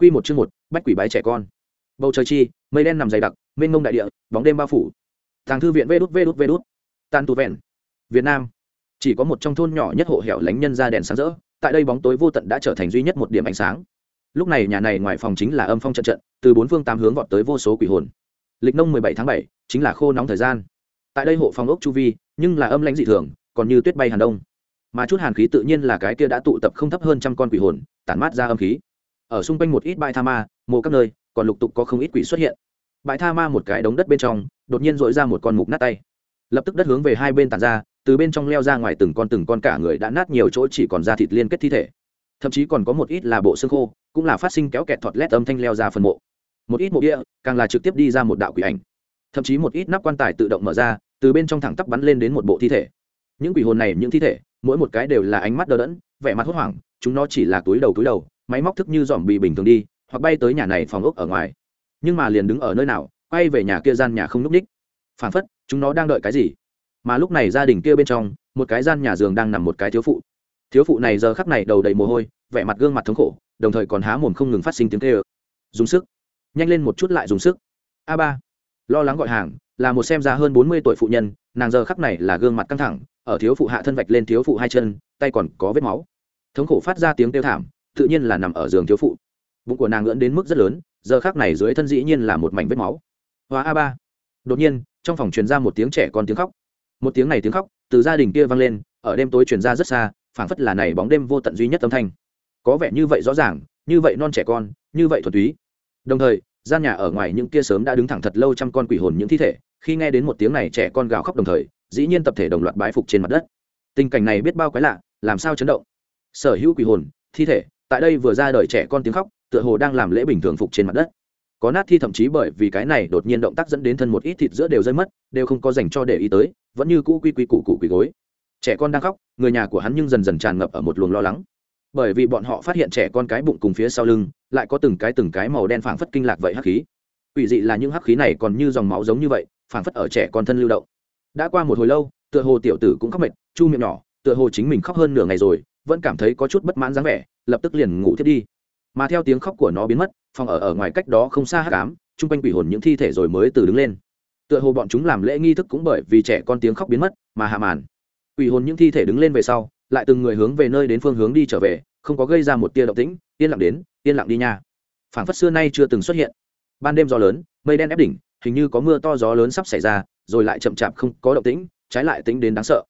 Quy một chương một, bách quỷ bái trẻ con. Bầu trời chi, mây đen nằm dày đặc, mênh mông đại địa, bóng đêm bao phủ. Tàng thư viện Vút Vút Vút. Tàn tù vẹn. Việt Nam. Chỉ có một trong thôn nhỏ nhất hộ hẻo lánh nhân ra đèn sáng rỡ, tại đây bóng tối vô tận đã trở thành duy nhất một điểm ánh sáng. Lúc này nhà này ngoài phòng chính là âm phong trận trận, từ bốn phương tám hướng vọt tới vô số quỷ hồn. Lịch nông 17 tháng 7, chính là khô nóng thời gian. Tại đây hộ phòng ốc chu vi, nhưng là âm lãnh dị thường, còn như tuyết bay hàn đông. Mà chút hàn khí tự nhiên là cái kia đã tụ tập không thấp hơn trăm con quỷ hồn, tản mát ra âm khí ở xung quanh một ít bãi tha ma, mồ các nơi, còn lục tục có không ít quỷ xuất hiện. Bãi tha ma một cái đống đất bên trong, đột nhiên dội ra một con mục nát tay. Lập tức đất hướng về hai bên tàn ra, từ bên trong leo ra ngoài từng con từng con cả người đã nát nhiều chỗ chỉ còn da thịt liên kết thi thể. Thậm chí còn có một ít là bộ xương khô, cũng là phát sinh kéo kẹt thọt lét âm thanh leo ra phần mộ. Một ít mộ địa, càng là trực tiếp đi ra một đạo quỷ ảnh. Thậm chí một ít nắp quan tài tự động mở ra, từ bên trong thẳng tắp bắn lên đến một bộ thi thể. Những quỷ hồn này, những thi thể, mỗi một cái đều là ánh mắt đờ đẫn, vẻ mặt hốt hoảng, chúng nó chỉ là túi đầu túi đầu máy móc thức như dòm bị bình thường đi, hoặc bay tới nhà này phòng ốc ở ngoài. Nhưng mà liền đứng ở nơi nào, quay về nhà kia gian nhà không n ú c ních. Phản phất, chúng nó đang đợi cái gì? Mà lúc này gia đình kia bên trong, một cái gian nhà giường đang nằm một cái thiếu phụ. Thiếu phụ này giờ khắc này đầu đầy mồ hôi, vẻ mặt gương mặt thống khổ, đồng thời còn há mồm không ngừng phát sinh tiếng kê ơ dùng sức. Nhanh lên một chút lại dùng sức. A ba. Lo lắng gọi hàng, là một xem ra hơn bốn mươi tuổi phụ nhân, nàng giờ khắc này là gương mặt căng thẳng, ở thiếu phụ hạ thân vạch lên thiếu phụ hai chân, tay còn có vết máu. Thống khổ phát ra tiếng kêu thảm tự nhiên là nằm ở giường thiếu phụ. Bụng của nàng ngưỡn đến mức rất lớn, giờ khác này dưới thân dĩ nhiên là một mảnh vết máu. Hóa a ba. Đột nhiên, trong phòng truyền ra một tiếng trẻ con tiếng khóc. Một tiếng này tiếng khóc, từ gia đình kia vang lên, ở đêm tối truyền ra rất xa, phảng phất là này bóng đêm vô tận duy nhất âm thanh. Có vẻ như vậy rõ ràng, như vậy non trẻ con, như vậy thuần túy. Đồng thời, gian nhà ở ngoài những kia sớm đã đứng thẳng thật lâu trăm con quỷ hồn những thi thể, khi nghe đến một tiếng này trẻ con gào khóc đồng thời, dĩ nhiên tập thể đồng loạt bái phục trên mặt đất. Tình cảnh này biết bao quái lạ, làm sao chấn động? Sở hữu quỷ hồn, thi thể tại đây vừa ra đời trẻ con tiếng khóc, tựa hồ đang làm lễ bình thường phục trên mặt đất. Có nát thi thậm chí bởi vì cái này đột nhiên động tác dẫn đến thân một ít thịt giữa đều rơi mất, đều không có dành cho để ý tới, vẫn như cũ quy quy củ củ quỳ gối. Trẻ con đang khóc, người nhà của hắn nhưng dần dần tràn ngập ở một luồng lo lắng. Bởi vì bọn họ phát hiện trẻ con cái bụng cùng phía sau lưng, lại có từng cái từng cái màu đen phảng phất kinh lạc vậy hắc khí. Quỷ dị là những hắc khí này còn như dòng máu giống như vậy, phảng phất ở trẻ con thân lưu động. Đã qua một hồi lâu, tựa hồ tiểu tử cũng khóc mệt, chu miệng nhỏ, tựa hồ chính mình khóc hơn nửa ngày rồi vẫn cảm thấy có chút bất mãn dáng vẻ, lập tức liền ngủ thiết đi. Mà theo tiếng khóc của nó biến mất, phòng ở ở ngoài cách đó không xa hát cám chung quanh quỷ hồn những thi thể rồi mới từ đứng lên. Tựa hồ bọn chúng làm lễ nghi thức cũng bởi vì trẻ con tiếng khóc biến mất mà hạ màn. Quỷ hồn những thi thể đứng lên về sau, lại từng người hướng về nơi đến phương hướng đi trở về, không có gây ra một tia động tĩnh, yên lặng đến, yên lặng đi nha. Phảng phất xưa nay chưa từng xuất hiện. Ban đêm gió lớn, mây đen ép đỉnh, hình như có mưa to gió lớn sắp xảy ra, rồi lại chậm chạp không có động tĩnh, trái lại tính đến đáng sợ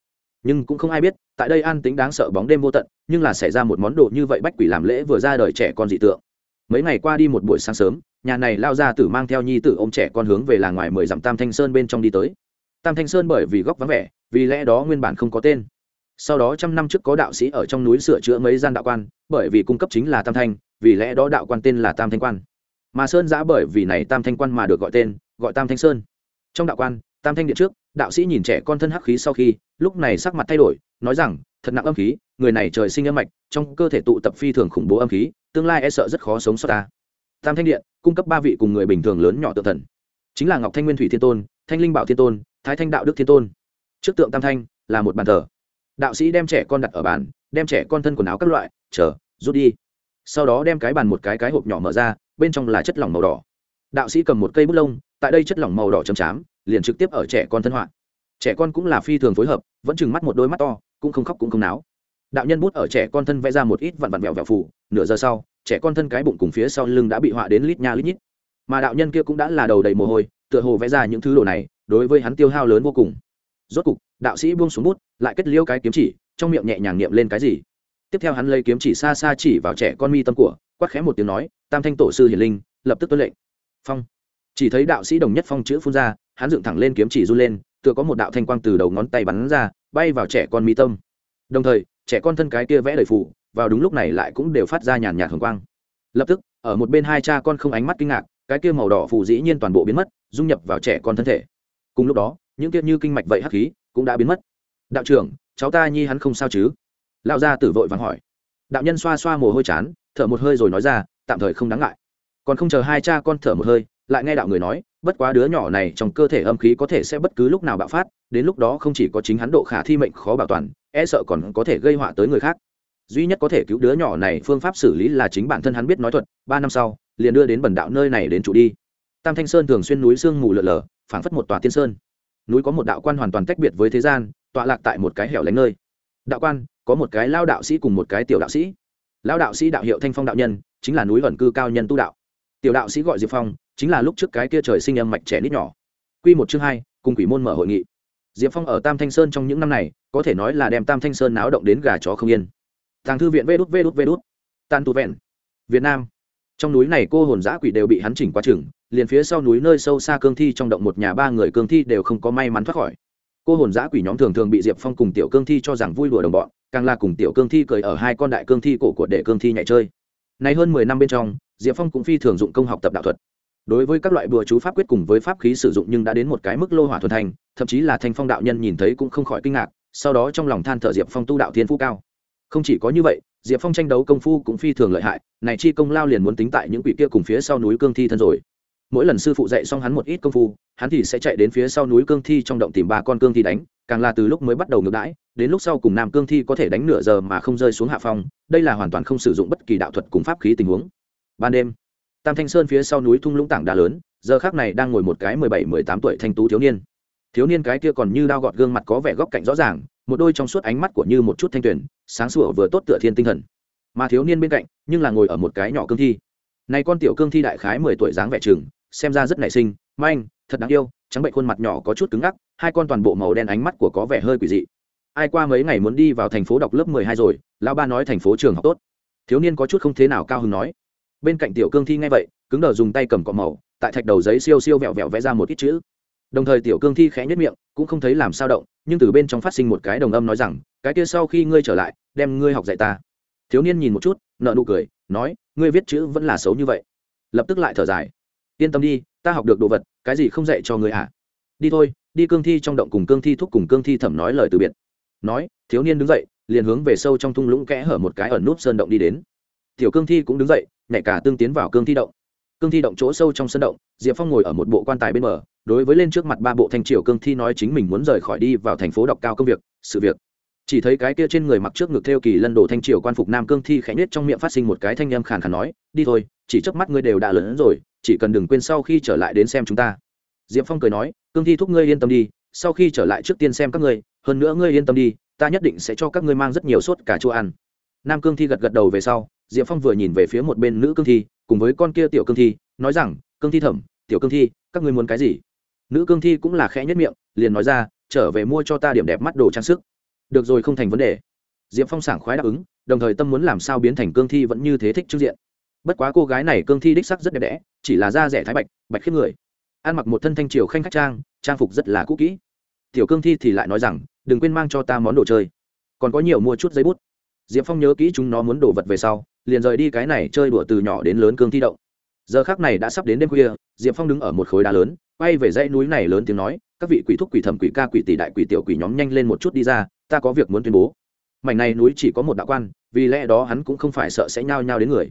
nhưng cũng không ai biết, tại đây an tính đáng sợ bóng đêm vô tận, nhưng là xảy ra một món đồ như vậy bách quỷ làm lễ vừa ra đời trẻ con dị tượng. Mấy ngày qua đi một buổi sáng sớm, nhà này lao ra tử mang theo nhi tử ô m trẻ con hướng về làng ngoài mười dặm tam thanh sơn bên trong đi tới. Tam thanh sơn bởi vì góc vắng vẻ, vì lẽ đó nguyên bản không có tên. Sau đó trăm năm trước có đạo sĩ ở trong núi sửa chữa mấy gian đạo quan, bởi vì cung cấp chính là tam thanh, vì lẽ đó đạo quan tên là tam thanh quan. Mà sơn giã bởi vì này tam thanh quan mà được gọi tên, gọi tam thanh sơn. Trong đạo quan, tam thanh điện trước đạo sĩ nhìn trẻ con thân hắc khí sau khi, lúc này sắc mặt thay đổi, nói rằng, thật nặng âm khí, người này trời sinh âm mạch, trong cơ thể tụ tập phi thường khủng bố âm khí, tương lai e sợ rất khó sống sót ta. Tam thanh điện, cung cấp ba vị cùng người bình thường lớn nhỏ tự thần. Chính là ngọc thanh nguyên thủy thiên tôn, thanh linh bảo thiên tôn, thái thanh đạo đức thiên tôn. Trước tượng tam thanh là một bàn thờ. Đạo sĩ đem trẻ con đặt ở bàn, đem trẻ con thân quần áo các loại, chờ, rút đi. Sau đó đem cái bàn một cái cái hộp nhỏ mở ra, bên trong là chất lỏng màu đỏ. Đạo sĩ cầm một cây bút lông, tại đây chất lỏng màu đỏ chấm chám liền trực tiếp ở trẻ con thân họa. Trẻ con cũng là phi thường phối hợp, vẫn chừng mắt một đôi mắt to, cũng không khóc cũng không náo. Đạo nhân bút ở trẻ con thân vẽ ra một ít vặn vặn vẹo vẹo phủ nửa giờ sau, trẻ con thân cái bụng cùng phía sau lưng đã bị họa đến lít nha lít nhít. Mà đạo nhân kia cũng đã là đầu đầy mồ hôi, tựa hồ vẽ ra những thứ đồ này, đối với hắn tiêu hao lớn vô cùng. Rốt cục, đạo sĩ buông xuống bút, lại kết liêu cái kiếm chỉ, trong miệng nhẹ nhàng niệm lên cái gì. Tiếp theo hắn lấy kiếm chỉ xa xa chỉ vào trẻ con mi tâm của, quát khẽ một tiếng nói, tam thanh tổ sư hiền linh, lập tức tuân lệnh. Phong chỉ thấy đạo sĩ đồng nhất phong chữ phun ra, hắn dựng thẳng lên kiếm chỉ run lên, tựa có một đạo thanh quang từ đầu ngón tay bắn ra, bay vào trẻ con mi tâm. Đồng thời, trẻ con thân cái kia vẽ đầy phụ vào đúng lúc này lại cũng đều phát ra nhàn nhạt hồng quang. Lập tức, ở một bên hai cha con không ánh mắt kinh ngạc, cái kia màu đỏ phù dĩ nhiên toàn bộ biến mất, dung nhập vào trẻ con thân thể. Cùng lúc đó, những kia như kinh mạch vậy hắc khí cũng đã biến mất. Đạo trưởng, cháu ta nhi hắn không sao chứ? Lão gia tử vội vàng hỏi. Đạo nhân xoa xoa mồ hôi chán, thở một hơi rồi nói ra, tạm thời không đáng ngại. Còn không chờ hai cha con thở một hơi lại nghe đạo người nói, bất quá đứa nhỏ này trong cơ thể âm khí có thể sẽ bất cứ lúc nào bạo phát, đến lúc đó không chỉ có chính hắn độ khả thi mệnh khó bảo toàn e sợ còn có thể gây họa tới người khác. Duy nhất có thể cứu đứa nhỏ này phương pháp xử lý là chính bản thân hắn biết nói thuật, ba năm sau, liền đưa đến bần đạo nơi này đến trụ đi. Tam thanh sơn thường xuyên núi sương mù lợn lờ phảng phất một tòa tiên sơn. Núi có một đạo quan hoàn toàn tách biệt với thế gian, tọa lạc tại một cái hẻo lánh nơi. Đạo quan, có một cái lao đạo sĩ cùng một cái tiểu đạo sĩ. Lao đạo sĩ đạo hiệu thanh phong đạo nhân, chính là núi vẩn cư cao nhân tu đạo. Tiểu đạo sĩ gọi diệp phong chính là lúc trước cái kia trời sinh âm mạch trẻ nít nhỏ. Q một chương hai, cùng quỷ môn mở hội nghị. Diệp phong ở tam thanh sơn trong những năm này, có thể nói là đem tam thanh sơn náo động đến gà chó không yên. Tàng thư viện vê đút vê đút vê đút. Tan tu vẹn. Việt nam. Trong núi này cô hồn giã quỷ đều bị hắn chỉnh quá chừng, liền phía sau núi nơi sâu xa cương thi trong động một nhà ba người cương thi đều không có may mắn thoát khỏi. Cô hồn giã quỷ nhóm thường thường bị diệp phong cùng tiểu cương thi cho rằng vui đùa đồng bọn, càng là cùng tiểu cương thi cười ở hai con đại cương thi cổ của để cương thi nhảy chơi. Này hơn mười năm bên trong, diệp phong cũng phi thường dụng công học tập đạo thuật đối với các loại bùa chú pháp quyết cùng với pháp khí sử dụng nhưng đã đến một cái mức lô hỏa thuần thành, thậm chí là thanh phong đạo nhân nhìn thấy cũng không khỏi kinh ngạc, sau đó trong lòng than thở diệp phong tu đạo thiên phú cao. Không chỉ có như vậy, diệp phong tranh đấu công phu cũng phi thường lợi hại, này chi công lao liền muốn tính tại những quỷ kia cùng phía sau núi cương thi thân rồi. Mỗi lần sư phụ dạy xong hắn một ít công phu, hắn thì sẽ chạy đến phía sau núi cương thi trong động tìm ba con cương thi đánh, càng là từ lúc mới bắt đầu ngược đãi, đến lúc sau cùng nam cương thi có thể đánh nửa giờ mà không rơi xuống hạ phong, đây là hoàn toàn không sử dụng bất kỳ đạo thuật cùng pháp khí tình huống. Ban đêm tam thanh sơn phía sau núi thung lũng tảng đá lớn, giờ khác này đang ngồi một cái mười bảy, mười tám tuổi thanh tú thiếu niên. Thiếu niên cái kia còn như đao gọt gương mặt có vẻ góc cạnh rõ ràng, một đôi trong suốt ánh mắt của như một chút thanh tuyển sáng sủa vừa tốt tựa thiên tinh thần. Mà thiếu niên bên cạnh, nhưng là ngồi ở một cái nhỏ cương thi. Này con tiểu cương thi đại khái mười tuổi dáng vẻ chừng, xem ra rất nảy sinh, manh, thật đáng yêu, trắng bệnh khuôn mặt nhỏ có chút cứng ngắc, hai con toàn bộ màu đen ánh mắt của có vẻ hơi quỷ dị. Ai qua mấy ngày muốn đi vào thành phố đọc lớp mười hai rồi, lão ba nói thành phố trường học tốt. Thiếu niên có chút không thế nào cao hứng nói bên cạnh tiểu cương thi nghe vậy, cứng đờ dùng tay cầm cọ màu, tại thạch đầu giấy siêu siêu vẹo vẹo vẽ ra một ít chữ. Đồng thời tiểu cương thi khẽ nhất miệng, cũng không thấy làm sao động, nhưng từ bên trong phát sinh một cái đồng âm nói rằng, cái kia sau khi ngươi trở lại, đem ngươi học dạy ta. Thiếu niên nhìn một chút nợ nụ cười, nói, ngươi viết chữ vẫn là xấu như vậy. Lập tức lại thở dài. Yên tâm đi, ta học được đồ vật, cái gì không dạy cho ngươi à? Đi thôi, đi cương thi trong động cùng cương thi thúc cùng cương thi thẩm nói lời từ biệt. Nói, thiếu niên đứng dậy, liền hướng về sâu trong thung lũng kẽ hở một cái ở nút sơn động đi đến tiểu cương thi cũng đứng dậy, nhảy cả tương tiến vào cương thi động. Cương thi động chỗ sâu trong sân động, diệp phong ngồi ở một bộ quan tài bên bờ, đối với lên trước mặt ba bộ thanh triều cương thi nói chính mình muốn rời khỏi đi vào thành phố đọc cao công việc, sự việc. Chỉ thấy cái kia trên người mặc trước ngực theo kỳ lân đồ thanh triều quan phục nam cương thi khẽ nhất trong miệng phát sinh một cái thanh âm khàn khàn nói, đi thôi, chỉ trước mắt ngươi đều đã lớn rồi, chỉ cần đừng quên sau khi trở lại đến xem chúng ta. Diệp phong cười nói, cương thi thúc ngươi yên tâm đi, sau khi trở lại trước tiên xem các ngươi, hơn nữa ngươi yên tâm đi, ta nhất định sẽ cho các ngươi mang rất nhiều sốt cả chỗ ăn. Nam cương thi gật gật đầu về sau diệp phong vừa nhìn về phía một bên nữ cương thi, cùng với con kia tiểu cương thi, nói rằng, cương thi thẩm, tiểu cương thi, các ngươi muốn cái gì? Nữ cương thi cũng là khẽ nhất miệng, liền nói ra, trở về mua cho ta điểm đẹp mắt đồ trang sức. Được rồi, không thành vấn đề. Diệp phong sảng khoái đáp ứng, đồng thời tâm muốn làm sao biến thành cương thi vẫn như thế thích trước diện. Bất quá cô gái này cương thi đích sắc rất đẹp đẽ, chỉ là da rẻ thái bạch bạch khiếp người. Ăn mặc một thân thanh triều khanh khách trang trang phục rất là cũ kỹ. Tiểu cương thi thì lại nói rằng, đừng quên mang cho ta món đồ chơi. Còn có nhiều mua chút giấy bút. Diệp phong nhớ kỹ chúng nó muốn đồ vật về sau liền rời đi cái này chơi đùa từ nhỏ đến lớn cương thi động. Giờ khác này đã sắp đến đêm khuya, diệp phong đứng ở một khối đá lớn, quay về dãy núi này lớn tiếng nói, các vị quỷ thúc, quỷ thẩm, quỷ ca, quỷ tỷ đại, quỷ tiểu, quỷ nhóm nhanh lên một chút đi ra, ta có việc muốn tuyên bố. Mảnh này núi chỉ có một đạo quan, vì lẽ đó hắn cũng không phải sợ sẽ nhao nhao đến người.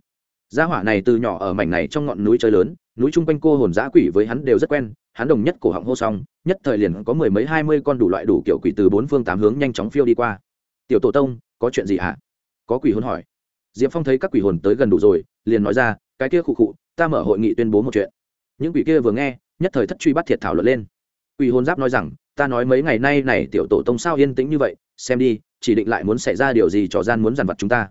Gia hỏa này từ nhỏ ở mảnh này trong ngọn núi chơi lớn, núi chung quanh cô hồn giã quỷ với hắn đều rất quen, hắn đồng nhất cổ họng hô xong, nhất thời liền có mười mấy, hai mươi con đủ loại đủ kiểu quỷ từ bốn phương tám hướng nhanh chóng phiêu đi qua. Tiểu tổ tông, có chuyện gì hả? Có quỷ hồn hỏi diệp phong thấy các quỷ hồn tới gần đủ rồi, liền nói ra, cái kia khụ khụ, ta mở hội nghị tuyên bố một chuyện. Những quỷ kia vừa nghe, nhất thời thất truy bắt thiệt thảo luận lên. Quỷ hồn giáp nói rằng, ta nói mấy ngày nay này tiểu tổ tông sao yên tĩnh như vậy, xem đi, chỉ định lại muốn xảy ra điều gì trò gian muốn dằn vặt chúng ta.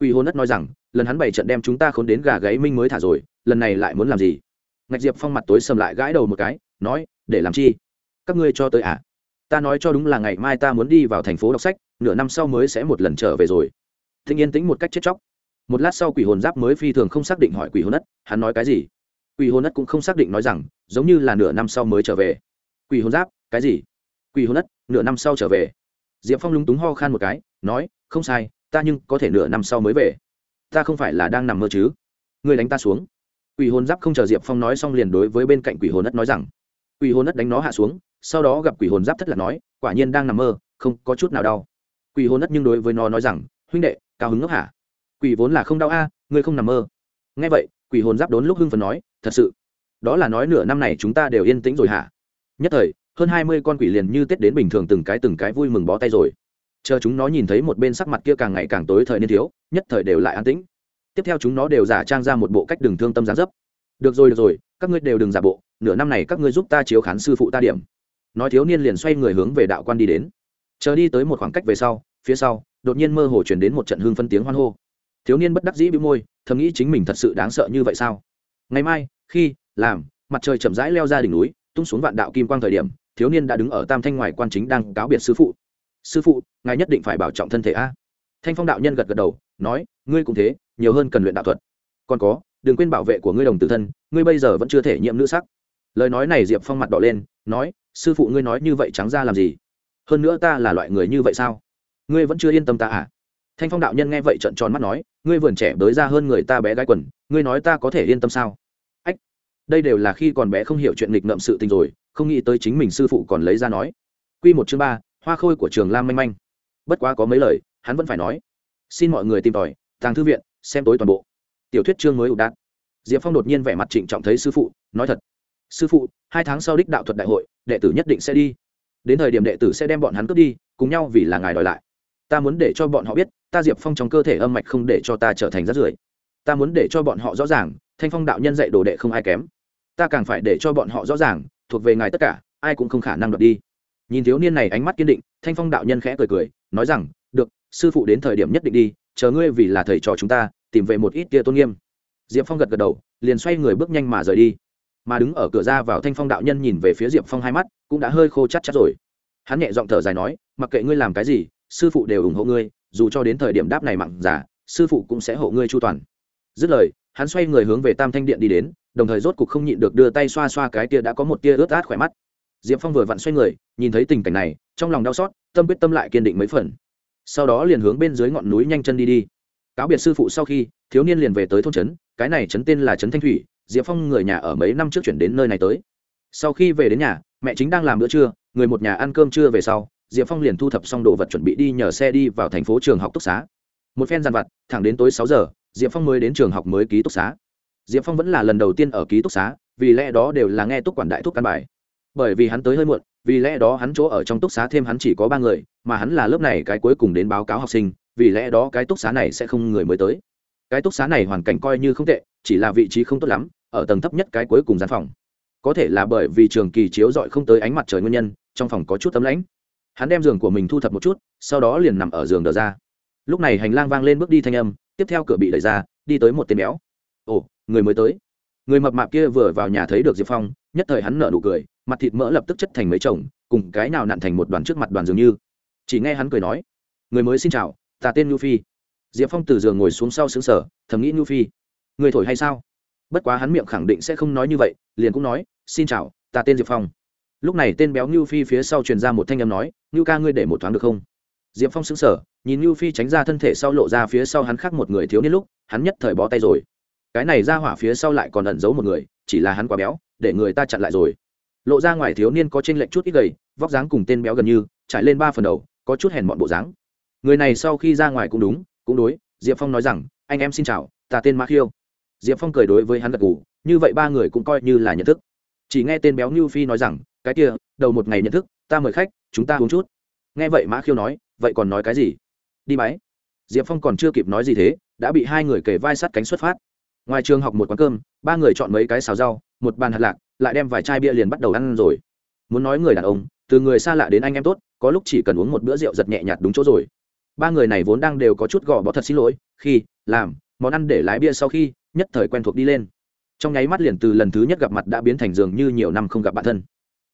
Quỷ hồn đất nói rằng, lần hắn bảy trận đem chúng ta khốn đến gà gáy minh mới thả rồi, lần này lại muốn làm gì? Ngạch diệp phong mặt tối sầm lại gãi đầu một cái, nói, để làm chi? Các ngươi cho tới à? Ta nói cho đúng là ngày mai ta muốn đi vào thành phố đọc sách, nửa năm sau mới sẽ một lần trở về rồi. Thịnh yên tĩnh một cách chết chóc một lát sau quỷ hồn giáp mới phi thường không xác định hỏi quỷ hồn đất, hắn nói cái gì? Quỷ hồn đất cũng không xác định nói rằng, giống như là nửa năm sau mới trở về. Quỷ hồn giáp, cái gì? Quỷ hồn đất, nửa năm sau trở về. Diệp phong lúng túng ho khan một cái, nói, không sai, ta nhưng có thể nửa năm sau mới về. Ta không phải là đang nằm mơ chứ? Người đánh ta xuống. Quỷ hồn giáp không chờ diệp phong nói xong liền đối với bên cạnh quỷ hồn đất nói rằng, quỷ hồn đất đánh nó hạ xuống, sau đó gặp quỷ hồn giáp thất là nói, quả nhiên đang nằm mơ, không có chút nào đau. Quỷ hồn đất nhưng đối với nó nói rằng, huynh đệ, cao hứng ngốc hả? Quỷ vốn là không đau a, ngươi không nằm mơ. Nghe vậy, quỷ hồn giáp đốn lúc hưng phần nói, thật sự? Đó là nói nửa năm này chúng ta đều yên tĩnh rồi hả? Nhất thời, hơn hai mươi con quỷ liền như tết đến bình thường từng cái từng cái vui mừng bó tay rồi. Chờ chúng nó nhìn thấy một bên sắc mặt kia càng ngày càng tối thời niên thiếu, nhất thời đều lại an tĩnh. Tiếp theo chúng nó đều giả trang ra một bộ cách đường thương tâm gián dấp. Được rồi được rồi, các ngươi đều đừng giả bộ, nửa năm này các ngươi giúp ta chiếu khán sư phụ ta điểm. Nói thiếu niên liền xoay người hướng về đạo quan đi đến. Chờ đi tới một khoảng cách về sau, phía sau, đột nhiên mơ hồ chuyển đến một trận hương phân tiếng hoan hô thiếu niên bất đắc dĩ bị môi, thầm nghĩ chính mình thật sự đáng sợ như vậy sao? Ngày mai, khi, làm, mặt trời chậm rãi leo ra đỉnh núi, tung xuống vạn đạo kim quang thời điểm, thiếu niên đã đứng ở tam thanh ngoài quan chính đang cáo biệt sư phụ. Sư phụ, ngài nhất định phải bảo trọng thân thể a. Thanh phong đạo nhân gật gật đầu, nói, ngươi cũng thế, nhiều hơn cần luyện đạo thuật. Còn có, đừng quên bảo vệ của ngươi đồng tử thân, ngươi bây giờ vẫn chưa thể nhiễm nữ sắc. Lời nói này diệp phong mặt đỏ lên, nói, sư phụ ngươi nói như vậy trắng ra làm gì? Hơn nữa ta là loại người như vậy sao? Ngươi vẫn chưa yên tâm ta à? Thanh phong đạo nhân nghe vậy trận tròn mắt nói, ngươi vườn trẻ bới ra hơn người ta bé gái quần, ngươi nói ta có thể yên tâm sao? Ách, đây đều là khi còn bé không hiểu chuyện nghịch ngợm sự tình rồi, không nghĩ tới chính mình sư phụ còn lấy ra nói. Q một chương ba, hoa khôi của trường lam manh manh. Bất quá có mấy lời, hắn vẫn phải nói. Xin mọi người tìm tòi, tàng thư viện, xem tối toàn bộ. Tiểu thuyết chương mới ụ đạn diệp phong đột nhiên vẻ mặt trịnh trọng thấy sư phụ, nói thật. Sư phụ, hai tháng sau đích đạo thuật đại hội, đệ tử nhất định sẽ đi. Đến thời điểm đệ tử sẽ đem bọn hắn cướp đi, cùng nhau vì là ngài đòi lại ta muốn để cho bọn họ biết, ta diệp phong trong cơ thể âm mạch không để cho ta trở thành rát rưởi. Ta muốn để cho bọn họ rõ ràng, thanh phong đạo nhân dạy đồ đệ không ai kém. Ta càng phải để cho bọn họ rõ ràng, thuộc về ngài tất cả, ai cũng không khả năng đoạt đi. Nhìn thiếu niên này ánh mắt kiên định, thanh phong đạo nhân khẽ cười cười, nói rằng, được, sư phụ đến thời điểm nhất định đi, chờ ngươi vì là thầy trò chúng ta, tìm về một ít tia tôn nghiêm. Diệp phong gật gật đầu, liền xoay người bước nhanh mà rời đi. Mà đứng ở cửa ra vào thanh phong đạo nhân nhìn về phía diệp phong hai mắt, cũng đã hơi khô chắc chắc rồi. Hắn nhẹ giọng thở dài nói, mặc kệ ngươi làm cái gì sư phụ đều ủng hộ ngươi, dù cho đến thời điểm đáp này mặn giả, sư phụ cũng sẽ hộ ngươi chu toàn. Dứt lời, hắn xoay người hướng về tam thanh điện đi đến, đồng thời rốt cục không nhịn được đưa tay xoa xoa cái tia đã có một tia ướt át khỏe mắt. Diệp phong vừa vặn xoay người, nhìn thấy tình cảnh này, trong lòng đau xót, tâm quyết tâm lại kiên định mấy phần. Sau đó liền hướng bên dưới ngọn núi nhanh chân đi đi. Cáo biệt sư phụ sau khi, thiếu niên liền về tới thôn trấn, cái này trấn tên là trấn thanh thủy, diệp phong người nhà ở mấy năm trước chuyển đến nơi này tới. Sau khi về đến nhà, mẹ chính đang làm bữa trưa, người một nhà ăn cơm trưa về sau diệp phong liền thu thập xong đồ vật chuẩn bị đi nhờ xe đi vào thành phố trường học túc xá. Một phen g vặt, thẳng đến tối sáu giờ, diệp phong mới đến trường học mới ký túc xá. Diệp phong vẫn là lần đầu tiên ở ký túc xá, vì lẽ đó đều là nghe túc quản đại túc căn bài. Bởi vì hắn tới hơi muộn, vì lẽ đó hắn chỗ ở trong túc xá thêm hắn chỉ có ba người, mà hắn là lớp này cái cuối cùng đến báo cáo học sinh, vì lẽ đó cái túc xá này sẽ không người mới tới. Cái túc xá này hoàn cảnh coi như không tệ, chỉ là vị trí không tốt lắm, ở tầng thấp nhất cái cuối cùng gian phòng. Có thể là bởi vì trường kỳ chiếu dọi không tới ánh mặt trời nguyên nhân, trong phòng có chút tấm lãnh hắn đem giường của mình thu thập một chút, sau đó liền nằm ở giường đờ ra. Lúc này hành lang vang lên bước đi thanh âm, tiếp theo cửa bị đẩy ra, đi tới một tên béo. Ồ, người mới tới. Người mập mạp kia vừa vào nhà thấy được diệp phong, nhất thời hắn nở nụ cười, mặt thịt mỡ lập tức chất thành mấy chồng, cùng cái nào nặn thành một đoàn trước mặt đoàn dường như. Chỉ nghe hắn cười nói, người mới xin chào, ta tên nhu phi. Diệp phong từ giường ngồi xuống sau xứng sở thầm nghĩ nhu phi, người thổi hay sao? Bất quá hắn miệng khẳng định sẽ không nói như vậy, liền cũng nói, xin chào, ta tên diệp phong lúc này tên béo ngưu phi phía sau truyền ra một thanh âm nói, ngưu ca ngươi để một thoáng được không? Diệp phong xứng sở nhìn ngưu phi tránh ra thân thể sau lộ ra phía sau hắn khác một người thiếu niên lúc, hắn nhất thời bó tay rồi. Cái này ra hỏa phía sau lại còn ẩn giấu một người, chỉ là hắn quá béo, để người ta chặn lại rồi. Lộ ra ngoài thiếu niên có trên lệnh chút ít gầy, vóc dáng cùng tên béo gần như, trải lên ba phần đầu, có chút hèn mọn bộ dáng. Người này sau khi ra ngoài cũng đúng, cũng đối, diệp phong nói rằng, anh em xin chào, ta tên ma khiêu. Diệp phong cười đối với hắn gật ngủ như vậy ba người cũng coi như là nhận thức chỉ nghe tên béo như phi nói rằng, cái kia, đầu một ngày nhận thức, ta mời khách, chúng ta uống chút. Nghe vậy mã khiêu nói, vậy còn nói cái gì? Đi máy diệp phong còn chưa kịp nói gì thế, đã bị hai người kề vai sát cánh xuất phát. Ngoài trường học một quán cơm, ba người chọn mấy cái xào rau, một bàn hạt lạc, lại đem vài chai bia liền bắt đầu ăn rồi. Muốn nói người đàn ông, từ người xa lạ đến anh em tốt, có lúc chỉ cần uống một bữa rượu giật nhẹ nhạt đúng chỗ rồi. Ba người này vốn đang đều có chút gò bó thật xin lỗi, khi, làm, món ăn để lái bia sau khi, nhất thời quen thuộc đi lên trong nháy mắt liền từ lần thứ nhất gặp mặt đã biến thành dường như nhiều năm không gặp bạn thân.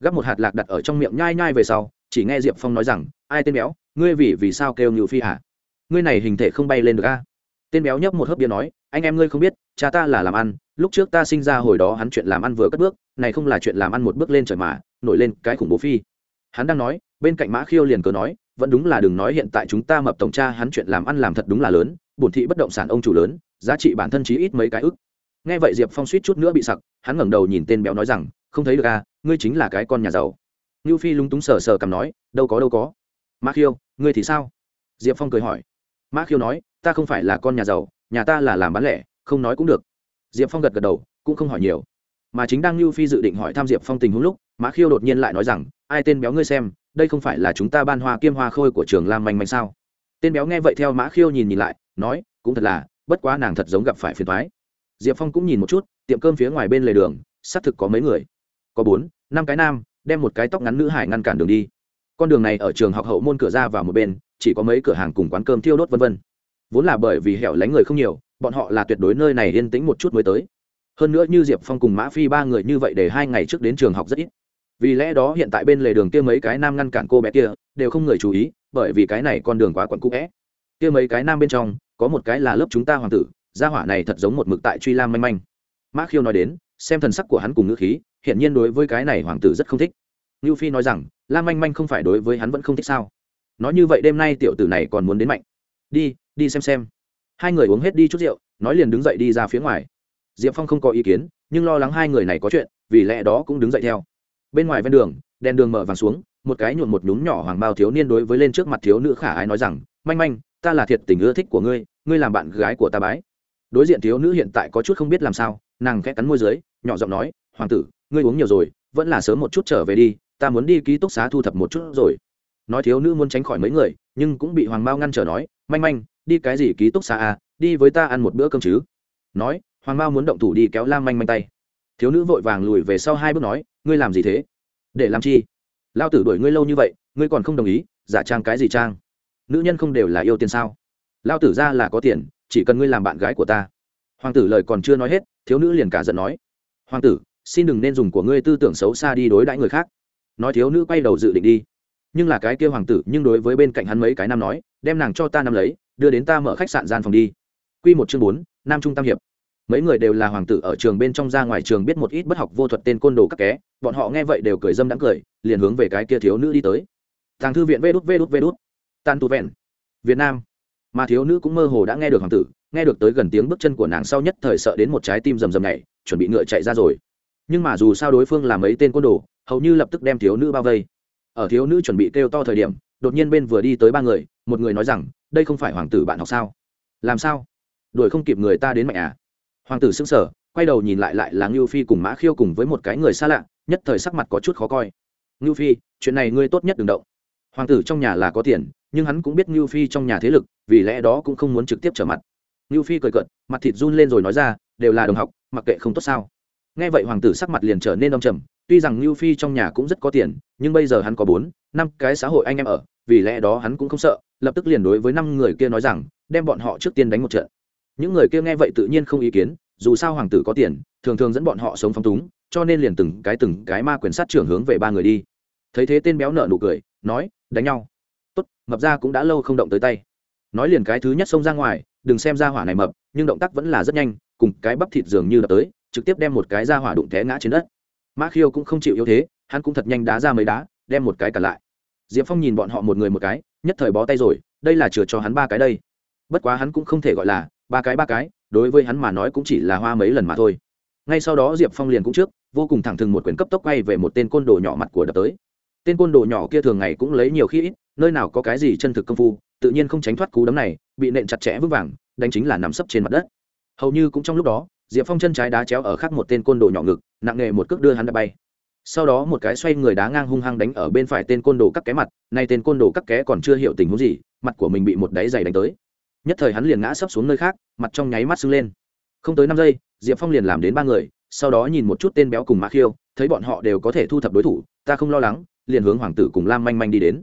Gắp một hạt lạc đặt ở trong miệng nhai nhai về sau, chỉ nghe diệp phong nói rằng, ai tên béo, ngươi vì vì sao kêu ngự phi hả? Ngươi này hình thể không bay lên được a. Tên béo nhấp một hớp bia nói, anh em ngươi không biết, cha ta là làm ăn, lúc trước ta sinh ra hồi đó hắn chuyện làm ăn vừa cất bước, này không là chuyện làm ăn một bước lên trời mà, nổi lên cái khủng bố phi. Hắn đang nói, bên cạnh mã khiêu liền cờ nói, vẫn đúng là đừng nói hiện tại chúng ta mập tổng cha hắn chuyện làm ăn làm thật đúng là lớn, bổn thị bất động sản ông chủ lớn, giá trị bản thân chí ít mấy cái ức nghe vậy diệp phong suýt chút nữa bị sặc, hắn ngẩng đầu nhìn tên béo nói rằng, không thấy được à ngươi chính là cái con nhà giàu. Ngưu phi lúng túng sờ sờ cầm nói, đâu có đâu có. Mã khiêu, ngươi thì sao? Diệp phong cười hỏi. Mã khiêu nói, ta không phải là con nhà giàu, nhà ta là làm bán lẻ, không nói cũng được. Diệp phong gật gật đầu, cũng không hỏi nhiều. Mà chính đang lưu phi dự định hỏi thăm diệp phong tình huống lúc, mã khiêu đột nhiên lại nói rằng, ai tên béo ngươi xem, đây không phải là chúng ta ban hoa kiêm hoa khôi của trường lam manh manh sao? Tên béo nghe vậy theo mã khiêu nhìn nhìn lại, nói, cũng thật là, bất quá nàng thật giống gặp phải phiền thoái diệp phong cũng nhìn một chút, tiệm cơm phía ngoài bên lề đường, xác thực có mấy người. Có bốn, năm cái nam, đem một cái tóc ngắn nữ hải ngăn cản đường đi. Con đường này ở trường học hậu môn cửa ra vào một bên, chỉ có mấy cửa hàng cùng quán cơm thiêu đốt vân vân. Vốn là bởi vì hẻo lánh người không nhiều, bọn họ là tuyệt đối nơi này yên tĩnh một chút mới tới. Hơn nữa như diệp phong cùng mã phi ba người như vậy để hai ngày trước đến trường học rất ít. Vì lẽ đó hiện tại bên lề đường kia mấy cái nam ngăn cản cô bé kia, đều không người chú ý, bởi vì cái này con đường quá quặn cũ vẽ kia mấy cái nam bên trong, có một cái là lớp chúng ta hoàng tử gia hỏa này thật giống một mực tại truy lam manh manh. Mã khiêu nói đến, xem thần sắc của hắn cùng ngữ khí, hiển nhiên đối với cái này hoàng tử rất không thích. Ngưu phi nói rằng, lam manh manh không phải đối với hắn vẫn không thích sao? Nói như vậy đêm nay tiểu tử này còn muốn đến mạnh. Đi đi xem xem. Hai người uống hết đi chút rượu, nói liền đứng dậy đi ra phía ngoài. Diệp phong không có ý kiến, nhưng lo lắng hai người này có chuyện, vì lẽ đó cũng đứng dậy theo. Bên ngoài ven đường, đèn đường mở vàng xuống, một cái nhuộn một nhúm nhỏ hoàng bao thiếu niên đối với lên trước mặt thiếu nữ khả ái nói rằng, manh manh, ta là thiệt tình ưa thích của ngươi ngươi làm bạn gái của ta bái đối diện thiếu nữ hiện tại có chút không biết làm sao, nàng khẽ cắn môi dưới, nhỏ giọng nói, hoàng tử, ngươi uống nhiều rồi, vẫn là sớm một chút trở về đi, ta muốn đi ký túc xá thu thập một chút rồi. Nói thiếu nữ muốn tránh khỏi mấy người, nhưng cũng bị hoàng bao ngăn trở nói, manh manh, đi cái gì ký túc xá à đi với ta ăn một bữa cơm chứ. Nói, hoàng bao muốn động thủ đi kéo lam manh manh tay. Thiếu nữ vội vàng lùi về sau hai bước nói, ngươi làm gì thế? Để làm chi? Lao tử đuổi ngươi lâu như vậy, ngươi còn không đồng ý, giả trang cái gì trang? Nữ nhân không đều là yêu tiền sao? Lao tử ra là có tiền chỉ cần ngươi làm bạn gái của ta. Hoàng tử lời còn chưa nói hết, thiếu nữ liền cả giận nói. Hoàng tử, xin đừng nên dùng của ngươi tư tưởng xấu xa đi đối đãi người khác. Nói thiếu nữ quay đầu dự định đi. Nhưng là cái kia hoàng tử, nhưng đối với bên cạnh hắn mấy cái nam nói, đem nàng cho ta nắm lấy, đưa đến ta mở khách sạn gian phòng đi. Q một chương bốn, nam trung tam hiệp. Mấy người đều là hoàng tử ở trường bên trong ra ngoài trường biết một ít bất học vô thuật tên côn đồ các ké bọn họ nghe vậy đều cười dâm đắng cười, liền hướng về cái kia thiếu nữ đi tới. Thằng thư viện vê đút vê đút vê đút. Tan tu vẹn. Việt nam mà thiếu nữ cũng mơ hồ đã nghe được hoàng tử, nghe được tới gần tiếng bước chân của nàng sau nhất thời sợ đến một trái tim rầm rầm này chuẩn bị ngựa chạy ra rồi. Nhưng mà dù sao đối phương là mấy tên côn đồ, hầu như lập tức đem thiếu nữ bao vây. Ở thiếu nữ chuẩn bị kêu to thời điểm, đột nhiên bên vừa đi tới ba người, một người nói rằng, đây không phải hoàng tử bạn học sao? Làm sao? Đuổi không kịp người ta đến mạnh à? Hoàng tử sững sờ, quay đầu nhìn lại lại là ngưu phi cùng mã khiêu cùng với một cái người xa lạ, nhất thời sắc mặt có chút khó coi. Ngưu phi, chuyện này ngươi tốt nhất đừng động. Hoàng tử trong nhà là có tiền nhưng hắn cũng biết Nưu phi trong nhà thế lực, vì lẽ đó cũng không muốn trực tiếp trở mặt. Nưu phi cười cợt, mặt thịt run lên rồi nói ra, đều là đồng học, mặc kệ không tốt sao. Nghe vậy hoàng tử sắc mặt liền trở nên đông trầm, tuy rằng Nưu phi trong nhà cũng rất có tiền, nhưng bây giờ hắn có bốn, năm cái xã hội anh em ở, vì lẽ đó hắn cũng không sợ, lập tức liền đối với năm người kia nói rằng, đem bọn họ trước tiên đánh một trận. Những người kia nghe vậy tự nhiên không ý kiến, dù sao hoàng tử có tiền, thường thường dẫn bọn họ sống phóng túng, cho nên liền từng cái từng cái ma quyền sát trưởng hướng về ba người đi. Thấy thế tên béo nợ nụ cười, nói, đánh nhau mập ra cũng đã lâu không động tới tay. Nói liền cái thứ nhất xông ra ngoài, đừng xem ra hỏa này mập, nhưng động tác vẫn là rất nhanh, cùng cái bắp thịt dường như đập tới, trực tiếp đem một cái ra hỏa đụng té ngã trên đất. Mã khiêu cũng không chịu yếu thế, hắn cũng thật nhanh đá ra mấy đá, đem một cái cả lại. Diệp phong nhìn bọn họ một người một cái, nhất thời bó tay rồi, đây là chừa cho hắn ba cái đây. Bất quá hắn cũng không thể gọi là ba cái ba cái, đối với hắn mà nói cũng chỉ là hoa mấy lần mà thôi. Ngay sau đó diệp phong liền cũng trước, vô cùng thẳng thừng một quyển cấp tốc quay về một tên côn đồ nhỏ mặt của đập tới. Tên côn đồ nhỏ kia thường ngày cũng lấy nhiều khi ít nơi nào có cái gì chân thực công phu, tự nhiên không tránh thoát cú đấm này, bị nện chặt chẽ vững vàng, đánh chính là nằm sấp trên mặt đất. Hầu như cũng trong lúc đó, diệp phong chân trái đá chéo ở khác một tên côn đồ nhỏ ngực, nặng nghề một cước đưa hắn đã bay. Sau đó một cái xoay người đá ngang hung hăng đánh ở bên phải tên côn đồ cắt ké mặt, nay tên côn đồ cắt ké còn chưa hiểu tình huống gì, mặt của mình bị một đáy giày đánh tới. Nhất thời hắn liền ngã sấp xuống nơi khác, mặt trong nháy mắt sưng lên. Không tới năm giây, diệp phong liền làm đến ba người, sau đó nhìn một chút tên béo cùng mã khiêu, thấy bọn họ đều có thể thu thập đối thủ, ta không lo lắng, liền hướng hoàng tử cùng lam manh manh đi đến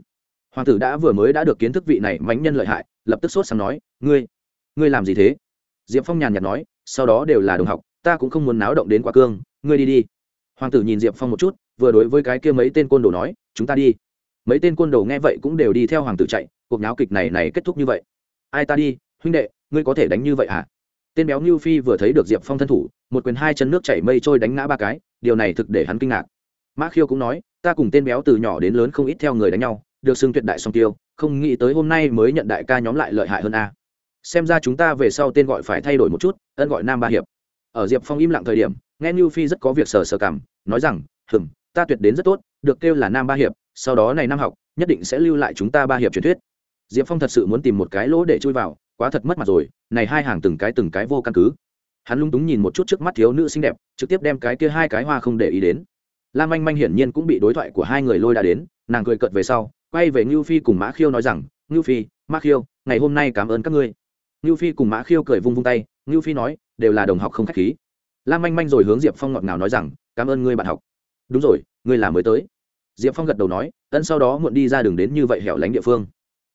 hoàng tử đã vừa mới đã được kiến thức vị này mánh nhân lợi hại, lập tức sốt sáng nói, ngươi ngươi làm gì thế? Diệp phong nhàn nhạt nói, sau đó đều là đồng học, ta cũng không muốn náo động đến quá cương, ngươi đi đi. Hoàng tử nhìn diệp phong một chút, vừa đối với cái kia mấy tên côn đồ nói, chúng ta đi. Mấy tên côn đồ nghe vậy cũng đều đi theo hoàng tử chạy, cuộc náo kịch này này kết thúc như vậy. Ai ta đi, huynh đệ, ngươi có thể đánh như vậy à tên béo như phi vừa thấy được diệp phong thân thủ, một quyền hai chân nước chảy mây trôi đánh ngã ba cái, điều này thực để hắn kinh ngạc. Mã khiêu cũng nói, ta cùng tên béo từ nhỏ đến lớn không ít theo người đánh nhau được xưng tuyệt đại song tiêu, không nghĩ tới hôm nay mới nhận đại ca nhóm lại lợi hại hơn a. Xem ra chúng ta về sau tên gọi phải thay đổi một chút, ân gọi nam ba hiệp. Ở diệp phong im lặng thời điểm, nghe như phi rất có việc sờ sờ cảm, nói rằng hừng ta tuyệt đến rất tốt, được kêu là nam ba hiệp, sau đó này năm học, nhất định sẽ lưu lại chúng ta ba hiệp truyền thuyết. Diệp phong thật sự muốn tìm một cái lỗ để chui vào, quá thật mất mặt rồi, này hai hàng từng cái từng cái vô căn cứ. Hắn lung túng nhìn một chút trước mắt thiếu nữ xinh đẹp, trực tiếp đem cái kia hai cái hoa không để ý đến. Lam Anh manh hiển nhiên cũng bị đối thoại của hai người lôi đã đến, nàng cười cợt về sau quay về ngưu phi cùng mã khiêu nói rằng, ngưu phi, mã khiêu, ngày hôm nay cảm ơn các ngươi. Ngưu phi cùng mã khiêu cười vung vung tay, ngưu phi nói, đều là đồng học không k h á c h khí. Lam manh manh rồi hướng diệp phong ngọt ngào nói rằng, cảm ơn ngươi bạn học. Đúng rồi, ngươi là mới tới. Diệp phong gật đầu nói, ân sau đó muộn đi ra đường đến như vậy hẻo lánh địa phương.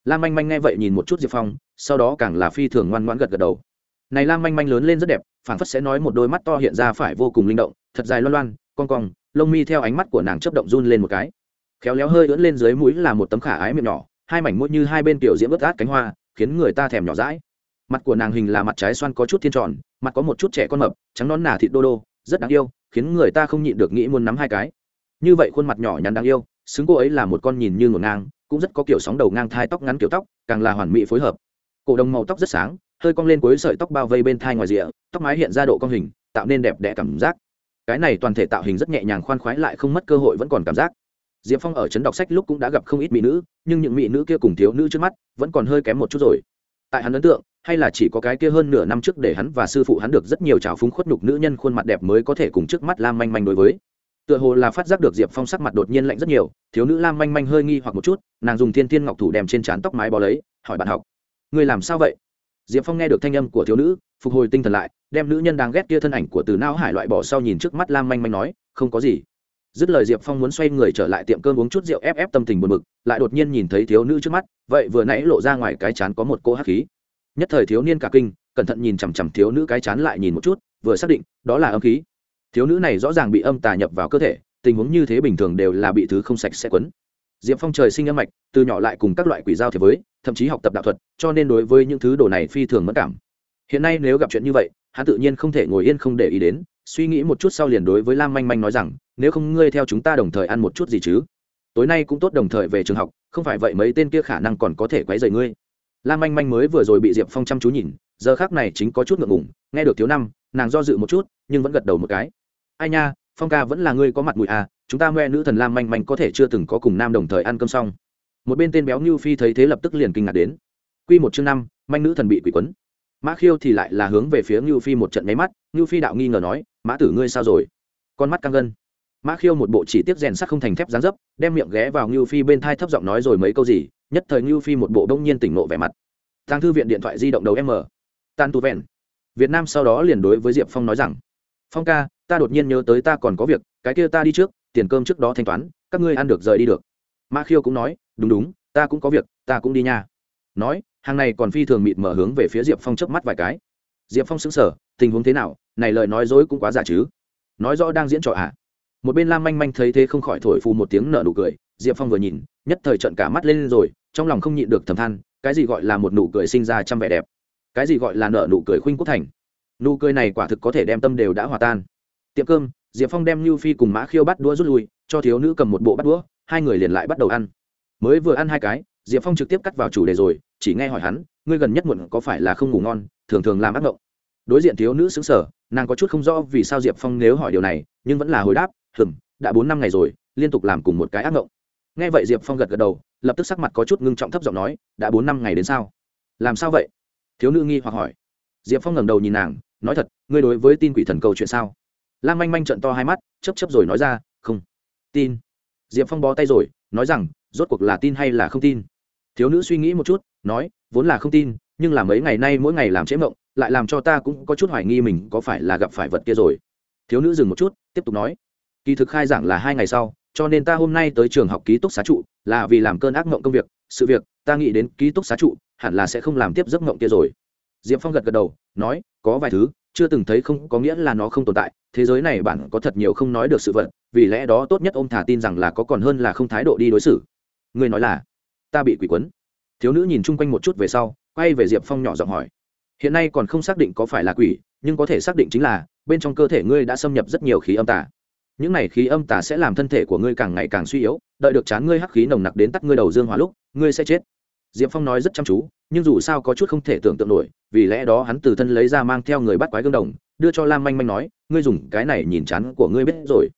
Lam manh manh nghe vậy nhìn một chút diệp phong, sau đó càng là phi thường ngoan ngoãn gật gật đầu. Này lam manh manh lớn lên rất đẹp phản phất sẽ nói một đôi mắt to hiện ra phải vô cùng linh động, thật dài loan loan con cong, lông mi theo ánh mắt của nàng chấp động run lên một cái khéo léo hơi ưỡn lên dưới mũi là một tấm khả ái miệng nhỏ, hai mảnh mũi như hai bên tiểu diễm ướt át cánh hoa, khiến người ta thèm nhỏ rãi mặt của nàng hình là mặt trái xoan có chút thiên tròn, mặt có một chút trẻ con mập, trắng nón nà thịt đô đô, rất đáng yêu, khiến người ta không nhịn được nghĩ muốn nắm hai cái. Như vậy khuôn mặt nhỏ nhắn đáng yêu, xứng cô ấy là một con nhìn như ngổn ngang, cũng rất có kiểu sóng đầu ngang thai tóc ngắn kiểu tóc, càng là hoàn mỹ phối hợp. Cổ đồng màu tóc rất sáng, hơi cong lên cuối sợi tóc bao vây bên thai ngoài rìa, tóc mái hiện ra độ cong hình, tạo nên đẹp đẽ cảm giác. Cái này toàn thể tạo hình rất nhẹ nhàng khoan khoái lại không mất cơ hội vẫn còn cảm giác diệp phong ở trấn đọc sách lúc cũng đã gặp không ít mỹ nữ, nhưng những mỹ nữ kia cùng thiếu nữ trước mắt vẫn còn hơi kém một chút rồi. Tại hắn ấn tượng, hay là chỉ có cái kia hơn nửa năm trước để hắn và sư phụ hắn được rất nhiều trào phúng khuất nhục nữ nhân khuôn mặt đẹp mới có thể cùng trước mắt lam manh manh đối với. Tựa hồ là phát giác được diệp phong sắc mặt đột nhiên lạnh rất nhiều, thiếu nữ lam manh manh hơi nghi hoặc một chút, nàng dùng thiên thiên ngọc thủ đem trên trán tóc mái bó lấy, hỏi bạn học người làm sao vậy? Diệp phong nghe được thanh âm của thiếu nữ, phục hồi tinh thần lại, đem nữ nhân đang ghét kia thân ảnh của từ não hải loại bỏ sau nhìn trước mắt lam manh manh nói, không có gì dứt lời diệp phong muốn xoay người trở lại tiệm cơm uống chút rượu ép ép tâm tình buồn bực, lại đột nhiên nhìn thấy thiếu nữ trước mắt, vậy vừa nãy lộ ra ngoài cái chán có một cô hắc khí. Nhất thời thiếu niên cả kinh, cẩn thận nhìn chằm chằm thiếu nữ cái chán lại nhìn một chút, vừa xác định, đó là âm khí. Thiếu nữ này rõ ràng bị âm tà nhập vào cơ thể, tình huống như thế bình thường đều là bị thứ không sạch sẽ quấn. Diệp phong trời sinh âm mạch, từ nhỏ lại cùng các loại quỷ giao thế với, thậm chí học tập đạo thuật, cho nên đối với những thứ đồ này phi thường mất cảm. Hiện nay nếu gặp chuyện như vậy, hắn tự nhiên không thể ngồi yên không để ý đến suy nghĩ một chút sau liền đối với lam manh manh nói rằng, nếu không ngươi theo chúng ta đồng thời ăn một chút gì chứ? Tối nay cũng tốt đồng thời về trường học, không phải vậy mấy tên kia khả năng còn có thể quấy rầy ngươi. Lam manh manh mới vừa rồi bị diệp phong chăm chú nhìn, giờ khác này chính có chút ngượng ngủng nghe được thiếu năm, nàng do dự một chút, nhưng vẫn gật đầu một cái. Ai nha, phong ca vẫn là ngươi có mặt mũi à chúng ta ngoe nữ thần lam manh manh có thể chưa từng có cùng nam đồng thời ăn cơm xong. Một bên tên béo như phi thấy thế lập tức liền kinh ngạc đến. Q một chương năm, manh nữ thần bị quỷ quấn mã khiêu thì lại là hướng về phía ngưu phi một trận máy mắt, ngưu phi đạo nghi ngờ nói, mã tử ngươi sao rồi? Con mắt căng gân. Mã khiêu một bộ chỉ tiếp rèn sắc không thành thép dán dấp, đem miệng ghé vào ngưu phi bên thai thấp giọng nói rồi mấy câu gì, nhất thời ngưu phi một bộ đông nhiên tỉnh nộ vẻ mặt. Thang thư viện điện thoại di động đầu m. Tan tu vẹn. Việt nam sau đó liền đối với diệp phong nói rằng, phong ca, ta đột nhiên nhớ tới ta còn có việc, cái kia ta đi trước, tiền cơm trước đó thanh toán, các ngươi ăn được rời đi được. Mã khiêu cũng nói, đúng đúng, ta cũng có việc, ta cũng đi nha nói, hàng này còn phi thường mịt mở hướng về phía diệp phong chớp mắt vài cái. Diệp phong xứng sở tình huống thế nào? Này lời nói dối cũng quá giả chứ. Nói rõ đang diễn trò ạ à. một bên lam manh manh thấy thế không khỏi thổi phù một tiếng nở nụ cười, diệp phong vừa nhìn, nhất thời trận cả mắt lên rồi, trong lòng không nhịn được thầm than, cái gì gọi là một nụ cười sinh ra trăm vẻ đẹp? Cái gì gọi là nợ nụ cười khuynh quốc thành? Nụ cười này quả thực có thể đem tâm đều đã hòa tan. Tiệm cơm, diệp phong đem lưu phi cùng mã khiêu bắt đũa rút lui, cho thiếu nữ cầm một bộ bắt đũa, hai người liền lại bắt đầu ăn. Mới vừa ăn hai cái diệp phong trực tiếp cắt vào chủ đề rồi, chỉ nghe hỏi hắn, ngươi gần nhất muộn có phải là không ngủ ngon, thường thường làm ác mộng đối diện thiếu nữ xứng sở nàng có chút không rõ vì sao diệp phong nếu hỏi điều này, nhưng vẫn là hồi đáp, hừm, đã bốn năm ngày rồi, liên tục làm cùng một cái ác mộng nghe vậy diệp phong gật gật đầu, lập tức sắc mặt có chút ngưng trọng thấp giọng nói, đã bốn năm ngày đến sao? Làm sao vậy? Thiếu nữ nghi hoặc hỏi. Diệp phong ngẩng đầu nhìn nàng, nói thật, ngươi đối với tin quỷ thần câu chuyện sao? Lam manh manh trận to hai mắt chấp chấp rồi nói ra, không. Tin. Diệp phong bó tay rồi, nói rằng, rốt cuộc là tin hay là không tin? Thiếu nữ suy nghĩ một chút, nói, vốn là không tin, nhưng là mấy ngày nay mỗi ngày làm chế mộng, lại làm cho ta cũng có chút hoài nghi mình có phải là gặp phải vật kia rồi. Thiếu nữ dừng một chút, tiếp tục nói, kỳ thực khai giảng là hai ngày sau, cho nên ta hôm nay tới trường học ký túc xá trụ, là vì làm cơn ác mộng công việc, sự việc, ta nghĩ đến ký túc xá trụ, hẳn là sẽ không làm tiếp giấc mộng kia rồi. Diệp phong gật gật đầu, nói, có vài thứ, chưa từng thấy không có nghĩa là nó không tồn tại, thế giới này bạn có thật nhiều không nói được sự vật, vì lẽ đó tốt nhất ô m thả tin rằng là có còn hơn là không thái độ đi đối xử. Ngươi nói là ta bị quỷ quấn. Thiếu nữ nhìn chung quanh một chút về sau, quay về diệp phong nhỏ giọng hỏi. Hiện nay còn không xác định có phải là quỷ, nhưng có thể xác định chính là, bên trong cơ thể ngươi đã xâm nhập rất nhiều khí âm tả những này khí âm tả sẽ làm thân thể của ngươi càng ngày càng suy yếu, đợi được chán ngươi hắc khí nồng nặc đến tắt ngươi đầu dương hóa lúc, ngươi sẽ chết. Diệp phong nói rất chăm chú, nhưng dù sao có chút không thể tưởng tượng nổi, vì lẽ đó hắn từ thân lấy ra mang theo người bắt quái gương đồng, đưa cho lam manh manh nói, ngươi dùng cái này nhìn chán của ngươi biết rồi.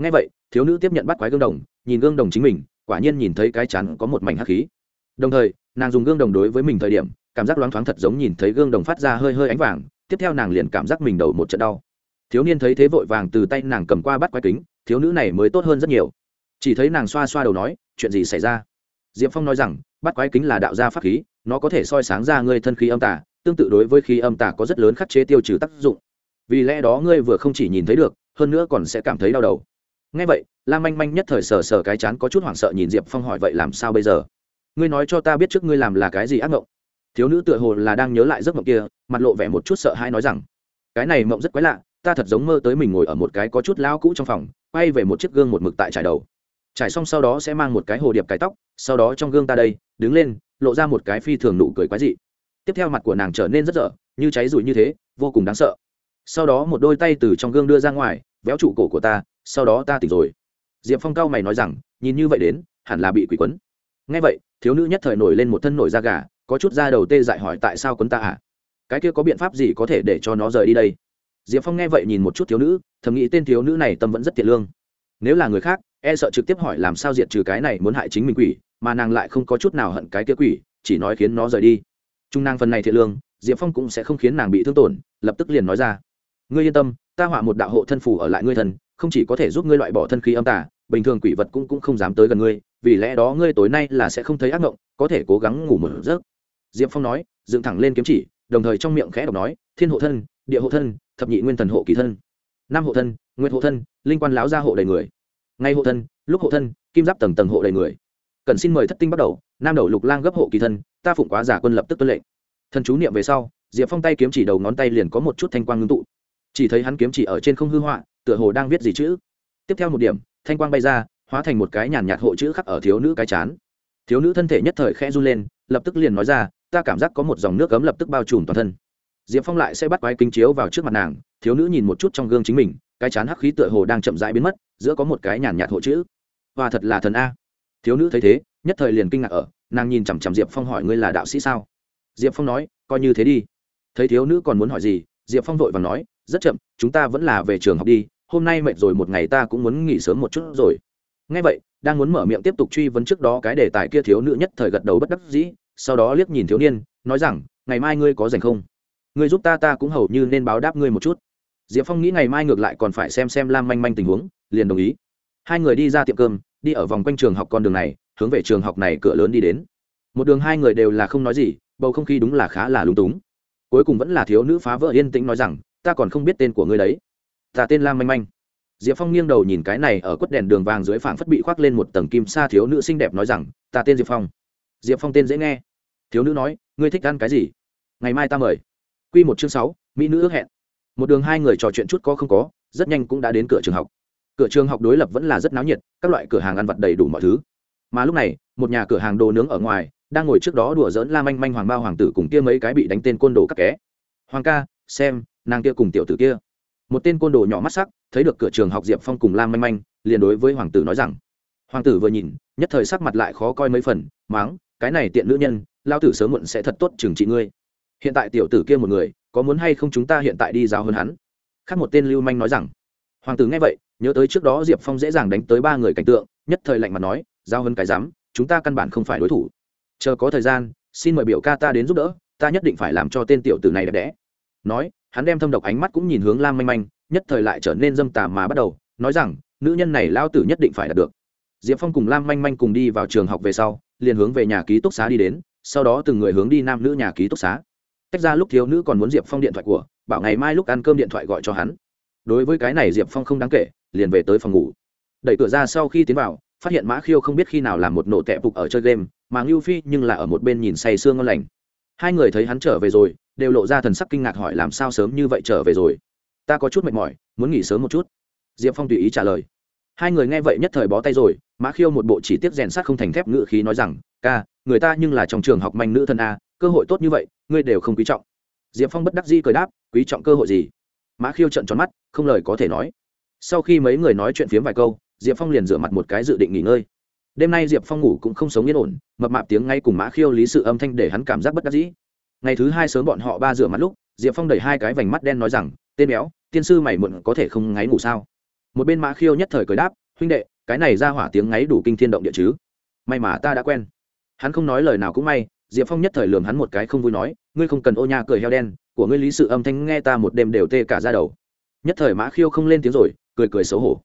Ngay vậy, thiếu nữ tiếp nhận bắt quái gương đồng, nhìn gương đồng chính mình quả nhiên nhìn thấy cái chán có một mảnh hắc khí. Đồng thời, nàng dùng gương đồng đối với mình thời điểm, cảm giác loáng thoáng thật giống nhìn thấy gương đồng phát ra hơi hơi ánh vàng, tiếp theo nàng liền cảm giác mình đầu một trận đau. Thiếu niên thấy thế vội vàng từ tay nàng cầm qua bắt quái kính, thiếu nữ này mới tốt hơn rất nhiều. Chỉ thấy nàng xoa xoa đầu nói, chuyện gì xảy ra? Diệp phong nói rằng, bắt quái kính là đạo gia pháp khí, nó có thể soi sáng ra ngươi thân khí âm tả tương tự đối với khí âm tả có rất lớn khắc chế tiêu trừ tác dụng. Vì lẽ đó ngươi vừa không chỉ nhìn thấy được, hơn nữa còn sẽ cảm thấy đau đầu ngay vậy lam manh manh nhất thời sờ sờ cái chán có chút hoảng sợ nhìn diệp phong hỏi vậy làm sao bây giờ? Ngươi nói cho ta biết trước ngươi làm là cái gì ác mộng? Thiếu nữ tựa hồ là đang nhớ lại giấc mộng kia, mặt lộ vẻ một chút sợ hãi nói rằng, cái này mộng rất quái lạ, ta thật giống mơ tới mình ngồi ở một cái có chút lao cũ trong phòng, quay về một chiếc gương một mực tại trải đầu. Trải xong sau đó sẽ mang một cái hồ điệp cái tóc, sau đó trong gương ta đây, đứng lên, lộ ra một cái phi thường nụ cười quái dị. Tiếp theo mặt của nàng trở nên rất dở, như cháy rụi như thế, vô cùng đáng sợ. Sau đó một đôi tay từ trong gương đưa ra ngoài, véo trụ cổ của ta sau đó ta tỉnh rồi. Diệp phong cao mày nói rằng, nhìn như vậy đến, hẳn là bị quỷ quấn. Ngay vậy, thiếu nữ nhất thời nổi lên một thân nổi da gà, có chút da đầu tê dại hỏi tại sao quấn ta à? Cái kia có biện pháp gì có thể để cho nó rời đi đây? Diệp phong nghe vậy nhìn một chút thiếu nữ, thầm nghĩ tên thiếu nữ này tâm vẫn rất thiện lương. Nếu là người khác e sợ trực tiếp hỏi làm sao diệt trừ cái này muốn hại chính mình quỷ, mà nàng lại không có chút nào hận cái kia quỷ, chỉ nói khiến nó rời đi. Trung nàng phần này thiện lương, diệp phong cũng sẽ không khiến nàng bị thương tổn, lập tức liền nói ra. Ngươi yên tâm, ta họa một đạo hộ thân phủ ở lại ngươi thần không chỉ có thể giúp ngươi loại bỏ thân khí âm tà, bình thường quỷ vật cũng cũng không dám tới gần ngươi vì lẽ đó ngươi tối nay là sẽ không thấy ác mộng có thể cố gắng ngủ một giấc. Diệp phong nói dựng thẳng lên kiếm chỉ đồng thời trong miệng khẽ đọc nói thiên hộ thân địa hộ thân thập nhị nguyên thần hộ kỳ thân nam hộ thân nguyên hộ thân linh quan láo gia hộ đầy người ngay hộ thân lúc hộ thân kim giáp tầng tầng hộ đầy người. Cần xin mời thất tinh bắt đầu nam đầu lục lang gấp hộ kỳ thân ta phụng quá giả quân lập tức tuân lệnh. Thần chú niệm về sau diệp phong tay kiếm chỉ đầu ngón tay liền có một chút thanh quang ngưng tụ. Chỉ thấy hắn kiếm chỉ ở trên không hư họa tựa hồ đang viết gì chữ. Tiếp theo một điểm, thanh quang bay ra, hóa thành một cái nhàn nhạt hộ chữ khắc ở thiếu nữ cái chán. Thiếu nữ thân thể nhất thời khẽ run lên, lập tức liền nói ra, ta cảm giác có một dòng nước cấm lập tức bao trùm toàn thân. Diệp phong lại sẽ bắt quái kính chiếu vào trước mặt nàng, thiếu nữ nhìn một chút trong gương chính mình, cái chán hắc khí tựa hồ đang chậm rãi biến mất, giữa có một cái nhàn nhạt hộ chữ. Và thật là thần a. Thiếu nữ thấy thế, nhất thời liền kinh ngạc ở, nàng nhìn chằm chằm diệp phong hỏi, ngươi là đạo sĩ sao? Diệp phong nói, coi như thế đi. Thấy thiếu nữ còn muốn hỏi gì, diệp phong vội và nói, rất chậm, chúng ta vẫn là về trường học đi hôm nay mệt rồi, một ngày ta cũng muốn nghỉ sớm một chút rồi. Ngay vậy, đang muốn mở miệng tiếp tục truy vấn trước đó cái đề tài kia thiếu nữ nhất thời gật đầu bất đắc dĩ, sau đó liếc nhìn thiếu niên, nói rằng, ngày mai ngươi có rảnh không? Ngươi giúp ta ta cũng hầu như nên báo đáp ngươi một chút. Diệp phong nghĩ ngày mai ngược lại còn phải xem xem lam manh manh tình huống, liền đồng ý. Hai người đi ra tiệm cơm, đi ở vòng quanh trường học con đường này, hướng về trường học này cửa lớn đi đến. Một đường hai người đều là không nói gì, bầu không khí đúng là khá là lúng túng. Cuối cùng vẫn là thiếu nữ phá vỡ yên tĩnh nói rằng, ta còn không biết tên của ngươi đấy ta tên lam manh manh. Diệp phong nghiêng đầu nhìn cái này ở quất đèn đường vàng dưới phảng phất bị khoác lên một tầng kim sa thiếu nữ xinh đẹp nói rằng, ta tên diệp phong. Diệp phong tên dễ nghe. Thiếu nữ nói, ngươi thích ăn cái gì? Ngày mai ta mời. Q một chương sáu, mỹ nữ ước hẹn. Một đường hai người trò chuyện chút có không có, rất nhanh cũng đã đến cửa trường học. Cửa trường học đối lập vẫn là rất náo nhiệt, các loại cửa hàng ăn vặt đầy đủ mọi thứ. Mà lúc này, một nhà cửa hàng đồ nướng ở ngoài, đang ngồi trước đó đùa dỡn la manh manh hoàng bao hoàng tử cùng kia mấy cái bị đánh tên côn đồ các ké hoàng ca, xem, nàng kia cùng tiểu tử kia một tên côn đồ nhỏ mắt sắc, thấy được cửa trường học diệp phong cùng lam manh manh, liền đối với hoàng tử nói rằng, hoàng tử vừa nhìn, nhất thời sắc mặt lại khó coi mấy phần, máng, cái này tiện nữ nhân lao tử sớm muộn sẽ thật tốt trừng trị ngươi. Hiện tại tiểu tử kia một người, có muốn hay không chúng ta hiện tại đi giáo hơn hắn? Khác một tên lưu manh nói rằng, hoàng tử nghe vậy, nhớ tới trước đó diệp phong dễ dàng đánh tới ba người cảnh tượng, nhất thời lạnh mặt nói giao hơn cái dám chúng ta căn bản không phải đối thủ. Chờ có thời gian, xin mời biểu ca ta đến giúp đỡ, ta nhất định phải làm cho tên tiểu tử này đẹp đẽ. Nói hắn đem thâm độc ánh mắt cũng nhìn hướng lam manh manh, nhất thời lại trở nên dâm tà mà bắt đầu, nói rằng, nữ nhân này lao tử nhất định phải đạt được. Diệp phong cùng lam manh manh cùng đi vào trường học về sau, liền hướng về nhà ký túc xá đi đến, sau đó từng người hướng đi nam nữ nhà ký túc xá. Tách ra lúc thiếu nữ còn muốn diệp phong điện thoại của, bảo ngày mai lúc ăn cơm điện thoại gọi cho hắn. Đối với cái này diệp phong không đáng kể, liền về tới phòng ngủ. Đẩy cửa ra sau khi tiến vào, phát hiện mã khiêu không biết khi nào làm một nổ tẹp phục ở chơi game, mà ngưu phi nhưng là ở một bên nhìn say sương ngon lành hai người thấy hắn trở về rồi, đều lộ ra thần sắc kinh ngạc hỏi làm sao sớm như vậy trở về rồi. Ta có chút mệt mỏi, muốn nghỉ sớm một chút. Diệp phong tùy ý trả lời. Hai người nghe vậy nhất thời bó tay rồi, mã khiêu một bộ chỉ tiết rèn sát không thành thép ngự khí nói rằng, ca, người ta nhưng là trong trường học manh nữ thân a, cơ hội tốt như vậy, ngươi đều không quý trọng. Diệp phong bất đắc di cười đáp, quý trọng cơ hội gì? Mã khiêu trận tròn mắt, không lời có thể nói. Sau khi mấy người nói chuyện phiếm vài câu, diệp phong liền rửa mặt một cái dự định nghỉ ngơi đêm nay diệp phong ngủ cũng không sống yên ổn, mập mạp tiếng ngay cùng mã khiêu lý sự âm thanh để hắn cảm giác bất đắc dĩ. Ngày thứ hai sớm bọn họ ba rửa mặt lúc, diệp phong đẩy hai cái vành mắt đen nói rằng, tên béo, tiên sư mày muộn có thể không ngáy ngủ sao? Một bên mã khiêu nhất thời cười đáp, huynh đệ, cái này ra hỏa tiếng ngáy đủ kinh thiên động địa chứ? May mà ta đã quen. Hắn không nói lời nào cũng may, diệp phong nhất thời lường hắn một cái không vui nói, ngươi không cần ô nha cười heo đen, của ngươi lý sự âm thanh nghe ta một đêm đều tê cả ra đầu. Nhất thời mã khiêu không lên tiếng rồi, cười cười xấu hổ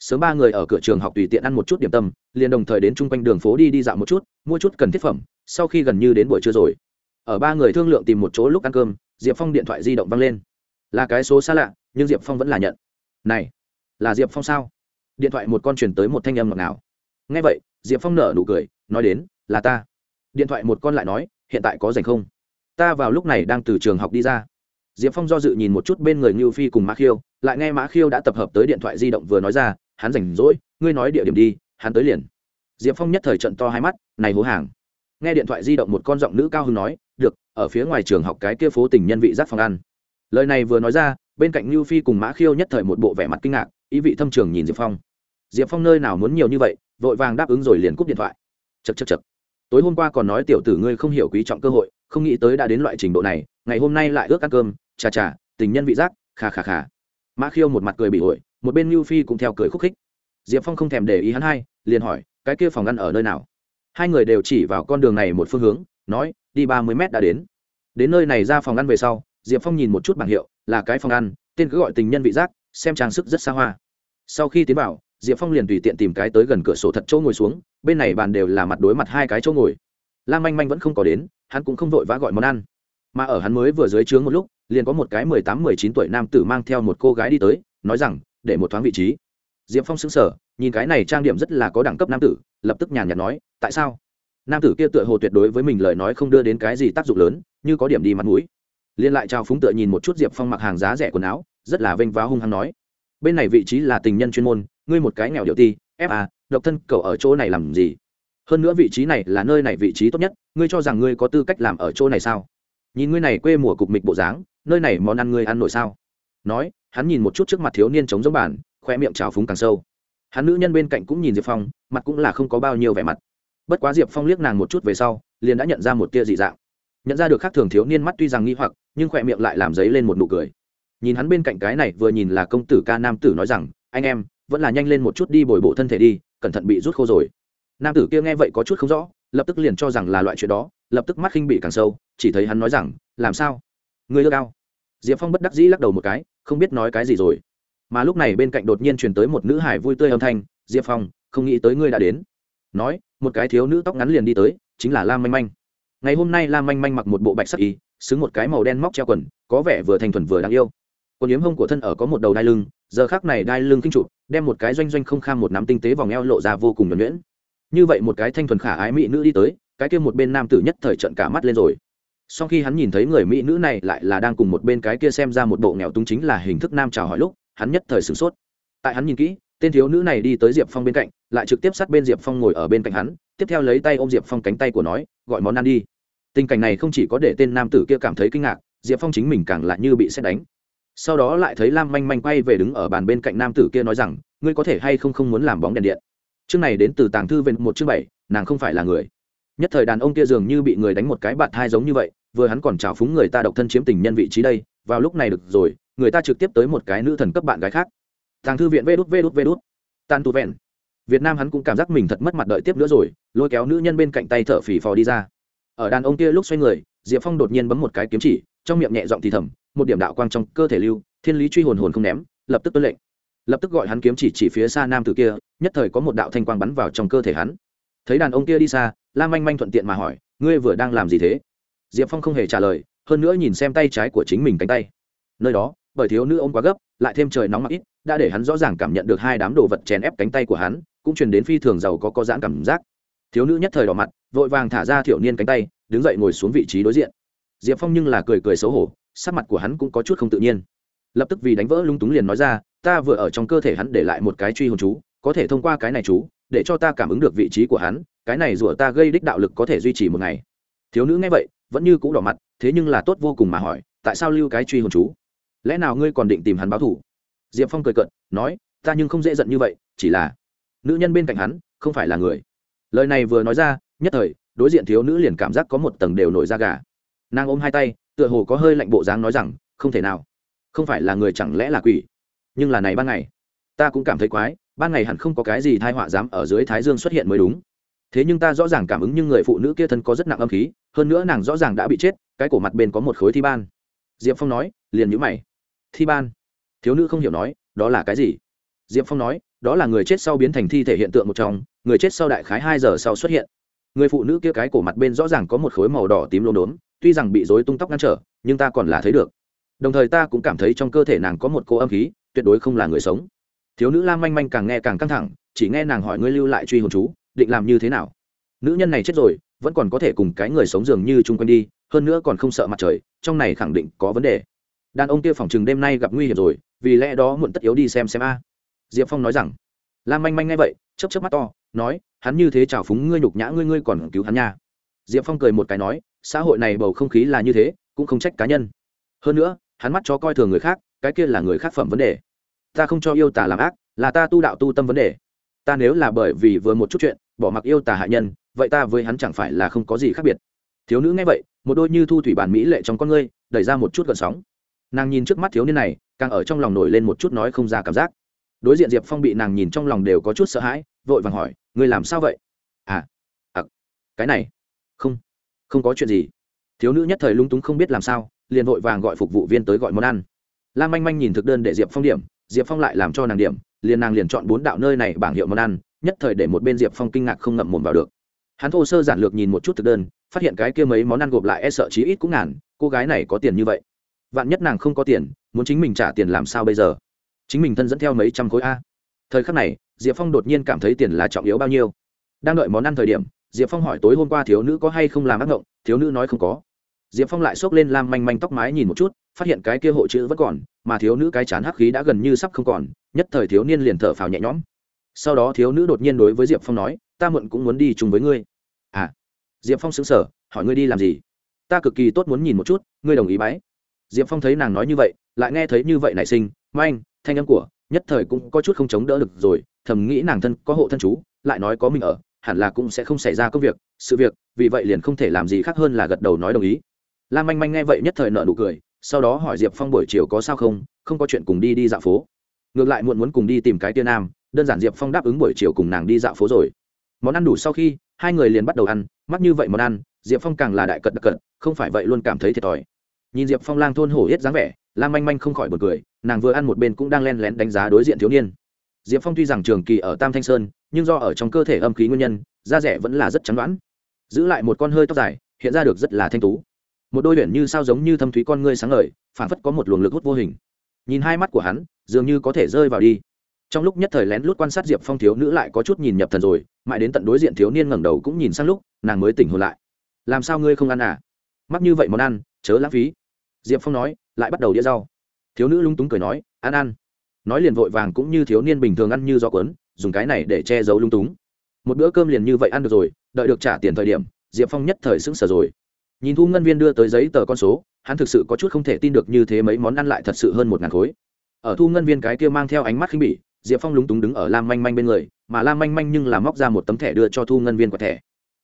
sớm ba người ở cửa trường học tùy tiện ăn một chút điểm tâm, liền đồng thời đến chung quanh đường phố đi đi dạo một chút, mua chút cần thiết phẩm, sau khi gần như đến buổi trưa rồi. Ở ba người thương lượng tìm một chỗ lúc ăn cơm, diệp phong điện thoại di động văng lên. Là cái số xa lạ, nhưng diệp phong vẫn là nhận. Này, là diệp phong sao? Điện thoại một con chuyển tới một thanh âm ngọt nào ngay vậy, diệp phong nở nụ cười, nói đến, là ta. Điện thoại một con lại nói, hiện tại có dành không? Ta vào lúc này đang từ trường học đi ra. Diệp phong do dự nhìn một chút bên người ngưu phi cùng mã khiêu, lại nghe mã khiêu đã tập hợp tới điện thoại di động vừa nói ra hắn rảnh rỗi, ngươi nói địa điểm đi, hắn tới liền. Diệp phong nhất thời trận to hai mắt, này hố hàng. Nghe điện thoại di động một con giọng nữ cao hưng nói, được, ở phía ngoài trường học cái kia phố tình nhân vị giác phòng ăn. Lời này vừa nói ra, bên cạnh Lưu phi cùng mã khiêu nhất thời một bộ vẻ mặt kinh ngạc, ý vị thâm trường nhìn diệp phong. Diệp phong nơi nào muốn nhiều như vậy, vội vàng đáp ứng rồi liền cúp điện thoại. Chật chật chật tối hôm qua còn nói tiểu tử ngươi không hiểu quý trọng cơ hội, không nghĩ tới đã đến loại trình độ này, ngày hôm nay lại ước ăn cơm, chà chà, tình nhân vị giác khà khà khà mã khiêu một mặt cười bị ổi một bên Nưu phi cũng theo cười khúc khích. Diệp phong không thèm để ý hắn hai, liền hỏi, cái kia phòng ăn ở nơi nào? Hai người đều chỉ vào con đường này một phương hướng, nói, đi ba mươi mét đã đến. Đến nơi này ra phòng ăn về sau, diệp phong nhìn một chút bảng hiệu, là cái phòng ăn tên cứ gọi tình nhân vị giác, xem trang sức rất xa hoa. Sau khi tiến vào, diệp phong liền tùy tiện tìm cái tới gần cửa sổ thật chỗ ngồi xuống, bên này bàn đều là mặt đối mặt hai cái chỗ ngồi. Lam manh manh vẫn không có đến, hắn cũng không vội vã gọi món ăn. Mà ở hắn mới vừa dưới trướng một lúc, liền có một cái mười tám, mười chín tuổi nam tử mang theo một cô gái đi tới, nói rằng để một thoáng vị trí. Diệp phong xứng sở nhìn cái này trang điểm rất là có đẳng cấp nam tử, lập tức nhàn nhạt nói, tại sao? Nam tử kia tựa hồ tuyệt đối với mình lời nói không đưa đến cái gì tác dụng lớn, như có điểm đi mặt mũi. Liên lại trao phúng tựa nhìn một chút diệp phong mặc hàng giá rẻ quần áo, rất là vênh váo hung hăng nói, bên này vị trí là tình nhân chuyên môn, ngươi một cái nghèo điệu ti fa độc thân cậu ở chỗ này làm gì? Hơn nữa vị trí này là nơi này vị trí tốt nhất, ngươi cho rằng ngươi có tư cách làm ở chỗ này sao? Nhìn ngươi này quê mùa cục mịch bộ dáng, nơi này món ăn ngươi ăn nổi sao? Nói hắn nhìn một chút trước mặt thiếu niên chống giống bản khoe miệng trào phúng càng sâu. Hắn nữ nhân bên cạnh cũng nhìn diệp phong, mặt cũng là không có bao nhiêu vẻ mặt. Bất quá diệp phong liếc nàng một chút về sau, liền đã nhận ra một tia dị dạng. Nhận ra được khác thường thiếu niên mắt tuy rằng nghi hoặc, nhưng khoe miệng lại làm giấy lên một nụ cười. Nhìn hắn bên cạnh cái này vừa nhìn là công tử ca nam tử nói rằng, anh em, vẫn là nhanh lên một chút đi bồi bộ thân thể đi, cẩn thận bị rút khô rồi. Nam tử kia nghe vậy có chút không rõ, lập tức liền cho rằng là loại chuyện đó, lập tức mắt khinh bị càng sâu, chỉ thấy hắn nói rằng, làm sao? Người ưa cao diệp phong bất đắc dĩ lắc đầu một cái không biết nói cái gì rồi. Mà lúc này bên cạnh đột nhiên truyền tới một nữ hải vui tươi âm thanh, diệp phong, không nghĩ tới ngươi đã đến. Nói, một cái thiếu nữ tóc ngắn liền đi tới, chính là lam manh manh. Ngày hôm nay lam manh manh mặc một bộ bạch sắc y, xứng một cái màu đen móc treo quần, có vẻ vừa thành thuần vừa đáng yêu. Quần yếm hông của thân ở có một đầu đai lưng, giờ khác này đai lưng kinh trụ, đem một cái doanh doanh không kham một nắm tinh tế vòng eo lộ ra vô cùng nhuẩn nhuyễn. Như vậy một cái thanh thuần khả ái mỹ nữ đi tới, cái kia một bên nam tử nhất thời trận cả mắt lên rồi sau khi hắn nhìn thấy người mỹ nữ này lại là đang cùng một bên cái kia xem ra một bộ nghèo túng chính là hình thức nam chào hỏi lúc, hắn nhất thời sửng sốt. Tại hắn nhìn kỹ, tên thiếu nữ này đi tới diệp phong bên cạnh, lại trực tiếp sát bên diệp phong ngồi ở bên cạnh hắn, tiếp theo lấy tay ôm diệp phong cánh tay của nói, gọi món ăn đi. Tình cảnh này không chỉ có để tên nam tử kia cảm thấy kinh ngạc, diệp phong chính mình càng lại như bị xét đánh. Sau đó lại thấy lam manh manh quay về đứng ở bàn bên cạnh nam tử kia nói rằng, ngươi có thể hay không không muốn làm bóng đèn điện? Chương này đến từ tàng thư về một chương bảy, nàng không phải là người. Nhất thời đàn ông kia dường như bị người đánh một cái bạn hai giống như vậy vừa hắn còn trào phúng người ta độc thân chiếm tình nhân vị trí đây, vào lúc này được rồi, người ta trực tiếp tới một cái nữ thần cấp bạn gái khác. Tàng thư viện vê đút vê đút vê đút. Tan tu vẹn. Việt nam hắn cũng cảm giác mình thật mất mặt đợi tiếp nữa rồi, lôi kéo nữ nhân bên cạnh tay thở phì phò đi ra. Ở đàn ông kia lúc xoay người, diệp phong đột nhiên bấm một cái kiếm chỉ, trong miệng nhẹ giọng thì thầm, một điểm đạo quang trong cơ thể lưu, thiên lý truy hồn hồn không ném, lập tức tuân lệnh. Lập tức gọi hắn kiếm chỉ chỉ phía xa nam tử kia, nhất thời có một đạo thanh quang bắn vào trong cơ thể hắn. Thấy đàn ông kia đi xa lam manh manh thuận tiện mà hỏi, ngươi vừa đang làm gì thế? Diệp phong không hề trả lời, hơn nữa nhìn xem tay trái của chính mình cánh tay. Nơi đó, bởi thiếu nữ ôm quá gấp, lại thêm trời nóng mặc ít, đã để hắn rõ ràng cảm nhận được hai đám đồ vật chèn ép cánh tay của hắn, cũng truyền đến phi thường giàu có có giãn cảm giác. Thiếu nữ nhất thời đỏ mặt, vội vàng thả ra thiểu niên cánh tay, đứng dậy ngồi xuống vị trí đối diện. Diệp phong nhưng là cười cười xấu hổ, sắc mặt của hắn cũng có chút không tự nhiên. Lập tức vì đánh vỡ lung túng liền nói ra, ta vừa ở trong cơ thể hắn để lại một cái truy hồn chú, có thể thông qua cái này chú, để cho ta cảm ứng được vị trí của hắn, cái này rủa ta gây đích đạo lực có thể duy trì một ngày. Thiếu nữ nghe vậy vẫn như c ũ đỏ mặt, thế nhưng là tốt vô cùng mà hỏi, tại sao lưu cái truy hồn chú? Lẽ nào ngươi còn định tìm hắn báo thủ diệp phong cười cận nói, ta nhưng không dễ giận như vậy, chỉ là nữ nhân bên cạnh hắn, không phải là người. Lời này vừa nói ra, nhất thời, đối diện thiếu nữ liền cảm giác có một tầng đều nổi da gà. Nàng ôm hai tay, tựa hồ có hơi lạnh bộ dáng nói rằng, không thể nào. Không phải là người chẳng lẽ là quỷ? Nhưng là này ban ngày, ta cũng cảm thấy quái, ban ngày hẳn không có cái gì thai họa dám ở dưới thái dương xuất hiện mới đúng thế nhưng ta rõ ràng cảm ứng nhưng người phụ nữ kia thân có rất nặng âm khí, hơn nữa nàng rõ ràng đã bị chết, cái cổ mặt bên có một khối thi ban. Diệp phong nói, liền nhữ mày. Thi ban? Thiếu nữ không hiểu nói, đó là cái gì? Diệp phong nói, đó là người chết sau biến thành thi thể hiện tượng một trong, người chết sau đại khái hai giờ sau xuất hiện. Người phụ nữ kia cái cổ mặt bên rõ ràng có một khối màu đỏ tím lốm đốm, tuy rằng bị dối tung tóc ngăn trở, nhưng ta còn là thấy được. Đồng thời ta cũng cảm thấy trong cơ thể nàng có một cô âm khí, tuyệt đối không là người sống. Thiếu nữ lam manh manh càng nghe càng căng thẳng, chỉ nghe nàng hỏi ngươi lưu lại truy hồn chú định làm như thế nào? Nữ nhân này chết rồi, vẫn còn có thể cùng cái người sống dường như chung quanh đi, hơn nữa còn không sợ mặt trời, trong này khẳng định có vấn đề. Đàn ông kia phòng chừng đêm nay gặp nguy hiểm rồi, vì lẽ đó muộn tất yếu đi xem xem a. Diệp phong nói rằng. Lam manh manh nghe vậy chấp chấp mắt to, nói, hắn như thế chào phúng ngươi nhục nhã ngươi ngươi còn cứu hắn nha. Diệp phong cười một cái nói, xã hội này bầu không khí là như thế, cũng không trách cá nhân. Hơn nữa, hắn mắt chó coi thường người khác, cái kia là người khác phẩm vấn đề. Ta không cho yêu tả làm ác, là ta tu đạo tu tâm vấn đề ta nếu là bởi vì vừa một chút chuyện, bỏ mặc yêu tà hạ nhân, vậy ta với hắn chẳng phải là không có gì khác biệt. Thiếu nữ nghe vậy, một đôi như thu thủy bản mỹ lệ trong con ngươi, đẩy ra một chút gợn sóng. Nàng nhìn trước mắt thiếu niên này, càng ở trong lòng nổi lên một chút nói không ra cảm giác. Đối diện diệp phong bị nàng nhìn trong lòng đều có chút sợ hãi, vội vàng hỏi, ngươi làm sao vậy? À à cái này, không không có chuyện gì. Thiếu nữ nhất thời lung túng không biết làm sao, liền vội vàng gọi phục vụ viên tới gọi món ăn. Lan manh manh nhìn thực đơn để diệp phong điểm, diệp phong lại làm cho nàng điểm liền nàng liền chọn bốn đạo nơi này bảng hiệu món ăn, nhất thời để một bên diệp phong kinh ngạc không ngậm mồm vào được. Hắn thô sơ giản lược nhìn một chút thực đơn, phát hiện cái kia mấy món ăn gộp lại e sợ chí ít cũng ngàn, cô gái này có tiền như vậy. Vạn nhất nàng không có tiền, muốn chính mình trả tiền làm sao bây giờ? Chính mình thân dẫn theo mấy trăm khối a. Thời khắc này, diệp phong đột nhiên cảm thấy tiền là trọng yếu bao nhiêu. Đang đợi món ăn thời điểm, diệp phong hỏi tối hôm qua thiếu nữ có hay không làm ác ngộng, thiếu nữ nói không có. Diệp phong lại xốc lên lam manh manh tóc mái nhìn một chút phát hiện cái kia hộ chữ vẫn còn, mà thiếu nữ cái chán hắc khí đã gần như sắp không còn, nhất thời thiếu niên liền thở phào nhẹ nhõm. Sau đó thiếu nữ đột nhiên đối với diệp phong nói, ta muộn cũng muốn đi chung với ngươi. À. Diệp phong xứng sở hỏi ngươi đi làm gì? Ta cực kỳ tốt muốn nhìn một chút, ngươi đồng ý bái. Diệp phong thấy nàng nói như vậy, lại nghe thấy như vậy nảy sinh, manh, thanh âm của, nhất thời cũng có chút không chống đỡ được rồi, thầm nghĩ nàng thân có hộ thân chú, lại nói có mình ở, hẳn là cũng sẽ không xảy ra công việc, sự việc, vì vậy liền không thể làm gì khác hơn là gật đầu nói đồng ý. Lam manh manh nghe vậy nhất thời nợ nụ cười sau đó hỏi diệp phong buổi chiều có sao không không có chuyện cùng đi đi dạo phố. Ngược lại muộn muốn cùng đi tìm cái tia nam, đơn giản diệp phong đáp ứng buổi chiều cùng nàng đi dạo phố rồi. Món ăn đủ sau khi, hai người liền bắt đầu ăn, mắc như vậy món ăn, diệp phong càng là đại cật đặc cật, không phải vậy luôn cảm thấy thiệt thòi. Nhìn diệp phong lang thôn hổ hết dáng vẻ Lang manh manh không khỏi bật cười, nàng vừa ăn một bên cũng đang len lén đánh giá đối diện thiếu niên. Diệp phong tuy rằng trường kỳ ở tam thanh sơn, nhưng do ở trong cơ thể âm khí nguyên nhân, da rẻ vẫn là rất chắn đoán giữ lại một con hơi tóc dài, hiện ra được rất là thanh tú một đôi luyện như sao giống như thâm thúy con ngươi sáng ngời phản phất có một luồng lực hút vô hình. Nhìn hai mắt của hắn, dường như có thể rơi vào đi. Trong lúc nhất thời lén lút quan sát diệp phong thiếu nữ lại có chút nhìn nhập thần rồi, mãi đến tận đối diện thiếu niên ngẩng đầu cũng nhìn sang lúc, nàng mới tỉnh hồn lại. Làm sao ngươi không ăn à? Mắc như vậy món ăn, chớ lãng phí. Diệp phong nói, lại bắt đầu đĩa rau. Thiếu nữ lung túng cười nói, ăn ăn. Nói liền vội vàng cũng như thiếu niên bình thường ăn như gió quấn dùng cái này để che giấu lung túng. Một bữa cơm liền như vậy ăn được rồi, đợi được trả tiền thời điểm, diệp phong nhất thời sững sờ rồi nhìn thu ngân viên đưa tới giấy tờ con số, hắn thực sự có chút không thể tin được như thế mấy món ăn lại thật sự hơn một ngàn khối. Ở thu ngân viên cái kia mang theo ánh mắt khinh bỉ, diệp phong lúng túng đứng ở lam manh manh bên người, mà lam manh manh nhưng là móc ra một tấm thẻ đưa cho thu ngân viên quả thẻ.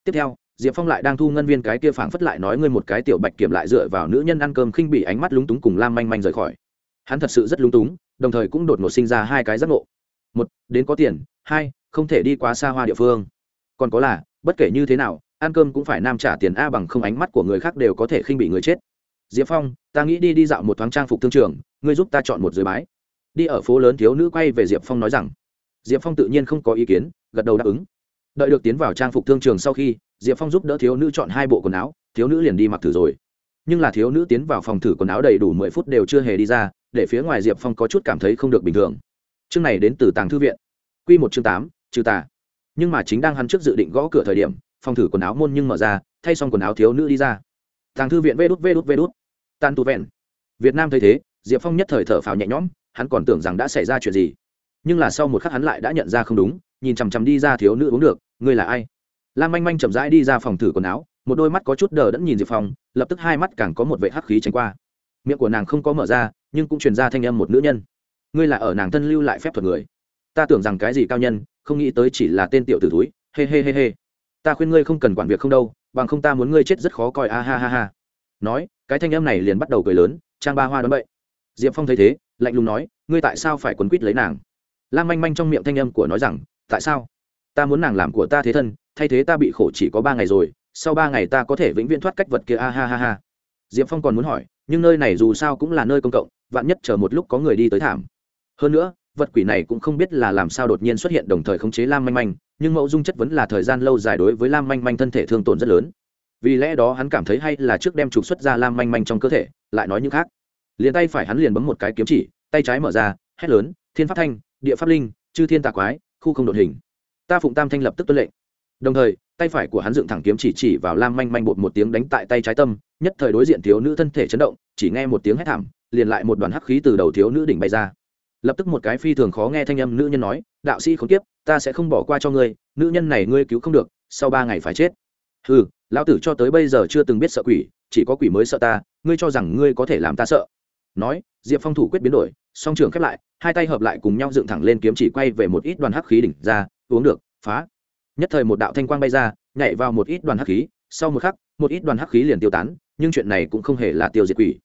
Tiếp theo, diệp phong lại đang thu ngân viên cái kia phảng phất lại nói ngươi một cái tiểu bạch kiểm lại dựa vào nữ nhân ăn cơm khinh bỉ ánh mắt lúng túng cùng lam manh manh rời khỏi. Hắn thật sự rất lúng túng, đồng thời cũng đột ngột sinh ra hai cái giác ngộ. Một, đến có tiền, hai, không thể đi quá xa hoa địa phương. Còn có là, bất kể như thế nào ăn cơm cũng phải nam trả tiền a bằng không ánh mắt của người khác đều có thể khinh bị người chết. Diệp phong, ta nghĩ đi đi dạo một thoáng trang phục thương trường, ngươi giúp ta chọn một dưới bái. Đi ở phố lớn thiếu nữ quay về diệp phong nói rằng. Diệp phong tự nhiên không có ý kiến, gật đầu đáp ứng. Đợi được tiến vào trang phục thương trường sau khi, diệp phong giúp đỡ thiếu nữ chọn hai bộ quần áo, thiếu nữ liền đi mặc thử rồi. Nhưng là thiếu nữ tiến vào phòng thử quần áo đầy đủ mười phút đều chưa hề đi ra, để phía ngoài diệp phong có chút cảm thấy không được bình thường. Chương này đến từ tàng thư viện q một chương tám, trừ tà. Nhưng mà chính đang hắn trước dự định gõ cửa thời điểm phòng thử quần áo môn nhưng mở ra, thay xong quần áo thiếu nữ đi ra. Tàng thư viện vê đút vê đút vê đút. Tan tu vẹn. Việt nam thấy thế, diệp phong nhất thời thở phào nhẹ nhõm, hắn còn tưởng rằng đã xảy ra chuyện gì. Nhưng là sau một khắc hắn lại đã nhận ra không đúng, nhìn chằm chằm đi ra thiếu nữ uống được, ngươi là ai? Lan manh manh chậm rãi đi ra phòng thử quần áo, một đôi mắt có chút đờ đẫn nhìn diệp phong, lập tức hai mắt càng có một vệ hắc khí tránh qua. Miệng của nàng không có mở ra, nhưng cũng truyền ra thanh âm một nữ nhân. Ngươi là ở nàng thân lưu lại phép thuật người. Ta tưởng rằng cái gì cao nhân, không nghĩ tới chỉ là tên tiểu tử túi hê hê hê hê ta khuyên ngươi không cần quản việc không đâu, bằng không ta muốn ngươi chết rất khó coi, a ha ha ha. Nói, cái thanh âm này liền bắt đầu cười lớn, trang ba hoa đón bậy diệp phong thấy thế, lạnh lùng nói, ngươi tại sao phải quấn quýt lấy nàng? Lan manh manh trong miệng thanh âm của nói rằng, tại sao? Ta muốn nàng làm của ta thế thân, thay thế ta bị khổ chỉ có ba ngày rồi, sau ba ngày ta có thể vĩnh viễn thoát cách vật kia, a ha ha ha. Diệp phong còn muốn hỏi, nhưng nơi này dù sao cũng là nơi công cộng, vạn nhất chờ một lúc có người đi tới thảm. Hơn nữa vật quỷ này cũng không biết là làm sao đột nhiên xuất hiện đồng thời khống chế lam manh manh, nhưng mẫu dung chất vẫn là thời gian lâu dài đối với lam manh manh thân thể thương tổn rất lớn. Vì lẽ đó hắn cảm thấy hay là trước đem trục xuất ra lam manh manh trong cơ thể, lại nói những khác. Liền tay phải hắn liền bấm một cái kiếm chỉ, tay trái mở ra, hét lớn, thiên pháp thanh, địa pháp linh, chư thiên tà quái, khu không đột hình. Ta phụng tam thanh lập tức tuân lệnh. Đồng thời, tay phải của hắn dựng thẳng kiếm chỉ chỉ vào lam manh manh bột một tiếng đánh tại tay trái tâm, nhất thời đối diện thiếu nữ thân thể chấn động, chỉ nghe một tiếng hét thảm, liền lại một đoàn hắc khí từ đầu thiếu nữ đỉnh bay ra lập tức một cái phi thường khó nghe thanh âm nữ nhân nói, đạo sĩ không tiếp ta sẽ không bỏ qua cho ngươi, nữ nhân này ngươi cứu không được, sau ba ngày phải chết. Ừ lão tử cho tới bây giờ chưa từng biết sợ quỷ, chỉ có quỷ mới sợ ta, ngươi cho rằng ngươi có thể làm ta sợ. Nói, diệp phong thủ quyết biến đổi, song trường khép lại, hai tay hợp lại cùng nhau dựng thẳng lên kiếm chỉ quay về một ít đoàn hắc khí đỉnh ra, uống được, phá. Nhất thời một đạo thanh quang bay ra, nhảy vào một ít đoàn hắc khí, sau một khắc, một ít đoàn hắc khí liền tiêu tán, nhưng chuyện này cũng không hề là tiêu diệt quỷ.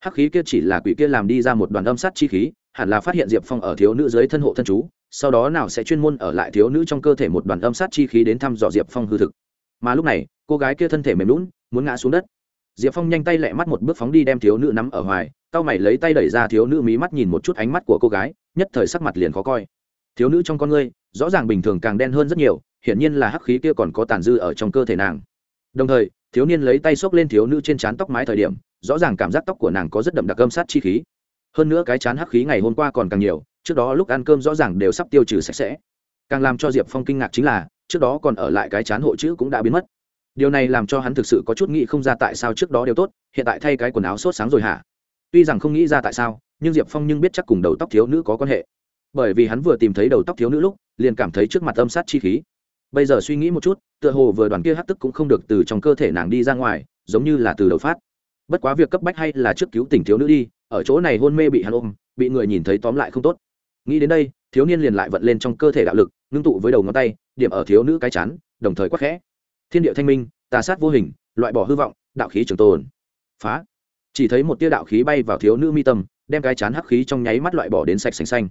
Hắc khí kia chỉ là quỷ kia làm đi ra một đoàn âm sát chi khí hẳn là phát hiện diệp phong ở thiếu nữ dưới thân hộ thân chú, sau đó nào sẽ chuyên môn ở lại thiếu nữ trong cơ thể một đoàn âm sát chi khí đến thăm dò diệp phong hư thực. Mà lúc này, cô gái kia thân thể mềm lún muốn ngã xuống đất. Diệp phong nhanh tay lẹ mắt một bước phóng đi đem thiếu nữ nắm ở hoài tao mày lấy tay đẩy ra thiếu nữ mí mắt nhìn một chút ánh mắt của cô gái, nhất thời sắc mặt liền khó coi. Thiếu nữ trong con ngươi, rõ ràng bình thường càng đen hơn rất nhiều, hiển nhiên là hắc khí kia còn có tàn dư ở trong cơ thể nàng. Đồng thời, thiếu niên lấy tay xốc lên thiếu nữ trên trán tóc mái thời điểm, rõ ràng cảm giác tóc của nàng có rất đậm đặc âm sát chi khí hơn nữa cái chán hắc khí ngày hôm qua còn càng nhiều, trước đó lúc ăn cơm rõ ràng đều sắp tiêu trừ sạch sẽ. Càng làm cho diệp phong kinh ngạc chính là, trước đó còn ở lại cái chán hộ chữ cũng đã biến mất. Điều này làm cho hắn thực sự có chút nghĩ không ra tại sao trước đó đều tốt, hiện tại thay cái quần áo sốt sáng rồi hả? Tuy rằng không nghĩ ra tại sao, nhưng diệp phong nhưng biết chắc cùng đầu tóc thiếu nữ có quan hệ. Bởi vì hắn vừa tìm thấy đầu tóc thiếu nữ lúc, liền cảm thấy trước mặt âm sát chi khí. Bây giờ suy nghĩ một chút, tựa hồ vừa đoàn kia hát tức cũng không được từ trong cơ thể nàng đi ra ngoài, giống như là từ đầu phát. Bất quá việc cấp bách hay là trước cứu tình thiếu nữ đi ở chỗ này hôn mê bị hắn ôm, bị người nhìn thấy tóm lại không tốt. Nghĩ đến đây, thiếu niên liền lại vận lên trong cơ thể đạo lực, ngưng tụ với đầu ngón tay, điểm ở thiếu nữ cái chán, đồng thời quắc khẽ. Thiên địa thanh minh, tà sát vô hình, loại bỏ hư vọng, đạo khí trường tồn. Phá. Chỉ thấy một tia đạo khí bay vào thiếu nữ mi tâm, đem cái chán hắc khí trong nháy mắt loại bỏ đến sạch xanh xanh.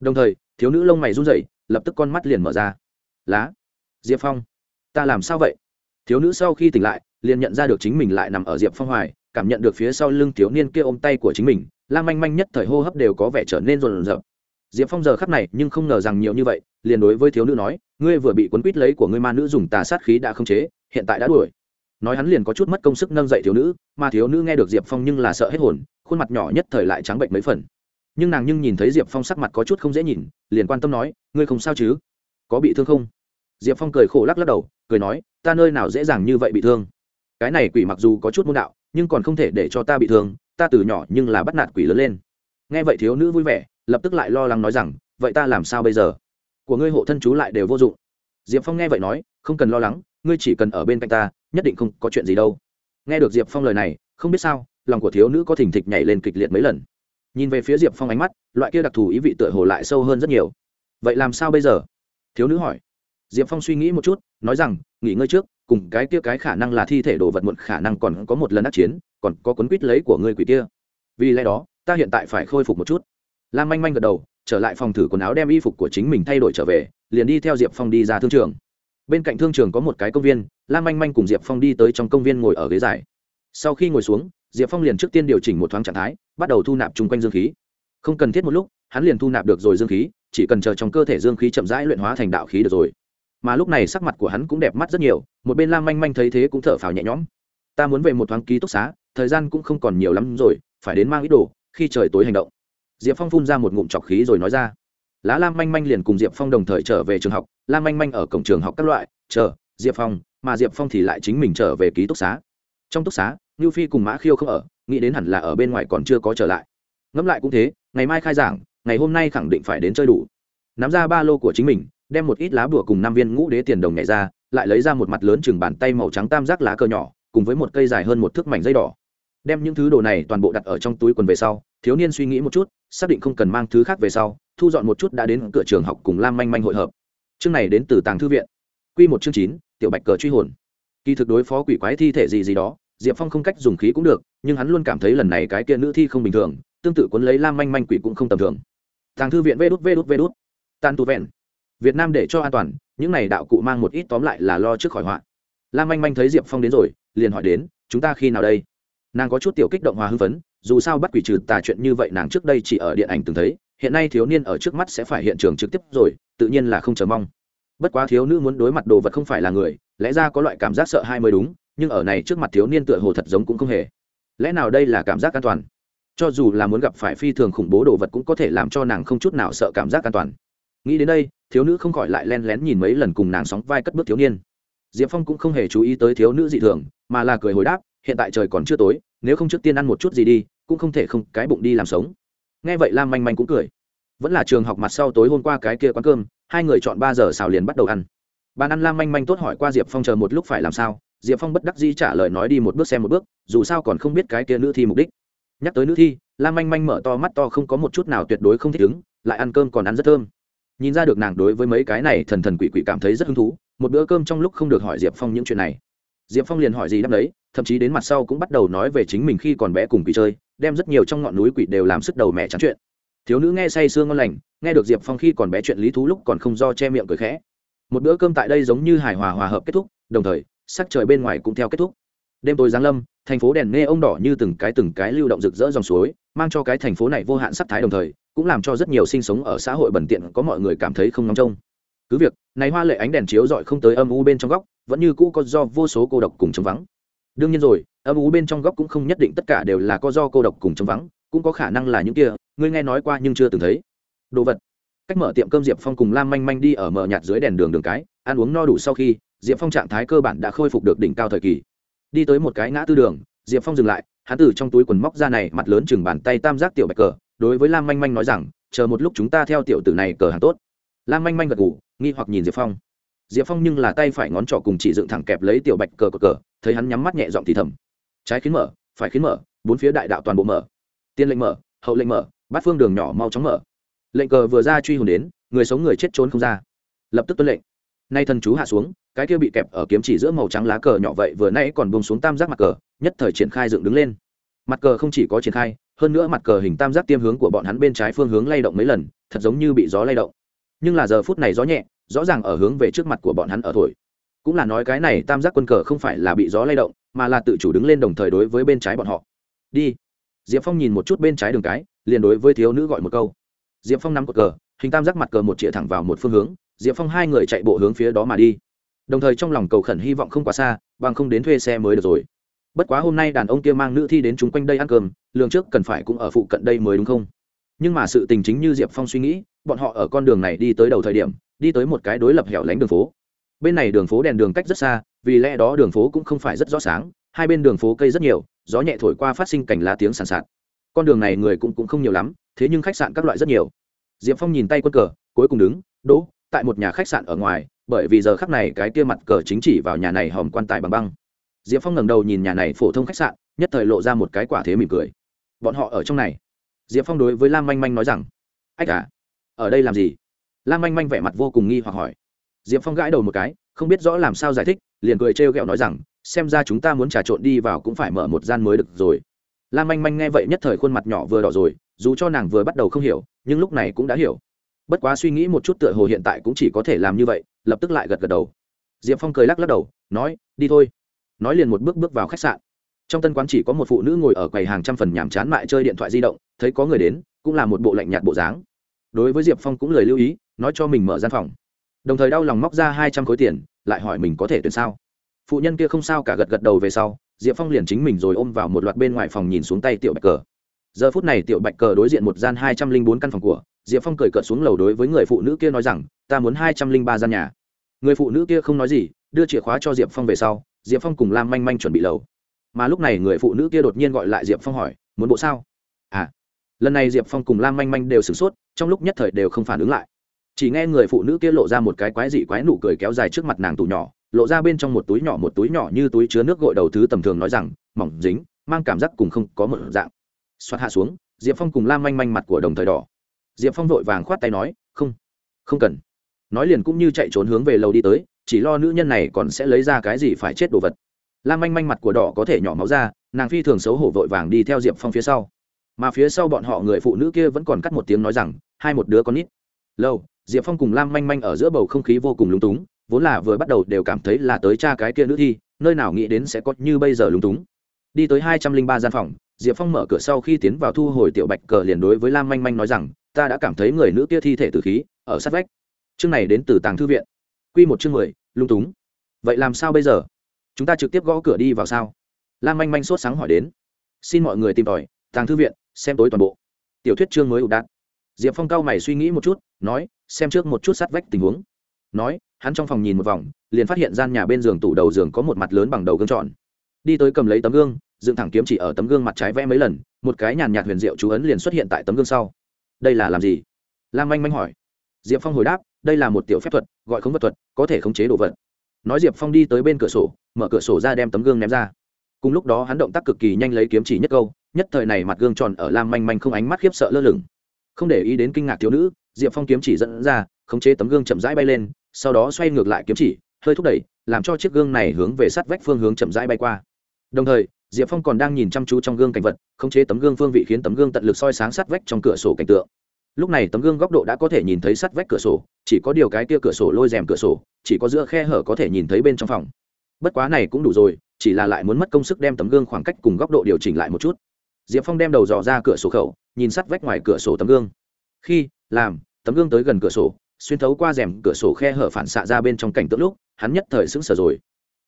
Đồng thời, thiếu nữ lông mày run rẩy, lập tức con mắt liền mở ra. Lá. Diệp phong. Ta làm sao vậy? Thiếu nữ sau khi tỉnh lại, liền nhận ra được chính mình lại nằm ở diệp phong hoài cảm nhận được phía sau lưng thiếu niên kia ôm tay của chính mình lan manh manh nhất thời hô hấp đều có vẻ trở nên rộn rợp diệp phong giờ khắc này nhưng không ngờ rằng nhiều như vậy, liền đối với thiếu nữ nói, ngươi vừa bị quấn quýt lấy của ngươi ma nữ dùng tà sát khí đã không chế, hiện tại đã đuổi. Nói hắn liền có chút mất công sức nâng dậy thiếu nữ, mà thiếu nữ nghe được diệp phong nhưng là sợ hết hồn, khuôn mặt nhỏ nhất thời lại trắng bệnh mấy phần. Nhưng nàng nhưng nhìn thấy diệp phong sắc mặt có chút không dễ nhìn, liền quan tâm nói, ngươi không sao chứ? Có bị thương không? Diệp phong cười khổ lắc lắc đầu, cười nói, ta nơi nào dễ dàng như vậy bị thương? Cái này quỷ mặc dù có chút môn đạo, nhưng còn không thể để cho ta bị thương, ta từ nhỏ nhưng là bắt nạt quỷ lớn lên. Nghe vậy thiếu nữ vui vẻ, lập tức lại lo lắng nói rằng, vậy ta làm sao bây giờ? Của ngươi hộ thân chú lại đều vô dụng. Diệp phong nghe vậy nói, không cần lo lắng, ngươi chỉ cần ở bên cạnh ta, nhất định không có chuyện gì đâu. Nghe được diệp phong lời này, không biết sao, lòng của thiếu nữ có thình thịch nhảy lên kịch liệt mấy lần. Nhìn về phía diệp phong ánh mắt, loại kia đặc thù ý vị tựa hồ lại sâu hơn rất nhiều. Vậy làm sao bây giờ? Thiếu nữ hỏi. Diệp phong suy nghĩ một chút, nói rằng, nghỉ ngơi trước cùng cái kia cái khả năng là thi thể đồ vật muộn khả năng còn có một lần đắc chiến, còn có cuốn quýt lấy của ngươi quỷ kia. Vì lẽ đó, ta hiện tại phải khôi phục một chút. Lam manh manh gật đầu, trở lại phòng thử quần áo đem y phục của chính mình thay đổi trở về, liền đi theo diệp phong đi ra thương trường. Bên cạnh thương trường có một cái công viên lam manh manh cùng diệp phong đi tới trong công viên ngồi ở ghế dài. Sau khi ngồi xuống, diệp phong liền trước tiên điều chỉnh một thoáng trạng thái, bắt đầu thu nạp chung quanh dương khí. Không cần thiết một lúc, hắn liền thu nạp được rồi dương khí, chỉ cần chờ trong cơ thể dương khí chậm rãi luyện hóa thành đạo khí được rồi mà lúc này sắc mặt của hắn cũng đẹp mắt rất nhiều, một bên lam manh manh thấy thế cũng thở phào nhẹ nhõm. Ta muốn về một thoáng ký túc xá, thời gian cũng không còn nhiều lắm rồi, phải đến mang ít đồ, khi trời tối hành động. Diệp phong phun ra một ngụm trọc khí rồi nói ra. Lá lam manh manh liền cùng diệp phong đồng thời trở về trường học. Lam manh manh ở cổng trường học các loại, chờ, diệp phong, mà diệp phong thì lại chính mình trở về ký túc xá. Trong túc xá, ngưu phi cùng mã khiêu không ở, nghĩ đến hẳn là ở bên ngoài còn chưa có trở lại. Ngẫm lại cũng thế, ngày mai khai giảng, ngày hôm nay khẳng định phải đến chơi đủ. Nắm ra ba lô của chính mình đem một ít lá bùa cùng năm viên ngũ đế tiền đồng nhảy ra, lại lấy ra một mặt lớn chừng bàn tay màu trắng tam giác lá cờ nhỏ, cùng với một cây dài hơn một thước mảnh dây đỏ. Đem những thứ đồ này toàn bộ đặt ở trong túi quần về sau, thiếu niên suy nghĩ một chút, xác định không cần mang thứ khác về sau, thu dọn một chút đã đến cửa trường học cùng lam manh manh hội hợp. Chương này đến từ tàng thư viện. Q một chương chín, tiểu bạch cờ truy hồn. Kỳ thực đối phó quỷ quái thi thể gì gì đó, diệp phong không cách dùng khí cũng được, nhưng hắn luôn cảm thấy lần này cái kia nữ thi không bình thường, tương tự cuốn lấy lam manh manh quỷ cũng không tầm thường. Tàng thư viện vê đút vê đút vê đút. Tan tu vẹn việt nam để cho an toàn, những này đạo cụ mang một ít tóm lại là lo trước khỏi họa. Lam manh manh thấy diệp phong đến rồi, liền hỏi đến, chúng ta khi nào đây? Nàng có chút tiểu kích động hòa hưng phấn, dù sao bắt quỷ trừ tà chuyện như vậy nàng trước đây chỉ ở điện ảnh từng thấy, hiện nay thiếu niên ở trước mắt sẽ phải hiện trường trực tiếp rồi, tự nhiên là không chờ mong. Bất quá thiếu nữ muốn đối mặt đồ vật không phải là người, lẽ ra có loại cảm giác sợ hai mới đúng, nhưng ở này trước mặt thiếu niên tựa hồ thật giống cũng không hề. Lẽ nào đây là cảm giác an toàn? Cho dù là muốn gặp phải phi thường khủng bố đồ vật cũng có thể làm cho nàng không chút nào sợ cảm giác an toàn. Nghĩ đến đây thiếu nữ không khỏi lại len lén nhìn mấy lần cùng nàng sóng vai cất bước thiếu niên. Diệp phong cũng không hề chú ý tới thiếu nữ dị thường, mà là cười hồi đáp, hiện tại trời còn chưa tối, nếu không trước tiên ăn một chút gì đi, cũng không thể không cái bụng đi làm sống. Nghe vậy lam manh manh cũng cười. Vẫn là trường học mặt sau tối hôm qua cái kia quán cơm, hai người chọn ba giờ xào liền bắt đầu ăn. Bàn ăn lam manh manh tốt hỏi qua diệp phong chờ một lúc phải làm sao, diệp phong bất đắc dĩ trả lời nói đi một bước xem một bước, dù sao còn không biết cái kia nữ thi mục đích. Nhắc tới nữ thi, lam manh manh mở to mắt to không có một chút nào tuyệt đối không thích ứng, lại ăn cơm còn ăn rất thơm nhìn ra được nàng đối với mấy cái này thần thần quỷ quỷ cảm thấy rất hứng thú, một bữa cơm trong lúc không được hỏi diệp phong những chuyện này. Diệp phong liền hỏi gì đáp đấy, thậm chí đến mặt sau cũng bắt đầu nói về chính mình khi còn bé cùng quỷ chơi, đem rất nhiều trong ngọn núi quỷ đều làm sức đầu mẹ trắng chuyện. Thiếu nữ nghe say sương ngon lành, nghe được diệp phong khi còn bé chuyện lý thú lúc còn không do che miệng cười khẽ. Một bữa cơm tại đây giống như hài hòa hòa hợp kết thúc, đồng thời, sắc trời bên ngoài cũng theo kết thúc. Đêm tối giáng lâm, thành phố đèn nghe ông đỏ như từng cái từng cái lưu động rực rỡ dòng suối, mang cho cái thành phố này vô hạn sắc thái đồng thời cũng làm cho rất nhiều sinh sống ở xã hội bẩn tiện có mọi người cảm thấy không nóng trông. Cứ việc, này hoa lệ ánh đèn chiếu rọi không tới âm u bên trong góc, vẫn như cũ có do vô số cô độc cùng chống vắng. Đương nhiên rồi, âm u bên trong góc cũng không nhất định tất cả đều là có do cô độc cùng chống vắng, cũng có khả năng là những kia, ngươi nghe nói qua nhưng chưa từng thấy. Đồ vật. Cách mở tiệm cơm diệp phong cùng lam manh manh đi ở mờ nhạt dưới đèn đường đường cái, ăn uống no đủ sau khi, diệp phong trạng thái cơ bản đã khôi phục được đỉnh cao thời kỳ. Đi tới một cái ngã tư đường, diệp phong dừng lại, hắn từ trong túi quần móc ra này, mặt lớn chừng bàn tay tam giác tiểu bạch cờ đối với lam manh manh nói rằng, chờ một lúc chúng ta theo tiểu tử này cờ hàng tốt. Lam manh manh gật ngủ nghi hoặc nhìn diệp phong. Diệp phong nhưng là tay phải ngón trỏ cùng chỉ dựng thẳng kẹp lấy tiểu bạch cờ cờ cờ, thấy hắn nhắm mắt nhẹ giọng thì thầm. Trái khiến mở, phải khiến mở, bốn phía đại đạo toàn bộ mở. Tiên lệnh mở, hậu lệnh mở, bát phương đường nhỏ mau chóng mở. Lệnh cờ vừa ra truy hồn đến, người sống người chết trốn không ra. Lập tức tuân lệnh. Nay thần chú hạ xuống, cái kia bị kẹp ở kiếm chỉ giữa màu trắng lá cờ nhỏ vậy vừa nãy còn bông xuống tam giác mặt cờ, nhất thời triển khai dựng đứng lên. Mặt cờ không chỉ có triển khai hơn nữa mặt cờ hình tam giác tiêm hướng của bọn hắn bên trái phương hướng lay động mấy lần, thật giống như bị gió lay động. Nhưng là giờ phút này gió nhẹ, rõ ràng ở hướng về trước mặt của bọn hắn ở thổi. Cũng là nói cái này tam giác quân cờ không phải là bị gió lay động, mà là tự chủ đứng lên đồng thời đối với bên trái bọn họ. Đi. Diệp phong nhìn một chút bên trái đường cái, liền đối với thiếu nữ gọi một câu. Diệp phong nắm cột cờ, hình tam giác mặt cờ một chĩa thẳng vào một phương hướng, diệp phong hai người chạy bộ hướng phía đó mà đi. Đồng thời trong lòng cầu khẩn hy vọng không quá xa, bằng không đến thuê xe mới được rồi bất quá hôm nay đàn ông kia mang nữ thi đến chúng quanh đây ăn cơm lường trước cần phải cũng ở phụ cận đây mới đúng không? Nhưng mà sự tình chính như diệp phong suy nghĩ bọn họ ở con đường này đi tới đầu thời điểm đi tới một cái đối lập hẻo lánh đường phố. Bên này đường phố đèn đường cách rất xa vì lẽ đó đường phố cũng không phải rất rõ sáng hai bên đường phố cây rất nhiều gió nhẹ thổi qua phát sinh cảnh lá tiếng sàn sạt. Con đường này người cũng, cũng không nhiều lắm thế nhưng khách sạn các loại rất nhiều. Diệp phong nhìn tay quân cờ cuối cùng đứng đỗ tại một nhà khách sạn ở ngoài bởi vì giờ khắc này cái kia mặt cờ chính chỉ vào nhà này hòm quan tài bằng băng diệp phong ngẩng đầu nhìn nhà này phổ thông khách sạn, nhất thời lộ ra một cái quả thế mỉm cười. Bọn họ ở trong này. Diệp phong đối với lam manh manh nói rằng, ách à ở đây làm gì? Lam manh manh vẻ mặt vô cùng nghi hoặc hỏi. Diệp phong gãi đầu một cái, không biết rõ làm sao giải thích, liền cười trêu ghẹo nói rằng, xem ra chúng ta muốn trà trộn đi vào cũng phải mở một gian mới được rồi. Lam manh manh nghe vậy nhất thời khuôn mặt nhỏ vừa đỏ rồi, dù cho nàng vừa bắt đầu không hiểu, nhưng lúc này cũng đã hiểu. Bất quá suy nghĩ một chút tựa hồ hiện tại cũng chỉ có thể làm như vậy, lập tức lại gật gật đầu. Diệp phong cười lắc lắc đầu, nói, đi thôi nói liền một bước bước vào khách sạn. Trong tân quán chỉ có một phụ nữ ngồi ở quầy hàng trăm phần nhàm chán mại chơi điện thoại di động, thấy có người đến, cũng là một bộ lạnh nhạt bộ dáng. Đối với diệp phong cũng lời lưu ý, nói cho mình mở gian phòng. Đồng thời đau lòng móc ra hai trăm khối tiền, lại hỏi mình có thể tuyển sao. Phụ nhân kia không sao cả gật gật đầu về sau, diệp phong liền chính mình rồi ôm vào một loạt bên ngoài phòng nhìn xuống tay tiểu bạch cờ. Giờ phút này tiểu bạch cờ đối diện một gian hai trăm linh bốn căn phòng của, diệp phong cười cợt xuống lầu đối với người phụ nữ kia nói rằng, ta muốn hai trăm linh ba gian nhà. Người phụ nữ kia không nói gì, đưa chìa khóa cho diệp phong về sau diệp phong cùng lam manh manh chuẩn bị lầu. Mà lúc này người phụ nữ kia đột nhiên gọi lại diệp phong hỏi, muốn bộ sao? À. Lần này diệp phong cùng lam manh manh đều sửng sốt, trong lúc nhất thời đều không phản ứng lại. Chỉ nghe người phụ nữ kia lộ ra một cái quái dị quái nụ cười kéo dài trước mặt nàng tủ nhỏ, lộ ra bên trong một túi nhỏ một túi nhỏ như túi chứa nước gội đầu thứ tầm thường nói rằng, mỏng dính, mang cảm giác cùng không có một dạng. Xoát hạ xuống, diệp phong cùng lam manh manh mặt của đồng thời đỏ. Diệp phong vội vàng khoát tay nói, không không cần. Nói liền cũng như chạy trốn hướng về lầu đi tới chỉ lo nữ nhân này còn sẽ lấy ra cái gì phải chết đồ vật. Lam manh manh mặt của đỏ có thể nhỏ máu ra, nàng phi thường xấu hổ vội vàng đi theo diệp phong phía sau. Mà phía sau bọn họ người phụ nữ kia vẫn còn cắt một tiếng nói rằng, hai một đứa con nít. Lâu, diệp phong cùng lam manh manh ở giữa bầu không khí vô cùng lúng túng, vốn là vừa bắt đầu đều cảm thấy là tới cha cái kia nữ thi, nơi nào nghĩ đến sẽ có như bây giờ lúng túng. Đi tới hai trăm linh ba gian phòng, diệp phong mở cửa sau khi tiến vào thu hồi tiểu bạch cờ liền đối với lam manh manh nói rằng, ta đã cảm thấy người nữ kia thi thể từ khí, ở sát vách. Chương này đến từ tàng thư viện quy một chương mười, lung túng. Vậy làm sao bây giờ? Chúng ta trực tiếp gõ cửa đi vào sao? Lam manh manh sốt sáng hỏi đến. Xin mọi người tìm tòi, tàng thư viện, xem tối toàn bộ. Tiểu thuyết chương mới ủ đạn diệp phong cao mày suy nghĩ một chút, nói, xem trước một chút sát vách tình huống. Nói, hắn trong phòng nhìn một vòng, liền phát hiện gian nhà bên giường tủ đầu giường có một mặt lớn bằng đầu gương tròn. Đi tới cầm lấy tấm gương, dựng thẳng kiếm chỉ ở tấm gương mặt trái vẽ mấy lần, một cái nhàn nhạt huyền diệu chú ấn liền xuất hiện tại tấm gương sau. Đây là làm gì? Lam manh manh hỏi. Diệp phong hồi đáp đây là một tiểu phép thuật, gọi khống vật thuật, có thể khống chế đồ vật. Nói diệp phong đi tới bên cửa sổ, mở cửa sổ ra đem tấm gương ném ra. Cùng lúc đó hắn động tác cực kỳ nhanh lấy kiếm chỉ nhất câu, nhất thời này mặt gương tròn ở lam manh manh không ánh mắt khiếp sợ lơ lửng. Không để ý đến kinh ngạc thiếu nữ, diệp phong kiếm chỉ dẫn ra, khống chế tấm gương chậm rãi bay lên, sau đó xoay ngược lại kiếm chỉ, hơi thúc đẩy, làm cho chiếc gương này hướng về sát vách phương hướng chậm rãi bay qua. Đồng thời, diệp phong còn đang nhìn chăm chú trong gương cảnh vật, khống chế tấm gương phương vị khiến tấm gương tận lực soi sáng sát vách trong cửa sổ cảnh tượng lúc này tấm gương góc độ đã có thể nhìn thấy sát vách cửa sổ, chỉ có điều cái kia cửa sổ lôi rèm cửa sổ, chỉ có giữa khe hở có thể nhìn thấy bên trong phòng. Bất quá này cũng đủ rồi, chỉ là lại muốn mất công sức đem tấm gương khoảng cách cùng góc độ điều chỉnh lại một chút. Diệp phong đem đầu dò ra cửa sổ khẩu, nhìn sát vách ngoài cửa sổ tấm gương. Khi, làm, tấm gương tới gần cửa sổ, xuyên thấu qua rèm cửa sổ khe hở phản xạ ra bên trong cảnh tượng lúc, hắn nhất thời sững sờ rồi.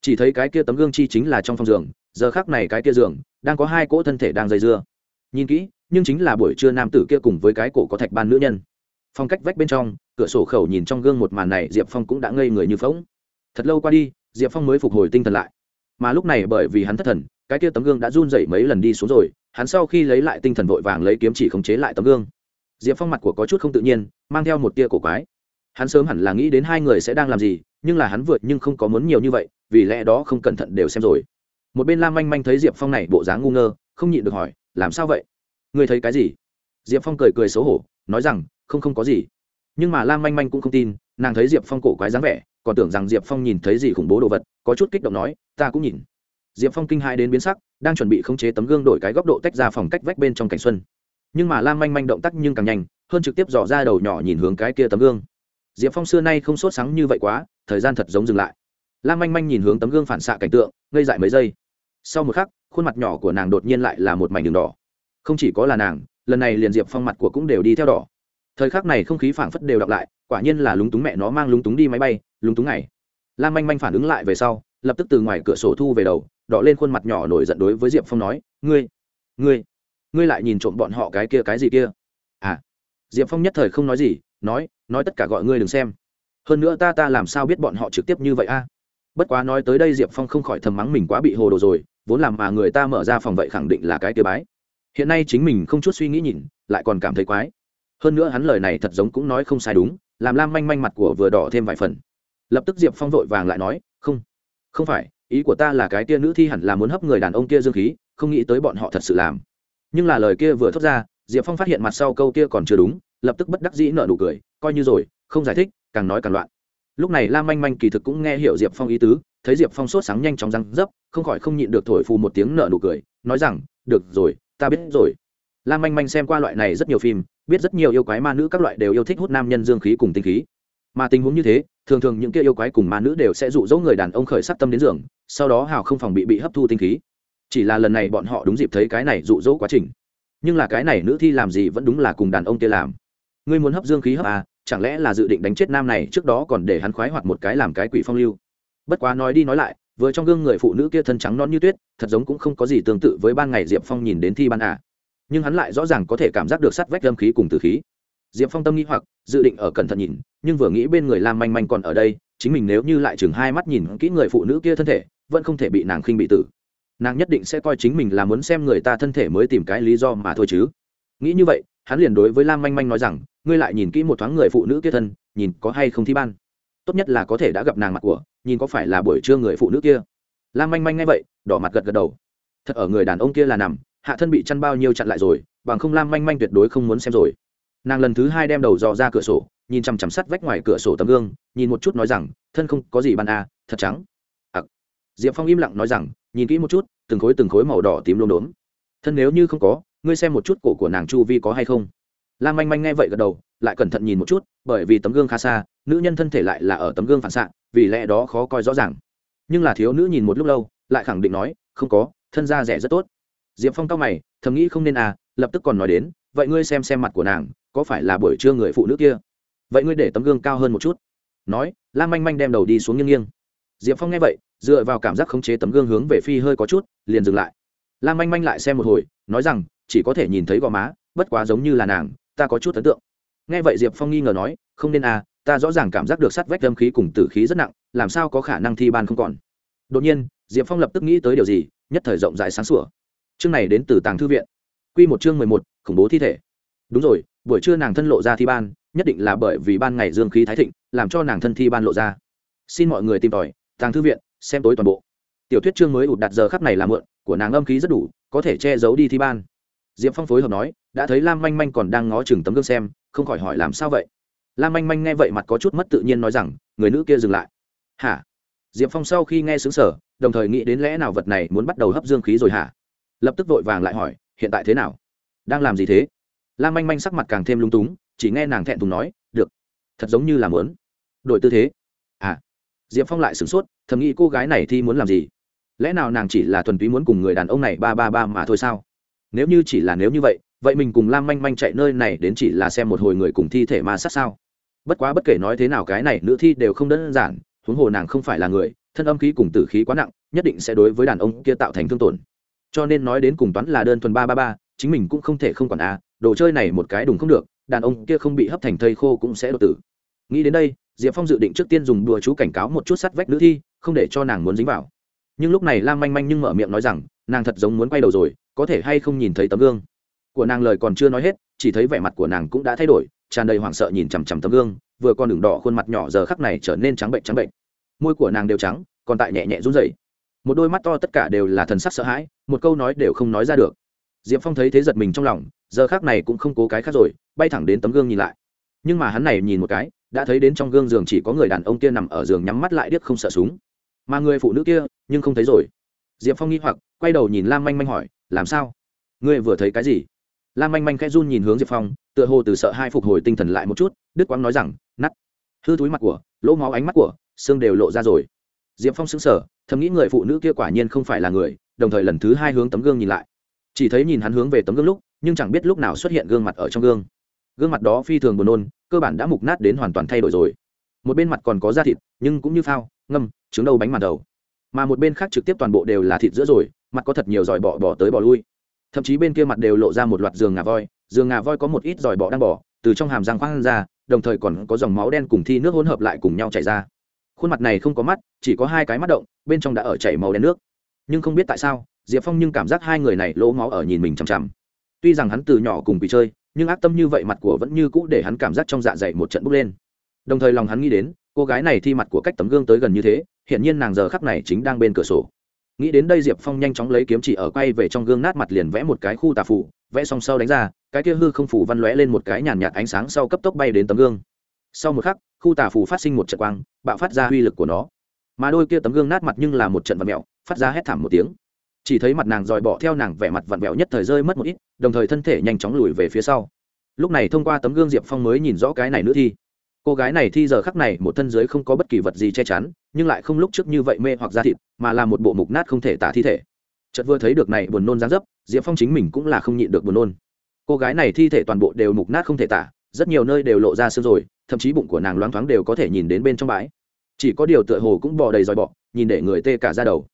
Chỉ thấy cái kia tấm gương chi chính là trong phòng giường, giờ khác này cái kia giường, đang có hai cỗ thân thể đang dây dưa. Nhìn kỹ nhưng chính là buổi trưa nam tử kia cùng với cái cổ có thạch ban nữ nhân. Phong cách vách bên trong, cửa sổ khẩu nhìn trong gương một màn này, diệp phong cũng đã ngây người như phóng thật lâu qua đi, diệp phong mới phục hồi tinh thần lại. Mà lúc này bởi vì hắn thất thần, cái kia tấm gương đã run dậy mấy lần đi xuống rồi, hắn sau khi lấy lại tinh thần vội vàng lấy kiếm chỉ khống chế lại tấm gương. Diệp phong mặt của có chút không tự nhiên, mang theo một tia cổ quái. Hắn sớm hẳn là nghĩ đến hai người sẽ đang làm gì, nhưng là hắn vượt nhưng không có muốn nhiều như vậy, vì lẽ đó không cẩn thận đều xem rồi. Một bên lam manh manh thấy diệp phong này bộ dáng ngu ngơ, không nhịn được hỏi, làm sao vậy? Ngươi thấy cái gì? Diệp phong cười cười xấu hổ, nói rằng, không không có gì. Nhưng mà lam manh manh cũng không tin, nàng thấy diệp phong cổ quái dáng vẻ, còn tưởng rằng diệp phong nhìn thấy gì khủng bố đồ vật, có chút kích động nói, ta cũng nhìn. Diệp phong kinh hai đến biến sắc, đang chuẩn bị khống chế tấm gương đổi cái góc độ tách ra phòng cách vách bên trong cảnh xuân. Nhưng mà lam manh manh động tác nhưng càng nhanh, hơn trực tiếp dò ra đầu nhỏ nhìn hướng cái kia tấm gương. Diệp phong xưa nay không sốt sáng như vậy quá, thời gian thật giống dừng lại. Lam manh manh nhìn hướng tấm gương phản xạ cảnh tượng, ngây dại mấy giây. Sau một khắc, khuôn mặt nhỏ của nàng đột nhiên lại là một mảnh đường đỏ không chỉ có là nàng, lần này liền diệp phong mặt của cũng đều đi theo đỏ. Thời khắc này không khí phảng phất đều đọc lại, quả nhiên là lúng túng mẹ nó mang lúng túng đi máy bay, lúng túng này lan manh manh phản ứng lại về sau, lập tức từ ngoài cửa sổ thu về đầu, đỏ lên khuôn mặt nhỏ nổi giận đối với diệp phong nói, ngươi ngươi ngươi lại nhìn trộm bọn họ cái kia cái gì kia? À. Diệp phong nhất thời không nói gì, nói nói tất cả gọi ngươi đừng xem. Hơn nữa ta ta làm sao biết bọn họ trực tiếp như vậy a? Bất quá nói tới đây diệp phong không khỏi thầm mắng mình quá bị hồ đồ rồi, vốn làm mà người ta mở ra phòng vậy khẳng định là cái kia bái hiện nay chính mình không chút suy nghĩ nhìn, lại còn cảm thấy quái. Hơn nữa hắn lời này thật giống cũng nói không sai đúng, làm lam manh manh mặt của vừa đỏ thêm vài phần. Lập tức diệp phong vội vàng lại nói, không không phải, ý của ta là cái tia nữ thi hẳn là muốn hấp người đàn ông kia dương khí, không nghĩ tới bọn họ thật sự làm. Nhưng là lời kia vừa thốt ra, diệp phong phát hiện mặt sau câu kia còn chưa đúng, lập tức bất đắc dĩ nợ nụ cười, coi như rồi, không giải thích, càng nói càng loạn. Lúc này lam manh manh kỳ thực cũng nghe hiểu diệp phong ý tứ, thấy diệp phong sốt sáng nhanh chóng răng dấp, không khỏi không nhịn được thổi phù một tiếng nợ nụ cười, nói rằng, được rồi ta biết rồi. Lam manh manh xem qua loại này rất nhiều phim, biết rất nhiều yêu quái ma nữ các loại đều yêu thích hút nam nhân dương khí cùng tinh khí. Mà tình huống như thế, thường thường những kia yêu quái cùng ma nữ đều sẽ dụ dỗ người đàn ông khởi sắc tâm đến giường, sau đó hào không phòng bị bị hấp thu tinh khí. Chỉ là lần này bọn họ đúng dịp thấy cái này dụ dỗ quá trình. Nhưng là cái này nữ thi làm gì vẫn đúng là cùng đàn ông kia làm. Ngươi muốn hấp dương khí hấp à chẳng lẽ là dự định đánh chết nam này trước đó còn để hắn khoái hoạt một cái làm cái quỷ phong lưu. Bất quá nói đi nói lại vừa trong gương người phụ nữ kia thân trắng non như tuyết, thật giống cũng không có gì tương tự với ban ngày diệp phong nhìn đến thi ban à. nhưng hắn lại rõ ràng có thể cảm giác được sắt vách lâm khí cùng từ khí. Diệp phong tâm nghĩ hoặc, dự định ở cẩn thận nhìn, nhưng vừa nghĩ bên người lam manh manh còn ở đây, chính mình nếu như lại chừng hai mắt nhìn kỹ người phụ nữ kia thân thể, vẫn không thể bị nàng khinh bị tử. Nàng nhất định sẽ coi chính mình là muốn xem người ta thân thể mới tìm cái lý do mà thôi chứ. Nghĩ như vậy, hắn liền đối với lam manh manh nói rằng, ngươi lại nhìn kỹ một thoáng người phụ nữ kia thân, nhìn có hay không thi ban. Tốt nhất là có thể đã gặp nàng mặt của nhìn có phải là buổi trưa người phụ nữ kia? Lam manh manh ngay vậy đỏ mặt gật gật đầu. Thật ở người đàn ông kia là nằm hạ thân bị chăn bao nhiêu chặn lại rồi bằng không lam manh manh tuyệt đối không muốn xem rồi. Nàng lần thứ hai đem đầu dò ra cửa sổ nhìn chằm chằm sắt vách ngoài cửa sổ tấm gương nhìn một chút nói rằng thân không có gì ban a à, thật trắng. Ặc. Diệp phong im lặng nói rằng nhìn kỹ một chút từng khối từng khối màu đỏ tím lốm đốm. Thân nếu như không có ngươi xem một chút cổ của nàng chu vi có hay không? Lam manh manh nghe vậy gật đầu lại cẩn thận nhìn một chút bởi vì tấm gương khá xa nữ nhân thân thể lại là ở tấm gương phản xạ vì lẽ đó khó coi rõ ràng. Nhưng là thiếu nữ nhìn một lúc lâu, lại khẳng định nói, không có, thân da rẻ rất tốt. Diệp phong cao mày, thầm nghĩ không nên à lập tức còn nói đến, vậy ngươi xem xem mặt của nàng, có phải là buổi trưa người phụ nữ kia? Vậy ngươi để tấm gương cao hơn một chút. Nói lan manh manh đem đầu đi xuống nghiêng nghiêng. Diệp phong nghe vậy, dựa vào cảm giác khống chế tấm gương hướng về phi hơi có chút, liền dừng lại. Lan manh manh lại xem một hồi, nói rằng, chỉ có thể nhìn thấy gò má, bất quá giống như là nàng, ta có chút ấn tượng. Nghe vậy diệp phong nghi ngờ nói, không nên à ta rõ ràng cảm giác được sắt vách âm khí cùng tử khí rất nặng, làm sao có khả năng thi ban không còn? Đột nhiên, diệp phong lập tức nghĩ tới điều gì, nhất thời rộng rãi sáng sủa. Chương này đến từ tàng thư viện. Q một chương mười một, khủng bố thi thể. Đúng rồi, buổi trưa nàng thân lộ ra thi ban, nhất định là bởi vì ban ngày dương khí thái thịnh, làm cho nàng thân thi ban lộ ra. Xin mọi người tìm tòi, tàng thư viện, xem tối toàn bộ. Tiểu thuyết chương mới ụt đặt giờ khắp này là mượn, của nàng âm khí rất đủ, có thể che giấu đi thi ban. Diệp phong phối hợp nói, đã thấy lam manh manh còn đang ngó chừng tấm gương xem, không khỏi hỏi làm sao vậy? Lam manh manh nghe vậy mặt có chút mất tự nhiên nói rằng, người nữ kia dừng lại. Hả? Diệp phong sau khi nghe xứng sở đồng thời nghĩ đến lẽ nào vật này muốn bắt đầu hấp dương khí rồi hả? Lập tức vội vàng lại hỏi, hiện tại thế nào? Đang làm gì thế? Lam manh manh sắc mặt càng thêm lung túng, chỉ nghe nàng thẹn thùng nói, được. Thật giống như là muốn. Đổi tư thế. À diệp phong lại sửng sốt, thầm nghĩ cô gái này thì muốn làm gì? Lẽ nào nàng chỉ là thuần túy muốn cùng người đàn ông này ba ba ba mà thôi sao? Nếu như chỉ là nếu như vậy vậy mình cùng lam manh manh chạy nơi này đến chỉ là xem một hồi người cùng thi thể ma sát sao? Bất quá bất kể nói thế nào cái này nữ thi đều không đơn giản, huống hồ nàng không phải là người, thân âm khí cùng tử khí quá nặng, nhất định sẽ đối với đàn ông kia tạo thành thương tổn. Cho nên nói đến cùng toán là đơn thuần ba ba ba, chính mình cũng không thể không còn à đồ chơi này một cái đùng không được, đàn ông kia không bị hấp thành thây khô cũng sẽ đột tử. Nghĩ đến đây, diệp phong dự định trước tiên dùng đùa chú cảnh cáo một chút sắt vách nữ thi, không để cho nàng muốn dính vào. Nhưng lúc này lam manh manh nhưng mở miệng nói rằng, nàng thật giống muốn quay đầu rồi, có thể hay không nhìn thấy tấm gương. Của nàng lời còn chưa nói hết, chỉ thấy vẻ mặt của nàng cũng đã thay đổi tràn đầy hoảng sợ nhìn chằm chằm tấm gương, vừa còn đường đỏ khuôn mặt nhỏ giờ khắc này trở nên trắng bệnh trắng bệnh. Môi của nàng đều trắng, còn tại nhẹ nhẹ run rẩy. Một đôi mắt to tất cả đều là thần sắc sợ hãi, một câu nói đều không nói ra được. Diệp phong thấy thế giật mình trong lòng, giờ khác này cũng không cố cái khác rồi, bay thẳng đến tấm gương nhìn lại. Nhưng mà hắn này nhìn một cái, đã thấy đến trong gương giường chỉ có người đàn ông kia nằm ở giường nhắm mắt lại điếc không sợ súng. Mà người phụ nữ kia, nhưng không thấy rồi. Diệp phong nghi hoặc, quay đầu nhìn lam manh manh hỏi, làm sao? Ngươi vừa thấy cái gì? Lam manh manh khẽ run nhìn hướng diệp phong tựa hồ từ sợ hai phục hồi tinh thần lại một chút, đức quang nói rằng nắt hư túi mặt của, lỗ máu ánh mắt của, xương đều lộ ra rồi. Diệp phong xứng sở thầm nghĩ người phụ nữ kia quả nhiên không phải là người, đồng thời lần thứ hai hướng tấm gương nhìn lại. Chỉ thấy nhìn hắn hướng về tấm gương lúc, nhưng chẳng biết lúc nào xuất hiện gương mặt ở trong gương. Gương mặt đó phi thường buồn nôn, cơ bản đã mục nát đến hoàn toàn thay đổi rồi. Một bên mặt còn có da thịt, nhưng cũng như phao, ngâm, trứng đầu bánh màn đầu. Mà một bên khác trực tiếp toàn bộ đều là thịt giữa rồi, mặt có thật nhiều giỏi bỏ bỏ tới bỏ lui. Thậm chí bên kia mặt đều lộ ra một loạt giường ngà voi giường ngà voi có một ít giỏi bọ đang bỏ từ trong hàm răng khoang ra, đồng thời còn có dòng máu đen cùng thi nước hỗn hợp lại cùng nhau chảy ra. Khuôn mặt này không có mắt, chỉ có hai cái mắt động, bên trong đã ở chảy màu đen nước. Nhưng không biết tại sao, diệp phong nhưng cảm giác hai người này lỗ máu ở nhìn mình chằm chằm. Tuy rằng hắn từ nhỏ cùng bị chơi, nhưng ác tâm như vậy mặt của vẫn như cũ để hắn cảm giác trong dạ dày một trận bốc lên. Đồng thời lòng hắn nghĩ đến, cô gái này thi mặt của cách tấm gương tới gần như thế hiện nhiên nàng giờ khắc này chính đang bên cửa sổ. Nghĩ đến đây diệp phong nhanh chóng lấy kiếm chỉ ở quay về trong gương nát mặt liền vẽ một cái khu tà phủ vẽ xong sau đánh ra cái kia hư không phủ văn lóe lên một cái nhàn nhạt ánh sáng sau cấp tốc bay đến tấm gương. Sau một khắc, khu tà phủ phát sinh một trận quang, bạo phát ra uy lực của nó. Mà đôi kia tấm gương nát mặt nhưng là một trận vật mẹo phát ra hét thảm một tiếng. Chỉ thấy mặt nàng dòi bỏ theo nàng vẻ mặt vặn vẹo nhất thời rơi mất một ít, đồng thời thân thể nhanh chóng lùi về phía sau. Lúc này thông qua tấm gương diệp phong mới nhìn rõ cái này nữa thi. Cô gái này thi giờ khắc này một thân giới không có bất kỳ vật gì che chắn, nhưng lại không lúc trước như vậy mê hoặc da thịt, mà là một bộ mục nát không thể tả thi thể. Chợt vừa thấy được này buồn nôn dáng dấp, diệp phong chính mình cũng là không nhịn được buồn nôn cô gái này thi thể toàn bộ đều mục nát không thể tả, rất nhiều nơi đều lộ ra xương rồi, thậm chí bụng của nàng loáng thoáng đều có thể nhìn đến bên trong bãi. Chỉ có điều tựa hồ cũng bò đầy dòi bọ, nhìn để người tê cả ra đầu.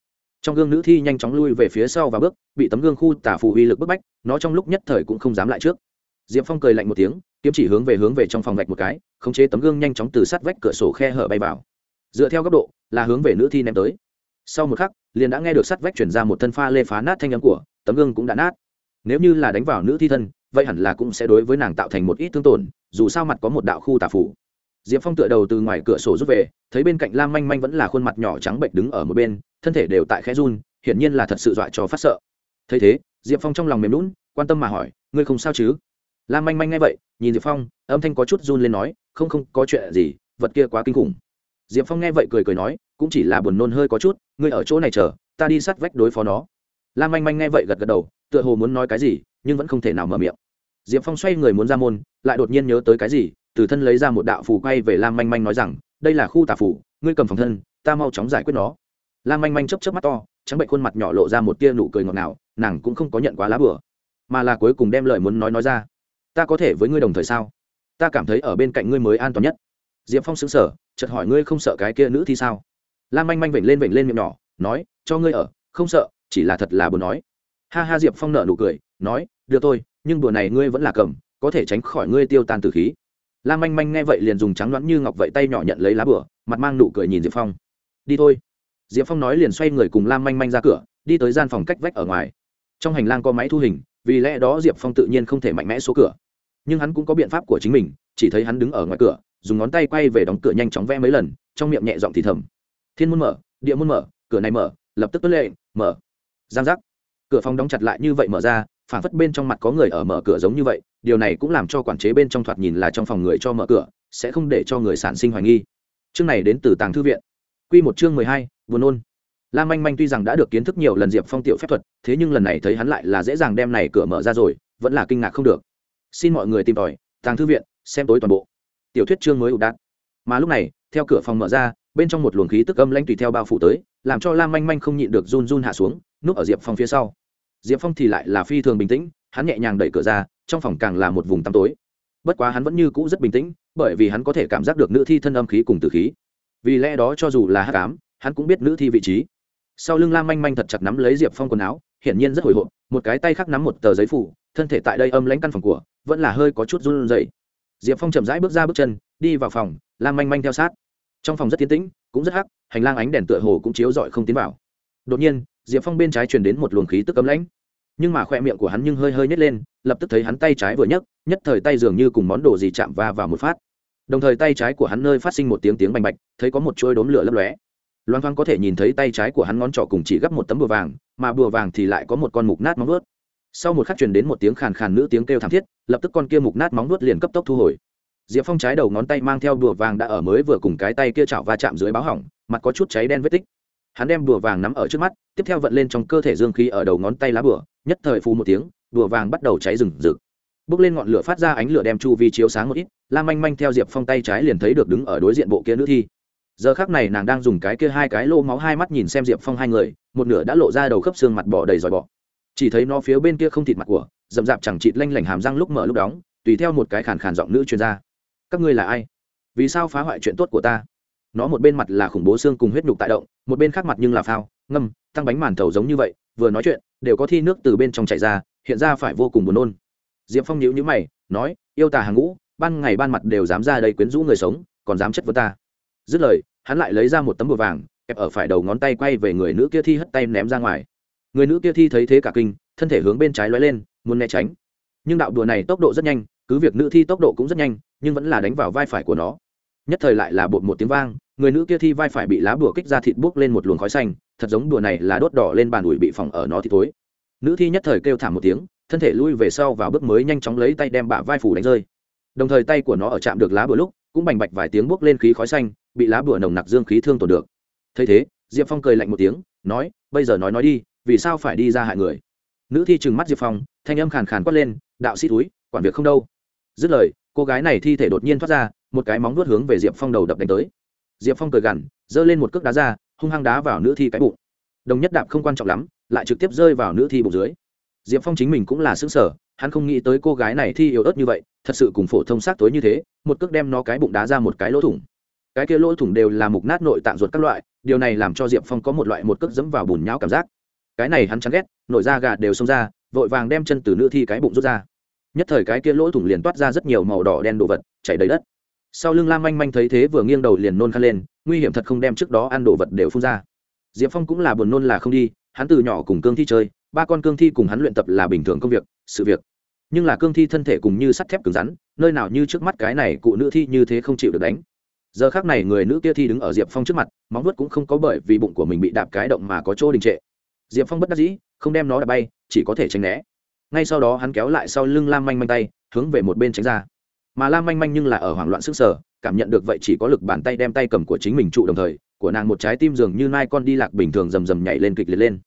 Trong gương nữ thi nhanh chóng lui về phía sau và bước, bị tấm gương khu tả phù uy lực bức bách, nó trong lúc nhất thời cũng không dám lại trước. Diệp phong cười lạnh một tiếng, kiếm chỉ hướng về hướng về trong phòng vạch một cái, khống chế tấm gương nhanh chóng từ sát vách cửa sổ khe hở bay vào. Dựa theo góc độ, là hướng về nữ thi ném tới. Sau một khắc, liền đã nghe được sát vách chuyển ra một thân pha lê phá nát thanh âm của, tấm gương cũng đã nát. Nếu như là đánh vào nữ thi thân vậy hẳn là cũng sẽ đối với nàng tạo thành một ít thương tổn, dù sao mặt có một đạo khu tà phủ. Diệp phong tựa đầu từ ngoài cửa sổ rút về, thấy bên cạnh lam manh manh vẫn là khuôn mặt nhỏ trắng bệnh đứng ở một bên, thân thể đều tại khẽ run, hiển nhiên là thật sự dọa cho phát sợ. Thấy thế, diệp phong trong lòng mềm lún quan tâm mà hỏi, ngươi không sao chứ? Lam manh manh nghe vậy, nhìn diệp phong, âm thanh có chút run lên nói, không không, có chuyện gì, vật kia quá kinh khủng. Diệp phong nghe vậy cười cười nói, cũng chỉ là buồn nôn hơi có chút, ngươi ở chỗ này chờ, ta đi sát vách đối phó nó. Lam manh manh nghe vậy gật gật đầu, tựa hồ muốn nói cái gì, nhưng vẫn không thể nào mở miệng diệp phong xoay người muốn ra môn, lại đột nhiên nhớ tới cái gì, từ thân lấy ra một đạo phù quay về lam manh manh nói rằng, đây là khu tà phủ ngươi cầm phòng thân, ta mau chóng giải quyết nó. Lam manh manh chấp chấp mắt to, trắng bệnh khuôn mặt nhỏ lộ ra một tia nụ cười ngọt ngào, nàng cũng không có nhận quá lá bừa mà là cuối cùng đem lời muốn nói nói ra. Ta có thể với ngươi đồng thời sao? Ta cảm thấy ở bên cạnh ngươi mới an toàn nhất. Diệp phong xứng sở chợt hỏi, ngươi không sợ cái kia nữ thì sao? Lam manh manh vểnh lên vểnh lên miệng nhỏ, nói, cho ngươi ở, không sợ, chỉ là thật là buồn nói. Ha ha, diệp phong nợ nụ cười, nói, được thôi nhưng đùa này ngươi vẫn là cầm, có thể tránh khỏi ngươi tiêu tan từ khí. Lam manh manh nghe vậy liền dùng trắng loãng như ngọc vậy tay nhỏ nhận lấy lá bửa mặt mang nụ cười nhìn diệp phong. Đi thôi. Diệp phong nói liền xoay người cùng lam manh manh ra cửa, đi tới gian phòng cách vách ở ngoài. Trong hành lang có máy thu hình, vì lẽ đó diệp phong tự nhiên không thể mạnh mẽ số cửa. Nhưng hắn cũng có biện pháp của chính mình, chỉ thấy hắn đứng ở ngoài cửa, dùng ngón tay quay về đóng cửa nhanh chóng vẽ mấy lần, trong miệng nhẹ giọng thì thầm. Thiên môn mở, địa môn mở, cửa này mở, lập tức tuất lệ mở. Giang giác. Cửa phòng đóng chặt lại như vậy mở ra phản phất bên trong mặt có người ở mở cửa giống như vậy, điều này cũng làm cho quản chế bên trong thoạt nhìn là trong phòng người cho mở cửa, sẽ không để cho người sản sinh hoài nghi. Chương này đến từ tàng thư viện. Q một chương mười hai, buồn nôn. Lam manh manh tuy rằng đã được kiến thức nhiều lần diệp phong tiểu phép thuật, thế nhưng lần này thấy hắn lại là dễ dàng đem này cửa mở ra rồi, vẫn là kinh ngạc không được. Xin mọi người tìm tòi, tàng thư viện, xem tối toàn bộ. Tiểu thuyết chương mới ụ đạn mà lúc này, theo cửa phòng mở ra, bên trong một luồng khí tức âm lanh tùy theo bao phủ tới, làm cho lam manh manh không nhịn được run run hạ xuống, núp ở diệp phong phía sau diệp phong thì lại là phi thường bình tĩnh, hắn nhẹ nhàng đẩy cửa ra, trong phòng càng là một vùng tăm tối. Bất quá hắn vẫn như cũ rất bình tĩnh, bởi vì hắn có thể cảm giác được nữ thi thân âm khí cùng tử khí. Vì lẽ đó cho dù là hát cám hắn cũng biết nữ thi vị trí. Sau lưng lam manh manh thật chặt nắm lấy diệp phong quần áo, hiển nhiên rất hồi hộp, một cái tay khác nắm một tờ giấy phủ, thân thể tại đây âm lãnh căn phòng của, vẫn là hơi có chút run rẩy. Diệp phong chậm rãi bước ra bước chân, đi vào phòng, lam manh manh theo sát. Trong phòng rất tiến tĩnh, cũng rất hắc, hành lang ánh đèn tựa hồ cũng chiếu rọi không tiến vào. Đột nhiên diệp phong bên trái truyền đến một luồng khí tức cấm lãnh. Nhưng mà khoe miệng của hắn nhưng hơi hơi nhét lên, lập tức thấy hắn tay trái vừa nhấc, nhất thời tay dường như cùng món đồ gì chạm va vào một phát. Đồng thời tay trái của hắn nơi phát sinh một tiếng tiếng bành bạch, thấy có một chuôi đốm lửa lấp lóe. Loan thoang có thể nhìn thấy tay trái của hắn ngón trỏ cùng chỉ gấp một tấm bùa vàng, mà bùa vàng thì lại có một con mục nát móng nuốt sau một khắc truyền đến một tiếng khàn khàn nữ tiếng kêu thảm thiết, lập tức con kia mục nát móng nuốt liền cấp tốc thu hồi. Diệp phong trái đầu ngón tay mang theo bùa vàng đã ở mới vừa cùng cái tay kia chảo va chạm dưới báo hỏng, mặt có chút cháy đen vết tích hắn đem đùa vàng nắm ở trước mắt, tiếp theo vận lên trong cơ thể dương khí ở đầu ngón tay lá bùa, nhất thời phù một tiếng đùa vàng bắt đầu cháy rừng rực. Bước lên ngọn lửa phát ra ánh lửa đem chu vi chiếu sáng một ít lam manh manh theo diệp phong tay trái liền thấy được đứng ở đối diện bộ kia nữ thi. Giờ khác này nàng đang dùng cái kia hai cái lô máu hai mắt nhìn xem diệp phong hai người, một nửa đã lộ ra đầu khớp xương mặt bỏ đầy dòi bọ. Chỉ thấy nó phía bên kia không thịt mặt của d ầ m d ạ p chẳng chịt lanh lảnh hàm răng lúc mở lúc đóng, tùy theo một cái khàn khàn giọng nữ chuyên gia các ngươi là ai? Vì sao phá hoại chuyện tốt của ta? Nó một bên mặt là khủng bố xương cùng huyết nhục tại động một bên khác mặt nhưng là phao, ngâm, tăng bánh màn thầu giống như vậy, vừa nói chuyện, đều có thi nước từ bên trong chạy ra, hiện ra phải vô cùng buồn nôn. Diệp phong nhíu nhíu mày, nói, yêu tà hàng ngũ, ban ngày ban mặt đều dám ra đây quyến rũ người sống, còn dám chất vấn ta? Dứt lời, hắn lại lấy ra một tấm bùa vàng, kẹp ở phải đầu ngón tay quay về người nữ kia thi hất tay ném ra ngoài. Người nữ kia thi thấy thế cả kinh, thân thể hướng bên trái lóe lên, muốn né tránh. Nhưng đạo đùa này tốc độ rất nhanh, cứ việc nữ thi tốc độ cũng rất nhanh, nhưng vẫn là đánh vào vai phải của nó. Nhất thời lại là bột một tiếng vang người nữ kia thi vai phải bị lá bùa kích ra thịt buốc lên một luồng khói xanh, thật giống đùa này là đốt đỏ lên bàn ủi bị phỏng ở nó thì tối nữ thi nhất thời kêu thảm một tiếng, thân thể lui về sau vào bước mới nhanh chóng lấy tay đem bả vai phủ đánh rơi. Đồng thời tay của nó ở chạm được lá bùa lúc, cũng bành bạch vài tiếng buốc lên khí khói xanh, bị lá bùa nồng nặc dương khí thương tổn được. Thấy thế, diệp phong cười lạnh một tiếng, nói, bây giờ nói nói đi, vì sao phải đi ra hại người? Nữ thi trừng mắt diệp phong, thanh âm khàn khàn quát lên, đạo sĩ túi quản việc không đâu. Dứt lời, cô gái này thi thể đột nhiên thoát ra, một cái móng vuốt hướng về diệp phong đầu đập đánh tới diệp phong cười gằn, giơ lên một cước đá ra, hung hăng đá vào nữ thi cái bụng. Đồng nhất đạp không quan trọng lắm, lại trực tiếp rơi vào nữ thi bụng dưới. Diệp phong chính mình cũng là xứng sở hắn không nghĩ tới cô gái này thi yếu ớt như vậy, thật sự cùng phổ thông xác tối như thế, một cước đem nó cái bụng đá ra một cái lỗ thủng. Cái kia lỗ thủng đều là mục nát nội tạng ruột các loại, điều này làm cho diệp phong có một loại một cước dẫm vào bùn nhão cảm giác. Cái này hắn chán ghét nội da gà đều xông ra, vội vàng đem chân từ nữ thi cái bụng rút ra. Nhất thời cái kia lỗ thủng liền toát ra rất nhiều màu đỏ đen đồ vật, chảy đầy đất sau lưng lam manh manh thấy thế vừa nghiêng đầu liền nôn khăn lên, nguy hiểm thật không đem trước đó ăn đồ vật đều phun ra. Diệp phong cũng là buồn nôn là không đi, hắn từ nhỏ cùng cương thi chơi, ba con cương thi cùng hắn luyện tập là bình thường công việc, sự việc. Nhưng là cương thi thân thể cùng như sắt thép cứng rắn, nơi nào như trước mắt cái này cụ nữ thi như thế không chịu được đánh. Giờ khác này người nữ kia thi đứng ở diệp phong trước mặt, móng vuốt cũng không có bởi vì bụng của mình bị đạp cái động mà có chỗ đình trệ. Diệp phong bất đắc dĩ, không đem nó đạp bay, chỉ có thể tránh né. Ngay sau đó hắn kéo lại sau lưng lam manh manh tay, hướng về một bên tránh ra mà lam manh manh nhưng là ở hoảng loạn sức sở cảm nhận được vậy chỉ có lực bàn tay đem tay cầm của chính mình trụ đồng thời, của nàng một trái tim dường như nai con đi lạc bình thường rầm rầm nhảy lên kịch liệt lên.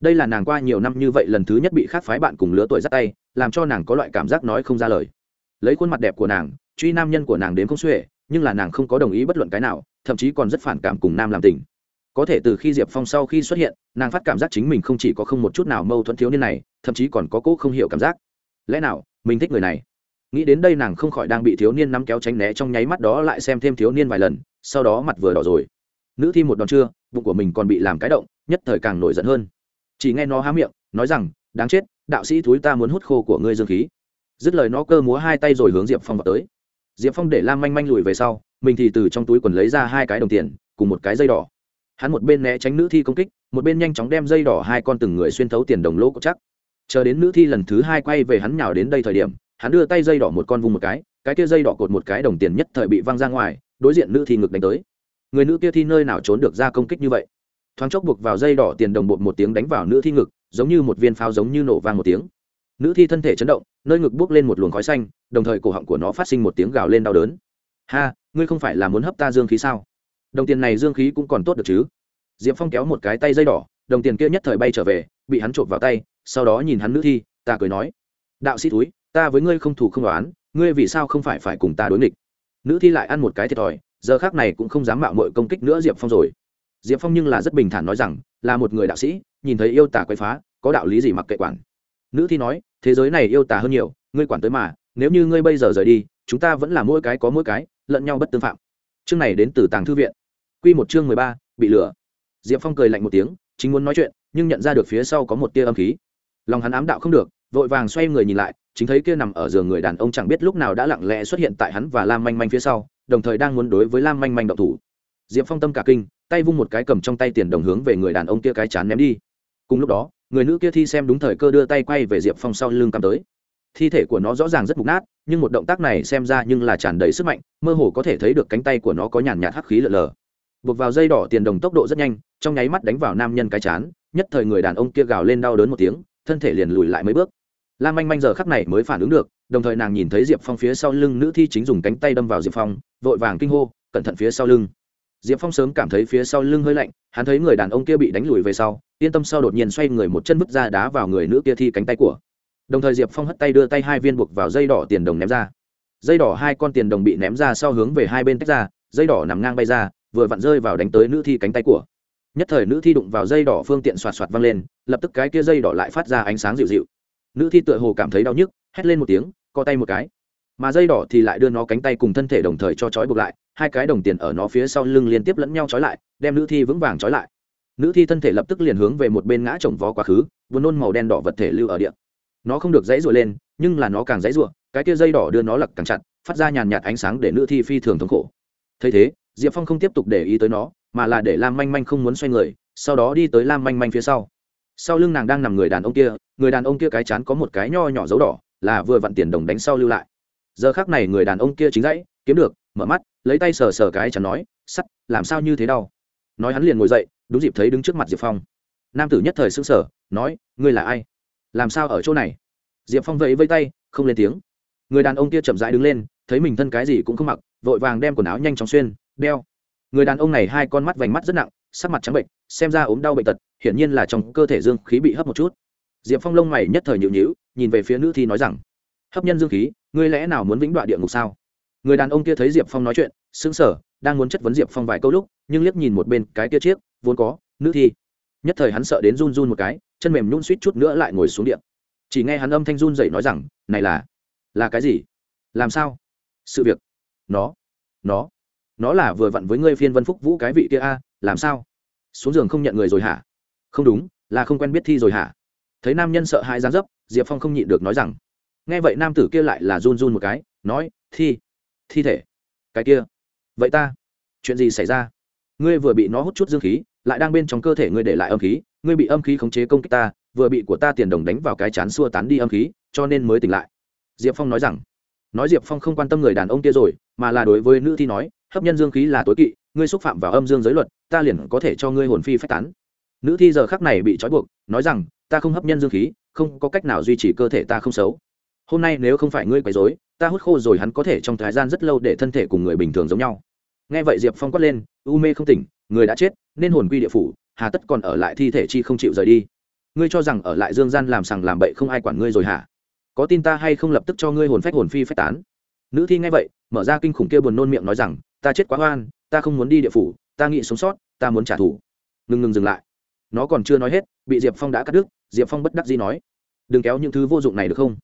Đây là nàng qua nhiều năm như vậy lần thứ nhất bị khác phái bạn cùng lứa tuổi dắt tay, làm cho nàng có loại cảm giác nói không ra lời. Lấy khuôn mặt đẹp của nàng, truy nam nhân của nàng đến không xuể, nhưng là nàng không có đồng ý bất luận cái nào, thậm chí còn rất phản cảm cùng nam làm tình. Có thể từ khi diệp phong sau khi xuất hiện, nàng phát cảm giác chính mình không chỉ có không một chút nào mâu thuẫn thiếu niên này, thậm chí còn có cỗ không hiểu cảm giác. Lẽ nào, mình thích người này? Nghĩ đến đây nàng không khỏi đang bị thiếu niên nắm kéo tránh né trong nháy mắt đó lại xem thêm thiếu niên vài lần, sau đó mặt vừa đỏ rồi. Nữ thi một đòn chưa, bụng của mình còn bị làm cái động, nhất thời càng nổi giận hơn. Chỉ nghe nó há miệng, nói rằng, đáng chết, đạo sĩ thúi ta muốn hút khô của ngươi dương khí. Dứt lời nó cơ múa hai tay rồi hướng diệp phong vào tới. Diệp phong để lam manh manh lùi về sau, mình thì từ trong túi quần lấy ra hai cái đồng tiền, cùng một cái dây đỏ. Hắn một bên né tránh nữ thi công kích, một bên nhanh chóng đem dây đỏ hai con từng người xuyên thấu tiền đồng lỗ cột chắc. Chờ đến nữ thi lần thứ hai quay về hắn nhào đến đây thời điểm hắn đưa tay dây đỏ một con vùng một cái cái kia dây đỏ cột một cái đồng tiền nhất thời bị văng ra ngoài, đối diện nữ thi ngực đánh tới. Người nữ kia thi nơi nào trốn được ra công kích như vậy? Thoáng chốc buộc vào dây đỏ tiền đồng bột một tiếng đánh vào nữ thi ngực, giống như một viên pháo giống như nổ vang một tiếng. Nữ thi thân thể chấn động, nơi ngực buốc lên một luồng khói xanh, đồng thời cổ họng của nó phát sinh một tiếng gào lên đau đớn. Ha, ngươi không phải là muốn hấp ta dương khí sao? Đồng tiền này dương khí cũng còn tốt được chứ? Diệp phong kéo một cái tay dây đỏ, đồng tiền kia nhất thời bay trở về, bị hắn trộm vào tay, sau đó nhìn hắn nữ thi, ta cười nói, đạo sĩ túi ta với ngươi không thủ không đoán ngươi vì sao không phải phải cùng ta đối nghịch? Nữ thi lại ăn một cái thiệt thòi, giờ khác này cũng không dám mạo mội công kích nữa diệp phong rồi. Diệp phong nhưng là rất bình thản nói rằng, là một người đạo sĩ, nhìn thấy yêu tả quay phá, có đạo lý gì mặc kệ quản. Nữ thi nói, thế giới này yêu tả hơn nhiều, ngươi quản tới mà, nếu như ngươi bây giờ rời đi, chúng ta vẫn là mỗi cái có mỗi cái, lẫn nhau bất tương phạm. Chương này đến từ tàng thư viện. Q một chương mười ba, bị lửa diệp phong cười lạnh một tiếng, chính muốn nói chuyện, nhưng nhận ra được phía sau có một tia âm khí. Lòng hắn ám đạo không được, vội vàng xoay người nhìn lại chính thấy kia nằm ở giường người đàn ông chẳng biết lúc nào đã lặng lẽ xuất hiện tại hắn và lam manh manh phía sau, đồng thời đang muốn đối với lam manh manh động thủ. Diệp phong tâm cả kinh, tay vung một cái cầm trong tay tiền đồng hướng về người đàn ông kia cái chán ném đi. Cùng lúc đó, người nữ kia thi xem đúng thời cơ đưa tay quay về diệp phong sau lưng cắm tới. Thi thể của nó rõ ràng rất mục nát, nhưng một động tác này xem ra nhưng là tràn đầy sức mạnh, mơ hồ có thể thấy được cánh tay của nó có nhàn nhạt hắc khí lở lờ. Buộc vào dây đỏ tiền đồng tốc độ rất nhanh, trong nháy mắt đánh vào nam nhân cái chán, nhất thời người đàn ông kia gào lên đau đớn một tiếng, thân thể liền lùi lại mấy bước lam manh manh giờ khắc này mới phản ứng được, đồng thời nàng nhìn thấy diệp phong phía sau lưng nữ thi chính dùng cánh tay đâm vào diệp phong, vội vàng kinh hô, cẩn thận phía sau lưng. Diệp phong sớm cảm thấy phía sau lưng hơi lạnh, hắn thấy người đàn ông kia bị đánh lùi về sau, yên tâm sau đột nhiên xoay người một chân vứt ra đá vào người nữ kia thi cánh tay của. Đồng thời diệp phong hất tay đưa tay hai viên buộc vào dây đỏ tiền đồng ném ra. Dây đỏ hai con tiền đồng bị ném ra sau hướng về hai bên tách ra, dây đỏ nằm ngang bay ra, vừa vặn rơi vào đánh tới nữ thi cánh tay của. Nhất thời nữ thi đụng vào dây đỏ phương tiện xoạt xoạt văng lên, lập tức cái kia dây đỏ lại phát ra ánh sáng dịu dịu nữ thi tựa hồ cảm thấy đau nhức, hét lên một tiếng, co tay một cái. Mà dây đỏ thì lại đưa nó cánh tay cùng thân thể đồng thời cho trói buộc lại, hai cái đồng tiền ở nó phía sau lưng liên tiếp lẫn nhau trói lại, đem nữ thi vững vàng trói lại. Nữ thi thân thể lập tức liền hướng về một bên ngã chồng vó quá khứ vừa nôn màu đen đỏ vật thể lưu ở điện nó không được dãy rụa lên, nhưng là nó càng dãy rụa, cái kia dây đỏ đưa nó lật càng chặt, phát ra nhàn nhạt ánh sáng để nữ thi phi thường thống khổ. Thấy thế, diệp phong không tiếp tục để ý tới nó, mà là để lam manh manh không muốn xoay người, sau đó đi tới lam manh manh phía sau sau lưng nàng đang nằm người đàn ông kia, người đàn ông kia cái chán có một cái nho nhỏ dấu đỏ, là vừa vặn tiền đồng đánh sau lưu lại. Giờ khác này người đàn ông kia chính dãy, kiếm được, mở mắt, lấy tay sờ sờ cái chắn nói, sắt, làm sao như thế đau? Nói hắn liền ngồi dậy, đúng dịp thấy đứng trước mặt diệp phong. Nam tử nhất thời s ư n g sở nói, ngươi là ai? Làm sao ở chỗ này? Diệp phong vẫy vây tay, không lên tiếng. Người đàn ông kia chậm rãi đứng lên, thấy mình thân cái gì cũng không mặc, vội vàng đem quần áo nhanh chóng xuyên, đeo. Người đàn ông này hai con mắt vành mắt rất nặng, sắc mặt trắng bệnh, xem ra ốm đau bệnh tật hiển nhiên là trong cơ thể dương khí bị hấp một chút. Diệp phong lông mày nhất thời nhịu nhịu nhìn về phía nữ thi nói rằng, hấp nhân dương khí, ngươi lẽ nào muốn vĩnh đoạn địa ngục sao? Người đàn ông kia thấy diệp phong nói chuyện xứng sở đang muốn chất vấn diệp phong vài câu lúc, nhưng liếc nhìn một bên cái kia chiếc, vốn có, nữ thi. Nhất thời hắn sợ đến run run một cái, chân mềm nhún suýt chút nữa lại ngồi xuống điện. Chỉ nghe hắn âm thanh run dậy nói rằng, này là là cái gì? Làm sao? Sự việc? Nó nó nó là vừa vặn với ngươi phiên vân phúc vũ cái vị kia a, làm sao? Xuống giường không nhận người rồi hả? Không đúng, là không quen biết thi rồi hả? Thấy nam nhân sợ hãi gián dấp, diệp phong không nhịn được nói rằng, nghe vậy nam tử kia lại là run run một cái, nói, thi thi thể. Cái kia. Vậy ta, chuyện gì xảy ra? Ngươi vừa bị nó hút chút dương khí, lại đang bên trong cơ thể ngươi để lại âm khí, ngươi bị âm khí khống chế công kích ta, vừa bị của ta tiền đồng đánh vào cái chán xua tán đi âm khí, cho nên mới tỉnh lại. Diệp phong nói rằng, nói diệp phong không quan tâm người đàn ông kia rồi, mà là đối với nữ thi nói, hấp nhân dương khí là tối kỵ, ngươi xúc phạm vào âm dương giới luật, ta liền có thể cho ngươi hồn phi phách tán nữ thi giờ khắc này bị trói buộc, nói rằng, ta không hấp nhân dương khí, không có cách nào duy trì cơ thể ta không xấu. Hôm nay nếu không phải ngươi quấy dối ta hút khô rồi hắn có thể trong thời gian rất lâu để thân thể cùng người bình thường giống nhau. Nghe vậy diệp phong quát lên, u mê không tỉnh, người đã chết, nên hồn quy địa phủ, hà tất còn ở lại thi thể chi không chịu rời đi. Ngươi cho rằng ở lại dương gian làm sằng làm bậy không ai quản ngươi rồi hả? Có tin ta hay không lập tức cho ngươi hồn phách hồn phi phách tán? Nữ thi nghe vậy, mở ra kinh khủng kia buồn nôn miệng nói rằng, ta chết quá oan, ta không muốn đi địa phủ, ta nghĩ sống sót, ta muốn trả thù. Ngừng ngừng dừng lại nó còn chưa nói hết, bị diệp phong đã cắt đứt, diệp phong bất đắc dĩ nói, đừng kéo những thứ vô dụng này được không?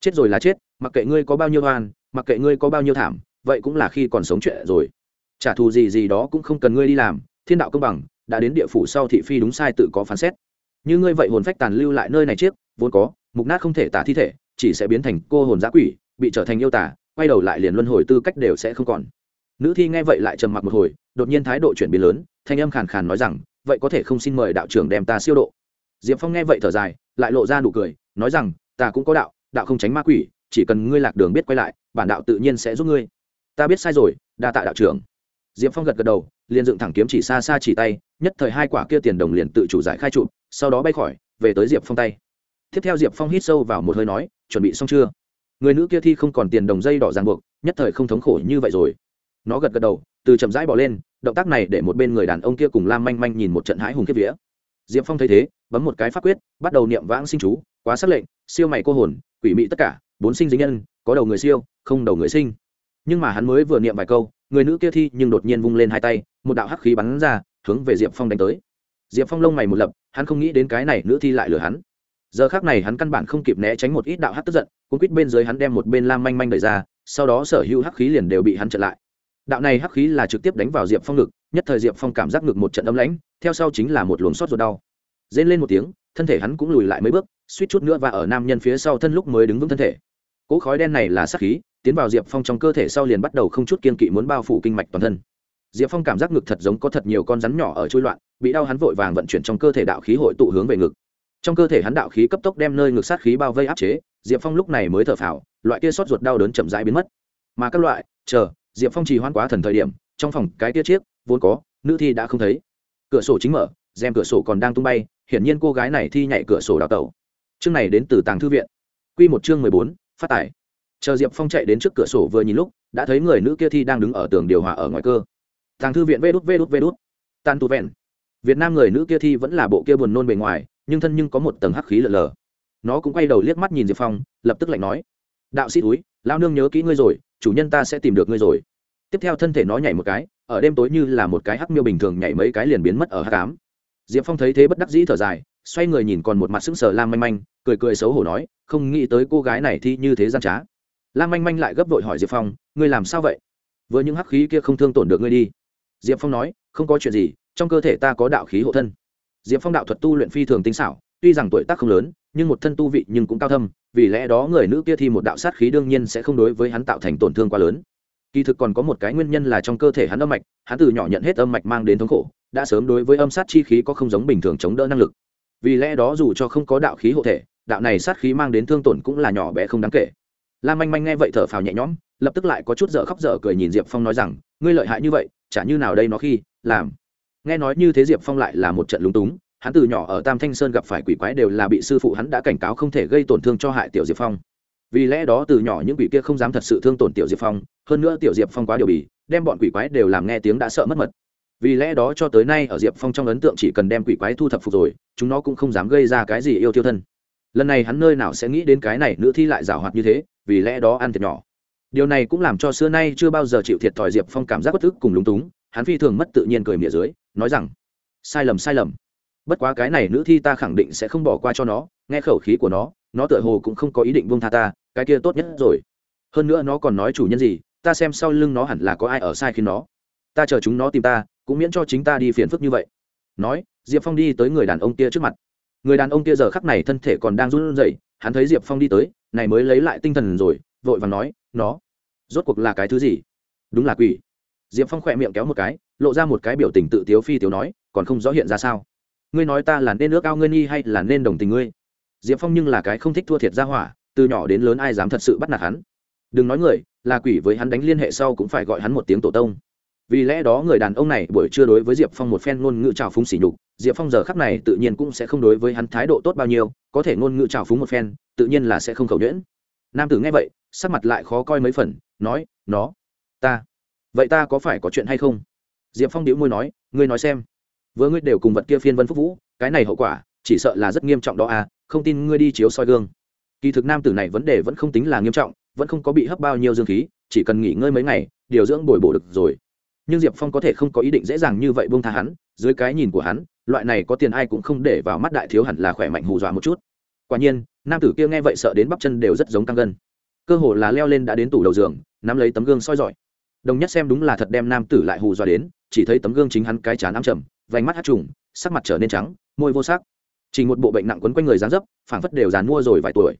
Chết rồi là chết, mặc kệ ngươi có bao nhiêu oan, mặc kệ ngươi có bao nhiêu thảm, vậy cũng là khi còn sống chuyện rồi. Trả thù gì gì đó cũng không cần ngươi đi làm, thiên đạo công bằng, đã đến địa phủ sau thị phi đúng sai tự có phán xét. Như ngươi vậy hồn phách tàn lưu lại nơi này chiếc vốn có, mục nát không thể tả thi thể, chỉ sẽ biến thành cô hồn giã quỷ, bị trở thành yêu tả quay đầu lại liền luân hồi tư cách đều sẽ không còn. Nữ thi nghe vậy lại trầm mặc một hồi, đột nhiên thái độ chuyển biến lớn, thanh âm khàn khàn nói rằng vậy có thể không xin mời đạo trưởng đem ta siêu độ? Diệp phong nghe vậy thở dài, lại lộ ra nụ cười, nói rằng, ta cũng có đạo đạo không tránh ma quỷ, chỉ cần ngươi lạc đường biết quay lại, bản đạo tự nhiên sẽ giúp ngươi. Ta biết sai rồi, đa tạ đạo trưởng. Diệp phong gật gật đầu, liền dựng thẳng kiếm chỉ xa xa chỉ tay, nhất thời hai quả kia tiền đồng liền tự chủ giải khai trụ, sau đó bay khỏi, về tới diệp phong tay. Tiếp theo diệp phong hít sâu vào một hơi nói, chuẩn bị xong chưa? Người nữ kia thi không còn tiền đồng dây đỏ ràng buộc, nhất thời không thống khổ như vậy rồi. Nó gật gật đầu từ chậm rãi bỏ lên, động tác này để một bên người đàn ông kia cùng lam manh manh nhìn một trận hãi hùng kiếp vía. Diệp phong thấy thế, bấm một cái pháp quyết, bắt đầu niệm vãng sinh chú, quá sắc lệnh, siêu mày cô hồn, quỷ mị tất cả, bốn sinh dính nhân, có đầu người siêu, không đầu người sinh. Nhưng mà hắn mới vừa niệm vài câu, người nữ kia thi nhưng đột nhiên vung lên hai tay, một đạo hắc khí bắn ra, hướng về diệp phong đánh tới. Diệp phong lông mày một lập, hắn không nghĩ đến cái này nữ thi lại lừa hắn. Giờ khác này hắn căn bản không kịp né tránh một ít đạo hắc tức giận cũng quýt bên dưới hắn đem một bên lam manh manh đẩy ra, sau đó sở hữu hắc khí liền đều bị hắn chặn lại đạo này hắc khí là trực tiếp đánh vào diệp phong ngực, nhất thời diệp phong cảm giác ngực một trận âm lãnh, theo sau chính là một luồng xót ruột đau. Rên lên một tiếng, thân thể hắn cũng lùi lại mấy bước, suýt chút nữa và ở nam nhân phía sau thân lúc mới đứng vững thân thể. Cỗ khói đen này là sắc khí, tiến vào diệp phong trong cơ thể sau liền bắt đầu không chút kiên kỵ muốn bao phủ kinh mạch toàn thân. Diệp phong cảm giác ngực thật giống có thật nhiều con rắn nhỏ ở trôi loạn, bị đau hắn vội vàng vận chuyển trong cơ thể đạo khí hội tụ hướng về ngực. Trong cơ thể hắn đạo khí cấp tốc đem nơi ngực sát khí bao vây áp chế, diệp phong lúc này mới thở phào, loại kia sót ruột đau đớn chậm rãi biến mất. Mà các loại, chờ diệp phong trì hoãn quá thần thời điểm, trong phòng cái tia chiếc, vốn có, nữ thi đã không thấy. Cửa sổ chính mở, rèm cửa sổ còn đang tung bay, hiển nhiên cô gái này thi nhảy cửa sổ đào tẩu. Chương này đến từ tàng thư viện. Q một chương mười bốn, phát tải. Chờ diệp phong chạy đến trước cửa sổ vừa nhìn lúc, đã thấy người nữ kia thi đang đứng ở tường điều hòa ở ngoài cơ. Tàng thư viện vê đút vê đút vê đút. Tan tu vẹn. Việt nam người nữ kia thi vẫn là bộ kia buồn nôn bề ngoài, nhưng thân nhưng có một tầng hắc khí lờ lờ. Nó cũng quay đầu liếc mắt nhìn diệp phong, lập tức lạnh nói. Đạo sĩ túi lao nương nhớ kỹ ngươi rồi chủ nhân ta sẽ tìm được ngươi rồi. Tiếp theo thân thể nó nhảy một cái, ở đêm tối như là một cái hắc miêu bình thường nhảy mấy cái liền biến mất ở hắc ám. Diệp phong thấy thế bất đắc dĩ thở dài, xoay người nhìn còn một mặt sững sờ lam manh manh, cười cười xấu hổ nói, không nghĩ tới cô gái này thi như thế gian trá. Lam manh manh lại gấp vội hỏi diệp phong, ngươi làm sao vậy? Với những hắc khí kia không thương tổn được ngươi đi. Diệp phong nói, không có chuyện gì, trong cơ thể ta có đạo khí hộ thân. Diệp phong đạo thuật tu luyện phi thường tinh xảo, tuy rằng tuổi tác không lớn nhưng một thân tu vị nhưng cũng cao thâm, vì lẽ đó người nữ kia thi một đạo sát khí đương nhiên sẽ không đối với hắn tạo thành tổn thương quá lớn. Kỳ thực còn có một cái nguyên nhân là trong cơ thể hắn âm mạch, hắn từ nhỏ nhận hết âm mạch mang đến thống khổ, đã sớm đối với âm sát chi khí có không giống bình thường chống đỡ năng lực. Vì lẽ đó dù cho không có đạo khí hộ thể, đạo này sát khí mang đến thương tổn cũng là nhỏ bé không đáng kể. Lam manh manh nghe vậy thở phào nhẹ nhõm, lập tức lại có chút dở khóc dở cười nhìn diệp phong nói rằng, ngươi lợi hại như vậy, chả như nào đây nó khi làm. Nghe nói như thế diệp phong lại là một trận lúng túng hắn từ nhỏ ở tam thanh sơn gặp phải quỷ quái đều là bị sư phụ hắn đã cảnh cáo không thể gây tổn thương cho hại tiểu diệp phong. Vì lẽ đó từ nhỏ những quỷ kia không dám thật sự thương tổn tiểu diệp phong, hơn nữa tiểu diệp phong quá điều bì, đem bọn quỷ quái đều làm nghe tiếng đã sợ mất mật. Vì lẽ đó cho tới nay ở diệp phong trong ấn tượng chỉ cần đem quỷ quái thu thập phục rồi, chúng nó cũng không dám gây ra cái gì yêu tiêu thân. Lần này hắn nơi nào sẽ nghĩ đến cái này nữ thi lại rào hoạt như thế, vì lẽ đó ăn thiệt nhỏ. Điều này cũng làm cho xưa nay chưa bao giờ chịu thiệt thòi diệp phong cảm giác bất thức cùng lúng túng, hắn phi thường mất tự nhiên cười mỉa dưới, nói rằng, sai lầm sai lầm bất quá cái này nữ thi ta khẳng định sẽ không bỏ qua cho nó, nghe khẩu khí của nó nó tựa hồ cũng không có ý định buông tha ta, cái kia tốt nhất rồi. Hơn nữa nó còn nói chủ nhân gì, ta xem sau lưng nó hẳn là có ai ở sai khiến nó. Ta chờ chúng nó tìm ta, cũng miễn cho chính ta đi phiền phức như vậy. Nói, diệp phong đi tới người đàn ông kia trước mặt. Người đàn ông kia giờ khắc này thân thể còn đang run rẩy, hắn thấy diệp phong đi tới, này mới lấy lại tinh thần rồi, vội vàng nói, nó, rốt cuộc là cái thứ gì? Đúng là quỷ. Diệp phong khỏe miệng kéo một cái, lộ ra một cái biểu tình tự tiếu phi tiếu nói, còn không rõ hiện ra sao? Ngươi nói ta là nên ước ao ngươi nhi hay là nên đồng tình ngươi? Diệp phong nhưng là cái không thích thua thiệt ra hỏa, từ nhỏ đến lớn ai dám thật sự bắt nạt hắn? Đừng nói người, là quỷ với hắn đánh liên hệ sau cũng phải gọi hắn một tiếng tổ tông. Vì lẽ đó người đàn ông này buổi trưa đối với diệp phong một phen ngôn ngữ trào phúng xỉ nhục, diệp phong giờ khắc này tự nhiên cũng sẽ không đối với hắn thái độ tốt bao nhiêu, có thể ngôn ngữ trào phúng một phen, tự nhiên là sẽ không khẩu nhuyễn. Nam tử nghe vậy, sắc mặt lại khó coi mấy phần, nói, nó, ta, vậy ta có phải có chuyện hay không? Diệp phong đĩu môi nói, ngươi nói xem vừa ngươi đều cùng vật kia phiên vân phúc vũ, cái này hậu quả, chỉ sợ là rất nghiêm trọng đó à không tin ngươi đi chiếu soi gương. Kỳ thực nam tử này vấn đề vẫn không tính là nghiêm trọng, vẫn không có bị hấp bao nhiêu dương khí, chỉ cần nghỉ ngơi mấy ngày, điều dưỡng bồi bổ được rồi. Nhưng diệp phong có thể không có ý định dễ dàng như vậy buông tha hắn, dưới cái nhìn của hắn, loại này có tiền ai cũng không để vào mắt đại thiếu hẳn là khỏe mạnh hù dọa một chút. Quả nhiên, nam tử kia nghe vậy sợ đến bắp chân đều rất giống căng gân. Cơ hồ là leo lên đã đến tủ đầu giường, nắm lấy tấm gương soi giỏi. Đồng nhất xem đúng là thật đem nam tử lại hù dọa đến, chỉ thấy tấm gương chính hắn cái chán ám trầm vành mắt hát trùng, sắc mặt trở nên trắng, môi vô sắc. Chỉ một bộ bệnh nặng quấn quanh người dán dấp, phảng phất đều dàn mua rồi vài tuổi.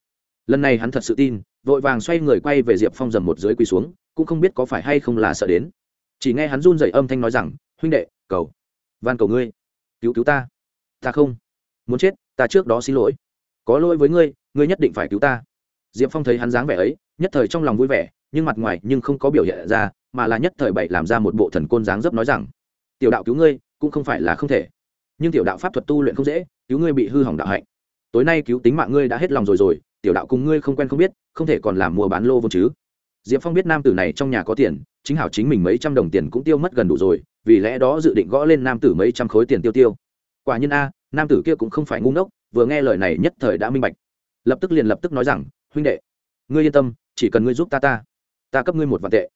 Lần này hắn thật sự tin, vội vàng xoay người quay về diệp phong dầm một dưới quỳ xuống, cũng không biết có phải hay không là sợ đến. Chỉ nghe hắn run dậy âm thanh nói rằng, huynh đệ, cầu, van cầu ngươi, cứu cứu ta. Ta không, muốn chết, ta trước đó xin lỗi. Có lỗi với ngươi ngươi nhất định phải cứu ta. Diệp phong thấy hắn dáng vẻ ấy, nhất thời trong lòng vui vẻ, nhưng mặt ngoài nhưng không có biểu hiện ra, mà là nhất thời bậy làm ra một bộ thần côn dáng dấp nói rằng, tiểu đạo cứu ngươi cũng không phải là không thể. Nhưng tiểu đạo pháp thuật tu luyện không dễ, cứu ngươi bị hư hỏng đạo hạnh. Tối nay cứu tính mạng ngươi đã hết lòng rồi rồi, tiểu đạo cùng ngươi không quen không biết, không thể còn làm mua bán lô vốn chứ. Diệp phong biết nam tử này trong nhà có tiền, chính hảo chính mình mấy trăm đồng tiền cũng tiêu mất gần đủ rồi, vì lẽ đó dự định gõ lên nam tử mấy trăm khối tiền tiêu tiêu. Quả nhiên a, nam tử kia cũng không phải ngu ngốc, vừa nghe lời này nhất thời đã minh bạch. Lập tức liền lập tức nói rằng, huynh đệ, ngươi yên tâm, chỉ cần ngươi giúp ta ta ta cấp ngươi một vạn tệ.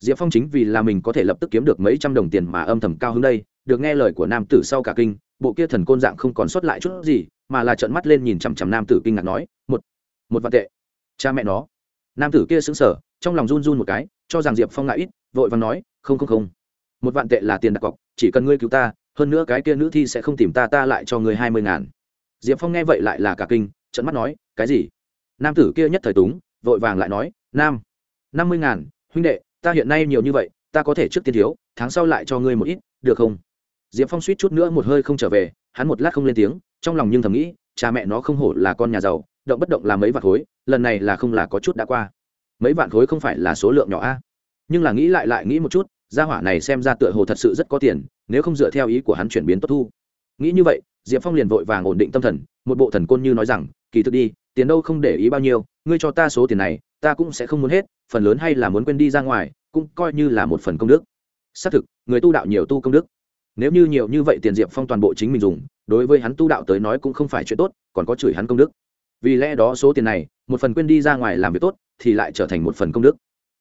Diệp phong chính vì là mình có thể lập tức kiếm được mấy trăm đồng tiền mà âm thầm cao hơn đây được nghe lời của nam tử sau cả kinh, bộ kia thần côn dạng không còn sót lại chút gì, mà là trợn mắt lên nhìn chằm chằm nam tử kinh ngạc nói, một một vạn tệ, cha mẹ nó. Nam tử kia sững sờ, trong lòng run run một cái, cho rằng diệp phong ngại ít, vội vàng nói, không không không, một vạn tệ là tiền đặt cọc, chỉ cần ngươi cứu ta, hơn nữa cái kia nữ thi sẽ không tìm ta ta lại cho ngươi hai mươi ngàn. Diệp phong nghe vậy lại là cả kinh trận mắt nói, cái gì? Nam tử kia nhất thời túng, vội vàng lại nói, nam, năm mươi ngàn, huynh đệ, ta hiện nay nhiều như vậy, ta có thể trước tiên thiếu, tháng sau lại cho ngươi một ít, được không? Diệp phong suýt chút nữa một hơi không trở về, hắn một lát không lên tiếng, trong lòng nhưng thầm nghĩ, cha mẹ nó không hổ là con nhà giàu, động bất động là mấy vạn khối, lần này là không là có chút đã qua. Mấy vạn khối không phải là số lượng nhỏ a. Nhưng là nghĩ lại lại nghĩ một chút, gia hỏa này xem ra tựa hồ thật sự rất có tiền, nếu không dựa theo ý của hắn chuyển biến tốt thu. Nghĩ như vậy, diệp phong liền vội vàng ổn định tâm thần, một bộ thần côn như nói rằng, kỳ thực đi, tiền đâu không để ý bao nhiêu, ngươi cho ta số tiền này, ta cũng sẽ không muốn hết, phần lớn hay là muốn quên đi ra ngoài, cũng coi như là một phần công đức. Xác thực, người tu đạo nhiều tu công đức nếu như nhiều như vậy tiền diệp phong toàn bộ chính mình dùng, đối với hắn tu đạo tới nói cũng không phải chuyện tốt, còn có chửi hắn công đức. Vì lẽ đó số tiền này, một phần quên đi ra ngoài làm việc tốt, thì lại trở thành một phần công đức.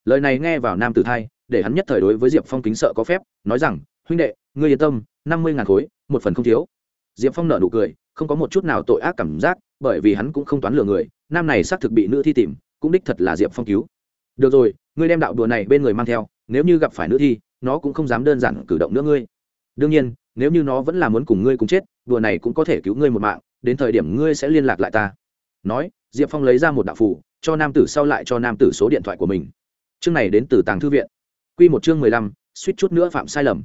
Lời này nghe vào nam tử thai, để hắn nhất thời đối với diệp phong kính sợ có phép, nói rằng, huynh đệ, ngươi yên tâm, năm mươi ngàn khối, một phần không thiếu. Diệp phong nợ nụ cười, không có một chút nào tội ác cảm giác, bởi vì hắn cũng không toán lừa người, nam này xác thực bị nữ thi tìm, cũng đích thật là diệp phong cứu. Được rồi, ngươi đem đạo đùa này bên người mang theo, nếu như gặp phải nữ thi, nó cũng không dám đơn giản cử động nữa ngươi đương nhiên, nếu như nó vẫn là muốn cùng ngươi cùng chết, đùa này cũng có thể cứu ngươi một mạng, đến thời điểm ngươi sẽ liên lạc lại ta. Nói, diệp phong lấy ra một đạo phủ cho nam tử sau lại cho nam tử số điện thoại của mình. Chương này đến từ tàng thư viện. Q một chương mười lăm, suýt chút nữa phạm sai lầm.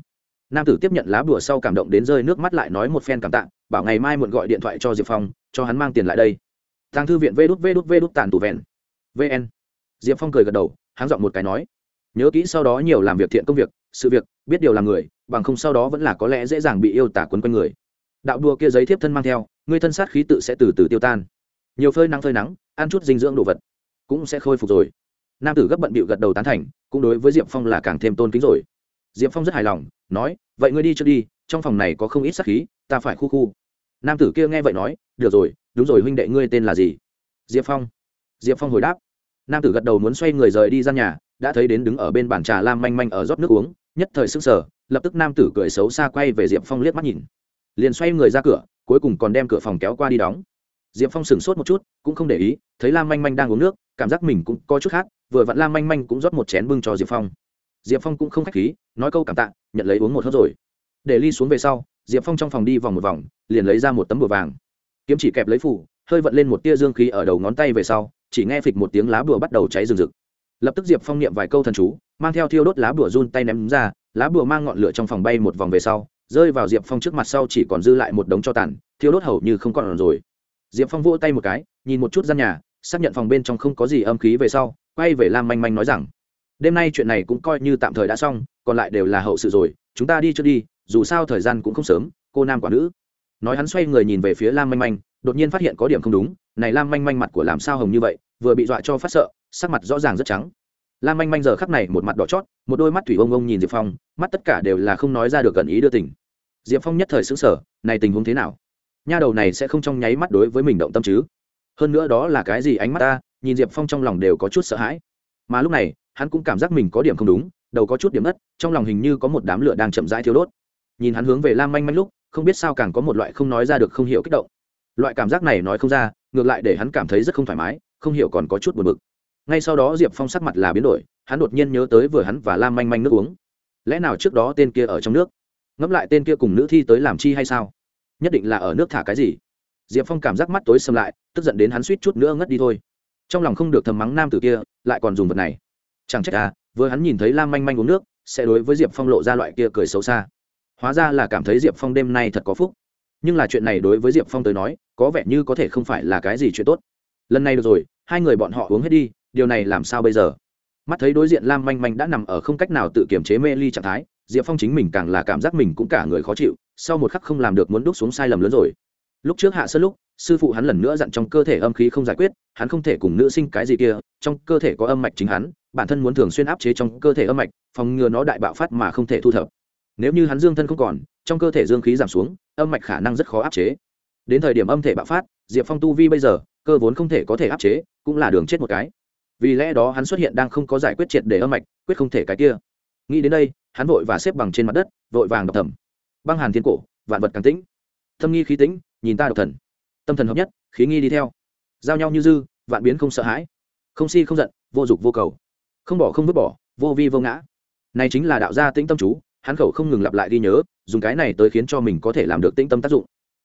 Nam tử tiếp nhận lá bùa sau cảm động đến rơi nước mắt lại nói một phen cảm tạ, bảo ngày mai muộn gọi điện thoại cho diệp phong, cho hắn mang tiền lại đây. Tàng thư viện vê đút vê đút vê đút tàn tù vẹn. Vn diệp phong cười gật đầu hắn dọn một cái nói, nhớ kỹ sau đó nhiều làm việc thiện công việc, sự việc biết điều làm người, bằng không sau đó vẫn là có lẽ dễ dàng bị yêu tả quấn quanh người. Đạo đua kia giấy thiếp thân mang theo, người thân sát khí tự sẽ từ từ tiêu tan. Nhiều phơi nắng phơi nắng, ăn chút dinh dưỡng đồ vật, cũng sẽ khôi phục rồi. Nam tử gấp bận bịu gật đầu tán thành, cũng đối với diệp phong là càng thêm tôn kính rồi. Diệp phong rất hài lòng, nói, vậy ngươi đi trước đi, trong phòng này có không ít sát khí, ta phải khu khu. Nam tử kia nghe vậy nói, được rồi, đúng rồi huynh đệ ngươi tên là gì? Diệp phong. Diệp phong hồi đáp. Nam tử gật đầu muốn xoay người rời đi ra nhà, đã thấy đến đứng ở bên bàn trà lam manh manh ở rót nước uống nhất thời sức sở lập tức nam tử cười xấu xa quay về diệp phong liếc mắt nhìn. Liền xoay người ra cửa, cuối cùng còn đem cửa phòng kéo qua đi đóng. Diệp phong sửng sốt một chút, cũng không để ý, thấy lam manh manh đang uống nước, cảm giác mình cũng có chút khác, vừa vặn lam manh manh cũng rót một chén bưng cho diệp phong. Diệp phong cũng không k h á c h khí, nói câu cảm tạ, nhận lấy uống một hớp rồi. Để ly xuống về sau, diệp phong trong phòng đi vòng một vòng, liền lấy ra một tấm bùa vàng. Kiếm chỉ kẹp lấy phủ, hơi vận lên một tia dương khí ở đầu ngón tay về sau, chỉ nghe phịch một tiếng lá bùa bắt đầu cháy rừng rực. Lập tức diệp phong niệm vài câu thần chú mang theo thiêu đốt lá bùa run tay ném ra, lá bùa mang ngọn lửa trong phòng bay một vòng về sau, rơi vào diệp phong trước mặt sau chỉ còn dư lại một đống cho tàn, thiêu đốt hầu như không còn rồi. Diệp phong vỗ tay một cái, nhìn một chút gian nhà, xác nhận phòng bên trong không có gì âm khí về sau, quay về lam manh manh nói rằng, đêm nay chuyện này cũng coi như tạm thời đã xong, còn lại đều là hậu sự rồi, chúng ta đi trước đi, dù sao thời gian cũng không sớm, cô nam quả nữ. Nói hắn xoay người nhìn về phía lam manh manh, đột nhiên phát hiện có điểm không đúng, này lam manh manh mặt của làm sao hồng như vậy, vừa bị dọa cho phát sợ, sắc mặt rõ ràng rất trắng lam manh manh giờ khắc này một mặt đỏ chót, một đôi mắt thủy ông ông nhìn diệp phong, mắt tất cả đều là không nói ra được gần ý đưa tình. Diệp phong nhất thời xứng sở này tình huống thế nào? Nha đầu này sẽ không trong nháy mắt đối với mình động tâm chứ? Hơn nữa đó là cái gì ánh mắt ta, nhìn diệp phong trong lòng đều có chút sợ hãi. Mà lúc này, hắn cũng cảm giác mình có điểm không đúng, đầu có chút điểm mất trong lòng hình như có một đám lửa đang chậm rãi thiếu đốt. Nhìn hắn hướng về lam manh manh lúc, không biết sao càng có một loại không nói ra được không hiểu kích động. Loại cảm giác này nói không ra, ngược lại để hắn cảm thấy rất không thoải mái, không hiểu còn có chút buồn bực ngay sau đó diệp phong sắc mặt là biến đổi, hắn đột nhiên nhớ tới vừa hắn và lam manh manh nước uống. Lẽ nào trước đó tên kia ở trong nước? Ngẫm lại tên kia cùng nữ thi tới làm chi hay sao? Nhất định là ở nước thả cái gì? Diệp phong cảm giác mắt tối xâm lại, tức giận đến hắn suýt chút nữa ngất đi thôi. Trong lòng không được thầm mắng nam tử kia, lại còn dùng vật này. Chẳng trách à vừa hắn nhìn thấy lam manh manh uống nước, sẽ đối với diệp phong lộ ra loại kia cười xấu xa. Hóa ra là cảm thấy diệp phong đêm nay thật có phúc. Nhưng là chuyện này đối với diệp phong tới nói, có vẻ như có thể không phải là cái gì chuyện tốt. Lần này được rồi, hai người bọn họ uống hết đi điều này làm sao bây giờ? Mắt thấy đối diện lam manh manh đã nằm ở không cách nào tự kiềm chế mê ly trạng thái, diệp phong chính mình càng là cảm giác mình cũng cả người khó chịu, sau một khắc không làm được muốn đúc xuống sai lầm lớn rồi. Lúc trước hạ sơ lúc, sư phụ hắn lần nữa dặn trong cơ thể âm khí không giải quyết, hắn không thể cùng nữ sinh cái gì kia, trong cơ thể có âm mạch chính hắn, bản thân muốn thường xuyên áp chế trong cơ thể âm mạch, phòng ngừa nó đại bạo phát mà không thể thu thập. Nếu như hắn dương thân không còn, trong cơ thể dương khí giảm xuống, âm mạch khả năng rất khó áp chế. Đến thời điểm âm thể bạo phát, diệp phong tu vi bây giờ, cơ vốn không thể có thể áp chế, cũng là đường chết một cái vì lẽ đó hắn xuất hiện đang không có giải quyết triệt để âm mạch, quyết không thể cái kia. Nghĩ đến đây, hắn vội và xếp bằng trên mặt đất, vội vàng đọc thầm băng hàn thiên cổ, vạn vật càng tĩnh. Thâm nghi khí tĩnh, nhìn ta độc thần. Tâm thần hợp nhất, khí nghi đi theo. Giao nhau như dư, vạn biến không sợ hãi. Không si không giận, vô dục vô cầu. Không bỏ không vứt bỏ, vô vi vô ngã. Này chính là đạo gia tĩnh tâm chú, hắn khẩu không ngừng lặp lại đi nhớ, dùng cái này tới khiến cho mình có thể làm được tĩnh tâm tác dụng.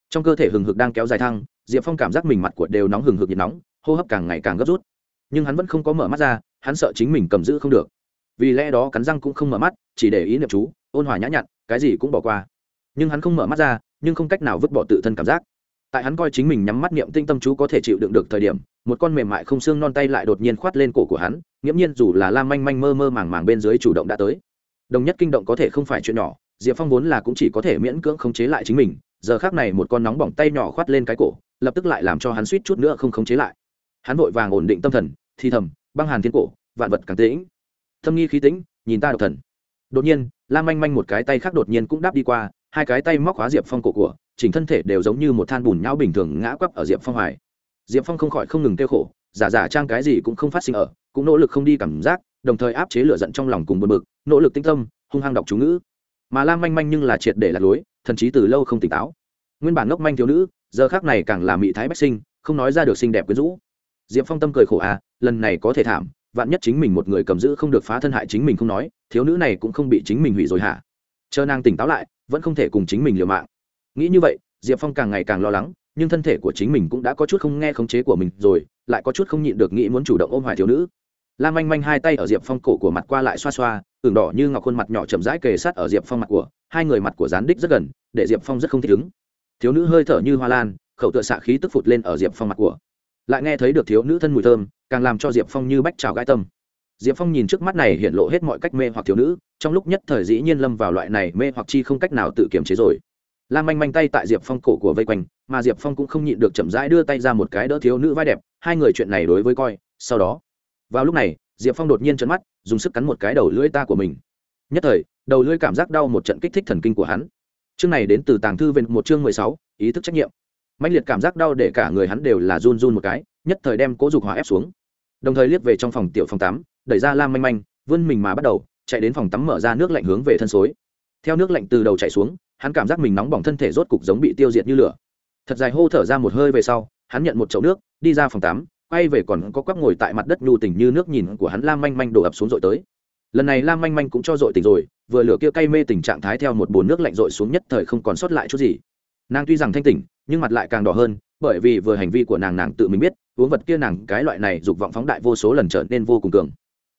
Trong cơ thể hừng hực đang kéo dài thăng, diệp phong cảm giác mình mặt của đều nóng hừng hực nhiệt nóng, hô hấp càng ngày càng gấp rút nhưng hắn vẫn không có mở mắt ra, hắn sợ chính mình cầm giữ không được. Vì lẽ đó cắn răng cũng không mở mắt, chỉ để ý niệm chú, ôn hòa nhã nhặn, cái gì cũng bỏ qua. Nhưng hắn không mở mắt ra, nhưng không cách nào vứt bỏ tự thân cảm giác. Tại hắn coi chính mình nhắm mắt niệm tinh tâm chú có thể chịu đựng được thời điểm, một con mềm mại không xương non tay lại đột nhiên khoát lên cổ của hắn, nghiễm nhiên dù là lam manh manh mơ mơ màng màng bên dưới chủ động đã tới. Đồng nhất kinh động có thể không phải chuyện nhỏ, diệp phong vốn là cũng chỉ có thể miễn cưỡng khống chế lại chính mình, giờ khác này một con nóng bỏng tay nhỏ khoát lên cái cổ, lập tức lại làm cho hắn suýt chút nữa không khống chế lại hắn vội vàng ổn định tâm thần thi thầm, băng hàn thiên cổ, vạn vật càng tĩnh. Thâm nghi khí tĩnh, nhìn ta độc thần. Đột nhiên, lam manh manh một cái tay khác đột nhiên cũng đáp đi qua, hai cái tay móc khóa diệp phong cổ của, chỉnh thân thể đều giống như một than bùn nhau bình thường ngã quắp ở diệp phong hoài. Diệp phong không khỏi không ngừng kêu khổ, giả giả trang cái gì cũng không phát sinh ở, cũng nỗ lực không đi cảm giác, đồng thời áp chế lửa giận trong lòng cùng bật mực nỗ lực tinh tâm, hung hăng đọc chú ngữ. Mà lam manh manh nhưng là triệt để lạc lối, thần chí từ lâu không tỉnh táo. Nguyên bản ngốc manh thiếu nữ, giờ khác này càng là mỹ thái bách sinh, không nói ra được xinh đẹp quyến rũ diệp phong tâm cười khổ à lần này có thể thảm, vạn nhất chính mình một người cầm giữ không được phá thân hại chính mình không nói, thiếu nữ này cũng không bị chính mình hủy rồi hả? Chờ nàng tỉnh táo lại, vẫn không thể cùng chính mình liều mạng. Nghĩ như vậy, diệp phong càng ngày càng lo lắng, nhưng thân thể của chính mình cũng đã có chút không nghe khống chế của mình rồi, lại có chút không nhịn được nghĩ muốn chủ động ôm hoài thiếu nữ. Lam manh manh hai tay ở diệp phong cổ của mặt qua lại xoa xoa, ửng đỏ như ngọc khuôn mặt nhỏ chậm rãi kề sát ở diệp phong mặt của, hai người mặt của gián đích rất gần, để diệp phong rất không thích ứng. Thiếu nữ hơi thở như hoa lan, khẩu tựa xạ khí tức phụt lên ở diệp phong mặt của lại nghe thấy được thiếu nữ thân mùi thơm, càng làm cho diệp phong như bách trào gai tâm. Diệp phong nhìn trước mắt này hiện lộ hết mọi cách mê hoặc thiếu nữ, trong lúc nhất thời dĩ nhiên lâm vào loại này mê hoặc chi không cách nào tự kiềm chế rồi. Lam manh manh tay tại diệp phong cổ của vây quanh, mà diệp phong cũng không nhịn được chậm rãi đưa tay ra một cái đỡ thiếu nữ vai đẹp, hai người chuyện này đối với coi, sau đó. Vào lúc này, diệp phong đột nhiên trấn mắt, dùng sức cắn một cái đầu lưỡi ta của mình. Nhất thời, đầu lưỡi cảm giác đau một trận kích thích thần kinh của hắn. Chương này đến từ tàng thư về một chương mười sáu, ý thức trách nhiệm mạnh liệt cảm giác đau để cả người hắn đều là run run một cái, nhất thời đem cố dục hỏa ép xuống. Đồng thời liếc về trong phòng tiểu phòng tắm, đẩy ra lam manh manh, vươn mình mà bắt đầu, chạy đến phòng tắm mở ra nước lạnh hướng về thân xối. Theo nước lạnh từ đầu chạy xuống, hắn cảm giác mình nóng bỏng thân thể rốt cục giống bị tiêu diệt như lửa. Thật dài hô thở ra một hơi về sau, hắn nhận một chậu nước, đi ra phòng tắm, quay về còn có quắc ngồi tại mặt đất nhu tình như nước nhìn của hắn lam manh manh đổ ập xuống dội tới. Lần này lam manh manh cũng cho dội tỉnh rồi, vừa lửa kia cay mê tình trạng thái theo một bồn nước lạnh dội xuống nhất thời không còn sót lại chút gì. Nàng tuy rằng thanh tỉnh nhưng mặt lại càng đỏ hơn, bởi vì vừa hành vi của nàng nàng tự mình biết uống vật kia nàng cái loại này dục vọng phóng đại vô số lần trở nên vô cùng cường.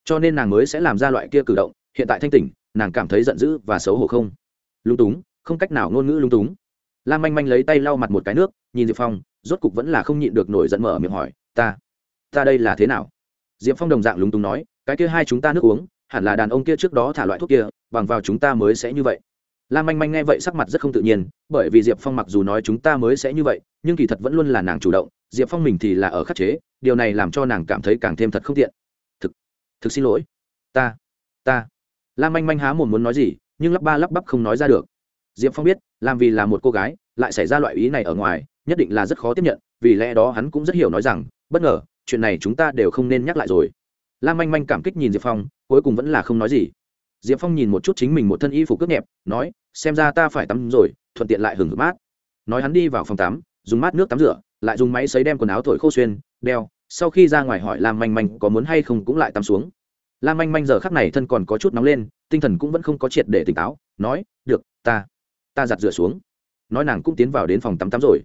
Cho nên nàng mới sẽ làm ra loại kia cử động, hiện tại thanh tỉnh, nàng cảm thấy giận dữ và xấu hổ không? Lung túng, không cách nào ngôn ngữ lung túng. Lam manh manh lấy tay lau mặt một cái nước, nhìn diệp phong, rốt cục vẫn là không nhịn được nổi giận mở miệng hỏi, ta ta đây là thế nào? Diệp phong đồng dạng lúng túng nói, cái kia hai chúng ta nước uống, hẳn là đàn ông kia trước đó thả loại thuốc kia, bằng vào chúng ta mới sẽ như vậy lam manh manh nghe vậy sắc mặt rất không tự nhiên, bởi vì diệp phong mặc dù nói chúng ta mới sẽ như vậy, nhưng kỳ thật vẫn luôn là nàng chủ động, diệp phong mình thì là ở khắc chế, điều này làm cho nàng cảm thấy càng thêm thật không tiện. Thực thực xin lỗi. Ta ta. Lam manh manh há mồm muốn nói gì, nhưng lắp ba lắp bắp không nói ra được. Diệp phong biết, làm vì là một cô gái, lại xảy ra loại ý này ở ngoài, nhất định là rất khó tiếp nhận, vì lẽ đó hắn cũng rất hiểu nói rằng, bất ngờ, chuyện này chúng ta đều không nên nhắc lại rồi. Lam manh manh cảm kích nhìn diệp phong, cuối cùng vẫn là không nói gì diệp phong nhìn một chút chính mình một thân y phục cướp nhẹp, nói, xem ra ta phải tắm rồi, thuận tiện lại hừng hực mát. Nói hắn đi vào phòng tắm, dùng mát nước tắm rửa, lại dùng máy xấy đem quần áo thổi khô xuyên, đeo, sau khi ra ngoài hỏi lam manh manh có muốn hay không cũng lại tắm xuống. Lam manh manh giờ khắc này thân còn có chút nóng lên, tinh thần cũng vẫn không có triệt để tỉnh táo, nói, được, ta ta giặt rửa xuống. Nói nàng cũng tiến vào đến phòng tắm tắm rồi.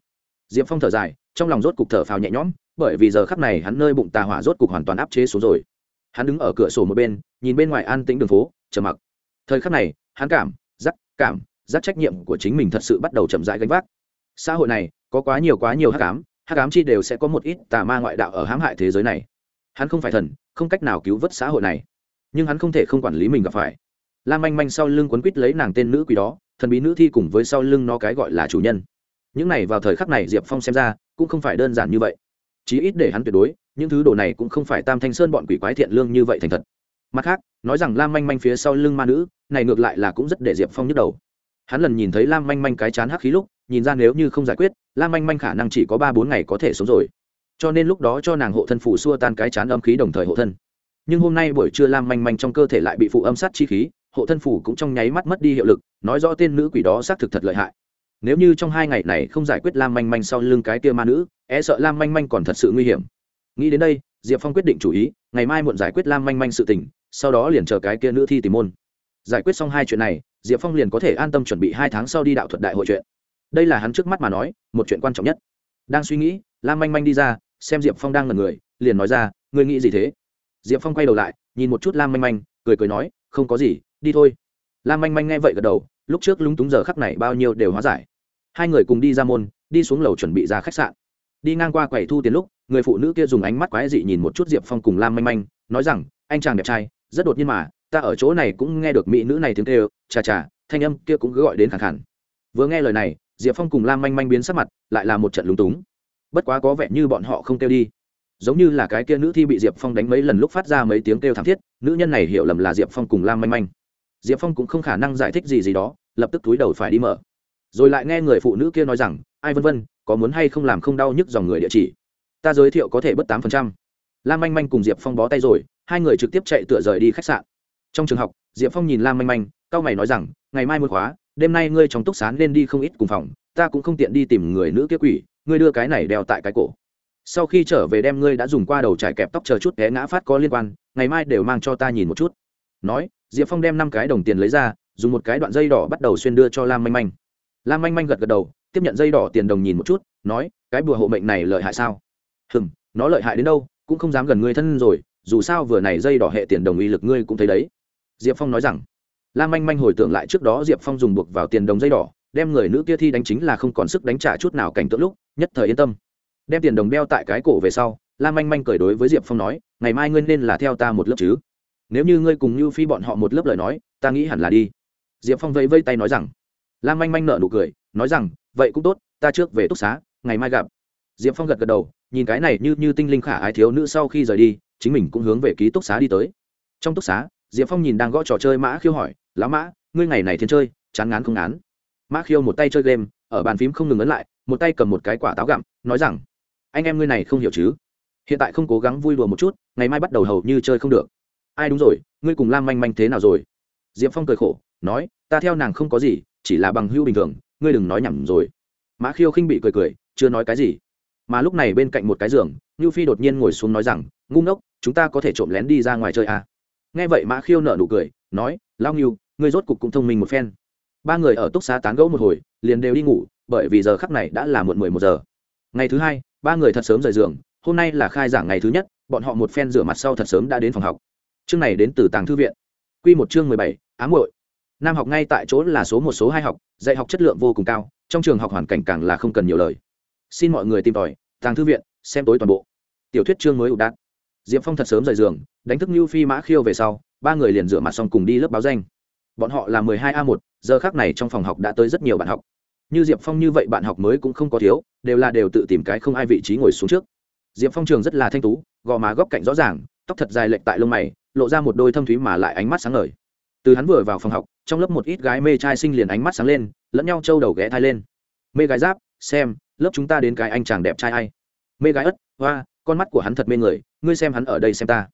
Diệp phong thở dài, trong lòng rốt cục thở phào nhẹ nhõm, bởi vì giờ khắc này hắn nơi bụng tà hỏa rốt cục hoàn toàn áp chế xuống rồi. Hắn đứng ở cửa sổ một bên, nhìn bên ngoài an tĩnh đường phố trầm mặc. Thời khắc này, hắn cảm giác cảm giác trách nhiệm của chính mình thật sự bắt đầu chậm rãi gánh vác. Xã hội này, có quá nhiều quá nhiều hắc ám hắc ám chi đều sẽ có một ít tà ma ngoại đạo ở hãm hại thế giới này. Hắn không phải thần, không cách nào cứu vớt xã hội này. Nhưng hắn không thể không quản lý mình gặp phải. Lam manh manh sau lưng quấn quýt lấy nàng tên nữ quỷ đó, thần bí nữ thi cùng với sau lưng nó cái gọi là chủ nhân. Những này vào thời khắc này diệp phong xem ra, cũng không phải đơn giản như vậy. Chí ít để hắn tuyệt đối, những thứ đồ này cũng không phải tam thanh sơn bọn quỷ quái thiện lương như vậy thành thật mặt khác, nói rằng lam manh manh phía sau lưng ma nữ, này ngược lại là cũng rất để diệp phong nhức đầu. Hắn lần nhìn thấy lam manh manh cái chán hắc khí lúc, nhìn ra nếu như không giải quyết, lam manh manh khả năng chỉ có ba bốn ngày có thể sống rồi. Cho nên lúc đó cho nàng hộ thân phủ xua tan cái chán âm khí đồng thời hộ thân. Nhưng hôm nay buổi trưa lam manh manh trong cơ thể lại bị phụ âm sát chi khí, hộ thân phủ cũng trong nháy mắt mất đi hiệu lực, nói rõ tên nữ quỷ đó xác thực thật lợi hại. Nếu như trong hai ngày này không giải quyết lam manh manh sau lưng cái kia ma nữ e sợ lam manh manh còn thật sự nguy hiểm. Nghĩ đến đây, diệp phong quyết định chủ ý, ngày mai muộn giải quyết lam manh manh sự tình sau đó liền chờ cái kia nữ thi tìm môn. Giải quyết xong hai chuyện này, diệp phong liền có thể an tâm chuẩn bị hai tháng sau đi đạo thuật đại hội chuyện. Đây là hắn trước mắt mà nói, một chuyện quan trọng nhất. Đang suy nghĩ, lam manh manh đi ra, xem diệp phong đang ngần người, liền nói ra, ngươi nghĩ gì thế? Diệp phong quay đầu lại, nhìn một chút lam manh manh, cười cười nói, không có gì, đi thôi. Lam manh manh nghe vậy gật đầu, lúc trước lúng túng giờ khắc này bao nhiêu đều hóa giải. Hai người cùng đi ra môn, đi xuống lầu chuẩn bị ra khách sạn. Đi ngang qua quầy thu tiền lúc, người phụ nữ kia dùng ánh mắt quái dị nhìn một chút diệp phong cùng lam manh manh, nói rằng, anh chàng đẹp trai rất đột nhiên mà, ta ở chỗ này cũng nghe được mỹ nữ này tiếng kêu, chà chà, thanh âm kia cũng cứ gọi đến khẳng khẳng vừa nghe lời này, diệp phong cùng lam manh manh biến sắc mặt, lại là một trận lúng túng. Bất quá có vẻ như bọn họ không kêu đi. Giống như là cái kia nữ thi bị diệp phong đánh mấy lần lúc phát ra mấy tiếng kêu thảm thiết, nữ nhân này hiểu lầm là diệp phong cùng lam manh manh. Diệp phong cũng không khả năng giải thích gì gì đó, lập tức túi đầu phải đi mở. Rồi lại nghe người phụ nữ kia nói rằng, ai vân vân, có muốn hay không làm không đau nhức dòng người địa chỉ? Ta giới thiệu có thể bất tám phần trăm lam manh manh cùng diệp phong bó tay rồi, hai người trực tiếp chạy tựa rời đi khách sạn. Trong trường học, diệp phong nhìn lam manh manh c a o mày nói rằng, ngày mai muốn khóa, đêm nay ngươi trong túc sán nên đi không ít cùng phòng, ta cũng không tiện đi tìm người nữ kia quỷ, ngươi đưa cái này đeo tại cái cổ. Sau khi trở về đem ngươi đã dùng qua đầu trải kẹp tóc chờ chút té ngã phát có liên quan, ngày mai đều mang cho ta nhìn một chút. Nói, diệp phong đem năm cái đồng tiền lấy ra, dùng một cái đoạn dây đỏ bắt đầu xuyên đưa cho lam manh manh. Lam manh manh gật gật đầu, tiếp nhận dây đỏ tiền đồng nhìn một chút, nói, cái bùa hộ mệnh này lợi hại sao? Hừm, nó lợi hại đến đâu cũng không dám gần ngươi thân rồi, dù sao vừa này dây đỏ hệ tiền đồng uy lực ngươi cũng thấy đấy. Diệp phong nói rằng. Lam manh manh hồi tưởng lại trước đó diệp phong dùng buộc vào tiền đồng dây đỏ, đem người nữ kia thi đánh chính là không còn sức đánh trả chút nào cảnh tượng lúc, nhất thời yên tâm. Đem tiền đồng đeo tại cái cổ về sau, lam manh manh cười đối với diệp phong nói, ngày mai ngươi nên là theo ta một lớp chứ. Nếu như ngươi cùng như phi bọn họ một lớp lời nói, ta nghĩ hẳn là đi. Diệp phong vẫy vây tay nói rằng. Lam manh manh nợ nụ cười, nói rằng, vậy cũng tốt, ta trước về túc xá, ngày mai gặp. Diệp phong gật gật đầu nhìn cái này như như tinh linh khả ái thiếu nữ sau khi rời đi, chính mình cũng hướng về ký túc xá đi tới. Trong túc xá, diệp phong nhìn đang gõ trò chơi mã khiêu hỏi lá mã, ngươi ngày này thiên chơi, chán ngán không ngán? Mã khiêu một tay chơi game, ở bàn phím không ngừng ấn lại, một tay cầm một cái quả táo gặm, nói rằng, anh em ngươi này không hiểu chứ? Hiện tại không cố gắng vui đùa một chút, ngày mai bắt đầu hầu như chơi không được. Ai đúng rồi, ngươi cùng lam manh manh thế nào rồi? Diệp phong cười khổ, nói, ta theo nàng không có gì, chỉ là bằng hưu bình thường, ngươi đừng nói nhầm rồi. Mã khiêu khinh bị cười cười, chưa nói cái gì mà lúc này bên cạnh một cái giường ngưu phi đột nhiên ngồi xuống nói rằng, ngu ngốc, chúng ta có thể trộm lén đi ra ngoài chơi à. nghe vậy mã khiêu nở nụ cười, nói lao ngưu ngươi rốt cục cũng thông minh một phen. Ba người ở túc xá tán gẫu một hồi, liền đều đi ngủ, bởi vì giờ khắc này đã là muộn mười một giờ. Ngày thứ hai, ba người thật sớm rời giường, hôm nay là khai giảng ngày thứ nhất, bọn họ một phen rửa mặt sau thật sớm đã đến phòng học. Chương này đến từ tàng thư viện. Q một chương mười bảy, ám hội nam học ngay tại chỗ là số một, số hai học, dạy học chất lượng vô cùng cao, trong trường học hoàn cảnh càng là không cần nhiều lời xin mọi người tìm tòi, tàng thư viện, xem tối toàn bộ. Tiểu thuyết chương mới ủ đạn diệp phong thật sớm rời giường, đánh thức như phi mã khiêu về sau, ba người liền rửa mặt xong cùng đi lớp báo danh. Bọn họ là mười hai a một, giờ khác này trong phòng học đã tới rất nhiều bạn học. Như diệp phong như vậy bạn học mới cũng không có thiếu, đều là đều tự tìm cái không ai vị trí ngồi xuống trước. Diệp phong trường rất là thanh tú, gò má góc cạnh rõ ràng, tóc thật dài lệch tại lông mày, lộ ra một đôi thâm thúy mà lại ánh mắt sáng ngời. Từ hắn vừa vào phòng học, trong lớp một ít gái mê trai sinh liền ánh mắt sáng lên, lẫn nhau trâu đầu ghé thai lên. Mê gái giáp, xem lớp chúng ta đến cái anh chàng đẹp trai ai? Mê gái ất, hoa, con mắt của hắn thật mê người, ngươi xem hắn ở đây xem ta.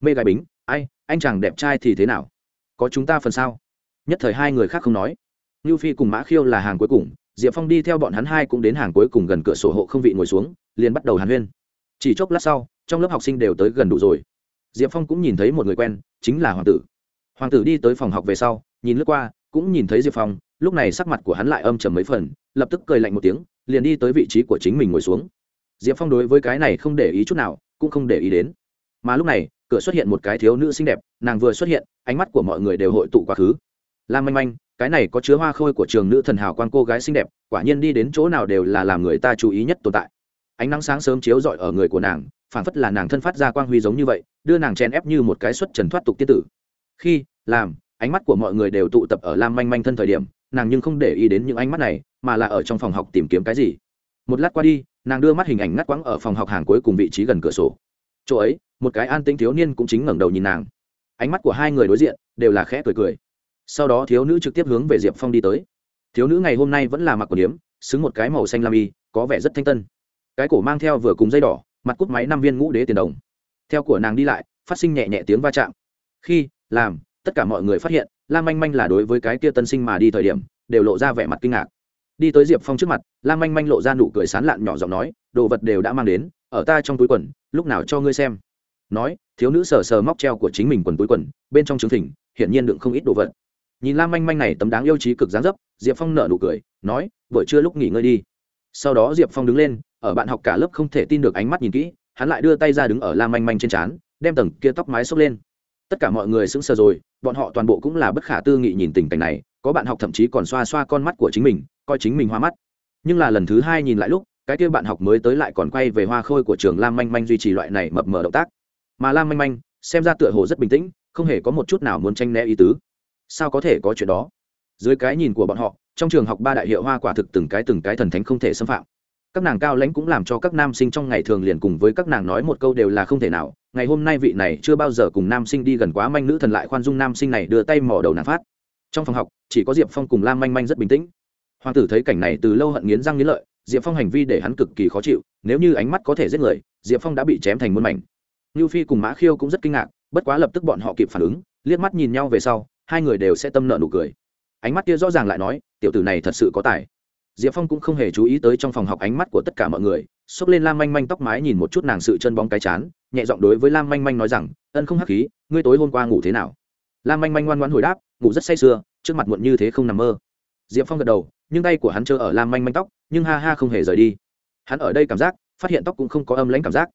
Mê gái bính, ai, anh chàng đẹp trai thì thế nào? Có chúng ta phần sao? Nhất thời hai người khác không nói. Như phi cùng mã khiêu là hàng cuối cùng, diệp phong đi theo bọn hắn hai cũng đến hàng cuối cùng gần cửa sổ hộ không vị ngồi xuống, liền bắt đầu hàn huyên. Chỉ chốc lát sau, trong lớp học sinh đều tới gần đủ rồi. Diệp phong cũng nhìn thấy một người quen, chính là hoàng tử. Hoàng tử đi tới phòng học về sau, nhìn lướt qua, cũng nhìn thấy diệp phong, lúc này sắc mặt của hắn lại âm trầm mấy phần, lập tức cười lạnh một tiếng liền đi tới vị trí của chính mình ngồi xuống. Diệp phong đối với cái này không để ý chút nào, cũng không để ý đến. Mà lúc này, cửa xuất hiện một cái thiếu nữ xinh đẹp, nàng vừa xuất hiện, ánh mắt của mọi người đều hội tụ quá khứ. Lam manh manh, cái này có chứa hoa khôi của trường nữ thần hào quan cô gái xinh đẹp, quả nhiên đi đến chỗ nào đều là làm người ta chú ý nhất tồn tại. Ánh nắng sáng sớm chiếu rọi ở người của nàng, phảng phất là nàng thân phát ra quang huy giống như vậy, đưa nàng chen ép như một cái xuất trần thoát tục tiết tử. Khi, làm, ánh mắt của mọi người đều tụ tập ở lam manh manh thân thời điểm nàng nhưng không để ý đến những ánh mắt này, mà là ở trong phòng học tìm kiếm cái gì. Một lát qua đi, nàng đưa mắt hình ảnh ngắt quãng ở phòng học hàng cuối cùng vị trí gần cửa sổ. Chỗ ấy, một cái an tĩnh thiếu niên cũng chính ngẩng đầu nhìn nàng. Ánh mắt của hai người đối diện, đều là khẽ cười cười. Sau đó thiếu nữ trực tiếp hướng về diệp phong đi tới. Thiếu nữ ngày hôm nay vẫn là mặc quần điếm xứng một cái màu xanh lam y, có vẻ rất thanh tân. Cái cổ mang theo vừa cùng dây đỏ, mặt cút máy năm viên ngũ đế tiền đồng. Theo của nàng đi lại, phát sinh nhẹ nhẹ tiếng va chạm. Khi, làm, tất cả mọi người phát hiện lam manh manh là đối với cái kia tân sinh mà đi thời điểm, đều lộ ra vẻ mặt kinh ngạc. Đi tới diệp phong trước mặt, lam manh manh lộ ra nụ cười sán lạn nhỏ giọng nói, đồ vật đều đã mang đến, ở ta trong túi quần, lúc nào cho ngươi xem? Nói, thiếu nữ sờ sờ móc treo của chính mình quần túi quần, bên trong trứng thỉnh, hiển nhiên đựng không ít đồ vật. Nhìn lam manh manh này tấm đáng yêu trí cực dáng dấp, diệp phong nở nụ cười, nói vợ chưa lúc nghỉ ngơi đi. Sau đó diệp phong đứng lên, ở bạn học cả lớp không thể tin được ánh mắt nhìn kỹ, hắn lại đưa tay ra đứng ở lam manh manh trên trán, đem tầng kia tóc mái xốc lên. Tất cả mọi người sững sờ rồi bọn họ toàn bộ cũng là bất khả tư nghị nhìn tình cảnh này, có bạn học thậm chí còn xoa xoa con mắt của chính mình, coi chính mình hoa mắt. Nhưng là lần thứ hai nhìn lại lúc, cái kia bạn học mới tới lại còn quay về hoa khôi của trường lam manh manh duy trì loại này mập mờ động tác. Mà lam manh manh, xem ra tựa hồ rất bình tĩnh, không hề có một chút nào muốn tranh né ý tứ. Sao có thể có chuyện đó? Dưới cái nhìn của bọn họ, trong trường học ba đại hiệu hoa quả thực từng cái từng cái thần thánh không thể xâm phạm. Các nàng cao lãnh cũng làm cho các nam sinh trong ngày thường liền cùng với các nàng nói một câu đều là không thể nào ngày hôm nay vị này chưa bao giờ cùng nam sinh đi gần quá manh nữ thần lại khoan dung nam sinh này đưa tay mỏ đầu nàng phát. Trong phòng học, chỉ có diệp phong cùng lam manh manh rất bình tĩnh. Hoàng tử thấy cảnh này từ lâu hận nghiến răng nghiến lợi, diệp phong hành vi để hắn cực kỳ khó chịu, nếu như ánh mắt có thể giết người, diệp phong đã bị chém thành muôn mảnh. Như phi cùng mã khiêu cũng rất kinh ngạc, bất quá lập tức bọn họ kịp phản ứng, liếc mắt nhìn nhau về sau, hai người đều sẽ tâm nợ nụ cười. Ánh mắt kia rõ ràng lại nói, tiểu tử này thật sự có tài. Diệp phong cũng không hề chú ý tới trong phòng học ánh mắt của tất cả mọi người, xốc lên lam manh manh tóc mái nhìn một chút nàng sự chân bóng cái chán nhẹ giọng đối với lam manh manh nói rằng, ân không hắc khí, ngươi tối hôm qua ngủ thế nào? Lam manh manh ngoan ngoan hồi đáp, ngủ rất say sưa, trước mặt muộn như thế không nằm mơ. Diệp phong gật đầu, nhưng tay của hắn chơ ở lam manh manh tóc, nhưng ha ha không hề rời đi. Hắn ở đây cảm giác, phát hiện tóc cũng không có âm lãnh cảm giác.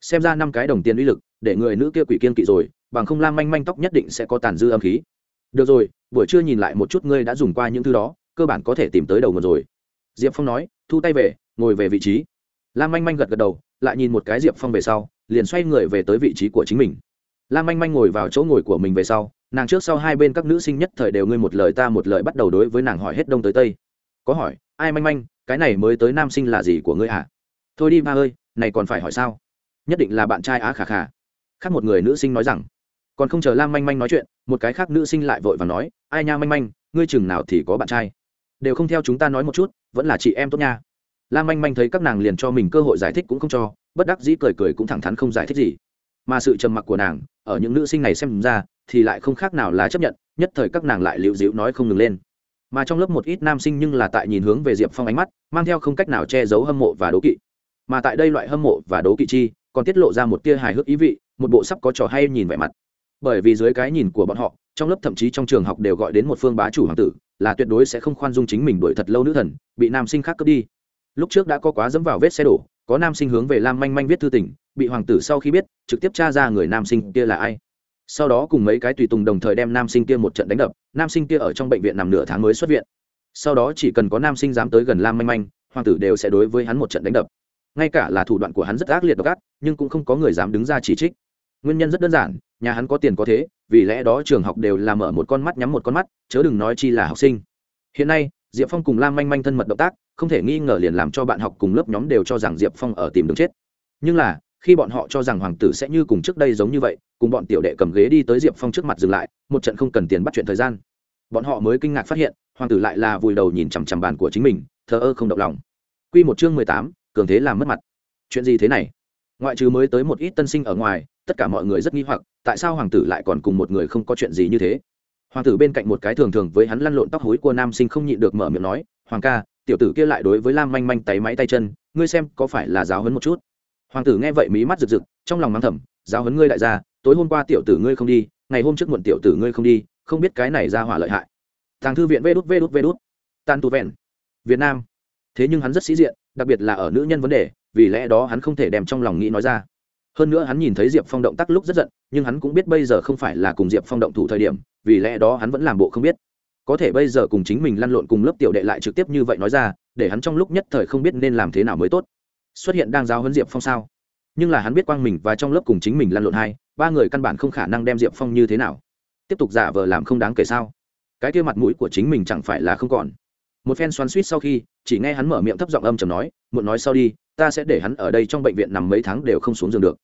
Xem ra năm cái đồng tiền uy lực, để người nữ kia quỷ kiên kỵ rồi, bằng không lam manh manh tóc nhất định sẽ có tàn dư âm khí. Được rồi, buổi trưa nhìn lại một chút ngươi đã dùng qua những thứ đó, cơ bản có thể tìm tới đầu một rồi. Diệp phong nói, thu tay về, ngồi về vị trí. Lam manh manh gật gật đầu, lại nhìn một cái diệp phong về sau liền xoay người về tới vị trí của chính mình. Lam manh manh ngồi vào chỗ ngồi của mình về sau, nàng trước sau hai bên các nữ sinh nhất thời đều ngươi một lời ta một lời bắt đầu đối với nàng hỏi hết đông tới tây. Có hỏi, ai manh manh, cái này mới tới nam sinh là gì của ngươi hả? À? thôi đi ba ơi, này còn phải hỏi sao? Nhất định là bạn trai á khả khả khác một người nữ sinh nói rằng. Còn không chờ lam manh manh nói chuyện, một cái khác nữ sinh lại vội và nói, ai nha manh manh, ngươi chừng nào thì có bạn trai? Đều không theo chúng ta nói một chút, vẫn là chị em tốt nha lam manh manh thấy các nàng liền cho mình cơ hội giải thích cũng không cho, bất đắc dĩ cười cười cũng thẳng thắn không giải thích gì. Mà sự trầm mặc của nàng, ở những nữ sinh này xem ra, thì lại không khác nào là chấp nhận, nhất thời các nàng lại liễu dĩu nói không ngừng lên. Mà trong lớp một ít nam sinh nhưng là tại nhìn hướng về diệp phong ánh mắt, mang theo không cách nào che giấu hâm mộ và đố kỵ. Mà tại đây loại hâm mộ và đố kỵ chi, còn tiết lộ ra một tia hài hước ý vị, một bộ sắp có trò hay nhìn vẻ mặt. Bởi vì dưới cái nhìn của bọn họ, trong lớp thậm chí trong trường học đều gọi đến một phương bá chủ hoàng tử, là tuyệt đối sẽ không khoan dung chính mình đuổi thật lâu nữ thần, bị nam sinh khác cướp đi lúc trước đã có quá dẫm vào vết xe đổ có nam sinh hướng về lam manh manh viết thư tỉnh, bị hoàng tử sau khi biết trực tiếp tra ra người nam sinh kia là ai. Sau đó cùng mấy cái tùy tùng đồng thời đem nam sinh kia một trận đánh đập nam sinh kia ở trong bệnh viện nằm nửa tháng mới xuất viện. Sau đó chỉ cần có nam sinh dám tới gần lam manh manh hoàng tử đều sẽ đối với hắn một trận đánh đập. Ngay cả là thủ đoạn của hắn rất ác liệt độc ác nhưng cũng không có người dám đứng ra chỉ trích. Nguyên nhân rất đơn giản nhà hắn có tiền có thế vì lẽ đó trường học đều làm mở một con mắt nhắm một con mắt chớ đừng nói chi là học sinh. Hiện nay diệp phong cùng lam manh manh thân mật động tác, không thể nghi ngờ liền làm cho bạn học cùng lớp nhóm đều cho rằng diệp phong ở tìm đường chết. Nhưng là, khi bọn họ cho rằng hoàng tử sẽ như cùng trước đây giống như vậy, cùng bọn tiểu đệ cầm ghế đi tới diệp phong trước mặt dừng lại, một trận không cần tiền bắt chuyện thời gian. Bọn họ mới kinh ngạc phát hiện, hoàng tử lại là vùi đầu nhìn chằm chằm bàn của chính mình, thờ ơ không động lòng. Q một chương mười tám, cường thế làm mất mặt. Chuyện gì thế này? Ngoại trừ mới tới một ít tân sinh ở ngoài, tất cả mọi người rất nghi hoặc, tại sao hoàng tử lại còn cùng một người không có chuyện gì như thế? Hoàng tử bên cạnh một cái thường thường với hắn lăn lộn tóc hối của nam sinh không nhịn được mở miệng nói, hoàng ca, tiểu tử kia lại đối với lam manh manh tay máy tay chân, ngươi xem có phải là giáo hấn một chút? Hoàng tử nghe vậy mí mắt rực rực, trong lòng mắng thầm, giáo hấn ngươi đại gia, tối hôm qua tiểu tử ngươi không đi, ngày hôm trước muộn tiểu tử ngươi không đi, không biết cái này ra hỏa lợi hại. Thằng thư viện vê đút vê đút vê đút. Tan tu vẹn. Việt nam. Thế nhưng hắn rất sĩ diện, đặc biệt là ở nữ nhân vấn đề, vì lẽ đó hắn không thể đem trong lòng nghĩ nói ra hơn nữa hắn nhìn thấy diệp phong động tác lúc rất giận, nhưng hắn cũng biết bây giờ không phải là cùng diệp phong động thủ thời điểm, vì lẽ đó hắn vẫn làm bộ không biết. Có thể bây giờ cùng chính mình lăn lộn cùng lớp tiểu đệ lại trực tiếp như vậy nói ra, để hắn trong lúc nhất thời không biết nên làm thế nào mới tốt. Xuất hiện đang giao huấn diệp phong sao? Nhưng là hắn biết quang mình và trong lớp cùng chính mình lăn lộn hai, ba người căn bản không khả năng đem diệp phong như thế nào. Tiếp tục giả vờ làm không đáng kể sao? Cái kia mặt mũi của chính mình chẳng phải là không còn. Một phen xoắn suýt sau khi, chỉ nghe hắn mở miệng thấp giọng âm chầm nói, muộn nói sau đi ta sẽ để hắn ở đây trong bệnh viện nằm mấy tháng đều không xuống giường được.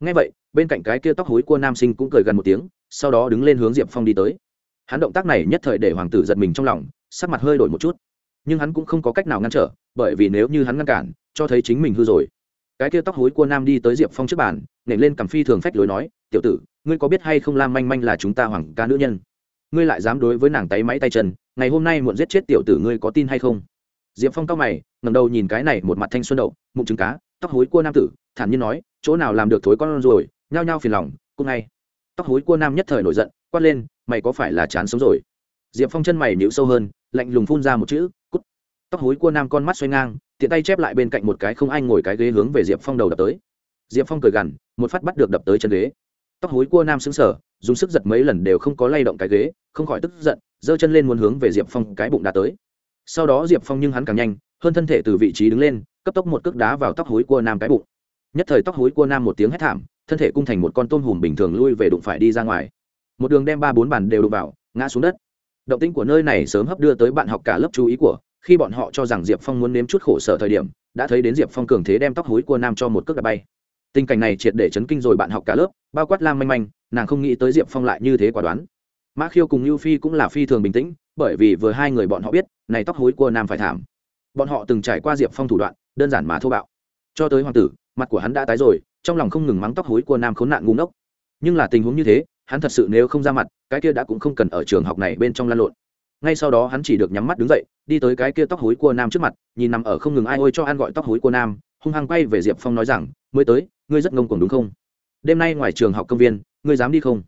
Ngay vậy, bên cạnh cái kia tóc hối của nam sinh cũng cười gần một tiếng, sau đó đứng lên hướng diệp phong đi tới. Hắn động tác này nhất thời để hoàng tử giật mình trong lòng, sắc mặt hơi đổi một chút. Nhưng hắn cũng không có cách nào ngăn trở, bởi vì nếu như hắn ngăn cản, cho thấy chính mình hư rồi. Cái kia tóc hối của nam đi tới diệp phong trước bàn, nhảy lên cầm phi thường phách lối nói, tiểu tử, ngươi có biết hay không lam manh manh là chúng ta hoàng ca nữ nhân? Ngươi lại dám đối với nàng tay máy tay chân, ngày hôm nay muộn giết chết tiểu tử ngươi có tin hay không? Diệp phong cao mày ngầm đầu nhìn cái này một mặt thanh xuân đậu, mụn trứng cá, tóc hối cua nam tử, thản nhiên nói, chỗ nào làm được thối con rồi nhao nhao phiền lòng cung ngay. Tóc hối cua nam nhất thời nổi giận, quát lên, mày có phải là chán sống rồi? Diệp phong chân mày nhịu sâu hơn, lạnh lùng phun ra một chữ, cút. Tóc hối cua nam con mắt xoay ngang, tiện tay chép lại bên cạnh một cái không anh ngồi cái ghế hướng về diệp phong đầu đập tới. Diệp phong cười gằn, một phát bắt được đập tới chân ghế. Tóc hối cua nam xứng sở dùng sức giật mấy lần đều không có lay động cái ghế, không khỏi tức giận, giơ chân lên muốn hướng về diệp phong cái bụng đá tới sau đó diệp phong nhưng hắn càng nhanh, hơn thân thể từ vị trí đứng lên, cấp tốc một cước đá vào tóc hối cua nam cái bụng. Nhất thời tóc hối cua nam một tiếng hét thảm, thân thể cung thành một con tôm hùm bình thường lui về đụng phải đi ra ngoài. Một đường đem ba bốn bàn đều đụng vào, ngã xuống đất. Động tĩnh của nơi này sớm hấp đưa tới bạn học cả lớp chú ý của, khi bọn họ cho rằng diệp phong muốn nếm chút khổ sở thời điểm, đã thấy đến diệp phong cường thế đem tóc hối cua nam cho một cước đạp bay. Tình cảnh này triệt để chấn kinh rồi bạn học cả lớp, bao quát lam manh manh, nàng không nghĩ tới diệp phong lại như thế quả đoán. Mã khiêu cùng lưu phi cũng là phi thường bình tĩnh bởi vì vừa hai người bọn họ biết, này tóc hối của nam phải thảm. Bọn họ từng trải qua diệp phong thủ đoạn, đơn giản mà thô bạo. Cho tới hoàng tử, mặt của hắn đã tái rồi, trong lòng không ngừng mắng tóc hối của nam khốn nạn ngu ngốc. Nhưng là tình huống như thế, hắn thật sự nếu không ra mặt, cái kia đã cũng không cần ở trường học này bên trong lan lộn. Ngay sau đó hắn chỉ được nhắm mắt đứng dậy, đi tới cái kia tóc hối của nam trước mặt, nhìn nằm ở không ngừng ai ôi cho ăn gọi tóc hối của nam, hung hăng quay về diệp phong nói rằng, mới tới, ngươi rất ngông cuồng đúng không? Đêm nay ngoài trường học công viên, ngươi dám đi không?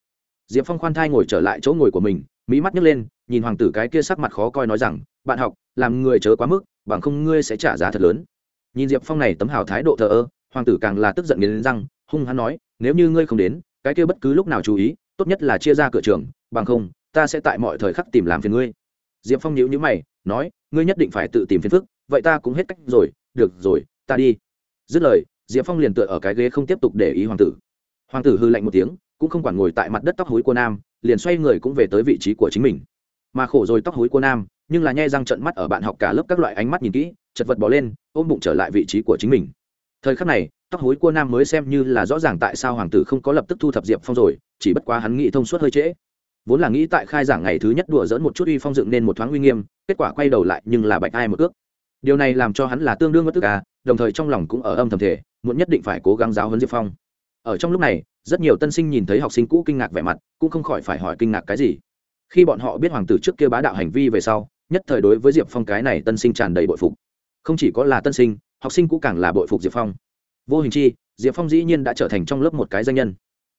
Diệp phong khoan thai ngồi trở lại chỗ ngồi của mình mỹ mắt nhấc lên nhìn hoàng tử cái kia sắc mặt khó coi nói rằng, bạn học, làm người chớ quá mức, bằng không ngươi sẽ trả giá thật lớn. Nhìn diệp phong này tấm hào thái độ thờ ơ, hoàng tử càng là tức giận nghiến răng, hung hắn nói, nếu như ngươi không đến, cái kia bất cứ lúc nào chú ý, tốt nhất là chia ra cửa trường, bằng không, ta sẽ tại mọi thời khắc tìm làm phiền ngươi. Diệp phong nhíu nhíu mày, nói, ngươi nhất định phải tự tìm phiền phức, vậy ta cũng hết cách rồi, được rồi, ta đi. Dứt lời, diệp phong liền tựa ở cái ghế không tiếp tục để ý hoàng tử. Hoàng tử hư lạnh một tiếng, cũng không quản ngồi tại mặt đất tóc hối của nam, liền xoay người cũng về tới vị trí của chính mình mà khổ rồi tóc hối cô nam, nhưng là nhai răng trận mắt ở bạn học cả lớp các loại ánh mắt nhìn kỹ, chật vật bỏ lên, ôm bụng trở lại vị trí của chính mình. Thời khắc này, tóc hối cua nam mới xem như là rõ ràng tại sao hoàng tử không có lập tức thu thập diệp phong rồi, chỉ bất quá hắn nghĩ thông suốt hơi trễ. Vốn là nghĩ tại khai giảng ngày thứ nhất đùa dỡn một chút uy phong dựng nên một thoáng uy nghiêm, kết quả quay đầu lại nhưng là bạch ai một ước. Điều này làm cho hắn là tương đương mất tức à đồng thời trong lòng cũng ở âm thầm thể muốn nhất định phải cố gắng giáo huấn diệp phong. Ở trong lúc này, rất nhiều tân sinh nhìn thấy học sinh cũ kinh ngạc vẻ mặt, cũng không khỏi phải hỏi kinh ngạc cái gì khi bọn họ biết hoàng tử trước kia bá đạo hành vi về sau, nhất thời đối với diệp phong cái này tân sinh tràn đầy bội phục. Không chỉ có là tân sinh, học sinh cũ càng là bội phục diệp phong. Vô hình chi, diệp phong dĩ nhiên đã trở thành trong lớp một cái danh nhân.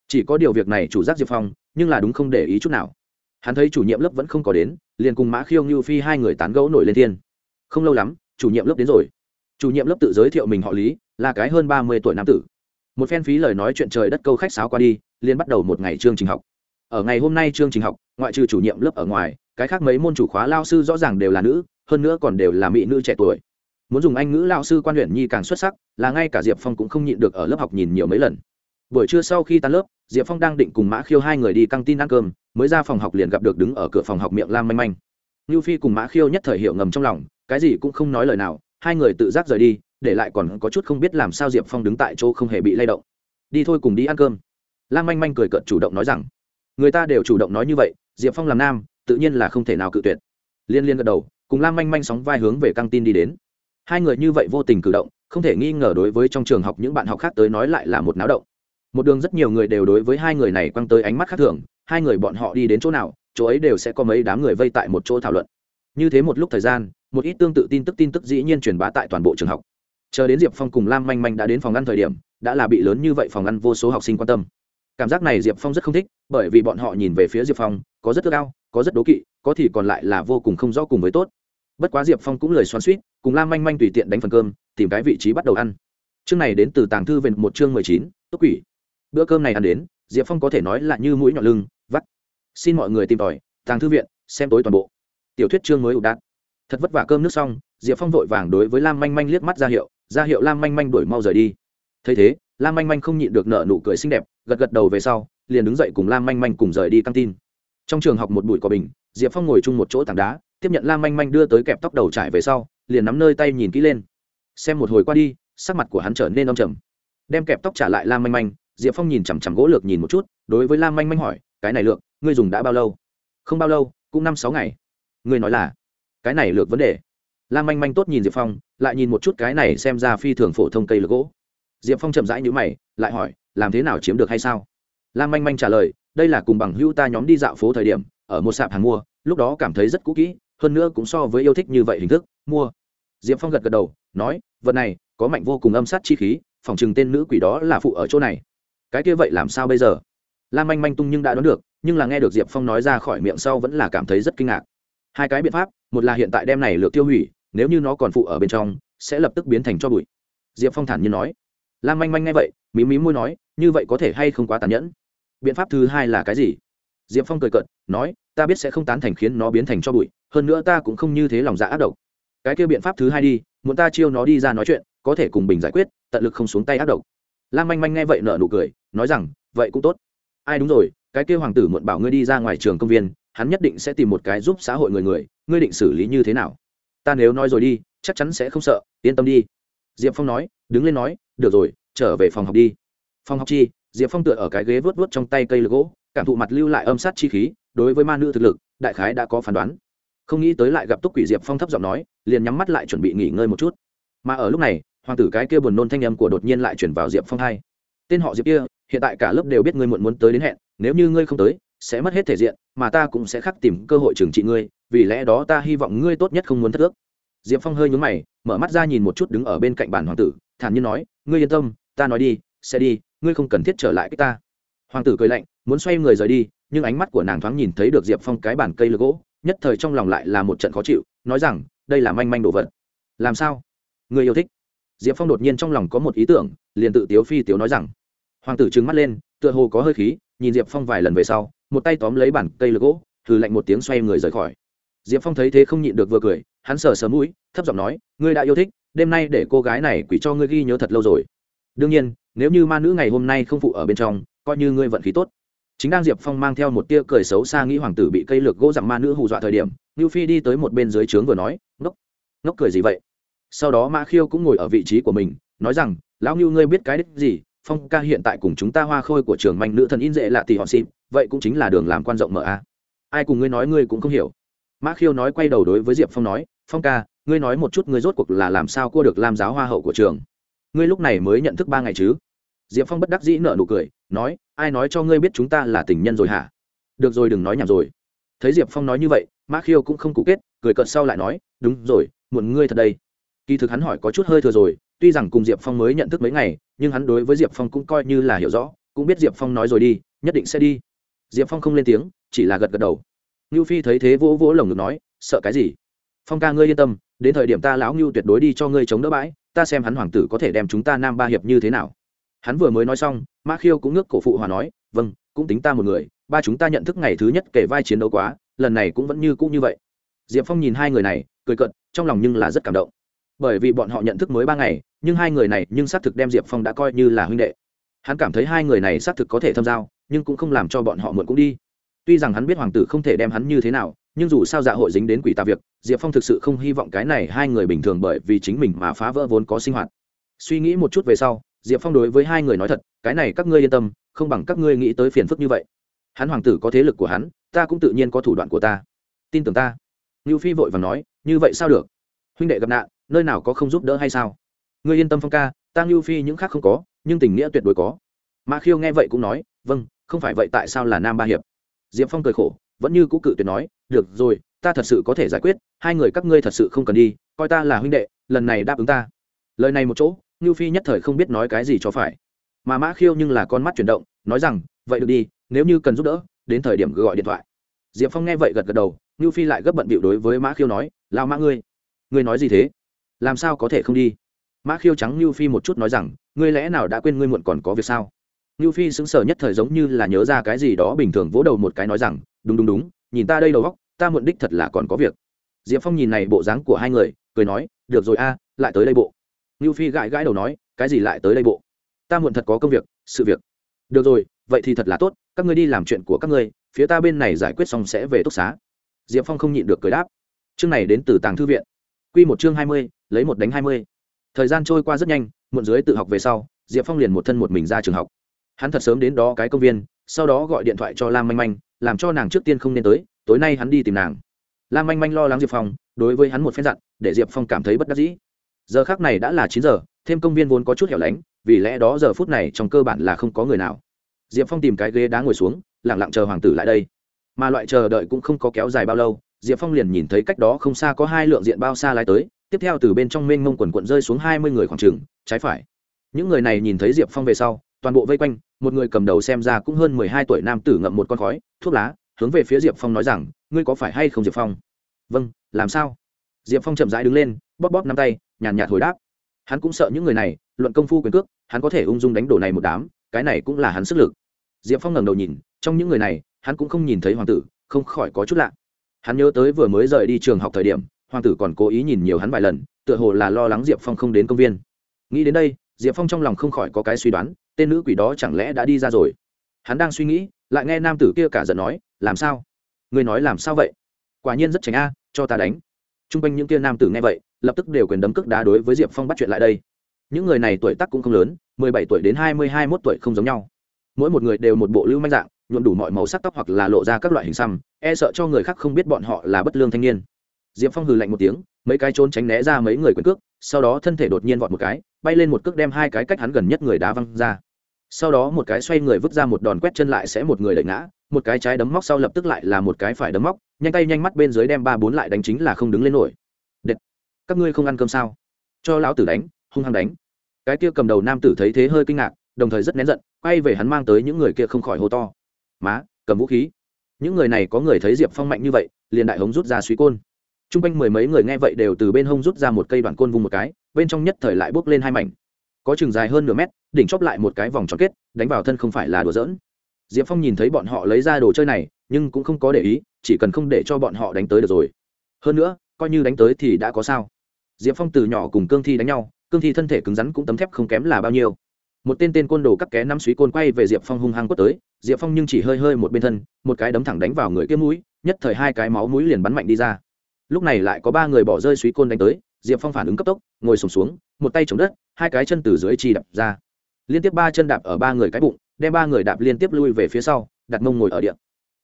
Chỉ có điều việc này chủ giác diệp phong, nhưng là đúng không để ý chút nào. Hắn thấy chủ nhiệm lớp vẫn không có đến, liền cùng mã khiêu, ngưu phi hai người tán gẫu nổi lên thiên. Không lâu lắm, chủ nhiệm lớp đến rồi. Chủ nhiệm lớp tự giới thiệu mình họ lý, là cái hơn ba mươi tuổi nam tử. Một phen phí lời nói chuyện trời đất câu khách sáo qua đi liên bắt đầu một ngày chương trình học ở ngày hôm nay chương trình học, ngoại trừ chủ nhiệm lớp ở ngoài, cái khác mấy môn chủ khóa lao sư rõ ràng đều là nữ, hơn nữa còn đều là mỹ nữ trẻ tuổi. Muốn dùng anh ngữ lao sư quan huyện nhi càng xuất sắc, là ngay cả diệp phong cũng không nhịn được ở lớp học nhìn nhiều mấy lần. Buổi trưa sau khi tan lớp, diệp phong đang định cùng mã khiêu hai người đi căng tin ăn cơm, mới ra phòng học liền gặp được đứng ở cửa phòng học miệng lam manh manh. Như phi cùng mã khiêu nhất thời hiệu ngầm trong lòng, cái gì cũng không nói lời nào, hai người tự giác rời đi, để lại còn có chút không biết làm sao diệp phong đứng tại chỗ không hề bị lay động. Đi thôi cùng đi ăn cơm. Lam manh manh cười cợt chủ động nói rằng người ta đều chủ động nói như vậy, diệp phong làm nam, tự nhiên là không thể nào cự tuyệt. Liên liên gật đầu, cùng lam manh manh sóng vai hướng về căng tin đi đến. Hai người như vậy vô tình cử động, không thể nghi ngờ đối với trong trường học những bạn học khác tới nói lại là một náo động. Một đường rất nhiều người đều đối với hai người này quăng tới ánh mắt khác thường, hai người bọn họ đi đến chỗ nào, chỗ ấy đều sẽ có mấy đám người vây tại một chỗ thảo luận. Như thế một lúc thời gian, một ít tương tự tin tức tin tức dĩ nhiên truyền bá tại toàn bộ trường học. Chờ đến diệp phong cùng lam manh manh đã đến phòng ăn thời điểm, đã là bị lớn như vậy phòng ăn vô số học sinh quan tâm cảm giác này diệp phong rất không thích, bởi vì bọn họ nhìn về phía diệp phong, có rất cao có rất đố kỵ, có thì còn lại là vô cùng không rõ cùng với tốt. Bất quá diệp phong cũng lời xoắn suýt cùng lam manh manh tùy tiện đánh phần cơm, tìm cái vị trí bắt đầu ăn. Chương này đến từ tàng thư về một chương mười chín, túc quỷ. Bữa cơm này ăn đến, diệp phong có thể nói là như mũi nhọn lưng, vắt. Xin mọi người tìm tòi, tàng thư viện, xem tối toàn bộ. Tiểu thuyết chương mới ụ đạn thật vất vả cơm nước xong, diệp phong vội vàng đối với lam manh manh liếc mắt ra hiệu ra hiệu lam manh manh đuổi mau rời đi. Thấy thế, lam manh manh không nhịn được nở nụ cười xinh đẹp gật gật đầu về sau, liền đứng dậy cùng lam manh manh cùng rời đi căng tin. Trong trường học một bụi cỏ bình, diệp phong ngồi chung một chỗ tảng đá, tiếp nhận lam manh manh đưa tới kẹp tóc đầu trải về sau, liền nắm nơi tay nhìn kỹ lên. Xem một hồi qua đi, sắc mặt của hắn trở nên đông trầm. Đem kẹp tóc trả lại lam manh manh, diệp phong nhìn chằm chằm gỗ lược nhìn một chút, đối với lam manh manh hỏi, cái này lược, ngươi dùng đã bao lâu? Không bao lâu, cũng năm sáu ngày. Ngươi nói là? Cái này lược vấn đề. Lam manh manh tốt nhìn diệp phong, lại nhìn một chút cái này xem ra phi thường phổ thông cây lược gỗ. Diệp phong chậm rãi nhữ mày, lại hỏi làm thế nào chiếm được hay sao? Lam manh manh trả lời, đây là cùng bằng hữu ta nhóm đi dạo phố thời điểm, ở một sạp hàng mua, lúc đó cảm thấy rất cũ kỹ, hơn nữa cũng so với yêu thích như vậy hình thức, mua. Diệp phong gật gật đầu, nói, vật này, có mạnh vô cùng âm sát chi khí, phòng chừng tên nữ quỷ đó là phụ ở chỗ này. Cái kia vậy làm sao bây giờ? Lam manh manh tung nhưng đã đoán được, nhưng là nghe được diệp phong nói ra khỏi miệng sau vẫn là cảm thấy rất kinh ngạc. Hai cái biện pháp, một là hiện tại đem này lược tiêu hủy, nếu như nó còn phụ ở bên trong, sẽ lập tức biến thành cho bụi. Diệp phong thản nhiên nói. Lam manh manh nghe vậy, mí mí môi nói như vậy có thể hay không quá tàn nhẫn? Biện pháp thứ hai là cái gì? Diệp phong cười cợt, nói, ta biết sẽ không tán thành khiến nó biến thành cho bụi, hơn nữa ta cũng không như thế lòng dạ ác độc. Cái kia biện pháp thứ hai đi, muốn ta chiêu nó đi ra nói chuyện, có thể cùng bình giải quyết, tận lực không xuống tay ác độc. Lan manh manh nghe vậy nợ nụ cười, nói rằng, vậy cũng tốt. Ai đúng rồi, cái kia hoàng tử muộn bảo ngươi đi ra ngoài trường công viên, hắn nhất định sẽ tìm một cái giúp xã hội người người, ngươi định xử lý như thế nào? Ta nếu nói rồi đi, chắc chắn sẽ không sợ, yên tâm đi. Diệp phong nói, đứng lên nói, được rồi, trở về phòng học đi phòng học chi, diệp phong tựa ở cái ghế vớt vớt trong tay cây lược gỗ, cảm thụ mặt lưu lại âm sát chi khí, đối với ma nữ thực lực, đại khái đã có phán đoán. Không nghĩ tới lại gặp túc quỷ diệp phong thấp giọng nói, liền nhắm mắt lại chuẩn bị nghỉ ngơi một chút. Mà ở lúc này, hoàng tử cái kia buồn nôn thanh âm của đột nhiên lại chuyển vào diệp phong hai. Tên họ diệp kia, hiện tại cả lớp đều biết ngươi muộn muốn tới đến hẹn, nếu như ngươi không tới, sẽ mất hết thể diện, mà ta cũng sẽ khắc tìm cơ hội trừng trị ngươi, vì lẽ đó ta hy vọng ngươi tốt nhất không muốn thất ước. Diệp phong hơi nhún mày, mở mắt ra nhìn một chút đứng ở bên cạnh bàn hoàng tử, thản nhiên nói, ngươi yên tâm, ta nói đi, sẽ đi ngươi không cần thiết trở lại cái ta. Hoàng tử cười lạnh, muốn xoay người rời đi, nhưng ánh mắt của nàng thoáng nhìn thấy được diệp phong cái bàn cây lược gỗ, nhất thời trong lòng lại là một trận khó chịu, nói rằng, đây là manh manh đồ vật. Làm sao? Người yêu thích. Diệp phong đột nhiên trong lòng có một ý tưởng, liền tự tiếu phi tiếu nói rằng. Hoàng tử trừng mắt lên, tựa hồ có hơi khí, nhìn diệp phong vài lần về sau, một tay tóm lấy bản cây lược gỗ thử lạnh một tiếng xoay người rời khỏi. Diệp phong thấy thế không nhịn được vừa cười, hắn sờ sờ mũi, thấp giọng nói, ngươi đã yêu thích, đêm nay để cô gái này quỷ cho ngươi ghi nhớ thật lâu rồi đương nhiên, nếu như ma nữ ngày hôm nay không phụ ở bên trong, coi như ngươi vận khí tốt. Chính đang diệp phong mang theo một tia cười xấu xa nghĩ hoàng tử bị cây lược gỗ dặm ma nữ hù dọa thời điểm như phi đi tới một bên dưới trướng vừa nói, ngốc ngốc cười gì vậy? Sau đó mã khiêu cũng ngồi ở vị trí của mình, nói rằng, lão ngưu ngươi biết cái đích gì, phong ca hiện tại cùng chúng ta hoa khôi của trường manh nữ thần in dễ lạ tỷ họ xịp, vậy cũng chính là đường làm quan rộng mở a. Ai cùng ngươi nói ngươi cũng không hiểu. Mã khiêu nói quay đầu đối với diệp phong nói, phong ca, ngươi nói một chút ngươi rốt cuộc là làm sao cua được làm giáo hoa hậu của trường? Ngươi lúc này mới nhận thức ba ngày chứ? Diệp phong bất đắc dĩ nợ nụ cười, nói, ai nói cho ngươi biết chúng ta là tình nhân rồi hả? Được rồi, đừng nói nhảm rồi. Thấy diệp phong nói như vậy, mã khiêu cũng không cụ kết, cười cợt sau lại nói, đúng rồi, muộn ngươi thật đây. Kỳ thực hắn hỏi có chút hơi thừa rồi, tuy rằng cùng diệp phong mới nhận thức mấy ngày, nhưng hắn đối với diệp phong cũng coi như là hiểu rõ, cũng biết diệp phong nói rồi đi, nhất định sẽ đi. Diệp phong không lên tiếng, chỉ là gật gật đầu. Ngưu phi thấy thế vỗ vỗ lồng ngực nói, sợ cái gì? Phong ca ngươi yên tâm, đến thời điểm ta lão ngưu tuyệt đối đi cho ngươi chống đỡ bãi ta xem hắn hoàng tử có thể đem chúng ta nam ba hiệp như thế nào. Hắn vừa mới nói xong, ma khiêu cũng ngước cổ phụ hòa nói vâng cũng tính ta một người, ba chúng ta nhận thức ngày thứ nhất kể vai chiến đấu quá, lần này cũng vẫn như cũ như vậy. Diệp phong nhìn hai người này, cười cận trong lòng nhưng là rất cảm động. Bởi vì bọn họ nhận thức mới ba ngày, nhưng hai người này nhưng xác thực đem diệp phong đã coi như là huynh đệ. Hắn cảm thấy hai người này xác thực có thể thâm giao, nhưng cũng không làm cho bọn họ mượn cũng đi. Tuy rằng hắn biết hoàng tử không thể đem hắn như thế nào nhưng dù sao dạ hội dính đến quỷ tà việc, diệp phong thực sự không hy vọng cái này hai người bình thường bởi vì chính mình mà phá vỡ vốn có sinh hoạt. Suy nghĩ một chút về sau, diệp phong đối với hai người nói thật, cái này các ngươi yên tâm, không bằng các ngươi nghĩ tới phiền phức như vậy. Hắn hoàng tử có thế lực của hắn, ta cũng tự nhiên có thủ đoạn của ta. Tin tưởng ta. Ngưu phi vội và nói, như vậy sao được? Huynh đệ gặp nạn, nơi nào có không giúp đỡ hay sao? Ngươi yên tâm phong ca, ta ngưu phi những khác không có, nhưng tình nghĩa tuyệt đối có. Ma khiêu nghe vậy cũng nói vâng không phải vậy tại sao là nam ba hiệp? Diệp phong cười khổ vẫn như cũ cự tuyệt nói, được rồi, ta thật sự có thể giải quyết, hai người các ngươi thật sự không cần đi, coi ta là huynh đệ, lần này đáp ứng ta. Lời này một chỗ, ngưu phi nhất thời không biết nói cái gì cho phải. Mà mã khiêu nhưng là con mắt chuyển động, nói rằng, vậy được đi, nếu như cần giúp đỡ, đến thời điểm gọi điện thoại. Diệp phong nghe vậy gật gật đầu, ngưu phi lại gấp bận bịu đối với mã khiêu nói lao mã ngươi ngươi nói gì thế? Làm sao có thể không đi? Mã khiêu trắng ngưu phi một chút nói rằng, ngươi lẽ nào đã quên ngươi muộn còn có việc sao? Nưu phi sững sờ nhất thời giống như là nhớ ra cái gì đó bình thường vỗ đầu một cái nói rằng đúng đúng đúng nhìn ta đây đầu óc, ta muộn đích thật là còn có việc. Diệp phong nhìn này bộ dáng của hai người cười nói được rồi a lại tới đây bộ. Nưu phi gãi gãi đầu nói cái gì lại tới đây bộ? Ta muộn thật có công việc sự việc. Được rồi vậy thì thật là tốt các ngươi đi làm chuyện của các ngươi phía ta bên này giải quyết xong sẽ về túc xá. Diệp phong không nhịn được cười đáp. Chương này đến từ tàng thư viện. Quy một chương hai mươi lấy một đánh hai mươi. Thời gian trôi qua rất nhanh muộn dưới tự học về sau diệp phong liền một thân một mình ra trường học hắn thật sớm đến đó cái công viên, sau đó gọi điện thoại cho lam manh manh, làm cho nàng trước tiên không nên tới, tối nay hắn đi tìm nàng. Lam manh manh lo lắng diệp phong, đối với hắn một phen dặn, để diệp phong cảm thấy bất đắc dĩ. Giờ khác này đã là chín giờ, thêm công viên vốn có chút hẻo lánh, vì lẽ đó giờ phút này trong cơ bản là không có người nào. Diệp phong tìm cái ghế đá ngồi xuống lẳng lặng chờ hoàng tử lại đây. Mà loại chờ đợi cũng không có kéo dài bao lâu, diệp phong liền nhìn thấy cách đó không xa có hai lượng diện bao xa lái tới, tiếp theo từ bên trong mênh mông quần quận rơi xuống hai mươi người khoảng trừng trái phải. Những người này nhìn thấy diệp phong về sau toàn bộ vây quanh, một người cầm đầu xem ra cũng hơn mười hai tuổi nam tử ngậm một con khói, thuốc lá, hướng về phía diệp phong nói rằng, ngươi có phải hay không diệp phong? Vâng làm sao? Diệp phong chậm rãi đứng lên, bóp bóp năm tay, nhàn nhạt hồi đáp. Hắn cũng sợ những người này, luận công phu quyền cước, hắn có thể ung dung đánh đổ này một đám, cái này cũng là hắn sức lực. Diệp phong ngẩng đầu nhìn, trong những người này, hắn cũng không nhìn thấy hoàng tử, không khỏi có chút lạ. Hắn nhớ tới vừa mới rời đi trường học thời điểm, hoàng tử còn cố ý nhìn nhiều hắn vài lần, tựa hồ là lo lắng diệp phong không đến công viên. Nghĩ đến đây diệp phong trong lòng không khỏi có cái suy đoán, tên nữ quỷ đó chẳng lẽ đã đi ra rồi? Hắn đang suy nghĩ, lại nghe nam tử kia cả giận nói, làm sao? Ngươi nói làm sao vậy? Quả nhiên rất tránh a, cho ta đánh. T r u n g quanh những kia nam tử nghe vậy, lập tức đều quyền đấm cước đá đối với diệp phong bắt chuyện lại đây. Những người này tuổi tác cũng không lớn, mười bảy tuổi đến hai mươi hai mốt tuổi không giống nhau. Mỗi một người đều một bộ lưu manh dạng, nhuộm đủ mọi màu sắc tóc hoặc là lộ ra các loại hình xăm e sợ cho người khác không biết bọn họ là bất lương thanh niên. Diệp phong hừ lạnh một tiếng, mấy cái trốn tránh né ra mấy người quyền cước, sau đó thân thể đột nhiên vọt một cái bay lên một cước đem hai cái cách hắn gần nhất người đá văng ra. Sau đó một cái xoay người vứt ra một đòn quét chân lại sẽ một người đẩy ngã, một cái trái đấm móc sau lập tức lại là một cái phải đấm móc, nhanh tay nhanh mắt bên dưới đem ba bốn lại đánh chính là không đứng lên nổi. Đệt. các ngươi không ăn cơm sao? Cho lão tử đánh, hung hăng đánh. Cái kia cầm đầu nam tử thấy thế hơi kinh ngạc, đồng thời rất nén giận, quay về hắn mang tới những người kia không khỏi hô to. Má, cầm vũ khí. Những người này có người thấy diệp phong mạnh như vậy, liền đại hống rút ra suy côn. T r u n g quanh mười mấy người nghe vậy đều từ bên hông rút ra một cây đoạn côn vung một cái bên trong nhất thời lại bốc lên hai mảnh. Có chừng dài hơn nửa mét, đỉnh chóp lại một cái vòng tròn kết, đánh vào thân không phải là đùa giỡn. Diệp phong nhìn thấy bọn họ lấy ra đồ chơi này, nhưng cũng không có để ý, chỉ cần không để cho bọn họ đánh tới được rồi. Hơn nữa, coi như đánh tới thì đã có sao. Diệp phong từ nhỏ cùng cương thi đánh nhau, cương thi thân thể cứng rắn cũng tấm thép không kém là bao nhiêu. Một tên tên côn đồ cắt ké năm suý côn quay về diệp phong hung hăng quất tới, diệp phong nhưng chỉ hơi hơi một bên thân, một cái đấm thẳng đánh vào người kia mũi, nhất thời hai cái máu mũi liền bắn mạnh đi ra. Lúc này lại có ba người bỏ rơi suý côn đánh tới diệp phong phản ứng cấp tốc ngồi sùng xuống, xuống một tay chống đất hai cái chân từ dưới chi đập ra. Liên tiếp ba chân đạp ở ba người cái bụng đem ba người đạp liên tiếp lui về phía sau đặt mông ngồi ở điện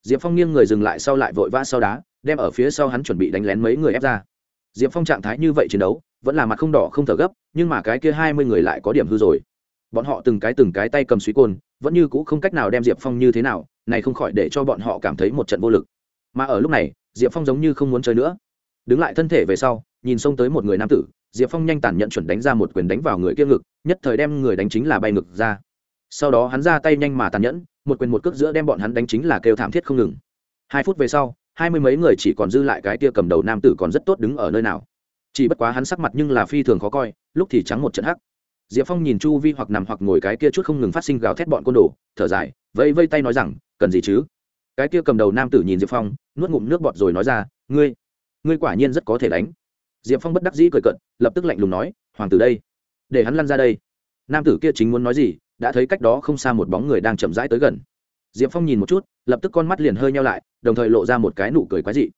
diệp phong nghiêng người dừng lại sau lại vội vã sau đá đem ở phía sau hắn chuẩn bị đánh lén mấy người ép ra. Diệp phong trạng thái như vậy chiến đấu vẫn là mặt không đỏ không thở gấp nhưng mà cái kia hai mươi người lại có điểm hư rồi. Bọn họ từng cái từng cái tay cầm suý côn vẫn như cũ không cách nào đem diệp phong như thế nào này không khỏi để cho bọn họ cảm thấy một trận vô lực. Mà ở lúc này diệp phong giống như không muốn chơi nữa đứng lại thân thể về sau, nhìn xông tới một người nam tử, diệp phong nhanh tản nhận chuẩn đánh ra một quyền đánh vào người kia ngực, nhất thời đem người đánh chính là bay ngực ra. Sau đó hắn ra tay nhanh mà tàn nhẫn, một quyền một cước giữa đem bọn hắn đánh chính là kêu thảm thiết không ngừng. Hai phút về sau, hai mươi mấy người chỉ còn dư lại cái kia cầm đầu nam tử còn rất tốt đứng ở nơi nào. Chỉ bất quá hắn sắc mặt nhưng là phi thường khó coi, lúc thì trắng một trận hắc. Diệp phong nhìn chu vi hoặc nằm hoặc ngồi cái kia chút không ngừng phát sinh gào thét bọn côn đồ, thở dài, vẫy vây tay nói rằng, cần gì chứ? Cái kia cầm đầu nam tử nhìn diệp phong, nuốt ngụm nước bọt rồi nói ra, ngươi ngươi quả nhiên rất có thể đánh. Diệp phong bất đắc dĩ cười cận lập tức lạnh lùng nói, hoàng tử đây, để hắn lăn ra đây. Nam tử kia chính muốn nói gì, đã thấy cách đó không xa một bóng người đang chậm rãi tới gần. Diệp phong nhìn một chút, lập tức con mắt liền hơi nhau lại, đồng thời lộ ra một cái nụ cười quái dị.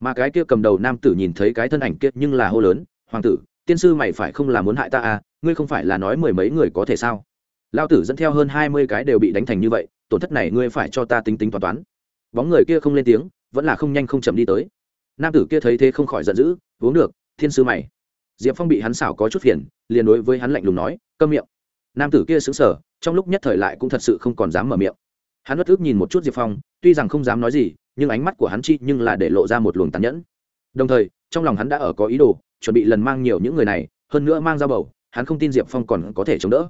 Mà cái kia cầm đầu nam tử nhìn thấy cái thân ảnh kia nhưng là hô lớn, hoàng tử, tiên sư mày phải không là muốn hại ta à? Ngươi không phải là nói mười mấy người có thể sao? Lao tử dẫn theo hơn hai mươi cái đều bị đánh thành như vậy, tổn thất này ngươi phải cho ta tính tính toán toán. Bóng người kia không lên tiếng, vẫn là không nhanh không chậm đi tới nam tử kia thấy thế không khỏi giận dữ, uống được, thiên sư mày. Diệp phong bị hắn xảo có chút phiền, liền đối với hắn lạnh lùng nói, câm miệng. Nam tử kia xứng sở trong lúc nhất thời lại cũng thật sự không còn dám mở miệng. Hắn bất ước nhìn một chút diệp phong, tuy rằng không dám nói gì, nhưng ánh mắt của hắn chi nhưng là để lộ ra một luồng tàn nhẫn. Đồng thời, trong lòng hắn đã ở có ý đồ, chuẩn bị lần mang nhiều những người này, hơn nữa mang ra bầu, hắn không tin diệp phong còn có thể chống đỡ.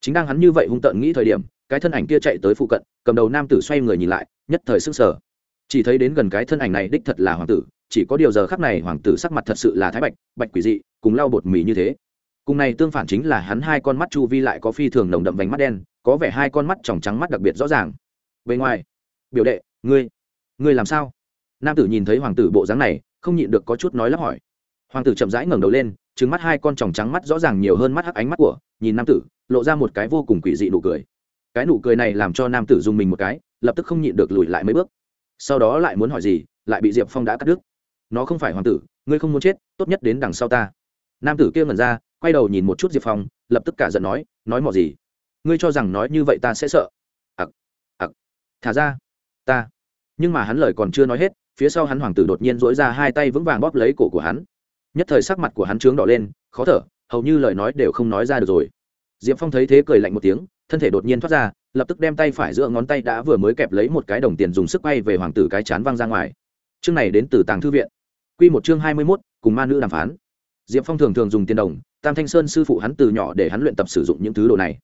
Chính đang hắn như vậy hung tợn nghĩ thời điểm, cái thân ảnh kia chạy tới phụ cận, cầm đầu nam tử xoay người nhìn lại, nhất thời sức sở chỉ thấy đến gần cái thân ảnh này đích thật là hoàng tử chỉ có điều giờ khắc này hoàng tử sắc mặt thật sự là thái bạch bạch quỷ dị, cùng lau bột mì như thế. Cùng này tương phản chính là hắn hai con mắt chu vi lại có phi thường nồng đậm vành mắt đen, có vẻ hai con mắt tròng trắng mắt đặc biệt rõ ràng. Bên ngoài, biểu đệ, ngươi ngươi làm sao? Nam tử nhìn thấy hoàng tử bộ dáng này, không nhịn được có chút nói lắp hỏi. Hoàng tử chậm rãi ngẩng đầu lên trứng mắt hai con tròng trắng mắt rõ ràng nhiều hơn mắt hắc ánh mắt của, nhìn nam tử, lộ ra một cái vô cùng quỷ dị nụ cười. Cái nụ cười này làm cho nam tử dùng mình một cái, lập tức không nhịn được lùi lại mấy bước. Sau đó lại muốn hỏi gì, lại bị diệp phong đã cắt đứt nó không phải hoàng tử, ngươi không muốn chết, tốt nhất đến đằng sau ta. Nam tử kia ngẩn ra, quay đầu nhìn một chút diệp phong, lập tức cả giận nói nói mò gì? Ngươi cho rằng nói như vậy ta sẽ sợ. Ặc ặc, thả ra, ta. Nhưng mà hắn lời còn chưa nói hết, phía sau hắn hoàng tử đột nhiên dỗi ra hai tay vững vàng bóp lấy cổ của hắn. Nhất thời sắc mặt của hắn trướng đỏ lên, khó thở, hầu như lời nói đều không nói ra được rồi. Diệp phong thấy thế cười lạnh một tiếng, thân thể đột nhiên thoát ra, lập tức đem tay phải giữa ngón tay đã vừa mới kẹp lấy một cái đồng tiền dùng sức quay về hoàng tử cái chán văng ra ngoài. Chương này đến từ tàng thư viện. Quy một chương hai mươi mốt, cùng ma nữ đàm phán. Diệp phong thường thường dùng tiền đồng, tam thanh sơn sư phụ hắn từ nhỏ để hắn luyện tập sử dụng những thứ đồ này.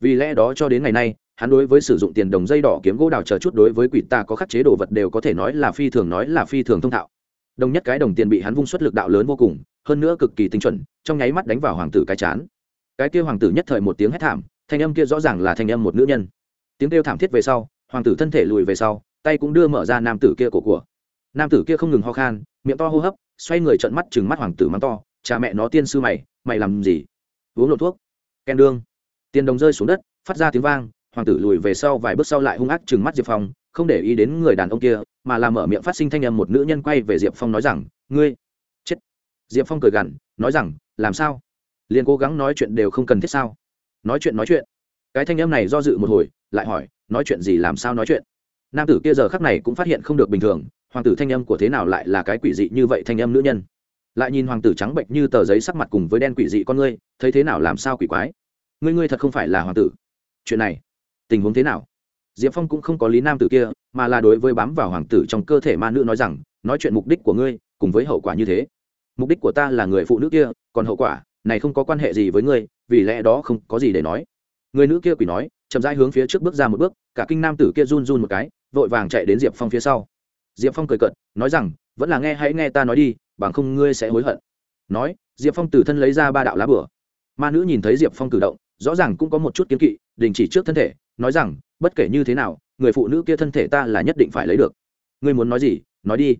Vì lẽ đó cho đến ngày nay, hắn đối với sử dụng tiền đồng dây đỏ kiếm gỗ đào chờ chút đối với quỷ ta có khắc chế đồ vật đều có thể nói là phi thường nói là phi thường thông thạo. Đồng nhất cái đồng tiền bị hắn vung xuất lực đạo lớn vô cùng, hơn nữa cực kỳ tinh chuẩn, trong nháy mắt đánh vào hoàng tử cái chán. Cái kia hoàng tử nhất thời một tiếng hét thảm, thanh âm kia rõ ràng là thanh âm một nữ nhân. Tiếng kêu thảm thiết về sau, hoàng tử thân thể lùi về sau, tay cũng đưa mở ra nam tử kia cổ của. Nam tử kia không ngừng ho khan miệng to hô hấp, xoay người trợn mắt chừng mắt hoàng tử mắng to, cha mẹ nó tiên sư mày mày làm gì? Uống lộ thuốc, ken đương. Tiền đồng rơi xuống đất, phát ra tiếng vang, hoàng tử lùi về sau vài bước sau lại hung ác chừng mắt diệp phong, không để ý đến người đàn ông kia, mà làm mở miệng phát sinh thanh âm một nữ nhân quay về diệp phong nói rằng, ngươi, chết. Diệp phong cười gằn, nói rằng, làm sao? Liền cố gắng nói chuyện đều không cần thiết sao? Nói chuyện nói chuyện. Cái thanh âm này do dự một hồi, lại hỏi, nói chuyện gì làm sao nói chuyện? Nam tử kia giờ khắc này cũng phát hiện không được bình thường hoàng tử thanh âm của thế nào lại là cái quỷ dị như vậy thanh âm nữ nhân? Lại nhìn hoàng tử trắng bệnh như tờ giấy sắc mặt cùng với đen quỷ dị con ngươi, thấy thế nào làm sao quỷ quái? Ngươi ngươi thật không phải là hoàng tử. Chuyện này, tình huống thế nào? Diệp phong cũng không có lý nam tử kia, mà là đối với bám vào hoàng tử trong cơ thể ma nữ nói rằng, nói chuyện mục đích của ngươi, cùng với hậu quả như thế. Mục đích của ta là người phụ nữ kia, còn hậu quả, này không có quan hệ gì với ngươi, vì lẽ đó không có gì để nói. Người nữ kia quỷ nói, chậm rãi hướng phía trước bước ra một bước, cả kinh nam tử kia run run một cái, vội vàng chạy đến diệp phong phía sau diệp phong cười cợt, nói rằng, vẫn là nghe, hãy nghe ta nói đi, bằng không ngươi sẽ hối hận. Nói, diệp phong từ thân lấy ra ba đạo lá bửa. Ma nữ nhìn thấy diệp phong cử động, rõ ràng cũng có một chút kiến kỵ, đình chỉ trước thân thể, nói rằng, bất kể như thế nào, người phụ nữ kia thân thể ta là nhất định phải lấy được. Ngươi muốn nói gì? Nói đi.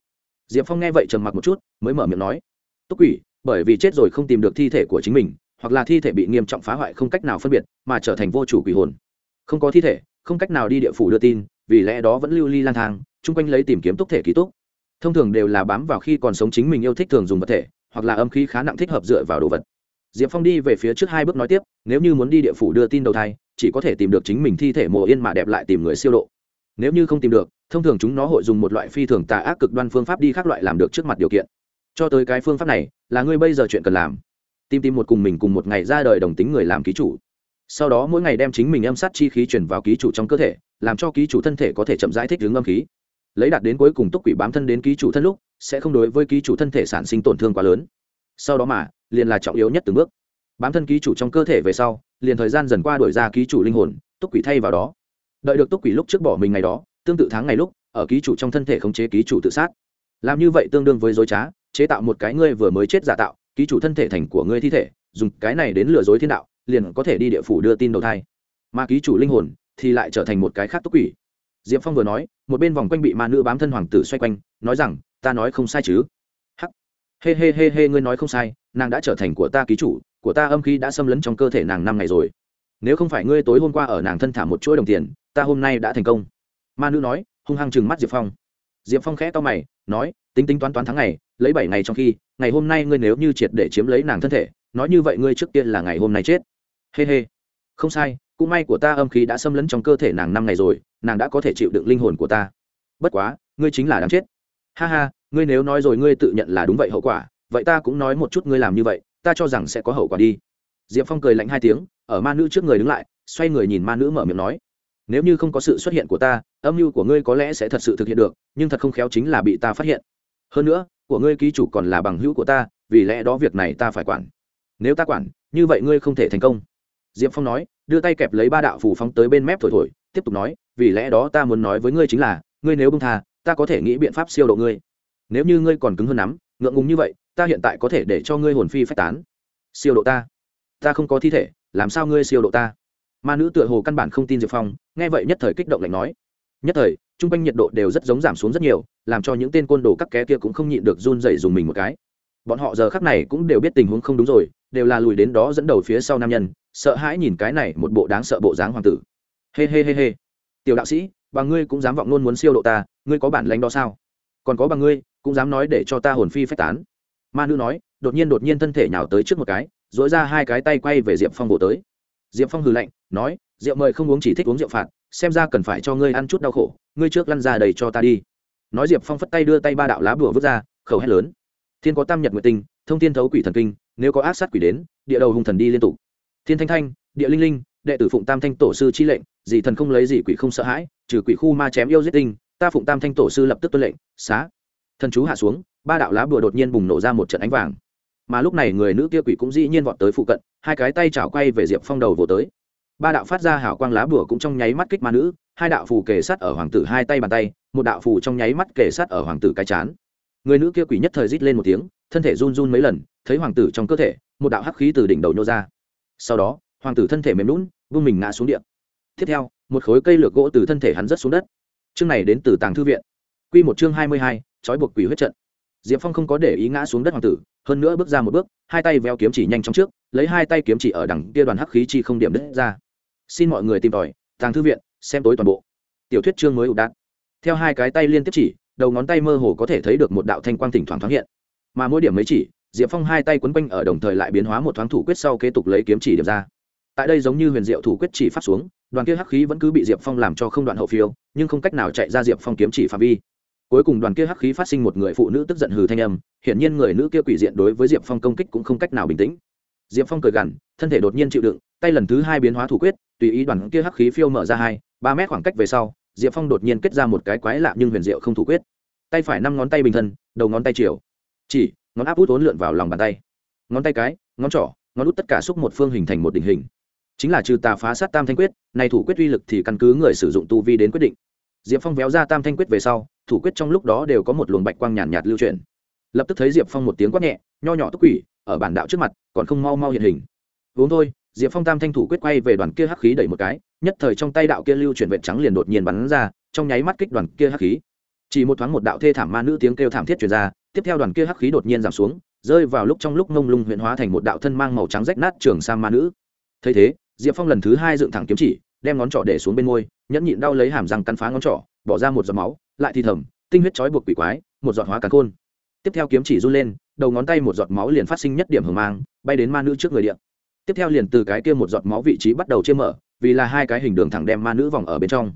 Diệp phong nghe vậy trầm mặc một chút, mới mở miệng nói, túc quỷ, bởi vì chết rồi không tìm được thi thể của chính mình, hoặc là thi thể bị nghiêm trọng phá hoại không cách nào phân biệt, mà trở thành vô chủ quỷ hồn. Không có thi thể, không cách nào đi địa phủ đưa tin vì lẽ đó vẫn lưu ly lang thang, chung quanh lấy tìm kiếm túc thể ký túc. Thông thường đều là bám vào khi còn sống chính mình yêu thích thường dùng vật thể, hoặc là âm khí khá nặng thích hợp dựa vào đồ vật. Diệp phong đi về phía trước hai bước nói tiếp, nếu như muốn đi địa phủ đưa tin đầu thai, chỉ có thể tìm được chính mình thi thể mồ yên mà đẹp lại tìm người siêu độ. Nếu như không tìm được, thông thường chúng nó hội dùng một loại phi thường tà ác cực đoan phương pháp đi khác loại làm được trước mặt điều kiện. Cho tới cái phương pháp này, là ngươi bây giờ chuyện cần làm. Tìm tìm một cùng mình cùng một ngày ra đời đồng tính người làm ký chủ sau đó mỗi ngày đem chính mình âm sát chi khí chuyển vào ký chủ trong cơ thể, làm cho ký chủ thân thể có thể chậm rãi thích ứng âm khí. Lấy đạt đến cuối cùng túc quỷ bám thân đến ký chủ thân lúc, sẽ không đối với ký chủ thân thể sản sinh tổn thương quá lớn. Sau đó mà, liền là trọng yếu nhất từng bước. Bám thân ký chủ trong cơ thể về sau, liền thời gian dần qua đổi ra ký chủ linh hồn, túc quỷ thay vào đó. Đợi được túc quỷ lúc trước bỏ mình ngày đó, tương tự tháng ngày lúc, ở ký chủ trong thân thể khống chế ký chủ tự sát. Làm như vậy tương đương với dối trá, chế tạo một cái ngươi vừa mới chết giả tạo, ký chủ thân thể thành của ngươi thi thể, dùng cái này đến lừa dối thiên đạo liền có thể đi địa phủ đưa tin đầu thai. Mà ký chủ linh hồn thì lại trở thành một cái khác túc quỷ. Diệp phong vừa nói, một bên vòng quanh bị ma nữ bám thân hoàng tử xoay quanh, nói rằng, ta nói không sai chứ? Hắc. Hê hê hê hê, ngươi nói không sai, nàng đã trở thành của ta ký chủ, của ta âm khí đã xâm lấn trong cơ thể nàng năm ngày rồi. Nếu không phải ngươi tối hôm qua ở nàng thân thả một chuỗi đồng tiền, ta hôm nay đã thành công. Ma nữ nói, hung hăng chừng mắt diệp phong. Diệp phong khẽ to mày, nói, tính tính toán toán tháng ngày, lấy bảy ngày trong khi, ngày hôm nay ngươi nếu như triệt để chiếm lấy nàng thân thể, nói như vậy ngươi trước tiên là ngày hôm nay chết hê hê. Không sai, cũng may của ta âm khí đã xâm lấn trong cơ thể nàng năm ngày rồi, nàng đã có thể chịu đựng linh hồn của ta. Bất quá, ngươi chính là đáng chết. Ha ha, ngươi nếu nói rồi ngươi tự nhận là đúng vậy hậu quả, vậy ta cũng nói một chút ngươi làm như vậy, ta cho rằng sẽ có hậu quả đi. Diệp phong cười lạnh hai tiếng, ở ma nữ trước người đứng lại, xoay người nhìn ma nữ mở miệng nói, nếu như không có sự xuất hiện của ta, âm mưu của ngươi có lẽ sẽ thật sự thực hiện được, nhưng thật không khéo chính là bị ta phát hiện. Hơn nữa, của ngươi ký chủ còn là bằng hữu của ta, vì lẽ đó việc này ta phải quản. Nếu ta quản, như vậy ngươi không thể thành công diệp phong nói, đưa tay kẹp lấy ba đạo phủ phóng tới bên mép thổi thổi, tiếp tục nói, vì lẽ đó ta muốn nói với ngươi chính là, ngươi nếu bông tha, ta có thể nghĩ biện pháp siêu độ ngươi. Nếu như ngươi còn cứng hơn nắm ngượng ngùng như vậy, ta hiện tại có thể để cho ngươi hồn phi phách tán. Siêu độ ta. Ta không có thi thể, làm sao ngươi siêu độ ta? Ma nữ tựa hồ căn bản không tin diệp phong, nghe vậy nhất thời kích động lạnh nói. Nhất thời t r u n g quanh nhiệt độ đều rất giống giảm xuống rất nhiều, làm cho những tên côn đồ các ké kia cũng không nhịn được run dậy dùng mình một cái. Bọn họ giờ khắc này cũng đều biết tình huống không đúng rồi đều là lùi đến đó dẫn đầu phía sau nam nhân, sợ hãi nhìn cái này một bộ đáng sợ bộ dáng hoàng tử. Hê hê hê hê. Tiểu đạo sĩ, bà ngươi cũng dám vọng luôn muốn siêu độ ta, ngươi có bản lãnh đó sao? Còn có bà ngươi, cũng dám nói để cho ta hồn phi phách tán. Ma nữ nói, đột nhiên đột nhiên thân thể nhào tới trước một cái dỗi ra hai cái tay quay về diệp phong bộ tới. Diệp phong hừ lạnh, nói, rượu mời không uống chỉ thích uống rượu phạt, xem ra cần phải cho ngươi ăn chút đau khổ, ngươi trước lăn ra đầy cho ta đi. Nói diệp phong phất tay đưa tay ba đạo lá bùa vứt ra, khẩu hét lớn. Thiên có tam nhật nguyệt tinh, thông thiên thấu quỷ thần kinh nếu có ác sát quỷ đến, địa đầu hung thần đi liên tục. Thiên thanh thanh, địa linh linh, đệ tử phụng tam thanh tổ sư chi lệnh dị thần không lấy gì quỷ không sợ hãi, trừ quỷ khu ma chém yêu giết tinh, ta phụng tam thanh tổ sư lập tức tuân lệnh, xá. Thần chú hạ xuống, ba đạo lá bùa đột nhiên bùng nổ ra một trận ánh vàng. Mà lúc này người nữ kia quỷ cũng dĩ nhiên vọt tới phụ cận, hai cái tay chảo quay về diệp phong đầu vỗ tới. Ba đạo phát ra hảo quang lá bùa cũng trong nháy mắt kích ma nữ, hai đạo phù kề sát ở hoàng tử hai tay bàn tay, một đạo phù trong nháy mắt kề sát ở hoàng tử cái chán. Người nữ kia quỷ nhất thời rít lên một tiếng thân thể run run mấy lần, thấy hoàng tử trong cơ thể, một đạo hắc khí từ đỉnh đầu nhô ra. Sau đó, hoàng tử thân thể mềm lún vung mình ngã xuống điện tiếp theo, một khối cây lược gỗ từ thân thể hắn rớt xuống đất. Chương này đến từ tàng thư viện. Q một chương hai mươi hai, trói buộc quỷ huyết trận. Diệp phong không có để ý ngã xuống đất hoàng tử, hơn nữa bước ra một bước, hai tay véo kiếm chỉ nhanh trong trước, lấy hai tay kiếm chỉ ở đằng kia đoàn hắc khí chi không điểm đất ra. Xin mọi người tìm tòi, tàng thư viện, xem tối toàn bộ. Tiểu thuyết chương mới ụ đạn theo hai cái tay liên tiếp chỉ, đầu ngón tay mơ hồ có thể thấy được một đạo thanh quang thỉnh thoảng thoáng hiện mà mỗi điểm mấy chỉ, diệp phong hai tay quấn quanh ở đồng thời lại biến hóa một thoáng thủ quyết sau kế tục lấy kiếm chỉ điểm ra. Tại đây giống như huyền diệu thủ quyết chỉ phát xuống, đoàn kia hắc khí vẫn cứ bị diệp phong làm cho không đoạn hậu phiêu, nhưng không cách nào chạy ra diệp phong kiếm chỉ phạm vi. Cuối cùng đoàn kia hắc khí phát sinh một người phụ nữ tức giận hừ thanh âm, hiển nhiên người nữ kia quỷ diện đối với diệp phong công kích cũng không cách nào bình tĩnh. Diệp phong cười gằn, thân thể đột nhiên chịu đựng, tay lần thứ hai biến hóa thủ quyết, tùy ý đoàn kia hắc khí phiêu mở ra hai, ba mét khoảng cách về sau, diệp phong đột nhiên kết ra một cái quái lạ nhưng huyền diệu không thủ quyết. Tay phải năm ngón tay bình thân, đầu ngón tay chiều chỉ ngón áp út ốn lượn vào lòng bàn tay. Ngón tay cái ngón trỏ ngón út tất cả xúc một phương hình thành một đỉnh hình. Chính là trừ tà phá sát tam thanh quyết này thủ quyết uy lực thì căn cứ người sử dụng tu vi đến quyết định. Diệp phong véo ra tam thanh quyết về sau thủ quyết trong lúc đó đều có một luồng bạch quang nhàn nhạt, nhạt lưu truyền lập tức thấy diệp phong một tiếng quát nhẹ nho nhỏ tức quỷ ở bản đạo trước mặt còn không mau mau hiện hình. Vốn thôi diệp phong tam thanh thủ quyết quay về đoàn kia hắc khí đẩy một cái nhất thời trong tay đạo kia lưu chuyển vệt trắng liền đột nhiên bắn ra trong nháy mắt kích đoàn kia hắc khí. Chỉ một thoáng một đạo thê thảm ma nữ tiếng kêu thảm thiết truyền ra tiếp theo đoàn kia hắc khí đột nhiên giảm xuống, rơi vào lúc trong lúc mông lung huyện hóa thành một đạo thân mang màu trắng rách nát trường sang ma nữ. Thấy thế, diệp phong lần thứ hai dựng thẳng kiếm chỉ, đem ngón trỏ để xuống bên môi, nhẫn nhịn đau lấy hàm răng cắn phá ngón trỏ, bỏ ra một giọt máu, lại thì thầm, tinh huyết trói buộc quỷ quái, một giọt hóa cắn khôn. Tiếp theo kiếm chỉ run lên, đầu ngón tay một giọt máu liền phát sinh nhất điểm hưởng mang, bay đến ma nữ trước người điện. Tiếp theo liền từ cái kia một giọt máu vị trí bắt đầu chia mở, vì là hai cái hình đường thẳng đem ma nữ vòng ở bên trong.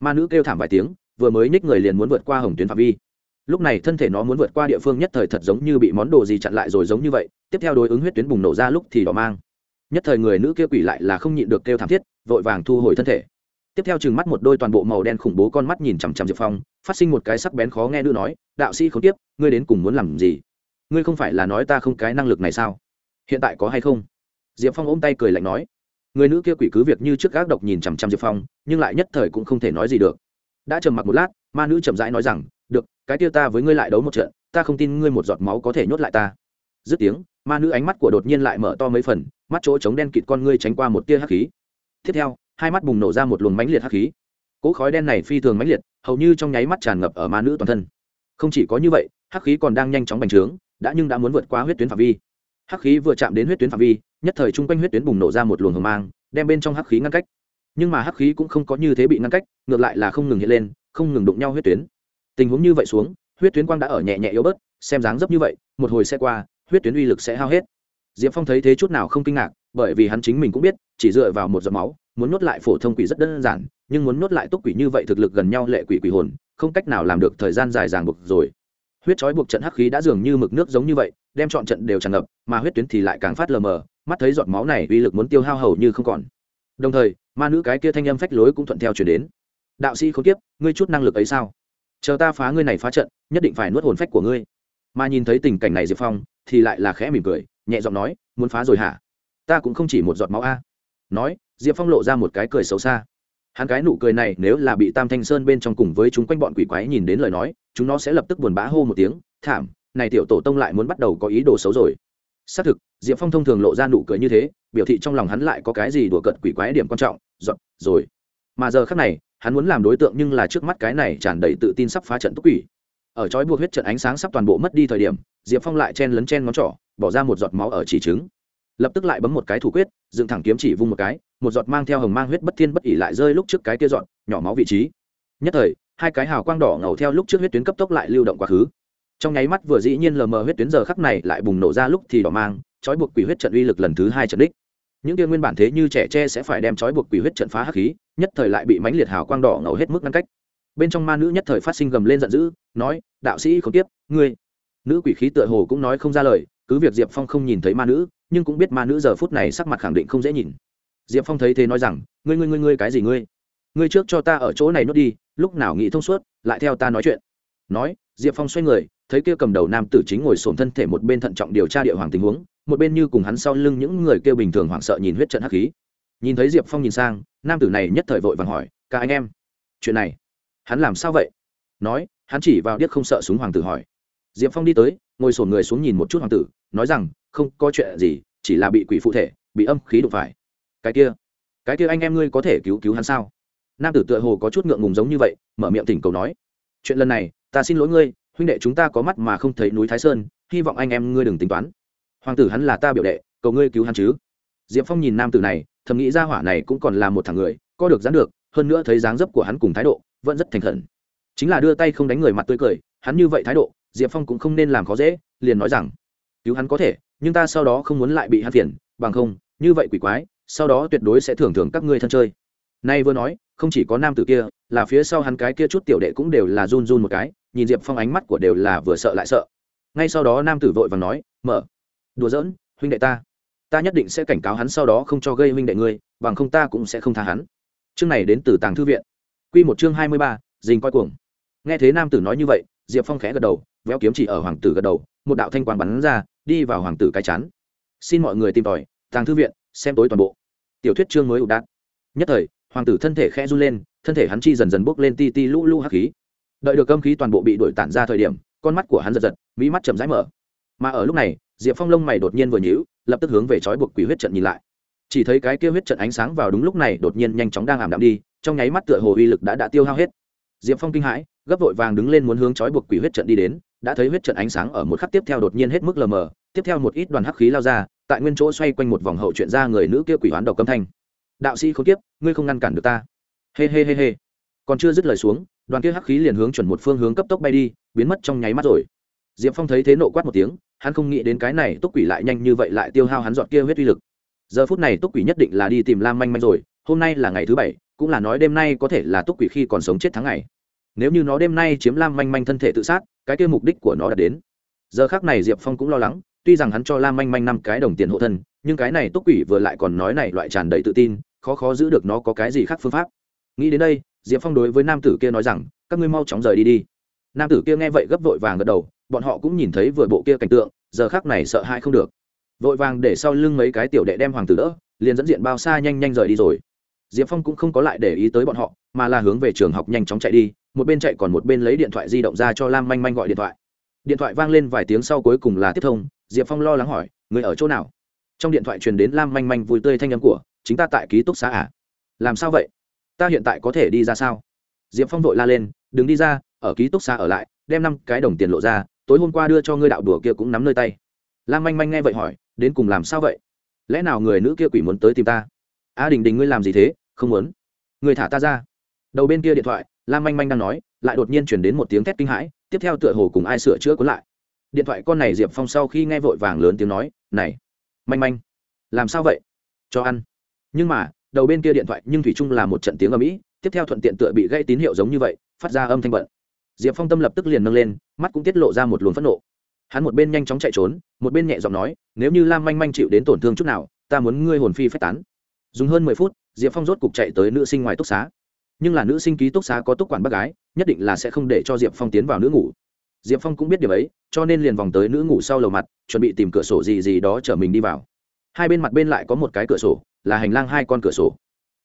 Ma nữ kêu thảm vài tiếng, vừa mới nhích người liền muốn vượt qua hồng tuyến phạm vi lúc này thân thể nó muốn vượt qua địa phương nhất thời thật giống như bị món đồ gì chặn lại rồi giống như vậy, tiếp theo đối ứng huyết tuyến bùng nổ ra lúc thì đỏ mang. Nhất thời người nữ kia quỷ lại là không nhịn được kêu thảm thiết, vội vàng thu hồi thân thể. Tiếp theo chừng mắt một đôi toàn bộ màu đen khủng bố con mắt nhìn chằm chằm diệp phong, phát sinh một cái sắc bén khó nghe nữ nói, đạo sĩ không tiếp ngươi đến cùng muốn làm gì? Ngươi không phải là nói ta không cái năng lực này sao? Hiện tại có hay không? Diệp phong ôm tay cười lạnh nói. Người nữ kia quỷ cứ việc như trước gác độc nhìn chằm chằm diệp phong, nhưng lại nhất thời cũng không thể nói gì được. Đã trầm mặc một lát, ma nữ chậm rãi nói rằng cái kia ta với ngươi lại đấu một trận, ta không tin ngươi một giọt máu có thể nhốt lại ta. Dứt tiếng, ma nữ ánh mắt của đột nhiên lại mở to mấy phần, mắt chỗ trống đen kịt con ngươi tránh qua một tia hắc khí. Tiếp theo, hai mắt bùng nổ ra một luồng mãnh liệt hắc khí. Cỗ khói đen này phi thường mãnh liệt, hầu như trong nháy mắt tràn ngập ở ma nữ toàn thân. Không chỉ có như vậy, hắc khí còn đang nhanh chóng bành trướng, đã nhưng đã muốn vượt qua huyết tuyến phạm vi. Hắc khí vừa chạm đến huyết tuyến phạm vi, nhất thời chung quanh huyết tuyến bùng nổ ra một luồng hồng mang, đem bên trong hắc khí ngăn cách. Nhưng mà hắc khí cũng không có như thế bị ngăn cách, ngược lại là không ngừng hiện lên, không ngừng đụng nhau huyết tuyến tình huống như vậy xuống, huyết tuyến quang đã ở nhẹ nhẹ yếu bớt, xem dáng dấp như vậy, một hồi xe qua, huyết tuyến uy lực sẽ hao hết. Diệp phong thấy thế chút nào không kinh ngạc, bởi vì hắn chính mình cũng biết, chỉ dựa vào một giọt máu, muốn nuốt lại phổ thông quỷ rất đơn giản, nhưng muốn nuốt lại túc quỷ như vậy thực lực gần nhau lệ quỷ quỷ hồn, không cách nào làm được thời gian dài ràng buộc rồi. Huyết trói buộc trận hắc khí đã dường như mực nước giống như vậy, đem chọn trận đều tràn ngập, mà huyết tuyến thì lại càng phát lờ mờ, mắt thấy giọt máu này uy lực muốn tiêu hao hầu như không còn. Đồng thời, ma nữ cái kia thanh âm phách lối cũng thuận theo chuyển đến. Đạo sĩ không tiếp ngươi chút năng lực ấy sao? Chờ ta phá ngươi này phá trận, nhất định phải nuốt hồn phách của ngươi. Mà nhìn thấy tình cảnh này diệp phong, thì lại là khẽ mỉm cười, nhẹ giọng nói, muốn phá rồi hả? Ta cũng không chỉ một giọt máu a. Nói, diệp phong lộ ra một cái cười xấu xa. Hắn cái nụ cười này nếu là bị tam thanh sơn bên trong cùng với chúng quanh bọn quỷ quái nhìn đến lời nói, chúng nó sẽ lập tức buồn bã hô một tiếng, thảm, này tiểu tổ tông lại muốn bắt đầu có ý đồ xấu rồi. Xác thực, diệp phong thông thường lộ ra nụ cười như thế, biểu thị trong lòng hắn lại có cái gì đùa cợt quỷ quái điểm quan trọng dọn rồi. Mà giờ khác này hắn muốn làm đối tượng nhưng là trước mắt cái này tràn đầy tự tin sắp phá trận túc quỷ. Ở chói buộc huyết trận ánh sáng sắp toàn bộ mất đi thời điểm diệp phong lại chen lấn chen ngón trỏ bỏ ra một giọt máu ở chỉ trứng. Lập tức lại bấm một cái thủ quyết dựng thẳng kiếm chỉ vung một cái một giọt mang theo hồng mang huyết bất thiên bất ỉ lại rơi lúc trước cái kia giọt, nhỏ máu vị trí. Nhất thời hai cái hào quang đỏ ngầu theo lúc trước huyết tuyến cấp tốc lại lưu động quá khứ. Trong nháy mắt vừa dĩ nhiên lờ mờ huyết tuyến giờ khắc này lại bùng nổ ra lúc thì đỏ mang trói buộc quỷ huyết trận uy lực lần thứ hai trận đích. Những kia nguyên bản thế như trẻ tre sẽ phải đem trói buộc quỷ huyết trận phá hắc khí nhất thời lại bị mãnh liệt hào quang đỏ ngầu hết mức ngăn cách. Bên trong ma nữ nhất thời phát sinh gầm lên giận dữ, nói, đạo sĩ không tiếp, ngươi. Nữ quỷ khí tựa hồ cũng nói không ra lời, cứ việc diệp phong không nhìn thấy ma nữ, nhưng cũng biết ma nữ giờ phút này sắc mặt khẳng định không dễ nhìn. Diệp phong thấy thế nói rằng, ngươi ngươi ngươi ngươi, cái gì ngươi? Ngươi trước cho ta ở chỗ này nuốt đi, lúc nào nghĩ thông suốt, lại theo ta nói chuyện. Nói, diệp phong xoay người, thấy kia cầm đầu nam tử chính ngồi sồn thân thể một bên thận trọng điều tra địa hoàng tình huống, một bên như cùng hắn sau lưng những người kêu bình thường hoảng sợ nhìn huyết trận hắc khí nhìn thấy diệp phong nhìn sang, nam tử này nhất thời vội vàng hỏi, cả anh em, chuyện này, hắn làm sao vậy? Nói, hắn chỉ vào điếc không sợ súng hoàng tử hỏi. Diệp phong đi tới, ngồi sổn người xuống nhìn một chút hoàng tử, nói rằng, không có chuyện gì, chỉ là bị quỷ phụ thể, bị âm khí đụng phải. Cái kia cái kia anh em ngươi có thể cứu cứu hắn sao? Nam tử tựa hồ có chút ngượng ngùng giống như vậy, mở miệng tỉnh cầu nói, chuyện lần này, ta xin lỗi ngươi, huynh đệ chúng ta có mắt mà không thấy núi thái sơn, hy vọng anh em ngươi đừng tính toán. Hoàng tử hắn là ta biểu đệ, cầu ngươi cứu hắn chứ diệp phong nhìn nam tử này, thầm nghĩ ra hỏa này cũng còn là một thằng người, có được dán được, hơn nữa thấy dáng dấp của hắn cùng thái độ, vẫn rất thành khẩn. Chính là đưa tay không đánh người mặt tươi cười, hắn như vậy thái độ, diệp phong cũng không nên làm khó dễ, liền nói rằng, cứu hắn có thể, nhưng ta sau đó không muốn lại bị hắn phiền, bằng không, như vậy quỷ quái, sau đó tuyệt đối sẽ thưởng thưởng các ngươi thân chơi. Nay vừa nói, không chỉ có nam tử kia, là phía sau hắn cái kia chút tiểu đệ cũng đều là run run một cái, nhìn diệp phong ánh mắt của đều là vừa sợ lại sợ. Ngay sau đó nam tử vội và nói, mở, đùa giỡn, huynh đệ ta ta nhất định sẽ cảnh cáo hắn sau đó không cho gây huynh đệ ngươi, bằng không ta cũng sẽ không tha hắn. Chương này đến từ tàng thư viện. Q một chương hai mươi ba, dình coi cuồng. Nghe thế nam tử nói như vậy, diệp phong khẽ gật đầu, véo kiếm chỉ ở hoàng tử gật đầu, một đạo thanh quang bắn ra, đi vào hoàng tử cái chán. xin mọi người tìm tòi, tàng thư viện, xem tối toàn bộ. Tiểu thuyết chương mới ụ đạn nhất thời, hoàng tử thân thể khẽ run lên, thân thể hắn chi dần dần bốc lên ti ti lũ lũ hắc khí. Đợi được âm khí toàn bộ bị đổi tản ra thời điểm, con mắt của hắn giật giật mỹ mắt chậm rãi mở. Mà ở lúc này diệp phong lông mày đột nhiên vừa nhíu, lập tức hướng về trói buộc quỷ huyết trận nhìn lại. Chỉ thấy cái kia huyết trận ánh sáng vào đúng lúc này đột nhiên nhanh chóng đang ảm đạm đi, trong nháy mắt tựa hồ uy lực đã đã tiêu hao hết. Diệp phong kinh hãi, gấp vội vàng đứng lên muốn hướng trói buộc quỷ huyết trận đi đến, đã thấy huyết trận ánh sáng ở một khắc tiếp theo đột nhiên hết mức lờ mờ, tiếp theo một ít đoàn hắc khí lao ra, tại nguyên chỗ xoay quanh một vòng hậu chuyện ra người nữ kia quỷ hoán đầu cấm thanh. Đạo sĩ không tiếp ngươi không ngăn cản được ta. Hê hê hê hê. Còn chưa dứt lời xuống, đoàn kia hắc khí liền hướng chuẩn một phương hướng cấp tốc bay đi, biến mất trong nháy mắt rồi diệp phong thấy thế nộ quát một tiếng, hắn không nghĩ đến cái này túc quỷ lại nhanh như vậy lại tiêu hao hắn dọn kia huyết uy lực. Giờ phút này túc quỷ nhất định là đi tìm lam manh manh rồi, hôm nay là ngày thứ bảy, cũng là nói đêm nay có thể là túc quỷ khi còn sống chết tháng ngày. Nếu như nó đêm nay chiếm lam manh manh thân thể tự sát, cái kia mục đích của nó đã đến. Giờ khác này diệp phong cũng lo lắng, tuy rằng hắn cho lam manh manh năm cái đồng tiền hộ thân, nhưng cái này túc quỷ vừa lại còn nói này loại tràn đầy tự tin, khó khó giữ được nó có cái gì khác phương pháp. Nghĩ đến đây, diệp phong đối với nam tử kia nói rằng, các ngươi mau chóng rời đi đi. Nam tử kia nghe vậy gấp vội vàng gật đầu bọn họ cũng nhìn thấy vừa bộ kia cảnh tượng, giờ khác này sợ hãi không được. Vội vàng để sau lưng mấy cái tiểu đệ đem hoàng tử đỡ, liền dẫn diện bao xa nhanh nhanh rời đi rồi. Diệp phong cũng không có lại để ý tới bọn họ, mà là hướng về trường học nhanh chóng chạy đi, một bên chạy còn một bên lấy điện thoại di động ra cho lam manh manh gọi điện thoại. Điện thoại vang lên vài tiếng sau cuối cùng là tiếp thông, diệp phong lo lắng hỏi, người ở chỗ nào? Trong điện thoại truyền đến lam manh manh vui tươi thanh âm của, chính ta tại ký túc xá à? Làm sao vậy? Ta hiện tại có thể đi ra sao? Diệp phong vội la lên, đừng đi ra, ở ký túc xá ở lại, đem năm cái đồng tiền lộ ra tối hôm qua đưa cho ngươi đạo đùa kia cũng nắm nơi tay. Lam manh manh nghe vậy hỏi, đến cùng làm sao vậy? Lẽ nào người nữ kia quỷ muốn tới tìm ta? A đình đình ngươi làm gì thế? Không muốn. Người thả ta ra. Đầu bên kia điện thoại, lam manh manh đang nói, lại đột nhiên chuyển đến một tiếng thét kinh hãi, tiếp theo tựa hồ cùng ai sửa chữa cuốn lại. Điện thoại con này diệp phong sau khi nghe vội vàng lớn tiếng nói, này, manh manh, làm sao vậy? Cho ăn. Nhưng mà, đầu bên kia điện thoại nhưng thủy chung là một trận tiếng ở mỹ tiếp theo thuận tiện tựa bị gây tín hiệu giống như vậy, phát ra âm thanh bận diệp phong tâm lập tức liền nâng lên, mắt cũng tiết lộ ra một luồng phẫn nộ. Hắn một bên nhanh chóng chạy trốn, một bên nhẹ giọng nói, nếu như lam manh manh chịu đến tổn thương chút nào, ta muốn ngươi hồn phi phách tán. Dùng hơn mười phút, diệp phong rốt cục chạy tới nữ sinh ngoài túc xá. Nhưng là nữ sinh ký túc xá có túc quản bác gái, nhất định là sẽ không để cho diệp phong tiến vào nữ ngủ. Diệp phong cũng biết điều ấy, cho nên liền vòng tới nữ ngủ sau lầu mặt, chuẩn bị tìm cửa sổ gì gì đó chở mình đi vào. Hai bên mặt bên lại có một cái cửa sổ, là hành lang hai con cửa sổ.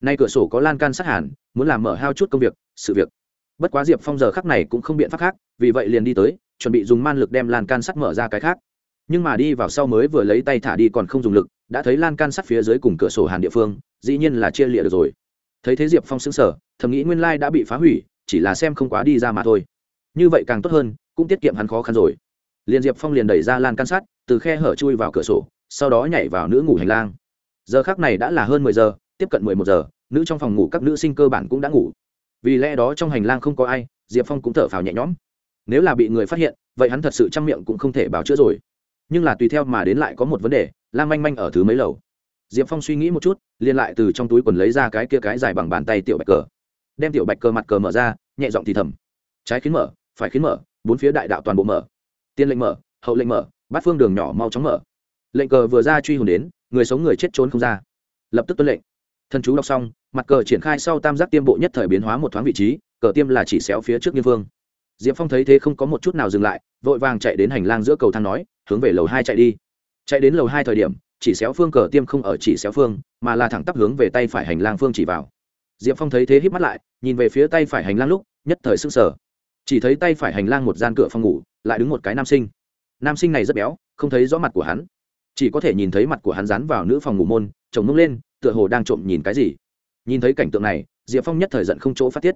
Nay cửa sổ có lan can sát hàn, muốn làm mở hao chút công việc, sự việc bất quá diệp phong giờ khắc này cũng không biện pháp khác, vì vậy liền đi tới, chuẩn bị dùng man lực đem lan can sắt mở ra cái khác. Nhưng mà đi vào sau mới vừa lấy tay thả đi còn không dùng lực, đã thấy lan can sắt phía dưới cùng cửa sổ hàn địa phương, dĩ nhiên là chia lịa được rồi. Thấy thế diệp phong xứng sở thầm nghĩ nguyên lai đã bị phá hủy, chỉ là xem không quá đi ra mà thôi. Như vậy càng tốt hơn, cũng tiết kiệm hắn khó khăn rồi. Liền diệp phong liền đẩy ra lan can sắt, từ khe hở chui vào cửa sổ, sau đó nhảy vào nữ ngủ hành lang. Giờ khác này đã là hơn mười giờ, tiếp cận mười một giờ, nữ trong phòng ngủ các nữ sinh cơ bản cũng đã ngủ vì lẽ đó trong hành lang không có ai, diệp phong cũng thở phào nhẹ nhõm. Nếu là bị người phát hiện, vậy hắn thật sự chăm miệng cũng không thể báo chữa rồi. Nhưng là tùy theo mà đến lại có một vấn đề lan manh manh ở thứ mấy lầu? Diệp phong suy nghĩ một chút, liền lại từ trong túi quần lấy ra cái kia cái dài bằng bàn tay tiểu bạch cờ. Đem tiểu bạch cờ mặt cờ mở ra, nhẹ giọng thì thầm. Trái khiến mở, phải khiến mở, bốn phía đại đạo toàn bộ mở. Tiên lệnh mở, hậu lệnh mở, bát phương đường nhỏ mau chóng mở. Lệnh cờ vừa ra truy hồn đến, người sống người chết trốn không ra. Lập tức tuân lệnh thần chú đọc xong, mặt cờ triển khai sau tam giác tiêm bộ nhất thời biến hóa một thoáng vị trí, cờ tiêm là chỉ xéo phía trước nghiên vương. Diệp phong thấy thế không có một chút nào dừng lại, vội vàng chạy đến hành lang giữa cầu thang nói, hướng về lầu hai chạy đi. Chạy đến lầu hai thời điểm, chỉ xéo phương cờ tiêm không ở chỉ xéo phương, mà là thẳng tắp hướng về tay phải hành lang phương chỉ vào. Diệp phong thấy thế hít mắt lại, nhìn về phía tay phải hành lang lúc, nhất thời s ư n g sở chỉ thấy tay phải hành lang một gian cửa phòng ngủ, lại đứng một cái nam sinh. Nam sinh này rất béo, không thấy rõ mặt của hắn. Chỉ có thể nhìn thấy mặt của hắn dán vào nữ phòng ngủ môn, chồng mông lên tựa hồ đang trộm nhìn cái gì. Nhìn thấy cảnh tượng này, diệp phong nhất thời giận không chỗ phát tiết.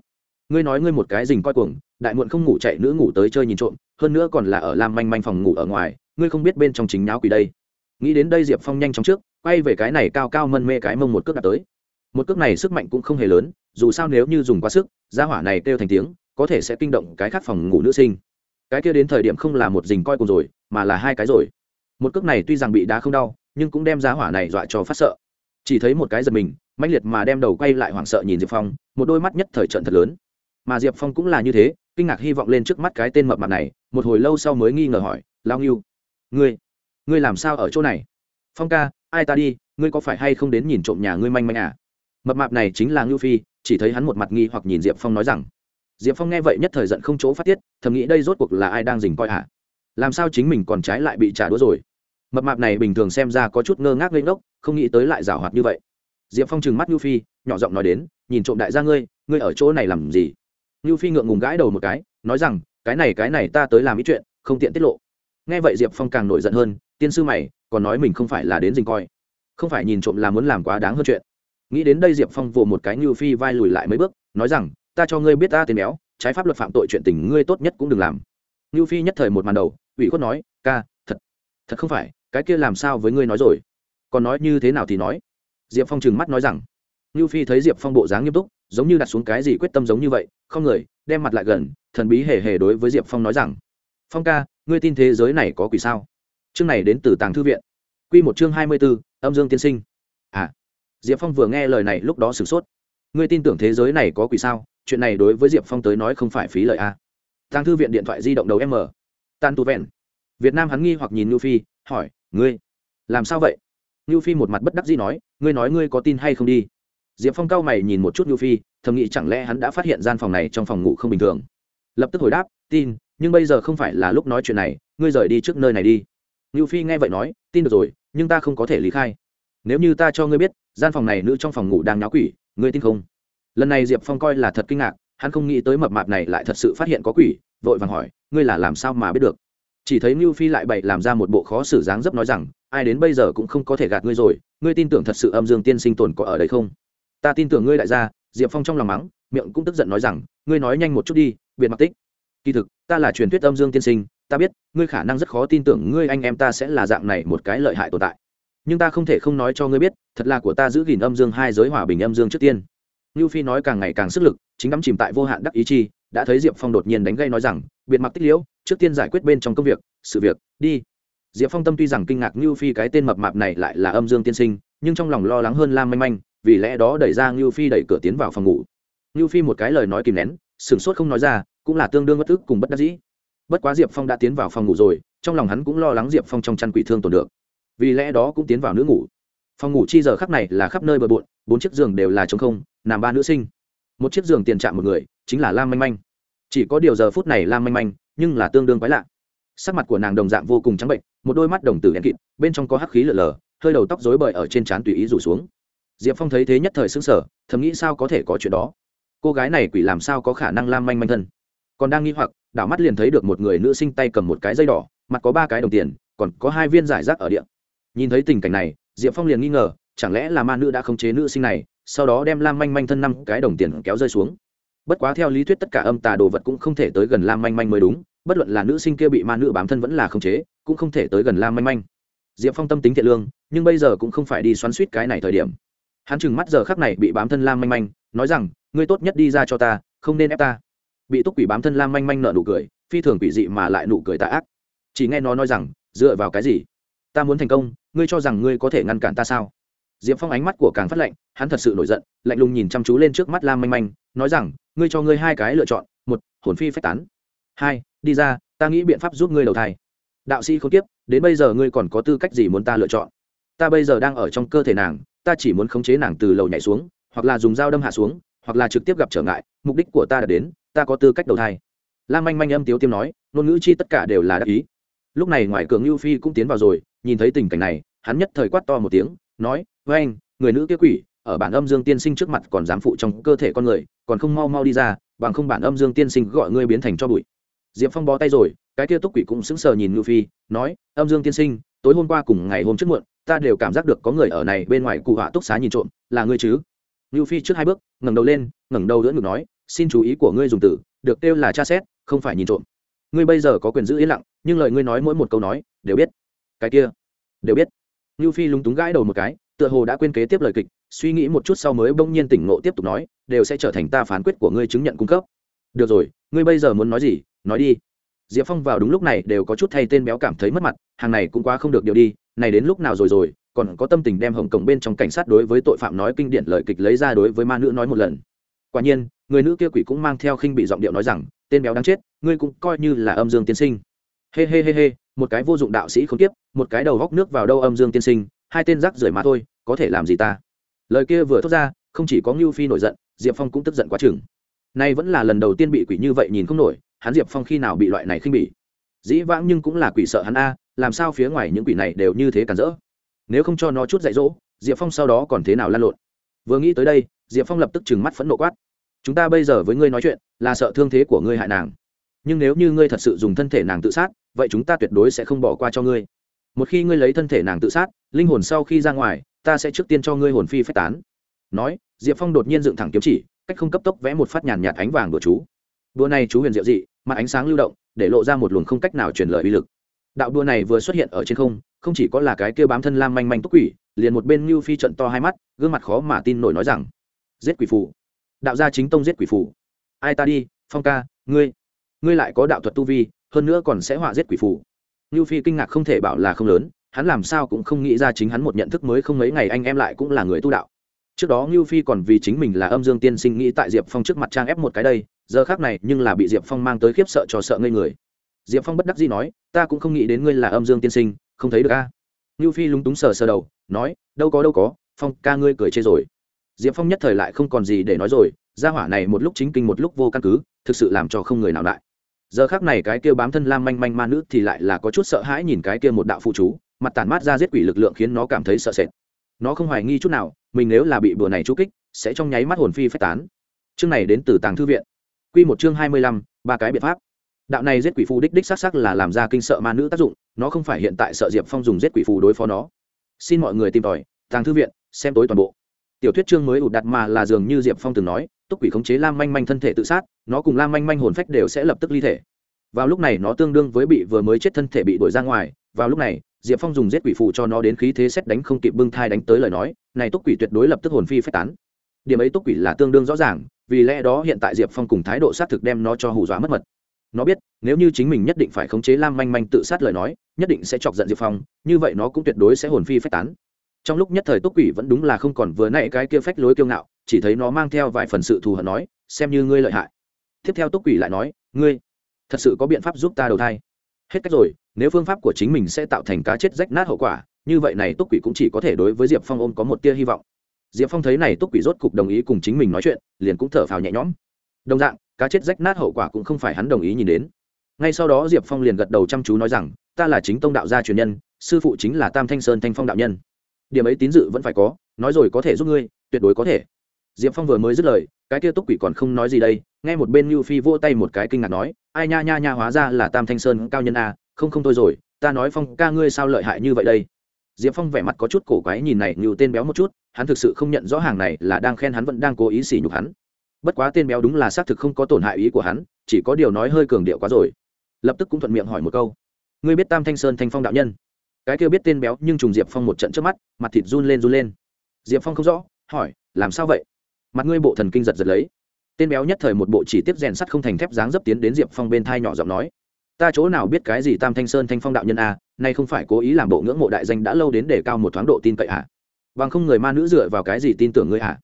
Ngươi nói ngươi một cái dình coi cuồng, đại muộn không ngủ chạy nữ ngủ tới chơi nhìn trộm, hơn nữa còn là ở lam manh manh phòng ngủ ở ngoài, ngươi không biết bên trong chính nháo quỷ đây. Nghĩ đến đây diệp phong nhanh chóng trước, quay về cái này cao cao mân mê cái mông một cước đặt tới. Một cước này sức mạnh cũng không hề lớn, dù sao nếu như dùng quá sức, gia hỏa này kêu thành tiếng, có thể sẽ kinh động cái khác phòng ngủ nữ sinh. Cái kia đến thời điểm không là một dình coi cùng rồi, mà là hai cái rồi. Một cước này tuy rằng bị đá không đau, nhưng cũng đem gia hỏa này dọa cho phát sợ chỉ thấy một cái giật mình, mãnh liệt mà đem đầu quay lại hoảng sợ nhìn diệp phong, một đôi mắt nhất thời trận thật lớn. Mà diệp phong cũng là như thế, kinh ngạc hy vọng lên trước mắt cái tên mập mặt này, một hồi lâu sau mới nghi ngờ hỏi lao nghiêu ngươi ngươi làm sao ở chỗ này? Phong ca, ai ta đi, ngươi có phải hay không đến nhìn trộm nhà ngươi manh manh à? Mập mạp này chính là ngưu phi, chỉ thấy hắn một mặt nghi hoặc nhìn diệp phong nói rằng, diệp phong nghe vậy nhất thời giận không chỗ phát tiết, thầm nghĩ đây rốt cuộc là ai đang dình coi hả? Làm sao chính mình còn trái lại bị trả đũa rồi? Mập mạp này bình thường xem ra có chút ngơ ngác lên ngốc, không nghĩ tới lại rào hoạt như vậy. Diệp phong trừng mắt nhu phi, nhỏ giọng nói đến, nhìn trộm đại gia ngươi ngươi ở chỗ này làm gì? Nhu phi ngượng ngùng gãi đầu một cái, nói rằng, cái này cái này ta tới làm ý chuyện, không tiện tiết lộ. Nghe vậy diệp phong càng nổi giận hơn, tiên sư mày, còn nói mình không phải là đến dình coi. Không phải nhìn trộm là muốn làm quá đáng hơn chuyện. Nghĩ đến đây diệp phong vồ một cái như phi vai lùi lại mấy bước, nói rằng, ta cho ngươi biết ta tên béo, trái pháp luật phạm tội chuyện tình ngươi tốt nhất cũng đừng làm. Như phi nhất thời một màn đầu, ủy khuất nói, ca, thật thật không phải cái kia làm sao với ngươi nói rồi? Còn nói như thế nào thì nói? Diệp phong trừng mắt nói rằng như phi thấy diệp phong bộ dáng nghiêm túc, giống như đặt xuống cái gì quyết tâm giống như vậy, không người, đem mặt lại gần, thần bí hề hề đối với diệp phong nói rằng, phong ca, ngươi tin thế giới này có quỷ sao? Chương này đến từ tàng thư viện q một chương hai mươi b ố âm dương tiên sinh. À diệp phong vừa nghe lời này lúc đó sửng sốt. Ngươi tin tưởng thế giới này có quỷ sao? Chuyện này đối với diệp phong tới nói không phải phí lợi a à. tàng thư viện điện thoại di động đầu m. Tan tu vẹn. Việt nam hắn nghi hoặc nhìn ngưu phi, hỏi ngươi làm sao vậy ngưu phi một mặt bất đắc dĩ nói ngươi nói ngươi có tin hay không đi diệp phong cao mày nhìn một chút ngưu phi thầm nghĩ chẳng lẽ hắn đã phát hiện gian phòng này trong phòng ngủ không bình thường lập tức hồi đáp tin nhưng bây giờ không phải là lúc nói chuyện này ngươi rời đi trước nơi này đi ngưu phi nghe vậy nói tin được rồi nhưng ta không có thể lý khai nếu như ta cho ngươi biết gian phòng này nữ trong phòng ngủ đang nháo quỷ ngươi tin không lần này diệp phong coi là thật kinh ngạc hắn không nghĩ tới mập mạp này lại thật sự phát hiện có quỷ vội vàng hỏi ngươi là làm sao mà biết được chỉ thấy mưu phi lại bậy làm ra một bộ khó xử dáng dấp nói rằng, ai đến bây giờ cũng không có thể gạt ngươi rồi, ngươi tin tưởng thật sự âm dương tiên sinh tồn có ở đây không? Ta tin tưởng ngươi đại gia, diệp phong trong lòng mắng, miệng cũng tức giận nói rằng, ngươi nói nhanh một chút đi, biệt mặc tích. Kỳ thực, ta là truyền thuyết âm dương tiên sinh, ta biết, ngươi khả năng rất khó tin tưởng ngươi anh em ta sẽ là dạng này một cái lợi hại tồn tại. Nhưng ta không thể không nói cho ngươi biết, thật là của ta giữ gìn âm dương hai giới hòa bình âm dương trước tiên. Như phi nói càng ngày càng sức lực, chính đắm chìm tại vô hạn đắc ý chi, đã thấy diệp phong đột nhiên đánh gây nói rằng, biệt mặc tích liễu trước tiên giải quyết bên trong công việc, sự việc, đi. Diệp phong tâm tuy rằng kinh ngạc như phi cái tên mập mạp này lại là âm dương tiên sinh, nhưng trong lòng lo lắng hơn lam manh manh, vì lẽ đó đẩy ra như phi đẩy cửa tiến vào phòng ngủ. Như phi một cái lời nói kìm nén, sửng sốt không nói ra, cũng là tương đương bất ức cùng bất đắc dĩ. Bất quá diệp phong đã tiến vào phòng ngủ rồi, trong lòng hắn cũng lo lắng diệp phong trong chăn quỷ thương tồn được. Vì lẽ đó cũng tiến vào nữ ngủ. Phòng ngủ chi giờ khắp này là khắp nơi bờ bộn, bốn chiếc giường đều là t không, nằm ba nữ sinh. Một chiếc giường tiền chạm một người, chính là lam manh manh. Chỉ có điều giờ phút này lam manh manh nhưng là tương đương quái lạ. Sắc mặt của nàng đồng dạng vô cùng trắng bệnh, một đôi mắt đồng tử đen kịt, bên trong có hắc khí lở lờ, hơi đầu tóc rối bời ở trên trán tùy ý rủ xuống. Diệp phong thấy thế nhất thời xứng sở thầm nghĩ sao có thể có chuyện đó. Cô gái này quỷ làm sao có khả năng lam manh manh thân? Còn đang nghi hoặc, đảo mắt liền thấy được một người nữ sinh tay cầm một cái dây đỏ, mặt có ba cái đồng tiền, còn có hai viên giải rác ở điện nhìn thấy tình cảnh này, diệp phong liền nghi ngờ, chẳng lẽ là ma nữ đã khống chế nữ sinh này, sau đó đem lam manh manh thân năm cái đồng tiền kéo rơi xuống? Bất quá theo lý thuyết tất cả âm tà đồ vật cũng không thể tới gần lam manh manh mới đúng, bất luận là nữ sinh kia bị ma nữ bám thân vẫn là khống chế, cũng không thể tới gần lam manh manh. Diệp phong tâm tính thiện lương, nhưng bây giờ cũng không phải đi xoắn suýt cái này thời điểm. Hắn chừng mắt giờ khắc này bị bám thân lam manh manh, nói rằng, ngươi tốt nhất đi ra cho ta, không nên ép ta. Bị túc quỷ bám thân lam manh manh nợ nụ cười, phi thường quỷ dị mà lại nụ cười tạ ác. Chỉ nghe nó nói rằng, dựa vào cái gì? Ta muốn thành công, ngươi cho rằng ngươi có thể ngăn cản ta sao? Diệp phong ánh mắt của càng phát lạnh, hắn thật sự nổi giận, lạnh lùng nhìn chăm chú lên trước mắt lam manh manh, nói rằng ngươi cho ngươi hai cái lựa chọn, một, hồn phi phách tán, hai, đi ra, ta nghĩ biện pháp giúp ngươi đầu thai. Đạo sĩ không tiếp đến bây giờ ngươi còn có tư cách gì muốn ta lựa chọn? Ta bây giờ đang ở trong cơ thể nàng, ta chỉ muốn khống chế nàng từ lầu nhảy xuống, hoặc là dùng dao đâm hạ xuống, hoặc là trực tiếp gặp trở ngại, mục đích của ta đã đến, ta có tư cách đầu thai. Lam manh manh âm tiếu tiêm nói, ngôn ngữ chi tất cả đều là đắc ý. Lúc này ngoài cường lưu phi cũng tiến vào rồi, nhìn thấy tình cảnh này, hắn nhất thời quát to một tiếng, nói với anh người nữ kia quỷ, ở bản âm dương tiên sinh trước mặt còn dám phụ trong cơ thể con người còn không mau mau đi ra, bằng không bản âm dương tiên sinh gọi ngươi biến thành cho bụi. Diệp phong bó tay rồi, cái kia túc quỷ cũng sững sờ nhìn ngưu phi, nói, âm dương tiên sinh, tối hôm qua cùng ngày hôm trước muộn, ta đều cảm giác được có người ở này bên ngoài cụ họa túc xá nhìn trộm, là ngươi chứ? Ngưu phi trước hai bước, ngẩng đầu lên, ngẩng đầu đỡ ngực nói, xin chú ý của ngươi dùng từ, được kêu là tra xét, không phải nhìn trộm. Ngươi bây giờ có quyền giữ yên lặng, nhưng lời ngươi nói mỗi một câu nói, đều biết. Cái kia? Đều biết. Ngưu phi lúng túng gãi đầu một cái tựa hồ đã quên kế tiếp lời kịch, suy nghĩ một chút sau mới bỗng nhiên tỉnh ngộ tiếp tục nói, đều sẽ trở thành ta phán quyết của ngươi chứng nhận cung cấp. Được rồi, ngươi bây giờ muốn nói gì, nói đi. Diệp phong vào đúng lúc này đều có chút thay tên béo cảm thấy mất mặt, hàng này cũng quá không được điều đi, này đến lúc nào rồi rồi, còn có tâm tình đem hồng cổng bên trong cảnh sát đối với tội phạm nói kinh điển lời kịch lấy ra đối với ma nữ nói một lần. Quả nhiên, người nữ kia quỷ cũng mang theo khinh bị giọng điệu nói rằng, tên béo đáng chết, ngươi cũng coi như là âm dương tiên sinh. Hê hê hê hê một cái vô dụng đạo sĩ không tiếp một cái đầu góc nước vào đâu âm dương tiên sinh hai tên rác rưởi mà thôi, có thể làm gì ta? Lời kia vừa thốt ra, không chỉ có ngưu phi nổi giận, diệp phong cũng tức giận quá chừng. Nay vẫn là lần đầu tiên bị quỷ như vậy nhìn không nổi, hắn diệp phong khi nào bị loại này khinh bỉ? Dĩ vãng nhưng cũng là quỷ sợ hắn a, làm sao phía ngoài những quỷ này đều như thế cản rỡ? Nếu không cho nó chút dạy dỗ, diệp phong sau đó còn thế nào lan lộn? Vừa nghĩ tới đây, diệp phong lập tức trừng mắt phẫn nộ quát. Chúng ta bây giờ với ngươi nói chuyện, là sợ thương thế của ngươi hại nàng. Nhưng nếu như ngươi thật sự dùng thân thể nàng tự sát, vậy chúng ta tuyệt đối sẽ không bỏ qua cho ngươi một khi ngươi lấy thân thể nàng tự sát, linh hồn sau khi ra ngoài, ta sẽ trước tiên cho ngươi hồn phi phách tán. Nói, diệp phong đột nhiên dựng thẳng kiếm chỉ, cách không cấp tốc vẽ một phát nhàn nhạt ánh vàng của chú. Đua này chú huyền diệu dị, mặt ánh sáng lưu động, để lộ ra một luồng không cách nào truyền lời uy lực. Đạo đua này vừa xuất hiện ở trên không không chỉ có là cái kêu bám thân lam manh manh túc quỷ, liền một bên ngưu phi trận to hai mắt, gương mặt khó mà tin nổi nói rằng, giết quỷ phù. Đạo gia chính tông giết quỷ phù. Ai ta đi, phong ca, ngươi? Ngươi lại có đạo thuật tu vi, hơn nữa còn sẽ họa giết quỷ phù. Nưu phi kinh ngạc không thể bảo là không lớn, hắn làm sao cũng không nghĩ ra chính hắn một nhận thức mới không mấy ngày anh em lại cũng là người tu đạo. Trước đó Nưu phi còn vì chính mình là âm dương tiên sinh nghĩ tại diệp phong trước mặt trang ép một cái đây, giờ khác này nhưng là bị diệp phong mang tới khiếp sợ cho sợ ngây người. Diệp phong bất đắc dĩ nói, ta cũng không nghĩ đến ngươi là âm dương tiên sinh, không thấy được a. Nưu phi lúng túng sờ sờ đầu, nói, đâu có đâu có, phong ca ngươi cười chê rồi. Diệp phong nhất thời lại không còn gì để nói rồi, gia hỏa này một lúc chính kinh một lúc vô căn cứ, thực sự làm cho không người nào lại giờ khác này cái kia bám thân lam manh manh ma nữ thì lại là có chút sợ hãi nhìn cái kia một đạo phụ chú, mặt tàn mát ra giết quỷ lực lượng khiến nó cảm thấy sợ sệt. Nó không hoài nghi chút nào, mình nếu là bị bừa này chú kích, sẽ trong nháy mắt hồn phi phách tán. Chương này đến từ tàng thư viện. Quy một chương hai mươi lăm, ba cái biện pháp. Đạo này giết quỷ phù đích đích xác sắc là làm ra kinh sợ ma nữ tác dụng, nó không phải hiện tại sợ diệp phong dùng giết quỷ phù đối phó nó. Xin mọi người tìm tòi, tàng thư viện, xem tối toàn bộ. Tiểu thuyết chương mới ụt đặt mà là dường như diệp phong từng nói túc quỷ khống chế lam manh manh thân thể tự sát, nó cùng lam manh manh hồn phách đều sẽ lập tức ly thể. Vào lúc này nó tương đương với bị vừa mới chết thân thể bị đuổi ra ngoài, vào lúc này, diệp phong dùng giết quỷ phụ cho nó đến khí thế xét đánh không kịp bưng thai đánh tới lời nói, này túc quỷ tuyệt đối lập tức hồn phi phách tán. Điểm ấy túc quỷ là tương đương rõ ràng, vì lẽ đó hiện tại diệp phong cùng thái độ xác thực đem nó cho hù dọa mất mật. Nó biết, nếu như chính mình nhất định phải khống chế lam manh manh tự sát lời nói, nhất định sẽ chọc giận diệp phong, như vậy nó cũng tuyệt đối sẽ hồn phi phách tán. Trong lúc nhất thời túc quỷ vẫn đúng là không còn vừa nãy cái kia phách lối kiêu ngạo chỉ thấy nó mang theo vài phần sự thù hận nói, xem như ngươi lợi hại. Tiếp theo túc quỷ lại nói, ngươi, thật sự có biện pháp giúp ta đầu thai. Hết cách rồi, nếu phương pháp của chính mình sẽ tạo thành cá chết rách nát hậu quả, như vậy này túc quỷ cũng chỉ có thể đối với diệp phong ôm có một tia hy vọng. Diệp phong thấy này túc quỷ rốt cục đồng ý cùng chính mình nói chuyện, liền cũng thở phào nhẹ nhõm. Đồng dạng, cá chết rách nát hậu quả cũng không phải hắn đồng ý nhìn đến. Ngay sau đó diệp phong liền gật đầu chăm chú nói rằng, ta là chính tông đạo gia truyền nhân, sư phụ chính là tam thanh sơn thanh phong đạo nhân. Điểm ấy tín dự vẫn phải có, nói rồi có thể giúp ngươi, tuyệt đối có thể diệp phong vừa mới dứt lời, cái kia túc quỷ còn không nói gì đây, nghe một bên như phi vỗ tay một cái kinh ngạc nói, ai nha nha nha, hóa ra là tam thanh sơn cao nhân a, không không thôi rồi, ta nói phong ca ngươi sao lợi hại như vậy đây? Diệp phong vẻ mặt có chút cổ quái nhìn này như tên béo một chút, hắn thực sự không nhận rõ hàng này là đang khen hắn vẫn đang cố ý sỉ nhục hắn. Bất quá tên béo đúng là xác thực không có tổn hại ý của hắn, chỉ có điều nói hơi cường điệu quá rồi. Lập tức cũng thuận miệng hỏi một câu, ngươi biết tam thanh sơn thanh phong đạo nhân? Cái kia biết tên béo nhưng trùng diệp phong một trận trước mắt, mặt thịt run lên run lên. Diệp phong không rõ, hỏi, làm sao vậy? Mặt ngươi bộ thần kinh giật giật lấy. Tên béo nhất thời một bộ chỉ tiếp rèn sắt không thành thép dáng dấp tiến đến diệp phong bên thai nhỏ giọng nói. Ta chỗ nào biết cái gì tam thanh sơn thanh phong đạo nhân a nay không phải cố ý làm bộ ngưỡng mộ đại danh đã lâu đến để cao một thoáng độ tin cậy à, bằng không người ma nữ dựa vào cái gì tin tưởng ngươi à,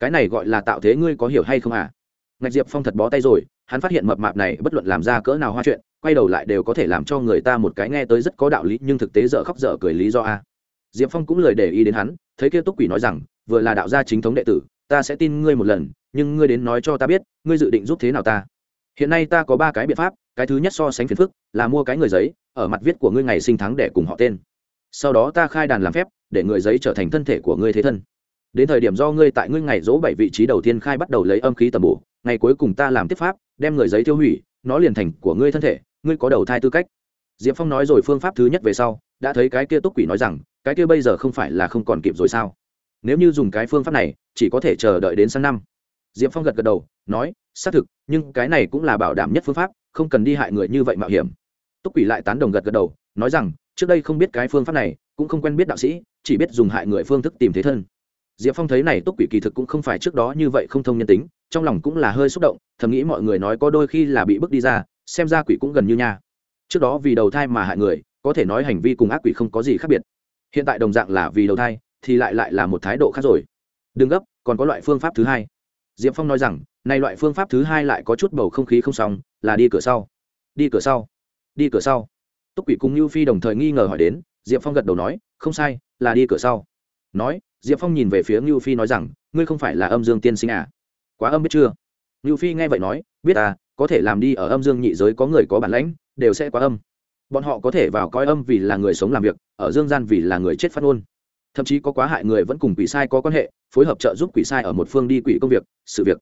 cái này gọi là tạo thế ngươi có hiểu hay không à? Ngạch diệp phong thật bó tay rồi hắn phát hiện mập mạp này bất luận làm ra cỡ nào hoa chuyện quay đầu lại đều có thể làm cho người ta một cái nghe tới rất có đạo lý nhưng thực tế dở khóc dở cười lý do a diệp phong cũng lời để ý đến hắn thấy kia túc quỷ nói rằng vừa là đạo gia chính thống đệ tử ta sẽ tin ngươi một lần, nhưng ngươi đến nói cho ta biết, ngươi dự định giúp thế nào ta. Hiện nay ta có ba cái biện pháp, cái thứ nhất so sánh phiền phức, là mua cái người giấy, ở mặt viết của ngươi ngày sinh tháng để cùng họ tên. Sau đó ta khai đàn làm phép, để người giấy trở thành thân thể của ngươi thế thân. Đến thời điểm do ngươi tại ngươi ngày dỗ bảy vị trí đầu tiên khai bắt đầu lấy âm khí tầm bổ, ngày cuối cùng ta làm tiếp pháp, đem người giấy tiêu hủy, nó liền thành của ngươi thân thể, ngươi có đầu thai tư cách. Diệp phong nói rồi phương pháp thứ nhất về sau, đã thấy cái kia túc quỷ nói rằng, cái kia bây giờ không phải là không còn kịp rồi sao? Nếu như dùng cái phương pháp này, chỉ có thể chờ đợi đến sang năm. Diệp phong gật gật đầu, nói, xác thực, nhưng cái này cũng là bảo đảm nhất phương pháp, không cần đi hại người như vậy mạo hiểm. Túc quỷ lại tán đồng gật gật đầu, nói rằng, trước đây không biết cái phương pháp này, cũng không quen biết đạo sĩ, chỉ biết dùng hại người phương thức tìm thế thân. Diệp phong thấy này túc quỷ kỳ thực cũng không phải trước đó như vậy không thông nhân tính, trong lòng cũng là hơi xúc động, thầm nghĩ mọi người nói có đôi khi là bị bước đi ra, xem ra quỷ cũng gần như nha. Trước đó vì đầu thai mà hại người, có thể nói hành vi cùng ác quỷ không có gì khác biệt. Hiện tại đồng dạng là vì đầu thai thì lại lại là một thái độ khác rồi. Đừng gấp, còn có loại phương pháp thứ hai. Diệp phong nói rằng, này loại phương pháp thứ hai lại có chút bầu không khí không xong, là đi cửa sau. Đi cửa sau. Đi cửa sau. Túc quỷ cùng Lưu phi đồng thời nghi ngờ hỏi đến, diệp phong gật đầu nói, không sai, là đi cửa sau. Nói, diệp phong nhìn về phía ngưu phi nói rằng, ngươi không phải là âm dương tiên sinh à? Quá âm biết chưa? Ngưu phi nghe vậy nói, biết à có thể làm đi ở âm dương nhị giới có người có bản lãnh, đều sẽ quá âm. Bọn họ có thể vào coi âm vì là người sống làm việc, ở dương gian vì là người chết phát ngôn thậm chí có quá hại người vẫn cùng quỷ sai có quan hệ, phối hợp trợ giúp quỷ sai ở một phương đi quỷ công việc, sự việc.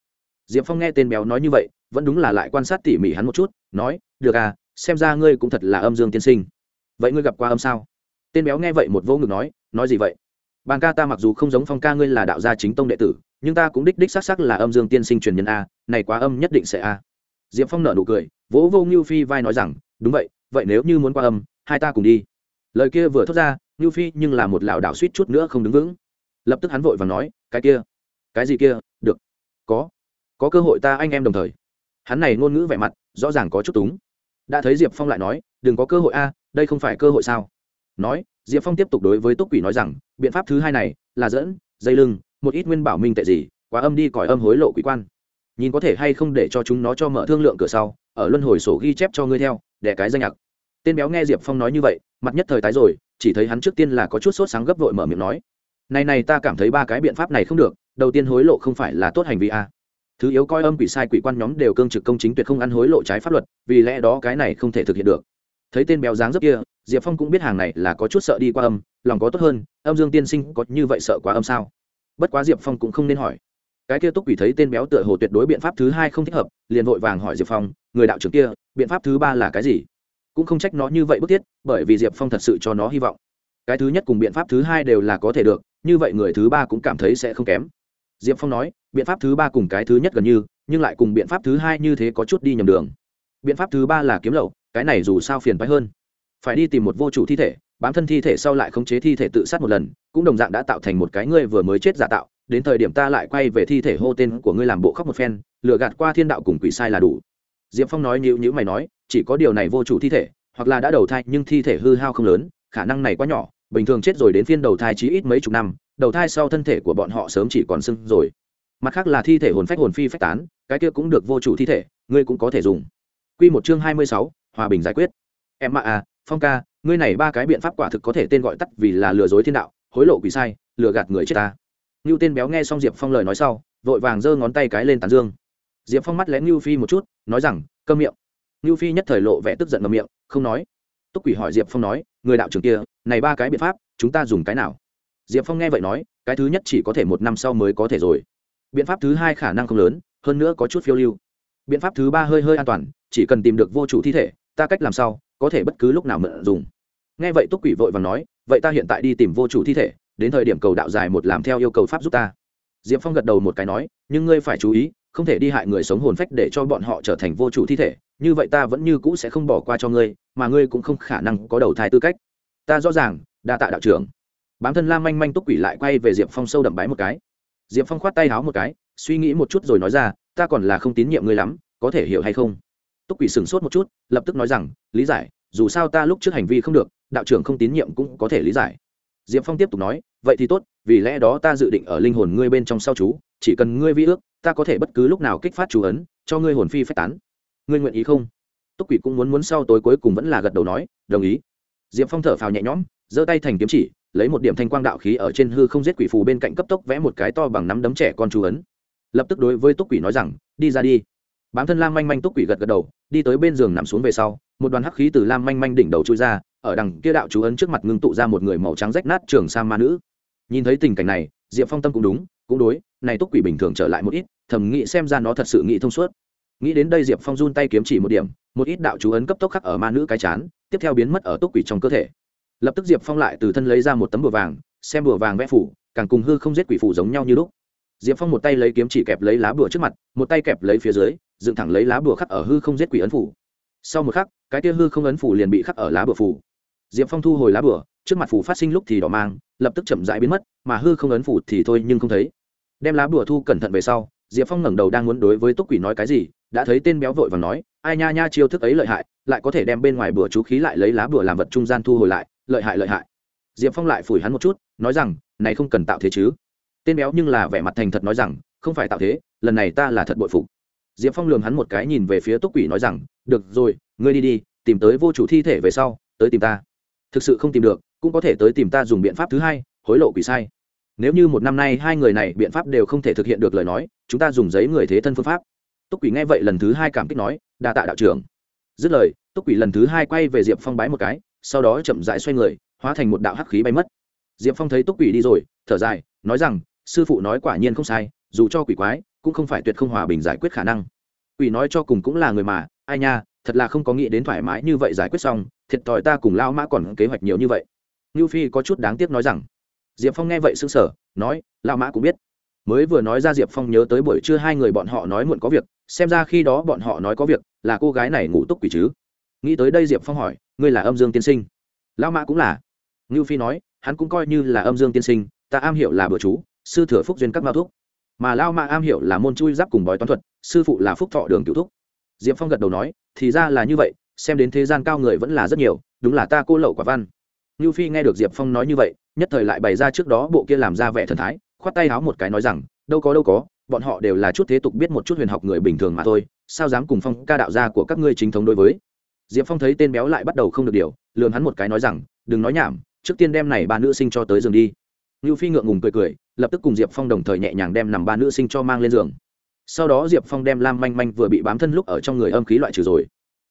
Diệp phong nghe tên béo nói như vậy, vẫn đúng là lại quan sát tỉ mỉ hắn một chút, nói, được à xem ra ngươi cũng thật là âm dương tiên sinh. Vậy ngươi gặp qua âm sao? Tên béo nghe vậy một vô ngực nói nói gì vậy? Bàn ca ta mặc dù không giống phong ca ngươi là đạo gia chính tông đệ tử, nhưng ta cũng đích đích xác xác là âm dương tiên sinh truyền nhân a, này quá âm nhất định sẽ a. Diệp phong nở nụ cười, vỗ vô ngưu phi vai nói rằng, đúng vậy vậy nếu như muốn qua âm, hai ta cùng đi. Lời kia vừa thốt ra ngưu phi nhưng là một lảo đảo suýt chút nữa không đứng vững. Lập tức hắn vội và nói, cái kia, cái gì kia, được, có có cơ hội ta anh em đồng thời. Hắn này ngôn ngữ vẻ mặt, rõ ràng có chút túng. Đã thấy diệp phong lại nói, đừng có cơ hội a, đây không phải cơ hội sao? Nói, diệp phong tiếp tục đối với túc quỷ nói rằng, biện pháp thứ hai này là dẫn, dây lưng, một ít nguyên bảo minh tệ gì, quá âm đi còi âm hối lộ quỷ quan. Nhìn có thể hay không để cho chúng nó cho mở thương lượng cửa sau, ở luân hồi sổ ghi chép cho ngươi theo để cái danh nhạc. Tên béo nghe diệp phong nói như vậy, mặt nhất thời tái rồi chỉ thấy hắn trước tiên là có chút sốt sáng gấp vội mở miệng nói, này này, ta cảm thấy ba cái biện pháp này không được, đầu tiên hối lộ không phải là tốt hành vi a. Thứ yếu coi âm quỷ sai quỷ quan nhóm đều cương trực công chính tuyệt không ăn hối lộ trái pháp luật, vì lẽ đó cái này không thể thực hiện được. Thấy tên béo dáng rất kia, diệp phong cũng biết hàng này là có chút sợ đi qua âm, lòng có tốt hơn, âm dương tiên sinh có như vậy sợ quá âm sao? Bất quá diệp phong cũng không nên hỏi. Cái kia túc quỷ thấy tên béo tựa hồ tuyệt đối biện pháp thứ hai không thích hợp, liền vội vàng hỏi diệp phong, người đạo trưởng kia, biện pháp thứ ba là cái gì? Cũng không trách nó như vậy bức thiết, bởi vì diệp phong thật sự cho nó hy vọng. Cái thứ nhất cùng biện pháp thứ hai đều là có thể được, như vậy người thứ ba cũng cảm thấy sẽ không kém. Diệp phong nói, biện pháp thứ ba cùng cái thứ nhất gần như, nhưng lại cùng biện pháp thứ hai như thế có chút đi nhầm đường. Biện pháp thứ ba là kiếm lậu, cái này dù sao phiền phái hơn. Phải đi tìm một vô chủ thi thể, bám thân thi thể sau lại khống chế thi thể tự sát một lần, cũng đồng dạng đã tạo thành một cái ngươi vừa mới chết giả tạo, đến thời điểm ta lại quay về thi thể hô tên của ngươi làm bộ khóc một phen, lừa gạt qua thiên đạo cùng quỷ sai là đủ. Diệp phong nói nhữ nhữ mày nói chỉ có điều này vô chủ thi thể, hoặc là đã đầu thai nhưng thi thể hư hao không lớn, khả năng này quá nhỏ, bình thường chết rồi đến phiên đầu thai chí ít mấy chục năm, đầu thai sau thân thể của bọn họ sớm chỉ còn sưng rồi. Mặt khác là thi thể hồn phách hồn phi phách tán, cái kia cũng được vô chủ thi thể, ngươi cũng có thể dùng. Q một chương hai mươi sáu, hòa bình giải quyết. Em mạ à phong ca, ngươi này ba cái biện pháp quả thực có thể tên gọi tắt vì là lừa dối thiên đạo, hối lộ quỷ sai, lừa gạt người chết ta. Ngưu tên béo nghe xong diệp phong lời nói sau, vội vàng giơ ngón tay cái lên tàn dương. Diệp phong mắt lén ngưu phi một chút, nói rằng cơm miệng ngưu phi nhất thời lộ vẻ tức giận ngầm miệng, không nói. Túc quỷ hỏi diệp phong nói, người đạo trưởng kia, này ba cái biện pháp, chúng ta dùng cái nào? Diệp phong nghe vậy nói, cái thứ nhất chỉ có thể một năm sau mới có thể rồi. Biện pháp thứ hai khả năng không lớn, hơn nữa có chút phiêu lưu. Biện pháp thứ ba hơi hơi an toàn, chỉ cần tìm được vô chủ thi thể, ta cách làm sao, có thể bất cứ lúc nào mượn dùng. Nghe vậy túc quỷ vội và nói, vậy ta hiện tại đi tìm vô chủ thi thể, đến thời điểm cầu đạo dài một làm theo yêu cầu pháp giúp ta. Diệp phong gật đầu một cái nói, nhưng ngươi phải chú ý không thể đi hại người sống hồn phách để cho bọn họ trở thành vô chủ thi thể, như vậy ta vẫn như cũ sẽ không bỏ qua cho ngươi, mà ngươi cũng không khả năng có đầu thai tư cách. Ta rõ ràng, đa tạ đạo trưởng. Bám thân lam manh manh túc quỷ lại quay về diệp phong sâu đậm bái một cái. Diệp phong khoát tay háo một cái, suy nghĩ một chút rồi nói ra, ta còn là không tín nhiệm ngươi lắm, có thể hiểu hay không? Túc quỷ sửng sốt một chút, lập tức nói rằng, lý giải, dù sao ta lúc trước hành vi không được, đạo trưởng không tín nhiệm cũng có thể lý giải. Diệp phong tiếp tục nói, vậy thì tốt, vì lẽ đó ta dự định ở linh hồn ngươi bên trong sau chú, chỉ cần ngươi vi ước ta có thể bất cứ lúc nào kích phát chú ấn, cho ngươi hồn phi phách tán. Ngươi nguyện ý không? Túc quỷ cũng muốn muốn sau tối cuối cùng vẫn là gật đầu nói, đồng ý. Diệp phong thở phào nhẹ nhõm, giơ tay thành kiếm chỉ, lấy một điểm thanh quang đạo khí ở trên hư không giết quỷ phù bên cạnh cấp tốc vẽ một cái to bằng nắm đấm trẻ con chú ấn. Lập tức đối với túc quỷ nói rằng, đi ra đi. Bám thân lam manh manh túc quỷ gật gật đầu, đi tới bên giường nằm xuống về sau, một đoàn hắc khí từ lam manh manh đỉnh đầu chui ra, ở đằng kia đạo chú ấn trước mặt ngưng tụ ra một người màu trắng rách nát trường sa ma nữ. Nhìn thấy tình cảnh này, diệp phong tâm cũng đúng, cũng đối này túc quỷ bình thường trở lại một ít, thầm nghĩ xem ra nó thật sự nghĩ thông suốt. Nghĩ đến đây diệp phong run tay kiếm chỉ một điểm, một ít đạo chú ấn cấp tốc khắc ở ma nữ cái chán, tiếp theo biến mất ở túc quỷ trong cơ thể. Lập tức diệp phong lại từ thân lấy ra một tấm bùa vàng, xem bùa vàng vẽ phủ, càng cùng hư không giết quỷ phủ giống nhau như lúc. Diệp phong một tay lấy kiếm chỉ kẹp lấy lá bùa trước mặt, một tay kẹp lấy phía dưới, dựng thẳng lấy lá bùa khắc ở hư không giết quỷ ấn phủ. Sau một khắc, cái tia hư không ấn phủ liền bị khắc ở lá bùa phủ. Diệp phong thu hồi lá bùa, trước mặt phủ phát sinh lúc thì đỏ mang, lập tức chậm rãi biến mất, mà hư không ấn phủ thì thôi nhưng không thấy đem lá bùa thu cẩn thận về sau, diệp phong ngẩng đầu đang muốn đối với túc quỷ nói cái gì, đã thấy tên béo vội và nói, ai nha nha, chiêu thức ấy lợi hại, lại có thể đem bên ngoài bùa chú khí lại lấy lá bùa làm vật trung gian thu hồi lại, lợi hại lợi hại. Diệp phong lại phủi hắn một chút, nói rằng, này không cần tạo thế chứ. Tên béo nhưng là vẻ mặt thành thật nói rằng, không phải tạo thế, lần này ta là thật bội phục. Diệp phong lường hắn một cái nhìn về phía túc quỷ nói rằng, được rồi, ngươi đi đi, tìm tới vô chủ thi thể về sau, tới tìm ta. Thực sự không tìm được, cũng có thể tới tìm ta dùng biện pháp thứ hai, hối lộ quỷ sai nếu như một năm nay hai người này biện pháp đều không thể thực hiện được lời nói, chúng ta dùng giấy người thế thân phương pháp. Túc quỷ nghe vậy lần thứ hai cảm kích nói, đa tạ đạo trưởng. Dứt lời, túc quỷ lần thứ hai quay về diệp phong bái một cái, sau đó chậm dại xoay người, hóa thành một đạo hắc khí bay mất. Diệp phong thấy túc quỷ đi rồi, thở dài, nói rằng, sư phụ nói quả nhiên không sai, dù cho quỷ quái, cũng không phải tuyệt không hòa bình giải quyết khả năng. Quỷ nói cho cùng cũng là người mà, ai nha, thật là không có nghĩ đến thoải mái như vậy giải quyết xong, thiệt thòi ta cùng lao mã còn kế hoạch nhiều như vậy. Ngưu phi có chút đáng tiếc nói rằng diệp phong nghe vậy s ư n g sở nói lao mã cũng biết. Mới vừa nói ra diệp phong nhớ tới buổi trưa hai người bọn họ nói muộn có việc, xem ra khi đó bọn họ nói có việc, là cô gái này ngủ túc quỷ chứ. Nghĩ tới đây diệp phong hỏi, ngươi là âm dương tiên sinh? Lao mã cũng là. Ngưu phi nói, hắn cũng coi như là âm dương tiên sinh, ta am hiểu là bữa chú, sư thừa phúc duyên các mao thuốc mà lao mã am hiểu là môn chui giáp cùng bói toán thuật, sư phụ là phúc thọ đường cựu thúc. Diệp phong gật đầu nói, thì ra là như vậy, xem đến thế gian cao người vẫn là rất nhiều, đúng là ta cô lậu quả văn. Nưu phi nghe được diệp phong nói như vậy, nhất thời lại bày ra trước đó bộ kia làm ra vẻ thần thái, khoát tay háo một cái nói rằng, đâu có đâu có, bọn họ đều là chút thế tục biết một chút huyền học người bình thường mà thôi, sao dám cùng phong ca đạo gia của các ngươi chính thống đối với? Diệp phong thấy tên béo lại bắt đầu không được điều, lườm hắn một cái nói rằng, đừng nói nhảm, trước tiên đem này ba nữ sinh cho tới giường đi. Nưu phi ngượng ngùng cười cười, lập tức cùng diệp phong đồng thời nhẹ nhàng đem nằm ba nữ sinh cho mang lên giường. Sau đó diệp phong đem lam manh manh vừa bị bám thân lúc ở trong người âm khí loại trừ rồi.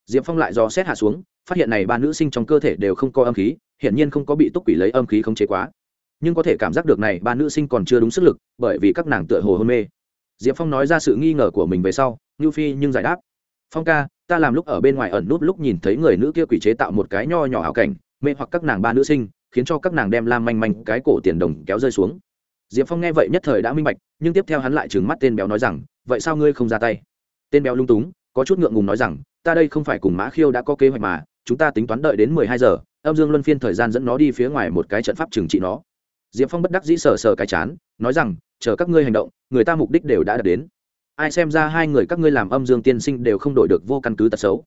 Diệp phong lại dò xét hạ xuống phát hiện này ba nữ sinh trong cơ thể đều không có âm khí, hiển nhiên không có bị túc quỷ lấy âm khí khống chế quá. Nhưng có thể cảm giác được này ba nữ sinh còn chưa đúng sức lực, bởi vì các nàng tựa hồ hôn mê. Diệp phong nói ra sự nghi ngờ của mình về sau, ngưu phi nhưng giải đáp. Phong ca, ta làm lúc ở bên ngoài ẩn nút lúc nhìn thấy người nữ kia quỷ chế tạo một cái nho nhỏ hảo cảnh, mê hoặc các nàng ba nữ sinh, khiến cho các nàng đem lam manh manh cái cổ tiền đồng kéo rơi xuống. Diệp phong nghe vậy nhất thời đã minh bạch, nhưng tiếp theo hắn lại trừng mắt tên béo nói rằng, vậy sao ngươi không ra tay? Tên béo lung túng, có chút ngượng ngùng nói rằng, ta đây không phải cùng mã khiêu đã có kế hoạch mà chúng ta tính toán đợi đến mười hai giờ, âm dương luân phiên thời gian dẫn nó đi phía ngoài một cái trận pháp trừng trị nó. Diệp phong bất đắc dĩ sờ sờ cái chán, nói rằng, chờ các ngươi hành động, người ta mục đích đều đã đạt đến. Ai xem ra hai người các ngươi làm âm dương tiên sinh đều không đổi được vô căn cứ tật xấu.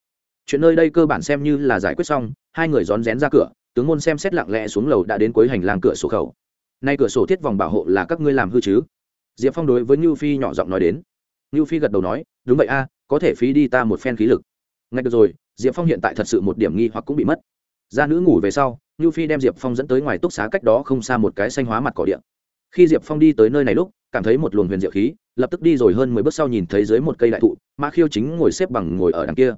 Chuyện nơi đây cơ bản xem như là giải quyết xong, hai người rón rén ra cửa, tướng môn xem xét lặng lẽ xuống lầu đã đến cuối hành lang cửa sổ khẩu. Nay cửa sổ thiết vòng bảo hộ là các ngươi làm hư chứ? Diệp phong đối với ngưu phi nhỏ giọng nói đến. Ngưu phi gật đầu nói, đúng vậy a, có thể phí đi ta một phen khí lực. Ngay được rồi diệp phong hiện tại thật sự một điểm nghi hoặc cũng bị mất. Gia nữ ngủ về sau ngưu phi đem diệp phong dẫn tới ngoài túc xá cách đó không xa một cái xanh hóa mặt cỏ điện khi diệp phong đi tới nơi này lúc, cảm thấy một luồng huyền diệu khí, lập tức đi rồi hơn mười bước sau nhìn thấy dưới một cây đại thụ, mã khiêu chính ngồi xếp bằng ngồi ở đằng kia.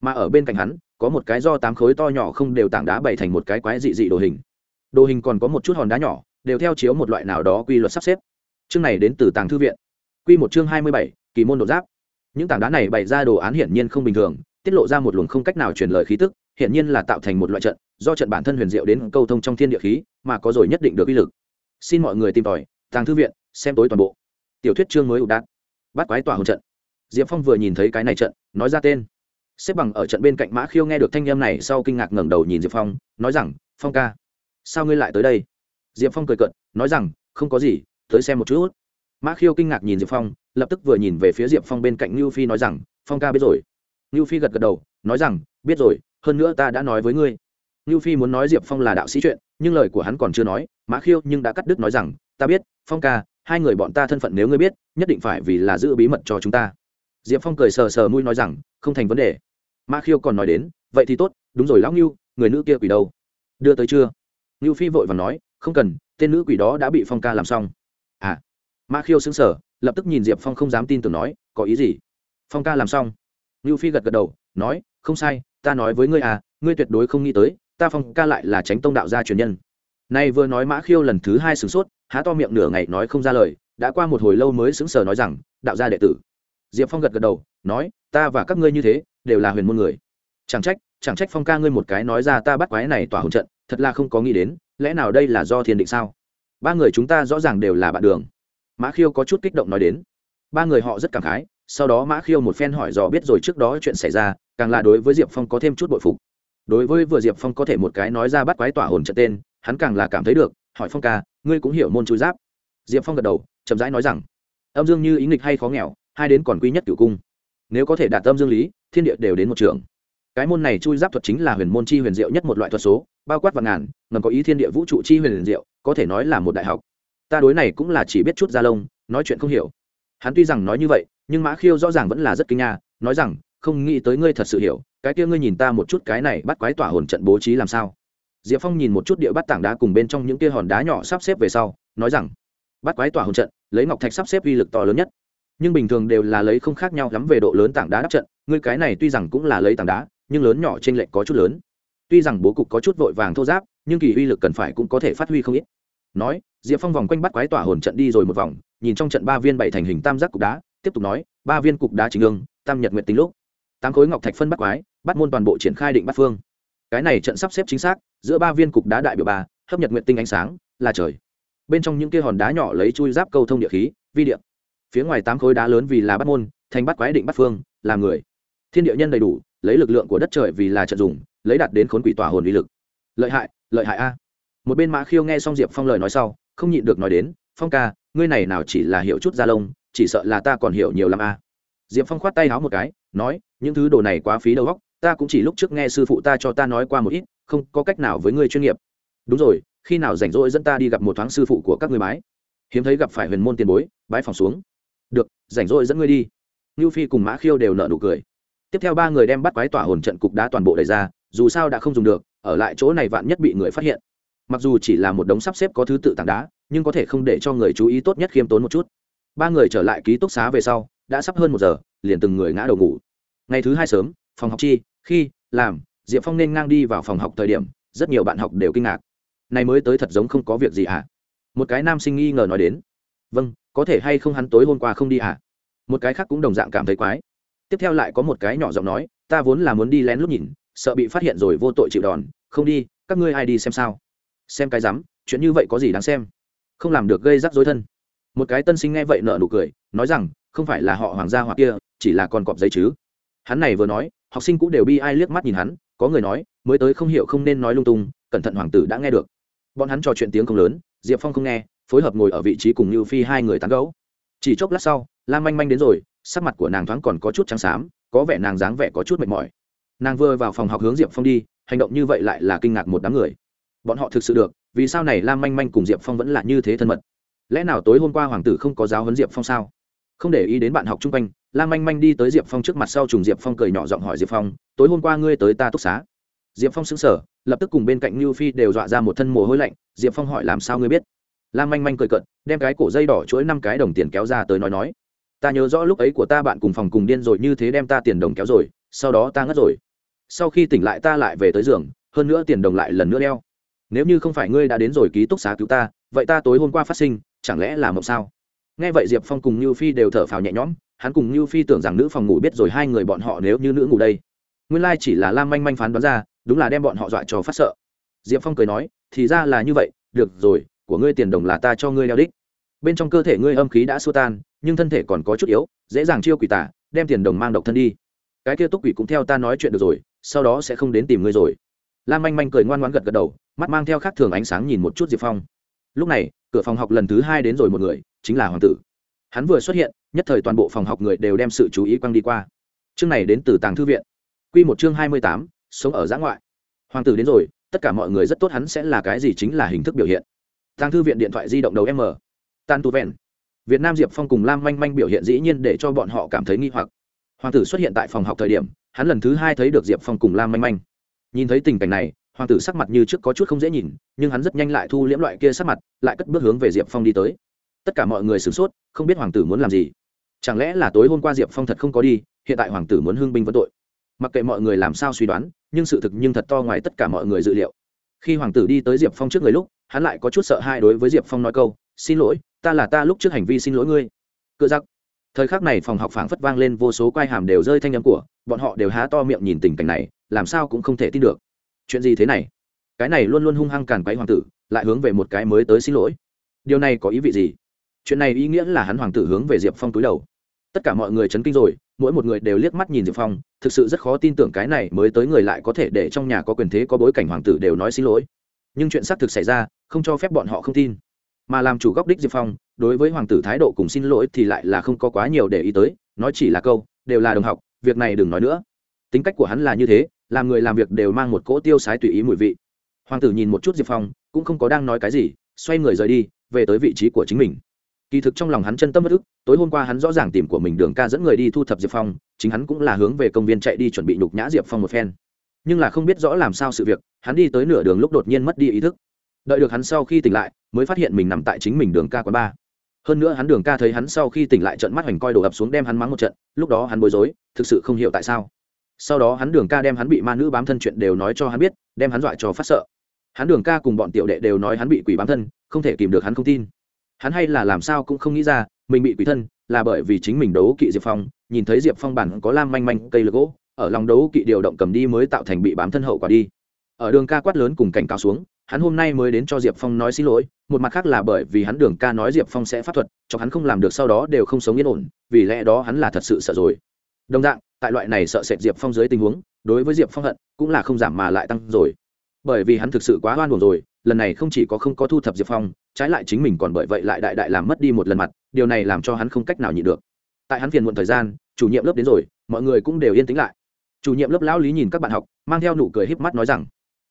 Mà ở bên cạnh hắn, có một cái do tám khối to nhỏ không đều tảng đá bày thành một cái quái dị dị đồ hình. Đồ hình còn có một chút hòn đá nhỏ, đều theo chiếu một loại nào đó quy luật sắp xếp. Chương này đến từ tàng thư viện. Quy một chương hai mươi bảy, kỳ môn đột giáp. Những tảng đá này bày ra đồ án hiển nhiên không bình thường tiết lộ ra một luồng không cách nào truyền lời khí tức, hiển nhiên là tạo thành một loại trận, do trận bản thân huyền diệu đến câu thông trong thiên địa khí, mà có rồi nhất định được uy lực. Xin mọi người tìm tòi, tàng thư viện, xem tối toàn bộ. Tiểu thuyết chương mới ủ đạn bắt quái tỏa hồn trận. Diệp phong vừa nhìn thấy cái này trận, nói ra tên. Xếp bằng ở trận bên cạnh mã khiêu nghe được thanh âm này sau kinh ngạc ngẩng đầu nhìn diệp phong, nói rằng, phong ca, sao ngươi lại tới đây? Diệp phong cười cận nói rằng, không có gì, tới xem một chút. Mã khiêu kinh ngạc nhìn diệp phong, lập tức vừa nhìn về phía diệp phong bên cạnh ngưu phi nói rằng, phong ca biết rồi ngưu phi gật gật đầu, nói rằng, biết rồi, hơn nữa ta đã nói với ngươi. Ngưu phi muốn nói diệp phong là đạo sĩ chuyện, nhưng lời của hắn còn chưa nói, mã khiêu nhưng đã cắt đứt nói rằng, ta biết, phong ca, hai người bọn ta thân phận nếu ngươi biết, nhất định phải vì là giữ bí mật cho chúng ta. Diệp phong cười sờ sờ mũi nói rằng, không thành vấn đề. Mã khiêu còn nói đến, vậy thì tốt, đúng rồi lão ngưu, người nữ kia quỷ đâu? Đưa tới chưa? Ngưu phi vội và nói, không cần, tên nữ quỷ đó đã bị phong ca làm xong. À. Mã khiêu xứng sở lập tức nhìn diệp phong không dám tin tưởng nói, có ý gì? Phong ca làm xong. Nưu phi gật gật đầu, nói, không sai, ta nói với ngươi à ngươi tuyệt đối không nghĩ tới, ta phong ca lại là tránh tông đạo gia truyền nhân. Nay vừa nói mã khiêu lần thứ hai sửng sốt, há to miệng nửa ngày nói không ra lời, đã qua một hồi lâu mới sững sờ nói rằng, đạo gia đệ tử. Diệp phong gật gật đầu, nói, ta và các ngươi như thế, đều là huyền môn người. Chẳng trách chẳng trách phong ca ngươi một cái nói ra ta bắt quái này tỏa hồn trận, thật là không có nghĩ đến, lẽ nào đây là do thiên định sao? Ba người chúng ta rõ ràng đều là bạn đường. Mã khiêu có chút kích động nói đến. Ba người họ rất cảm khái sau đó mã khiêu một phen hỏi dò biết rồi trước đó chuyện xảy ra, càng là đối với diệp phong có thêm chút bội phục. Đối với vừa diệp phong có thể một cái nói ra bắt quái tỏa hồn trận tên, hắn càng là cảm thấy được, hỏi phong ca, ngươi cũng hiểu môn chui giáp? Diệp phong gật đầu, chậm rãi nói rằng, âm dương như ý nghịch hay khó nghèo, hai đến còn quy nhất cửu cung. Nếu có thể đạt âm dương lý, thiên địa đều đến một trường. Cái môn này chui giáp thuật chính là huyền môn chi huyền diệu nhất một loại thuật số, bao quát và ngàn, ngầm có ý thiên địa vũ trụ chi huyền diệu, có thể nói là một đại học. Ta đối này cũng là chỉ biết chút gia lông, nói chuyện không hiểu. Hắn tuy rằng nói như vậy nhưng mã khiêu rõ ràng vẫn là rất kinh nha nói rằng, không nghĩ tới ngươi thật sự hiểu, cái kia ngươi nhìn ta một chút cái này bắt quái tỏa hồn trận bố trí làm sao. Diệp phong nhìn một chút địa bắt tảng đá cùng bên trong những kia hòn đá nhỏ sắp xếp về sau, nói rằng, bắt quái tỏa hồn trận, lấy ngọc thạch sắp xếp uy lực to lớn nhất. Nhưng bình thường đều là lấy không khác nhau lắm về độ lớn tảng đá đắp trận, ngươi cái này tuy rằng cũng là lấy tảng đá, nhưng lớn nhỏ trên lệch có chút lớn. Tuy rằng bố cục có chút vội vàng thô giáp, nhưng kỳ uy lực cần phải cũng có thể phát huy không ít. Nói, diệp phong vòng quanh bắt quái tỏa hồn trận đi rồi một vòng, nhìn trong trận ba viên bảy thành hình tam giác cục đá tiếp tục nói, ba viên cục đá chính ương, tam nhật nguyện tính lúc. Tám khối ngọc thạch phân bắt quái, bắt môn toàn bộ triển khai định bắt phương. Cái này trận sắp xếp chính xác, giữa ba viên cục đá đại biểu ba, hấp nhật nguyện tinh ánh sáng, là trời. Bên trong những kia hòn đá nhỏ lấy chui giáp câu thông địa khí, vi địa. Phía ngoài tám khối đá lớn vì là bắt môn, thành bắt quái định bắt phương, là người. Thiên địa nhân đầy đủ, lấy lực lượng của đất trời vì là trận dùng, lấy đạt đến khốn quỷ tỏa hồn uy lực. Lợi hại lợi hại a. Một bên mã khiêu nghe xong diệp phong lời nói sau, không nhịn được nói đến, phong ca, ngươi này nào chỉ là hiểu chút da lông chỉ sợ là ta còn hiểu nhiều l a. Diệp phong khoát tay háo một cái nói những thứ đồ này quá phí đầu góc, ta cũng chỉ lúc trước nghe sư phụ ta cho ta nói qua một ít không có cách nào với người chuyên nghiệp. Đúng rồi khi nào rảnh rỗi dẫn ta đi gặp một thoáng sư phụ của các ngươi bái. Hiếm thấy gặp phải huyền môn tiền bối bái phòng xuống. Được rảnh rỗi dẫn ngươi đi. Ngưu phi cùng mã khiêu đều nợ nụ cười. Tiếp theo ba người đem bắt quái tỏa hồn trận cục đá toàn bộ đẩy ra dù sao đã không dùng được ở lại chỗ này vạn nhất bị người phát hiện. Mặc dù chỉ là một đống sắp xếp có thứ tự tảng đá nhưng có thể không để cho người chú ý tốt nhất khiêm tốn một chút ba người trở lại ký túc xá về sau, đã sắp hơn một giờ, liền từng người ngã đầu ngủ. Ngày thứ hai sớm, phòng học chi, khi, làm, diệp phong nên ngang đi vào phòng học thời điểm, rất nhiều bạn học đều kinh ngạc. Này mới tới thật giống không có việc gì ạ à? một cái nam sinh nghi ngờ nói đến. Vâng có thể hay không hắn tối hôm qua không đi à? Một cái khác cũng đồng dạng cảm thấy quái. Tiếp theo lại có một cái nhỏ giọng nói, ta vốn là muốn đi lén lúc nhìn, sợ bị phát hiện rồi vô tội chịu đòn, không đi, các ngươi ai đi xem sao? Xem cái rắm, chuyện như vậy có gì đáng xem? Không làm được gây rắc rối thân một cái tân sinh nghe vậy nợ nụ cười, nói rằng, không phải là họ hoàng gia hoặc kia, chỉ là con cọp giấy chứ. Hắn này vừa nói, học sinh cũng đều bi ai liếc mắt nhìn hắn, có người nói, mới tới không hiểu không nên nói lung tung, cẩn thận hoàng tử đã nghe được. Bọn hắn trò chuyện tiếng không lớn, diệp phong không nghe, phối hợp ngồi ở vị trí cùng như phi hai người tán gấu chỉ chốc lát sau lam manh manh đến rồi, sắc mặt của nàng thoáng còn có chút trắng xám, có vẻ nàng dáng vẻ có chút mệt mỏi. Nàng vừa vào phòng học hướng diệp phong đi, hành động như vậy lại là kinh ngạc một đám người. Bọn họ thực sự được, vì sao này lam manh manh cùng diệp phong vẫn là như thế thân mật? Lẽ nào tối hôm qua hoàng tử không có giáo huấn diệp phong sao? Không để ý đến bạn học chung quanh lan manh manh đi tới diệp phong trước mặt sau trùng diệp phong cười nhỏ giọng hỏi diệp phong, tối hôm qua ngươi tới ta túc xá? Diệp phong xứng sở lập tức cùng bên cạnh như phi đều dọa ra một thân mồ hôi lạnh, diệp phong hỏi, làm sao ngươi biết? Lan manh manh cười cận đem cái cổ dây đỏ chuỗi năm cái đồng tiền kéo ra tới nói nói, ta nhớ rõ lúc ấy của ta bạn cùng phòng cùng điên rồi, như thế đem ta tiền đồng kéo rồi, sau đó ta ngất rồi. Sau khi tỉnh lại ta lại về tới giường, hơn nữa tiền đồng lại lần nữa đeo. Nếu như không phải ngươi đã đến rồi ký túc xá cứu ta, vậy ta tối hôm qua phát sinh chẳng lẽ là mộng sao? Nghe vậy diệp phong cùng như phi đều thở phào nhẹ nhõm, hắn cùng như phi tưởng rằng nữ phòng ngủ biết rồi hai người bọn họ nếu như nữ ngủ đây. Nguyên lai chỉ là lam manh manh phán đoán ra, đúng là đem bọn họ dọa cho phát sợ. Diệp phong cười nói, thì ra là như vậy, được rồi, của ngươi tiền đồng là ta cho ngươi đeo đích. Bên trong cơ thể ngươi âm khí đã xua tan, nhưng thân thể còn có chút yếu, dễ dàng chiêu quỷ tả, đem tiền đồng mang độc thân đi. Cái kia túc quỷ cũng theo ta nói chuyện được rồi, sau đó sẽ không đến tìm ngươi rồi. Lam manh manh cười ngoan ngoãn gật gật đầu, mắt mang theo khác thường ánh sáng nhìn một chút diệp phong. Lúc này cửa phòng học lần thứ hai đến rồi một người, chính là hoàng tử. Hắn vừa xuất hiện, nhất thời toàn bộ phòng học người đều đem sự chú ý quăng đi qua. Chương này đến từ tàng thư viện. Q một chương hai mươi tám, sống ở giã ngoại. Hoàng tử đến rồi, tất cả mọi người rất tốt, hắn sẽ là cái gì chính là hình thức biểu hiện. Tàng thư viện điện thoại di động đầu m. Tan tu vẹn. Việt nam diệp phong cùng lam manh manh biểu hiện dĩ nhiên để cho bọn họ cảm thấy nghi hoặc. Hoàng tử xuất hiện tại phòng học thời điểm, hắn lần thứ hai thấy được diệp phong cùng lam manh manh. Nhìn thấy tình cảnh này hoàng tử sắc mặt như trước có chút không dễ nhìn, nhưng hắn rất nhanh lại thu liễm loại kia sắc mặt, lại cất bước hướng về diệp phong đi tới. Tất cả mọi người sửng sốt, không biết hoàng tử muốn làm gì. Chẳng lẽ là tối hôm qua diệp phong thật không có đi, hiện tại hoàng tử muốn hưng binh vẫn tội? Mặc kệ mọi người làm sao suy đoán, nhưng sự thực nhưng thật to ngoài tất cả mọi người dự liệu. Khi hoàng tử đi tới diệp phong trước người lúc, hắn lại có chút sợ hai đối với diệp phong nói câu, xin lỗi, ta là ta lúc trước hành vi xin lỗi ngươi. Cựa giặc. Thời khắc này phòng học phảng phất vang lên vô số quai hàm đều rơi thanh âm của, bọn họ đều há to miệng nhìn tình cảnh này, làm sao cũng không thể tin được chuyện gì thế này? Cái này luôn luôn hung hăng càn quấy hoàng tử, lại hướng về một cái mới tới xin lỗi. Điều này có ý vị gì? Chuyện này ý nghĩa là hắn hoàng tử hướng về diệp phong túi đầu. Tất cả mọi người chấn kinh rồi, mỗi một người đều liếc mắt nhìn diệp phong, thực sự rất khó tin tưởng cái này mới tới người lại có thể để trong nhà có quyền thế có bối cảnh hoàng tử đều nói xin lỗi. Nhưng chuyện xác thực xảy ra, không cho phép bọn họ không tin. Mà làm chủ góc đích diệp phong, đối với hoàng tử thái độ cùng xin lỗi thì lại là không có quá nhiều để ý tới, nói chỉ là câu, đều là đồng học, việc này đừng nói nữa. Tính cách của hắn là như thế làm người làm việc đều mang một cỗ tiêu sái tùy ý mùi vị. Hoàng tử nhìn một chút diệp phong, cũng không có đang nói cái gì, xoay người rời đi, về tới vị trí của chính mình. Kỳ thực trong lòng hắn chân tâm bất ức, tối hôm qua hắn rõ ràng tìm của mình đường ca dẫn người đi thu thập diệp phong, chính hắn cũng là hướng về công viên chạy đi chuẩn bị nhục nhã diệp phong một phen. Nhưng là không biết rõ làm sao sự việc, hắn đi tới nửa đường lúc đột nhiên mất đi ý thức. Đợi được hắn sau khi tỉnh lại, mới phát hiện mình nằm tại chính mình đường ca quán ba. Hơn nữa hắn đường ca thấy hắn sau khi tỉnh lại trận mắt hoành coi đổ ập xuống đem hắn mắng một trận, lúc đó hắn bối rối, thực sự không hiểu tại sao sau đó hắn đường ca đem hắn bị ma nữ bám thân chuyện đều nói cho hắn biết, đem hắn dọa cho phát sợ. Hắn đường ca cùng bọn tiểu đệ đều nói hắn bị quỷ bám thân, không thể kìm được hắn không tin. Hắn hay là làm sao cũng không nghĩ ra, mình bị quỷ thân là bởi vì chính mình đấu kỵ diệp phong, nhìn thấy diệp phong bản có lam manh manh cây lược gỗ, ở lòng đấu kỵ điều động cầm đi mới tạo thành bị bám thân hậu quả đi. Ở đường ca quát lớn cùng cảnh cáo xuống, hắn hôm nay mới đến cho diệp phong nói xin lỗi, một mặt khác là bởi vì hắn đường ca nói diệp phong sẽ pháp thuật cho hắn không làm được sau đó đều không sống yên ổn, vì lẽ đó hắn là thật sự sợ rồi. Đồng dạng tại loại này sợ sệt diệp phong dưới tình huống, đối với diệp phong hận, cũng là không giảm mà lại tăng rồi. Bởi vì hắn thực sự quá oan buồn rồi, lần này không chỉ có không có thu thập diệp phong, trái lại chính mình còn bởi vậy lại đại đại làm mất đi một lần mặt, điều này làm cho hắn không cách nào nhịn được. Tại hắn phiền muộn thời gian, chủ nhiệm lớp đến rồi, mọi người cũng đều yên tĩnh lại. Chủ nhiệm lớp lão lý nhìn các bạn học, mang theo nụ cười híp mắt nói rằng,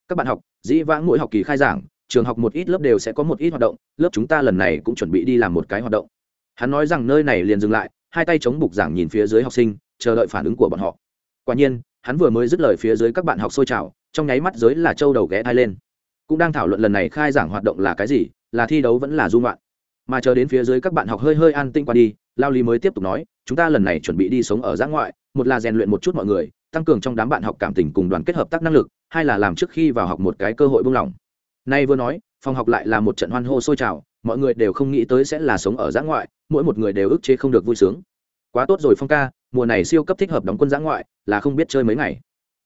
các bạn học, dĩ vãng mỗi học kỳ khai giảng, trường học một ít lớp đều sẽ có một ít hoạt động, lớp chúng ta lần này cũng chuẩn bị đi làm một cái hoạt động. Hắn nói rằng, nơi này liền dừng lại, hai tay chống bục giảng nhìn phía dưới học sinh chờ đợi phản ứng của bọn họ. Quả nhiên, hắn vừa mới dứt lời phía dưới các bạn học sôi trào, trong nháy mắt giới là châu đầu ghé thai lên. Cũng đang thảo luận lần này khai giảng hoạt động là cái gì, là thi đấu vẫn là dung loạn mà chờ đến phía dưới các bạn học hơi hơi an tinh qua đi, lao lý mới tiếp tục nói, chúng ta lần này chuẩn bị đi sống ở giã ngoại, một là rèn luyện một chút mọi người, tăng cường trong đám bạn học cảm tình cùng đoàn kết hợp tác năng lực, hai là làm trước khi vào học một cái cơ hội buông lỏng. Nay vừa nói, phòng học lại là một trận hoan hô sôi trào, mọi người đều không nghĩ tới sẽ là sống ở giã ngoại, mỗi một người đều ức chế không được vui sướng. Quá tốt rồi phong ca mùa này siêu cấp thích hợp đóng quân giã ngoại, là không biết chơi mấy ngày.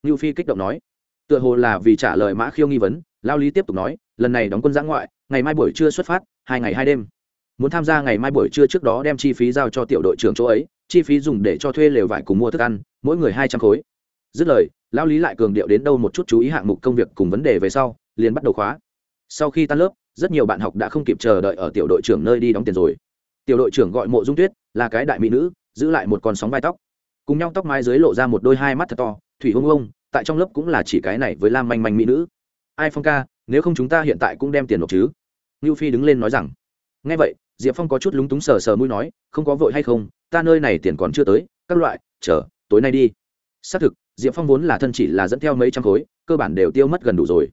Ngưu phi kích động nói. Tựa hồ là vì trả lời mã khiêu nghi vấn, lao lý tiếp tục nói, lần này đóng quân giã ngoại, ngày mai buổi trưa xuất phát, hai ngày hai đêm. Muốn tham gia ngày mai buổi trưa trước đó đem chi phí giao cho tiểu đội trưởng chỗ ấy, chi phí dùng để cho thuê lều vải cùng mua thức ăn, mỗi người hai trăm khối. Dứt lời, lao lý lại cường điệu đến đâu một chút chú ý hạng mục công việc cùng vấn đề về sau, liền bắt đầu khóa. Sau khi tan lớp, rất nhiều bạn học đã không kịp chờ đợi ở tiểu đội trưởng nơi đi đóng tiền rồi. Tiểu đội trưởng gọi mộ dung tuyết, là cái đại mỹ nữ giữ lại một con sóng vai tóc. Cùng nhau tóc mái dưới lộ ra một đôi hai mắt thật to, thủy hông ông tại trong lớp cũng là chỉ cái này với lam manh manh mỹ nữ. Ai phong ca, nếu không chúng ta hiện tại cũng đem tiền nộp chứ? Ngưu phi đứng lên nói rằng. Ngay vậy, diệp phong có chút lúng túng sờ sờ mũi nói, không có vội hay không, ta nơi này tiền còn chưa tới, các loại, chờ, tối nay đi. Xác thực, diệp phong vốn là thân chỉ là dẫn theo mấy trăm khối, cơ bản đều tiêu mất gần đủ rồi.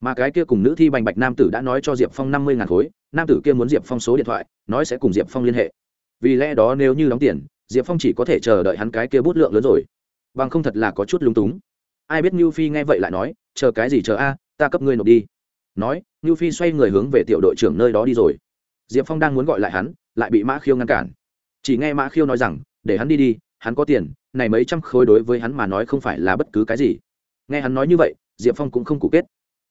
Mà cái kia cùng nữ thi bành bạch nam tử đã nói cho diệp phong năm mươi ngàn khối, nam tử kia muốn diệp phong số điện thoại, nói sẽ cùng diệp phong liên hệ. Vì lẽ đó nếu như đóng tiền diệp phong chỉ có thể chờ đợi hắn cái kia bút lượng lớn rồi. Bằng không thật là có chút lúng túng. Ai biết ngưu phi nghe vậy lại nói, chờ cái gì chờ a, ta cấp ngươi nộp đi. Nói ngưu phi xoay người hướng về tiểu đội trưởng nơi đó đi rồi. Diệp phong đang muốn gọi lại hắn, lại bị mã khiêu ngăn cản. Chỉ nghe mã khiêu nói rằng, để hắn đi đi, hắn có tiền, này mấy trăm khối đối với hắn mà nói không phải là bất cứ cái gì. Nghe hắn nói như vậy, diệp phong cũng không cụ kết.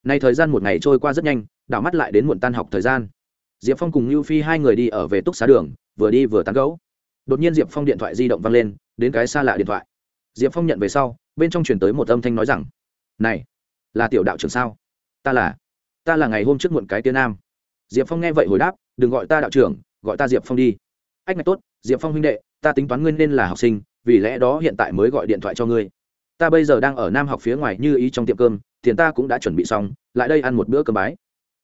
Nay thời gian một ngày trôi qua rất nhanh, đảo mắt lại đến muộn tan học thời gian. Diệp phong cùng lưu phi hai người đi ở về túc xá đường, vừa đi vừa tán gấu đột nhiên diệp phong điện thoại di động văng lên, đến cái xa lạ điện thoại. Diệp phong nhận về sau, bên trong truyền tới một âm thanh nói rằng, này, là tiểu đạo trưởng sao? Ta là ta là ngày hôm trước muộn cái tiên nam. Diệp phong nghe vậy hồi đáp, đừng gọi ta đạo trưởng, gọi ta diệp phong đi. Ách ngạch tốt, diệp phong huynh đệ, ta tính toán ngươi nên là học sinh, vì lẽ đó hiện tại mới gọi điện thoại cho ngươi. Ta bây giờ đang ở nam học phía ngoài như ý trong tiệm cơm, tiền ta cũng đã chuẩn bị xong, lại đây ăn một bữa cơm bái.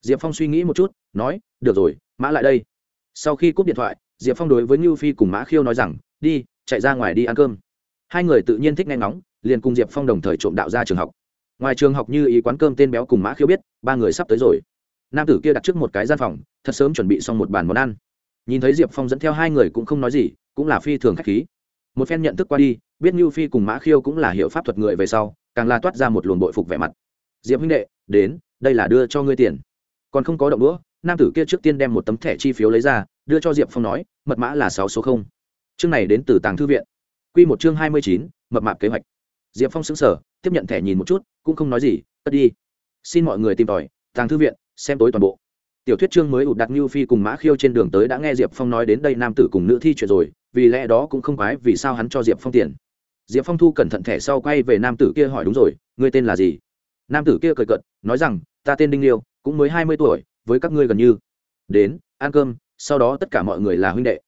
Diệp phong suy nghĩ một chút, nói, được rồi, mã lại đây. Sau khi cúp điện thoại diệp phong đối với ngưu phi cùng mã khiêu nói rằng, đi, chạy ra ngoài đi ăn cơm. Hai người tự nhiên thích nghe ngóng, liền cùng diệp phong đồng thời trộm đạo ra trường học. Ngoài trường học như ý quán cơm tên béo cùng mã khiêu biết, ba người sắp tới rồi. Nam tử kia đặt trước một cái gian phòng, thật sớm chuẩn bị xong một bàn món ăn. Nhìn thấy diệp phong dẫn theo hai người cũng không nói gì, cũng là phi thường k h á c h khí. Một phen nhận thức qua đi, biết như phi cùng mã khiêu cũng là hiệu pháp thuật người về sau, càng la toát ra một luồng bội phục vẻ mặt. Diệp huynh đệ, đến, đây là đưa cho ngươi tiền. Còn không có động đũa, nam tử kia trước tiên đem một tấm thẻ chi phiếu lấy ra đưa cho diệp phong nói, mật mã là sáu số không. Chương này đến từ tàng thư viện. Q một chương hai mươi chín, mập mạp kế hoạch. Diệp phong xứng sở tiếp nhận thẻ nhìn một chút, cũng không nói gì tất đi. Xin mọi người tìm tòi, tàng thư viện, xem tối toàn bộ. Tiểu thuyết chương mới ụt đặt như phi cùng mã khiêu trên đường tới đã nghe diệp phong nói đến đây nam tử cùng nữ thi chuyện rồi, vì lẽ đó cũng không quái vì sao hắn cho diệp phong tiền. Diệp phong thu cẩn thận thẻ sau quay về nam tử kia hỏi đúng rồi, ngươi tên là gì? Nam tử kia cười cận nói rằng, ta tên đinh liêu, cũng mới hai mươi tuổi, với các ngươi gần như. Đến, ăn cơm sau đó tất cả mọi người là huynh đệ.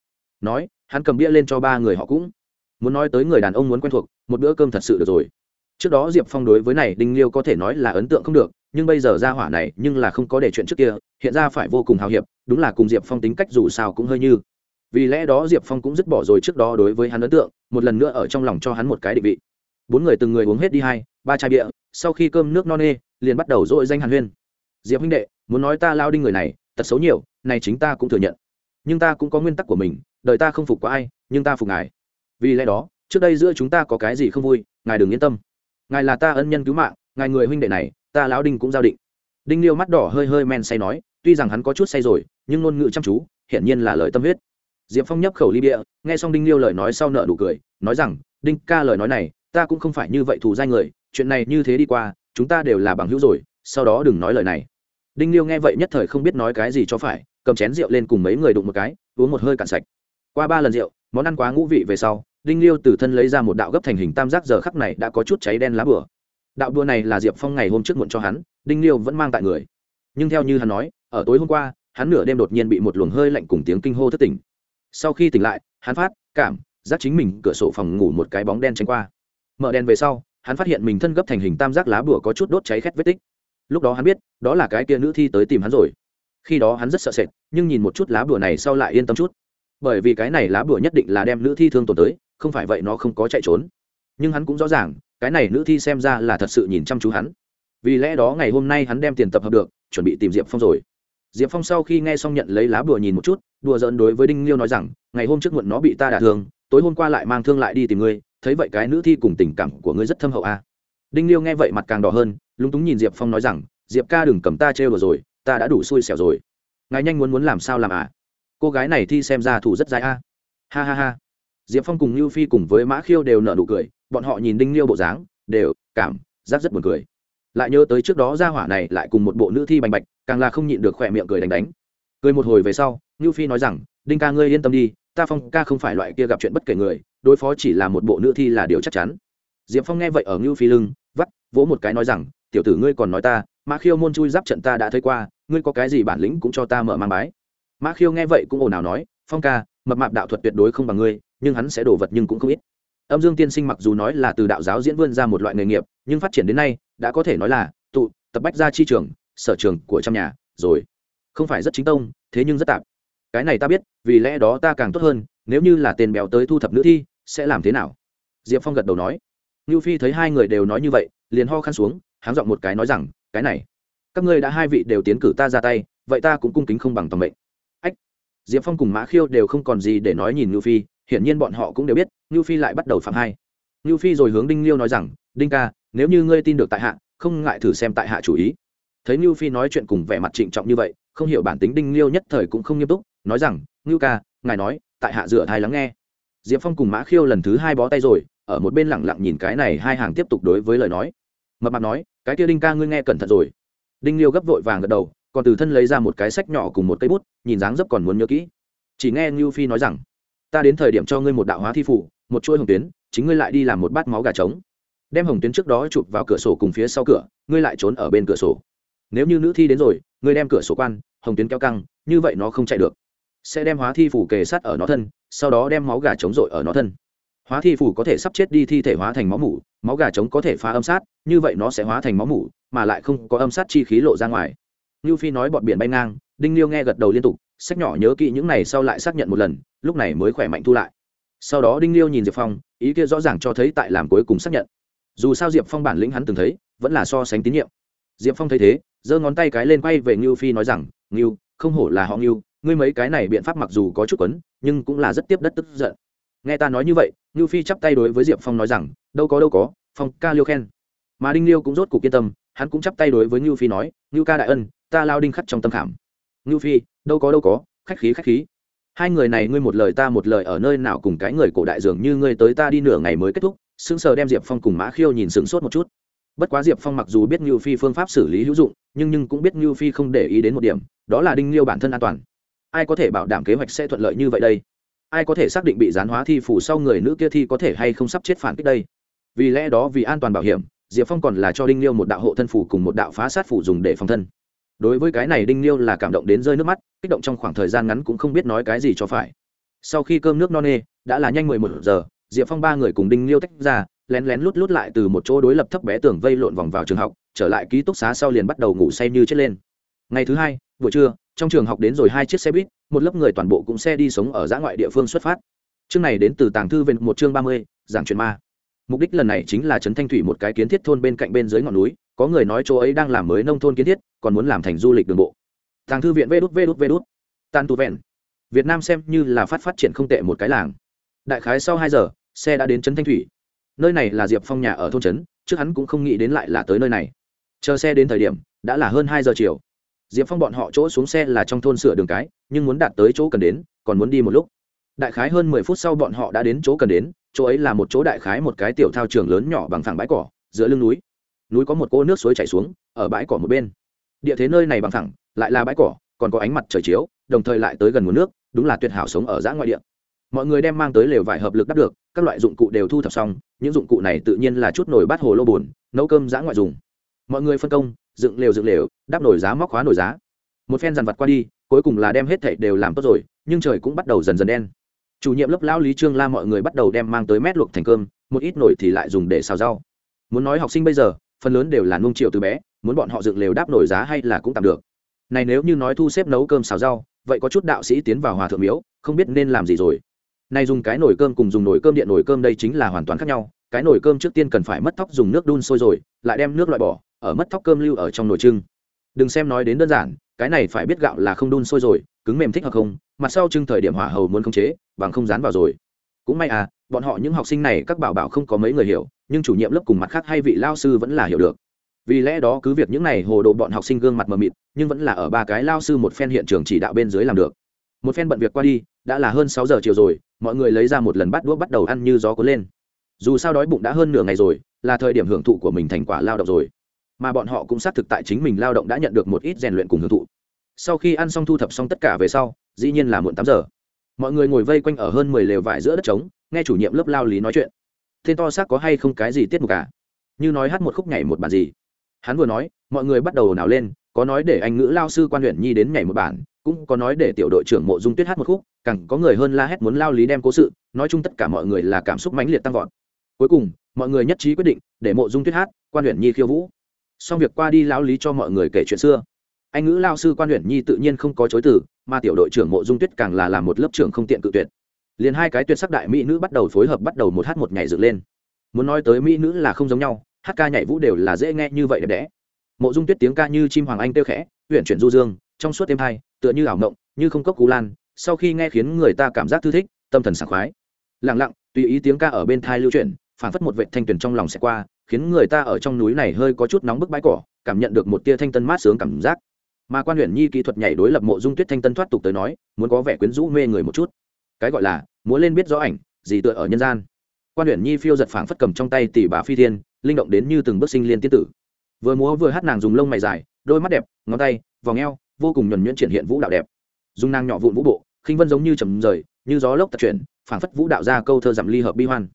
Nói, hắn cầm bia lên cho ba người họ cũng. Muốn nói tới người đàn ông muốn quen thuộc, một bữa cơm thật sự được rồi. Trước đó diệp phong đối với này đinh liêu có thể nói là ấn tượng không được, nhưng bây giờ ra hỏa này, nhưng là không có để chuyện trước kia, hiện ra phải vô cùng hào hiệp, đúng là cùng diệp phong tính cách dù sao cũng hơi như. Vì lẽ đó diệp phong cũng dứt bỏ rồi trước đó đối với hắn ấn tượng, một lần nữa ở trong lòng cho hắn một cái định vị. Bốn người từng người uống hết đi hai, ba chai bia, sau khi cơm nước no nê, liền bắt đầu dội danh hàn huyên. Diệp huynh đệ, muốn nói ta lao đinh người này, tật xấu nhiều, này chính ta cũng thừa nhận nhưng ta cũng có nguyên tắc của mình, đời ta không phục có ai, nhưng ta phục ngài. Vì lẽ đó, trước đây giữa chúng ta có cái gì không vui, ngài đừng yên tâm. Ngài là ta ân nhân cứu mạng, ngài người huynh đệ này, ta lão đinh cũng giao định. Đinh liêu mắt đỏ hơi hơi men say nói, tuy rằng hắn có chút say rồi, nhưng ngôn ngữ chăm chú, hiển nhiên là lời tâm huyết. Diệp phong nhấp khẩu ly bia, nghe xong đinh liêu lời nói sau nợ nụ cười, nói rằng, đinh ca lời nói này, ta cũng không phải như vậy thù dai người, chuyện này như thế đi qua, chúng ta đều là bằng hữu rồi, sau đó đừng nói lời này. Đinh liêu nghe vậy nhất thời không biết nói cái gì cho phải cầm chén rượu lên cùng mấy người đụng một cái, uống một hơi cạn sạch. Qua ba lần rượu, món ăn quá ngũ vị về sau, đinh liêu từ thân lấy ra một đạo gấp thành hình tam giác giờ khắc này đã có chút cháy đen lá bửa đạo đua này là diệp phong ngày hôm trước muộn cho hắn, đinh liêu vẫn mang tại người. Nhưng theo như hắn nói, ở tối hôm qua, hắn nửa đêm đột nhiên bị một luồng hơi lạnh cùng tiếng kinh hô thất tỉnh. Sau khi tỉnh lại, hắn phát cảm giác chính mình cửa sổ phòng ngủ một cái bóng đen tranh qua. Mở đèn về sau, hắn phát hiện mình thân gấp thành hình tam giác lá bùa có chút đốt cháy khét vết tích. Lúc đó hắn biết, đó là cái kia nữ thi tới tìm hắn rồi khi đó hắn rất sợ sệt, nhưng nhìn một chút lá bùa này sau lại yên tâm chút. Bởi vì cái này lá bùa nhất định là đem nữ thi thương tổn tới, không phải vậy nó không có chạy trốn. Nhưng hắn cũng rõ ràng, cái này nữ thi xem ra là thật sự nhìn chăm chú hắn. Vì lẽ đó ngày hôm nay hắn đem tiền tập hợp được, chuẩn bị tìm diệp phong rồi. Diệp phong sau khi nghe xong nhận lấy lá bùa nhìn một chút, đùa giỡn đối với đinh liêu nói rằng, ngày hôm trước muộn nó bị ta đả thương, tối hôm qua lại mang thương lại đi tìm ngươi, thấy vậy cái nữ thi cùng tình cảm của ngươi rất thâm hậu a à. đinh liêu nghe vậy mặt càng đỏ hơn, lúng túng nhìn diệp phong nói rằng, diệp ca đừng cầm ta trêu đùa rồi ta đã đủ xui xẻo rồi. Ngài nhanh muốn muốn làm sao làm à? Cô gái này thi xem ra thủ rất dài a. Ha ha ha. Diệp phong cùng lưu phi cùng với mã khiêu đều nợ nụ cười, bọn họ nhìn đinh liêu bộ dáng, đều cảm giác rất buồn cười. Lại nhớ tới trước đó ra hỏa này lại cùng một bộ nữ thi bành bạch, càng là không nhịn được khỏe miệng cười đánh đánh. Cười một hồi về sau như phi nói rằng, đinh ca ngươi yên tâm đi, ta phong ca không phải loại kia gặp chuyện bất kể người, đối phó chỉ là một bộ nữ thi là điều chắc chắn. Diệp phong nghe vậy ở ngưu phi lưng, vắt vỗ một cái nói rằng, tiểu tử ngươi còn nói ta mã khiêu môn chui giáp trận ta đã thấy qua, ngươi có cái gì bản lĩnh cũng cho ta mở mang bái. Mã khiêu nghe vậy cũng ồn ào nói, phong ca, mập mạp đạo thuật tuyệt đối không bằng ngươi, nhưng hắn sẽ đổ vật nhưng cũng không ít. Âm dương tiên sinh mặc dù nói là từ đạo giáo diễn vươn ra một loại nghề nghiệp, nhưng phát triển đến nay, đã có thể nói là tụ, tập bách ra chi trường, sở trường của trong nhà, rồi. Không phải rất chính tông, thế nhưng rất tạp. Cái này ta biết, vì lẽ đó ta càng tốt hơn, nếu như là tên béo tới thu thập nữ thi, sẽ làm thế nào? Diệp phong gật đầu nói. Ngưu phi thấy hai người đều nói như vậy, liền ho khăn xuống, háng giọng một cái nói rằng cái này, các ngươi đã hai vị đều tiến cử ta ra tay, vậy ta cũng cung kính không bằng toàn mệnh. Ách, diệp phong cùng mã khiêu đều không còn gì để nói nhìn ngưu phi, hiển nhiên bọn họ cũng đều biết, ngưu phi lại bắt đầu phạm hai. Ngưu phi rồi hướng đinh liêu nói rằng, đinh ca, nếu như ngươi tin được tại hạ, không ngại thử xem tại hạ chủ ý. Thấy ngưu phi nói chuyện cùng vẻ mặt trịnh trọng như vậy, không hiểu bản tính đinh liêu nhất thời cũng không nghiêm túc, nói rằng, ngưu ca, ngài nói, tại hạ dựa thai lắng nghe. Diệp phong cùng mã khiêu lần thứ hai bó tay rồi, ở một bên lẳng lặng nhìn cái này hai hàng tiếp tục đối với lời nói mập mạp nói, cái kia đinh ca ngươi nghe cẩn thận rồi. Đinh liêu gấp vội vàng gật đầu, còn từ thân lấy ra một cái sách nhỏ cùng một cây bút, nhìn dáng dấp còn muốn nhớ kỹ. Chỉ nghe ngưu phi nói rằng, ta đến thời điểm cho ngươi một đạo hóa thi phủ một chuỗi hồng tuyến, chính ngươi lại đi làm một bát máu gà trống. Đem hồng tuyến trước đó chụp vào cửa sổ cùng phía sau cửa, ngươi lại trốn ở bên cửa sổ. Nếu như nữ thi đến rồi, ngươi đem cửa sổ quan, hồng tuyến kéo căng, như vậy nó không chạy được. Sẽ đem hóa thi phủ kề sát ở nó thân, sau đó đem máu gà trống rội ở nó thân. Hóa thi phủ có thể sắp chết đi thi thể hóa thành máu mủ máu gà trống có thể phá âm sát, như vậy nó sẽ hóa thành máu mủ, mà lại không có âm sát chi khí lộ ra ngoài. Như phi nói bọn biển bay ngang, đinh liêu nghe gật đầu liên tục, sách nhỏ nhớ kỹ những này sau lại xác nhận một lần, lúc này mới khỏe mạnh thu lại. Sau đó đinh liêu nhìn diệp phong, ý kia rõ ràng cho thấy tại làm cuối cùng xác nhận. Dù sao diệp phong bản lĩnh hắn từng thấy, vẫn là so sánh tín nhiệm. Diệp phong thấy thế, giơ ngón tay cái lên quay về ngưu phi nói rằng, ngưu, không hổ là họ ngưu, ngươi mấy cái này biện pháp mặc dù có chút quấn, nhưng cũng là rất tiếp đất tức giận. Nghe ta nói như vậy, ngưu phi chắp tay đối với diệp phong nói rằng đâu có đâu có, phong ca liêu khen. Mà đinh liêu cũng rốt cuộc yên tâm, hắn cũng chắp tay đối với ngưu phi nói, ngưu ca đại ân, ta lao đinh khắc trong tâm khảm. Ngưu phi, đâu có đâu có, khách khí khách khí. Hai người này ngươi một lời ta một lời ở nơi nào cùng cái người cổ đại dường như ngươi tới ta đi nửa ngày mới kết thúc. Sững sờ đem diệp phong cùng mã khiêu nhìn sững sốt một chút. Bất quá diệp phong mặc dù biết ngưu phi phương pháp xử lý hữu dụng, nhưng nhưng cũng biết ngưu phi không để ý đến một điểm, đó là đinh liêu bản thân an toàn. Ai có thể bảo đảm kế hoạch sẽ thuận lợi như vậy đây? Ai có thể xác định bị gián hóa thi phủ sau người nữ kia thi có thể hay không sắp chết phản kích đây? Vì lẽ đó vì an toàn bảo hiểm, diệp phong còn là cho đinh liêu một đạo hộ thân phủ cùng một đạo phá sát phủ dùng để phòng thân. Đối với cái này đinh liêu là cảm động đến rơi nước mắt, kích động trong khoảng thời gian ngắn cũng không biết nói cái gì cho phải. Sau khi cơm nước no nê, đã là nhanh mười một giờ, diệp phong ba người cùng đinh liêu tách ra, lén lén lút lút lại từ một chỗ đối lập thấp bé tường vây lộn vòng vào trường học, trở lại ký túc xá sau liền bắt đầu ngủ say như chết lên. Ngày thứ hai, buổi trưa, trong trường học đến rồi hai chiếc xe buýt, một lớp người toàn bộ cũng xe đi sống ở dã ngoại địa phương xuất phát. Chương này đến từ tàng thư viện một chương ba mươi, giảng truyền ma mục đích lần này chính là trấn thanh thủy một cái kiến thiết thôn bên cạnh bên dưới ngọn núi, có người nói chỗ ấy đang làm mới nông thôn kiến thiết, còn muốn làm thành du lịch đường bộ. Tàng thư viện vê đút vê đút vê đút. Tan tu vẹn. Việt nam xem như là phát phát triển không tệ một cái làng. Đại khái sau hai giờ, xe đã đến trấn thanh thủy. Nơi này là diệp phong nhà ở thôn trấn, trước hắn cũng không nghĩ đến lại là tới nơi này. Chờ xe đến thời điểm, đã là hơn hai giờ chiều. Diệp phong bọn họ chỗ xuống xe là trong thôn sửa đường cái, nhưng muốn đạt tới chỗ cần đến, còn muốn đi một lúc. Đại khái hơn mười phút sau bọn họ đã đến chỗ cần đến chỗ ấy là một chỗ đại khái một cái tiểu thao trường lớn nhỏ bằng phẳng bãi cỏ, giữa lưng núi. Núi có một cô nước suối chảy xuống, ở bãi cỏ một bên. Địa thế nơi này bằng thẳng lại là bãi cỏ, còn có ánh mặt trời chiếu, đồng thời lại tới gần nguồn nước, đúng là tuyệt hảo sống ở giã ngoại địa. Mọi người đem mang tới lều vải hợp lực đắp được, các loại dụng cụ đều thu thập xong, những dụng cụ này tự nhiên là chút nồi bát hồ lô bùn nấu cơm giã ngoại dùng. Mọi người phân công, dựng lều dựng lều, đắp nồi giá móc khóa nồi giá. Một phen dàn vặt qua đi, cuối cùng là đem hết thảy đều làm tốt rồi, nhưng trời cũng bắt đầu dần dần đen chủ nhiệm lớp lão lý trương la mọi người bắt đầu đem mang tới mét luộc thành cơm, một ít nồi thì lại dùng để xào rau. Muốn nói học sinh bây giờ, phần lớn đều là nung triệu từ bé, muốn bọn họ dựng lều đáp nổi giá hay là cũng tạm được. Này nếu như nói thu xếp nấu cơm xào rau, vậy có chút đạo sĩ tiến vào hòa thượng miếu, không biết nên làm gì rồi. Này dùng cái nồi cơm cùng dùng nồi cơm điện nồi cơm đây chính là hoàn toàn khác nhau, cái nồi cơm trước tiên cần phải mất thóc dùng nước đun sôi rồi, lại đem nước loại bỏ, ở mất thóc cơm lưu ở trong nồi trưng đừng xem nói đến đơn giản cái này phải biết gạo là không đun sôi rồi, cứng mềm thích hoặc không? Mặt sau trưng thời điểm hỏa hầu muốn khống chế, bằng không dán vào rồi. Cũng may à bọn họ những học sinh này các bảo bảo không có mấy người hiểu, nhưng chủ nhiệm lớp cùng mặt khác hay vị lao sư vẫn là hiểu được. Vì lẽ đó cứ việc những này hồ đồ bọn học sinh gương mặt mờ mịt, nhưng vẫn là ở ba cái lao sư một phen hiện trường chỉ đạo bên dưới làm được. Một phen bận việc qua đi, đã là hơn sáu giờ chiều rồi, mọi người lấy ra một lần bắt đũa bắt đầu ăn như gió cuốn lên. Dù sao đói bụng đã hơn nửa ngày rồi, là thời điểm hưởng thụ của mình thành quả lao động rồi mà bọn họ cũng xác thực tại chính mình lao động đã nhận được một ít rèn luyện cùng hưởng thụ. Sau khi ăn xong thu thập xong tất cả về sau, dĩ nhiên là muộn tám giờ. Mọi người ngồi vây quanh ở hơn mười lều vải giữa đất trống, nghe chủ nhiệm lớp lao lý nói chuyện. Tên to xác có hay không cái gì tiết mục cả như nói hát một khúc nhảy một bản gì. Hắn vừa nói, mọi người bắt đầu nào lên, có nói để anh ngữ lao sư quan huyện nhi đến nhảy một bản, cũng có nói để tiểu đội trưởng mộ dung tuyết hát một khúc, càng có người hơn la hét muốn lao lý đem cố sự, nói chung tất cả mọi người là cảm xúc mãnh liệt tăng vọt. Cuối cùng, mọi người nhất trí quyết định để mộ dung tuyết hát, quan huyện nhi khiêu vũ xong việc qua đi lão lý cho mọi người kể chuyện xưa. Anh ngữ lao sư quan huyện nhi tự nhiên không có chối từ, mà tiểu đội trưởng mộ dung tuyết càng là làm một lớp trưởng không tiện cự tuyệt. Liền hai cái tuyệt sắc đại mỹ nữ bắt đầu phối hợp bắt đầu một hát một nhảy dựng lên. Muốn nói tới mỹ nữ là không giống nhau, hát ca nhảy vũ đều là dễ nghe như vậy đẹp đẽ. Mộ dung tuyết tiếng ca như chim hoàng anh tiêu khẽ, huyện chuyển du dương, trong suốt đêm hai tựa như ảo mộng, như không cốc cú lan, sau khi nghe khiến người ta cảm giác thư thích, tâm thần sảng khoái. Lặng lặng, tùy ý tiếng ca ở bên thai lưu chuyển phản phất một vệ thanh tuyển trong lòng sẽ qua khiến người ta ở trong núi này hơi có chút nóng bức bãi cỏ, cảm nhận được một tia thanh tân mát sướng cảm giác. Mà quan huyện nhi kỹ thuật nhảy đối lập mộ dung tuyết thanh tân thoát tục tới nói, muốn có vẻ quyến rũ mê người một chút. Cái gọi là muốn lên biết rõ ảnh, gì tựa ở nhân gian. Quan huyện nhi phiêu giật phảng phất cầm trong tay tỷ bà phi thiên, linh động đến như từng bước sinh liên tiên tử. Vừa múa vừa hát nàng dùng lông mày dài, đôi mắt đẹp, ngón tay, vòng eo, vô cùng nhuẩn nhuyễn triển hiện vũ đạo đẹp. Dùng nàng nhỏ vụn vũ bộ, khinh vân giống như trầm rời, như gió lốc tật chuyển, phảng phất vũ đạo ra câu thơ giảm ly hợp bi hoan.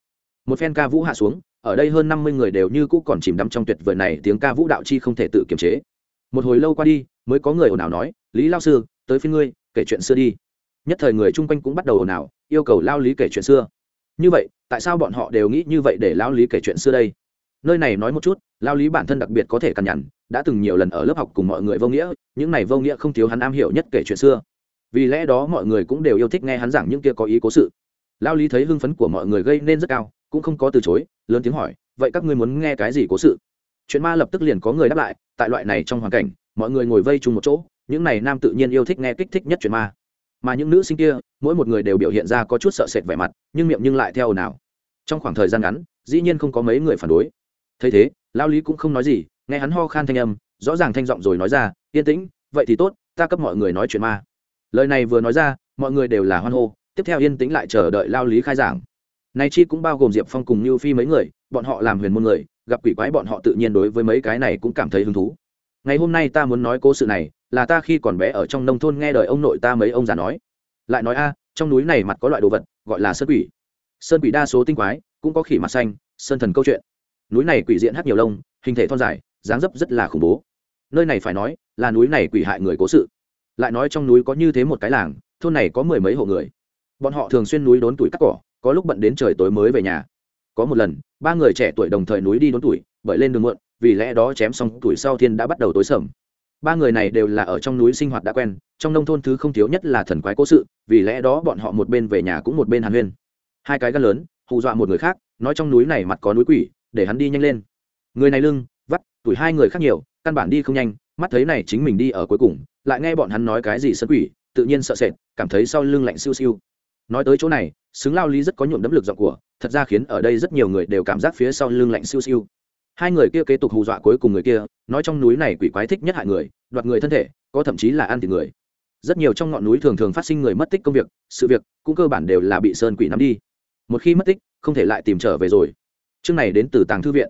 Một phen ca vũ hạ xuống ở đây hơn năm mươi người đều như cũ còn chìm đắm trong tuyệt vời này, tiếng ca vũ đạo chi không thể tự kiềm chế. Một hồi lâu qua đi, mới có người ồn ào nói, lý lao sư, tới phiên ngươi, kể chuyện xưa đi. Nhất thời người chung quanh cũng bắt đầu ồn ào, yêu cầu lao lý kể chuyện xưa. Như vậy, tại sao bọn họ đều nghĩ như vậy để lao lý kể chuyện xưa đây? Nơi này nói một chút, lao lý bản thân đặc biệt có thể cằn nhằn, đã từng nhiều lần ở lớp học cùng mọi người vô nghĩa, những này vô nghĩa không thiếu hắn am hiểu nhất kể chuyện xưa. Vì lẽ đó mọi người cũng đều yêu thích nghe hắn giảng những kia có ý cố sự. Lao lý thấy hưng phấn của mọi người gây nên rất cao, cũng không có từ chối lớn tiếng hỏi, vậy các ngươi muốn nghe cái gì cố sự? Chuyện ma lập tức liền có người đáp lại, tại loại này trong hoàn cảnh, mọi người ngồi vây chung một chỗ, những này nam tự nhiên yêu thích nghe kích thích nhất chuyện ma. Mà những nữ sinh kia, mỗi một người đều biểu hiện ra có chút sợ sệt vẻ mặt, nhưng miệng nhưng lại theo nào. Trong khoảng thời gian ngắn, dĩ nhiên không có mấy người phản đối. Thấy thế, lao lý cũng không nói gì, nghe hắn ho khan thanh âm, rõ ràng thanh giọng rồi nói ra, yên tĩnh, vậy thì tốt, ta cấp mọi người nói chuyện ma. Lời này vừa nói ra, mọi người đều là hoan hô, tiếp theo yên tĩnh lại chờ đợi lao lý khai giảng nay chi cũng bao gồm diệp phong cùng Nưu phi mấy người, bọn họ làm huyền môn người, gặp quỷ quái bọn họ tự nhiên đối với mấy cái này cũng cảm thấy hứng thú. Ngày hôm nay ta muốn nói cố sự này, là ta khi còn bé ở trong nông thôn nghe đời ông nội ta mấy ông già nói. Lại nói a, trong núi này mặt có loại đồ vật, gọi là sơn quỷ. Sơn quỷ đa số tinh quái, cũng có khỉ mặt xanh, sơn thần câu chuyện. Núi này quỷ diện hát nhiều lông, hình thể thon dài, dáng dấp rất là khủng bố. Nơi này phải nói, là núi này quỷ hại người cố sự. Lại nói trong núi có như thế một cái làng, thôn này có mười mấy hộ người. Bọn họ thường xuyên núi đốn tuổi cắt cỏ có lúc bận đến trời tối mới về nhà. Có một lần, ba người trẻ tuổi đồng thời núi đi đốn tuổi, bởi lên đường muộn, vì lẽ đó chém xong tuổi sau thiên đã bắt đầu tối sầm. Ba người này đều là ở trong núi sinh hoạt đã quen, trong nông thôn thứ không thiếu nhất là thần quái cố sự, vì lẽ đó bọn họ một bên về nhà cũng một bên hàn huyên. Hai cái gan lớn, hù dọa một người khác, nói trong núi này mặt có núi quỷ, để hắn đi nhanh lên. Người này lưng, vắt, tuổi hai người khác nhiều, căn bản đi không nhanh, mắt thấy này chính mình đi ở cuối cùng, lại nghe bọn hắn nói cái gì sân quỷ, tự nhiên sợ sệt, cảm thấy sau lưng lạnh siêu siêu nói tới chỗ này, xứng lao lý rất có nhuộm đấm lực giọng của, thật ra khiến ở đây rất nhiều người đều cảm giác phía sau lưng lạnh siêu siêu. Hai người kia kế tục hù dọa cuối cùng người kia, nói trong núi này quỷ quái thích nhất hại người, đoạt người thân thể, có thậm chí là ăn thịt người. Rất nhiều trong ngọn núi thường thường phát sinh người mất tích công việc, sự việc, cũng cơ bản đều là bị sơn quỷ nắm đi. Một khi mất tích, không thể lại tìm trở về rồi. Chương này đến từ tàng thư viện.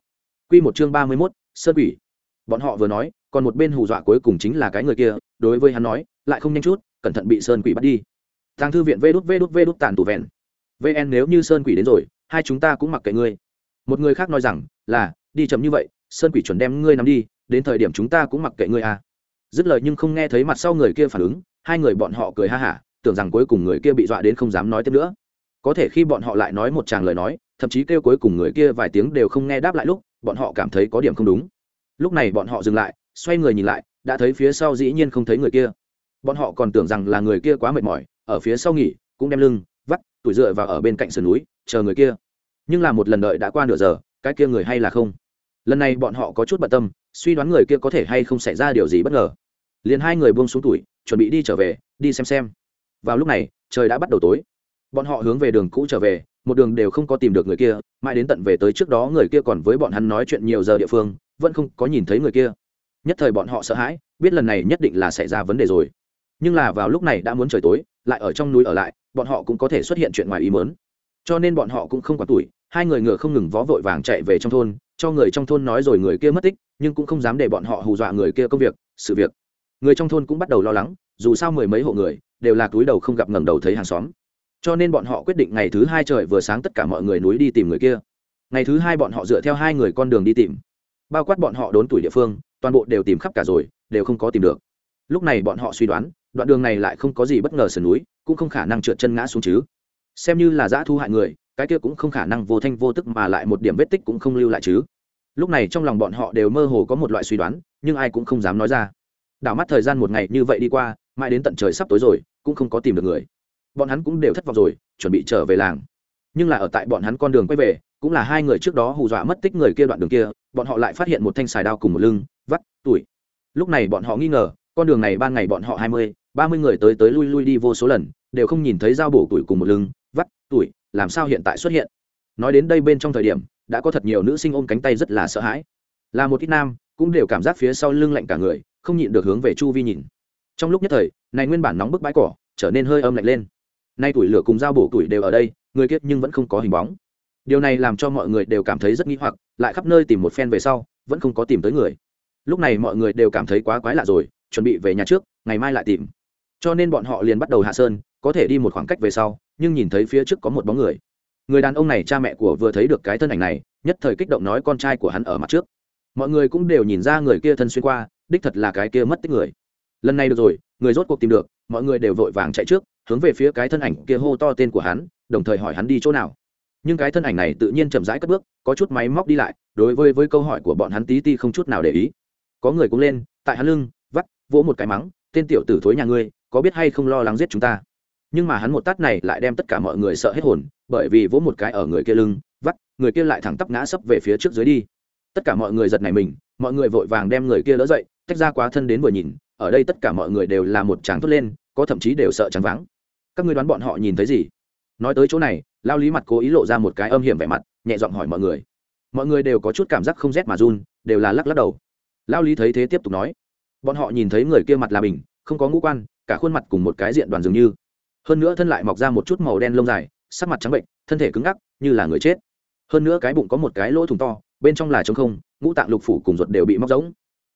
Q một chương ba mươi mốt, sơn quỷ. Bọn họ vừa nói, còn một bên hù dọa cuối cùng chính là cái người kia, đối với hắn nói, lại không nhanh chút, cẩn thận bị sơn quỷ bắt đi tàng thư viện vê đút vê đút vê đút tàn tù vẹn. Vn nếu như sơn quỷ đến rồi, hai chúng ta cũng mặc kệ ngươi. Một người khác nói rằng, là, đi chậm như vậy, sơn quỷ chuẩn đem ngươi nắm đi, đến thời điểm chúng ta cũng mặc kệ ngươi à. Dứt lời nhưng không nghe thấy mặt sau người kia phản ứng, hai người bọn họ cười ha hả, tưởng rằng cuối cùng người kia bị dọa đến không dám nói tiếp nữa. Có thể khi bọn họ lại nói một tràng lời nói, thậm chí kêu cuối cùng người kia vài tiếng đều không nghe đáp lại lúc, bọn họ cảm thấy có điểm không đúng. Lúc này bọn họ dừng lại, xoay người nhìn lại, đã thấy phía sau dĩ nhiên không thấy người kia bọn họ còn tưởng rằng là người kia quá mệt mỏi, ở phía sau nghỉ, cũng đem lưng, vắt, tủi dựa vào ở bên cạnh sườn núi, chờ người kia. Nhưng là một lần đợi đã qua nửa giờ, cái kia người hay là không? Lần này bọn họ có chút bận tâm, suy đoán người kia có thể hay không xảy ra điều gì bất ngờ. Liền hai người buông xuống tuổi chuẩn bị đi trở về, đi xem xem. Vào lúc này, trời đã bắt đầu tối. Bọn họ hướng về đường cũ trở về, một đường đều không có tìm được người kia, mãi đến tận về tới trước đó người kia còn với bọn hắn nói chuyện nhiều giờ địa phương, vẫn không có nhìn thấy người kia. Nhất thời bọn họ sợ hãi, biết lần này nhất định là xảy ra vấn đề rồi nhưng là vào lúc này đã muốn trời tối, lại ở trong núi ở lại, bọn họ cũng có thể xuất hiện chuyện ngoài ý mớn cho nên bọn họ cũng không quá tuổi, hai người ngựa không ngừng vó vội vàng chạy về trong thôn, cho người trong thôn nói rồi người kia mất tích, nhưng cũng không dám để bọn họ hù dọa người kia công việc, sự việc. Người trong thôn cũng bắt đầu lo lắng, dù sao mười mấy hộ người, đều là túi đầu không gặp ngẩng đầu thấy hàng xóm. Cho nên bọn họ quyết định ngày thứ hai trời vừa sáng tất cả mọi người núi đi tìm người kia. Ngày thứ hai bọn họ dựa theo hai người con đường đi tìm. Bao quát bọn họ đốn tuổi địa phương, toàn bộ đều tìm khắp cả rồi, đều không có tìm được. Lúc này bọn họ suy đoán đoạn đường này lại không có gì bất ngờ sườn núi, cũng không khả năng trượt chân ngã xuống chứ. Xem như là giã thu hại người, cái kia cũng không khả năng vô thanh vô tức mà lại một điểm vết tích cũng không lưu lại chứ. Lúc này trong lòng bọn họ đều mơ hồ có một loại suy đoán, nhưng ai cũng không dám nói ra. Đảo mắt thời gian một ngày như vậy đi qua, mãi đến tận trời sắp tối rồi, cũng không có tìm được người. Bọn hắn cũng đều thất vọng rồi, chuẩn bị trở về làng. Nhưng là ở tại bọn hắn con đường quay về, cũng là hai người trước đó hù dọa mất tích người kia đoạn đường kia, bọn họ lại phát hiện một thanh xài đao cùng một lưng, vắt tuổi lúc này bọn họ nghi ngờ con đường này ban ngày bọn họ hai mươi, ba mươi người tới tới lui lui đi vô số lần, đều không nhìn thấy dao bổ tuổi cùng một lưng, vắt, tuổi, làm sao hiện tại xuất hiện. Nói đến đây bên trong thời điểm, đã có thật nhiều nữ sinh ôm cánh tay rất là sợ hãi. Là một ít nam, cũng đều cảm giác phía sau lưng lạnh cả người, không nhịn được hướng về chu vi nhìn. Trong lúc nhất thời, này nguyên bản nóng bức bãi cỏ, trở nên hơi âm lạnh lên. Nay tuổi lửa cùng dao bổ tuổi đều ở đây, người kiết nhưng vẫn không có hình bóng. Điều này làm cho mọi người đều cảm thấy rất nghi hoặc, lại khắp nơi tìm một phen về sau, vẫn không có tìm tới người. Lúc này mọi người đều cảm thấy quá quái lạ rồi chuẩn bị về nhà trước, ngày mai lại tìm. Cho nên bọn họ liền bắt đầu hạ sơn, có thể đi một khoảng cách về sau, nhưng nhìn thấy phía trước có một bóng người. Người đàn ông này cha mẹ của vừa thấy được cái thân ảnh này, nhất thời kích động nói con trai của hắn ở mặt trước. Mọi người cũng đều nhìn ra người kia thân xuyên qua, đích thật là cái kia mất tích người. Lần này được rồi, người rốt cuộc tìm được, mọi người đều vội vàng chạy trước, hướng về phía cái thân ảnh kia hô to tên của hắn, đồng thời hỏi hắn đi chỗ nào. Nhưng cái thân ảnh này tự nhiên chậm rãi cất bước, có chút máy móc đi lại, đối với với câu hỏi của bọn hắn tí ti không chút nào để ý. Có người cũng lên, tại hắn lưng vỗ một cái mắng, tên tiểu tử thối nhà ngươi, có biết hay không lo lắng giết chúng ta? Nhưng mà hắn một tát này lại đem tất cả mọi người sợ hết hồn, bởi vì vỗ một cái ở người kia lưng, vắt, người kia lại thẳng tắp ngã sấp về phía trước dưới đi. Tất cả mọi người giật này mình, mọi người vội vàng đem người kia đỡ dậy, tách ra quá thân đến vừa nhìn, ở đây tất cả mọi người đều là một tràng thốt lên, có thậm chí đều sợ trắng vắng các ngươi đoán bọn họ nhìn thấy gì? Nói tới chỗ này, lao lý mặt cố ý lộ ra một cái âm hiểm vẻ mặt, nhẹ giọng hỏi mọi người. Mọi người đều có chút cảm giác không rét mà run, đều là lắc lắc đầu. Lao lý thấy thế tiếp tục nói bọn họ nhìn thấy người kia mặt là bình, không có ngũ quan, cả khuôn mặt cùng một cái diện đoàn dường như. Hơn nữa thân lại mọc ra một chút màu đen lông dài, sắc mặt trắng bệnh, thân thể cứng ngắc, như là người chết. Hơn nữa cái bụng có một cái lỗ thủng to, bên trong là trống không, ngũ tạng lục phủ cùng ruột đều bị móc rỗng.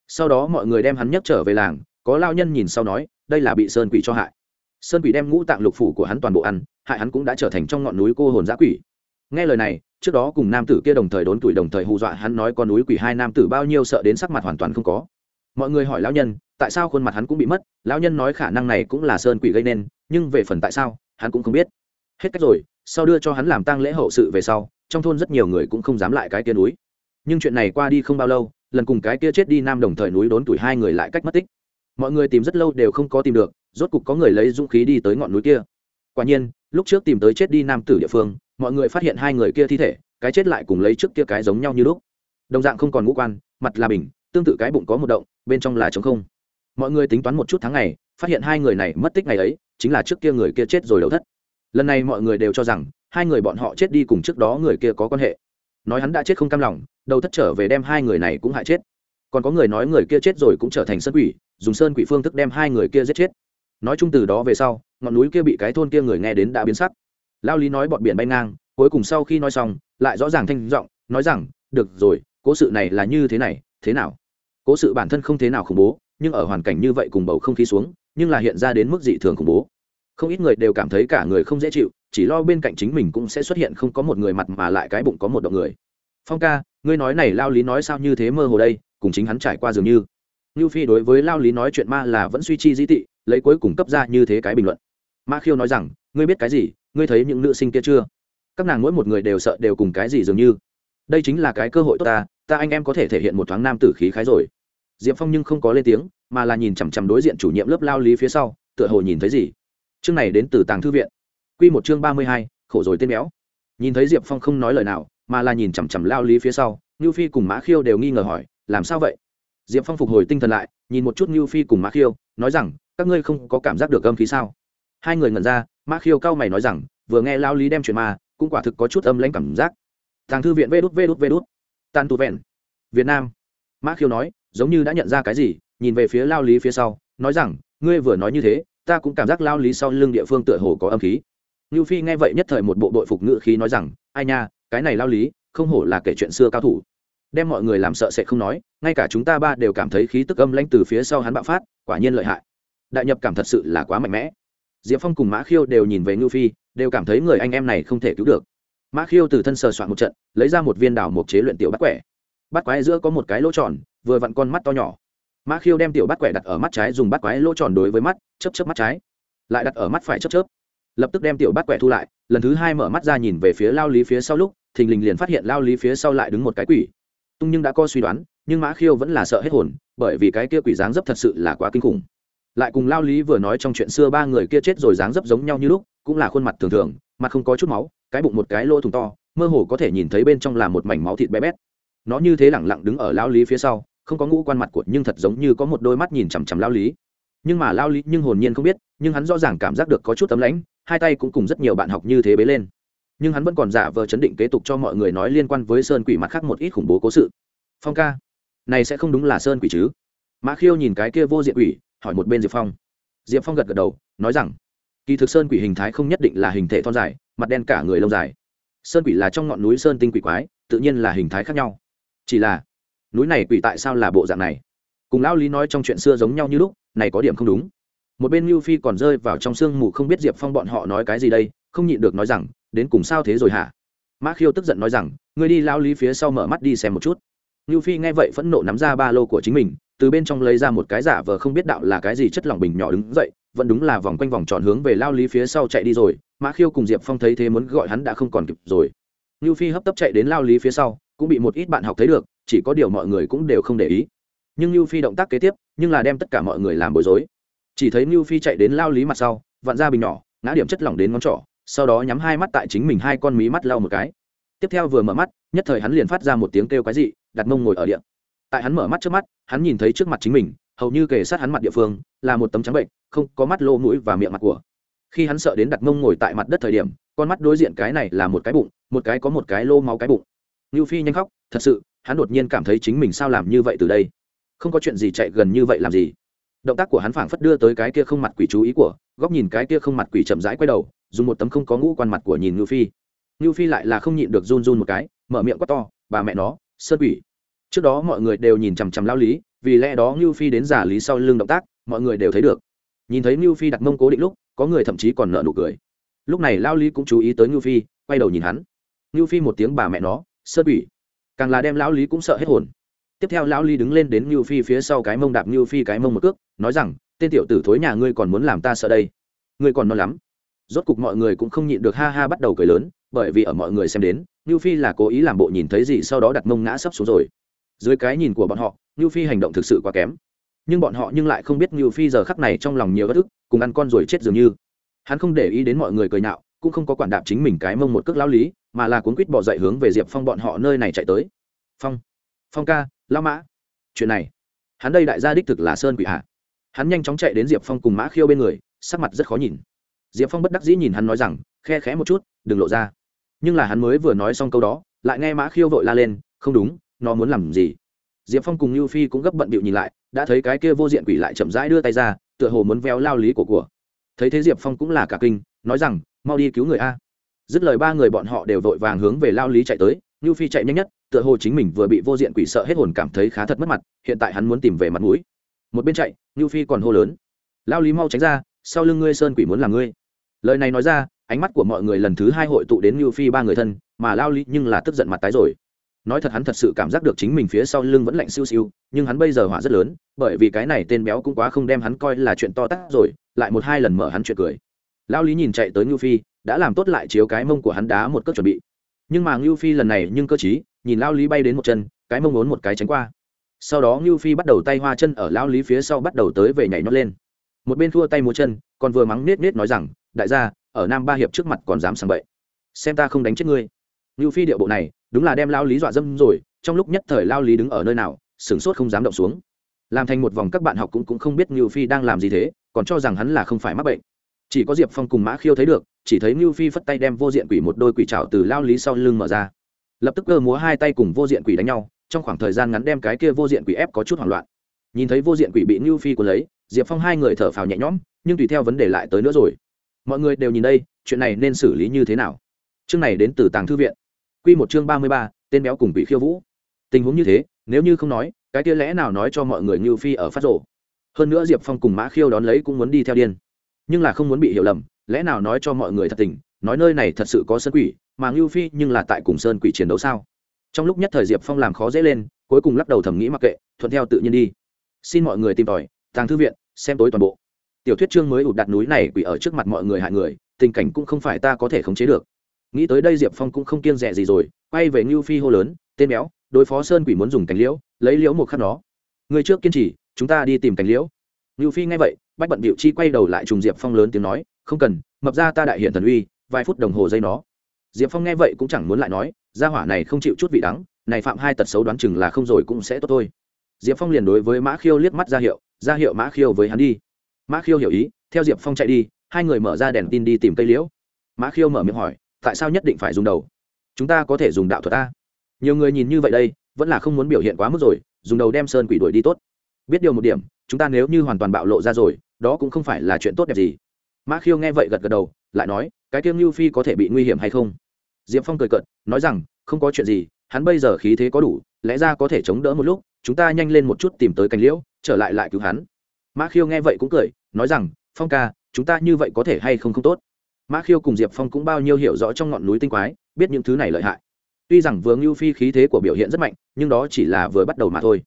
Sau đó mọi người đem hắn nhấc trở về làng, có lao nhân nhìn sau nói, đây là bị sơn quỷ cho hại. Sơn quỷ đem ngũ tạng lục phủ của hắn toàn bộ ăn, hại hắn cũng đã trở thành trong ngọn núi cô hồn giã quỷ. Nghe lời này, trước đó cùng nam tử kia đồng thời đốn tuổi đồng thời hù dọa hắn nói con núi quỷ hai nam tử bao nhiêu sợ đến sắc mặt hoàn toàn không có mọi người hỏi lão nhân, tại sao khuôn mặt hắn cũng bị mất? Lão nhân nói khả năng này cũng là sơn quỷ gây nên, nhưng về phần tại sao, hắn cũng không biết. Hết cách rồi, sau đưa cho hắn làm tăng lễ hậu sự về sau, trong thôn rất nhiều người cũng không dám lại cái kia núi. Nhưng chuyện này qua đi không bao lâu, lần cùng cái kia chết đi nam đồng thời núi đốn tuổi hai người lại cách mất tích. Mọi người tìm rất lâu đều không có tìm được, rốt cục có người lấy dũng khí đi tới ngọn núi kia. Quả nhiên, lúc trước tìm tới chết đi nam tử địa phương, mọi người phát hiện hai người kia thi thể, cái chết lại cùng lấy trước kia cái giống nhau như lúc. Đồng dạng không còn ngũ quan, mặt là bình tương tự cái bụng có một động, bên trong là trống không. Mọi người tính toán một chút tháng ngày, phát hiện hai người này mất tích ngày ấy, chính là trước kia người kia chết rồi đầu thất. Lần này mọi người đều cho rằng, hai người bọn họ chết đi cùng trước đó người kia có quan hệ. Nói hắn đã chết không cam lòng, đầu thất trở về đem hai người này cũng hại chết. Còn có người nói người kia chết rồi cũng trở thành sơn quỷ, dùng sơn quỷ phương thức đem hai người kia giết chết. Nói chung từ đó về sau, ngọn núi kia bị cái thôn kia người nghe đến đã biến sắc. Lao lý nói bọn biển bay ngang, cuối cùng sau khi nói xong, lại rõ ràng thanh giọng, nói rằng, được rồi, cố sự này là như thế này, thế nào? Cố sự bản thân không thế nào khủng bố, nhưng ở hoàn cảnh như vậy cùng bầu không khí xuống, nhưng là hiện ra đến mức dị thường khủng bố. Không ít người đều cảm thấy cả người không dễ chịu, chỉ lo bên cạnh chính mình cũng sẽ xuất hiện không có một người mặt mà lại cái bụng có một động người. Phong ca, ngươi nói này lao lý nói sao như thế mơ hồ đây, cùng chính hắn trải qua dường như. Như phi đối với lao lý nói chuyện ma là vẫn suy chi dĩ tị, lấy cuối cùng cấp ra như thế cái bình luận. Ma khiêu nói rằng, ngươi biết cái gì, ngươi thấy những nữ sinh kia chưa? Các nàng mỗi một người đều sợ đều cùng cái gì dường như. Đây chính là cái cơ hội tốt ta ta anh em có thể thể hiện một thoáng nam tử khí khái rồi. Diệp phong nhưng không có lên tiếng mà là nhìn chằm chằm đối diện chủ nhiệm lớp lao lý phía sau tựa hồ nhìn thấy gì. Chương này đến từ tàng thư viện. Q một chương ba mươi hai khổ rồi tên béo. Nhìn thấy diệp phong không nói lời nào mà là nhìn chằm chằm lao lý phía sau ngưu phi cùng mã khiêu đều nghi ngờ hỏi làm sao vậy? Diệp phong phục hồi tinh thần lại nhìn một chút ngưu phi cùng mã khiêu nói rằng các ngươi không có cảm giác được âm khí sao? Hai người ngẩn ra mã khiêu cao mày nói rằng vừa nghe lao lý đem chuyện mà, cũng quả thực có chút âm lãnh cảm giác. Tàng thư viện vê đút vê đút vê đút tàn tu vẹn. Việt nam. Mã khiêu nói, giống như đã nhận ra cái gì, nhìn về phía lao lý phía sau, nói rằng, ngươi vừa nói như thế, ta cũng cảm giác lao lý sau lưng địa phương tựa hồ có âm khí. Như phi nghe vậy nhất thời một bộ đội phục ngự khí nói rằng, ai nha, cái này lao lý, không hổ là kể chuyện xưa cao thủ. Đem mọi người làm sợ sẽ không nói, ngay cả chúng ta ba đều cảm thấy khí tức âm lanh từ phía sau hắn bạo phát, quả nhiên lợi hại. Đại nhập cảm thật sự là quá mạnh mẽ. Diệp phong cùng mã khiêu đều nhìn về ngưu phi, đều cảm thấy người anh em này không thể cứu được mã khiêu từ thân sờ soạn một trận, lấy ra một viên đảo mộc chế luyện tiểu bắt quẻ. Bắt quái giữa có một cái lỗ tròn, vừa vặn con mắt to nhỏ. Mã khiêu đem tiểu bắt quẻ đặt ở mắt trái, dùng bắt quái lỗ tròn đối với mắt chấp chấp mắt trái. Lại đặt ở mắt phải chấp chớp. Lập tức đem tiểu bắt quẻ thu lại, lần thứ hai mở mắt ra nhìn về phía lao lý phía sau lúc, thình lình liền phát hiện lao lý phía sau lại đứng một cái quỷ. Tung nhưng đã có suy đoán, nhưng mã khiêu vẫn là sợ hết hồn, bởi vì cái kia quỷ dáng dấp thật sự là quá kinh khủng. Lại cùng lao lý vừa nói trong chuyện xưa ba người kia chết rồi dáng dấp giống nhau như lúc, cũng là khuôn mặt thường thường, mặt không có chút máu cái bụng một cái lỗ thùng to, mơ hồ có thể nhìn thấy bên trong là một mảnh máu thịt bé bét. Nó như thế lẳng lặng đứng ở lao lý phía sau, không có ngũ quan mặt của nhưng thật giống như có một đôi mắt nhìn chằm chằm lao lý. Nhưng mà lao lý nhưng hồn nhiên không biết, nhưng hắn rõ ràng cảm giác được có chút tấm lãnh, hai tay cũng cùng rất nhiều bạn học như thế bế lên. Nhưng hắn vẫn còn giả vờ chấn định kế tục cho mọi người nói liên quan với sơn quỷ mặt khác một ít khủng bố cố sự. Phong ca, này sẽ không đúng là sơn quỷ chứ? Mã khiêu nhìn cái kia vô diện quỷ, hỏi một bên diệp phong. Diệp phong gật gật đầu, nói rằng, kỳ thực sơn quỷ hình thái không nhất định là hình thể thon dài mặt đen cả người lông dài. Sơn quỷ là trong ngọn núi sơn tinh quỷ quái, tự nhiên là hình thái khác nhau. Chỉ là, núi này quỷ tại sao là bộ dạng này? Cùng lão lý nói trong chuyện xưa giống nhau như lúc, này có điểm không đúng. Một bên lưu phi còn rơi vào trong sương mù không biết diệp phong bọn họ nói cái gì đây, không nhịn được nói rằng, đến cùng sao thế rồi hả? Mã khiêu tức giận nói rằng, ngươi đi lao lý phía sau mở mắt đi xem một chút. Lưu phi nghe vậy phẫn nộ nắm ra ba lô của chính mình, từ bên trong lấy ra một cái giả vờ không biết đạo là cái gì chất lỏng bình nhỏ đứng dậy, vẫn đúng là vòng quanh vòng tròn hướng về lao lý phía sau chạy đi rồi mã khiêu cùng diệp phong thấy thế muốn gọi hắn đã không còn kịp rồi. Lưu phi hấp tấp chạy đến lao lý phía sau, cũng bị một ít bạn học thấy được, chỉ có điều mọi người cũng đều không để ý. Nhưng lưu phi động tác kế tiếp, nhưng là đem tất cả mọi người làm bối rối. Chỉ thấy lưu phi chạy đến lao lý mặt sau, vặn ra bình nhỏ, ngã điểm chất lỏng đến ngón trỏ, sau đó nhắm hai mắt tại chính mình hai con mí mắt lau một cái. Tiếp theo vừa mở mắt, nhất thời hắn liền phát ra một tiếng kêu cái gì đặt mông ngồi ở điện tại hắn mở mắt trước mắt, hắn nhìn thấy trước mặt chính mình, hầu như kề sát hắn mặt địa phương, là một tấm trắng bệnh, không có mắt lô mũi và miệng mặt của khi hắn sợ đến đặt mông ngồi tại mặt đất thời điểm, con mắt đối diện cái này là một cái bụng, một cái có một cái lô máu cái bụng. Ngưu phi nhanh khóc, thật sự, hắn đột nhiên cảm thấy chính mình sao làm như vậy từ đây? Không có chuyện gì chạy gần như vậy làm gì? Động tác của hắn phảng phất đưa tới cái kia không mặt quỷ chú ý của, góc nhìn cái kia không mặt quỷ chậm rãi quay đầu, dùng một tấm không có ngũ quan mặt của nhìn ngưu phi. Ngưu phi lại là không nhịn được run run một cái, mở miệng quát to, bà mẹ nó, sơn quỷ. Trước đó mọi người đều nhìn chằm chằm lao lý, vì lẽ đó ngưu phi đến giả lý sau lưng động tác, mọi người đều thấy được. Nhìn thấy ngưu phi đặt mông cố định lúc có người thậm chí còn nợ nụ cười. Lúc này lao lý cũng chú ý tới ngưu phi, quay đầu nhìn hắn. Ngưu phi một tiếng bà mẹ nó, sơn bỉ. càng là đem lão lý cũng sợ hết hồn. Tiếp theo lão lý đứng lên đến ngưu phi phía sau cái mông đạp ngưu phi cái mông một cước, nói rằng, tên tiểu tử thối nhà ngươi còn muốn làm ta sợ đây? Ngươi còn non lắm. Rốt cục mọi người cũng không nhịn được ha ha bắt đầu cười lớn, bởi vì ở mọi người xem đến, ngưu phi là cố ý làm bộ nhìn thấy gì sau đó đặt mông ngã sấp xuống rồi. Dưới cái nhìn của bọn họ, ngưu phi hành động thực sự quá kém nhưng bọn họ nhưng lại không biết như phi giờ khắc này trong lòng nhiều bất ức, cùng ăn con rồi chết dường như. Hắn không để ý đến mọi người cười nhạo, cũng không có quản đạp chính mình cái mông một cước lao lý, mà là cuốn quýt bỏ dậy hướng về diệp phong bọn họ nơi này chạy tới. Phong phong ca lao mã. Chuyện này, hắn đây đại gia đích thực là sơn quỷ hạ. Hắn nhanh chóng chạy đến diệp phong cùng mã khiêu bên người, sắc mặt rất khó nhìn. Diệp phong bất đắc dĩ nhìn hắn nói rằng, khe khẽ một chút, đừng lộ ra. Nhưng là hắn mới vừa nói xong câu đó, lại nghe mã khiêu vội la lên, không đúng, nó muốn làm gì? Diệp phong cùng như phi cũng gấp bận bịu nhìn lại đã thấy cái kia vô diện quỷ lại chậm rãi đưa tay ra, tựa hồ muốn véo lao lý của của. Thấy thế diệp phong cũng là cả kinh, nói rằng, mau đi cứu người a. Dứt lời ba người bọn họ đều vội vàng hướng về lao lý chạy tới như phi chạy nhanh nhất, tựa hồ chính mình vừa bị vô diện quỷ sợ hết hồn cảm thấy khá thật mất mặt, hiện tại hắn muốn tìm về mặt mũi. Một bên chạy như phi còn hô lớn, lao lý mau tránh ra, sau lưng ngươi sơn quỷ muốn làm ngươi. Lời này nói ra, ánh mắt của mọi người lần thứ hai hội tụ đến như phi ba người thân, mà lao lý nhưng là tức giận mặt tái rồi nói thật hắn thật sự cảm giác được chính mình phía sau lưng vẫn lạnh siêu siêu, nhưng hắn bây giờ hỏa rất lớn, bởi vì cái này tên béo cũng quá không đem hắn coi là chuyện to tát rồi, lại một hai lần mở hắn chuyện cười. Lao lý nhìn chạy tới ngưu phi, đã làm tốt lại chiếu cái mông của hắn đá một cước chuẩn bị. Nhưng mà ngưu phi lần này nhưng cơ chí nhìn lao lý bay đến một chân, cái mông ốn một cái tránh qua. Sau đó ngưu phi bắt đầu tay hoa chân ở lao lý phía sau bắt đầu tới về nhảy nhót lên. Một bên thua tay múa chân, còn vừa mắng nết nết nói rằng, đại gia, ở nam ba hiệp trước mặt còn dám sàng bậy. Xem ta không đánh chết ngươi. Ngưu phi điệu bộ này đúng là đem lao lý dọa dâm rồi trong lúc nhất thời lao lý đứng ở nơi nào sửng sốt không dám động xuống. Làm thành một vòng các bạn học cũng, cũng không biết ngưu phi đang làm gì thế còn cho rằng hắn là không phải mắc bệnh. Chỉ có diệp phong cùng mã khiêu thấy được chỉ thấy ngưu phi phất tay đem vô diện quỷ một đôi quỷ trào từ lao lý sau lưng mở ra. Lập tức cơ múa hai tay cùng vô diện quỷ đánh nhau trong khoảng thời gian ngắn đem cái kia vô diện quỷ ép có chút hoảng loạn. Nhìn thấy vô diện quỷ bị ngưu phi của lấy diệp phong hai người thở phào nhẹ nhõm nhưng tùy theo vấn đề lại tới nữa rồi. Mọi người đều nhìn đây chuyện này nên xử lý như thế nào? Chương này đến từ tàng thư viện. Quy một chương ba mươi ba, tên béo cùng bị khiêu vũ. Tình huống như thế, nếu như không nói, cái kia lẽ nào nói cho mọi người như phi ở phát rồ. hơn nữa diệp phong cùng mã khiêu đón lấy cũng muốn đi theo điên. Nhưng là không muốn bị hiểu lầm, lẽ nào nói cho mọi người thật tình, nói nơi này thật sự có sơn quỷ, mà ngưu phi nhưng là tại cùng sơn quỷ chiến đấu sao? Trong lúc nhất thời diệp phong làm khó dễ lên, cuối cùng lắc đầu thầm nghĩ mặc kệ, thuận theo tự nhiên đi. Xin mọi người tìm tòi, tàng thư viện, xem tối toàn bộ. Tiểu thuyết chương mới ụt đặt núi này quỷ ở trước mặt mọi người hại người, tình cảnh cũng không phải ta có thể khống chế được nghĩ tới đây diệp phong cũng không kiêng rẻ gì rồi, quay về ngưu phi hô lớn, tên béo, đối phó sơn quỷ muốn dùng cánh liễu, lấy liễu một khắc nó. Người trước kiên trì, chúng ta đi tìm cánh liễu. Ngưu phi nghe vậy, bách bận bịu chi quay đầu lại trùng diệp phong lớn tiếng nói, không cần, mập ra ta đại hiện thần uy, vài phút đồng hồ dây nó. Diệp phong nghe vậy cũng chẳng muốn lại nói, gia hỏa này không chịu chút vị đắng, này phạm hai tật xấu đoán chừng là không rồi cũng sẽ tốt thôi. Diệp phong liền đối với mã khiêu liếc mắt ra hiệu ra hiệu mã khiêu với hắn đi. Mã khiêu hiểu ý, theo diệp phong chạy đi, hai người mở ra đèn tin đi tìm cây liễu. Mã khiêu mở miệng hỏi tại sao nhất định phải dùng đầu? Chúng ta có thể dùng đạo thuật ta nhiều người nhìn như vậy đây, vẫn là không muốn biểu hiện quá mức rồi, dùng đầu đem sơn quỷ đuổi đi tốt. Biết điều một điểm, chúng ta nếu như hoàn toàn bạo lộ ra rồi, đó cũng không phải là chuyện tốt đẹp gì. Mã khiêu nghe vậy gật gật đầu, lại nói, cái kiêng lưu phi có thể bị nguy hiểm hay không? Diệp phong cười cợt, nói rằng, không có chuyện gì, hắn bây giờ khí thế có đủ, lẽ ra có thể chống đỡ một lúc, chúng ta nhanh lên một chút tìm tới cành liễu, trở lại lại cứu hắn. Mã khiêu nghe vậy cũng cười, nói rằng, phong ca, chúng ta như vậy có thể hay không không tốt? Mã khiêu cùng diệp phong cũng bao nhiêu hiểu rõ trong ngọn núi tinh quái, biết những thứ này lợi hại. Tuy rằng vừa ngưu phi khí thế của biểu hiện rất mạnh, nhưng đó chỉ là vừa bắt đầu mà thôi.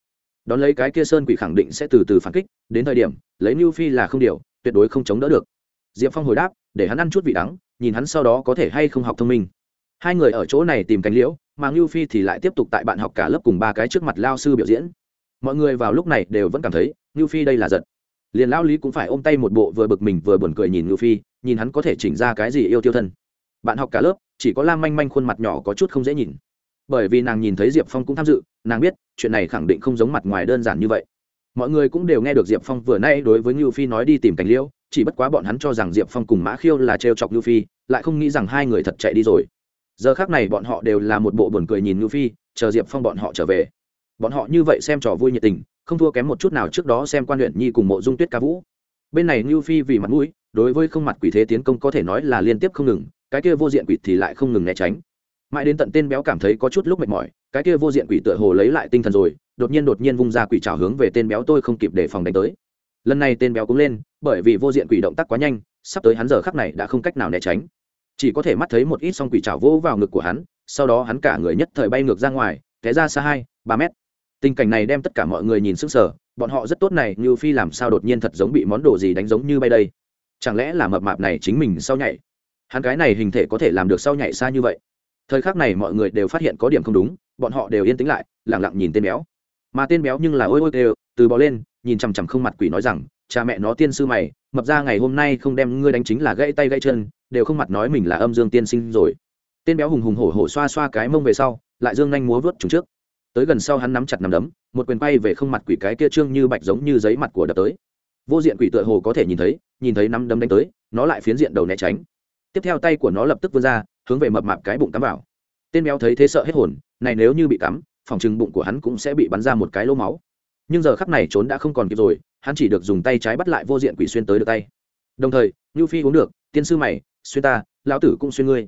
Đón lấy cái kia sơn quỷ khẳng định sẽ từ từ phản kích, đến thời điểm, lấy ngưu phi là không điều, tuyệt đối không chống đỡ được. Diệp phong hồi đáp, để hắn ăn chút vị đắng, nhìn hắn sau đó có thể hay không học thông minh. Hai người ở chỗ này tìm cánh liễu, mà ngưu phi thì lại tiếp tục tại bạn học cả lớp cùng ba cái trước mặt lao sư biểu diễn. Mọi người vào lúc này đều vẫn cảm thấy, ngưu phi đây là giật liền lão lý cũng phải ôm tay một bộ vừa bực mình vừa buồn cười nhìn ngưu phi, nhìn hắn có thể chỉnh ra cái gì yêu tiêu thân. Bạn học cả lớp, chỉ có lam manh manh khuôn mặt nhỏ có chút không dễ nhìn. Bởi vì nàng nhìn thấy diệp phong cũng tham dự, nàng biết, chuyện này khẳng định không giống mặt ngoài đơn giản như vậy. Mọi người cũng đều nghe được diệp phong vừa nay đối với ngưu phi nói đi tìm cảnh liễu chỉ bất quá bọn hắn cho rằng diệp phong cùng mã khiêu là trêu chọc ngưu phi, lại không nghĩ rằng hai người thật chạy đi rồi. Giờ khác này bọn họ đều là một bộ buồn cười nhìn ngưu phi, chờ diệp phong bọn họ trở về. Bọn họ như vậy xem trò vui nhiệt tình không thua kém một chút nào trước đó xem quan huyện nhi cùng mộ dung tuyết ca vũ. Bên này ngưu phi vì mặt mũi, đối với không mặt quỷ thế tiến công có thể nói là liên tiếp không ngừng, cái kia vô diện quỷ thì lại không ngừng né tránh. Mãi đến tận tên béo cảm thấy có chút lúc mệt mỏi, cái kia vô diện quỷ tựa hồ lấy lại tinh thần rồi, đột nhiên đột nhiên vung ra quỷ trào hướng về tên béo tôi không kịp để phòng đánh tới. Lần này tên béo cũng lên, bởi vì vô diện quỷ động tác quá nhanh, sắp tới hắn giờ khắc này đã không cách nào né tránh. Chỉ có thể mắt thấy một ít song quỷ trào vỗ vào ngực của hắn, sau đó hắn cả người nhất thời bay ngược ra ngoài, té ra xa hai, ba mét tình cảnh này đem tất cả mọi người nhìn sức sở bọn họ rất tốt này, như phi làm sao đột nhiên thật giống bị món đồ gì đánh giống như bay đây? Chẳng lẽ là mập mạp này chính mình sau nhảy? Hắn cái này hình thể có thể làm được sau nhảy xa như vậy? Thời khắc này mọi người đều phát hiện có điểm không đúng, bọn họ đều yên tĩnh lại lẳng lặng nhìn tên béo. Mà tên béo nhưng là ôi ôi đều, từ bò lên, nhìn chằm chằm không mặt quỷ nói rằng, cha mẹ nó tiên sư mày, mập ra ngày hôm nay không đem ngươi đánh chính là gãy tay gãy chân, đều không mặt nói mình là âm dương tiên sinh rồi. Tên béo hùng hùng hổ hổ xoa xoa cái mông về sau, lại dương nhanh múa vớt chúng trước tới gần sau hắn nắm chặt nắm đấm, một quyền bay về không mặt quỷ cái kia trương như bạch giống như giấy mặt của đập tới. Vô diện quỷ tựa hồ có thể nhìn thấy nhìn thấy nắm đấm đánh tới, nó lại phiến diện đầu né tránh. Tiếp theo tay của nó lập tức vươn ra, hướng về mập mạp cái bụng cắm vào. Tên béo thấy thế sợ hết hồn, này nếu như bị cắm, phòng chừng bụng của hắn cũng sẽ bị bắn ra một cái lỗ máu. Nhưng giờ khắc này trốn đã không còn kịp rồi, hắn chỉ được dùng tay trái bắt lại vô diện quỷ xuyên tới được tay. Đồng thời ngưu phi uống được, tiên sư mày, xuyên ta, lão tử cũng xuyên ngươi.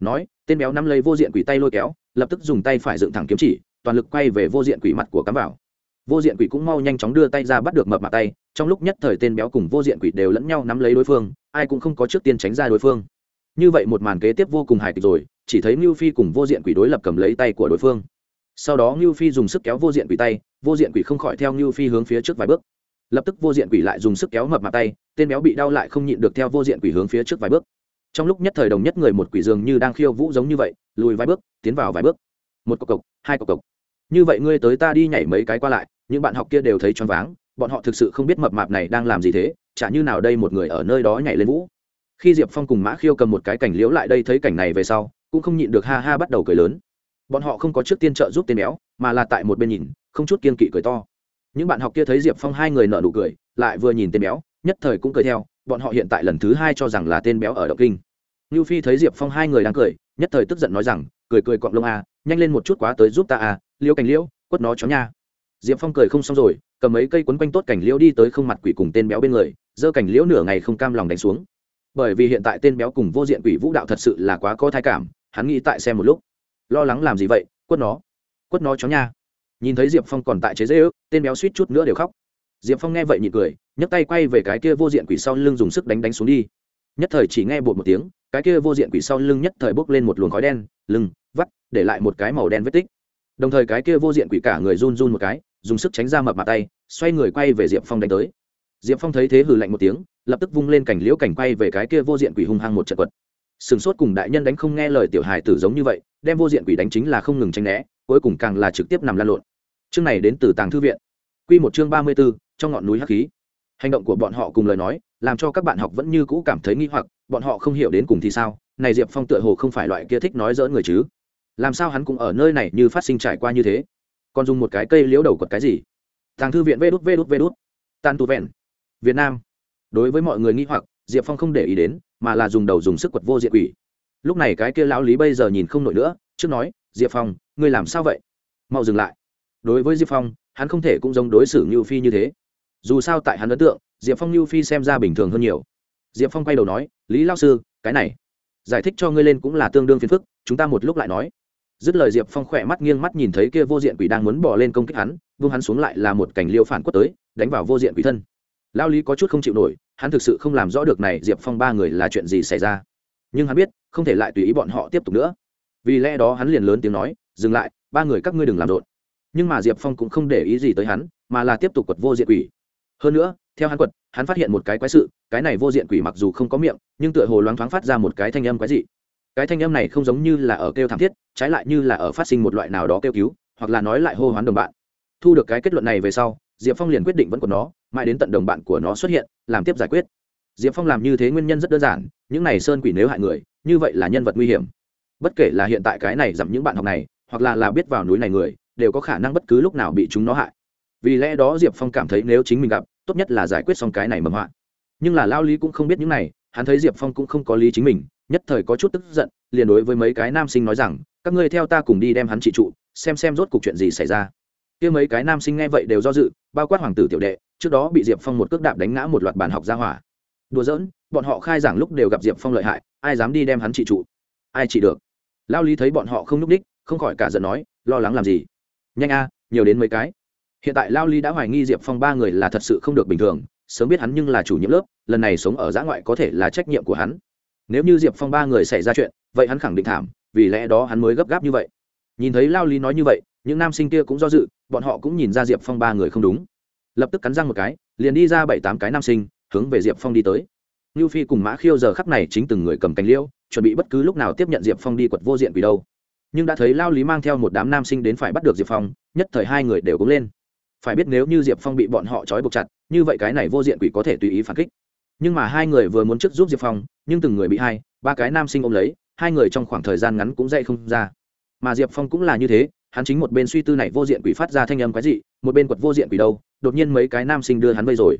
Nói, tên béo nắm lấy vô diện quỷ tay lôi kéo, lập tức dùng tay phải dựng thẳng kiếm chỉ toàn lực quay về vô diện quỷ mặt của cắm vào. Vô diện quỷ cũng mau nhanh chóng đưa tay ra bắt được mập mặt tay, trong lúc nhất thời tên béo cùng vô diện quỷ đều lẫn nhau nắm lấy đối phương, ai cũng không có trước tiên tránh ra đối phương. Như vậy một màn kế tiếp vô cùng hài kịch rồi, chỉ thấy ngưu phi cùng vô diện quỷ đối lập cầm lấy tay của đối phương. Sau đó ngưu phi dùng sức kéo vô diện quỷ tay, vô diện quỷ không khỏi theo ngưu phi hướng phía trước vài bước. Lập tức vô diện quỷ lại dùng sức kéo mập mặt tay, tên béo bị đau lại không nhịn được theo vô diện quỷ hướng phía trước vài bước. Trong lúc nhất thời đồng nhất người một quỷ dường như đang khiêu vũ giống như vậy, lùi vài bước, tiến vào vài bước một cộc cộc, hai cộc cộc. Như vậy ngươi tới ta đi nhảy mấy cái qua lại, những bạn học kia đều thấy choáng váng, bọn họ thực sự không biết mập mạp này đang làm gì thế, chả như nào đây một người ở nơi đó nhảy lên vũ. Khi diệp phong cùng mã khiêu cầm một cái cảnh liễu lại đây thấy cảnh này về sau, cũng không nhịn được ha ha bắt đầu cười lớn. Bọn họ không có trước tiên trợ giúp tên béo, mà là tại một bên nhìn, không chút kiên kỵ cười to. Những bạn học kia thấy diệp phong hai người nợ nụ cười, lại vừa nhìn tên béo, nhất thời cũng cười theo, bọn họ hiện tại lần thứ hai cho rằng là tên béo ở động kinh. Như phi thấy diệp phong hai người đang cười, nhất thời tức giận nói rằng cười cười cọng lông a à, nhanh lên một chút quá tới giúp ta a à, liễu cảnh liễu quất nó chó nha. Diệp phong cười không xong rồi cầm mấy cây quấn quanh tốt cảnh liễu đi tới không mặt quỷ cùng tên béo bên người giơ cảnh liễu nửa ngày không cam lòng đánh xuống. Bởi vì hiện tại tên béo cùng vô diện quỷ vũ đạo thật sự là quá có thai cảm hắn nghĩ tại xem một lúc. Lo lắng làm gì vậy quất nó. Quất nó chó nha. Nhìn thấy diệp phong còn tại chế dễ tên béo suýt chút nữa đều khóc. Diệp phong nghe vậy nhịn cười nhấc tay quay về cái kia vô diện quỷ sau lưng dùng sức đánh đánh xuống đi nhất thời chỉ nghe bột một tiếng, cái kia vô diện quỷ sau lưng nhất thời bốc lên một luồng khói đen, lưng, vắt, để lại một cái màu đen vết tích. Đồng thời cái kia vô diện quỷ cả người run run một cái, dùng sức tránh ra mập mặt tay, xoay người quay về diệp phong đánh tới. Diệp phong thấy thế hừ lạnh một tiếng, lập tức vung lên cảnh liễu cảnh quay về cái kia vô diện quỷ hung hăng một trận quật. Sừng sốt cùng đại nhân đánh không nghe lời tiểu hài tử giống như vậy, đem vô diện quỷ đánh chính là không ngừng tranh né, cuối cùng càng là trực tiếp nằm lan lộn. Chương này đến từ tàng thư viện q một chương ba mươi b ố trong ngọn núi hắc khí. Hành động của bọn họ cùng lời nói làm cho các bạn học vẫn như cũ cảm thấy nghi hoặc, bọn họ không hiểu đến cùng thì sao? Này diệp phong tựa hồ không phải loại kia thích nói dỡn người chứ? Làm sao hắn cũng ở nơi này như phát sinh trải qua như thế? Còn dùng một cái cây liễu đầu quật cái gì? Thằng thư viện vê đút vê đút vê đút. Tan tu vẹn. Việt nam. Đối với mọi người nghi hoặc, diệp phong không để ý đến, mà là dùng đầu dùng sức quật vô diệt quỷ. Lúc này cái kia lão lý bây giờ nhìn không nổi nữa, trước nói, diệp phong, ngươi làm sao vậy? Mau dừng lại. Đối với diệp phong, hắn không thể cũng giống đối xử như phi như thế. Dù sao tại hắn ấn tượng diệp phong lưu phi xem ra bình thường hơn nhiều. Diệp phong quay đầu nói, lý lao sư, cái này giải thích cho ngươi lên cũng là tương đương phiền phức, chúng ta một lúc lại nói. Dứt lời diệp phong khỏe mắt nghiêng mắt nhìn thấy kia vô diện quỷ đang muốn bỏ lên công kích hắn, vung hắn xuống lại là một cảnh liêu phản quất tới, đánh vào vô diện quỷ thân. Lao lý có chút không chịu nổi, hắn thực sự không làm rõ được này diệp phong ba người là chuyện gì xảy ra. Nhưng hắn biết, không thể lại tùy ý bọn họ tiếp tục nữa. Vì lẽ đó hắn liền lớn tiếng nói, dừng lại, ba người các ngươi đừng làm rộn. Nhưng mà diệp phong cũng không để ý gì tới hắn, mà là tiếp tục quật vô diện quỷ. Hơn nữa theo hắn quật, hắn phát hiện một cái quái sự, cái này vô diện quỷ mặc dù không có miệng, nhưng tựa hồ loáng thoáng phát ra một cái thanh âm quái dị. Cái thanh âm này không giống như là ở kêu thảm thiết, trái lại như là ở phát sinh một loại nào đó kêu cứu, hoặc là nói lại hô hoán đồng bạn. Thu được cái kết luận này về sau, diệp phong liền quyết định vẫn còn nó, mãi đến tận đồng bạn của nó xuất hiện, làm tiếp giải quyết. Diệp phong làm như thế nguyên nhân rất đơn giản, những này sơn quỷ nếu hại người, như vậy là nhân vật nguy hiểm. Bất kể là hiện tại cái này giảm những bạn học này, hoặc là là biết vào núi này người, đều có khả năng bất cứ lúc nào bị chúng nó hại. Vì lẽ đó diệp phong cảm thấy nếu chính mình gặp tốt nhất là giải quyết xong cái này mầm họa. Nhưng là lao lý cũng không biết những này, hắn thấy diệp phong cũng không có lý chính mình, nhất thời có chút tức giận, liền đối với mấy cái nam sinh nói rằng, các ngươi theo ta cùng đi đem hắn trị trụ, xem xem rốt cuộc chuyện gì xảy ra. Kia mấy cái nam sinh nghe vậy đều do dự, bao quát hoàng tử tiểu đệ, trước đó bị diệp phong một cước đạp đánh ngã một loạt bàn học ra hỏa. Đùa giỡn, bọn họ khai giảng lúc đều gặp diệp phong lợi hại, ai dám đi đem hắn trị trụ? Ai trị được? Lao lý thấy bọn họ không núp đích, không khỏi cả giận nói, lo lắng làm gì? Nhanh a, nhiều đến mấy cái hiện tại lao lý đã hoài nghi diệp phong ba người là thật sự không được bình thường sớm biết hắn nhưng là chủ nhiệm lớp lần này sống ở giã ngoại có thể là trách nhiệm của hắn. Nếu như diệp phong ba người xảy ra chuyện vậy hắn khẳng định thảm vì lẽ đó hắn mới gấp gáp như vậy. Nhìn thấy lao lý nói như vậy những nam sinh kia cũng do dự bọn họ cũng nhìn ra diệp phong ba người không đúng. Lập tức cắn răng một cái liền đi ra bảy tám cái nam sinh hướng về diệp phong đi tới. Như phi cùng mã khiêu giờ khắc này chính từng người cầm cánh liêu, chuẩn bị bất cứ lúc nào tiếp nhận diệp phong đi quật vô diện vì đâu. Nhưng đã thấy lao lý mang theo một đám nam sinh đến phải bắt được diệp phong nhất thời hai người đều cũng lên phải biết nếu như diệp phong bị bọn họ trói buộc chặt, như vậy cái này vô diện quỷ có thể tùy ý phản kích. Nhưng mà hai người vừa muốn trước giúp diệp phong, nhưng từng người bị hai, ba cái nam sinh ôm lấy, hai người trong khoảng thời gian ngắn cũng dậy không ra. Mà diệp phong cũng là như thế, hắn chính một bên suy tư này vô diện quỷ phát ra thanh âm quái dị, một bên quật vô diện quỷ đâu, đột nhiên mấy cái nam sinh đưa hắn vây rồi.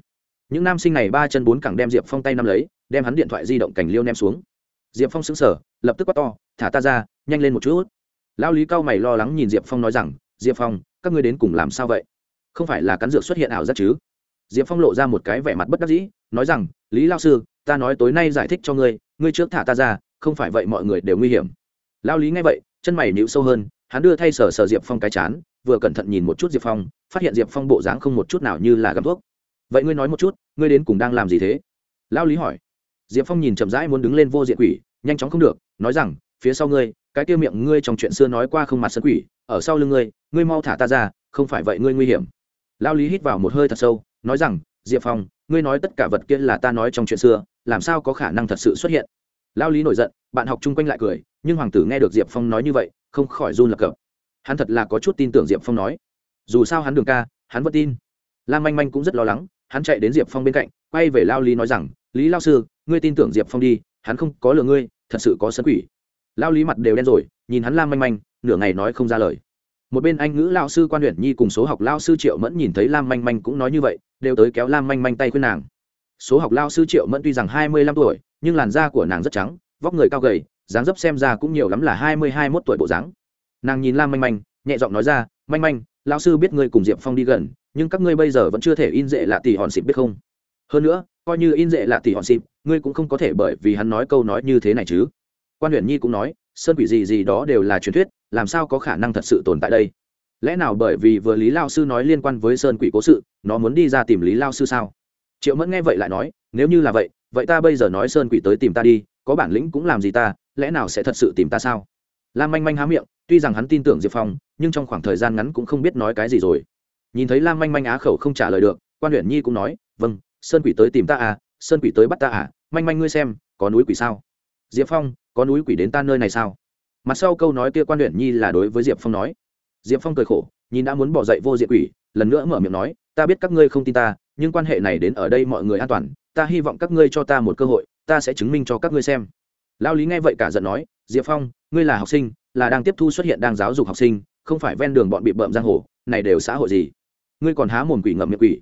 Những nam sinh này ba chân bốn cẳng đem diệp phong tay nắm lấy, đem hắn điện thoại di động cảnh liêu ném xuống. Diệp phong xứng sở lập tức quát to, thả ta ra, nhanh lên một chút. Lao lý cao mày lo lắng nhìn diệp phong nói rằng, diệp phong, các ngươi đến cùng làm sao vậy? Không phải là cắn dược xuất hiện ảo giác chứ? Diệp phong lộ ra một cái vẻ mặt bất đắc dĩ, nói rằng, lý lao sư, ta nói tối nay giải thích cho ngươi ngươi trước thả ta ra, không phải vậy mọi người đều nguy hiểm. Lao lý nghe vậy, chân mày níu sâu hơn, hắn đưa thay sở sở diệp phong cái chán, vừa cẩn thận nhìn một chút diệp phong, phát hiện diệp phong bộ dáng không một chút nào như là gắm thuốc. Vậy ngươi nói một chút, ngươi đến cùng đang làm gì thế? Lao lý hỏi. Diệp phong nhìn chậm rãi muốn đứng lên vô diện quỷ, nhanh chóng không được, nói rằng, phía sau ngươi, cái kia miệng ngươi trong chuyện xưa nói qua không mặt sân quỷ, ở sau lưng ngươi ngươi mau thả ta ra, không phải vậy ngươi nguy hiểm lao lý hít vào một hơi thật sâu, nói rằng, diệp phong, ngươi nói tất cả vật kia là ta nói trong chuyện xưa, làm sao có khả năng thật sự xuất hiện? Lao lý nổi giận, bạn học chung quanh lại cười, nhưng hoàng tử nghe được diệp phong nói như vậy, không khỏi run lập cập. Hắn thật là có chút tin tưởng diệp phong nói. Dù sao hắn đường ca, hắn vẫn tin. Lam manh manh cũng rất lo lắng, hắn chạy đến diệp phong bên cạnh, quay về lao lý nói rằng, lý lao sư, ngươi tin tưởng diệp phong đi, hắn không có lừa ngươi, thật sự có sân quỷ. Lao lý mặt đều đen rồi, nhìn hắn lam manh manh, nửa ngày nói không ra lời một bên anh ngữ lao sư quan huyện nhi cùng số học lao sư triệu mẫn nhìn thấy lam manh manh cũng nói như vậy, đều tới kéo lam manh manh tay khuyên nàng. Số học lao sư triệu mẫn tuy rằng hai mươi lăm tuổi, nhưng làn da của nàng rất trắng, vóc người cao gầy, dáng dấp xem ra cũng nhiều lắm là hai mươi hai mốt tuổi bộ dáng. Nàng nhìn lam manh manh, nhẹ giọng nói ra, manh manh lao sư biết ngươi cùng diệp phong đi gần, nhưng các ngươi bây giờ vẫn chưa thể in dễ lạ tỷ hòn xịp biết không? Hơn nữa, coi như in dễ lạ tỷ hòn xịp, ngươi cũng không có thể bởi vì hắn nói câu nói như thế này chứ. Quan huyện nhi cũng nói sơn quỷ gì gì đó đều là truyền thuyết, làm sao có khả năng thật sự tồn tại đây? Lẽ nào bởi vì vừa lý lao sư nói liên quan với sơn quỷ cố sự, nó muốn đi ra tìm lý lao sư sao? Triệu mẫn nghe vậy lại nói, nếu như là vậy vậy ta bây giờ nói sơn quỷ tới tìm ta đi, có bản lĩnh cũng làm gì ta, lẽ nào sẽ thật sự tìm ta sao? Lam manh manh há miệng, tuy rằng hắn tin tưởng diệp phong, nhưng trong khoảng thời gian ngắn cũng không biết nói cái gì rồi. Nhìn thấy lam manh manh á khẩu không trả lời được, quan huyện nhi cũng nói vâng sơn quỷ tới tìm ta à sơn quỷ tới bắt ta à manh manh ngươi xem, có núi quỷ sao? Diệp phong, có núi quỷ đến ta nơi này sao? Mặt sau câu nói kia quan huyện nhi là đối với diệp phong nói. Diệp phong cười khổ, nhìn đã muốn bỏ dậy vô diệp quỷ, lần nữa mở miệng nói, ta biết các ngươi không tin ta, nhưng quan hệ này đến ở đây mọi người an toàn. Ta hy vọng các ngươi cho ta một cơ hội, ta sẽ chứng minh cho các ngươi xem. Lao lý nghe vậy cả giận nói, diệp phong, ngươi là học sinh, là đang tiếp thu xuất hiện đang giáo dục học sinh, không phải ven đường bọn bị bợm giang hồ, này đều xã hội gì? Ngươi còn há mồm quỷ ngậm miệng quỷ.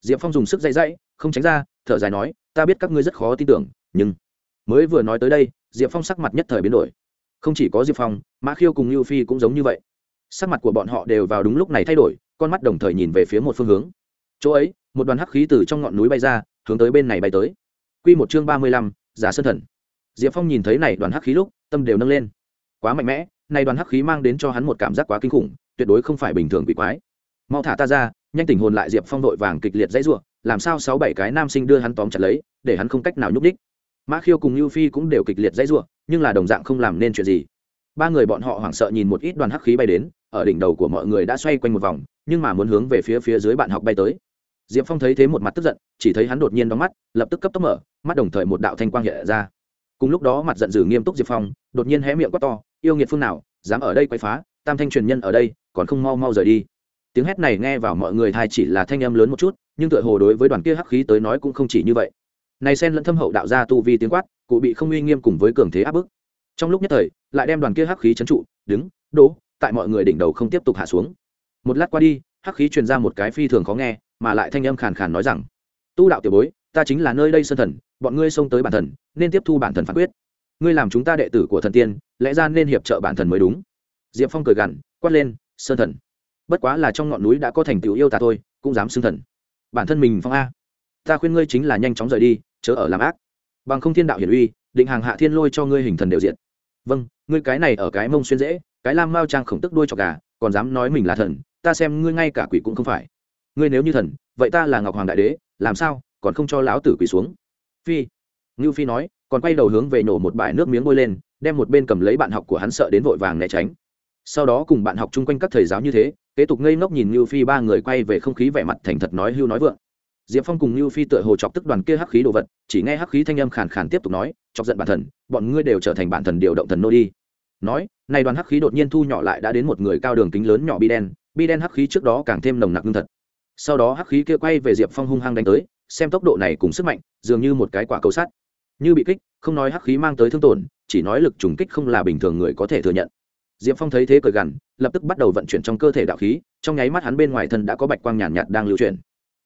Diệp phong dùng sức dây dãy, không tránh ra, thở dài nói, ta biết các ngươi rất khó tin tưởng, nhưng mới vừa nói tới đây, diệp phong sắc mặt nhất thời biến đổi. Không chỉ có diệp phong, mã khiêu cùng lưu phi cũng giống như vậy. Sắc mặt của bọn họ đều vào đúng lúc này thay đổi, con mắt đồng thời nhìn về phía một phương hướng. Chỗ ấy, một đoàn hắc khí từ trong ngọn núi bay ra, hướng tới bên này bay tới. Q một chương ba mươi lăm, giả sơn thần. Diệp phong nhìn thấy này đoàn hắc khí lúc, tâm đều nâng lên. Quá mạnh mẽ, này đoàn hắc khí mang đến cho hắn một cảm giác quá kinh khủng, tuyệt đối không phải bình thường bị quái. Mau thả ta ra, nhanh tình hồn lại, diệp phong đội vàng kịch liệt dãy ruộng làm sao sáu bảy cái nam sinh đưa hắn tóm chặt lấy, để hắn không cách nào nhúc đích mã khiêu cùng lưu phi cũng đều kịch liệt dãy ruộng nhưng là đồng dạng không làm nên chuyện gì. Ba người bọn họ hoảng sợ nhìn một ít đoàn hắc khí bay đến, ở đỉnh đầu của mọi người đã xoay quanh một vòng, nhưng mà muốn hướng về phía phía dưới bạn học bay tới. Diệp phong thấy thế một mặt tức giận, chỉ thấy hắn đột nhiên đóng mắt, lập tức cấp tốc mở, mắt đồng thời một đạo thanh quang hiện ra. Cùng lúc đó mặt giận dữ nghiêm túc diệp phong, đột nhiên hé miệng quát to, yêu nghiệt phương nào, dám ở đây quay phá, tam thanh truyền nhân ở đây, còn không mau mau rời đi. Tiếng hét này nghe vào mọi người thai chỉ là thanh âm lớn một chút, nhưng tựa hồ đối với đoàn kia hắc khí tới nói cũng không chỉ như vậy này sen lẫn thâm hậu đạo ra tu vi tiếng quát, cụ bị không uy nghiêm cùng với cường thế áp bức. Trong lúc nhất thời, lại đem đoàn kia hắc khí trấn trụ, đứng, đỗ, tại mọi người đỉnh đầu không tiếp tục hạ xuống. Một lát qua đi, hắc khí truyền ra một cái phi thường khó nghe, mà lại thanh âm khàn khàn nói rằng, tu đạo tiểu bối, ta chính là nơi đây sơn thần, bọn ngươi xông tới bản thần, nên tiếp thu bản thần phán quyết. Ngươi làm chúng ta đệ tử của thần tiên, lẽ ra nên hiệp trợ bản thần mới đúng. Diệp phong cười gằn, quát lên, sơn thần, bất quá là trong ngọn núi đã có thành tựu yêu ta thôi, cũng dám xưng thần. Bản thân mình phong a. Ta khuyên ngươi chính là nhanh chóng rời đi chớ ở làm ác. Bằng không thiên đạo hiển uy, định hàng hạ thiên lôi cho ngươi hình thần đều diện vâng ngươi cái này ở cái mông xuyên dễ, cái lam mao trang khổng tức đuôi cho gà, còn dám nói mình là thần, ta xem ngươi ngay cả quỷ cũng không phải. Ngươi nếu như thần, vậy ta là ngọc hoàng đại đế, làm sao, còn không cho lão tử quỷ xuống? Phi, ngưu phi nói, còn quay đầu hướng về nổ một bãi nước miếng bôi lên, đem một bên cầm lấy bạn học của hắn sợ đến vội vàng né tránh. Sau đó cùng bạn học chung quanh các thầy giáo như thế, kế tục ngây ngốc nhìn ngưu phi ba người quay về không khí vẻ mặt thành thật nói hưu nói vượng diệp phong cùng Lưu phi tựa hồ chọc tức đoàn kia hắc khí đồ vật chỉ nghe hắc khí thanh âm khàn khàn tiếp tục nói chọc giận bản thần bọn ngươi đều trở thành bản thần điều động thần nô đi. Nói này đoàn hắc khí đột nhiên thu nhỏ lại đã đến một người cao đường kính lớn nhỏ bi đen bi đen hắc khí trước đó càng thêm nồng nặc ngưng thật. Sau đó hắc khí kia quay về diệp phong hung hăng đánh tới xem tốc độ này cùng sức mạnh dường như một cái quả cầu sắt. Như bị kích không nói hắc khí mang tới thương tổn chỉ nói lực trùng kích không là bình thường người có thể thừa nhận. Diệp phong thấy thế cởi gằn lập tức bắt đầu vận chuyển trong cơ thể đạo khí trong nháy mắt hắn bên ngoài thân đã có bạch quang nhàn nhạt, nhạt đang lưu chuyển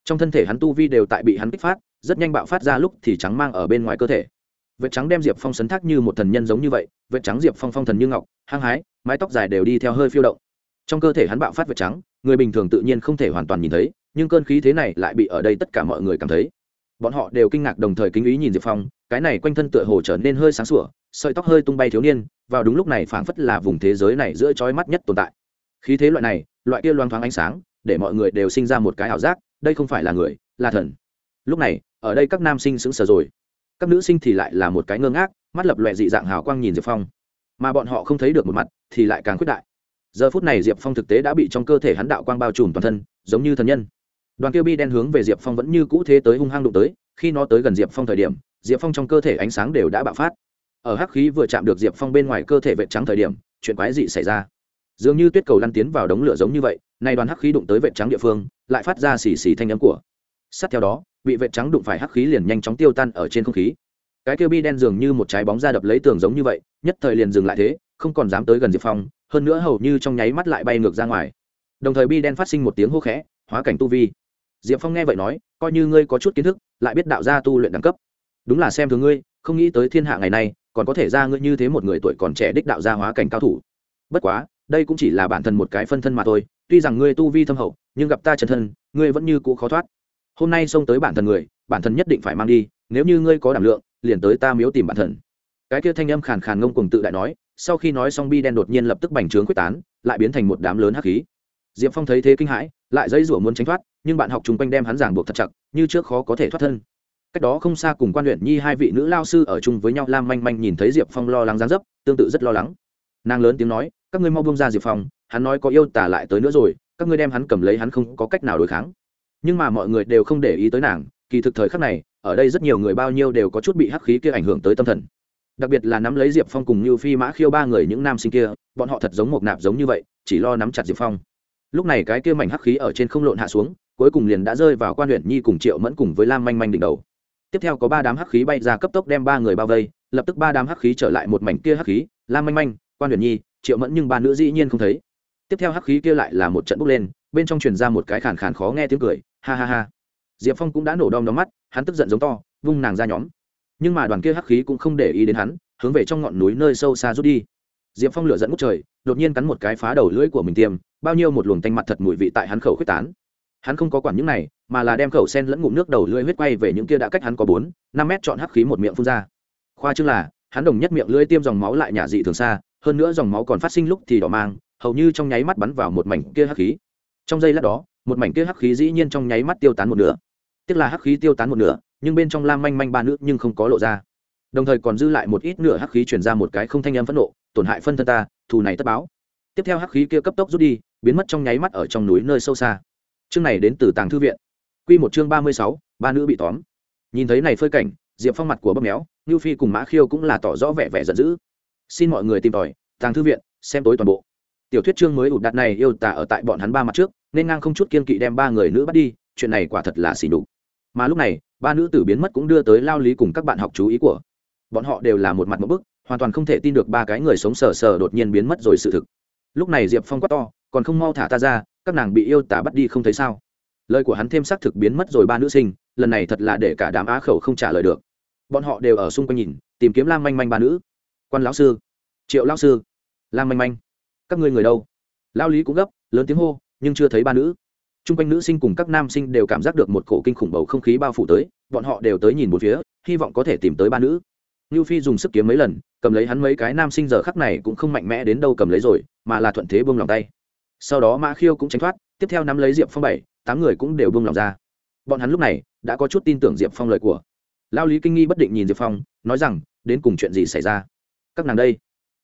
trong thân thể hắn tu vi đều tại bị hắn kích phát, rất nhanh bạo phát ra lúc thì trắng mang ở bên ngoài cơ thể. Vệt trắng đem diệp phong sấn thác như một thần nhân giống như vậy, vệt trắng diệp phong phong thần như ngọc, hăng hái, mái tóc dài đều đi theo hơi phiêu động. Trong cơ thể hắn bạo phát vệt trắng, người bình thường tự nhiên không thể hoàn toàn nhìn thấy, nhưng cơn khí thế này lại bị ở đây tất cả mọi người cảm thấy. Bọn họ đều kinh ngạc đồng thời kinh ý nhìn diệp phong, cái này quanh thân tựa hồ trở nên hơi sáng sủa, sợi tóc hơi tung bay thiếu niên, vào đúng lúc này phảng phất là vùng thế giới này giữa trói mắt nhất tồn tại. Khí thế loại này, loại kia loang thoáng ánh sáng, để mọi người đều sinh ra một cái ảo giác đây không phải là người, là thần. Lúc này, ở đây các nam sinh sững sờ rồi. Các nữ sinh thì lại là một cái ngơ ngác, mắt lập loẹ dị dạng hào quang nhìn diệp phong. Mà bọn họ không thấy được một mặt, thì lại càng khuyết đại. Giờ phút này diệp phong thực tế đã bị trong cơ thể hắn đạo quang bao trùm toàn thân, giống như thần nhân. Đoàn kia bi đen hướng về diệp phong vẫn như cũ thế tới hung hăng đụng tới, khi nó tới gần diệp phong thời điểm, diệp phong trong cơ thể ánh sáng đều đã bạo phát. Ở hắc khí vừa chạm được diệp phong bên ngoài cơ thể vệ trắng thời điểm, chuyện quái dị xảy ra dường như tuyết cầu lăn tiến vào đống lửa giống như vậy, nay đoàn hắc khí đụng tới vệ trắng địa phương, lại phát ra xì xì thanh âm của. Sát theo đó, bị vệ trắng đụng phải hắc khí liền nhanh chóng tiêu tan ở trên không khí. Cái kêu bi đen dường như một trái bóng ra đập lấy tường giống như vậy, nhất thời liền dừng lại thế, không còn dám tới gần diệp phong, hơn nữa hầu như trong nháy mắt lại bay ngược ra ngoài. Đồng thời bi đen phát sinh một tiếng hô khẽ, hóa cảnh tu vi. Diệp phong nghe vậy nói, coi như ngươi có chút kiến thức, lại biết đạo gia tu luyện đẳng cấp. Đúng là xem thường ngươi, không nghĩ tới thiên hạ ngày nay, còn có thể ra ngươi như thế một người tuổi còn trẻ đích đạo gia hóa cảnh cao thủ. Bất quá đây cũng chỉ là bản thân một cái phân thân mà thôi, tuy rằng ngươi tu vi thâm hậu, nhưng gặp ta chân thân, ngươi vẫn như cũ khó thoát. Hôm nay xông tới bản thân người, bản thân nhất định phải mang đi, nếu như ngươi có đảm lượng, liền tới ta miếu tìm bản thân. Cái kia thanh âm khàn khàn ngông cùng tự đại nói, sau khi nói xong bi đen đột nhiên lập tức bành trướng quyết tán, lại biến thành một đám lớn hắc khí. Diệp phong thấy thế kinh hãi, lại dây rủa muốn tránh thoát, nhưng bạn học chung quanh đem hắn giảng buộc thật chặt, như trước khó có thể thoát thân. Cách đó không xa cùng quan luyện nhi hai vị nữ lao sư ở chung với nhau lam manh manh nhìn thấy diệp phong lo lắng gián dấp, tương tự rất lo lắng nàng lớn tiếng nói, các ngươi mau bông ra diệp phong, hắn nói có yêu tả lại tới nữa rồi, các ngươi đem hắn cầm lấy hắn không có cách nào đối kháng. Nhưng mà mọi người đều không để ý tới nàng, kỳ thực thời khắc này, ở đây rất nhiều người bao nhiêu đều có chút bị hắc khí kia ảnh hưởng tới tâm thần. Đặc biệt là nắm lấy diệp phong cùng như phi mã khiêu ba người những nam sinh kia, bọn họ thật giống một nạp giống như vậy, chỉ lo nắm chặt diệp phong. Lúc này cái kia mảnh hắc khí ở trên không lộn hạ xuống, cuối cùng liền đã rơi vào quan huyện nhi cùng triệu mẫn cùng với lam manh manh đỉnh đầu. Tiếp theo có ba đám hắc khí bay ra cấp tốc đem ba người bao vây, lập tức ba đám hắc khí trở lại một mảnh kia hắc khí, lam manh manh quan huyền nhi, triệu mẫn nhưng ba nữ dĩ nhiên không thấy. Tiếp theo hắc khí kia lại là một trận bốc lên, bên trong truyền ra một cái khàn khàn khó nghe tiếng cười, ha ha ha. Diệp phong cũng đã nổ đom đóm mắt, hắn tức giận giống to, vung nàng ra nhóm. Nhưng mà đoàn kia hắc khí cũng không để ý đến hắn, hướng về trong ngọn núi nơi sâu xa rút đi. Diệp phong lửa dẫn ngút trời, đột nhiên cắn một cái phá đầu lưỡi của mình tiêm, bao nhiêu một luồng tanh mặt thật mùi vị tại hắn khẩu quyết tán. Hắn không có quản những này, mà là đem khẩu sen lẫn ngụm nước đầu lưỡi huyết quay về những kia đã cách hắn có bốn, năm mét chọn hắc khí một miệng phun ra. Khoa chương là, hắn đồng nhất miệng lưỡi tiêm dòng máu lại nhả dị thường xa hơn nữa dòng máu còn phát sinh lúc thì đỏ mang, hầu như trong nháy mắt bắn vào một mảnh kia hắc khí. Trong giây lát đó, một mảnh kia hắc khí dĩ nhiên trong nháy mắt tiêu tán một nửa. Tức là hắc khí tiêu tán một nửa, nhưng bên trong lam manh manh ba nước nhưng không có lộ ra. Đồng thời còn dư lại một ít nửa hắc khí chuyển ra một cái không thanh âm phẫn nộ, tổn hại phân thân ta, thù này tất báo. Tiếp theo hắc khí kia cấp tốc rút đi, biến mất trong nháy mắt ở trong núi nơi sâu xa. Chương này đến từ tàng thư viện. Q một chương ba mươi sáu, ba nữ bị tóm. Nhìn thấy này phơi cảnh, diệp phong mặt của bấm méo, ngưu phi cùng mã khiêu cũng là tỏ rõ vẻ vẻ giận dữ xin mọi người tìm tòi, tàng thư viện, xem tối toàn bộ. Tiểu thuyết chương mới ụt đặt này yêu tả ở tại bọn hắn ba mặt trước, nên ngang không chút kiên kỵ đem ba người nữ bắt đi, chuyện này quả thật là xỉ đục mà lúc này, ba nữ tử biến mất cũng đưa tới lao lý cùng các bạn học chú ý của bọn họ đều là một mặt một bức, hoàn toàn không thể tin được ba cái người sống sờ sờ đột nhiên biến mất rồi sự thực. Lúc này diệp phong quát to, còn không mau thả ta ra, các nàng bị yêu tả bắt đi không thấy sao? Lời của hắn thêm xác thực biến mất rồi ba nữ sinh, lần này thật là để cả đám á khẩu không trả lời được. Bọn họ đều ở xung quanh nhìn, tìm kiếm lam manh manh ba nữ quan lão sư. Triệu lão sư. Lam manh manh. Các ngươi người đâu? Lao lý cũng gấp, lớn tiếng hô, nhưng chưa thấy ba nữ. T r u n g quanh nữ sinh cùng các nam sinh đều cảm giác được một cổ kinh khủng bầu không khí bao phủ tới, bọn họ đều tới nhìn một phía, hy vọng có thể tìm tới ba nữ. Như phi dùng sức kiếm mấy lần, cầm lấy hắn mấy cái nam sinh giờ khắc này cũng không mạnh mẽ đến đâu cầm lấy rồi, mà là thuận thế buông lòng tay. Sau đó mã khiêu cũng tránh thoát, tiếp theo nắm lấy diệp phong bảy, tám người cũng đều buông lòng ra. Bọn hắn lúc này đã có chút tin tưởng diệp phong lời của. Lao lý kinh nghi bất định nhìn diệp phong, nói rằng, đến cùng chuyện gì xảy ra? Các nàng đây.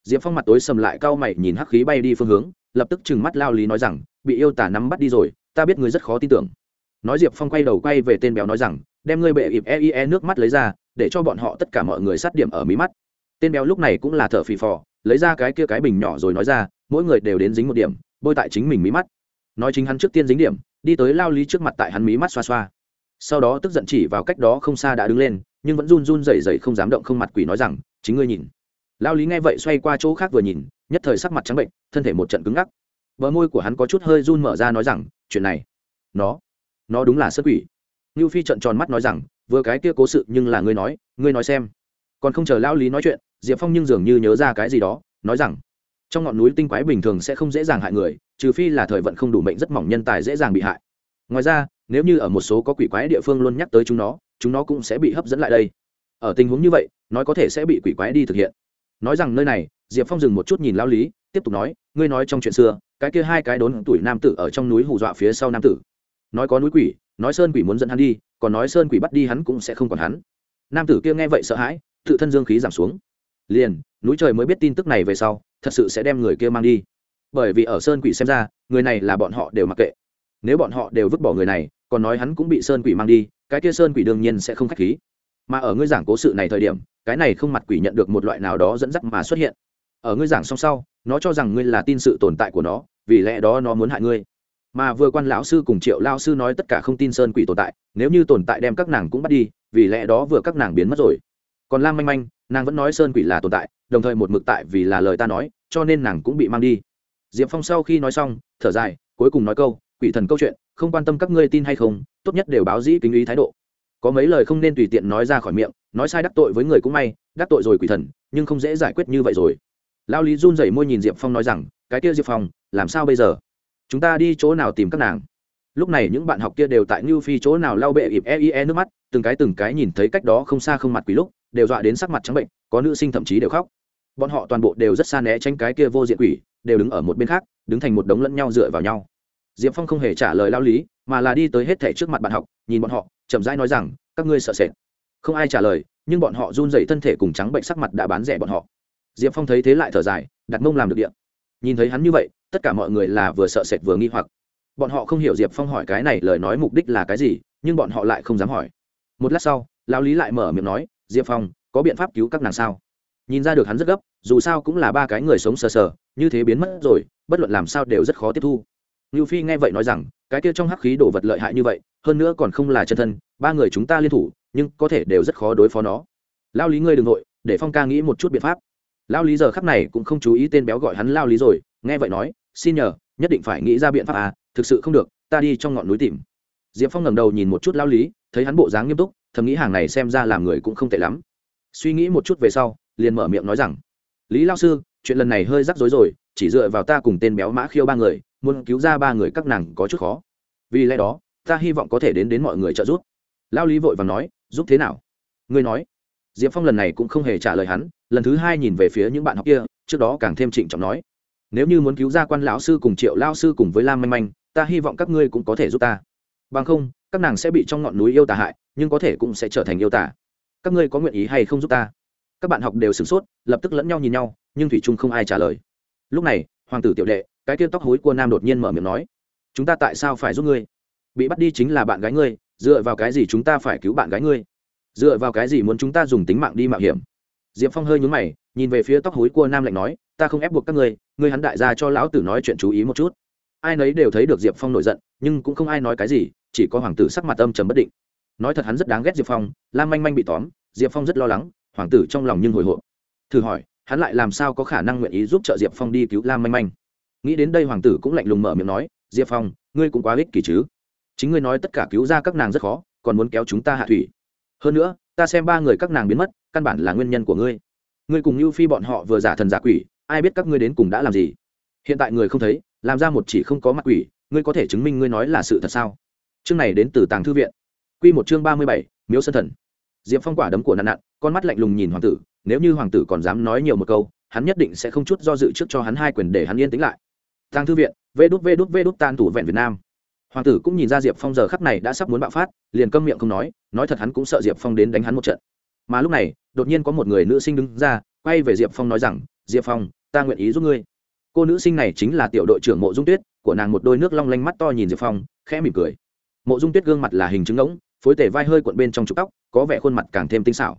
Diệp phong mặt tối sầm lại cau mày nhìn hắc khí bay đi phương hướng lập tức trừng mắt lao lý nói rằng bị yêu tả nắm bắt đi rồi ta biết ngươi rất khó tin tưởng. Nói diệp phong quay đầu quay về tên béo nói rằng đem ngươi bệ ịp e, e nước mắt lấy ra để cho bọn họ tất cả mọi người sát điểm ở mí mắt. Tên béo lúc này cũng là thở phì phò lấy ra cái kia cái bình nhỏ rồi nói ra mỗi người đều đến dính một điểm bôi tại chính mình mí mắt. Nói chính hắn trước tiên dính điểm đi tới lao lý trước mặt tại hắn mí mắt xoa xoa. Sau đó tức giận chỉ vào cách đó không xa đã đứng lên nhưng vẫn run run rẩy rẩy không dám động không mặt quỷ nói rằng chính ngươi nhìn lao lý nghe vậy xoay qua chỗ khác vừa nhìn, nhất thời sắc mặt trắng bệnh, thân thể một trận cứng ngắc. Bờ môi của hắn có chút hơi run mở ra nói rằng, chuyện này, nó nó đúng là sức quỷ. Như phi trận tròn mắt nói rằng, vừa cái kia cố sự nhưng là ngươi nói ngươi nói xem. Còn không chờ lao lý nói chuyện, diệp phong nhưng dường như nhớ ra cái gì đó, nói rằng, trong ngọn núi tinh quái bình thường sẽ không dễ dàng hại người, trừ phi là thời vận không đủ mệnh rất mỏng nhân tài dễ dàng bị hại. Ngoài ra, nếu như ở một số có quỷ quái địa phương luôn nhắc tới chúng nó chúng nó cũng sẽ bị hấp dẫn lại đây. Ở tình huống như vậy nói có thể sẽ bị quỷ quái đi thực hiện nói rằng nơi này, diệp phong dừng một chút nhìn lao lý, tiếp tục nói, ngươi nói trong chuyện xưa, cái kia hai cái đốn tuổi nam tử ở trong núi hù dọa phía sau nam tử. Nói có núi quỷ, nói sơn quỷ muốn dẫn hắn đi, còn nói sơn quỷ bắt đi hắn cũng sẽ không còn hắn. Nam tử kia nghe vậy sợ hãi, tự thân dương khí giảm xuống. Liền, núi trời mới biết tin tức này về sau, thật sự sẽ đem người kia mang đi. Bởi vì ở sơn quỷ xem ra, người này là bọn họ đều mặc kệ. Nếu bọn họ đều vứt bỏ người này, còn nói hắn cũng bị sơn quỷ mang đi, cái kia sơn quỷ đương nhiên sẽ không k h á c h khí mà ở ngươi giảng cố sự này thời điểm, cái này không mặt quỷ nhận được một loại nào đó dẫn dắt mà xuất hiện. Ở ngươi giảng song sau, nó cho rằng ngươi là tin sự tồn tại của nó, vì lẽ đó nó muốn hại ngươi. Mà vừa quan lão sư cùng triệu lao sư nói tất cả không tin sơn quỷ tồn tại, nếu như tồn tại đem các nàng cũng bắt đi, vì lẽ đó vừa các nàng biến mất rồi. Còn lam manh manh, nàng vẫn nói sơn quỷ là tồn tại, đồng thời một mực tại vì là lời ta nói, cho nên nàng cũng bị mang đi. Diệp phong sau khi nói xong, thở dài, cuối cùng nói câu, quỷ thần câu chuyện, không quan tâm các ngươi tin hay không, tốt nhất đều báo dĩ kính ý thái độ có mấy lời không nên tùy tiện nói ra khỏi miệng nói sai đắc tội với người cũng may đắc tội rồi quỷ thần nhưng không dễ giải quyết như vậy rồi. Lao lý run rẩy môi nhìn diệp phong nói rằng cái kia diệp phong làm sao bây giờ? Chúng ta đi chỗ nào tìm các nàng? Lúc này những bạn học kia đều tại như phi chỗ nào lau bệ ịp e, e nước mắt từng cái từng cái nhìn thấy cách đó không xa không mặt quỷ lúc đều dọa đến sắc mặt trắng bệnh có nữ sinh thậm chí đều khóc. Bọn họ toàn bộ đều rất xa né tránh cái kia vô diện quỷ đều đứng ở một bên khác đứng thành một đống lẫn nhau dựa vào nhau. Diệp phong không hề trả lời lao lý mà là đi tới hết thẻ trước mặt bạn học nhìn bọn họ chậm rãi nói rằng, các ngươi sợ sệt. Không ai trả lời, nhưng bọn họ run dậy thân thể cùng trắng bệnh sắc mặt đã bán rẻ bọn họ. Diệp phong thấy thế lại thở dài, đặt mông làm được điện nhìn thấy hắn như vậy, tất cả mọi người là vừa sợ sệt vừa nghi hoặc. Bọn họ không hiểu diệp phong hỏi cái này lời nói mục đích là cái gì, nhưng bọn họ lại không dám hỏi. Một lát sau, lão lý lại mở miệng nói, diệp phong, có biện pháp cứu các nàng sao? Nhìn ra được hắn rất gấp, dù sao cũng là ba cái người sống sờ sờ, như thế biến mất rồi, bất luận làm sao đều rất khó tiếp thu. Ngưu phi nghe vậy nói rằng, cái kia trong hắc khí đổ vật lợi hại như vậy hơn nữa còn không là chân thân, ba người chúng ta liên thủ, nhưng có thể đều rất khó đối phó nó. Lao lý ngươi đ ừ n g nội để phong ca nghĩ một chút biện pháp. Lao lý giờ khắc này cũng không chú ý tên béo gọi hắn lao lý rồi, nghe vậy nói, xin nhờ, nhất định phải nghĩ ra biện pháp à thực sự không được, ta đi trong ngọn núi tìm. Diệp phong ngầm đầu nhìn một chút lao lý, thấy hắn bộ dáng nghiêm túc, thầm nghĩ hàng này xem ra làm người cũng không tệ lắm. Suy nghĩ một chút về sau, liền mở miệng nói rằng, lý lao sư, chuyện lần này hơi rắc rối rồi, chỉ dựa vào ta cùng tên béo mã khiêu ba người, muốn cứu ra ba người các nàng có chút khó. Vì lẽ đó ta hy vọng có thể đến đến mọi người trợ giúp. Lao lý vội và nói, giúp thế nào? Ngươi nói. Diệp phong lần này cũng không hề trả lời hắn, lần thứ hai nhìn về phía những bạn học kia, trước đó càng thêm trịnh trọng nói, nếu như muốn cứu ra quan lão sư cùng triệu lao sư cùng với lam manh manh, ta hy vọng các ngươi cũng có thể giúp ta. Bằng không, các nàng sẽ bị trong ngọn núi yêu tà hại, nhưng có thể cũng sẽ trở thành yêu tà. Các ngươi có nguyện ý hay không giúp ta? Các bạn học đều sửng sốt, lập tức lẫn nhau nhìn nhau, nhưng thủy trung không ai trả lời. Lúc này, hoàng tử tiểu đệ, cái kia tóc hối của nam đột nhiên mở miệng nói, chúng ta tại sao phải giúp ngươi? Bị bắt đi chính là bạn gái ngươi, dựa vào cái gì chúng ta phải cứu bạn gái ngươi? Dựa vào cái gì muốn chúng ta dùng tính mạng đi mạo hiểm? Diệp phong hơi nhúng mày, nhìn về phía tóc hối cua nam lạnh nói, ta không ép buộc các ngươi ngươi hắn đại gia cho lão tử nói chuyện chú ý một chút. Ai nấy đều thấy được diệp phong nổi giận, nhưng cũng không ai nói cái gì, chỉ có hoàng tử sắc mặt âm trầm bất định. Nói thật hắn rất đáng ghét diệp phong, lam manh manh bị tóm, diệp phong rất lo lắng, hoàng tử trong lòng nhưng hồi hộp. Thử hỏi, hắn lại làm sao có khả năng nguyện ý giúp trợ diệp phong đi cứu lam manh manh? Nghĩ đến đây hoàng tử cũng lạnh lùng mở miệng nói, diệp phong, ngươi cũng quá ích kỷ chứ? Chính ngươi nói tất cả cứu ra các nàng rất khó, còn muốn kéo chúng ta hạ thủy. Hơn nữa, ta xem ba người các nàng biến mất, căn bản là nguyên nhân của ngươi. Ngươi cùng như phi bọn họ vừa giả thần giả quỷ, ai biết các ngươi đến cùng đã làm gì? Hiện tại người không thấy, làm ra một chỉ không có mặt quỷ, ngươi có thể chứng minh ngươi nói là sự thật sao? Chương này đến từ tàng thư viện. Q một chương ba mươi bảy, miếu sân thần. Diệp phong quả đấm của nạn nạn, con mắt lạnh lùng nhìn hoàng tử, nếu như hoàng tử còn dám nói nhiều một câu, hắn nhất định sẽ không chút do dự trước cho hắn hai quyền để hắn yên tĩnh lại. Tàng thư viện, vê đút vê đút vê đút tan tủ vẹn việt nam hoàng tử cũng nhìn ra diệp phong giờ khắc này đã sắp muốn bạo phát, liền câm miệng không nói nói thật hắn cũng sợ diệp phong đến đánh hắn một trận. Mà lúc này, đột nhiên có một người nữ sinh đứng ra, quay về diệp phong nói rằng, diệp phong, ta nguyện ý giúp ngươi. Cô nữ sinh này chính là tiểu đội trưởng mộ dung tuyết, của nàng một đôi nước long lanh mắt to nhìn diệp phong, khẽ mỉm cười. Mộ dung tuyết gương mặt là hình chứng ngỗng, phối tể vai hơi cuộn bên trong trục tóc, có vẻ khuôn mặt càng thêm tinh xảo.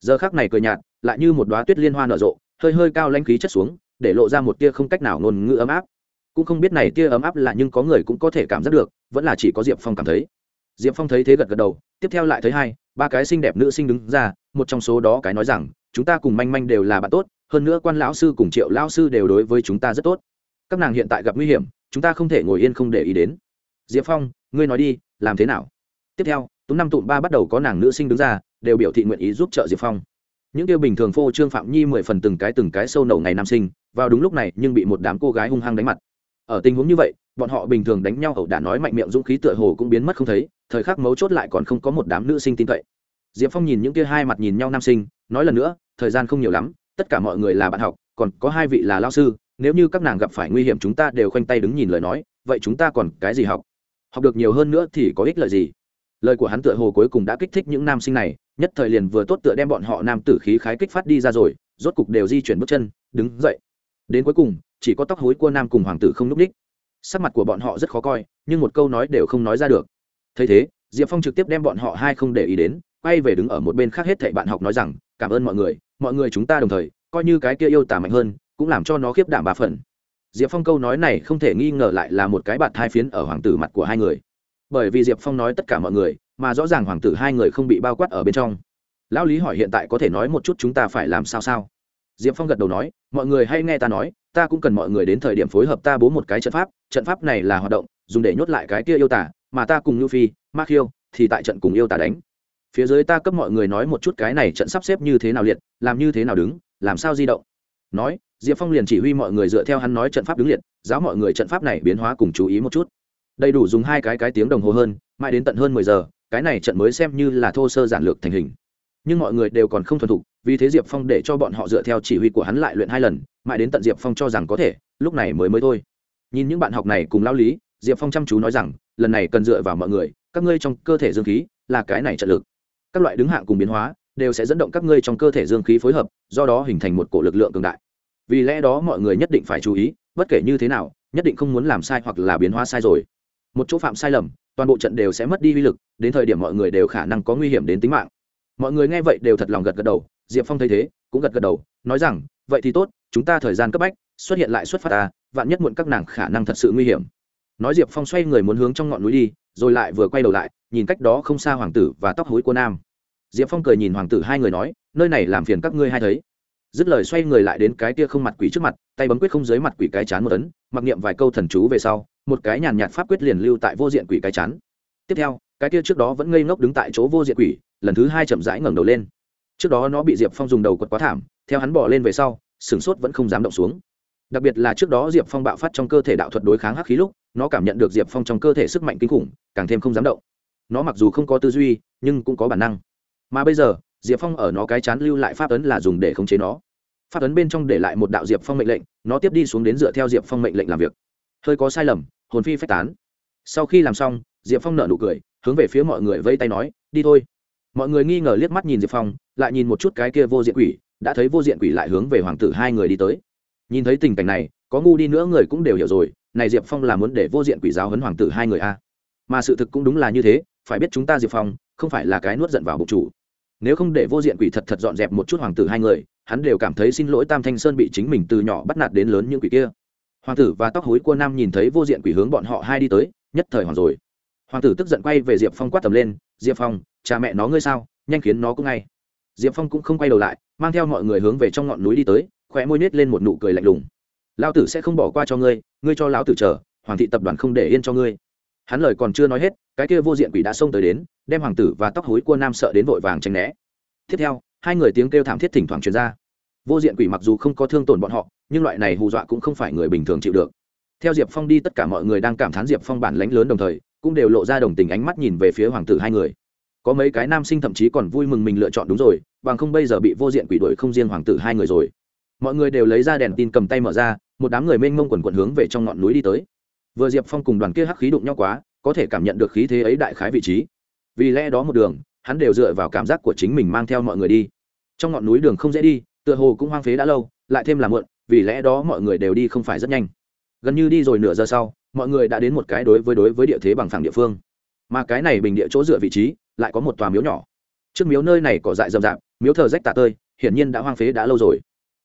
Giờ khác này cười nhạt, lại như một đoá tuyết liên hoa nở rộ, hơi hơi cao lanh khí chất xuống, để lộ ra một tia không cách nào ngôn ngữ ấm áp cũng không biết này tia ấm áp là nhưng có người cũng có thể cảm giác được, vẫn là chỉ có diệp phong cảm thấy. Diệp phong thấy thế gật gật đầu, tiếp theo lại thấy hai, ba cái xinh đẹp nữ sinh đứng ra, một trong số đó cái nói rằng, chúng ta cùng manh manh đều là bạn tốt, hơn nữa quan lão sư cùng triệu lão sư đều đối với chúng ta rất tốt. Các nàng hiện tại gặp nguy hiểm, chúng ta không thể ngồi yên không để ý đến. Diệp phong, ngươi nói đi, làm thế nào? Tiếp theo tú năm tụm ba bắt đầu có nàng nữ sinh đứng ra, đều biểu thị nguyện ý giúp trợ diệp phong. Những tiêu bình thường phô trương phạm nhi mười phần từng cái từng cái sâu nầu ngày nam sinh, vào đúng lúc này nhưng bị một đám cô gái hung hăng đánh mặt ở tình huống như vậy, bọn họ bình thường đánh nhau ẩu đả nói mạnh miệng dũng khí tựa hồ cũng biến mất không thấy, thời khắc mấu chốt lại còn không có một đám nữ sinh tin cậy. Diệp phong nhìn những kia hai mặt nhìn nhau nam sinh, nói lần nữa, thời gian không nhiều lắm, tất cả mọi người là bạn học, còn có hai vị là lao sư, nếu như các nàng gặp phải nguy hiểm chúng ta đều khoanh tay đứng nhìn lời nói, vậy chúng ta còn cái gì học? Học được nhiều hơn nữa thì có ích lợi gì? Lời của hắn tựa hồ cuối cùng đã kích thích những nam sinh này, nhất thời liền vừa tốt tựa đem bọn họ nam tử khí khái kích phát đi ra rồi, rốt cục đều di chuyển bước chân, đứng dậy. Đến cuối cùng chỉ có tóc hối của nam cùng hoàng tử không n ú c ních sắc mặt của bọn họ rất khó coi, nhưng một câu nói đều không nói ra được. Thấy thế, diệp phong trực tiếp đem bọn họ hai không để ý đến, quay về đứng ở một bên khác hết thảy bạn học nói rằng, cảm ơn mọi người mọi người chúng ta đồng thời, coi như cái kia yêu tà mạnh hơn, cũng làm cho nó khiếp đảm bà phần. Diệp phong câu nói này không thể nghi ngờ lại là một cái bạt hai phiến ở hoàng tử mặt của hai người. Bởi vì diệp phong nói tất cả mọi người, mà rõ ràng hoàng tử hai người không bị bao quát ở bên trong. Lão lý hỏi hiện tại có thể nói một chút chúng ta phải làm sao sao? Diệp phong gật đầu nói, mọi người hay nghe ta nói ta cũng cần mọi người đến thời điểm phối hợp ta bố một cái trận pháp trận pháp này là hoạt động, dùng để nhốt lại cái kia yêu tả mà ta cùng nhu phi ma khiêu thì tại trận cùng yêu tả đánh. Phía dưới ta cấp mọi người nói một chút cái này trận sắp xếp như thế nào liệt, làm như thế nào đứng, làm sao di động. Nói, diệp phong liền chỉ huy mọi người dựa theo hắn nói trận pháp đứng liệt, giáo mọi người trận pháp này biến hóa cùng chú ý một chút. Đầy đủ dùng hai cái cái tiếng đồng hồ hơn, mãi đến tận hơn mười giờ, cái này trận mới xem như là thô sơ giản lược thành hình nhưng mọi người đều còn không thuần thục, vì thế diệp phong để cho bọn họ dựa theo chỉ huy của hắn lại luyện hai lần, mãi đến tận diệp phong cho rằng có thể, lúc này mới mới thôi. Nhìn những bạn học này cùng lao lý, diệp phong chăm chú nói rằng, lần này cần dựa vào mọi người, các ngươi trong cơ thể dương khí là cái này trợ lực. Các loại đứng hạng cùng biến hóa đều sẽ dẫn động các ngươi trong cơ thể dương khí phối hợp, do đó hình thành một cổ lực lượng cường đại. Vì lẽ đó mọi người nhất định phải chú ý, bất kể như thế nào, nhất định không muốn làm sai hoặc là biến hóa sai rồi. Một chỗ phạm sai lầm, toàn bộ trận đều sẽ mất đi uy lực, đến thời điểm mọi người đều khả năng có nguy hiểm đến tính mạng mọi người nghe vậy đều thật lòng gật gật đầu, diệp phong thấy thế, cũng gật gật đầu, nói rằng, vậy thì tốt, chúng ta thời gian cấp bách, xuất hiện lại xuất phát ta, vạn nhất muộn các nàng khả năng thật sự nguy hiểm. Nói diệp phong xoay người muốn hướng trong ngọn núi đi, rồi lại vừa quay đầu lại, nhìn cách đó không xa hoàng tử và tóc hối của nam. Diệp phong cười nhìn hoàng tử hai người nói, nơi này làm phiền các ngươi hai thấy? Dứt lời xoay người lại đến cái kia không mặt quỷ trước mặt, tay bấm quyết không dưới mặt quỷ cái chán một ấn, mặc niệm vài câu thần chú về sau, một cái nhàn nhạt pháp quyết liền lưu tại vô diện quỷ cái chán. Tiếp theo, cái kia trước đó vẫn ngây ngốc đứng tại chỗ vô diện quỷ lần thứ hai chậm rãi ngẩng đầu lên. Trước đó nó bị diệp phong dùng đầu quật quá thảm, theo hắn bỏ lên về sau, sửng sốt vẫn không dám động xuống. Đặc biệt là trước đó diệp phong bạo phát trong cơ thể đạo thuật đối kháng hắc khí lúc, nó cảm nhận được diệp phong trong cơ thể sức mạnh kinh khủng, càng thêm không dám động. Nó mặc dù không có tư duy, nhưng cũng có bản năng. Mà bây giờ, diệp phong ở nó cái chán lưu lại pháp ấn là dùng để khống chế nó. Pháp ấn bên trong để lại một đạo diệp phong mệnh lệnh, nó tiếp đi xuống đến dựa theo diệp phong mệnh lệnh làm việc. Hơi có sai lầm, hồn phi phách tán. Sau khi làm xong, diệp phong nợ nụ cười, hướng về phía mọi người vây tay nói, đi thôi mọi người nghi ngờ liếc mắt nhìn diệp phong, lại nhìn một chút cái kia vô diện quỷ, đã thấy vô diện quỷ lại hướng về hoàng tử hai người đi tới. Nhìn thấy tình cảnh này, có ngu đi nữa người cũng đều hiểu rồi, này diệp phong là muốn để vô diện quỷ giáo huấn hoàng tử hai người a. Mà sự thực cũng đúng là như thế, phải biết chúng ta diệp phong, không phải là cái nuốt giận vào bụng chủ. Nếu không để vô diện quỷ thật thật dọn dẹp một chút hoàng tử hai người, hắn đều cảm thấy xin lỗi tam thanh sơn bị chính mình từ nhỏ bắt nạt đến lớn những quỷ kia. Hoàng tử và tóc hối cua nam nhìn thấy vô diện quỷ hướng bọn họ hai đi tới, nhất thời hoàng rồi. Hoàng tử tức giận quay về diệp phong quát tầm lên, diệp phong cha mẹ nó ngươi sao? Nhanh khiến nó cũng ngay. Diệp phong cũng không quay đầu lại, mang theo mọi người hướng về trong ngọn núi đi tới, khóe môi nết lên một nụ cười lạnh lùng. Lão tử sẽ không bỏ qua cho ngươi ngươi cho lão tử chờ, hoàng thị tập đoàn không để yên cho ngươi. Hắn lời còn chưa nói hết, cái kia vô diện quỷ đã xông tới đến, đem hoàng tử và tóc hối cua nam sợ đến vội vàng tránh né. Tiếp theo, hai người tiếng kêu thảm thiết thỉnh thoảng truyền ra. Vô diện quỷ mặc dù không có thương tổn bọn họ, nhưng loại này hù dọa cũng không phải người bình thường chịu được. Theo diệp phong đi, tất cả mọi người đang cảm thán diệp phong bản lãnh lớn đồng thời, cũng đều lộ ra đồng tình ánh mắt nhìn về phía hoàng tử hai người có mấy cái nam sinh thậm chí còn vui mừng mình lựa chọn đúng rồi, bằng không bây giờ bị vô diện quỷ đuổi không riêng hoàng tử hai người rồi. Mọi người đều lấy ra đèn tin cầm tay mở ra, một đám người mênh mông quần quần hướng về trong ngọn núi đi tới. Vừa diệp phong cùng đoàn kia hắc khí đụng nhau quá, có thể cảm nhận được khí thế ấy đại khái vị trí. Vì lẽ đó một đường, hắn đều dựa vào cảm giác của chính mình mang theo mọi người đi. Trong ngọn núi đường không dễ đi, tựa hồ cũng hoang phế đã lâu, lại thêm là mượn vì lẽ đó mọi người đều đi không phải rất nhanh. Gần như đi rồi nửa giờ sau, mọi người đã đến một cái đối với đối với địa thế bằng phẳng địa phương. Mà cái này bình địa chỗ dựa vị trí lại có một tòa miếu nhỏ. Trước miếu nơi này cỏ dại rậm rạp, miếu thờ rách tả tơi, hiển nhiên đã hoang phế đã lâu rồi.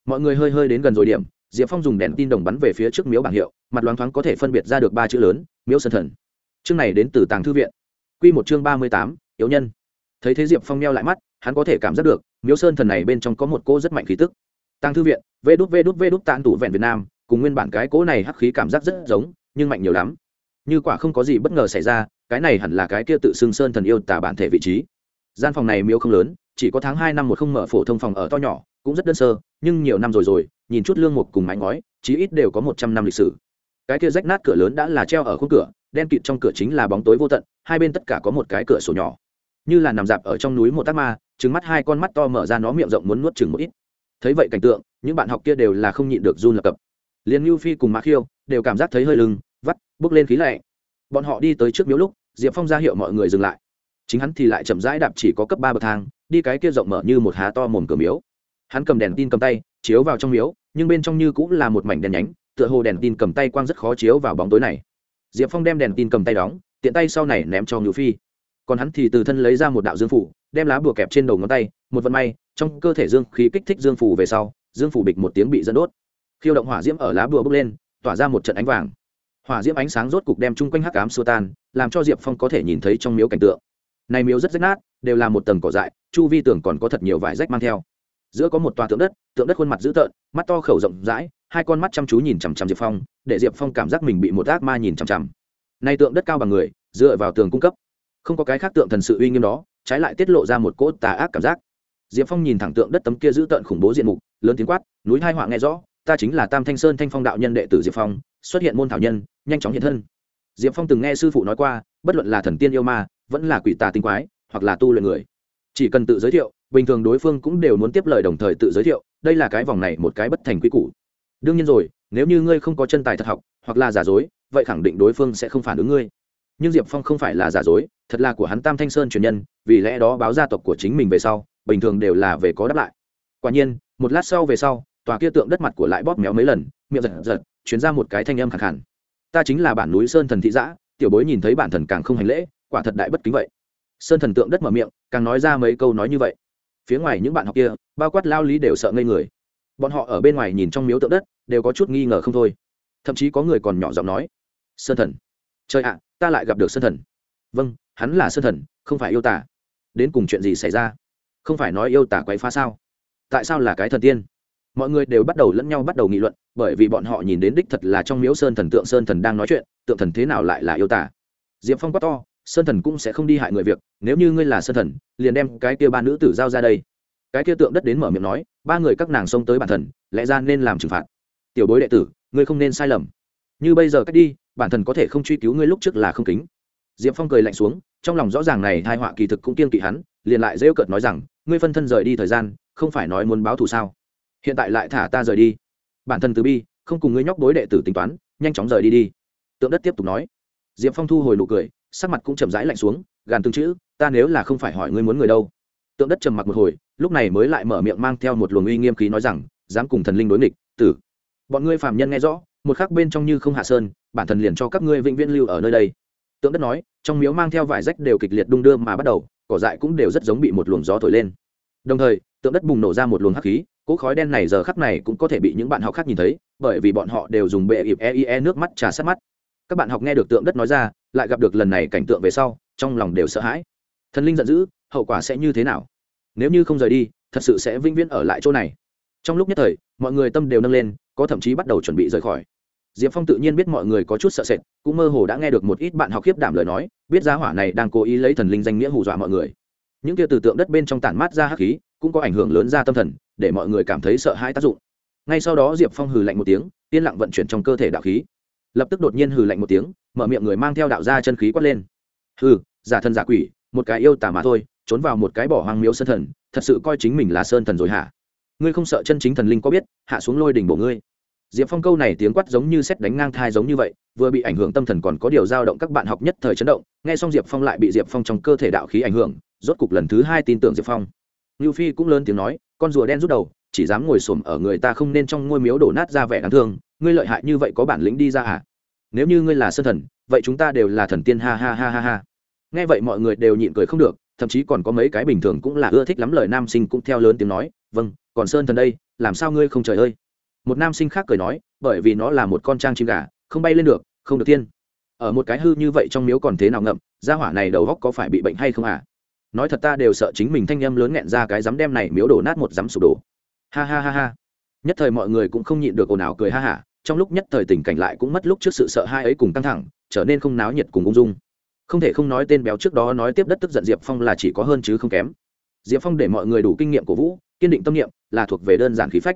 Mọi người hơi hơi đến gần rồi điểm, diệp phong dùng đèn tin đồng bắn về phía trước miếu bảng hiệu, mặt loáng thoáng có thể phân biệt ra được ba chữ lớn, miếu sơn thần. Chương này đến từ tàng thư viện. Q một chương ba mươi tám, yếu nhân. Thấy thế diệp phong neo lại mắt, hắn có thể cảm giác được, miếu sơn thần này bên trong có một cô rất mạnh khí tức. Tàng thư viện, vê đút vê đút vê đút tàn tủ vẹn việt nam, cùng nguyên bản cái cỗ này hắc khí cảm giác rất giống, nhưng mạnh nhiều lắm. Như quả không có gì bất ngờ xảy ra cái này hẳn là cái kia tự xưng sơn thần yêu tả bản thể vị trí. Gian phòng này miếu không lớn, chỉ có tháng hai năm một không mở phổ thông phòng ở to nhỏ, cũng rất đơn sơ, nhưng nhiều năm rồi rồi, nhìn chút lương mục cùng mái ngói, chí ít đều có một trăm năm lịch sử. Cái kia rách nát cửa lớn đã là treo ở khung cửa, đen kịt trong cửa chính là bóng tối vô tận, hai bên tất cả có một cái cửa sổ nhỏ. Như là nằm dạp ở trong núi một tác ma trứng mắt hai con mắt to mở ra nó miệng rộng muốn nuốt chừng một ít. Thấy vậy cảnh tượng, những bạn học kia đều là không nhịn được run lập cập. Liền như phi cùng mã khiêu đều cảm giác thấy hơi lưng, vắt, bước lên khí lệ bọn họ đi tới trước miếu lúc, diệp phong ra hiệu mọi người dừng lại. Chính hắn thì lại chậm rãi đạp chỉ có cấp ba bậc thang, đi cái kia rộng mở như một há to mồm cửa miếu. Hắn cầm đèn tin cầm tay, chiếu vào trong miếu, nhưng bên trong như cũng là một mảnh đèn nhánh, tựa hồ đèn tin cầm tay quang rất khó chiếu vào bóng tối này. Diệp phong đem đèn tin cầm tay đóng, tiện tay sau này ném cho ngữ phi. Còn hắn thì từ thân lấy ra một đạo dương phủ, đem lá bùa kẹp trên đầu ngón tay, một vận may, trong cơ thể dương khí kích thích dương phủ về sau, dương phủ bịch một tiếng bị dẫn đốt. Khiêu động hỏa diễm ở lá bùa bốc lên, tỏa ra một trận ánh vàng hỏa diễm ánh sáng rốt cục đem chung quanh hắc ám xua tan, làm cho diệp phong có thể nhìn thấy trong miếu cảnh tượng. Này miếu rất rách nát, đều là một tầng cỏ dại, chu vi tường còn có thật nhiều vải rách mang theo. Giữa có một tòa tượng đất tượng đất khuôn mặt dữ tợn, mắt to khẩu rộng rãi, hai con mắt chăm chú nhìn chằm chằm diệp phong, để diệp phong cảm giác mình bị một ác ma nhìn chằm chằm. Nay tượng đất cao bằng người, dựa vào tường cung cấp. Không có cái khác tượng thần sự uy nghiêm đó, trái lại tiết lộ ra một cỗ tà ác cảm giác. Diệp phong nhìn thẳng tượng đất tấm kia dữ tợn khủng bố diện mục, lớn tiếng quát, núi hai họa nghe rõ, ta chính là tam thanh sơn thanh phong đạo nhân đệ tử diệp phong xuất hiện môn thảo nhân, nhanh chóng hiện thân. Diệp phong từng nghe sư phụ nói qua, bất luận là thần tiên yêu ma, vẫn là quỷ tà tinh quái, hoặc là tu luyện người. Chỉ cần tự giới thiệu, bình thường đối phương cũng đều muốn tiếp lời đồng thời tự giới thiệu, đây là cái vòng này một cái bất thành quy củ. Đương nhiên rồi, nếu như ngươi không có chân tài thật học, hoặc là giả dối, vậy khẳng định đối phương sẽ không phản ứng ngươi. Nhưng diệp phong không phải là giả dối, thật là của hắn tam thanh sơn truyền nhân, vì lẽ đó báo gia tộc của chính mình về sau, bình thường đều là về có đáp lại. Quả nhiên, một lát sau về sau, tòa kia tượng đất mặt của lại bóp méo mấy lần, miệng giật giật chuyển ra một cái thanh âm khẳng khẳng. Ta chính là bản núi sơn thần thị giã, tiểu bối nhìn thấy bản thần càng không hành lễ, quả thật đại bất kính vậy. Sơn thần tượng đất mở miệng, càng nói ra mấy câu nói như vậy. Phía ngoài những bạn học kia, bao quát lao lý đều sợ ngây người. Bọn họ ở bên ngoài nhìn trong miếu tượng đất, đều có chút nghi ngờ không thôi. Thậm chí có người còn nhỏ giọng nói, sơn thần, trời ạ, ta lại gặp được sơn thần. Vâng hắn là sơn thần, không phải yêu tả đến cùng chuyện gì xảy ra? Không phải nói yêu tả quậy phá sao? Tại sao là cái thần tiên? Mọi người đều bắt đầu lẫn nhau bắt đầu nghị luận, bởi vì bọn họ nhìn đến đích thật là trong miếu sơn thần tượng sơn thần đang nói chuyện, tượng thần thế nào lại là yêu tả diệp phong quát to, sơn thần cũng sẽ không đi hại người việc, nếu như ngươi là sơn thần, liền đem cái kia ba nữ tử giao ra đây. Cái kia tượng đất đến mở miệng nói, ba người các nàng xông tới bản thần, lẽ ra nên làm trừng phạt. Tiểu bối đệ tử, ngươi không nên sai lầm. Như bây giờ cách đi, bản thần có thể không truy cứu ngươi lúc trước là không kính. Diệp phong cười lạnh xuống, trong lòng rõ ràng này hai họa kỳ thực cũng kiên kỵ hắn, liền lại rêu cợt nói rằng, ngươi phân thân rời đi thời gian, không phải nói muốn báo thù sao? Hiện tại lại thả ta rời đi. Bản thân từ bi, không cùng ngươi nhóc bối đệ tử tính toán, nhanh chóng rời đi đi. Tượng đất tiếp tục nói. Diệp phong thu hồi nụ cười, sắc mặt cũng chậm rãi lạnh xuống, gàn tương chữ, ta nếu là không phải hỏi ngươi muốn người đâu. Tượng đất trầm mặc một hồi, lúc này mới lại mở miệng mang theo một luồng uy nghiêm khí nói rằng, dám cùng thần linh đối nghịch, tử. Bọn ngươi phàm nhân nghe rõ, một khắc bên trong như không hạ sơn, bản thần liền cho các ngươi vĩnh viễn lưu ở nơi đây. Tượng đất nói, trong miếu mang theo vải rách đều kịch liệt đung đưa mà bắt đầu, cỏ dại cũng đều rất giống bị một luồng gió thổi lên đồng thời tượng đất bùng nổ ra một luồng hắc khí cỗ khói đen này giờ khắc này cũng có thể bị những bạn học khác nhìn thấy bởi vì bọn họ đều dùng bệ ịp e, e nước mắt trà sát mắt. Các bạn học nghe được tượng đất nói ra lại gặp được lần này cảnh tượng về sau trong lòng đều sợ hãi. Thần linh giận dữ hậu quả sẽ như thế nào? Nếu như không rời đi thật sự sẽ vĩnh viễn ở lại chỗ này. Trong lúc nhất thời mọi người tâm đều nâng lên có thậm chí bắt đầu chuẩn bị rời khỏi. Diệp phong tự nhiên biết mọi người có chút sợ sệt cũng mơ hồ đã nghe được một ít bạn học khiếp đảm lời nói biết giá hỏa này đang cố ý lấy thần linh danh nghĩa hù dọa mọi người những kia từ tượng đất bên trong tản mát ra hắc khí, cũng có ảnh hưởng lớn ra tâm thần, để mọi người cảm thấy sợ hãi tác dụng. Ngay sau đó diệp phong hừ lạnh một tiếng, yên lặng vận chuyển trong cơ thể đạo khí. Lập tức đột nhiên hừ lạnh một tiếng, mở miệng người mang theo đạo ra chân khí quát lên. Hừ, giả thân giả quỷ, một cái yêu tà mà thôi, trốn vào một cái bỏ hoang miếu sơn thần, thật sự coi chính mình là sơn thần rồi hả? Ngươi không sợ chân chính thần linh có biết, hạ xuống lôi đỉnh bổ ngươi? Diệp phong câu này tiếng quát giống như xét đánh ngang thai giống như vậy, vừa bị ảnh hưởng tâm thần còn có điều dao động các bạn học nhất thời chấn động, nghe xong diệp phong lại bị diệp phong trong cơ thể đạo khí ảnh hưởng rốt cục lần thứ hai tin tưởng diệp phong. Ngưu phi cũng lớn tiếng nói, con rùa đen rút đầu, chỉ dám ngồi xổm ở người ta không nên trong ngôi miếu đổ nát ra vẻ đáng thương, ngươi lợi hại như vậy có bản lĩnh đi ra à? Nếu như ngươi là sơn thần, vậy chúng ta đều là thần tiên, ha ha ha ha ha. Nghe vậy mọi người đều nhịn cười không được, thậm chí còn có mấy cái bình thường cũng là ưa thích lắm lời nam sinh cũng theo lớn tiếng nói vâng còn sơn thần đây, làm sao ngươi không trời ơi? Một nam sinh khác cười nói, bởi vì nó là một con trang chim gà, không bay lên được, không được tiên. Ở một cái hư như vậy trong miếu còn thế nào ngậm ra hỏa này đầu góc có phải bị bệnh hay không à? Nói thật ta đều sợ chính mình thanh âm lớn nghẹn ra cái dám đem này miếu đổ nát một dám sụp đổ. Ha ha ha ha. Nhất thời mọi người cũng không nhịn được ồn ào cười ha hả, trong lúc nhất thời tình cảnh lại cũng mất lúc trước sự sợ hai ấy cùng căng thẳng, trở nên không náo nhiệt cùng ung dung. Không thể không nói tên béo trước đó nói tiếp đất tức giận diệp phong là chỉ có hơn chứ không kém. Diệp phong để mọi người đủ kinh nghiệm của vũ, kiên định tâm niệm, là thuộc về đơn giản khí phách.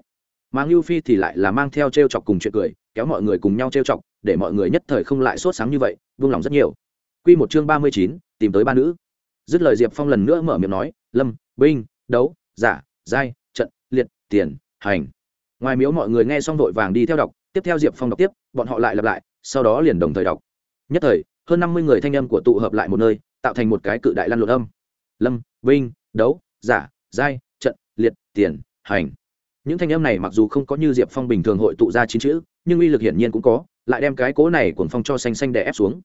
Mà ngưu phi thì lại là mang theo t r e o chọc cùng chuyện cười, kéo mọi người cùng nhau t r e o chọc, để mọi người nhất thời không lại sốt sáng như vậy vung lòng rất nhiều. Q một chương ba mươi chín, tìm tới ba nữ dứt lời diệp phong lần nữa mở miệng nói, lâm, binh, đấu, giả, giai, trận, liệt, tiền, hành. Ngoài miếu mọi người nghe xong vội vàng đi theo đọc, tiếp theo diệp phong đọc tiếp, bọn họ lại lặp lại, sau đó liền đồng thời đọc. Nhất thời, hơn năm mươi người thanh âm của tụ hợp lại một nơi, tạo thành một cái cự đại lăn lộn âm. Lâm, binh, đấu, giả, giai, trận, liệt, tiền, hành. Những thanh âm này mặc dù không có như diệp phong bình thường hội tụ ra chín chữ, nhưng uy lực hiển nhiên cũng có, lại đem cái cố này cuồng phong cho xanh xanh đè ép xuống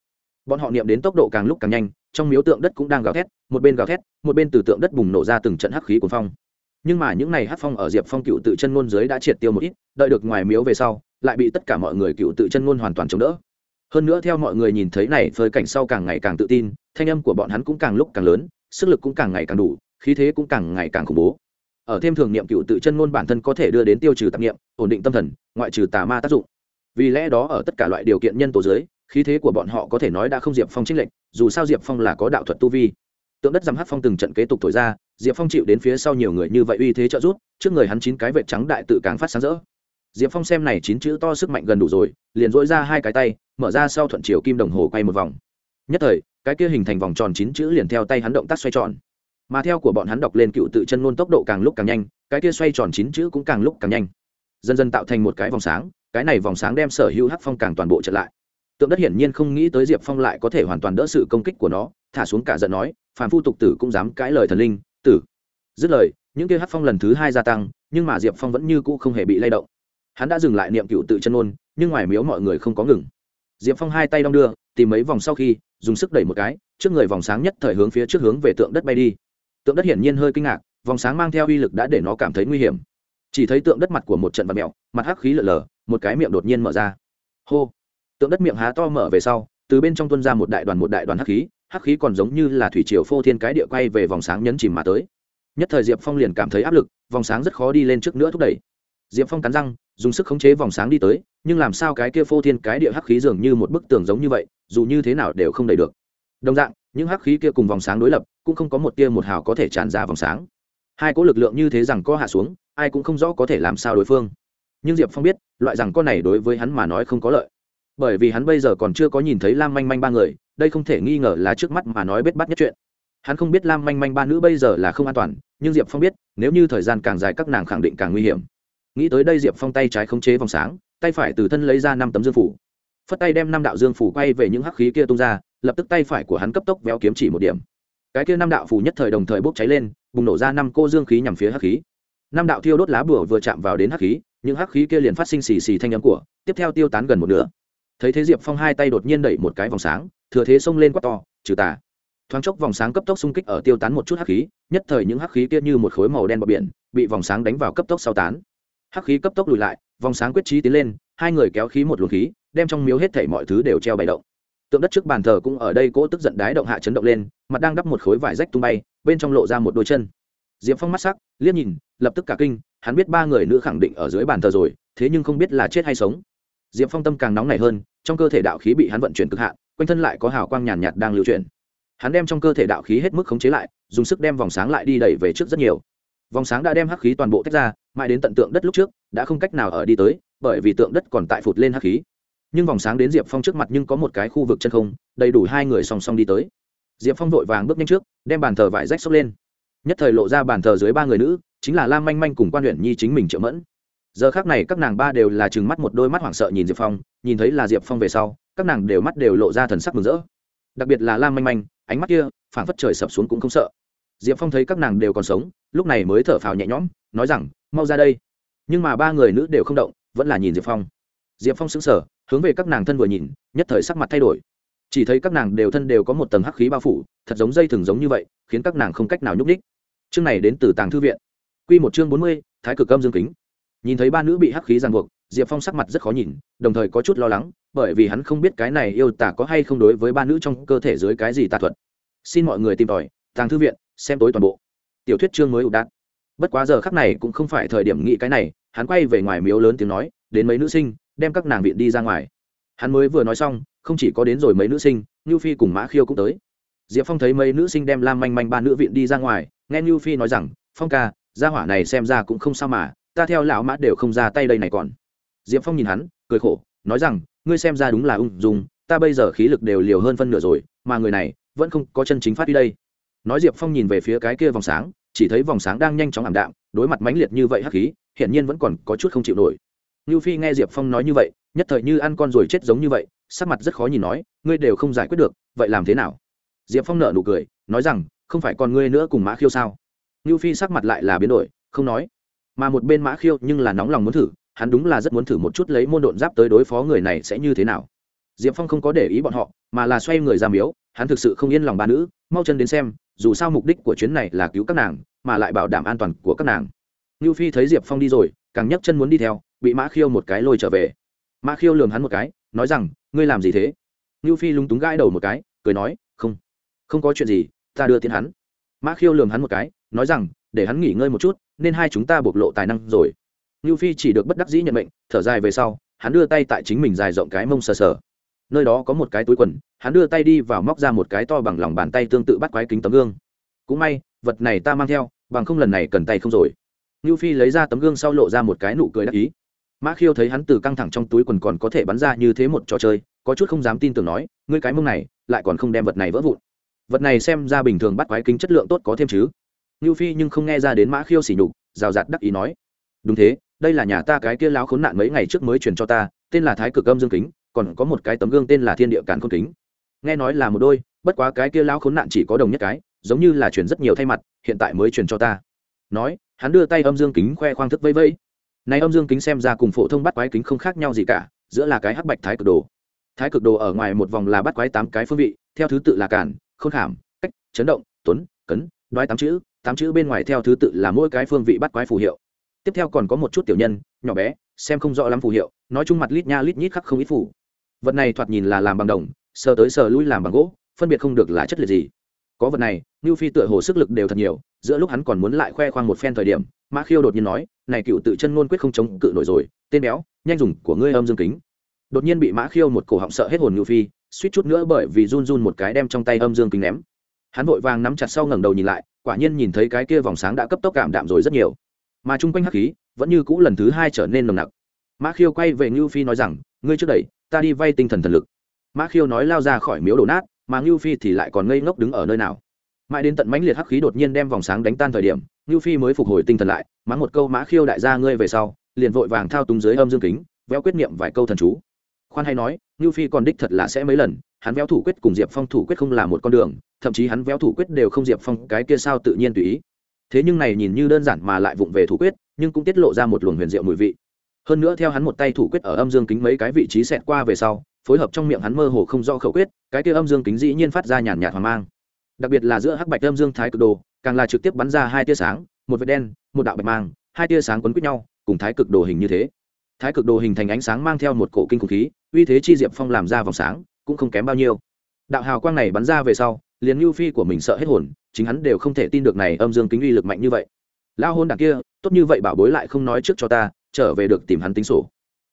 bọn họ niệm đến tốc độ càng lúc càng nhanh, trong miếu tượng đất cũng đang gào thét, một bên gào thét, một bên từ tượng đất bùng nổ ra từng trận hắc khí cuồng phong. Nhưng mà những này hắc phong ở diệp phong cựu tự chân ngôn dưới đã triệt tiêu một ít, đợi được ngoài miếu về sau, lại bị tất cả mọi người cựu tự chân ngôn hoàn toàn chống đỡ. Hơn nữa theo mọi người nhìn thấy này, phơi cảnh sau càng ngày càng tự tin, thanh âm của bọn hắn cũng càng lúc càng lớn, sức lực cũng càng ngày càng đủ, khí thế cũng càng ngày càng khủng bố. Ở thêm thường niệm cựu tự chân ngôn bản thân có thể đưa đến tiêu trừ tạp niệm, ổn định tâm thần, ngoại trừ tà ma tác dụng. Vì lẽ đó ở tất cả loại điều kiện nhân tố dưới khí thế của bọn họ có thể nói đã không diệp phong trích lệnh dù sao diệp phong là có đạo thuật tu vi. Tượng đất giam hát phong từng trận kế tục thổi ra, diệp phong chịu đến phía sau nhiều người như vậy uy thế trợ rút trước người hắn chín cái vệt trắng đại tự càng phát sáng rỡ. Diệp phong xem này chín chữ to sức mạnh gần đủ rồi, liền dỗi ra hai cái tay, mở ra sau thuận chiều kim đồng hồ quay một vòng. Nhất thời, cái kia hình thành vòng tròn chín chữ liền theo tay hắn động tác xoay tròn. Mà theo của bọn hắn đọc lên cựu tự chân ngôn tốc độ càng lúc càng nhanh, cái kia xoay tròn chín chữ cũng càng lúc càng nhanh. Dần dần tạo thành một cái vòng sáng, cái này vòng sáng đem sở hữu hắc phong càng toàn bộ trở lại tượng đất hiển nhiên không nghĩ tới diệp phong lại có thể hoàn toàn đỡ sự công kích của nó, thả xuống cả giận nói, phàm phu tục tử cũng dám cãi lời thần linh, tử. Dứt lời, những kia hắc phong lần thứ hai gia tăng, nhưng mà diệp phong vẫn như cũ không hề bị lay động. Hắn đã dừng lại niệm cựu tự chân ôn, nhưng ngoài miếu mọi người không có ngừng. Diệp phong hai tay đong đưa, tìm mấy vòng sau khi, dùng sức đẩy một cái, trước người vòng sáng nhất thời hướng phía trước hướng về tượng đất bay đi. Tượng đất hiển nhiên hơi kinh ngạc, vòng sáng mang theo uy lực đã để nó cảm thấy nguy hiểm. Chỉ thấy tượng đất mặt của một trận vật mẹo, mặt hắc khí lở lở, một cái miệng đột nhiên mở ra. Hô! Tượng đất miệng há to mở về sau, từ bên trong tuân ra một đại đoàn một đại đoàn hắc khí hắc khí còn giống như là thủy triều phô thiên cái địa quay về vòng sáng nhấn chìm mà tới. Nhất thời diệp phong liền cảm thấy áp lực, vòng sáng rất khó đi lên trước nữa thúc đẩy. Diệp phong cắn răng, dùng sức khống chế vòng sáng đi tới, nhưng làm sao cái kia phô thiên cái địa hắc khí dường như một bức tường giống như vậy, dù như thế nào đều không đẩy được. Đồng dạng, những hắc khí kia cùng vòng sáng đối lập, cũng không có một tia một hào có thể tràn ra vòng sáng. Hai cỗ lực lượng như thế rằng có hạ xuống, ai cũng không rõ có thể làm sao đối phương. Nhưng diệp phong biết, loại rằng con này đối với hắn mà nói không có lợi bởi vì hắn bây giờ còn chưa có nhìn thấy lam manh manh ba người, đây không thể nghi ngờ là trước mắt mà nói bết bắt nhất chuyện. Hắn không biết lam manh manh ba nữ bây giờ là không an toàn, nhưng diệp phong biết, nếu như thời gian càng dài các nàng khẳng định càng nguy hiểm. Nghĩ tới đây diệp phong tay trái khống chế vòng sáng, tay phải từ thân lấy ra năm tấm dương phủ. Phất tay đem năm đạo dương phủ quay về những hắc khí kia tung ra, lập tức tay phải của hắn cấp tốc véo kiếm chỉ một điểm. Cái kia năm đạo phủ nhất thời đồng thời bốc cháy lên, bùng nổ ra năm cô dương khí nhằm phía hắc khí. Năm đạo thiêu đốt lá bùa vừa chạm vào đến hắc khí, những hắc khí kia liền phát sinh xì xì thanh âm của, tiếp theo tiêu tán gần một nửa thấy thế diệp phong hai tay đột nhiên đẩy một cái vòng sáng, thừa thế xông lên quát to, trừ tà. Thoáng chốc vòng sáng cấp tốc xung kích ở tiêu tán một chút hắc khí, nhất thời những hắc khí kia như một khối màu đen bọc biển, bị vòng sáng đánh vào cấp tốc sau tán. Hắc khí cấp tốc lùi lại, vòng sáng quyết trí tiến lên, hai người kéo khí một luồng khí, đem trong miếu hết thảy mọi thứ đều treo bày động. Tượng đất trước bàn thờ cũng ở đây cỗ tức giận đái động hạ chấn động lên, mặt đang đắp một khối vải rách tung bay, bên trong lộ ra một đôi chân. Diệp phong mắt sắc, liếc nhìn, lập tức cả kinh, hắn biết ba người nữ khẳng định ở dưới bàn thờ rồi, thế nhưng không biết là chết hay sống diệp phong tâm càng nóng nảy hơn trong cơ thể đạo khí bị hắn vận chuyển cực hạn quanh thân lại có hào quang nhàn nhạt, đang lưu chuyển. Hắn đem trong cơ thể đạo khí hết mức khống chế lại dùng sức đem vòng sáng lại đi đẩy về trước rất nhiều. Vòng sáng đã đem hắc khí toàn bộ tách ra mãi đến tận tượng đất lúc trước đã không cách nào ở đi tới bởi vì tượng đất còn tại phụt lên hắc khí. Nhưng vòng sáng đến diệp phong trước mặt nhưng có một cái khu vực chân không đầy đủ hai người song song đi tới. Diệp phong vội vàng bước nhanh trước đem bàn thờ vải rách xốc lên. Nhất thời lộ ra bàn thờ dưới ba người nữ chính là lam manh manh cùng quan huyện nhi chính mình triệu mẫn giờ khác này các nàng ba đều là chừng mắt một đôi mắt hoảng sợ nhìn diệp phong, nhìn thấy là diệp phong về sau, các nàng đều mắt đều lộ ra thần sắc mừng rỡ. Đặc biệt là lam manh manh, ánh mắt kia, phảng phất trời sập xuống cũng không sợ. Diệp phong thấy các nàng đều còn sống, lúc này mới thở phào nhẹ nhõm, nói rằng, mau ra đây. Nhưng mà ba người nữ đều không động, vẫn là nhìn diệp phong. Diệp phong sững sờ, hướng về các nàng thân vừa nhìn, nhất thời sắc mặt thay đổi. Chỉ thấy các nàng đều thân đều có một tầng hắc khí bao phủ, thật giống dây thừng giống như vậy, khiến các nàng không cách nào nhúc ních chương này đến từ tàng thư viện. Q một chương bốn mươi, thái cực âm dương kính nhìn thấy ba nữ bị hắc khí ràng buộc, diệp phong sắc mặt rất khó nhìn, đồng thời có chút lo lắng, bởi vì hắn không biết cái này yêu tả có hay không đối với ba nữ trong cơ thể dưới cái gì tà thuật. Xin mọi người tìm tòi, tàng thư viện, xem tối toàn bộ. Tiểu thuyết chương mới ụ đạn bất quá giờ khắc này cũng không phải thời điểm nghĩ cái này, hắn quay về ngoài miếu lớn tiếng nói, đến mấy nữ sinh, đem các nàng viện đi ra ngoài. Hắn mới vừa nói xong, không chỉ có đến rồi mấy nữ sinh như phi cùng mã khiêu cũng tới. Diệp phong thấy mấy nữ sinh đem lam manh manh ba nữ viện đi ra ngoài, nghe như phi nói rằng, phong ca, gia hỏa này xem ra cũng không sao mà ta theo lão mã đều không ra tay đây này còn. Diệp phong nhìn hắn, cười khổ, nói rằng, ngươi xem ra đúng là ung dung, ta bây giờ khí lực đều liều hơn phân nửa rồi, mà người này vẫn không có chân chính phát đi đây. Nói diệp phong nhìn về phía cái kia vòng sáng, chỉ thấy vòng sáng đang nhanh chóng ảm đạm, đối mặt mãnh liệt như vậy hắc khí, hiển nhiên vẫn còn có chút không chịu nổi. Như phi nghe diệp phong nói như vậy, nhất thời như ăn con rồi chết giống như vậy, sắc mặt rất khó nhìn nói, ngươi đều không giải quyết được, vậy làm thế nào? Diệp phong nợ nụ cười, nói rằng, không phải còn ngươi nữa cùng mã khiêu sao? Như phi sắc mặt lại là biến đổi, không nói mà một bên mã khiêu nhưng là nóng lòng muốn thử, hắn đúng là rất muốn thử một chút lấy môn độn giáp tới đối phó người này sẽ như thế nào. Diệp phong không có để ý bọn họ, mà là xoay người ra miếu, hắn thực sự không yên lòng ba nữ, mau chân đến xem, dù sao mục đích của chuyến này là cứu các nàng, mà lại bảo đảm an toàn của các nàng. Như phi thấy diệp phong đi rồi, càng nhấc chân muốn đi theo, bị mã khiêu một cái lôi trở về. Mã khiêu lường hắn một cái, nói rằng, ngươi làm gì thế? Như phi lúng túng gãi đầu một cái, cười nói, không không có chuyện gì, ta đưa tiến hắn. Mã khiêu lường hắn một cái, nói rằng, để hắn nghỉ ngơi một chút nên hai chúng ta bộc lộ tài năng rồi. Như phi chỉ được bất đắc dĩ nhận mệnh, thở dài về sau, hắn đưa tay tại chính mình dài rộng cái mông sờ sờ. Nơi đó có một cái túi quần, hắn đưa tay đi vào móc ra một cái to bằng lòng bàn tay tương tự bắt quái kính tấm gương. Cũng may, vật này ta mang theo, bằng không lần này cần tay không rồi. Như phi lấy ra tấm gương sau lộ ra một cái nụ cười đắc ý. Mã khiêu thấy hắn từ căng thẳng trong túi quần còn có thể bắn ra như thế một trò chơi, có chút không dám tin tưởng nói, ngươi cái mông này, lại còn không đem vật này vỡ vụn. Vật này xem ra bình thường bắt quái kính chất lượng tốt có thêm chứ như phi nhưng không nghe ra đến mã khiêu sỉ nhục, rào rạt đắc ý nói, đúng thế, đây là nhà ta cái kia láo khốn nạn mấy ngày trước mới truyền cho ta, tên là thái cực âm dương kính, còn có một cái tấm gương tên là thiên địa càn khôn kính. Nghe nói là một đôi, bất quá cái kia láo khốn nạn chỉ có đồng nhất cái, giống như là truyền rất nhiều thay mặt, hiện tại mới truyền cho ta. Nói, hắn đưa tay âm dương kính khoe khoang thức vây vây này âm dương kính xem ra cùng phổ thông bắt quái kính không khác nhau gì cả, giữa là cái hắc bạch thái cực đồ. Thái cực đồ ở ngoài một vòng là bắt quái tám cái phương vị, theo thứ tự là cản khôn khảm, cách, chấn động, tuấn, cấn, đoái tám chữ tám chữ bên ngoài theo thứ tự là mỗi cái phương vị bắt quái phù hiệu. Tiếp theo còn có một chút tiểu nhân, nhỏ bé, xem không rõ lắm phù hiệu, nói chung mặt lít nha lít nhít khắc không ít phù. Vật này thoạt nhìn là làm bằng đồng, sờ tới sờ lui làm bằng gỗ, phân biệt không được là chất liệu gì. Có vật này như phi tựa hồ sức lực đều thật nhiều, giữa lúc hắn còn muốn lại khoe khoang một phen thời điểm, mã khiêu đột nhiên nói, này cựu tự chân ngôn quyết không chống cự nổi rồi, tên béo, nhanh dùng của ngươi âm dương kính. Đột nhiên bị mã khiêu một cổ họng sợ hết hồn như phi, suýt chút nữa bởi vì run run một cái đem trong tay âm dương kính ném hắn vội vàng nắm chặt sau ngẩng đầu nhìn lại, quả nhiên nhìn thấy cái kia vòng sáng đã cấp tốc cảm đạm rồi rất nhiều. Mà chung quanh hắc khí vẫn như cũ lần thứ hai trở nên nồng nặc. Mã khiêu quay về ngưu phi nói rằng, ngươi trước đẩy, ta đi vay tinh thần thần lực. Mã khiêu nói lao ra khỏi miếu đổ nát, mà ngưu phi thì lại còn ngây ngốc đứng ở nơi nào. Mãi đến tận mãnh liệt hắc khí đột nhiên đem vòng sáng đánh tan thời điểm, ngưu phi mới phục hồi tinh thần lại, mắng một câu, mã khiêu đại gia ngươi về sau, liền vội vàng thao túng dưới âm dương kính, véo quyết niệm vài câu thần chú. Khoan hay nói, ngưu phi còn đích thật là sẽ mấy lần hắn véo thủ quyết cùng diệp phong thủ quyết không là một con đường, thậm chí hắn véo thủ quyết đều không diệp phong, cái kia sao tự nhiên tùy ý. Thế nhưng này nhìn như đơn giản mà lại vụng về thủ quyết, nhưng cũng tiết lộ ra một luồng huyền diệu mùi vị. Hơn nữa theo hắn một tay thủ quyết ở âm dương kính mấy cái vị trí xẹt qua về sau, phối hợp trong miệng hắn mơ hồ không do khẩu quyết, cái kia âm dương kính dĩ nhiên phát ra nhàn nhạt hoàng mang. Đặc biệt là giữa hắc bạch âm dương thái cực đồ, càng là trực tiếp bắn ra hai tia sáng, một vệt đen, một đạo bạch mang, hai tia sáng quấn quýt nhau, cùng thái cực đồ hình như thế. Thái cực đồ hình thành ánh sáng mang theo một cổ kinh khủng khí, uy thế chi diệp phong làm ra vòng sáng cũng không kém bao nhiêu. Đạo hào quang này bắn ra về sau, liền lưu phi của mình sợ hết hồn, chính hắn đều không thể tin được này âm dương kính uy lực mạnh như vậy. Lao hôn đằng kia, tốt như vậy bảo bối lại không nói trước cho ta, trở về được tìm hắn tính sổ.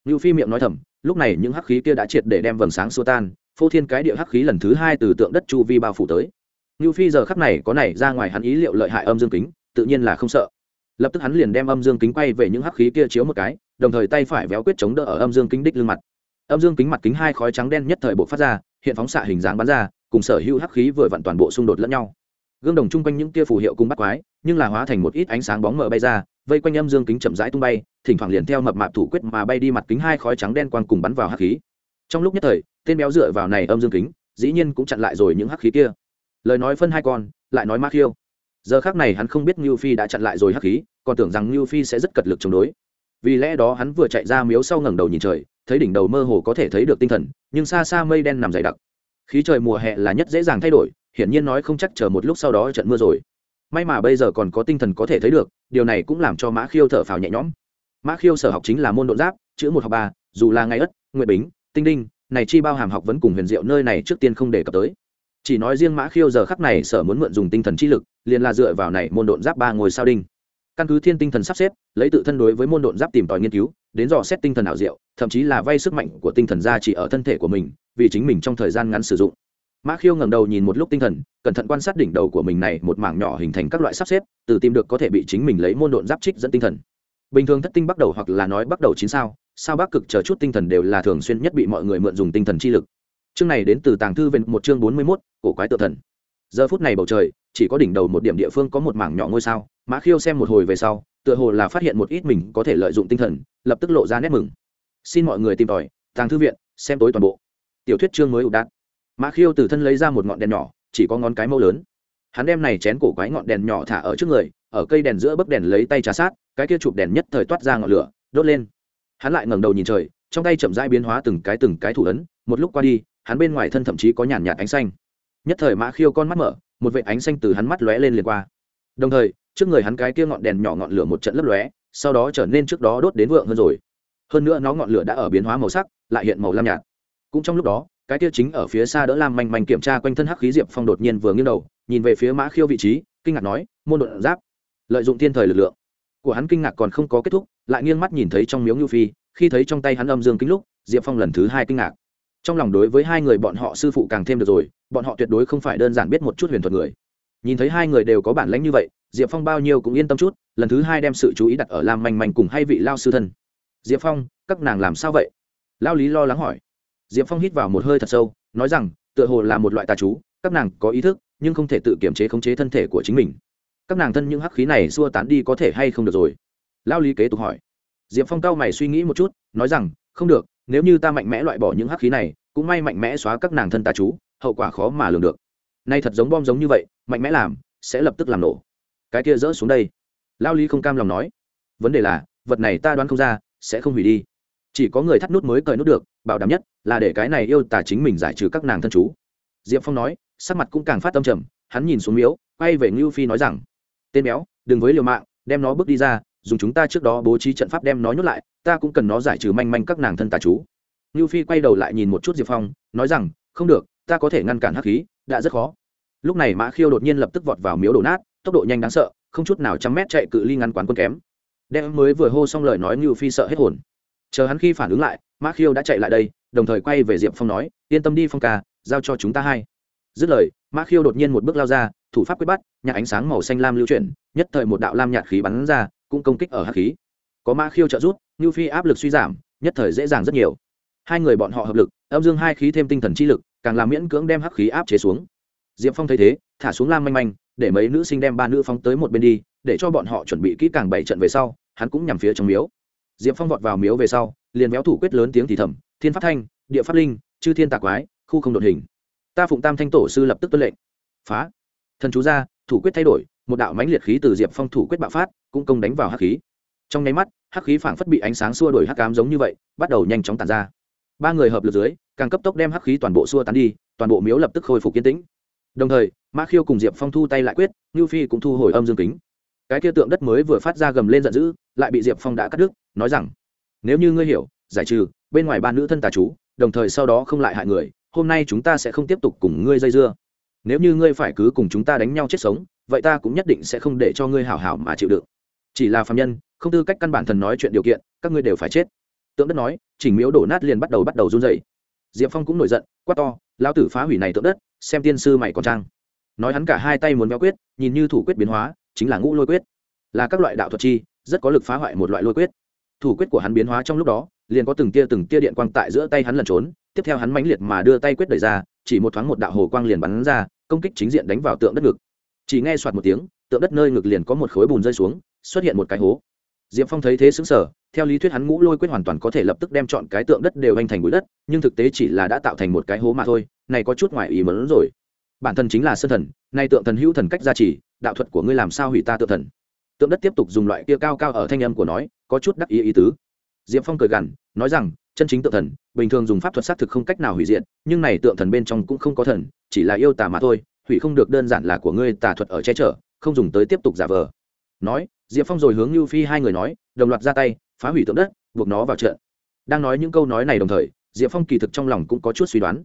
Lưu phi miệng nói thầm, lúc này những hắc khí kia đã triệt để đem vầng sáng xua tan, phô thiên cái địa hắc khí lần thứ hai từ tượng đất chu vi bao phủ tới. Lưu phi giờ khắc này có này ra ngoài hắn ý liệu lợi hại âm dương kính, tự nhiên là không sợ. Lập tức hắn liền đem âm dương kính quay về những hắc khí kia chiếu một cái, đồng thời tay phải véo quyết chống đỡ ở âm dương kính đích lưng mặt âm dương kính mặt kính hai khói trắng đen nhất thời bộ phát ra, hiện phóng xạ hình dáng bắn ra, cùng sở hữu hắc khí vừa vặn toàn bộ xung đột lẫn nhau. Gương đồng chung quanh những tia phù hiệu cùng bắt quái, nhưng là hóa thành một ít ánh sáng bóng mờ bay ra, vây quanh âm dương kính chậm rãi tung bay, thỉnh thoảng liền theo mập mạp thủ quyết mà bay đi mặt kính hai khói trắng đen quang cùng bắn vào hắc khí. Trong lúc nhất thời, tên béo dựa vào này âm dương kính, dĩ nhiên cũng chặn lại rồi những hắc khí kia. Lời nói phân hai con, lại nói ma khiêu. Giờ khác này hắn không biết ngưu phi đã chặn lại rồi hắc khí, còn tưởng rằng ngưu phi sẽ rất cật lực chống đối. Vì lẽ đó hắn vừa chạy ra miếu sau ngẩng đầu nhìn trời thấy đỉnh đầu mơ hồ có thể thấy được tinh thần, nhưng xa xa mây đen nằm dày đặc. Khí trời mùa hè là nhất dễ dàng thay đổi, hiển nhiên nói không chắc chờ một lúc sau đó trận mưa rồi. May mà bây giờ còn có tinh thần có thể thấy được, điều này cũng làm cho mã khiêu thở phào nhẹ nhõm. Mã khiêu sở học chính là môn độn giáp, chữ một học ba, dù là ngày ất, nguyệt bính, tinh đinh, này chi bao hàm học vẫn cùng huyền diệu nơi này trước tiên không đề cập tới. Chỉ nói riêng mã khiêu giờ khắc này sở muốn mượn dùng tinh thần chi lực, liền là dựa vào này môn độn giáp ba ngôi sao đinh căn cứ thiên tinh thần sắp xếp, lấy tự thân đối với môn độn giáp tìm tòi nghiên cứu, đến dò xét tinh thần ảo diệu, thậm chí là vay sức mạnh của tinh thần ra chỉ ở thân thể của mình, vì chính mình trong thời gian ngắn sử dụng. Mã khiêu ngẩng đầu nhìn một lúc tinh thần, cẩn thận quan sát đỉnh đầu của mình này, một mảng nhỏ hình thành các loại sắp xếp, từ tìm được có thể bị chính mình lấy môn độn giáp trích dẫn tinh thần. Bình thường thất tinh bắt đầu hoặc là nói bắt đầu chín sao sao bắc cực chờ chút tinh thần đều là thường xuyên nhất bị mọi người mượn dùng tinh thần chi lực. Chương này đến từ tàng thư về một chương bốn mươi mốt, cổ quái tự thần. Giờ phút này bầu trời chỉ có đỉnh đầu một điểm địa phương có một mảng nhỏ ngôi sao, mã khiêu xem một hồi về sau, tựa hồ là phát hiện một ít mình có thể lợi dụng tinh thần, lập tức lộ ra nét mừng. Xin mọi người tìm tòi, tàng thư viện, xem tối toàn bộ. Tiểu thuyết chương mới ụ đạn mã khiêu từ thân lấy ra một ngọn đèn nhỏ, chỉ có ngón cái mẫu lớn. Hắn đem này chén cổ quái ngọn đèn nhỏ thả ở trước người, ở cây đèn giữa bấc đèn lấy tay trà sát, cái kia chụp đèn nhất thời toát ra ngọn lửa, đốt lên. Hắn lại ngẩng đầu nhìn trời, trong tay chậm rãi biến hóa từng cái từng cái thủ ấn, một lúc qua đi, hắn bên ngoài thân thậm chí có nhàn nhạt ánh xanh. Nhất thời mã khiêu con mắt mở một vệt ánh xanh từ hắn mắt lóe lên liền qua. Đồng thời, trước người hắn cái kia ngọn đèn nhỏ ngọn lửa một trận lấp lóe, sau đó trở nên trước đó đốt đến vượng hơn rồi. Hơn nữa nó ngọn lửa đã ở biến hóa màu sắc, lại hiện màu lam nhạt. Cũng trong lúc đó, cái kia chính ở phía xa đỡ lam manh manh kiểm tra quanh thân hắc khí diệp phong đột nhiên vừa nghiêng đầu, nhìn về phía mã khiêu vị trí, kinh ngạc nói, môn đột giáp, lợi dụng thiên thời lực lượng của hắn kinh ngạc còn không có kết thúc, lại nghiêng mắt nhìn thấy trong miếu ngưu phi, khi thấy trong tay hắn âm dương kính lúc, diệp phong lần thứ hai kinh ngạc trong lòng đối với hai người bọn họ sư phụ càng thêm được rồi, bọn họ tuyệt đối không phải đơn giản biết một chút huyền thuật người. Nhìn thấy hai người đều có bản lãnh như vậy, diệp phong bao nhiêu cũng yên tâm chút, lần thứ hai đem sự chú ý đặt ở lam manh manh cùng hai vị lao sư thân. Diệp phong, các nàng làm sao vậy? Lao lý lo lắng hỏi. Diệp phong hít vào một hơi thật sâu, nói rằng, tựa hồ là một loại tà chú, các nàng có ý thức, nhưng không thể tự kiểm chế khống chế thân thể của chính mình. Các nàng thân những hắc khí này xua tán đi có thể hay không được rồi? Lao lý kế tục hỏi. Diệp phong cao mày suy nghĩ một chút, nói rằng, không được nếu như ta mạnh mẽ loại bỏ những hắc khí này, cũng may mạnh mẽ xóa các nàng thân tà chú, hậu quả khó mà lường được. Nay thật giống bom giống như vậy, mạnh mẽ làm, sẽ lập tức làm nổ. Cái kia rỡ xuống đây. Lao lý không cam lòng nói. Vấn đề là, vật này ta đoán không ra, sẽ không hủy đi. Chỉ có người thắt nút mới cởi nút được, bảo đảm nhất là để cái này yêu tả chính mình giải trừ các nàng thân chú. Diệp phong nói, sắc mặt cũng càng phát tâm trầm, hắn nhìn xuống miếu, quay về ngưu phi nói rằng, tên béo, đừng với liều mạng, đem nó bước đi ra dùng chúng ta trước đó bố trí trận pháp đem nó nhốt lại, ta cũng cần nó giải trừ manh manh các nàng thân tà chú. Ngưu phi quay đầu lại nhìn một chút diệp phong, nói rằng, không được, ta có thể ngăn cản hắc khí, đã rất khó. Lúc này mã khiêu đột nhiên lập tức vọt vào miếu đổ nát, tốc độ nhanh đáng sợ, không chút nào trăm mét chạy cự ly ngăn quán quân kém. Đem mới vừa hô xong lời nói ngưu phi sợ hết hồn. Chờ hắn khi phản ứng lại, mã khiêu đã chạy lại đây, đồng thời quay về diệp phong nói, yên tâm đi phong ca, giao cho chúng ta hai. Dứt lời, mã khiêu đột nhiên một bước lao ra, thủ pháp quyết bắt, nhạc ánh sáng màu xanh lam lưu chuyển, nhất thời một đạo lam nhạt khí bắn ra cũng công kích ở hắc khí. Có ma khiêu trợ rút như phi áp lực suy giảm, nhất thời dễ dàng rất nhiều. Hai người bọn họ hợp lực, âm dương hai khí thêm tinh thần chi lực, càng làm miễn cưỡng đem hắc khí áp chế xuống. Diệp phong thấy thế, thả xuống lam manh manh, để mấy nữ sinh đem ba nữ phóng tới một bên đi, để cho bọn họ chuẩn bị kỹ càng bảy trận về sau, hắn cũng nhằm phía trong miếu. Diệp phong vọt vào miếu về sau, liền méo thủ quyết lớn tiếng thì thầm, thiên pháp thanh, địa pháp linh, chư thiên tạc quái, khu không đột hình. Ta phụng tam thanh tổ sư lập tức tuân lệnh. Phá. Thần chú ra, thủ quyết thay đổi một đạo mãnh liệt khí từ diệp phong thủ quyết bạo phát, cũng công đánh vào hắc khí. Trong nháy mắt, hắc khí phảng phất bị ánh sáng xua đổi hắc cám giống như vậy, bắt đầu nhanh chóng tàn ra. Ba người hợp lực dưới, càng cấp tốc đem hắc khí toàn bộ xua tán đi, toàn bộ miếu lập tức khôi phục kiến tĩnh. Đồng thời mã khiêu cùng diệp phong thu tay lại quyết, ngưu phi cũng thu hồi âm dương kính. Cái kia tượng đất mới vừa phát ra gầm lên giận dữ, lại bị diệp phong đã cắt đứt, nói rằng, nếu như ngươi hiểu, giải trừ, bên ngoài ba nữ thân tà chú, đồng thời sau đó không lại hại người, hôm nay chúng ta sẽ không tiếp tục cùng ngươi dây dưa. Nếu như ngươi phải cứ cùng chúng ta đánh nhau chết sống vậy ta cũng nhất định sẽ không để cho ngươi hảo hảo mà chịu đựng. Chỉ là phạm nhân, không tư cách căn bản thần nói chuyện điều kiện, các ngươi đều phải chết. Tượng đất nói, chỉnh miếu đổ nát liền bắt đầu bắt đầu run dày diệp phong cũng nổi giận, quát to, lão tử phá hủy này tượng đất, xem tiên sư mày còn trang nói hắn cả hai tay muốn véo quyết, nhìn như thủ quyết biến hóa, chính là ngũ lôi quyết. Là các loại đạo thuật chi, rất có lực phá hoại một loại lôi quyết. Thủ quyết của hắn biến hóa trong lúc đó, liền có từng tia từng tia điện quang tại giữa tay hắn lẩn trốn, tiếp theo hắn mãnh liệt mà đưa tay quyết đẩy ra, chỉ một thoáng một đạo hồ quang liền bắn ra, công kích chính diện đánh vào tượng đất ngực chỉ nghe soạt một tiếng, tượng đất nơi ngực liền có một khối bùn rơi xuống, xuất hiện một cái hố. Diệp phong thấy thế xứng sở theo lý thuyết hắn ngũ lôi quyết hoàn toàn có thể lập tức đem chọn cái tượng đất đều hành thành bụi đất, nhưng thực tế chỉ là đã tạo thành một cái hố mà thôi, này có chút ngoài ý mớn rồi. Bản thân chính là sơn thần, nay tượng thần hữu thần cách gia trì, đạo thuật của ngươi làm sao hủy ta tượng thần? Tượng đất tiếp tục dùng loại kia cao cao ở thanh âm của nói, có chút đắc ý ý tứ. Diệp phong cười gằn, nói rằng, chân chính tượng thần, bình thường dùng pháp thuật xác thực không cách nào hủy diệt, nhưng này tượng thần bên trong cũng không có thần, chỉ là yêu tà mà thôi hủy không được đơn giản là của ngươi tà thuật ở che chở, không dùng tới tiếp tục giả vờ. Nói, diệp phong rồi hướng lưu phi hai người nói, đồng loạt ra tay, phá hủy tượng đất, buộc nó vào trận. Đang nói những câu nói này đồng thời, diệp phong kỳ thực trong lòng cũng có chút suy đoán.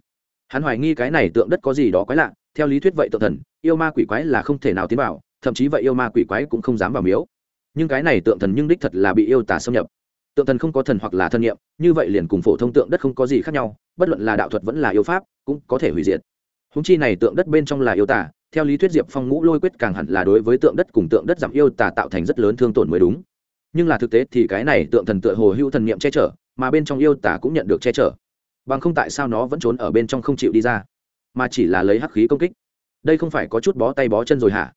Hắn hoài nghi cái này tượng đất có gì đó quái lạ, theo lý thuyết vậy tượng thần, yêu ma quỷ quái là không thể nào tiến vào, thậm chí vậy yêu ma quỷ quái cũng không dám vào miếu. Nhưng cái này tượng thần nhưng đích thật là bị yêu tà xâm nhập. Tượng thần không có thần hoặc là thân nhiệm như vậy liền cùng phổ thông tượng đất không có gì khác nhau, bất luận là đạo thuật vẫn là yêu pháp, cũng có thể hủy diệt húng chi này tượng đất bên trong là yêu tả theo lý thuyết diệp phong ngũ lôi quyết càng hẳn là đối với tượng đất cùng tượng đất giảm yêu tả tạo thành rất lớn thương tổn mới đúng. Nhưng là thực tế thì cái này tượng thần tựa hồ hữu thần niệm che chở, mà bên trong yêu tả cũng nhận được che chở. Bằng không tại sao nó vẫn trốn ở bên trong không chịu đi ra, mà chỉ là lấy hắc khí công kích. Đây không phải có chút bó tay bó chân rồi hả?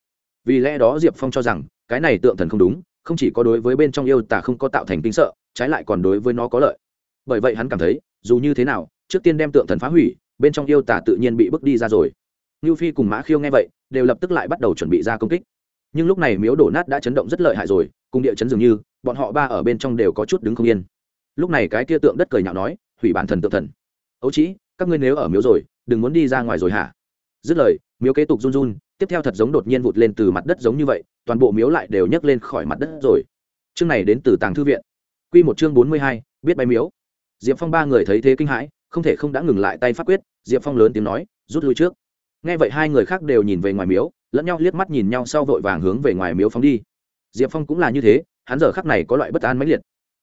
Vì lẽ đó diệp phong cho rằng, cái này tượng thần không đúng, không chỉ có đối với bên trong yêu tả không có tạo thành tính sợ, trái lại còn đối với nó có lợi. Bởi vậy hắn cảm thấy, dù như thế nào, trước tiên đem tượng thần phá hủy bên trong yêu tả tự nhiên bị bước đi ra rồi. Ngưu phi cùng mã khiêu nghe vậy, đều lập tức lại bắt đầu chuẩn bị ra công kích. Nhưng lúc này miếu đổ nát đã chấn động rất lợi hại rồi, cùng địa chấn dường như, bọn họ ba ở bên trong đều có chút đứng không yên. Lúc này cái kia tượng đất cười nhạo nói, hủy bản thần tượng thần. Ấu chỉ các ngươi nếu ở miếu rồi, đừng muốn đi ra ngoài rồi hả? Dứt lời, miếu kế tục run run, tiếp theo thật giống đột nhiên vụt lên từ mặt đất giống như vậy, toàn bộ miếu lại đều nhấc lên khỏi mặt đất rồi. Chương này đến từ tàng thư viện. Q một chương bốn mươi hai, biết bay miếu. Diệp phong ba người thấy thế kinh hãi không thể không đã ngừng lại tay pháp quyết, diệp phong lớn tiếng nói, rút lui trước. Nghe vậy hai người khác đều nhìn về ngoài miếu, lẫn nhau liếc mắt nhìn nhau sau vội vàng hướng về ngoài miếu phóng đi. Diệp phong cũng là như thế, hắn giờ khắc này có loại bất an mãnh liệt.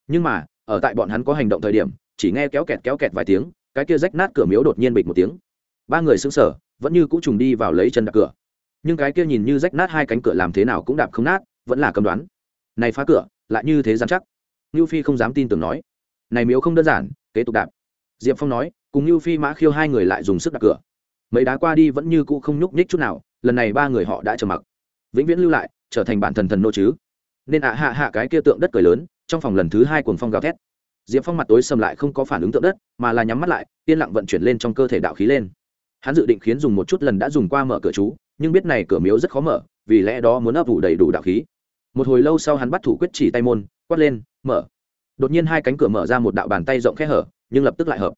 Nhưng mà, ở tại bọn hắn có hành động thời điểm, chỉ nghe kéo kẹt kéo kẹt vài tiếng, cái kia rách nát cửa miếu đột nhiên bịch một tiếng. Ba người xứng sở vẫn như cũ trùng đi vào lấy chân đạp cửa. Nhưng cái kia nhìn như rách nát hai cánh cửa làm thế nào cũng đạp không nát, vẫn là cầm đoán. Này phá cửa, lại như thế dám chắc. Ngưu phi không dám tin tưởng nói, này miếu không đơn giản, kế tục đạp diệp phong nói, cùng như phi, mã khiêu hai người lại dùng sức đặt cửa. Mấy đá qua đi vẫn như cũ không nhúc nhích chút nào, lần này ba người họ đã trầm mặc. Vĩnh viễn lưu lại, trở thành bản thần thần nô chứ. Nên ạ hạ hạ cái kia tượng đất cười lớn, trong phòng lần thứ hai cuồng phong gào thét. Diệp phong mặt tối sầm lại không có phản ứng tượng đất, mà là nhắm mắt lại, yên lặng vận chuyển lên trong cơ thể đạo khí lên. Hắn dự định khiến dùng một chút lần đã dùng qua mở cửa chú, nhưng biết này cửa miếu rất khó mở, vì lẽ đó muốn ấp ủ đầy đủ đạo khí. Một hồi lâu sau hắn bắt thủ quyết chỉ tay môn, quát lên, mở đột nhiên hai cánh cửa mở ra một đạo bàn tay rộng khe hở, nhưng lập tức lại hợp.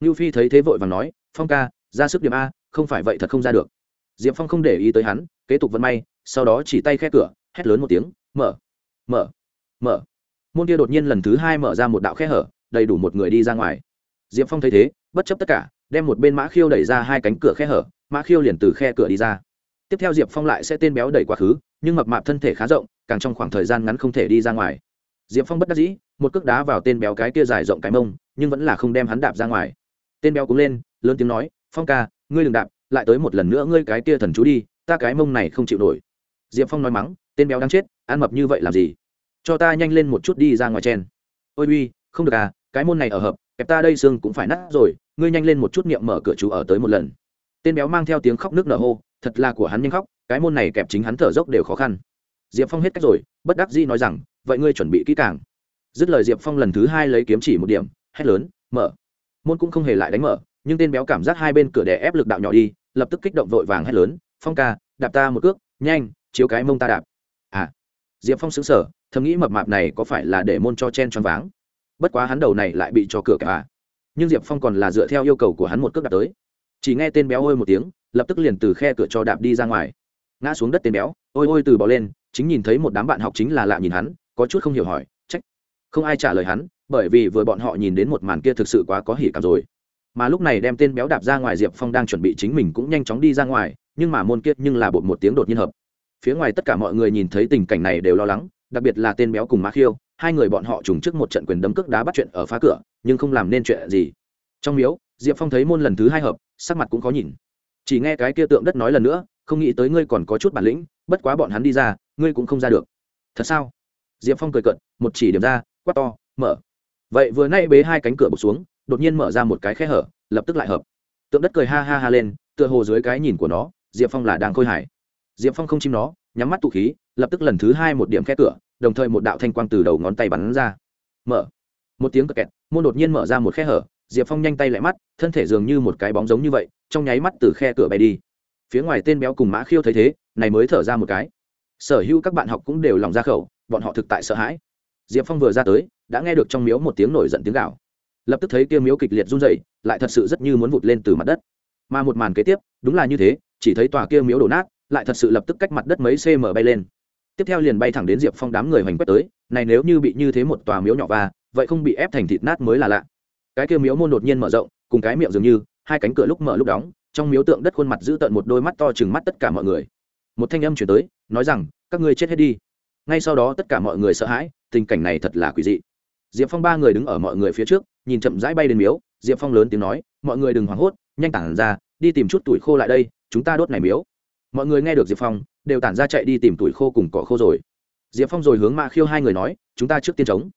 Ngưu phi thấy thế vội và nói, phong ca, ra sức điểm a, không phải vậy thật không ra được. Diệp phong không để ý tới hắn, kế tục vận may, sau đó chỉ tay khe cửa, hét lớn một tiếng, mở mở mở. Môn kia đột nhiên lần thứ hai mở ra một đạo khe hở, đầy đủ một người đi ra ngoài. Diệp phong thấy thế, bất chấp tất cả, đem một bên mã khiêu đẩy ra hai cánh cửa khe hở, mã khiêu liền từ khe cửa đi ra. Tiếp theo diệp phong lại sẽ tên béo đẩy quá khứ, nhưng mập mạp thân thể khá rộng, càng trong khoảng thời gian ngắn không thể đi ra ngoài diệp phong bất đắc dĩ, một cước đá vào tên béo cái kia dài rộng cái mông, nhưng vẫn là không đem hắn đạp ra ngoài. Tên béo cũng lên, lớn tiếng nói, phong ca, ngươi đừng đạp, lại tới một lần nữa ngươi cái kia thần chú đi, ta cái mông này không chịu nổi. Diệp phong nói mắng, tên béo đang chết, ăn mập như vậy làm gì? Cho ta nhanh lên một chút đi ra ngoài chen. Ôi uy, không được à cái môn này ở hợp, kẹp ta đây xương cũng phải nát rồi, ngươi nhanh lên một chút niệm mở cửa chú ở tới một lần. Tên béo mang theo tiếng khóc nước nở hô, thật là của hắn nhanh khóc, cái môn này kẹp chính hắn thở dốc đều khó khăn. Diệp phong hết cách rồi, bất đắc dĩ nói rằng vậy ngươi chuẩn bị kỹ càng. Dứt lời diệp phong lần thứ hai lấy kiếm chỉ một điểm, hét lớn, mở. Môn cũng không hề lại đánh mở, nhưng tên béo cảm giác hai bên cửa đè ép lực đạo nhỏ đi, lập tức kích động vội vàng hét lớn, phong ca, đạp ta một cước, nhanh, chiếu cái mông ta đạp. À. Diệp phong xứng sở thầm nghĩ mập mạp này có phải là để môn cho chen choáng váng. Bất quá hắn đầu này lại bị cho cửa cả à. nhưng diệp phong còn là dựa theo yêu cầu của hắn một cước đạp tới. Chỉ nghe tên béo ôi một tiếng, lập tức liền từ khe cửa cho đạp đi ra ngoài. Ngã xuống đất tên béo, ôi ôi từ bỏ lên, chính nhìn thấy một đám bạn học chính là lạ nhìn hắn có chút không hiểu hỏi, trách. Không ai trả lời hắn, bởi vì vừa bọn họ nhìn đến một màn kia thực sự quá có hỉ cảm rồi. Mà lúc này đem tên béo đạp ra ngoài diệp phong đang chuẩn bị chính mình cũng nhanh chóng đi ra ngoài, nhưng mà môn kia nhưng là bột một tiếng đột nhiên hợp. Phía ngoài tất cả mọi người nhìn thấy tình cảnh này đều lo lắng, đặc biệt là tên béo cùng má khiêu, hai người bọn họ trùng trước một trận quyền đấm cước đá bắt chuyện ở phá cửa, nhưng không làm nên chuyện gì. Trong miếu, diệp phong thấy môn lần thứ hai hợp, sắc mặt cũng khó nhìn. Chỉ nghe cái kia tượng đất nói lần nữa, không nghĩ tới ngươi còn có chút bản lĩnh, bất quá bọn hắn đi ra, ngươi cũng không ra được. Thật sao? Diệp phong cười cận một chỉ điểm ra, quát to, mở. Vậy vừa nay bế hai cánh cửa bục xuống, đột nhiên mở ra một cái khe hở, lập tức lại hợp. Tượng đất cười ha ha ha lên, tựa hồ dưới cái nhìn của nó, diệp phong là đang khôi hải diệp phong không chim nó, nhắm mắt tụ khí, lập tức lần thứ hai một điểm khe cửa, đồng thời một đạo thanh quang từ đầu ngón tay bắn ra. Mở. Một tiếng cờ kẹt, môn đột nhiên mở ra một khe hở, diệp phong nhanh tay lại mắt, thân thể dường như một cái bóng giống như vậy, trong nháy mắt từ khe cửa bay đi. Phía ngoài tên béo cùng mã khiêu thấy thế, này mới thở ra một cái. Sở hữu các bạn học cũng đều lòng ra khẩu bọn họ thực tại sợ hãi. Diệp phong vừa ra tới, đã nghe được trong miếu một tiếng nổi giận tiếng gạo lập tức thấy kia miếu kịch liệt run dậy lại thật sự rất như muốn vụt lên từ mặt đất. Mà một màn kế tiếp, đúng là như thế, chỉ thấy tòa kia miếu đổ nát, lại thật sự lập tức cách mặt đất mấy cm bay lên. Tiếp theo liền bay thẳng đến diệp phong đám người hoành quét tới, này nếu như bị như thế một tòa miếu nhỏ va, vậy không bị ép thành thịt nát mới là lạ. Cái kia miếu môn đột nhiên mở rộng, cùng cái miệng dường như, hai cánh cửa lúc mở lúc đóng, trong miếu tượng đất khuôn mặt giữ tận một đôi mắt to chừng mắt tất cả mọi người. Một thanh âm chuyển tới, nói rằng, các ngươi chết hết đi ngay sau đó tất cả mọi người sợ hãi, tình cảnh này thật là quỷ dị. Diệp phong ba người đứng ở mọi người phía trước, nhìn chậm rãi bay đến miếu, diệp phong lớn tiếng nói, mọi người đừng hoảng hốt, nhanh tản ra, đi tìm chút tuổi khô lại đây, chúng ta đốt này miếu. Mọi người nghe được diệp phong, đều tản ra chạy đi tìm tuổi khô cùng cỏ khô rồi. Diệp phong rồi hướng mạ khiêu hai người nói, chúng ta trước tiên trống.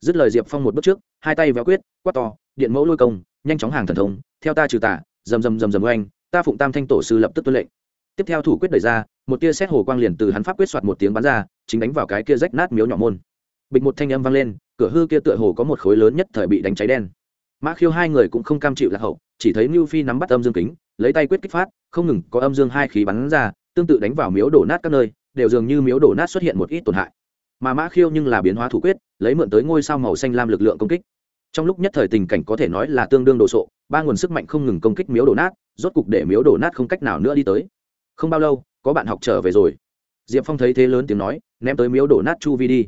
Dứt lời diệp phong một bước trước, hai tay véo quyết, quát to, điện mẫu lôi công, nhanh chóng hàng thần thông, theo ta trừ tả rầm rầm rầm rầm oanh, ta phụng tam thanh tổ sư lập tức tuân lệnh. Tiếp theo thủ quyết đẩy ra, một tia xét hồ quang liền từ hắn pháp quyết soạt một tiếng bắn ra chính đánh vào cái kia rách nát miếu nhỏ môn. Bịch một thanh âm vang lên, cửa hư kia tựa hồ có một khối lớn nhất thời bị đánh cháy đen. Mã khiêu hai người cũng không cam chịu lạc hậu, chỉ thấy mưu phi nắm bắt âm dương kính, lấy tay quyết kích phát, không ngừng có âm dương hai khí bắn ra, tương tự đánh vào miếu đổ nát các nơi, đều dường như miếu đổ nát xuất hiện một ít tổn hại. Mà mã khiêu nhưng là biến hóa thủ quyết, lấy mượn tới ngôi sao màu xanh lam lực lượng công kích. Trong lúc nhất thời tình cảnh có thể nói là tương đương đồ sộ, ba nguồn sức mạnh không ngừng công kích miếu đổ nát, rốt cục để miếu đổ nát không cách nào nữa đi tới. Không bao lâu, có bạn học trở về rồi diệp phong thấy thế lớn tiếng nói, ném tới miếu đổ nát chu vi đi.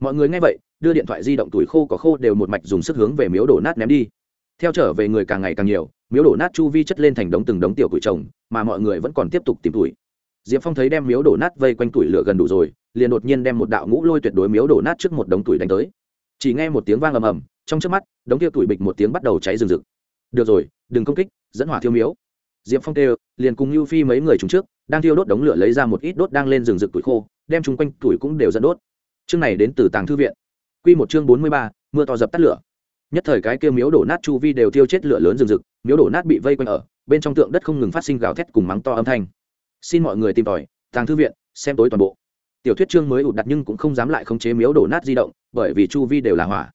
Mọi người nghe vậy, đưa điện thoại di động tuổi khô có khô đều một mạch dùng sức hướng về miếu đổ nát ném đi. Theo trở về người càng ngày càng nhiều, miếu đổ nát chu vi chất lên thành đống từng đống tiểu tuổi trồng, mà mọi người vẫn còn tiếp tục tìm tuổi diệp phong thấy đem miếu đổ nát vây quanh tuổi lửa gần đủ rồi, liền đột nhiên đem một đạo ngũ lôi tuyệt đối miếu đổ nát trước một đống tuổi đánh tới. Chỉ nghe một tiếng vang ầm ầm, trong trước mắt, đống kia tuổi bịch một tiếng bắt đầu cháy rừng rực. Được rồi, đừng công kích, dẫn hỏa thiêu miếu. Diệp phong kêu, liền cùng lưu phi mấy người chúng trước đang thiêu đốt đống lửa lấy ra một ít đốt đang lên rừng rực tuổi khô, đem chung quanh tuổi cũng đều dẫn đốt. Chương này đến từ tàng thư viện. Quy một chương bốn mươi ba, mưa to dập tắt lửa. Nhất thời cái kia miếu đổ nát chu vi đều thiêu chết lửa lớn rừng rực, miếu đổ nát bị vây quanh ở, bên trong tượng đất không ngừng phát sinh gào thét cùng mắng to âm thanh. Xin mọi người tìm tòi, tàng thư viện, xem tối toàn bộ. Tiểu thuyết chương mới ụt đặt nhưng cũng không dám lại khống chế miếu đổ nát di động, bởi vì chu vi đều là hỏa.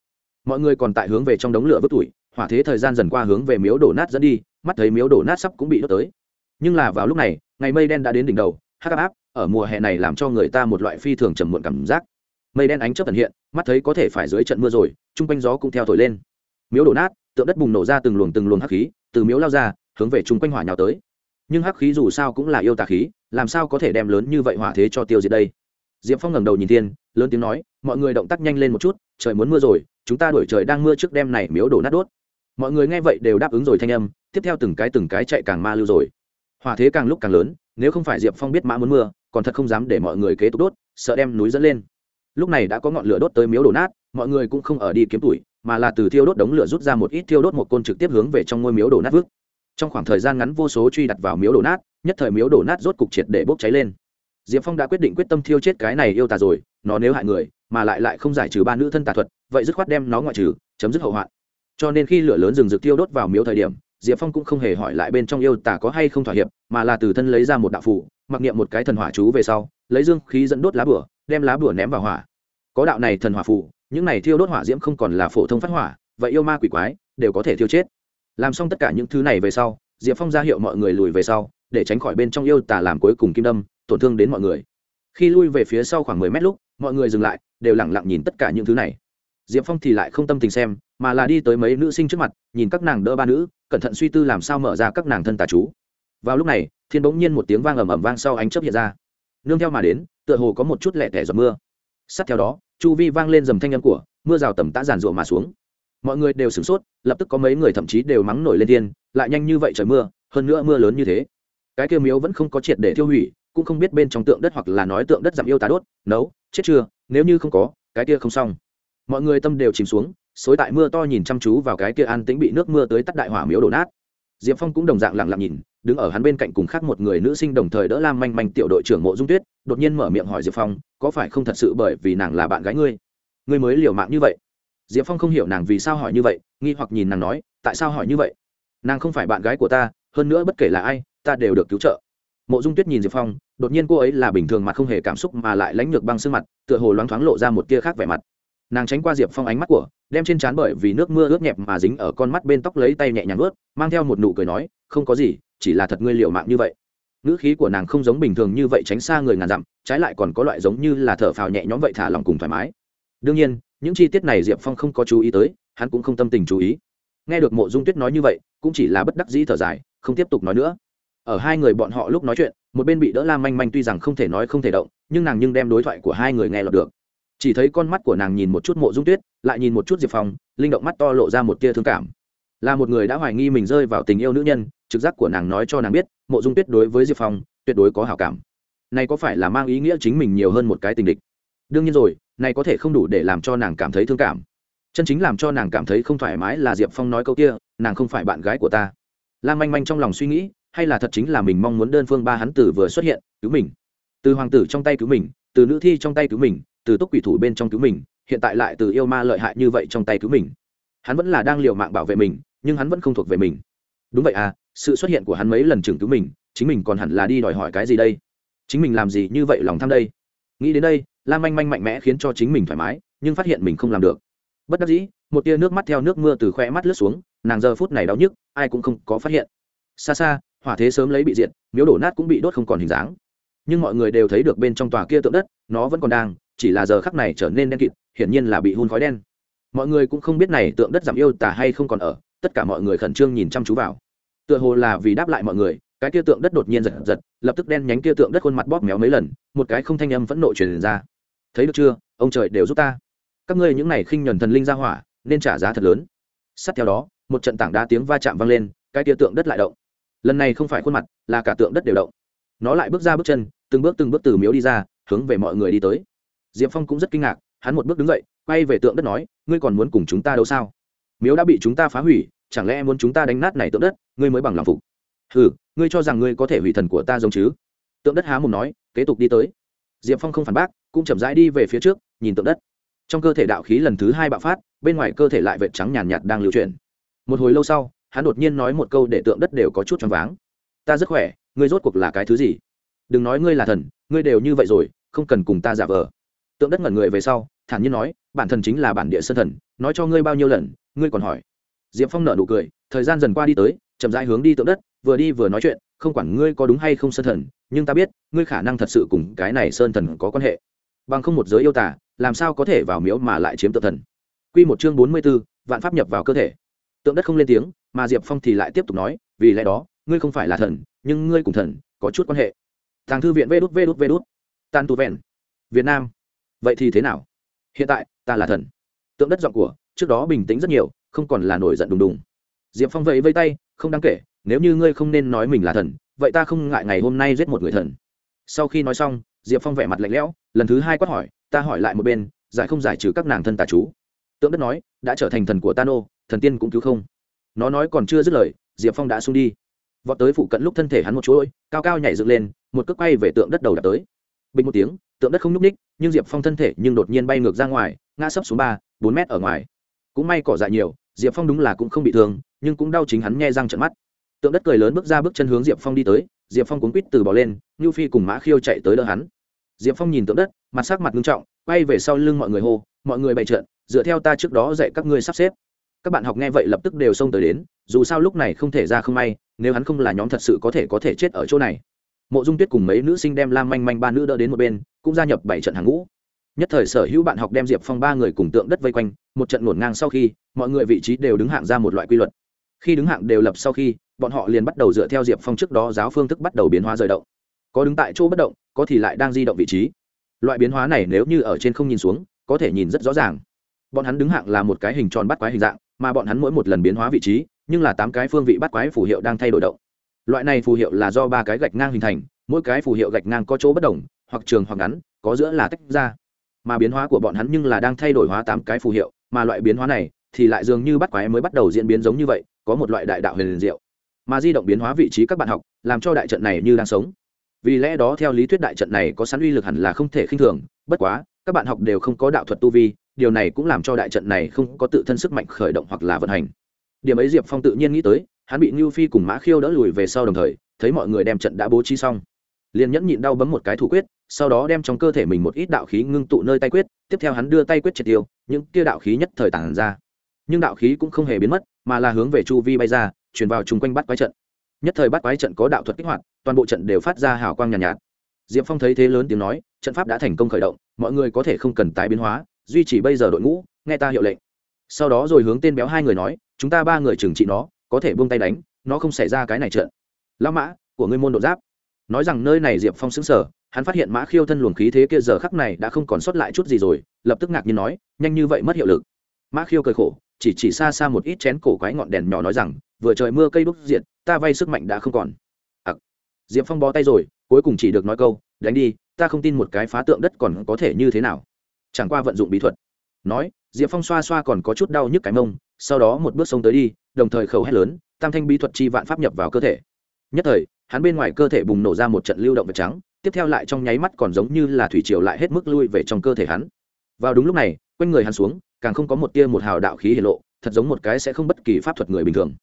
Mọi người còn tại hướng về trong đống lửa vứt tuổi hỏa thế thời gian dần qua hướng về miếu đổ nát dẫn đi, mắt thấy miếu đổ nát sắp cũng bị đốt tới. Nhưng là vào lúc này ngày mây đen đã đến đỉnh đầu, hắc áp ở mùa hè này làm cho người ta một loại phi thường trầm muộn cảm giác. Mây đen ánh chớp tần hiện, mắt thấy có thể phải dưới trận mưa rồi, chung quanh gió cũng theo thổi lên. Miếu đổ nát, tượng đất bùng nổ ra từng luồng từng luồng hắc khí, từ miếu lao ra, hướng về chung quanh hỏa nhào tới. Nhưng hắc khí dù sao cũng là yêu tà khí, làm sao có thể đem lớn như vậy hỏa thế cho tiêu diệt đây? Diệp phong ngẩng đầu nhìn thiên, lớn tiếng nói, mọi người động tác nhanh lên một chút, trời muốn mưa rồi, chúng ta đuổi trời đang mưa trước đêm này miếu đổ nát đốt. Mọi người nghe vậy đều đáp ứng rồi thanh âm, tiếp theo từng cái từng cái chạy càng ma lưu rồi. Hòa thế càng lúc càng lớn, nếu không phải diệp phong biết mã muốn mưa, còn thật không dám để mọi người kế tục đốt, sợ đem núi dẫn lên. Lúc này đã có ngọn lửa đốt tới miếu đổ nát, mọi người cũng không ở đi kiếm tuổi, mà là từ thiêu đốt đống lửa rút ra một ít thiêu đốt một côn trực tiếp hướng về trong ngôi miếu đổ nát vứt. Trong khoảng thời gian ngắn vô số truy đặt vào miếu đổ nát, nhất thời miếu đổ nát rốt cục triệt để bốc cháy lên. Diệp phong đã quyết định quyết tâm thiêu chết cái này yêu tà rồi, nó nếu hại người, mà lại lại không giải trừ ba nữ thân tà thuật, vậy dứt khoát đem nó ngoại trừ, chấm dứt hậu hoạn. Cho nên khi lửa lớn rừng rực thiêu đốt vào miếu thời điểm diệp phong cũng không hề hỏi lại bên trong yêu tà có hay không thỏa hiệp, mà là từ thân lấy ra một đạo phủ mặc niệm một cái thần hỏa chú về sau, lấy dương khí dẫn đốt lá bửa đem lá bửa ném vào hỏa. Có đạo này thần hỏa phủ những này thiêu đốt hỏa diễm không còn là phổ thông phát hỏa, vậy yêu ma quỷ quái đều có thể thiêu chết. Làm xong tất cả những thứ này về sau, diệp phong ra hiệu mọi người lùi về sau, để tránh khỏi bên trong yêu tà làm cuối cùng kim đâm, tổn thương đến mọi người. Khi lui về phía sau khoảng mười mét lúc, mọi người dừng lại, đều lẳng lặng nhìn tất cả những thứ này. Diệp phong thì lại không tâm tình xem, mà là đi tới mấy nữ sinh trước mặt, nhìn các nàng đỡ ba nữ cẩn thận suy tư làm sao mở ra các nàng thân tà chú. Vào lúc này, thiên bỗng nhiên một tiếng vang ầm ầm vang sau ánh chớp hiện ra. Nương theo mà đến, tựa hồ có một chút lẹ tẻ giọt mưa. Sát theo đó, chu vi vang lên dầm thanh âm của, mưa rào tầm tã giàn rụa mà xuống. Mọi người đều sửng sốt, lập tức có mấy người thậm chí đều mắng nổi lên thiên lại nhanh như vậy trời mưa, hơn nữa mưa lớn như thế. Cái kia miếu vẫn không có triệt để tiêu hủy, cũng không biết bên trong tượng đất hoặc là nói tượng đất giảm yêu tá đốt, nấu, chết chưa, nếu như không có, cái kia không xong. Mọi người tâm đều chìm xuống xối tại mưa to nhìn chăm chú vào cái kia an tĩnh bị nước mưa tới tắt đại hỏa miếu đổ nát. Diệp phong cũng đồng dạng lặng lặng nhìn, đứng ở hắn bên cạnh cùng khác một người nữ sinh đồng thời đỡ lam manh manh tiểu đội trưởng mộ dung tuyết, đột nhiên mở miệng hỏi diệp phong, có phải không thật sự bởi vì nàng là bạn gái ngươi? Ngươi mới liều mạng như vậy? Diệp phong không hiểu nàng vì sao hỏi như vậy, nghi hoặc nhìn nàng nói, tại sao hỏi như vậy? Nàng không phải bạn gái của ta, hơn nữa bất kể là ai, ta đều được cứu trợ. Mộ dung tuyết nhìn diệp phong, đột nhiên cô ấy là bình thường mặt không hề cảm xúc mà lại lãnh lược băng sương mặt, tựa hồ loáng thoáng lộ ra một tia khác vẻ mặt nàng tránh qua diệp phong ánh mắt của, đem trên trán bởi vì nước mưa ướt nhẹp mà dính ở con mắt bên tóc lấy tay nhẹ nhàng ướt mang theo một nụ cười nói, không có gì, chỉ là thật ngươi liệu mạng như vậy. Ngữ khí của nàng không giống bình thường như vậy tránh xa người ngàn dặm, trái lại còn có loại giống như là thở phào nhẹ nhõm vậy thả lòng cùng thoải mái. Đương nhiên, những chi tiết này diệp phong không có chú ý tới, hắn cũng không tâm tình chú ý. Nghe được mộ dung tuyết nói như vậy, cũng chỉ là bất đắc dĩ thở dài, không tiếp tục nói nữa. Ở hai người bọn họ lúc nói chuyện, một bên bị đỡ la manh manh tuy rằng không thể nói không thể động, nhưng nàng nhưng đem đối thoại của hai người nghe lọt được chỉ thấy con mắt của nàng nhìn một chút mộ dung tuyết, lại nhìn một chút diệp phong, linh động mắt to lộ ra một tia thương cảm. Là một người đã hoài nghi mình rơi vào tình yêu nữ nhân, trực giác của nàng nói cho nàng biết, mộ dung tuyết đối với diệp phong, tuyệt đối có hảo cảm. Này có phải là mang ý nghĩa chính mình nhiều hơn một cái tình địch? Đương nhiên rồi, này có thể không đủ để làm cho nàng cảm thấy thương cảm. Chân chính làm cho nàng cảm thấy không thoải mái là diệp phong nói câu kia, nàng không phải bạn gái của ta. Lan manh manh trong lòng suy nghĩ, hay là thật chính là mình mong muốn đơn phương ba hắn tử vừa xuất hiện, cứu mình. Từ hoàng tử trong tay cứu mình, từ nữ thi trong tay cứu mình từ túc quỷ thủ bên trong cứu mình, hiện tại lại từ yêu ma lợi hại như vậy trong tay cứu mình. Hắn vẫn là đang liều mạng bảo vệ mình, nhưng hắn vẫn không thuộc về mình. Đúng vậy à sự xuất hiện của hắn mấy lần chừng cứu mình, chính mình còn hẳn là đi đòi hỏi cái gì đây? Chính mình làm gì như vậy lòng tham đây? Nghĩ đến đây, lam manh manh mạnh mẽ khiến cho chính mình thoải mái, nhưng phát hiện mình không làm được. Bất đắc dĩ, một tia nước mắt theo nước mưa từ khoe mắt lướt xuống, nàng giờ phút này đau nhức, ai cũng không có phát hiện. Xa xa, hỏa thế sớm lấy bị diệt, miếu đổ nát cũng bị đốt không còn hình dáng. Nhưng mọi người đều thấy được bên trong tòa kia tượng đất, nó vẫn còn đang chỉ là giờ khắc này trở nên đen kịt, hiển nhiên là bị hun khói đen. Mọi người cũng không biết này tượng đất giảm yêu tà hay không còn ở, tất cả mọi người khẩn trương nhìn chăm chú vào. Tựa hồ là vì đáp lại mọi người, cái kia tượng đất đột nhiên giật giật, lập tức đen nhánh kia tượng đất khuôn mặt bóp méo mấy lần, một cái không thanh âm phẫn nộ truyền ra. Thấy được chưa, ông trời đều giúp ta. Các ngươi những này khinh nhuần thần linh ra hỏa, nên trả giá thật lớn. Sát theo đó, một trận tảng đá tiếng va chạm vang lên, cái kia tượng đất lại động. Lần này không phải khuôn mặt, là cả tượng đất đều động. Nó lại bước ra bước chân, từng bước từng bước từ miếu đi ra, hướng về mọi người đi tới diệp phong cũng rất kinh ngạc hắn một bước đứng dậy quay về tượng đất nói ngươi còn muốn cùng chúng ta đâu sao? Miếu đã bị chúng ta phá hủy chẳng lẽ muốn chúng ta đánh nát này tượng đất ngươi mới bằng lòng phục? Ừ ngươi cho rằng ngươi có thể hủy thần của ta giống chứ? Tượng đất há mồm nói kế tục đi tới. Diệp phong không phản bác cũng chậm rãi đi về phía trước nhìn tượng đất. Trong cơ thể đạo khí lần thứ hai bạo phát bên ngoài cơ thể lại vệt trắng nhàn nhạt, đang lưu chuyển. Một hồi lâu sau hắn đột nhiên nói một câu để tượng đất đều có chút choáng váng. Ta rất khỏe ngươi rốt cuộc là cái thứ gì? Đừng nói ngươi là thần ngươi đều như vậy rồi không cần cùng ta giả vờ tượng đất ngẩn người về sau, thản nhiên nói, bản thân chính là bản địa sơn thần, nói cho ngươi bao nhiêu lần, ngươi còn hỏi. Diệp phong nở nụ cười, thời gian dần qua đi tới, chậm rãi hướng đi tượng đất, vừa đi vừa nói chuyện, không quản ngươi có đúng hay không sơn thần, nhưng ta biết, ngươi khả năng thật sự cùng cái này sơn thần có quan hệ. Bằng không một giới yêu tả làm sao có thể vào miếu mà lại chiếm tượng thần? Q một chương bốn mươi b ố vạn pháp nhập vào cơ thể. Tượng đất không lên tiếng, mà diệp phong thì lại tiếp tục nói, vì lẽ đó, ngươi không phải là thần, nhưng ngươi cùng thần có chút quan hệ. Tàng thư viện vê đút vê đút vê đút. Tan tu vẹn, việt nam vậy thì thế nào? Hiện tại, ta là thần. Tượng đất giọng của, trước đó bình tĩnh rất nhiều, không còn là nổi giận đùng đùng. Diệp phong vẫy vây tay, không đáng kể, nếu như ngươi không nên nói mình là thần, vậy ta không ngại ngày hôm nay giết một người thần. Sau khi nói xong, diệp phong vẻ mặt lạnh lẽo, lần thứ hai quát hỏi, ta hỏi lại một bên, giải không giải trừ các nàng thân tà chú. Tượng đất nói, đã trở thành thần của ta nô thần tiên cũng cứu không. Nó nói còn chưa dứt lời, diệp phong đã xung đi. Vọt tới phụ cận lúc thân thể hắn một chuỗi cao cao nhảy dựng lên, một cước quay về tượng đất đầu đập tới. Bình một tiếng tượng đất không nhúc ních nhưng diệp phong thân thể nhưng đột nhiên bay ngược ra ngoài, ngã sấp xuống ba, bốn mét ở ngoài. Cũng may cỏ dại nhiều, diệp phong đúng là cũng không bị thương, nhưng cũng đau chính hắn nghe răng trận mắt. Tượng đất cười lớn bước ra bước chân hướng diệp phong đi tới, diệp phong cuốn quýt từ bỏ lên ngưu phi cùng mã khiêu chạy tới đỡ hắn. Diệp phong nhìn tượng đất, mặt sắc mặt nghiêm trọng, quay về sau lưng mọi người hô, mọi người bày trợn dựa theo ta trước đó dạy các ngươi sắp xếp. Các bạn học nghe vậy lập tức đều xông tới đến, dù sao lúc này không thể ra không may, nếu hắn không là nhóm thật sự có thể có thể chết ở chỗ này mộ dung tuyết cùng mấy nữ sinh đem lam manh manh ba nữ đỡ đến một bên, cũng gia nhập bảy trận hàng ngũ. Nhất thời sở hữu bạn học đem diệp phong ba người cùng tượng đất vây quanh, một trận ngổn ngang sau khi, mọi người vị trí đều đứng hạng ra một loại quy luật. Khi đứng hạng đều lập sau khi, bọn họ liền bắt đầu dựa theo diệp phong trước đó giáo phương thức bắt đầu biến hóa rời động. Có đứng tại chỗ bất động, có thì lại đang di động vị trí. Loại biến hóa này nếu như ở trên không nhìn xuống, có thể nhìn rất rõ ràng. Bọn hắn đứng hạng là một cái hình tròn bắt quái hình dạng, mà bọn hắn mỗi một lần biến hóa vị trí, nhưng là tám cái phương vị bắt quái phù hiệu đang thay đổi động loại này phù hiệu là do ba cái gạch ngang hình thành, mỗi cái phù hiệu gạch ngang có chỗ bất đồng, hoặc trường hoặc ngắn, có giữa là tách ra. Mà biến hóa của bọn hắn nhưng là đang thay đổi hóa tám cái phù hiệu, mà loại biến hóa này thì lại dường như bắt quái mới bắt đầu diễn biến giống như vậy, có một loại đại đạo huyền diệu. Mà di động biến hóa vị trí các bạn học, làm cho đại trận này như đang sống. Vì lẽ đó theo lý thuyết đại trận này có sẵn uy lực hẳn là không thể khinh thường, bất quá, các bạn học đều không có đạo thuật tu vi, điều này cũng làm cho đại trận này không có tự thân sức mạnh khởi động hoặc là vận hành. Điểm ấy diệp phong tự nhiên nghĩ tới hắn bị Nưu phi cùng mã khiêu đỡ lùi về sau đồng thời thấy mọi người đem trận đã bố trí xong. Liền nhẫn nhịn đau bấm một cái thủ quyết sau đó đem trong cơ thể mình một ít đạo khí ngưng tụ nơi tay quyết tiếp theo hắn đưa tay quyết triệt tiêu những kia đạo khí nhất thời tản ra. Nhưng đạo khí cũng không hề biến mất mà là hướng về chu vi bay ra chuyển vào chung quanh bắt quái trận. Nhất thời bắt quái trận có đạo thuật kích hoạt toàn bộ trận đều phát ra hào quang nhàn nhạt, nhạt. Diệp phong thấy thế lớn tiếng nói trận pháp đã thành công khởi động mọi người có thể không cần tái biến hóa duy trì bây giờ đội ngũ nghe ta hiệu lệnh. Sau đó rồi hướng tên béo hai người nói chúng ta ba người trừng trị nó có thể buông tay đánh, nó không xảy ra cái này trợn. Lão mã, của ngươi môn đột giáp. Nói rằng nơi này diệp phong xứng sở hắn phát hiện mã khiêu thân luồng khí thế kia giờ khắc này đã không còn sót lại chút gì rồi, lập tức ngạc nhiên nói, nhanh như vậy mất hiệu lực. Mã khiêu cười khổ, chỉ chỉ xa xa một ít chén cổ quái ngọn đèn nhỏ nói rằng, vừa trời mưa cây đúc diện, ta vay sức mạnh đã không còn. Ặc. Diệp phong bó tay rồi, cuối cùng chỉ được nói câu, đánh đi, ta không tin một cái phá tượng đất còn có thể như thế nào. Chẳng qua vận dụng bí thuật. Nói, diệp phong xoa xoa còn có chút đau nhức cái mông sau đó một bước sông tới đi, đồng thời khẩu hét lớn, tam thanh bí thuật chi vạn pháp nhập vào cơ thể. Nhất thời, hắn bên ngoài cơ thể bùng nổ ra một trận lưu động vật trắng, tiếp theo lại trong nháy mắt còn giống như là thủy triều lại hết mức lui về trong cơ thể hắn. Vào đúng lúc này, quanh người hắn xuống, càng không có một tia một hào đạo khí hiển lộ, thật giống một cái sẽ không bất kỳ pháp thuật người bình thường.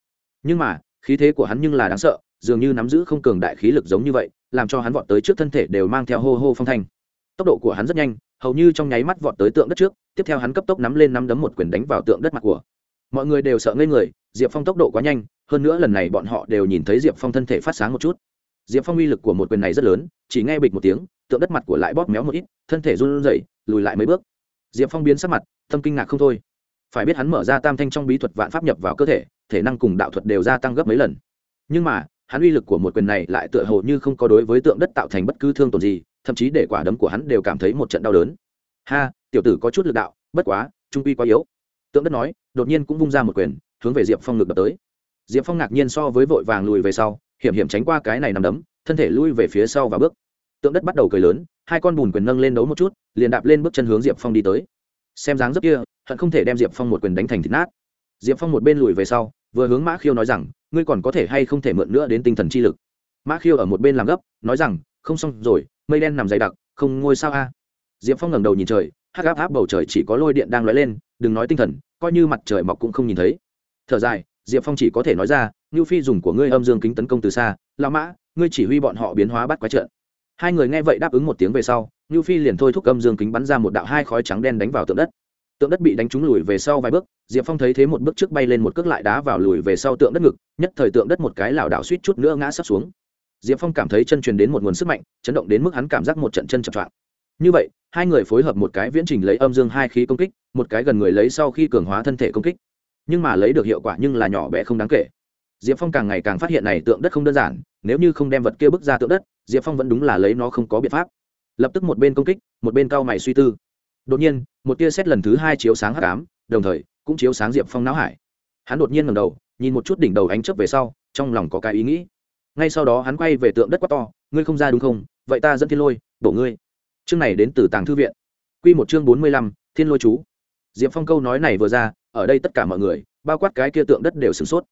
Nhưng mà, khí thế của hắn nhưng là đáng sợ, dường như nắm giữ không cường đại khí lực giống như vậy, làm cho hắn vọt tới trước thân thể đều mang theo hô hô phong thanh. Tốc độ của hắn rất nhanh, hầu như trong nháy mắt vọt tới tượng đất trước, tiếp theo hắn cấp tốc nắm lên nắm đấm một quyền đánh vào tượng đất mặt của mọi người đều sợ ngây người, diệp phong tốc độ quá nhanh, hơn nữa lần này bọn họ đều nhìn thấy diệp phong thân thể phát sáng một chút. Diệp phong uy lực của một quyền này rất lớn, chỉ nghe bịch một tiếng, tượng đất mặt của lại bóp méo một ít, thân thể run rẩy, lùi lại mấy bước. Diệp phong biến sắc mặt, tâm kinh ngạc không thôi. Phải biết hắn mở ra tam thanh trong bí thuật vạn pháp nhập vào cơ thể thể năng cùng đạo thuật đều gia tăng gấp mấy lần. Nhưng mà, hắn uy lực của một quyền này lại tựa hồ như không có đối với tượng đất tạo thành bất cứ thương tổn gì, thậm chí để quả đấm của hắn đều cảm thấy một trận đau đớn. Ha, tiểu tử có chút lực đạo, bất quá, trung quy quá yếu tượng đất nói, đột nhiên cũng vung ra một quyền, hướng về diệp phong ngực đập tới. Diệp phong ngạc nhiên so với vội vàng lùi về sau, hiểm hiểm tránh qua cái này nằm đấm, thân thể lui về phía sau và bước. Tượng đất bắt đầu cười lớn, hai con bùn quyền nâng lên đấu một chút, liền đạp lên bước chân hướng diệp phong đi tới. Xem dáng dấp kia, hận không thể đem diệp phong một quyền đánh thành thịt nát. Diệp phong một bên lùi về sau, vừa hướng mã khiêu nói rằng, ngươi còn có thể hay không thể mượn nữa đến tinh thần chi lực? Mã khiêu ở một bên làm gấp, nói rằng, không xong rồi, mây đen nằm dày đặc, không ngôi sao a. Diệp phong ngẩng đầu nhìn trời hắc áp áp bầu trời chỉ có lôi điện đang lóe lên, đừng nói tinh thần, coi như mặt trời mọc cũng không nhìn thấy. Thở dài, diệp phong chỉ có thể nói ra, ngưu phi dùng của ngươi âm dương kính tấn công từ xa lao mã, ngươi chỉ huy bọn họ biến hóa bắt quái trận. Hai người nghe vậy đáp ứng một tiếng về sau, ngưu phi liền thôi thúc âm dương kính bắn ra một đạo hai khói trắng đen đánh vào tượng đất. Tượng đất bị đánh trúng lùi về sau vài bước, diệp phong thấy thế một bước trước bay lên một cước lại đá vào lùi về sau tượng đất ngực, nhất thời tượng đất một cái lảo đảo suýt chút nữa ngã sắp xuống. Diệp phong cảm thấy chân truyền đến một nguồn sức mạnh, chấn động đến mức hắn cảm giác một trận chân chập choạng như vậy, hai người phối hợp một cái viễn trình lấy âm dương hai khí công kích, một cái gần người lấy sau khi cường hóa thân thể công kích. Nhưng mà lấy được hiệu quả nhưng là nhỏ bé không đáng kể. Diệp phong càng ngày càng phát hiện này tượng đất không đơn giản, nếu như không đem vật kia bước ra tượng đất, diệp phong vẫn đúng là lấy nó không có biện pháp. Lập tức một bên công kích, một bên cao mày suy tư. Đột nhiên, một tia xét lần thứ hai chiếu sáng hắc ám, đồng thời, cũng chiếu sáng diệp phong não hải. Hắn đột nhiên ngầm đầu, nhìn một chút đỉnh đầu ánh chớp về sau, trong lòng có cái ý nghĩ. Ngay sau đó hắn quay về tượng đất quát to, ngươi không ra đúng không? Vậy ta dẫn thiên lôi, bổ ngươi chương này đến từ tàng thư viện. Q một chương bốn mươi lăm, thiên lôi chú. Diệp phong câu nói này vừa ra, ở đây tất cả mọi người, bao quát cái kia tượng đất đều sửng sốt.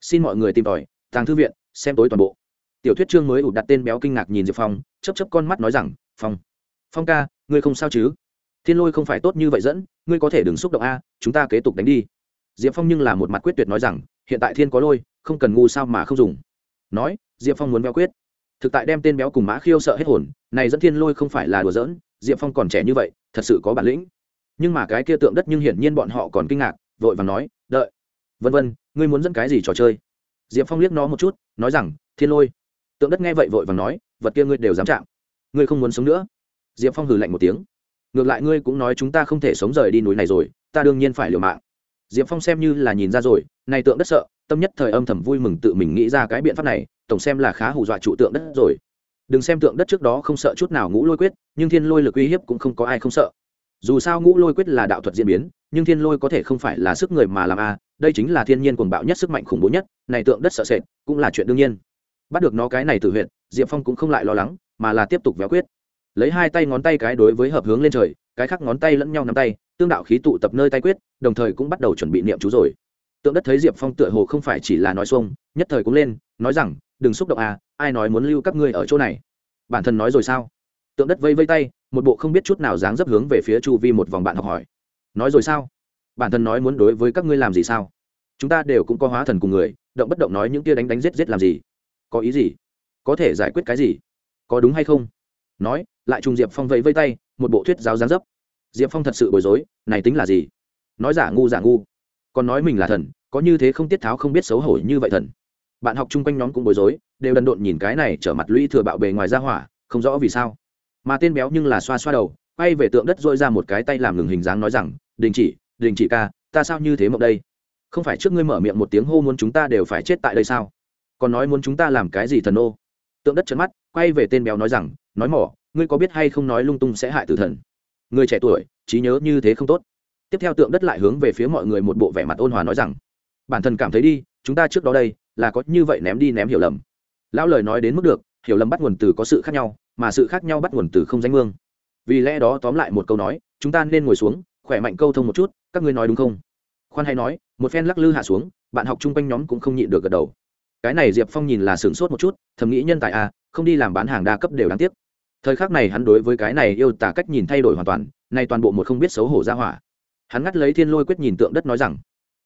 Xin mọi người tìm tòi, tàng thư viện, xem tối toàn bộ. Tiểu thuyết chương mới ủ đặt tên béo kinh ngạc nhìn diệp phong chấp chấp con mắt nói rằng, phong phong ca, ngươi không sao chứ? Thiên lôi không phải tốt như vậy dẫn, ngươi có thể đừng xúc động a, chúng ta kế tục đánh đi. Diệp phong nhưng là một mặt quyết tuyệt nói rằng, hiện tại thiên có lôi, không cần ngu sao mà không dùng. Nói, diệp phong muốn béo quyết thực tại đem tên béo cùng mã khiêu sợ hết hồn, này dẫn thiên lôi không phải là đùa giỡn, diệp phong còn trẻ như vậy, thật sự có bản lĩnh. Nhưng mà cái kia tượng đất nhưng hiển nhiên bọn họ còn kinh ngạc, vội và nói, đợi, vân vân, ngươi muốn dẫn cái gì trò chơi? Diệp phong liếc nó một chút, nói rằng, thiên lôi. Tượng đất nghe vậy vội và nói, vật kia ngươi đều dám chạm, ngươi không muốn sống nữa. Diệp phong hừ lạnh một tiếng, ngược lại ngươi cũng nói chúng ta không thể sống rời đi núi này rồi, ta đương nhiên phải liều mạng. Diệp phong xem như là nhìn ra rồi, này tượng đất sợ, tâm nhất thời âm thầm vui mừng tự mình nghĩ ra cái biện pháp này tổng xem là khá hù dọa trụ tượng đất rồi. Đừng xem tượng đất trước đó không sợ chút nào ngũ lôi quyết, nhưng thiên lôi lực uy hiếp cũng không có ai không sợ. Dù sao ngũ lôi quyết là đạo thuật diễn biến, nhưng thiên lôi có thể không phải là sức người mà làm a, đây chính là thiên nhiên cuồng bạo nhất sức mạnh khủng bố nhất, này tượng đất sợ sệt, cũng là chuyện đương nhiên. Bắt được nó cái này từ huyện diệp phong cũng không lại lo lắng, mà là tiếp tục véo quyết. Lấy hai tay ngón tay cái đối với hợp hướng lên trời, cái khác ngón tay lẫn nhau nắm tay, tương đạo khí tụ tập nơi tay quyết, đồng thời cũng bắt đầu chuẩn bị niệm chú rồi. Tượng đất thấy diệp phong tựa hồ không phải chỉ là nói xuông, nhất thời cũng lên, nói rằng đừng xúc động à ai nói muốn lưu các ngươi ở chỗ này? Bản thân nói rồi sao? Tượng đất vây vây tay, một bộ không biết chút nào dáng dấp hướng về phía chu vi một vòng bạn học hỏi. Nói rồi sao? Bản thân nói muốn đối với các ngươi làm gì sao? Chúng ta đều cũng có hóa thần cùng người, động bất động nói những kia đánh đánh giết giết làm gì? Có ý gì? Có thể giải quyết cái gì? Có đúng hay không? Nói, lại trùng diệp phong vẫy vây tay, một bộ thuyết giáo gián dấp. Diệp phong thật sự bối rối, này tính là gì? Nói giả ngu giả ngu. Còn nói mình là thần, có như thế không tiết tháo không biết xấu hổ như vậy thần bạn học chung quanh nhóm cũng bối rối, đều đần độn nhìn cái này trở mặt lũy thừa bạo bề ngoài ra hỏa, không rõ vì sao. Mà tên béo nhưng là xoa xoa đầu, quay về tượng đất dội ra một cái tay làm ngừng hình dáng nói rằng, đình chỉ đình chỉ ca, ta sao như thế mộng đây? Không phải trước ngươi mở miệng một tiếng hô muốn chúng ta đều phải chết tại đây sao? Còn nói muốn chúng ta làm cái gì thần ô? Tượng đất trấn mắt, quay về tên béo nói rằng, nói mỏ, ngươi có biết hay không nói lung tung sẽ hại tử thần? Người trẻ tuổi, trí nhớ như thế không tốt. Tiếp theo tượng đất lại hướng về phía mọi người một bộ vẻ mặt ôn hòa nói rằng, bản thân cảm thấy đi chúng ta trước đó đây là có như vậy ném đi ném hiểu lầm. Lão lời nói đến mức được, hiểu lầm bắt nguồn từ có sự khác nhau, mà sự khác nhau bắt nguồn từ không danh mương vì lẽ đó tóm lại một câu nói, chúng ta nên ngồi xuống, khỏe mạnh câu thông một chút, các ngươi nói đúng không? Khoan hay nói, một phen lắc lư hạ xuống, bạn học chung quanh nhóm cũng không nhịn được gật đầu. Cái này diệp phong nhìn là sửng sốt một chút, thầm nghĩ nhân tài a không đi làm bán hàng đa cấp đều đáng tiếc. Thời khắc này hắn đối với cái này yêu tả cách nhìn thay đổi hoàn toàn, nay toàn bộ một không biết xấu hổ ra hỏa. Hắn ngắt lấy thiên lôi quyết nhìn tượng đất nói rằng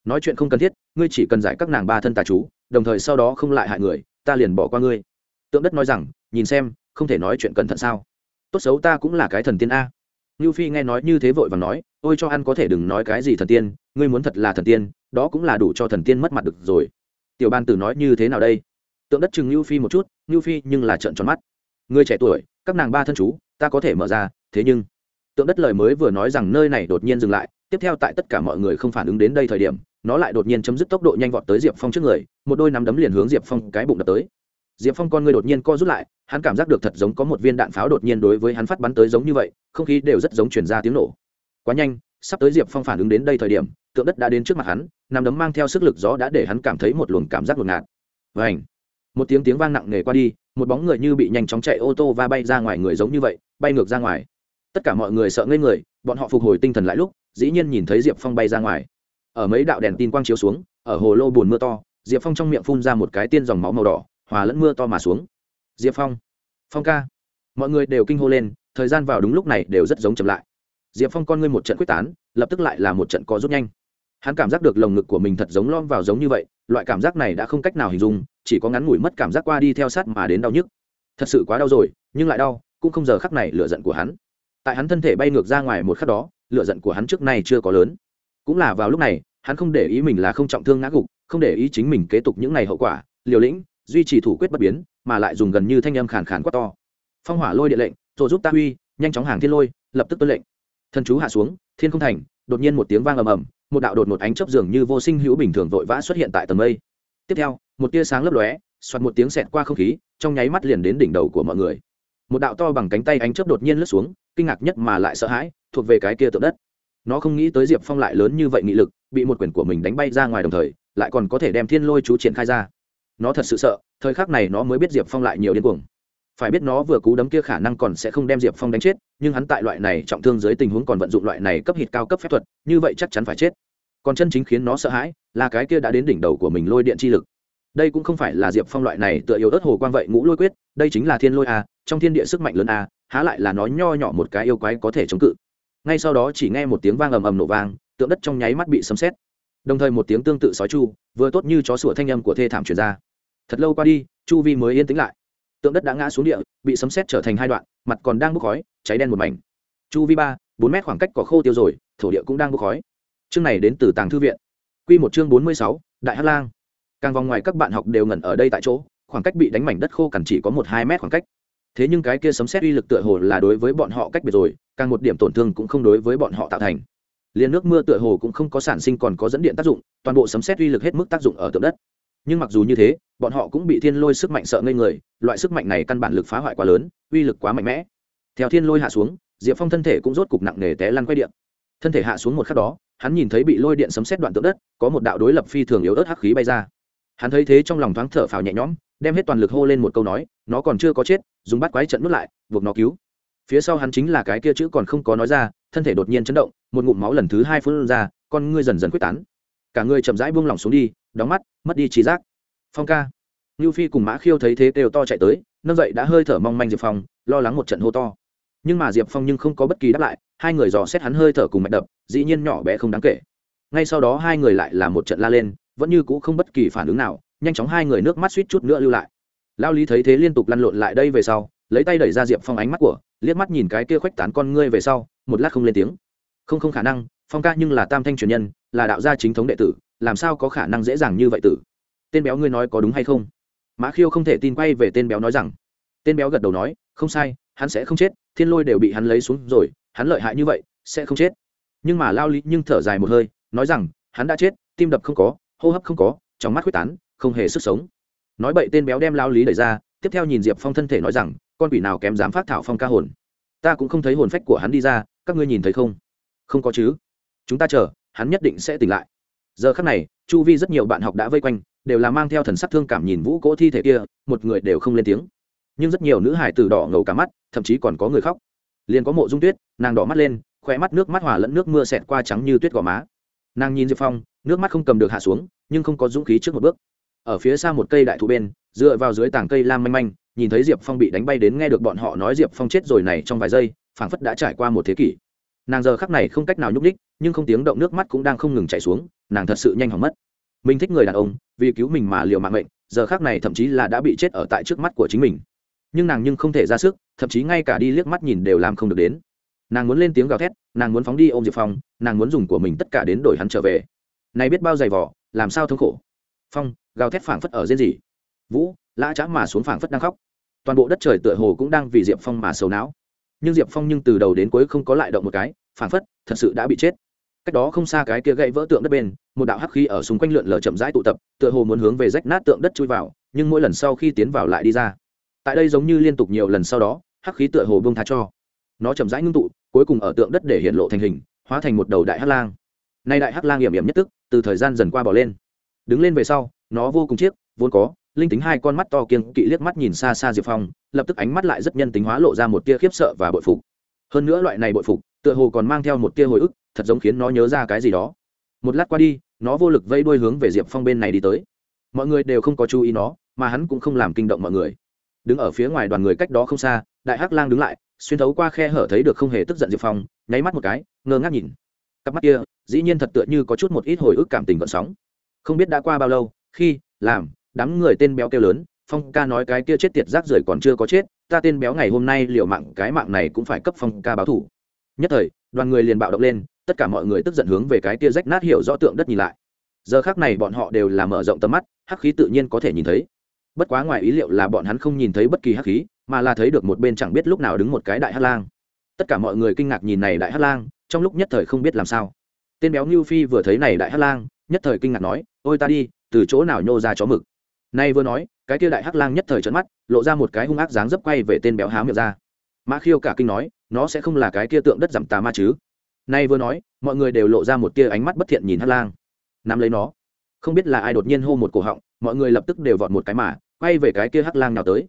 nói chuyện không cần thiết, ngươi chỉ cần giải các nàng ba thân tà chú, đồng thời sau đó không lại hại người, ta liền bỏ qua ngươi. Tượng đất nói rằng, nhìn xem, không thể nói chuyện cẩn thận sao? Tốt xấu ta cũng là cái thần tiên a. Ngưu phi nghe nói như thế vội và nói, ôi cho ăn có thể đừng nói cái gì thần tiên, ngươi muốn thật là thần tiên, đó cũng là đủ cho thần tiên mất mặt được rồi. Tiểu ban tử nói như thế nào đây? Tượng đất chừng ngưu phi một chút, ngưu phi nhưng là trợn tròn mắt. Người trẻ tuổi, các nàng ba thân chú, ta có thể mở ra, thế nhưng tượng đất lời mới vừa nói rằng nơi này đột nhiên dừng lại, tiếp theo tại tất cả mọi người không phản ứng đến đây thời điểm nó lại đột nhiên chấm dứt tốc độ nhanh vọt tới diệp phong trước người, một đôi nắm đấm liền hướng diệp phong cái bụng đập tới. Diệp phong con người đột nhiên co rút lại, hắn cảm giác được thật giống có một viên đạn pháo đột nhiên đối với hắn phát bắn tới giống như vậy, không khí đều rất giống chuyển ra tiếng nổ. Quá nhanh, sắp tới diệp phong phản ứng đến đây thời điểm, tượng đất đã đến trước mặt hắn nằm đấm mang theo sức lực gió đã để hắn cảm thấy một luồng cảm giác ngột ngạt. Và ảnh một tiếng tiếng vang nặng nề qua đi, một bóng người như bị nhanh chóng chạy ô tô và bay ra ngoài người giống như vậy, bay ngược ra ngoài. Tất cả mọi người sợ ngây người, bọn họ phục hồi tinh thần lại lúc, dĩ nhiên nhìn thấy diệp phong bay ra ngoài ở mấy đạo đèn tin quang chiếu xuống, ở hồ lô bùn mưa to, diệp phong trong miệng phun ra một cái tiên dòng máu màu đỏ, hòa lẫn mưa to mà xuống. Diệp phong phong ca, mọi người đều kinh hô lên, thời gian vào đúng lúc này đều rất giống chậm lại. Diệp phong con ngươi một trận quyết tán, lập tức lại là một trận co rút nhanh. Hắn cảm giác được lồng ngực của mình thật giống lom vào giống như vậy, loại cảm giác này đã không cách nào hình dung, chỉ có ngắn ngủi mất cảm giác qua đi theo sát mà đến đau nhức. Thật sự quá đau rồi, nhưng lại đau, cũng không giờ khắc này lựa giận của hắn. Tại hắn thân thể bay ngược ra ngoài một khắc đó lựa giận của hắn trước nay chưa có lớn. Cũng là vào lúc này hắn không để ý mình là không trọng thương ngã gục, không để ý chính mình kế tục những ngày hậu quả, liều lĩnh, duy trì thủ quyết bất biến, mà lại dùng gần như thanh âm khàn khàn quát to. Phong hỏa lôi điện lệnh, rồi giúp ta uy nhanh chóng hàng thiên lôi, lập tức tuân lệnh. Thần chú hạ xuống, thiên không thành, đột nhiên một tiếng vang ầm ầm, một đạo đột một ánh chớp dường như vô sinh hữu bình thường vội vã xuất hiện tại tầng mây. Tiếp theo, một tia sáng lấp lóe, xoạt một tiếng xẹt qua không khí, trong nháy mắt liền đến đỉnh đầu của mọi người. Một đạo to bằng cánh tay ánh chớp đột nhiên lướt xuống, kinh ngạc nhất mà lại sợ hãi, thuộc về cái kia tượng đất. Nó không nghĩ tới diệp phong lại lớn như vậy nghị lực bị một quyển của mình đánh bay ra ngoài đồng thời, lại còn có thể đem thiên lôi chú triển khai ra. Nó thật sự sợ, thời khắc này nó mới biết diệp phong lại nhiều điên cuồng. Phải biết nó vừa cú đấm kia khả năng còn sẽ không đem diệp phong đánh chết, nhưng hắn tại loại này trọng thương dưới tình huống còn vận dụng loại này cấp hít cao cấp phép thuật, như vậy chắc chắn phải chết. Còn chân chính khiến nó sợ hãi là cái kia đã đến đỉnh đầu của mình lôi điện chi lực. Đây cũng không phải là diệp phong loại này tựa yếu ớt hồ quang vậy ngũ lôi quyết, đây chính là thiên lôi a, trong thiên địa sức mạnh lớn a, há lại là nói nho nhỏ một cái yêu quái có thể chống cự. Ngay sau đó chỉ nghe một tiếng vang ầm ầm nổ vang tượng đất trong nháy mắt bị sấm xét đồng thời một tiếng tương tự sói chu, vừa tốt như chó sủa thanh âm của thê thảm truyền ra. Thật lâu qua đi, chu vi mới yên tĩnh lại. Tượng đất đã ngã xuống địa, bị sấm xét trở thành hai đoạn, mặt còn đang bốc khói, cháy đen một mảnh. Chu vi ba, bốn mét khoảng cách có khô tiêu rồi, thổ địa cũng đang bốc khói. Chương này đến từ tàng thư viện. Q một chương bốn mươi sáu, đại hát lang. Càng vòng ngoài các bạn học đều ngẩn ở đây tại chỗ, khoảng cách bị đánh mảnh đất khô cằn chỉ có một hai mét khoảng cách. Thế nhưng cái kia sấm xét uy lực tựa hồ là đối với bọn họ cách biệt rồi, càng một điểm tổn thương cũng không đối với bọn họ tạo thành liền nước mưa tựa hồ cũng không có sản sinh còn có dẫn điện tác dụng, toàn bộ sấm xét uy lực hết mức tác dụng ở tượng đất. Nhưng mặc dù như thế, bọn họ cũng bị thiên lôi sức mạnh sợ ngây người, loại sức mạnh này căn bản lực phá hoại quá lớn, uy lực quá mạnh mẽ. Theo thiên lôi hạ xuống, diệp phong thân thể cũng rốt cục nặng nề té lăn quay điện. Thân thể hạ xuống một khắc đó, hắn nhìn thấy bị lôi điện sấm xét đoạn tượng đất, có một đạo đối lập phi thường yếu ớt hắc khí bay ra. Hắn thấy thế trong lòng thoáng thở phào nhẹ nhõm, đem hết toàn lực hô lên một câu nói, nó còn chưa có chết, dùng bắt quái trận nuốt lại, buộc nó cứu. Phía sau hắn chính là cái kia chữ còn không có nói ra thân thể đột nhiên chấn động, một ngụm máu lần thứ hai phun ra, con ngươi dần dần quyết tán. Cả người chậm rãi buông lỏng xuống đi, đóng mắt, mất đi trí giác. Phong ca. Ngưu phi cùng mã khiêu thấy thế đều to chạy tới, nâng dậy đã hơi thở mong manh diệp phong, lo lắng một trận hô to. Nhưng mà diệp phong nhưng không có bất kỳ đáp lại, hai người dò xét hắn hơi thở cùng mạch đập, dĩ nhiên nhỏ bé không đáng kể. Ngay sau đó hai người lại là một trận la lên, vẫn như cũ không bất kỳ phản ứng nào, nhanh chóng hai người nước mắt suýt chút nữa lưu lại. Lao lý thấy thế liên tục lăn lộn lại đây về sau lấy tay đẩy ra diệp phong ánh mắt của, liếc mắt nhìn cái kia khoách tán con ngươi về sau, một lát không lên tiếng. Không không khả năng, phong ca nhưng là tam thanh truyền nhân, là đạo gia chính thống đệ tử, làm sao có khả năng dễ dàng như vậy tử? Tên béo ngươi nói có đúng hay không? Mã khiêu không thể tin quay về tên béo nói rằng. Tên béo gật đầu nói, không sai, hắn sẽ không chết, thiên lôi đều bị hắn lấy xuống rồi, hắn lợi hại như vậy, sẽ không chết. Nhưng mà lao lý nhưng thở dài một hơi, nói rằng, hắn đã chết, tim đập không có, hô hấp không có, trong mắt quyết tán, không hề sức sống. Nói bậy, tên béo đem lao lý đẩy ra, tiếp theo nhìn diệp phong thân thể nói rằng con quỷ nào kém dám phát thảo phong ca hồn? Ta cũng không thấy hồn phách của hắn đi ra, các ngươi nhìn thấy không? Không có chứ. Chúng ta chờ, hắn nhất định sẽ tỉnh lại. Giờ khắc này, chu vi rất nhiều bạn học đã vây quanh, đều là mang theo thần sắc thương cảm nhìn vũ cỗ thi thể kia, một người đều không lên tiếng. Nhưng rất nhiều nữ hải tử đỏ ngầu cả mắt, thậm chí còn có người khóc. Liền có mộ dung tuyết, nàng đỏ mắt lên khỏe mắt nước mắt hòa lẫn nước mưa xẹt qua trắng như tuyết gò má. Nàng nhìn diệp phong, nước mắt không cầm được hạ xuống, nhưng không có dũng khí trước một bước. Ở phía xa một cây đại thụ bên, dựa vào dưới tảng cây lam manh manh nhìn thấy diệp phong bị đánh bay đến nghe được bọn họ nói diệp phong chết rồi này trong vài giây, phảng phất đã trải qua một thế kỷ. Nàng giờ khắc này không cách nào nhúc ních nhưng không tiếng động nước mắt cũng đang không ngừng chảy xuống, nàng thật sự nhanh hỏng mất. Mình thích người đàn ông, vì cứu mình mà liều mạng mệnh, giờ khắc này thậm chí là đã bị chết ở tại trước mắt của chính mình. Nhưng nàng nhưng không thể ra sức, thậm chí ngay cả đi liếc mắt nhìn đều làm không được đến. Nàng muốn lên tiếng gào thét, nàng muốn phóng đi ôm diệp phong, nàng muốn dùng của mình tất cả đến đổi hắn trở về. Này biết bao giày vỏ làm sao thống khổ. Phong, gào thét phảng phất ở riêng gì vũ, lã chã mà xuống phảng phất đang khóc toàn bộ đất trời tựa hồ cũng đang vì diệp phong mà sầu não. Nhưng diệp phong nhưng từ đầu đến cuối không có lại động một cái, phảng phất, thật sự đã bị chết. Cách đó không xa cái kia gãy vỡ tượng đất bên, một đạo hắc khí ở xung quanh lượn lờ chậm rãi tụ tập, tựa hồ muốn hướng về rách nát tượng đất chui vào, nhưng mỗi lần sau khi tiến vào lại đi ra. Tại đây giống như liên tục nhiều lần sau đó, hắc khí tựa hồ bông tha cho. Nó chậm rãi ngưng tụ, cuối cùng ở tượng đất để hiện lộ thành hình, hóa thành một đầu đại hắc lang. Nay đại hắc lang hiểm hiểm nhất tức, từ thời gian dần qua bỏ lên. Đứng lên về sau, nó vô cùng chiếc, vốn có linh tính hai con mắt to kiêng kỵ liếc mắt nhìn xa xa diệp phong, lập tức ánh mắt lại rất nhân tính hóa lộ ra một tia khiếp sợ và bội phục. Hơn nữa loại này bội phục, tựa hồ còn mang theo một tia hồi ức, thật giống khiến nó nhớ ra cái gì đó. Một lát qua đi, nó vô lực vây đuôi hướng về diệp phong bên này đi tới. Mọi người đều không có chú ý nó, mà hắn cũng không làm kinh động mọi người. Đứng ở phía ngoài đoàn người cách đó không xa, đại hắc lang đứng lại, xuyên thấu qua khe hở thấy được không hề tức giận diệp phong, nháy mắt một cái, ngơ ngác nhìn. Cặp mắt kia, dĩ nhiên thật tựa như có chút một ít hồi ức cảm tình gợn sóng. Không biết đã qua bao lâu, khi, làm đám người tên béo kêu lớn, phong ca nói cái kia chết tiệt rác rưởi còn chưa có chết, ta tên béo ngày hôm nay liệu mạng, cái mạng này cũng phải cấp phong ca báo thủ. Nhất thời, đoàn người liền bạo động lên, tất cả mọi người tức giận hướng về cái kia rách nát hiểu rõ tượng đất nhìn lại. Giờ khác này bọn họ đều là mở rộng tầm mắt, hắc khí tự nhiên có thể nhìn thấy. Bất quá ngoài ý liệu là bọn hắn không nhìn thấy bất kỳ hắc khí, mà là thấy được một bên chẳng biết lúc nào đứng một cái đại hắc lang. Tất cả mọi người kinh ngạc nhìn này đại hắc lang, trong lúc nhất thời không biết làm sao. Tên béo như phi vừa thấy này đại hắc lang, nhất thời kinh ngạc nói, ôi ta đi, từ chỗ nào nhô ra chó mực? Nay vừa nói, cái kia đại hắc lang nhất thời trợn mắt, lộ ra một cái hung ác dáng dấp quay về tên béo há miệng ra. Mã khiêu cả kinh nói, nó sẽ không là cái kia tượng đất giảm tà ma chứ? Nay vừa nói, mọi người đều lộ ra một tia ánh mắt bất thiện nhìn hắc lang. Nắm lấy nó. Không biết là ai đột nhiên hô một cổ họng, mọi người lập tức đều vọt một cái mà, quay về cái kia hắc lang nào tới.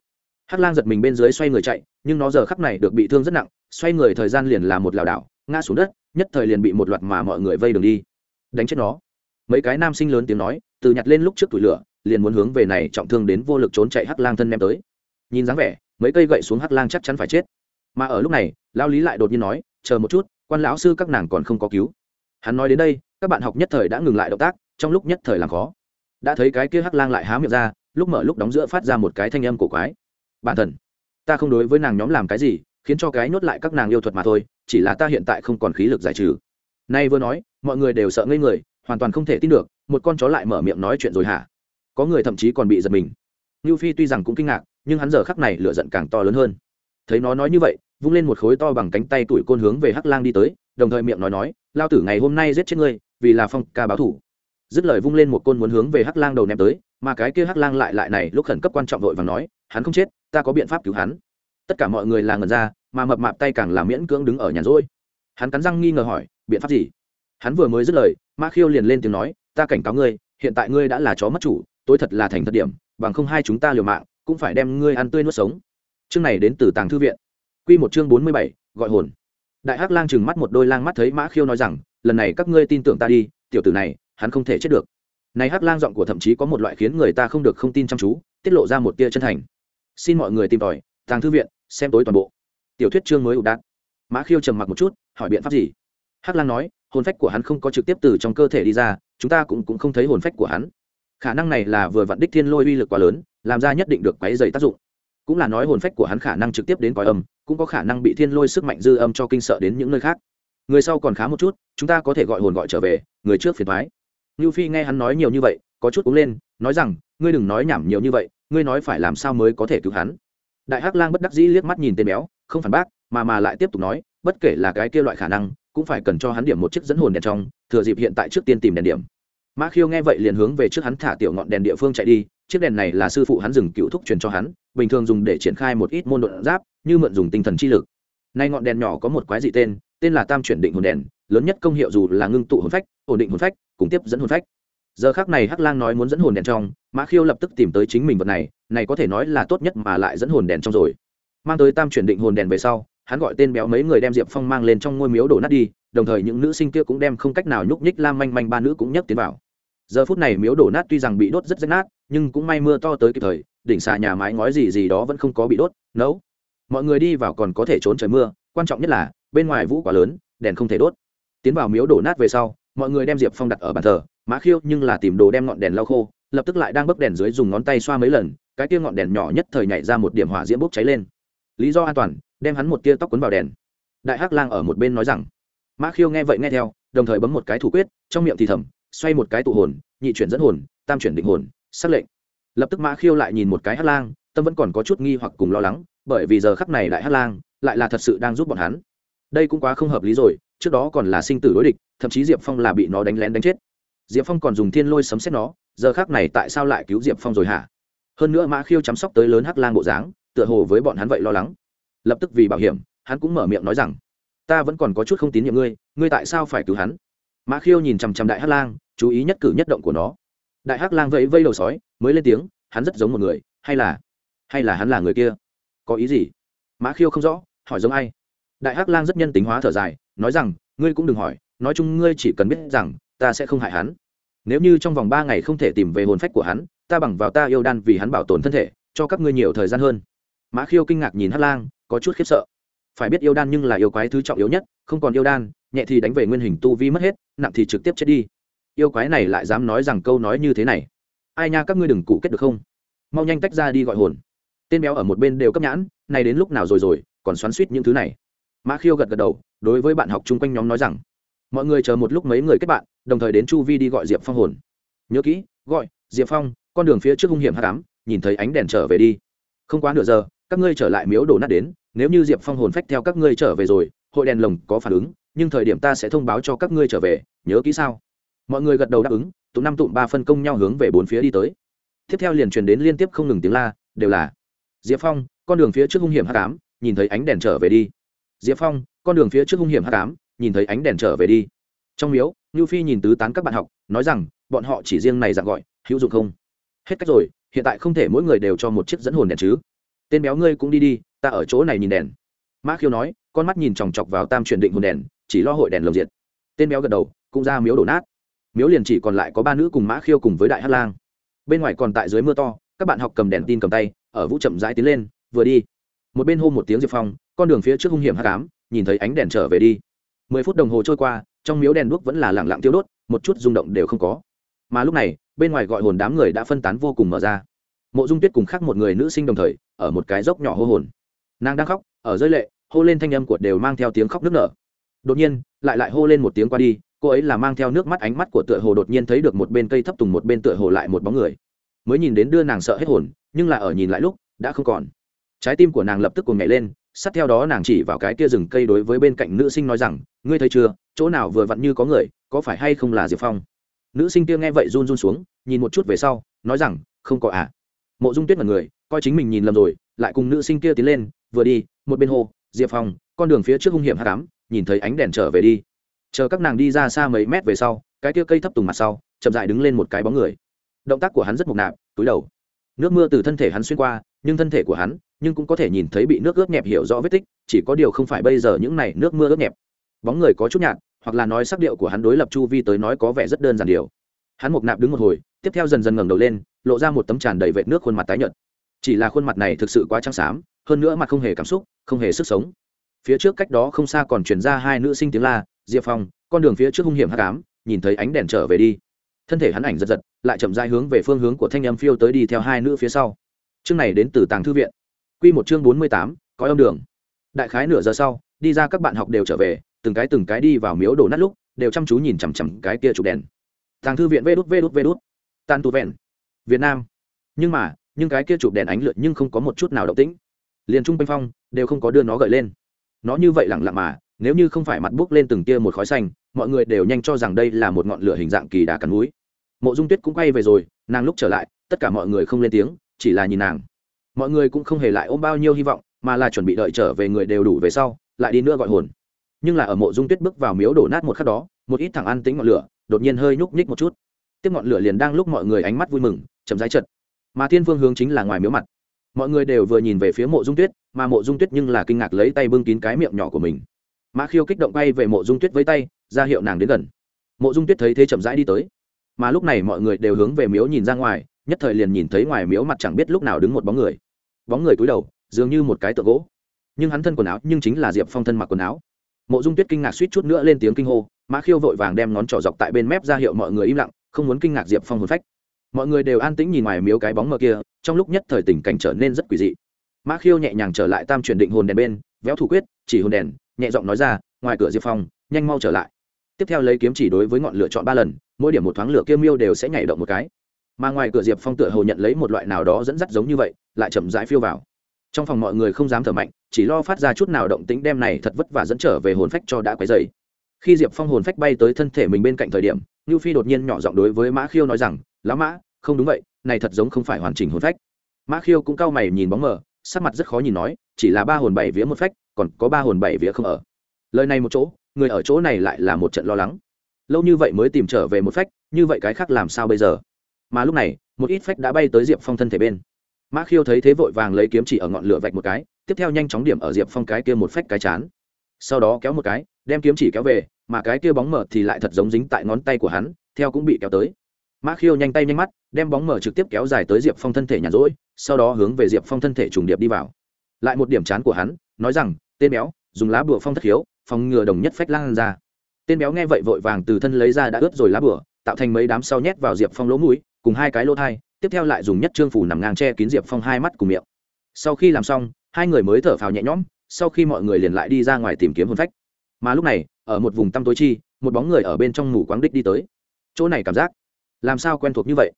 Hắc lang giật mình bên dưới xoay người chạy, nhưng nó giờ khắc này được bị thương rất nặng, xoay người thời gian liền là một lảo đảo, ngã xuống đất, nhất thời liền bị một loạt mà mọi người vây đường đi. Đánh chết nó. Mấy cái nam sinh lớn tiếng nói, từ nhặt lên lúc trước tủi lửa liền muốn hướng về này trọng thương đến vô lực trốn chạy hắc lang thân ném tới. Nhìn dáng vẻ, mấy cây gậy xuống hắc lang chắc chắn phải chết. Mà ở lúc này lao lý lại đột nhiên nói, chờ một chút, quan lão sư các nàng còn không có cứu. Hắn nói đến đây, các bạn học nhất thời đã ngừng lại động tác, trong lúc nhất thời làm khó. Đã thấy cái kia hắc lang lại há miệng ra, lúc mở lúc đóng giữa phát ra một cái thanh âm cổ quái. Bản thần, ta không đối với nàng nhóm làm cái gì, khiến cho cái nhốt lại các nàng yêu thuật mà thôi, chỉ là ta hiện tại không còn khí lực giải trừ. Nay vừa nói, mọi người đều sợ ngây người, hoàn toàn không thể tin được, một con chó lại mở miệng nói chuyện rồi hả? Có người thậm chí còn bị giật mình. Ngưu phi tuy rằng cũng kinh ngạc, nhưng hắn giờ khắc này lựa giận càng to lớn hơn. Thấy nó nói như vậy, vung lên một khối to bằng cánh tay tuổi côn hướng về hắc lang đi tới, đồng thời miệng nói nói, lao tử ngày hôm nay giết chết ngươi, vì là phong ca báo thủ. Dứt lời vung lên một côn muốn hướng về hắc lang đầu ném tới, mà cái kia hắc lang lại lại này lúc khẩn cấp quan trọng vội và nói, hắn không chết, ta có biện pháp cứu hắn. Tất cả mọi người là ngần ra, mà mập mạp tay càng làm miễn cưỡng đứng ở nhà rỗi. Hắn cắn răng nghi ngờ hỏi, biện pháp gì? Hắn vừa mới dứt lời, ma khiêu liền lên tiếng nói, ta cảnh cáo ngươi, hiện tại ngươi đã là chó mất chủ tối thật là thành thật điểm, bằng không hai chúng ta liều mạng, cũng phải đem ngươi ăn tươi nuốt sống. Chương này đến từ tàng thư viện. Quy một chương bốn mươi bảy, gọi hồn. Đại hắc lang chừng mắt một đôi lang mắt thấy mã khiêu nói rằng, lần này các ngươi tin tưởng ta đi, tiểu tử này, hắn không thể chết được. Này hắc lang giọng của thậm chí có một loại khiến người ta không được không tin chăm chú, tiết lộ ra một tia chân thành. Xin mọi người tìm tòi, tàng thư viện, xem tối toàn bộ. Tiểu thuyết chương mới ủ đạn mã khiêu trầm mặc một chút, hỏi biện pháp gì? Hắc lang nói, hồn phách của hắn không có trực tiếp từ trong cơ thể đi ra, chúng ta cũng cũng không thấy hồn phách của hắn khả năng này là vừa vặn đích thiên lôi uy lực quá lớn, làm ra nhất định được quáy dày tác dụng. Cũng là nói hồn phách của hắn khả năng trực tiếp đến cõi âm, cũng có khả năng bị thiên lôi sức mạnh dư âm cho kinh sợ đến những nơi khác. Người sau còn khá một chút, chúng ta có thể gọi hồn gọi trở về, người trước phiền thoái như phi nghe hắn nói nhiều như vậy, có chút cúng lên, nói rằng, ngươi đừng nói nhảm nhiều như vậy, ngươi nói phải làm sao mới có thể cứu hắn. Đại hắc lang bất đắc dĩ liếc mắt nhìn tên béo, không phản bác, mà mà lại tiếp tục nói, bất kể là cái kia loại khả năng, cũng phải cần cho hắn điểm một chiếc dẫn hồn đèn trong, thừa dịp hiện tại trước tiên tìm đèn điểm mã khiêu nghe vậy liền hướng về trước hắn thả tiểu ngọn đèn địa phương chạy đi, chiếc đèn này là sư phụ hắn dừng cựu thúc truyền cho hắn, bình thường dùng để triển khai một ít môn đột giáp, như mượn dùng tinh thần chi lực. Nay ngọn đèn nhỏ có một quái dị tên tên là tam chuyển định hồn đèn, lớn nhất công hiệu dù là ngưng tụ hồn phách, ổn định hồn phách, cùng tiếp dẫn hồn phách. Giờ khác này hắc lang nói muốn dẫn hồn đèn trong, mã khiêu lập tức tìm tới chính mình vật này này có thể nói là tốt nhất mà lại dẫn hồn đèn trong rồi. Mang tới tam chuyển định hồn đèn về sau, hắn gọi tên béo mấy người đem diệp phong mang lên trong ngôi miếu đổ nát đi, đồng thời những nữ sinh kia cũng đem không cách nào nhúc nhích lam manh manh ba nữ cũng nhấc tiến vào giờ phút này miếu đổ nát tuy rằng bị đốt rất rách nát, nhưng cũng may mưa to tới kịp thời, đỉnh xà nhà mái ngói gì gì đó vẫn không có bị đốt, nấu. Mọi người đi vào còn có thể trốn trời mưa, quan trọng nhất là, bên ngoài vũ quá lớn, đèn không thể đốt. Tiến vào miếu đổ nát về sau, mọi người đem diệp phong đặt ở bàn thờ, mã khiêu nhưng là tìm đồ đem ngọn đèn lau khô, lập tức lại đang bấc đèn dưới dùng ngón tay xoa mấy lần, cái tia ngọn đèn nhỏ nhất thời nhảy ra một điểm hỏa diễm bốc cháy lên. Lý do an toàn, đem hắn một tia tóc quấn vào đèn. Đại hắc lang ở một bên nói rằng, mã khiêu nghe vậy nghe theo, đồng thời bấm một cái thủ quyết, trong miệng thì thầm xoay một cái tụ hồn, nhị chuyển dẫn hồn, tam chuyển định hồn, xác lệnh. Lập tức mã khiêu lại nhìn một cái hắc lang, tâm vẫn còn có chút nghi hoặc cùng lo lắng, bởi vì giờ khắc này đại hắc lang lại là thật sự đang giúp bọn hắn. Đây cũng quá không hợp lý rồi, trước đó còn là sinh tử đối địch, thậm chí diệp phong là bị nó đánh lén đánh chết. Diệp phong còn dùng thiên lôi sấm xét nó, giờ khác này tại sao lại cứu diệp phong rồi hả? Hơn nữa mã khiêu chăm sóc tới lớn hắc lang bộ dáng, tựa hồ với bọn hắn vậy lo lắng. Lập tức vì bảo hiểm, hắn cũng mở miệng nói rằng, ta vẫn còn có chút không tín nhiệm ngươi ngươi tại sao phải cứu hắn? Mã khiêu nhìn chằm chằm đại hắc lang, chú ý nhất cử nhất động của nó. Đại hắc lang vẫy vây đầu sói, mới lên tiếng, hắn rất giống một người, hay là hay là hắn là người kia? Có ý gì? Mã khiêu không rõ, hỏi giống ai? Đại hắc lang rất nhân tính hóa thở dài, nói rằng, ngươi cũng đừng hỏi, nói chung ngươi chỉ cần biết rằng, ta sẽ không hại hắn. Nếu như trong vòng ba ngày không thể tìm về hồn phách của hắn, ta bằng vào ta yêu đan vì hắn bảo tồn thân thể, cho các ngươi nhiều thời gian hơn. Mã khiêu kinh ngạc nhìn hắc lang, có chút khiếp sợ. Phải biết yêu đan nhưng là yêu quái thứ trọng yếu nhất, không còn yêu đan nhẹ thì đánh về nguyên hình tu vi mất hết, nặng thì trực tiếp chết đi. Yêu quái này lại dám nói rằng câu nói như thế này. Ai nha, các ngươi đừng cụ kết được không? Mau nhanh tách ra đi gọi hồn. Tên béo ở một bên đều cấp nhãn, này đến lúc nào rồi rồi, còn xoắn suýt những thứ này. Mã khiêu gật gật đầu, đối với bạn học chung quanh nhóm nói rằng, mọi người chờ một lúc mấy người kết bạn, đồng thời đến chu vi đi gọi diệp phong hồn. Nhớ kỹ, gọi, diệp phong, con đường phía trước hung hiểm h tám nhìn thấy ánh đèn trở về đi. Không quá nửa giờ, các ngươi trở lại miếu đổ nát đến, nếu như diệp phong hồn phách theo các ngươi trở về rồi, hội đèn lồng có phản ứng nhưng thời điểm ta sẽ thông báo cho các ngươi trở về, nhớ kỹ sao? Mọi người gật đầu đáp ứng, tụ năm tụm ba phân công nhau hướng về bốn phía đi tới. Tiếp theo liền truyền đến liên tiếp không ngừng tiếng la, đều là, diệp phong, con đường phía trước hung hiểm h tám nhìn thấy ánh đèn trở về đi. Diệp phong, con đường phía trước hung hiểm h tám nhìn thấy ánh đèn trở về đi. Trong miếu, ngưu phi nhìn tứ tán các bạn học, nói rằng, bọn họ chỉ riêng này dạng gọi, hữu dụng không? Hết cách rồi, hiện tại không thể mỗi người đều cho một chiếc dẫn hồn đèn chứ. Tên béo ngươi cũng đi đi, ta ở chỗ này nhìn đèn. Mã khiêu nói, con mắt nhìn chòng chọc vào tam truyền định hồn đèn chỉ lo hội đèn lồng diện tên béo gật đầu, cũng ra miếu đổ nát. Miếu liền chỉ còn lại có ba nữ cùng mã khiêu cùng với đại hát lang. Bên ngoài còn tại dưới mưa to, các bạn học cầm đèn tin cầm tay, ở vũ chậm rãi tiến lên, vừa đi. Một bên hô một tiếng diệp phong, con đường phía trước hung hiểm hát cám nhìn thấy ánh đèn trở về đi. Mười phút đồng hồ trôi qua, trong miếu đèn đuốc vẫn là lẳng lặng tiêu đốt, một chút rung động đều không có. Mà lúc này, bên ngoài gọi hồn đám người đã phân tán vô cùng mở ra. Mộ dung tuyết cùng khác một người nữ sinh đồng thời, ở một cái dốc nhỏ hô hồn. Nàng đang khóc, ở dưới lệ, hô lên thanh âm của đều mang theo tiếng khóc nức nở đột nhiên, lại lại hô lên một tiếng qua đi, cô ấy là mang theo nước mắt ánh mắt của tựa hồ đột nhiên thấy được một bên cây thấp tùng một bên tựa hồ lại một bóng người. Mới nhìn đến đưa nàng sợ hết hồn, nhưng là ở nhìn lại lúc, đã không còn. Trái tim của nàng lập tức cùng nhảy lên, sát theo đó nàng chỉ vào cái kia rừng cây đối với bên cạnh nữ sinh nói rằng, ngươi thấy chưa, chỗ nào vừa vặn như có người, có phải hay không là diệp phong? Nữ sinh kia nghe vậy run run xuống, nhìn một chút về sau, nói rằng, không có ạ à. mộ dung tuyết là người, coi chính mình nhìn lầm rồi, lại cùng nữ sinh kia tiến lên, vừa đi, một bên hồ diệp phong, con đường phía trước hung hiểm h tám nhìn thấy ánh đèn trở về đi. Chờ các nàng đi ra xa mấy mét về sau, cái kia cây thấp tùng mặt sau, chậm dại đứng lên một cái bóng người. Động tác của hắn rất mộc nạp, túi đầu. Nước mưa từ thân thể hắn xuyên qua, nhưng thân thể của hắn, nhưng cũng có thể nhìn thấy bị nước ướt nhẹp hiểu rõ vết tích, chỉ có điều không phải bây giờ những này nước mưa ướt nhẹp. Bóng người có chút nhạt, hoặc là nói sắc điệu của hắn đối lập chu vi tới nói có vẻ rất đơn giản điều. Hắn mộc nạp đứng một hồi, tiếp theo dần dần ngẩng đầu lên, lộ ra một tấm tràn đầy vệt nước khuôn mặt tái nhợt. Chỉ là khuôn mặt này thực sự quá trắng xám, hơn nữa mặt không hề cảm xúc, không hề sức sống phía trước cách đó không xa còn chuyển ra hai nữ sinh tiếng la, diệp phong, con đường phía trước hung hiểm hắc ám, nhìn thấy ánh đèn trở về đi. Thân thể hắn ảnh giật giật, lại chậm dai hướng về phương hướng của thanh âm phiêu tới đi theo hai nữ phía sau. Chương này đến từ tàng thư viện. Q một chương bốn mươi tám có âm đường. Đại khái nửa giờ sau, đi ra các bạn học đều trở về, từng cái từng cái đi vào miếu đổ nát lúc, đều chăm chú nhìn chằm chằm cái kia chụp đèn. Tàng thư viện vê đút vê đút vê đút. Tan tụ vẹn. Việt nam. Nhưng mà, nhưng cái kia chụp đèn ánh lượn nhưng không có một chút nào động tĩnh. Liền trung quanh phong, đều không có đưa nó gợi lên nó như vậy lẳng lặng mà, nếu như không phải mặt bốc lên từng tia một khói xanh, mọi người đều nhanh cho rằng đây là một ngọn lửa hình dạng kỳ đà cắn núi. Mộ dung tuyết cũng quay về rồi, nàng lúc trở lại, tất cả mọi người không lên tiếng, chỉ là nhìn nàng. Mọi người cũng không hề lại ôm bao nhiêu hy vọng, mà là chuẩn bị đợi trở về người đều đủ về sau, lại đi nữa gọi hồn. Nhưng là ở mộ dung tuyết bước vào miếu đổ nát một khắc đó, một ít thằng ăn tính ngọn lửa, đột nhiên hơi nhúc nhích một chút. Tiếp ngọn lửa liền đang lúc mọi người ánh mắt vui mừng, chậm rãi chật mà thiên phương hướng chính là ngoài miếu mặt. Mọi người đều vừa nhìn về phía mộ dung tuyết mà mộ dung tuyết nhưng là kinh ngạc lấy tay bưng kín cái miệng nhỏ của mình mã khiêu kích động bay về mộ dung tuyết với tay ra hiệu nàng đến gần mộ dung tuyết thấy thế chậm rãi đi tới mà lúc này mọi người đều hướng về miếu nhìn ra ngoài nhất thời liền nhìn thấy ngoài miếu mặt chẳng biết lúc nào đứng một bóng người bóng người cúi đầu dường như một cái tượng gỗ nhưng hắn thân quần áo nhưng chính là diệp phong thân mặc quần áo mộ dung tuyết kinh ngạc suýt chút nữa lên tiếng kinh hô mã khiêu vội vàng đem ngón trỏ dọc tại bên mép ra hiệu mọi người im lặng không muốn kinh ngạc diệp phong hồn phách mọi người đều an tĩnh nhìn ngoài miếu cái bóng mờ kia trong lúc nhất thời tình cảnh trở nên rất quỷ dị mã khiêu nhẹ nhàng trở lại tam chuyển định hồn đèn bên, véo thủ quyết, chỉ hồn đèn, nhẹ giọng nói ra, ngoài cửa diệp phong, nhanh mau trở lại. Tiếp theo lấy kiếm chỉ đối với ngọn lửa chọn ba lần, mỗi điểm một thoáng lửa kia miêu đều sẽ nhảy động một cái. Mà ngoài cửa diệp phong tựa hồ nhận lấy một loại nào đó dẫn dắt giống như vậy, lại chậm rãi phiêu vào. Trong phòng mọi người không dám thở mạnh, chỉ lo phát ra chút nào động tính đem này thật vất vả dẫn trở về hồn phách cho đã quấy dày khi diệp phong hồn phách bay tới thân thể mình bên cạnh thời điểm ngưu phi đột nhiên nhỏ giọng đối với mã khiêu nói rằng, lão mã, không đúng vậy, này thật giống không phải hoàn chỉnh hồn phách. Mã khiêu cũng cau mày nhìn bóng mờ sắc mặt rất khó nhìn nói, chỉ là ba hồn bảy vía một phách, còn có ba hồn bảy vía không ở. Lời này một chỗ, người ở chỗ này lại là một trận lo lắng. Lâu như vậy mới tìm trở về một phách, như vậy cái khác làm sao bây giờ? Mà lúc này, một ít phách đã bay tới diệp phong thân thể bên. Mã khiêu thấy thế vội vàng lấy kiếm chỉ ở ngọn lửa vạch một cái, tiếp theo nhanh chóng điểm ở diệp phong cái kia một phách cái chán. Sau đó kéo một cái, đem kiếm chỉ kéo về, mà cái kia bóng mở thì lại thật giống dính tại ngón tay của hắn, theo cũng bị kéo tới mã khiêu nhanh tay nhanh mắt, đem bóng mở trực tiếp kéo dài tới diệp phong thân thể nhàn rỗi, sau đó hướng về diệp phong thân thể trùng điệp đi vào. Lại một điểm chán của hắn, nói rằng, tên béo, dùng lá bùa phong thất hiếu phòng ngừa đồng nhất phách lan ra. Tên béo nghe vậy vội vàng từ thân lấy ra đã ướt rồi lá bùa, tạo thành mấy đám sau nhét vào diệp phong lỗ mũi, cùng hai cái lỗ thai, tiếp theo lại dùng nhất trương phủ nằm ngang che kín diệp phong hai mắt cùng miệng. Sau khi làm xong, hai người mới thở phào nhẹ nhõm, sau khi mọi người liền lại đi ra ngoài tìm kiếm hồn phách. Mà lúc này, ở một vùng tăm tối chi, một bóng người ở bên trong ngủ quáng đích đi tới. Chỗ này cảm giác làm sao quen thuộc như vậy?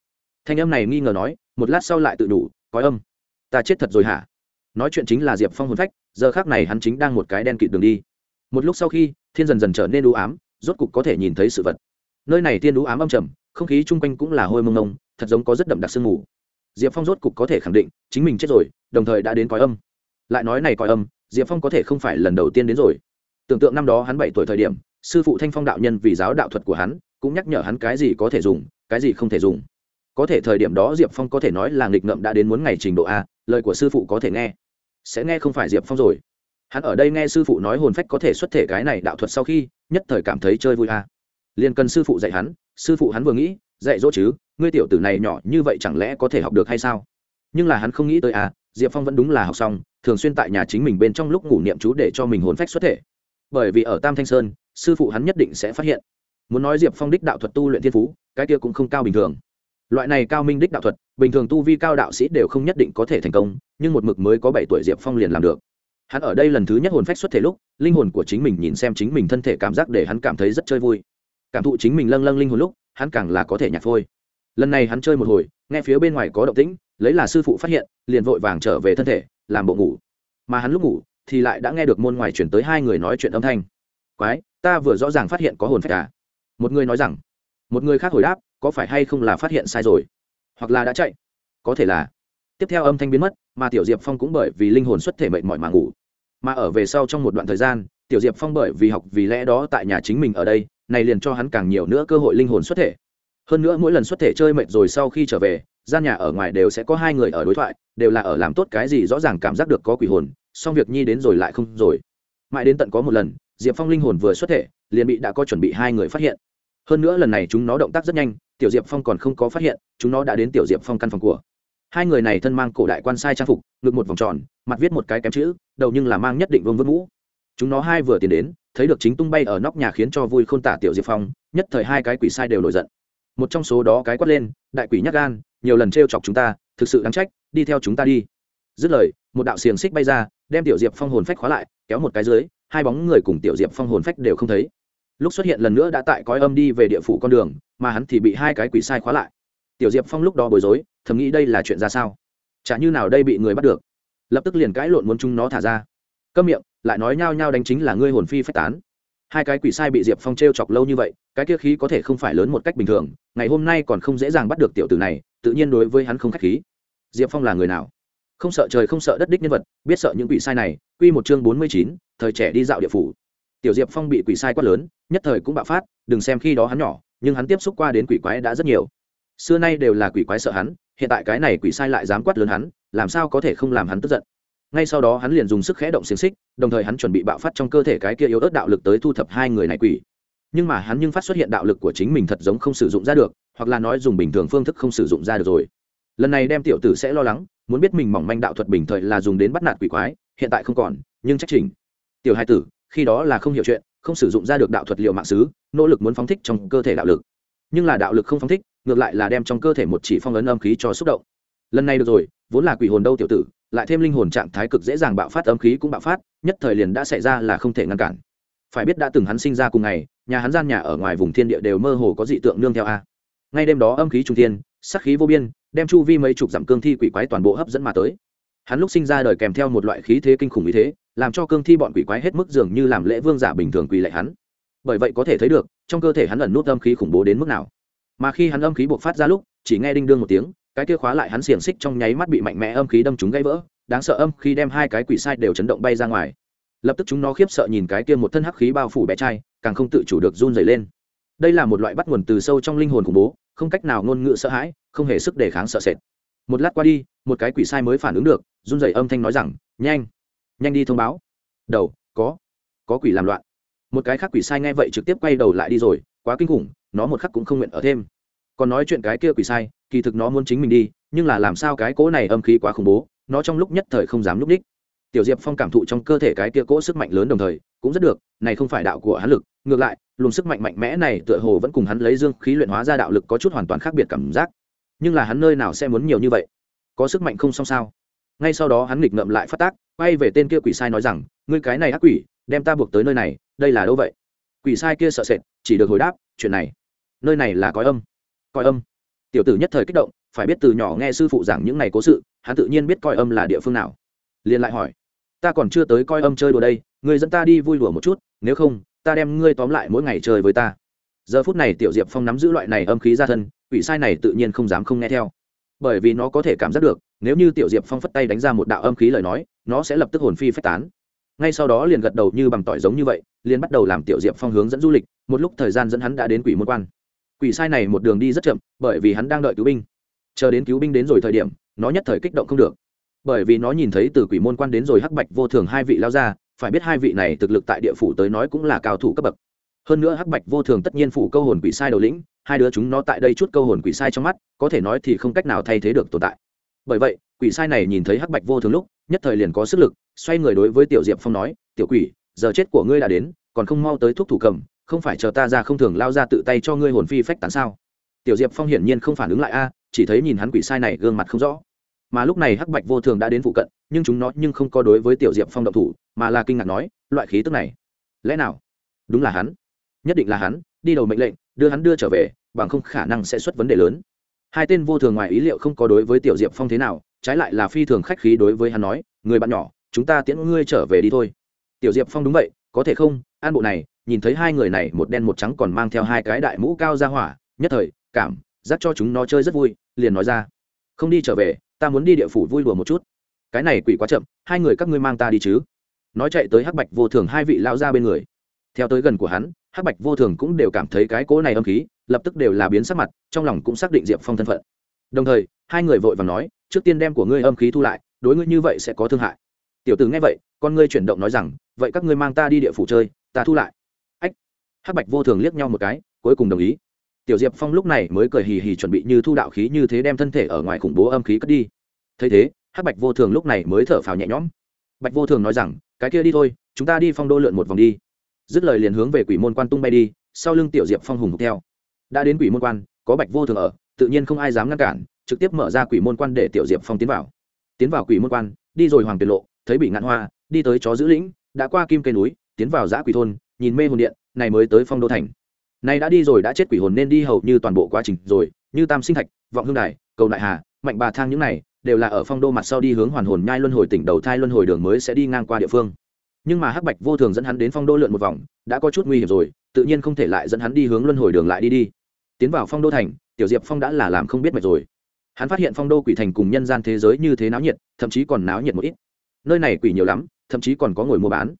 Thanh âm này nghi ngờ nói, một lát sau lại tự đủ có âm, ta chết thật rồi hả? Nói chuyện chính là diệp phong hồn phách, giờ khác này hắn chính đang một cái đen kịt đường đi. Một lúc sau khi, thiên dần dần trở nên đũ ám, rốt cục có thể nhìn thấy sự vật. Nơi này tiên đũ ám âm trầm, không khí chung quanh cũng là hôi mông nông thật giống có rất đậm đặc sương mù. Diệp phong rốt cục có thể khẳng định, chính mình chết rồi, đồng thời đã đến cõi âm. Lại nói này cõi âm, diệp phong có thể không phải lần đầu tiên đến rồi. Tưởng tượng năm đó hắn bảy tuổi thời điểm, sư phụ thanh phong đạo nhân vì giáo đạo thuật của hắn, cũng nhắc nhở hắn cái gì có thể dùng cái gì không thể dùng? Có thể thời điểm đó diệp phong có thể nói là nghịch ngợm đã đến muốn ngày trình độ a, lời của sư phụ có thể nghe. Sẽ nghe không phải diệp phong rồi. Hắn ở đây nghe sư phụ nói hồn phách có thể xuất thể cái này đạo thuật sau khi, nhất thời cảm thấy chơi vui a. Liền cần sư phụ dạy hắn, sư phụ hắn vừa nghĩ, dạy dỗ chứ, ngươi tiểu tử này nhỏ như vậy chẳng lẽ có thể học được hay sao? Nhưng là hắn không nghĩ tới à diệp phong vẫn đúng là học xong, thường xuyên tại nhà chính mình bên trong lúc ngủ niệm chú để cho mình hồn phách xuất thể. Bởi vì ở tam thanh sơn, sư phụ hắn nhất định sẽ phát hiện muốn nói diệp phong đích đạo thuật tu luyện thiên phú, cái kia cũng không cao bình thường. Loại này cao minh đích đạo thuật, bình thường tu vi cao đạo sĩ đều không nhất định có thể thành công, nhưng một mực mới có bảy tuổi diệp phong liền làm được. Hắn ở đây lần thứ nhất hồn phách xuất thể lúc, linh hồn của chính mình nhìn xem chính mình thân thể cảm giác để hắn cảm thấy rất chơi vui. Cảm thụ chính mình lâng lâng linh hồn lúc, hắn càng là có thể nhạt phôi. Lần này hắn chơi một hồi, nghe phía bên ngoài có động tĩnh, lấy là sư phụ phát hiện, liền vội vàng trở về thân thể, làm bộ ngủ. Mà hắn lúc ngủ, thì lại đã nghe được môn ngoài chuyển tới hai người nói chuyện âm thanh. Quái, ta vừa rõ ràng phát hiện có hồn phách cả một người nói rằng, một người khác hồi đáp, có phải hay không là phát hiện sai rồi? Hoặc là đã chạy? Có thể là. Tiếp theo âm thanh biến mất, mà tiểu diệp phong cũng bởi vì linh hồn xuất thể mệnh mọi mà ngủ. Mà ở về sau trong một đoạn thời gian, tiểu diệp phong bởi vì học vì lẽ đó tại nhà chính mình ở đây, này liền cho hắn càng nhiều nữa cơ hội linh hồn xuất thể. Hơn nữa mỗi lần xuất thể chơi mệt rồi sau khi trở về, gian nhà ở ngoài đều sẽ có hai người ở đối thoại, đều là ở làm tốt cái gì rõ ràng cảm giác được có quỷ hồn, xong việc nhi đến rồi lại không rồi. Mãi đến tận có một lần, diệp phong linh hồn vừa xuất thể, liền bị đã có chuẩn bị hai người phát hiện hơn nữa lần này chúng nó động tác rất nhanh, tiểu diệp phong còn không có phát hiện, chúng nó đã đến tiểu diệp phong căn phòng của. Hai người này thân mang cổ đại quan sai trang phục, ngực một vòng tròn, mặt viết một cái kém chữ, đầu nhưng là mang nhất định vương vớt mũ chúng nó hai vừa tiến đến, thấy được chính tung bay ở nóc nhà khiến cho vui khôn tả tiểu diệp phong, nhất thời hai cái quỷ sai đều nổi giận. Một trong số đó cái quát lên, đại quỷ nhắc gan, nhiều lần t chọc chúng ta, thực sự đáng trách, đi theo chúng ta đi. Dứt lời, một đạo xiềng xích bay ra, đem tiểu diệp phong hồn phách khóa lại, kéo một cái dưới, hai bóng người cùng tiểu diệp phong hồn phách đều không thấy lúc xuất hiện lần nữa đã tại cõi âm đi về địa phủ con đường, mà hắn thì bị hai cái quỷ sai khóa lại. Tiểu diệp phong lúc đó bối rối, thầm nghĩ đây là chuyện ra sao? Chả như nào đây bị người bắt được. Lập tức liền cãi lộn muốn chúng nó thả ra. Câm miệng, lại nói nhao nhao đánh chính là ngươi hồn phi phách tán. Hai cái quỷ sai bị diệp phong t r e o chọc lâu như vậy, cái kia khí có thể không phải lớn một cách bình thường, ngày hôm nay còn không dễ dàng bắt được tiểu tử này, tự nhiên đối với hắn không k h á c h khí. Diệp phong là người nào? Không sợ trời không sợ đất đích nhân vật, biết sợ những quỷ sai này q một chương bốn mươi chín, thời trẻ đi dạo địa phủ. Tiểu diệp phong bị quỷ sai quát lớn nhất thời cũng bạo phát, đừng xem khi đó hắn nhỏ, nhưng hắn tiếp xúc qua đến quỷ quái đã rất nhiều. Xưa nay đều là quỷ quái sợ hắn, hiện tại cái này quỷ sai lại dám quát lớn hắn, làm sao có thể không làm hắn tức giận. Ngay sau đó hắn liền dùng sức khẽ động xiềng xích, đồng thời hắn chuẩn bị bạo phát trong cơ thể cái kia yếu ớt đạo lực tới thu thập hai người này quỷ. Nhưng mà hắn nhưng phát xuất hiện đạo lực của chính mình thật giống không sử dụng ra được, hoặc là nói dùng bình thường phương thức không sử dụng ra được rồi. Lần này đem tiểu tử sẽ lo lắng, muốn biết mình mỏng manh đạo thuật bình thời là dùng đến bắt nạt quỷ quái, hiện tại không còn, nhưng trách trình tiểu hai tử, khi đó là không hiểu chuyện không sử dụng ra được đạo thuật liệu mạng xứ, nỗ lực muốn phóng thích trong cơ thể đạo lực. Nhưng là đạo lực không phóng thích, ngược lại là đem trong cơ thể một chỉ phong ấn âm khí cho xúc động. Lần này được rồi, vốn là quỷ hồn đâu tiểu tử, lại thêm linh hồn trạng thái cực dễ dàng bạo phát âm khí cũng bạo phát, nhất thời liền đã xảy ra là không thể ngăn cản. Phải biết đã từng hắn sinh ra cùng ngày, nhà hắn gian nhà ở ngoài vùng thiên địa đều mơ hồ có dị tượng nương theo a. Ngay đêm đó âm khí trung thiên sắc khí vô biên, đem chu vi mấy chục dặm cương thi quỷ quái toàn bộ hấp dẫn mà tới. Hắn lúc sinh ra đời kèm theo một loại khí thế kinh khủng như thế làm cho cương thi bọn quỷ quái hết mức dường như làm lễ vương giả bình thường quỳ lệ hắn. Bởi vậy có thể thấy được, trong cơ thể hắn ẩn nút âm khí khủng bố đến mức nào. Mà khi hắn âm khí buộc phát ra lúc, chỉ nghe đinh đương một tiếng, cái kia khóa lại hắn xiềng xích trong nháy mắt bị mạnh mẽ âm khí đâm chúng gãy vỡ, đáng sợ âm khi đem hai cái quỷ sai đều chấn động bay ra ngoài. Lập tức chúng nó khiếp sợ nhìn cái kia một thân hắc khí bao phủ bé trai càng không tự chủ được run dày lên. Đây là một loại bắt nguồn từ sâu trong linh hồn khủng bố, không cách nào ngôn ngữ sợ hãi, không hề sức đề kháng sợ sệt. Một lát qua đi, một cái quỷ sai mới phản ứng được, run dày âm thanh nói rằng, nhanh! Nhanh đi thông báo. Đầu, có có quỷ làm loạn. Một cái khác quỷ sai nghe vậy trực tiếp quay đầu lại đi rồi, quá kinh khủng, nó một khắc cũng không nguyện ở thêm. Còn nói chuyện cái kia quỷ sai, kỳ thực nó muốn chính mình đi, nhưng là làm sao cái cỗ này âm khí quá khủng bố, nó trong lúc nhất thời không dám lúc đích. Tiểu diệp phong cảm thụ trong cơ thể cái kia cỗ sức mạnh lớn đồng thời, cũng rất được, này không phải đạo của hắn lực, ngược lại, luồng sức mạnh mạnh mẽ này tựa hồ vẫn cùng hắn lấy dương khí luyện hóa ra đạo lực có chút hoàn toàn khác biệt cảm giác. Nhưng là hắn nơi nào sẽ muốn nhiều như vậy? Có sức mạnh không xong sao? Ngay sau đó hắn nghịch ngợm lại phát tác quay về tên kia quỷ sai nói rằng, ngươi cái này ác quỷ, đem ta buộc tới nơi này, đây là đâu vậy? Quỷ sai kia sợ sệt, chỉ được hồi đáp, chuyện này, nơi này là cõi âm cõi âm. Tiểu tử nhất thời kích động, phải biết từ nhỏ nghe sư phụ giảng những ngày cố sự, hắn tự nhiên biết coi âm là địa phương nào. Liền lại hỏi, ta còn chưa tới coi âm chơi đùa đây người dẫn ta đi vui đùa một chút, nếu không, ta đem ngươi tóm lại mỗi ngày chơi với ta. Giờ phút này tiểu diệp phong nắm giữ loại này âm khí ra thân, quỷ sai này tự nhiên không dám không nghe theo. Bởi vì nó có thể cảm giác được, nếu như tiểu diệp phong phất tay đánh ra một đạo âm khí lời nói nó sẽ lập tức hồn phi phách tán. Ngay sau đó liền gật đầu như bằng tỏi giống như vậy, liền bắt đầu làm tiểu diệp phong hướng dẫn du lịch, một lúc thời gian dẫn hắn đã đến quỷ môn quan. Quỷ sai này một đường đi rất chậm, bởi vì hắn đang đợi cứu binh. Chờ đến cứu binh đến rồi thời điểm, nó nhất thời kích động không được. Bởi vì nó nhìn thấy từ quỷ môn quan đến rồi hắc bạch vô thường hai vị lao ra, phải biết hai vị này thực lực tại địa phủ tới nói cũng là cao thủ cấp bậc. Hơn nữa hắc bạch vô thường tất nhiên phủ câu hồn quỷ sai đầu lĩnh, hai đứa chúng nó tại đây chút câu hồn quỷ sai trong mắt, có thể nói thì không cách nào thay thế được tồn tại. Bởi vậy, quỷ sai này nhìn thấy hắc bạch vô thường lúc nhất thời liền có sức lực, xoay người đối với tiểu diệp phong nói, tiểu quỷ, giờ chết của ngươi đã đến, còn không mau tới thuốc thủ cầm, không phải chờ ta ra không thường lao ra tự tay cho ngươi hồn phi phách tán sao? Tiểu diệp phong hiển nhiên không phản ứng lại a à, chỉ thấy nhìn hắn quỷ sai này gương mặt không rõ. Mà lúc này hắc bạch vô thường đã đến phụ cận, nhưng chúng nó nhưng không có đối với tiểu diệp phong động thủ, mà là kinh ngạc nói, loại khí tức này, lẽ nào? Đúng là hắn, nhất định là hắn, đi đầu mệnh lệnh, đưa hắn đưa trở về, bằng không khả năng sẽ xuất vấn đề lớn. Hai tên vô thường ngoài ý liệu không có đối với tiểu diệp phong thế nào trái lại là phi thường khách khí đối với hắn nói, người bạn nhỏ, chúng ta tiễn ngươi trở về đi thôi. Tiểu diệp phong đúng vậy, có thể không? An bộ này, nhìn thấy hai người này, một đen một trắng còn mang theo hai cái đại mũ cao ra hỏa, nhất thời, cảm giác cho chúng nó chơi rất vui, liền nói ra, không đi trở về, ta muốn đi địa phủ vui đùa một chút. Cái này quỷ quá chậm, hai người các ngươi mang ta đi chứ? Nói chạy tới hắc bạch vô thường hai vị lao ra bên người. Theo tới gần của hắn, hắc bạch vô thường cũng đều cảm thấy cái cỗ này âm khí, lập tức đều là biến sắc mặt, trong lòng cũng xác định diệp phong thân phận. Đồng thời, hai người vội và nói trước tiên đem của ngươi âm khí thu lại, đối ngươi như vậy sẽ có thương hại. Tiểu tử nghe vậy, con ngươi chuyển động nói rằng, vậy các ngươi mang ta đi địa phủ chơi, ta thu lại. Ách. Hắc bạch vô thường liếc nhau một cái, cuối cùng đồng ý. Tiểu diệp phong lúc này mới cười hì hì chuẩn bị như thu đạo khí như thế đem thân thể ở ngoài khủng bố âm khí cất đi. Thấy thế, hắc bạch vô thường lúc này mới thở phào nhẹ nhõm. Bạch vô thường nói rằng, cái kia đi thôi, chúng ta đi phong đô lượn một vòng đi. Dứt lời liền hướng về quỷ môn quan tung bay đi, sau lưng tiểu diệp phong hùng theo. Đã đến quỷ môn quan, có bạch vô thường ở, tự nhiên không ai dám ngăn cản trực tiếp mở ra quỷ môn quan để tiểu diệp phong tiến vào tiến vào quỷ môn quan đi rồi hoàng tiền lộ thấy bị ngạn hoa đi tới chó giữ lĩnh đã qua kim cây núi tiến vào giã quỷ thôn nhìn mê hồn điện này mới tới phong đô thành này đã đi rồi đã chết quỷ hồn nên đi hầu như toàn bộ quá trình rồi như tam sinh thạch vọng hương đài cầu đại hà mạnh bà thang những này đều là ở phong đô mặt sau đi hướng hoàn hồn nhai luân hồi tỉnh đầu thai luân hồi đường mới sẽ đi ngang qua địa phương nhưng mà hắc bạch vô thường dẫn hắn đến phong đô lượn một vòng đã có chút nguy hiểm rồi tự nhiên không thể lại dẫn hắn đi hướng luân hồi đường lại đi đi tiến vào phong đô thành tiểu diệp phong đã là làm không biết mệt rồi hắn phát hiện phong đô quỷ thành cùng nhân gian thế giới như thế náo nhiệt, thậm chí còn náo nhiệt một ít. Nơi này quỷ nhiều lắm, thậm chí còn có ngồi mua bán.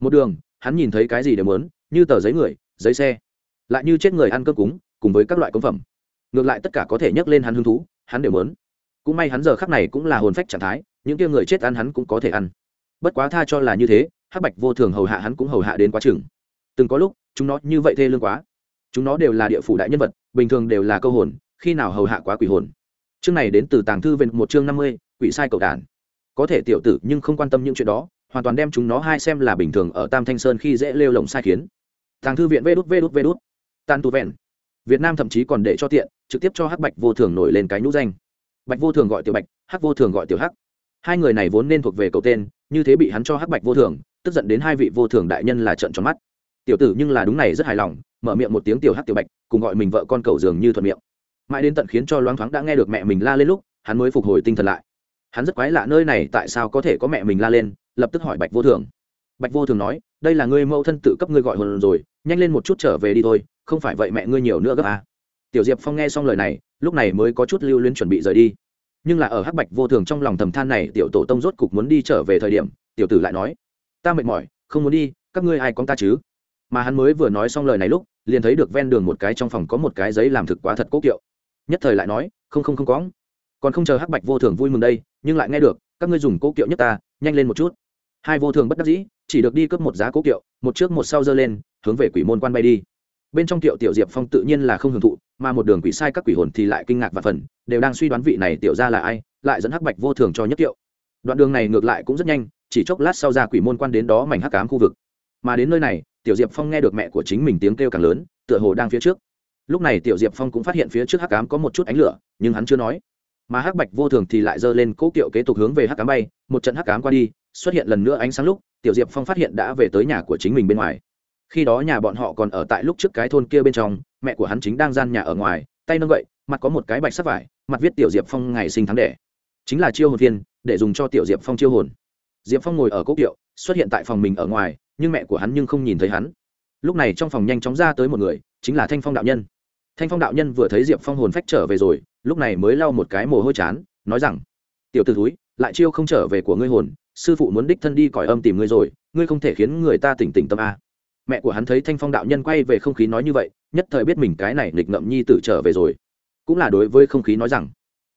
Một đường, hắn nhìn thấy cái gì đều muốn, như tờ giấy người, giấy xe. Lại như chết người ăn cơm cúng, cùng với các loại công phẩm. Ngược lại tất cả có thể nhắc lên hắn hứng thú, hắn đều muốn. Cũng may hắn giờ khắc này cũng là hồn phách trạng thái, những kia người chết ăn hắn cũng có thể ăn. Bất quá tha cho là như thế, hắc bạch vô thường hầu hạ hắn cũng hầu hạ đến quá chừng. Từng có lúc, chúng nó như vậy thê lương quá. Chúng nó đều là địa phủ đại nhân vật, bình thường đều là câu hồn, khi nào hầu hạ quá quỷ hồn? Chương này đến từ tàng thư về một chương năm mươi, quỷ sai cầu đàn. Có thể tiểu tử nhưng không quan tâm những chuyện đó, hoàn toàn đem chúng nó hai xem là bình thường ở tam thanh sơn khi dễ lêu lồng sai khiến. Tàng thư viện vê đút vê đút vê đút. Tàn tu vẹn. Việt nam thậm chí còn để cho tiện, trực tiếp cho hắc bạch vô thường nổi lên cái nhũ danh. Bạch vô thường gọi tiểu bạch, hắc vô thường gọi tiểu hắc. Hai người này vốn nên thuộc về cầu tên, như thế bị hắn cho hắc bạch vô thường, tức giận đến hai vị vô thường đại nhân là trận tròn mắt. Tiểu tử nhưng là đúng này rất hài lòng, mở miệng một tiếng tiểu hắc tiểu bạch, cùng gọi mình vợ con cầu dường như thuận miệng mãi đến tận khiến cho loáng thoáng đã nghe được mẹ mình la lên lúc, hắn mới phục hồi tinh thần lại. Hắn rất quái lạ nơi này tại sao có thể có mẹ mình la lên, lập tức hỏi bạch vô thường. Bạch vô thường nói, đây là ngươi mẫu thân tự cấp ngươi gọi hồn rồi, nhanh lên một chút trở về đi thôi, không phải vậy mẹ ngươi nhiều nữa gấp à. tiểu diệp phong nghe xong lời này, lúc này mới có chút lưu luyến chuẩn bị rời đi. Nhưng là ở hắc bạch vô thường trong lòng thầm than này, tiểu tổ tông rốt cục muốn đi trở về thời điểm, tiểu tử lại nói, ta mệt mỏi, không muốn đi, các ngươi ai con ta chứ? Mà hắn mới vừa nói xong lời này lúc, liền thấy được ven đường một cái trong phòng có một cái giấy làm thực quá thật cố kiệu nhất thời lại nói, không không không có. Còn không chờ hắc bạch vô thường vui mừng đây, nhưng lại nghe được, các ngươi dùng cố kiệu nhất ta, nhanh lên một chút. Hai vô thường bất đắc dĩ, chỉ được đi cướp một giá cố kiệu, một trước một sau dơ lên, hướng về quỷ môn quan bay đi. Bên trong kiệu tiểu diệp phong tự nhiên là không hưởng thụ, mà một đường quỷ sai các quỷ hồn thì lại kinh ngạc và phần đều đang suy đoán vị này tiểu ra là ai, lại dẫn hắc bạch vô thường cho nhất kiệu. Đoạn đường này ngược lại cũng rất nhanh, chỉ chốc lát sau ra quỷ môn quan đến đó mảnh hắc cám khu vực. Mà đến nơi này, tiểu diệp phong nghe được mẹ của chính mình tiếng kêu càng lớn, tựa hồ đang phía trước lúc này tiểu diệp phong cũng phát hiện phía trước hắc cám có một chút ánh lửa, nhưng hắn chưa nói. Mà hắc bạch vô thường thì lại giơ lên cỗ kiệu kế tục hướng về hắc cám bay, một trận hắc cám qua đi, xuất hiện lần nữa ánh sáng lúc, tiểu diệp phong phát hiện đã về tới nhà của chính mình bên ngoài. Khi đó nhà bọn họ còn ở tại lúc trước cái thôn kia bên trong, mẹ của hắn chính đang gian nhà ở ngoài, tay nâng vậy mặt có một cái bạch sắc vải, mặt viết tiểu diệp phong ngày sinh tháng đẻ. Chính là chiêu hồn viên để dùng cho tiểu diệp phong chiêu hồn. Diệp phong ngồi ở cốc kiệu, xuất hiện tại phòng mình ở ngoài, nhưng mẹ của hắn nhưng không nhìn thấy hắn. Lúc này trong phòng nhanh chóng ra tới một người, chính là thanh phong đạo nhân thanh phong đạo nhân vừa thấy diệp phong hồn phách trở về rồi, lúc này mới lau một cái mồ hôi chán, nói rằng, tiểu t ử túi lại chiêu không trở về của ngươi hồn, sư phụ muốn đích thân đi cõi âm tìm ngươi rồi, ngươi không thể khiến người ta tỉnh tỉnh tâm a. Mẹ của hắn thấy thanh phong đạo nhân quay về không khí nói như vậy, nhất thời biết mình cái này nghịch ngậm nhi tử trở về rồi. Cũng là đối với không khí nói rằng,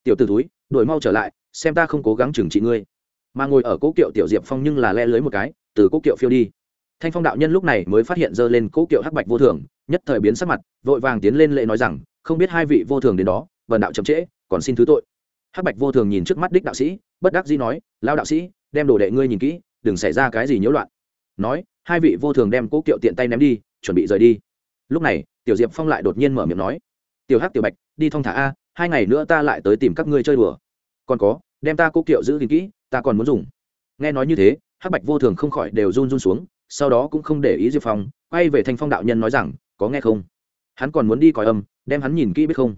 tiểu t ử túi đổi mau trở lại, xem ta không cố gắng trừng trị ngươi. Mà ngồi ở cố kiệu tiểu diệp phong nhưng là le lưới một cái, từ cố kiệu phiêu đi. Thanh phong đạo nhân lúc này mới phát hiện dơ lên cố kiệu hắc bạch vô thường nhất thời biến sắc mặt, vội vàng tiến lên lễ nói rằng, không biết hai vị vô thường đến đó, vần đạo chậm trễ, còn xin thứ tội. Hắc bạch vô thường nhìn trước mắt đích đạo sĩ, bất đắc dĩ nói lao đạo sĩ, đem đồ đệ ngươi nhìn kỹ, đừng xảy ra cái gì nhiễu loạn. Nói, hai vị vô thường đem cố kiệu tiện tay ném đi, chuẩn bị rời đi. Lúc này, tiểu diệp phong lại đột nhiên mở miệng nói, tiểu hắc, tiểu bạch, đi thong thả a, hai ngày nữa ta lại tới tìm các ngươi chơi đùa. Còn có, đem ta cố kiệu giữ gìn kỹ, ta còn muốn dùng. Nghe nói như thế, hắc bạch vô thường không khỏi đều run run xuống, sau đó cũng không để ý diệp phong, quay về thanh phong đạo nhân nói rằng có nghe không? Hắn còn muốn đi còi âm, đem hắn nhìn kỹ biết không?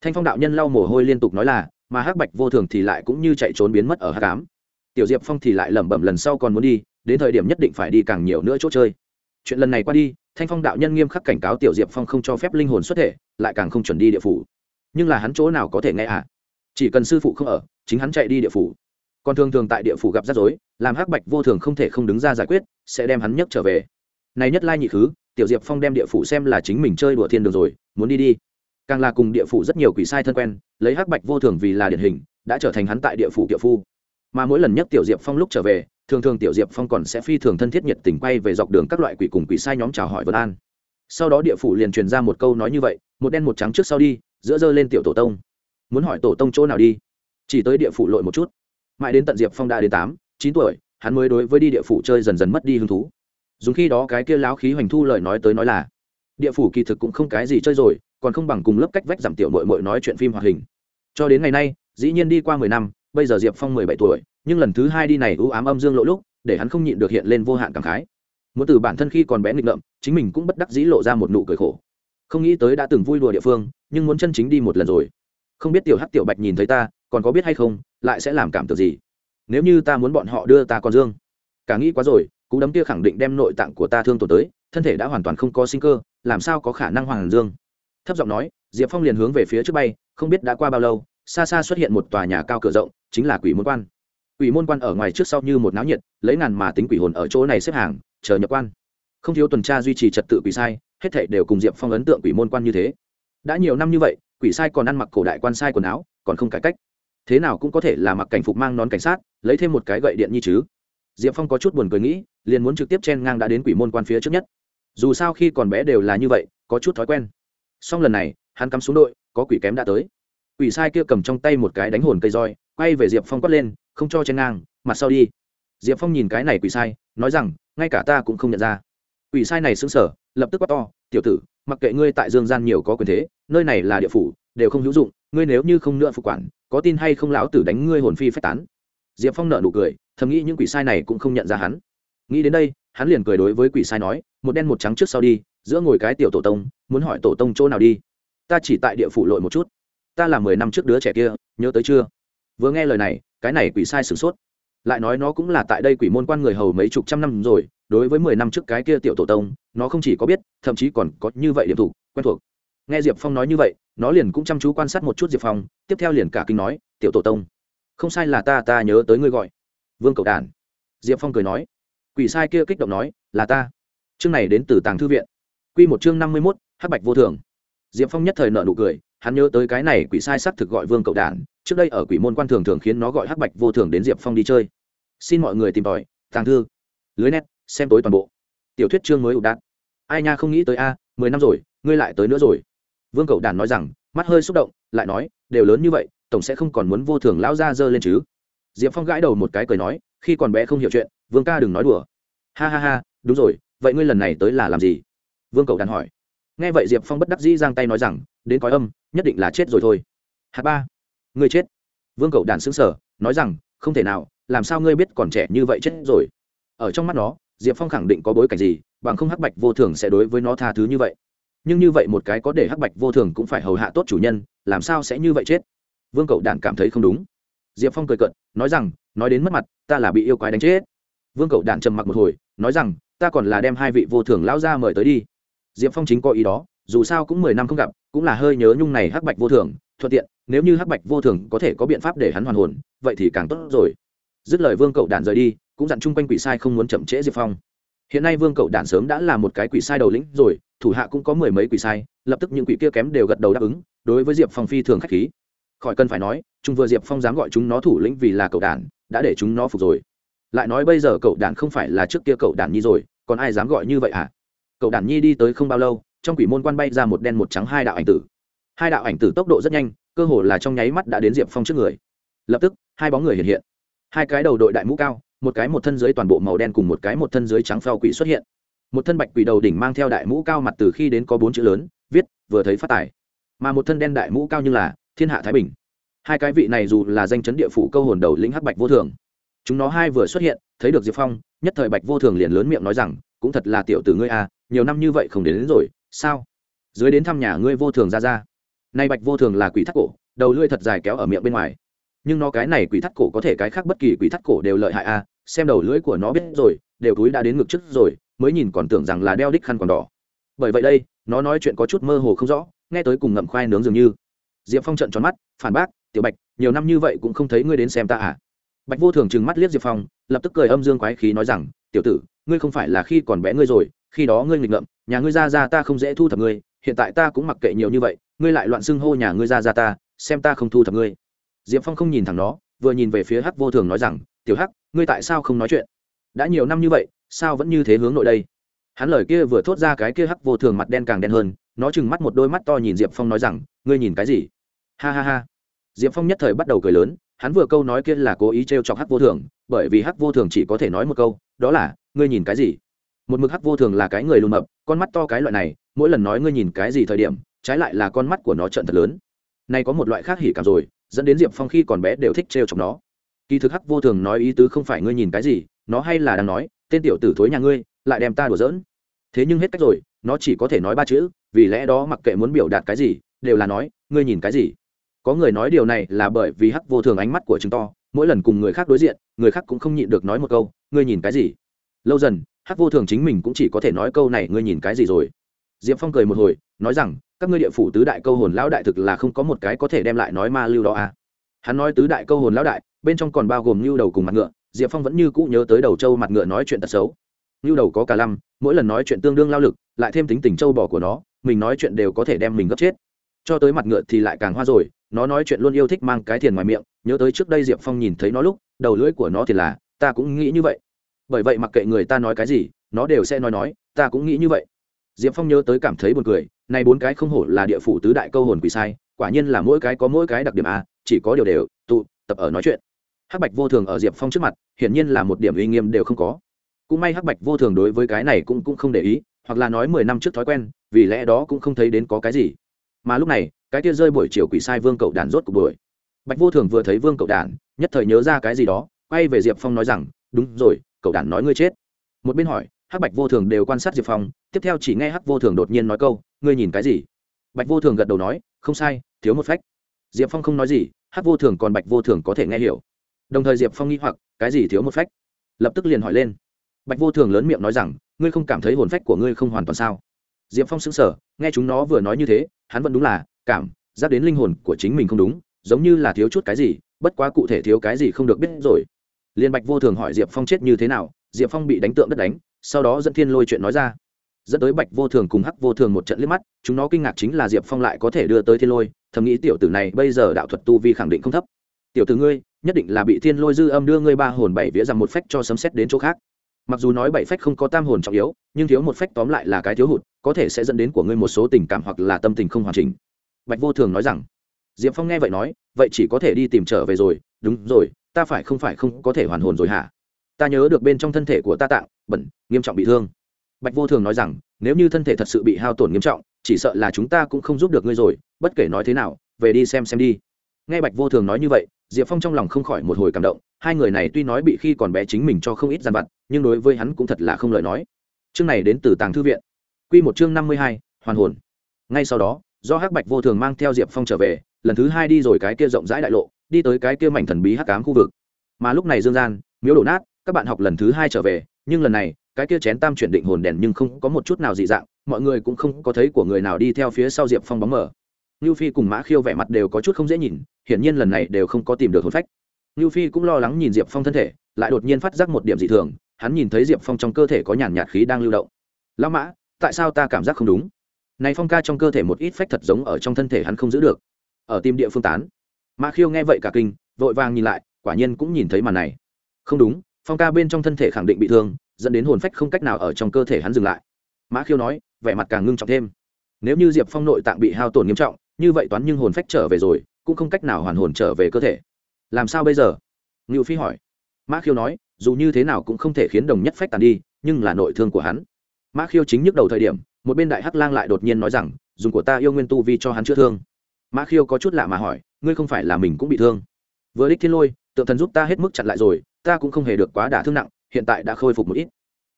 Thanh phong đạo nhân lau mồ hôi liên tục nói là, mà hắc bạch vô thường thì lại cũng như chạy trốn biến mất ở hắc ám. Tiểu diệp phong thì lại lẩm bẩm lần sau còn muốn đi, đến thời điểm nhất định phải đi càng nhiều nữa chỗ chơi. Chuyện lần này qua đi, thanh phong đạo nhân nghiêm khắc cảnh cáo tiểu diệp phong không cho phép linh hồn xuất thể, lại càng không chuẩn đi địa phủ. Nhưng là hắn chỗ nào có thể nghe ạ à? chỉ cần sư phụ không ở, chính hắn chạy đi địa phủ. Còn thường thường tại địa phủ gặp rắc rối, làm hắc bạch vô thường không thể không đứng ra giải quyết, sẽ đem hắn nhấc trở về. Này nhất lai nhị khứ tiểu diệp phong đem địa phủ xem là chính mình chơi đùa thiên đường rồi, muốn đi đi. Càng là cùng địa phủ rất nhiều quỷ sai thân quen, lấy hắc bạch vô thường vì là điển hình, đã trở thành hắn tại địa phủ kiệu phu. Mà mỗi lần nhắc tiểu diệp phong lúc trở về, thường thường tiểu diệp phong còn sẽ phi thường thân thiết nhiệt tình quay về dọc đường các loại quỷ cùng quỷ sai nhóm chào hỏi vân an. Sau đó địa phủ liền truyền ra một câu nói như vậy, một đen một trắng trước sau đi, giữa dơ lên tiểu tổ tông. Muốn hỏi tổ tông chỗ nào đi? Chỉ tới địa phủ lội một chút. Mãi đến tận diệp phong đã đến tám, chín tuổi, hắn mới đối với đi địa phủ chơi dần dần mất đi hứng thú dùng khi đó cái kia láo khí hoành thu lời nói tới nói là, địa phủ kỳ thực cũng không cái gì chơi rồi, còn không bằng cùng lớp cách vách giảm tiểu mội mội nói chuyện phim hoạt hình. Cho đến ngày nay, dĩ nhiên đi qua mười năm, bây giờ diệp phong mười bảy tuổi, nhưng lần thứ hai đi này ưu ám âm dương lỗ lúc, để hắn không nhịn được hiện lên vô hạn cảm khái. Muốn từ bản thân khi còn bé nghịch ngợm, chính mình cũng bất đắc dĩ lộ ra một nụ cười khổ. Không nghĩ tới đã từng vui đùa địa phương, nhưng muốn chân chính đi một lần rồi. Không biết tiểu hắc tiểu bạch nhìn thấy ta, còn có biết hay không, lại sẽ làm cảm tưởng gì? Nếu như ta muốn bọn họ đưa ta con dương. Cả nghĩ quá rồi cú đấm kia khẳng định đem nội tạng của ta thương tổn tới, thân thể đã hoàn toàn không có sinh cơ, làm sao có khả năng hoàng dương? Thấp giọng nói, diệp phong liền hướng về phía trước bay, không biết đã qua bao lâu, xa xa xuất hiện một tòa nhà cao cửa rộng, chính là quỷ môn quan. Quỷ môn quan ở ngoài trước sau như một náo nhiệt, lấy ngàn mà tính quỷ hồn ở chỗ này xếp hàng, chờ nhập quan. Không thiếu tuần tra duy trì trật tự quỷ sai, hết thảy đều cùng diệp phong ấn tượng quỷ môn quan như thế. Đã nhiều năm như vậy, quỷ sai còn ăn mặc cổ đại quan sai quần áo, còn không cải cách. Thế nào cũng có thể là mặc cảnh phục mang nón cảnh sát, lấy thêm một cái gậy điện như chứ. Diệp phong có chút buồn cười nghĩ liền muốn trực tiếp chen ngang đã đến quỷ môn quan phía trước nhất. Dù sao khi còn bé đều là như vậy, có chút thói quen. Song lần này, hắn cắm xuống đội, có quỷ kém đã tới. Quỷ sai kia cầm trong tay một cái đánh hồn cây roi, quay về diệp phong quát lên, không cho chen ngang, mặt sau đi. Diệp phong nhìn cái này quỷ sai, nói rằng, ngay cả ta cũng không nhận ra. Quỷ sai này xứng sở lập tức quát to, tiểu tử, mặc kệ ngươi tại dương gian nhiều có quyền thế, nơi này là địa phủ, đều không hữu dụng, ngươi nếu như không nữa phục quản, có tin hay không lão tử đánh ngươi hồn phi phách tán. Diệp phong nợ nụ cười, thầm nghĩ những quỷ sai này cũng không nhận ra hắn nghĩ đến đây, hắn liền cười đối với quỷ sai nói, một đen một trắng trước sau đi, giữa ngồi cái tiểu tổ tông, muốn hỏi tổ tông chỗ nào đi? Ta chỉ tại địa phủ lội một chút. Ta là mười năm trước đứa trẻ kia, nhớ tới chưa? Vừa nghe lời này, cái này quỷ sai sửng sốt. Lại nói nó cũng là tại đây quỷ môn quan người hầu mấy chục trăm năm rồi, đối với mười năm trước cái kia tiểu tổ tông, nó không chỉ có biết, thậm chí còn có như vậy điểm thủ, quen thuộc. Nghe diệp phong nói như vậy, nó liền cũng chăm chú quan sát một chút diệp phong, tiếp theo liền cả kinh nói, tiểu tổ tông, không sai là ta ta nhớ tới ngươi gọi. Vương cầu đản. Diệp phong cười nói quỷ sai kia kích động nói, là ta. Chương này đến từ tàng thư viện. Q một chương năm mươi mốt, hắc bạch vô thường. Diệp phong nhất thời nợ nụ cười, hắn nhớ tới cái này quỷ sai xác thực gọi vương cậu đản, trước đây ở quỷ môn quan thường thường khiến nó gọi hắc bạch vô thường đến diệp phong đi chơi. Xin mọi người tìm tòi, tàng thư. Lưới nét, xem tối toàn bộ. Tiểu thuyết chương mới ụ đạn ai nha không nghĩ tới a, mười năm rồi, ngươi lại tới nữa rồi. Vương cậu đản nói rằng, mắt hơi xúc động, lại nói, đều lớn như vậy, tổng sẽ không còn muốn vô thường lão ra dơ lên chứ. Diệp phong gãi đầu một cái cười nói khi còn bé không hiểu chuyện, vương ca đừng nói đùa. Ha ha ha, đúng rồi, vậy ngươi lần này tới là làm gì? Vương Cầu đàn hỏi. Nghe vậy diệp phong bất đắc dĩ giang tay nói rằng, đến cõi âm, nhất định là chết rồi thôi. Hạt ba, ngươi chết. Vương Cầu đàn xứng sở nói rằng, không thể nào, làm sao ngươi biết còn trẻ như vậy chết rồi? Ở trong mắt nó, diệp phong khẳng định có bối cảnh gì, bằng không hắc bạch vô thường sẽ đối với nó tha thứ như vậy. Nhưng như vậy một cái có để hắc bạch vô thường cũng phải hầu hạ tốt chủ nhân, làm sao sẽ như vậy chết? Vương cậu đàn cảm thấy không đúng. Diệp phong cười cận nói rằng nói đến mất mặt, ta là bị yêu quái đánh chết. Vương cậu đạn trầm mặc một hồi, nói rằng, ta còn là đem hai vị vô thường lão ra mời tới đi. Diệp phong chính có ý đó, dù sao cũng mười năm không gặp, cũng là hơi nhớ nhung này hắc bạch vô thường, thuận tiện, nếu như hắc bạch vô thường có thể có biện pháp để hắn hoàn hồn, vậy thì càng tốt rồi. Dứt lời vương cậu đạn rời đi, cũng dặn chung quanh quỷ sai không muốn chậm trễ diệp phong. Hiện nay vương cậu đạn sớm đã là một cái quỷ sai đầu lĩnh rồi, thủ hạ cũng có mười mấy quỷ sai, lập tức những quỷ kia kém đều gật đầu đáp ứng, đối với diệp phong phi thường k h á c h khí. Khỏi cần phải nói chúng vừa diệp phong dám gọi chúng nó thủ lĩnh vì là cậu Đản đã để chúng nó phục rồi. Lại nói bây giờ cậu đàn không phải là trước kia cậu đàn nhi rồi, còn ai dám gọi như vậy hả? Cậu đàn nhi đi tới không bao lâu, trong quỷ môn quan bay ra một đen một trắng hai đạo ảnh tử. Hai đạo ảnh tử tốc độ rất nhanh, cơ hồ là trong nháy mắt đã đến diệp phong trước người. Lập tức, hai bóng người hiện hiện. Hai cái đầu đội đại mũ cao, một cái một thân dưới toàn bộ màu đen cùng một cái một thân dưới trắng phao quỷ xuất hiện. Một thân bạch quỷ đầu đỉnh mang theo đại mũ cao mặt từ khi đến có bốn chữ lớn, viết, vừa thấy phát tài. Mà một thân đen đại mũ cao như là, thiên hạ thái bình hai cái vị này dù là danh chấn địa phủ câu hồn đầu lĩnh hắc bạch vô thường chúng nó hai vừa xuất hiện thấy được diệp phong nhất thời bạch vô thường liền lớn miệng nói rằng cũng thật là tiểu tử ngươi à nhiều năm như vậy không đến, đến rồi sao? Dưới đến thăm nhà ngươi vô thường ra ra. Nay bạch vô thường là quỷ thắt cổ đầu lưỡi thật dài kéo ở miệng bên ngoài. Nhưng nó cái này quỷ thắt cổ có thể cái khác bất kỳ quỷ thắt cổ đều lợi hại à xem đầu lưỡi của nó biết rồi đều túi đã đến ngực trước rồi mới nhìn còn tưởng rằng là đeo đích khăn còn đỏ. Bởi vậy đây nó nói chuyện có chút mơ hồ không rõ nghe tới cùng ngậm khoai nướng dường như. Diệp phong trận tròn mắt phản bác tiểu bạch, nhiều năm như vậy cũng không thấy ngươi đến xem ta à? Bạch vô thường trừng mắt liếc diệp phong, lập tức cười âm dương quái khí nói rằng, tiểu tử, ngươi không phải là khi còn bé ngươi rồi, khi đó ngươi nghịch ngợm, nhà ngươi ra ra ta không dễ thu thập ngươi, hiện tại ta cũng mặc kệ nhiều như vậy, ngươi lại loạn xưng hô nhà ngươi ra ra ta, xem ta không thu thập ngươi. Diệp phong không nhìn thẳng nó, vừa nhìn về phía hắc vô thường nói rằng, tiểu hắc, ngươi tại sao không nói chuyện? Đã nhiều năm như vậy, sao vẫn như thế hướng nội đây? Hắn lời kia vừa thốt ra cái kia hắc vô thường mặt đen càng đen hơn, nó chừng mắt một đôi mắt to nhìn diệp phong nói rằng, ngươi nhìn cái gì? Ha ha ha diệp phong nhất thời bắt đầu cười lớn, hắn vừa câu nói kia là cố ý t r e o chọc hắc vô thường, bởi vì hắc vô thường chỉ có thể nói một câu, đó là, ngươi nhìn cái gì? Một mực hắc vô thường là cái người lùn mập, con mắt to cái loại này, mỗi lần nói ngươi nhìn cái gì thời điểm, trái lại là con mắt của nó trận thật lớn. Nay có một loại khác hỉ cảm rồi, dẫn đến diệp phong khi còn bé đều thích t r e o chọc nó. Kỳ thực hắc vô thường nói ý tứ không phải ngươi nhìn cái gì, nó hay là đang nói, tên tiểu tử thối nhà ngươi, lại đem ta đùa giỡn. Thế nhưng hết cách rồi, nó chỉ có thể nói ba chữ, vì lẽ đó mặc kệ muốn biểu đạt cái gì, đều là nói, ngươi nhìn cái gì? Có người nói điều này là bởi vì hắc vô thường ánh mắt của chúng to, mỗi lần cùng người khác đối diện, người khác cũng không nhịn được nói một câu, ngươi nhìn cái gì? Lâu dần, hắc vô thường chính mình cũng chỉ có thể nói câu này, ngươi nhìn cái gì rồi? Diệp phong cười một hồi, nói rằng, các ngươi địa phủ tứ đại câu hồn lão đại thực là không có một cái có thể đem lại nói ma lưu đó à. hắn nói tứ đại câu hồn lão đại, bên trong còn bao gồm lưu đầu cùng mặt ngựa, diệp phong vẫn như cũ nhớ tới đầu trâu mặt ngựa nói chuyện tật xấu. Lưu đầu có cả lăm, mỗi lần nói chuyện tương đương lao lực, lại thêm tính tình trâu bò của nó, mình nói chuyện đều có thể đem mình gấp chết cho tới mặt ngựa thì lại càng hoa rồi, nó nói chuyện luôn yêu thích mang cái thiền ngoài miệng, nhớ tới trước đây diệp phong nhìn thấy nó lúc, đầu lưỡi của nó thì là, ta cũng nghĩ như vậy. Bởi vậy mặc kệ người ta nói cái gì, nó đều sẽ nói nói, ta cũng nghĩ như vậy. Diệp phong nhớ tới cảm thấy buồn cười nay bốn cái không hổ là địa phủ tứ đại câu hồn quỷ sai, quả nhiên là mỗi cái có mỗi cái đặc điểm a chỉ có điều đều, tụ, tập ở nói chuyện. Hắc bạch vô thường ở diệp phong trước mặt, hiển nhiên là một điểm uy nghiêm đều không có. Cũng may hắc bạch vô thường đối với cái này cũng cũng không để ý, hoặc là nói mười năm trước thói quen, vì lẽ đó cũng không thấy đến có cái gì mà lúc này, cái tia rơi buổi chiều quỷ sai vương cậu đàn rốt cuộc đuổi. Bạch vô thường vừa thấy vương cậu đàn, nhất thời nhớ ra cái gì đó, quay về diệp phong nói rằng, đúng rồi, cậu đàn nói ngươi chết. Một bên hỏi, hắc bạch vô thường đều quan sát diệp phong, tiếp theo chỉ nghe hắc vô thường đột nhiên nói câu, ngươi nhìn cái gì? Bạch vô thường gật đầu nói, không sai, thiếu một phách. Diệp phong không nói gì, hắc vô thường còn bạch vô thường có thể nghe hiểu. Đồng thời diệp phong nghĩ hoặc, cái gì thiếu một phách? Lập tức liền hỏi lên. Bạch vô thường lớn miệng nói rằng, ngươi không cảm thấy hồn phách của ngươi không hoàn toàn sao? Diệp phong xứng sở nghe chúng nó vừa nói như thế hắn vẫn đúng là, cảm, giác đến linh hồn của chính mình không đúng, giống như là thiếu chút cái gì, bất quá cụ thể thiếu cái gì không được biết rồi. Liên bạch vô thường hỏi diệp phong chết như thế nào, diệp phong bị đánh tượng đất đánh, sau đó dẫn thiên lôi chuyện nói ra. Dẫn tới bạch vô thường cùng hắc vô thường một trận liếc mắt, chúng nó kinh ngạc chính là diệp phong lại có thể đưa tới thiên lôi, thầm nghĩ tiểu tử này bây giờ đạo thuật tu vi khẳng định không thấp. Tiểu tử ngươi, nhất định là bị thiên lôi dư âm đưa ngươi ba hồn bảy vía rằng một phách cho sấm xét đến chỗ khác. Mặc dù nói bảy phách không có tam hồn trọng yếu, nhưng thiếu một phách tóm lại là cái thiếu hụt có thể sẽ dẫn đến của ngươi một số tình cảm hoặc là tâm tình không hoàn chỉnh. Bạch vô thường nói rằng, diệp phong nghe vậy nói, vậy chỉ có thể đi tìm trở về rồi. Đúng rồi, ta phải không phải không có thể hoàn hồn rồi hả? Ta nhớ được bên trong thân thể của ta tạng, bẩn, nghiêm trọng bị thương. Bạch vô thường nói rằng, nếu như thân thể thật sự bị hao tổn nghiêm trọng, chỉ sợ là chúng ta cũng không giúp được ngươi rồi. Bất kể nói thế nào, về đi xem xem đi. Nghe bạch vô thường nói như vậy, diệp phong trong lòng không khỏi một hồi cảm động. Hai người này tuy nói bị khi còn bé chính mình cho không ít gian vặt, nhưng đối với hắn cũng thật là không lời nói. Chương này đến từ tàng thư viện quy một chương năm mươi hai hoàn hồn ngay sau đó do hắc bạch vô thường mang theo diệp phong trở về lần thứ hai đi rồi cái kia rộng rãi đại lộ đi tới cái kia mảnh thần bí hắc ám khu vực mà lúc này dương gian miếu đổ nát các bạn học lần thứ hai trở về nhưng lần này cái kia chén tam chuyển định hồn đèn nhưng không có một chút nào dị dạng mọi người cũng không có thấy của người nào đi theo phía sau diệp phong bóng mở Nưu Phi cùng Mã Khiêu vẻ mặt đều có chút không dễ nhìn, hiển nhiên lần này đều không có tìm được hồn phách. Nưu Phi cũng lo lắng nhìn Diệp Phong thân thể, lại đột nhiên phát giác một điểm dị thường, hắn nhìn thấy Diệp Phong trong cơ thể có nhàn nhạt khí đang lưu động. "Lão Mã, tại sao ta cảm giác không đúng?" Này Phong ca trong cơ thể một ít phách thật giống ở trong thân thể hắn không giữ được. Ở tim địa phương tán. Mã Khiêu nghe vậy cả kinh, vội vàng nhìn lại, quả nhiên cũng nhìn thấy màn này. Không đúng, Phong ca bên trong thân thể khẳng định bị thương, dẫn đến hồn phách không cách nào ở trong cơ thể hắn dừng lại. Mã Khiêu nói, vẻ mặt càng ngưng trọng thêm. Nếu như Diệp Phong nội tạng bị hao tổn nghiêm trọng, như vậy toán nhưng hồn phách trở về rồi cũng không cách nào hoàn hồn trở về cơ thể làm sao bây giờ ngưu phi hỏi mã khiêu nói dù như thế nào cũng không thể khiến đồng nhất phách tàn đi nhưng là nội thương của hắn mã khiêu chính nhức đầu thời điểm, một bên đại hắc lang lại đột nhiên nói rằng, dùng của ta yêu nguyên tu vi cho hắn chữa thương. Mã khiêu có chút lạ mà hỏi, ngươi không phải là mình cũng bị thương? Vừa đích thiên lôi, tượng thần giúp ta hết mức chặn lại rồi, ta cũng không hề được quá đả thương nặng, hiện tại đã khôi phục một ít.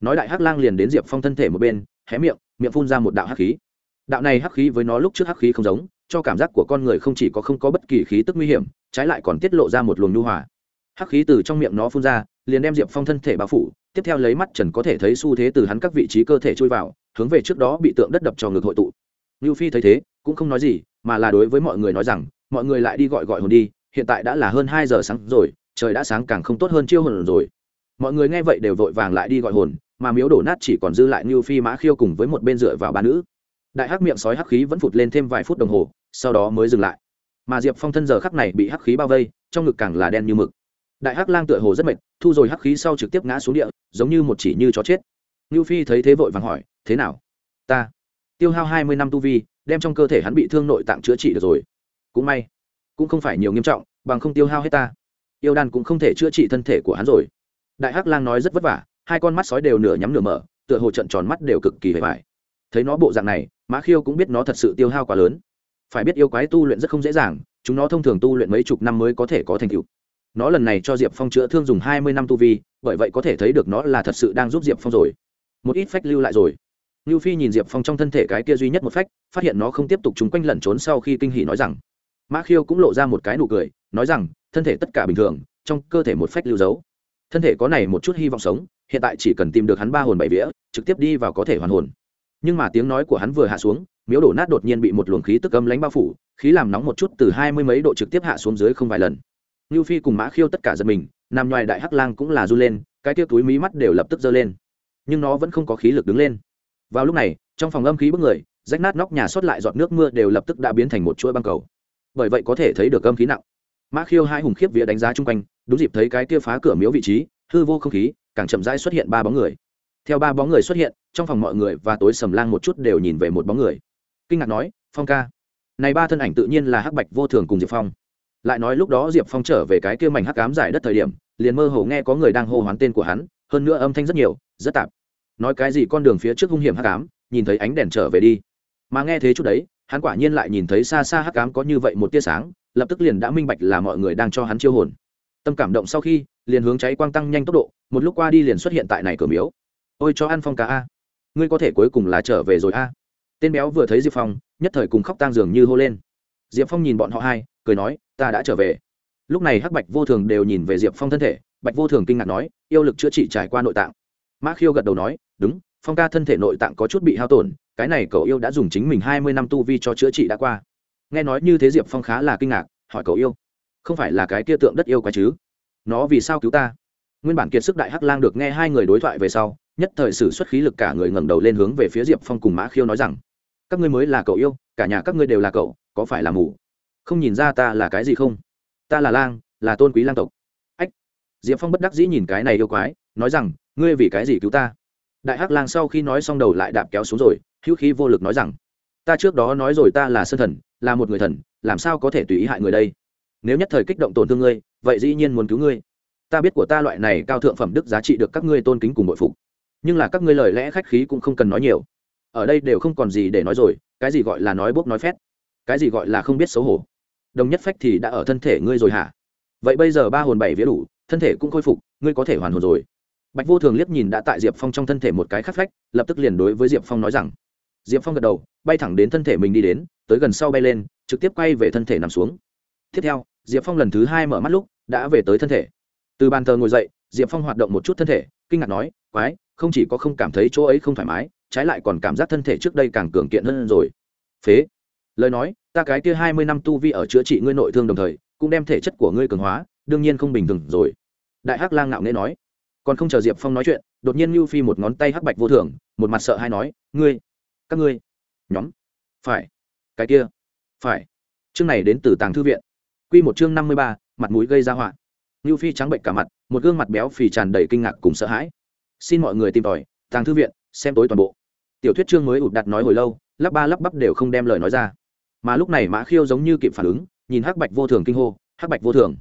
Nói đại hắc lang liền đến diệp phong thân thể một bên, hé miệng miệng phun ra một đạo hắc khí. Đạo này hắc khí với nó lúc trước hắc khí không giống, cho cảm giác của con người không chỉ có không có bất kỳ khí tức nguy hiểm, trái lại còn tiết lộ ra một luồng nhu hòa. Hắc khí từ trong miệng nó phun ra liền đem diệp phong thân thể bao phủ, tiếp theo lấy mắt trần có thể thấy xu thế từ hắn các vị trí cơ thể trôi vào, hướng về trước đó bị tượng đất đập cho ngực hội tụ. Ngưu phi thấy thế, cũng không nói gì, mà là đối với mọi người nói rằng, mọi người lại đi gọi gọi hồn đi, hiện tại đã là hơn hai giờ sáng rồi, trời đã sáng càng không tốt hơn chiêu hồn rồi. Mọi người nghe vậy đều vội vàng lại đi gọi hồn, mà miếu đổ nát chỉ còn dư lại ngưu phi mã khiêu cùng với một bên dựa vào ba nữ. Đại hắc miệng sói hắc khí vẫn phụt lên thêm vài phút đồng hồ, sau đó mới dừng lại. Mà diệp phong thân giờ khắc này bị hắc khí bao vây, trong ngực càng là đen như mực đại hắc lang tựa hồ rất mệt, thu rồi hắc khí sau trực tiếp ngã xuống địa, giống như một chỉ như chó chết. Ngưu phi thấy thế vội vàng hỏi, thế nào? Ta. Tiêu hao hai mươi năm tu vi, đem trong cơ thể hắn bị thương nội tạng chữa trị được rồi. Cũng may, cũng không phải nhiều nghiêm trọng, bằng không tiêu hao hết ta. Yêu đan cũng không thể chữa trị thân thể của hắn rồi. Đại hắc lang nói rất vất vả, hai con mắt sói đều nửa nhắm nửa mở, tựa hồ trận tròn mắt đều cực kỳ hề vải thấy nó bộ dạng này, mã khiêu cũng biết nó thật sự tiêu hao quá lớn. Phải biết yêu quái tu luyện rất không dễ dàng, chúng nó thông thường tu luyện mấy chục năm mới có thể có thành tựu nó lần này cho diệp phong chữa thương dùng hai mươi năm tu vi bởi vậy có thể thấy được nó là thật sự đang giúp diệp phong rồi một ít phách lưu lại rồi Nưu Phi nhìn Diệp Phong trong thân thể cái kia duy nhất một phách, phát hiện nó không tiếp tục chúng quanh lẩn trốn sau khi kinh hỉ nói rằng. Mã Khiêu cũng lộ ra một cái nụ cười, nói rằng, thân thể tất cả bình thường, trong cơ thể một phách lưu dấu. Thân thể có này một chút hy vọng sống, hiện tại chỉ cần tìm được hắn ba hồn bảy vía, trực tiếp đi vào có thể hoàn hồn. Nhưng mà tiếng nói của hắn vừa hạ xuống, miếu đổ nát đột nhiên bị một luồng khí tức âm lãnh bao phủ, khí làm nóng một chút từ hai mươi mấy độ trực tiếp hạ xuống dưới không vài lần. Nưu Phi cùng Mã Khiêu tất cả giật mình, nằm ngoài đại hắc lang cũng là run lên, cái kia túi mí mắt đều lập tức giơ lên. Nhưng nó vẫn không có khí lực đứng lên. Vào lúc này trong phòng âm khí bức người rách nát nóc nhà xuất lại giọt nước mưa đều lập tức đã biến thành một chuỗi băng cầu. Bởi vậy có thể thấy được âm khí nặng. Mã khiêu hai hùng khiếp vía đánh giá chung quanh đúng dịp thấy cái kia phá cửa miếu vị trí hư vô không khí càng chậm rãi xuất hiện ba bóng người. Theo ba bóng người xuất hiện trong phòng mọi người và tối sầm lang một chút đều nhìn về một bóng người. Kinh ngạc nói phong ca này ba thân ảnh tự nhiên là hắc bạch vô thường cùng diệp phong lại nói lúc đó diệp phong trở về cái kia mảnh hắc cám giải đất thời điểm, liền mơ hồ nghe có người đang hô hoán tên của hắn, hơn nữa âm thanh rất nhiều, rất tạp. Nói cái gì con đường phía trước hung hiểm hắc ám, nhìn thấy ánh đèn trở về đi. Mà nghe thế chút đấy, hắn quả nhiên lại nhìn thấy xa xa hắc ám có như vậy một tia sáng, lập tức liền đã minh bạch là mọi người đang cho hắn chiêu hồn. Tâm cảm động sau khi, liền hướng cháy quang tăng nhanh tốc độ, một lúc qua đi liền xuất hiện tại này cửa miếu. Ôi cho ăn phong cá a. Ngươi có thể cuối cùng là trở về rồi a. Tên béo vừa thấy diệp phong, nhất thời cùng khóc tang dường như hô lên. Diệp phong nhìn bọn họ hai, cười nói ta đã trở về. Lúc này hắc bạch vô thường đều nhìn về diệp phong thân thể, bạch vô thường kinh ngạc nói, yêu lực chữa trị trải qua nội tạng. Mã khiêu gật đầu nói, đúng, phong ca thân thể nội tạng có chút bị hao tổn, cái này cậu yêu đã dùng chính mình hai mươi năm tu vi cho chữa trị đã qua. Nghe nói như thế diệp phong khá là kinh ngạc, hỏi cậu yêu, không phải là cái kia tượng đất yêu quái chứ? Nó vì sao cứu ta? Nguyên bản kiệt sức đại hắc lang được nghe hai người đối thoại về sau, nhất thời sử xuất khí lực cả người ngẩng đầu lên hướng về phía diệp phong cùng mã khiêu nói rằng, các ngươi mới là cậu yêu, cả nhà các ngươi đều là cậu, có phải là mù? Không nhìn ra ta là cái gì không? Ta là lang, là tôn quý lang tộc. Ách, diệp phong bất đắc dĩ nhìn cái này yêu quái, nói rằng, ngươi vì cái gì cứu ta? Đại hắc lang sau khi nói xong đầu lại đạp kéo xuống rồi, hữu khí vô lực nói rằng, ta trước đó nói rồi ta là sơn thần, là một người thần, làm sao có thể tùy ý hại người đây? Nếu nhất thời kích động tổn thương ngươi, vậy dĩ nhiên muốn cứu ngươi. Ta biết của ta loại này cao thượng phẩm đức giá trị được các ngươi tôn kính cùng bội phục. Nhưng là các ngươi lời lẽ khách khí cũng không cần nói nhiều. Ở đây đều không còn gì để nói rồi, cái gì gọi là nói bốc nói phét? Cái gì gọi là không biết xấu hổ? Đồng nhất phách thì đã ở thân thể ngươi rồi hả? Vậy bây giờ ba hồn bảy vía đủ, thân thể cũng khôi phục, ngươi có thể hoàn hồn rồi. Bạch vô thường liếc nhìn đã tại diệp phong trong thân thể một cái khắc phách, lập tức liền đối với diệp phong nói rằng, diệp phong gật đầu, bay thẳng đến thân thể mình đi đến, tới gần sau bay lên, trực tiếp quay về thân thể nằm xuống. Tiếp theo, diệp phong lần thứ hai mở mắt lúc, đã về tới thân thể. Từ bàn thờ ngồi dậy, diệp phong hoạt động một chút thân thể, kinh ngạc nói, quái, không chỉ có không cảm thấy chỗ ấy không thoải mái, trái lại còn cảm giác thân thể trước đây càng cường kiện hơn rồi. Phế. Lời nói ta cái kia hai mươi năm tu vi ở chữa trị ngươi nội thương đồng thời, cũng đem thể chất của ngươi cường hóa, đương nhiên không bình thường rồi. Đại hắc lang ngạo nghễ nói. Còn không chờ diệp phong nói chuyện, đột nhiên lưu phi một ngón tay hắc bạch vô thường, một mặt sợ hay nói, ngươi, các ngươi, nhóm, phải, cái kia, phải. Chương này đến từ tàng thư viện. Q một chương năm mươi ba, mặt mũi gây ra họa. Lưu phi trắng bệnh cả mặt, một gương mặt béo phì tràn đầy kinh ngạc cùng sợ hãi. Xin mọi người tìm tòi, tàng thư viện, xem tối toàn bộ. Tiểu thuyết chương mới ụt đặt nói hồi lâu, lắp ba lắp bắp đều không đem lời nói ra mà lúc này mã khiêu giống như kịp phản ứng, nhìn hắc bạch vô thường kinh hô, hắc bạch vô thường,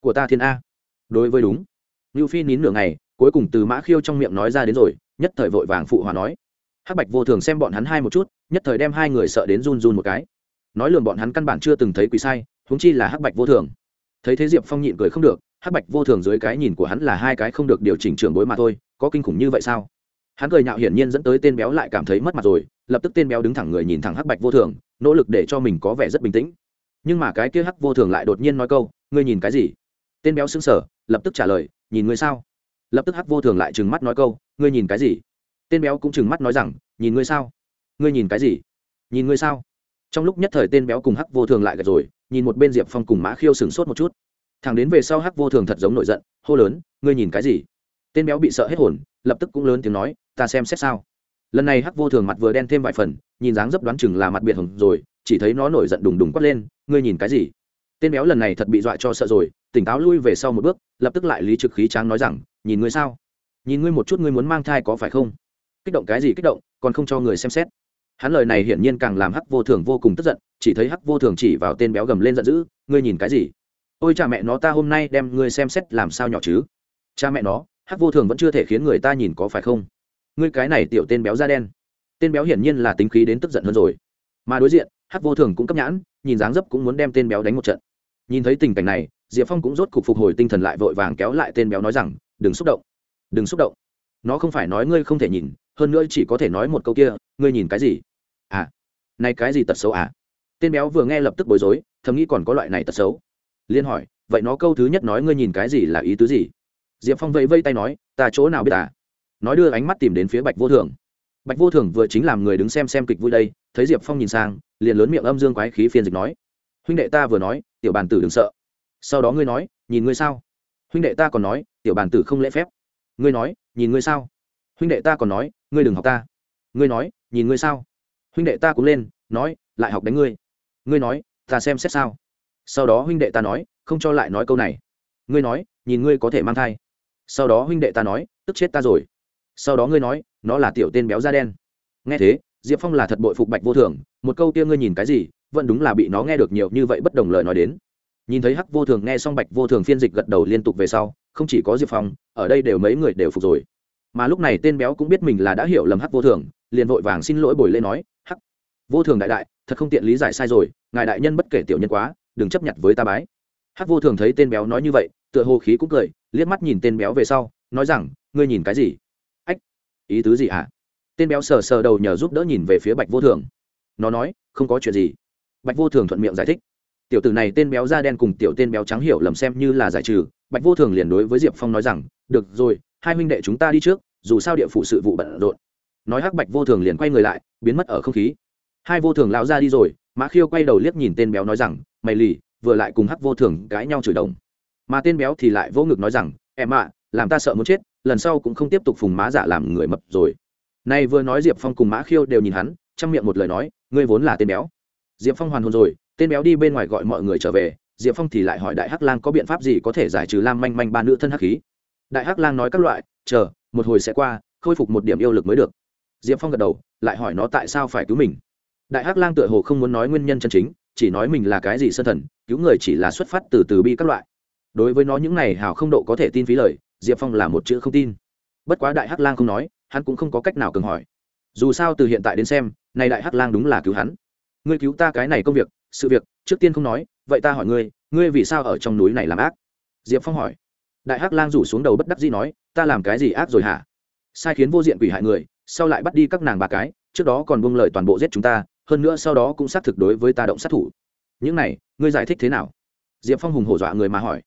của ta thiên a. Đối với đúng. Lưu phi nín nửa ngày, cuối cùng từ mã khiêu trong miệng nói ra đến rồi, nhất thời vội vàng phụ hòa nói. Hắc bạch vô thường xem bọn hắn hai một chút, nhất thời đem hai người sợ đến run run một cái. Nói lường bọn hắn căn bản chưa từng thấy quỷ sai húng chi là hắc bạch vô thường. Thấy thế diệp phong nhịn cười không được, hắc bạch vô thường dưới cái nhìn của hắn là hai cái không được điều chỉnh trường bối mà thôi, có kinh khủng như vậy sao? Hắn cười nhạo hiển nhiên dẫn tới tên béo lại cảm thấy mất mặt rồi, lập tức tên béo đứng thẳng người nhìn thẳng hắc bạch vô thường nỗ lực để cho mình có vẻ rất bình tĩnh. Nhưng mà cái kia hắc vô thường lại đột nhiên nói câu, ngươi nhìn cái gì? Tên béo xứng sở lập tức trả lời, nhìn ngươi sao? Lập tức hắc vô thường lại trừng mắt nói câu, ngươi nhìn cái gì? Tên béo cũng trừng mắt nói rằng, nhìn ngươi sao? Ngươi nhìn cái gì? Nhìn ngươi sao? Trong lúc nhất thời tên béo cùng hắc vô thường lại gật rồi, nhìn một bên diệp phong cùng mã khiêu sửng sốt một chút. Thằng đến về sau hắc vô thường thật giống nổi giận, hô lớn, ngươi nhìn cái gì? Tên béo bị sợ hết hồn, lập tức cũng lớn tiếng nói, ta xem xét sao? Lần này hắc vô thường mặt vừa đen thêm vài phần, nhìn dáng dấp đoán chừng là mặt biệt hồng rồi, chỉ thấy nó nổi giận đùng đùng quát lên, ngươi nhìn cái gì? Tên béo lần này thật bị dọa cho sợ rồi, tỉnh táo lui về sau một bước, lập tức lại lý trực khí tráng nói rằng, nhìn ngươi sao? Nhìn ngươi một chút ngươi muốn mang thai có phải không? Kích động cái gì kích động, còn không cho người xem xét. Hắn lời này hiển nhiên càng làm hắc vô thường vô cùng tức giận, chỉ thấy hắc vô thường chỉ vào tên béo gầm lên giận dữ, ngươi nhìn cái gì? Ôi cha mẹ nó, ta hôm nay đem ngươi xem xét làm sao nhỏ chứ? Cha mẹ nó, hắc vô thường vẫn chưa thể khiến người ta nhìn có phải không? Ngươi cái này tiểu tên béo da đen. Tên béo hiển nhiên là tính khí đến tức giận hơn rồi. Mà đối diện, hắc vô thường cũng cấp nhãn, nhìn dáng dấp cũng muốn đem tên béo đánh một trận. Nhìn thấy tình cảnh này, diệp phong cũng rốt cục phục hồi tinh thần lại vội vàng kéo lại tên béo nói rằng, đừng xúc động. Đừng xúc động. Nó không phải nói ngươi không thể nhìn, hơn nữa chỉ có thể nói một câu kia, ngươi nhìn cái gì? À này cái gì tật xấu à? Tên béo vừa nghe lập tức bối rối, thầm nghĩ còn có loại này tật xấu. Liên hỏi, vậy nó câu thứ nhất nói ngươi nhìn cái gì là ý tứ gì? Diệp phong vẫy vây tay nói, ta chỗ nào biết à? Nói đưa ánh mắt tìm đến phía bạch vô thường. Bạch vô thường vừa chính làm người đứng xem xem kịch vui đây, thấy diệp phong nhìn sang, liền lớn miệng âm dương quái khí phiên dịch nói, huynh đệ ta vừa nói, tiểu bàn tử đừng sợ. Sau đó ngươi nói, nhìn ngươi sao? Huynh đệ ta còn nói, tiểu bàn tử không lễ phép. Ngươi nói, nhìn ngươi sao? Huynh đệ ta còn nói, ngươi đừng học ta. Ngươi nói, nhìn ngươi sao? Huynh đệ ta cũng lên, nói, lại học đánh ngươi. Ngươi nói, ta xem xét sao? Sau đó huynh đệ ta nói, không cho lại nói câu này. Ngươi nói, nhìn ngươi có thể mang thai. Sau đó huynh đệ ta nói, tức chết ta rồi sau đó ngươi nói, nó là tiểu tên béo da đen. Nghe thế, diệp phong là thật bội phục bạch vô thường, một câu kia ngươi nhìn cái gì, vẫn đúng là bị nó nghe được nhiều như vậy bất đồng lời nói đến. Nhìn thấy hắc vô thường nghe xong bạch vô thường phiên dịch gật đầu liên tục về sau, không chỉ có diệp phong, ở đây đều mấy người đều phục rồi. Mà lúc này tên béo cũng biết mình là đã hiểu lầm hắc vô thường, liền vội vàng xin lỗi bồi lên nói, hắc, vô thường đại đại, thật không tiện lý giải sai rồi, ngài đại nhân bất kể tiểu nhân quá, đừng chấp nhận với ta bái. Hắc vô thường thấy tên béo nói như vậy, tựa hồ khí cũng cười, liếc mắt nhìn tên béo về sau, nói rằng, ngươi nhìn cái gì? Ý tứ gì ạ? À? tên béo sờ sờ đầu nhờ giúp đỡ nhìn về phía bạch vô thường. Nó nói, không có chuyện gì. Bạch vô thường thuận miệng giải thích. Tiểu tử này tên béo da đen cùng tiểu tên béo trắng hiểu lầm xem như là giải trừ. Bạch vô thường liền đối với diệp phong nói rằng, được rồi, hai huynh đệ chúng ta đi trước, dù sao địa phủ sự vụ bận rộn. Nói hắc bạch vô thường liền quay người lại, biến mất ở không khí. Hai vô thường lão ra đi rồi, mã khiêu quay đầu liếc nhìn tên béo nói rằng, mày lì, vừa lại cùng hắc vô thường cãi nhau chửi đồng. Mà tên béo thì lại vô ngực nói rằng, em ạ, làm ta sợ muốn chết lần sau cũng không tiếp tục phùng má giả làm người mập rồi. Nay vừa nói diệp phong cùng mã khiêu đều nhìn hắn trong miệng một lời nói, ngươi vốn là tên béo. Diệp phong hoàn hồn rồi, tên béo đi bên ngoài gọi mọi người trở về, diệp phong thì lại hỏi đại hắc lang có biện pháp gì có thể giải trừ lam manh manh ba nữ thân hắc khí. Đại hắc lang nói các loại, chờ, một hồi sẽ qua, khôi phục một điểm yêu lực mới được. Diệp phong gật đầu, lại hỏi nó tại sao phải cứu mình. Đại hắc lang tựa hồ không muốn nói nguyên nhân chân chính, chỉ nói mình là cái gì sân thần, cứu người chỉ là xuất phát từ từ bi các loại. Đối với nó những này hào không độ có thể tin phí lời diệp phong là một chữ không tin. Bất quá đại hắc lang không nói, hắn cũng không có cách nào cường hỏi. Dù sao từ hiện tại đến xem nay đại hắc lang đúng là cứu hắn. Ngươi cứu ta cái này công việc, sự việc, trước tiên không nói, vậy ta hỏi ngươi ngươi vì sao ở trong núi này làm ác? Diệp phong hỏi. Đại hắc lang rủ xuống đầu bất đắc dĩ nói, ta làm cái gì ác rồi hả? Sai khiến vô diện quỷ hại người, sau lại bắt đi các nàng bà cái, trước đó còn buông lời toàn bộ giết chúng ta, hơn nữa sau đó cũng xác thực đối với ta động sát thủ. Những này, ngươi giải thích thế nào? Diệp phong hùng hổ dọa người mà hỏi.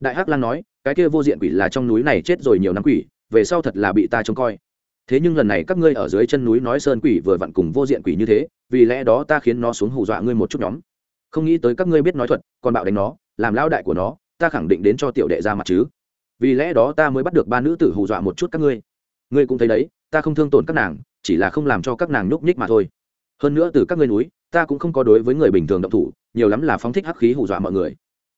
Đại hắc lan nói cái kia vô diện quỷ là trong núi này chết rồi nhiều năm quỷ, về sau thật là bị ta trông coi. Thế nhưng lần này các ngươi ở dưới chân núi nói sơn quỷ vừa vặn cùng vô diện quỷ như thế, vì lẽ đó ta khiến nó xuống hù dọa ngươi một chút nhóm. Không nghĩ tới các ngươi biết nói thuật, còn bạo đánh nó, làm lao đại của nó, ta khẳng định đến cho tiểu đệ ra mặt chứ. Vì lẽ đó ta mới bắt được ba nữ tử hù dọa một chút các ngươi. Ngươi cũng thấy đấy, ta không thương tổn các nàng, chỉ là không làm cho các nàng nhúc nhích mà thôi. Hơn nữa từ các ngươi núi, ta cũng không có đối với người bình thường động thủ, nhiều lắm là phóng thích hắc khí hù dọa mọi người.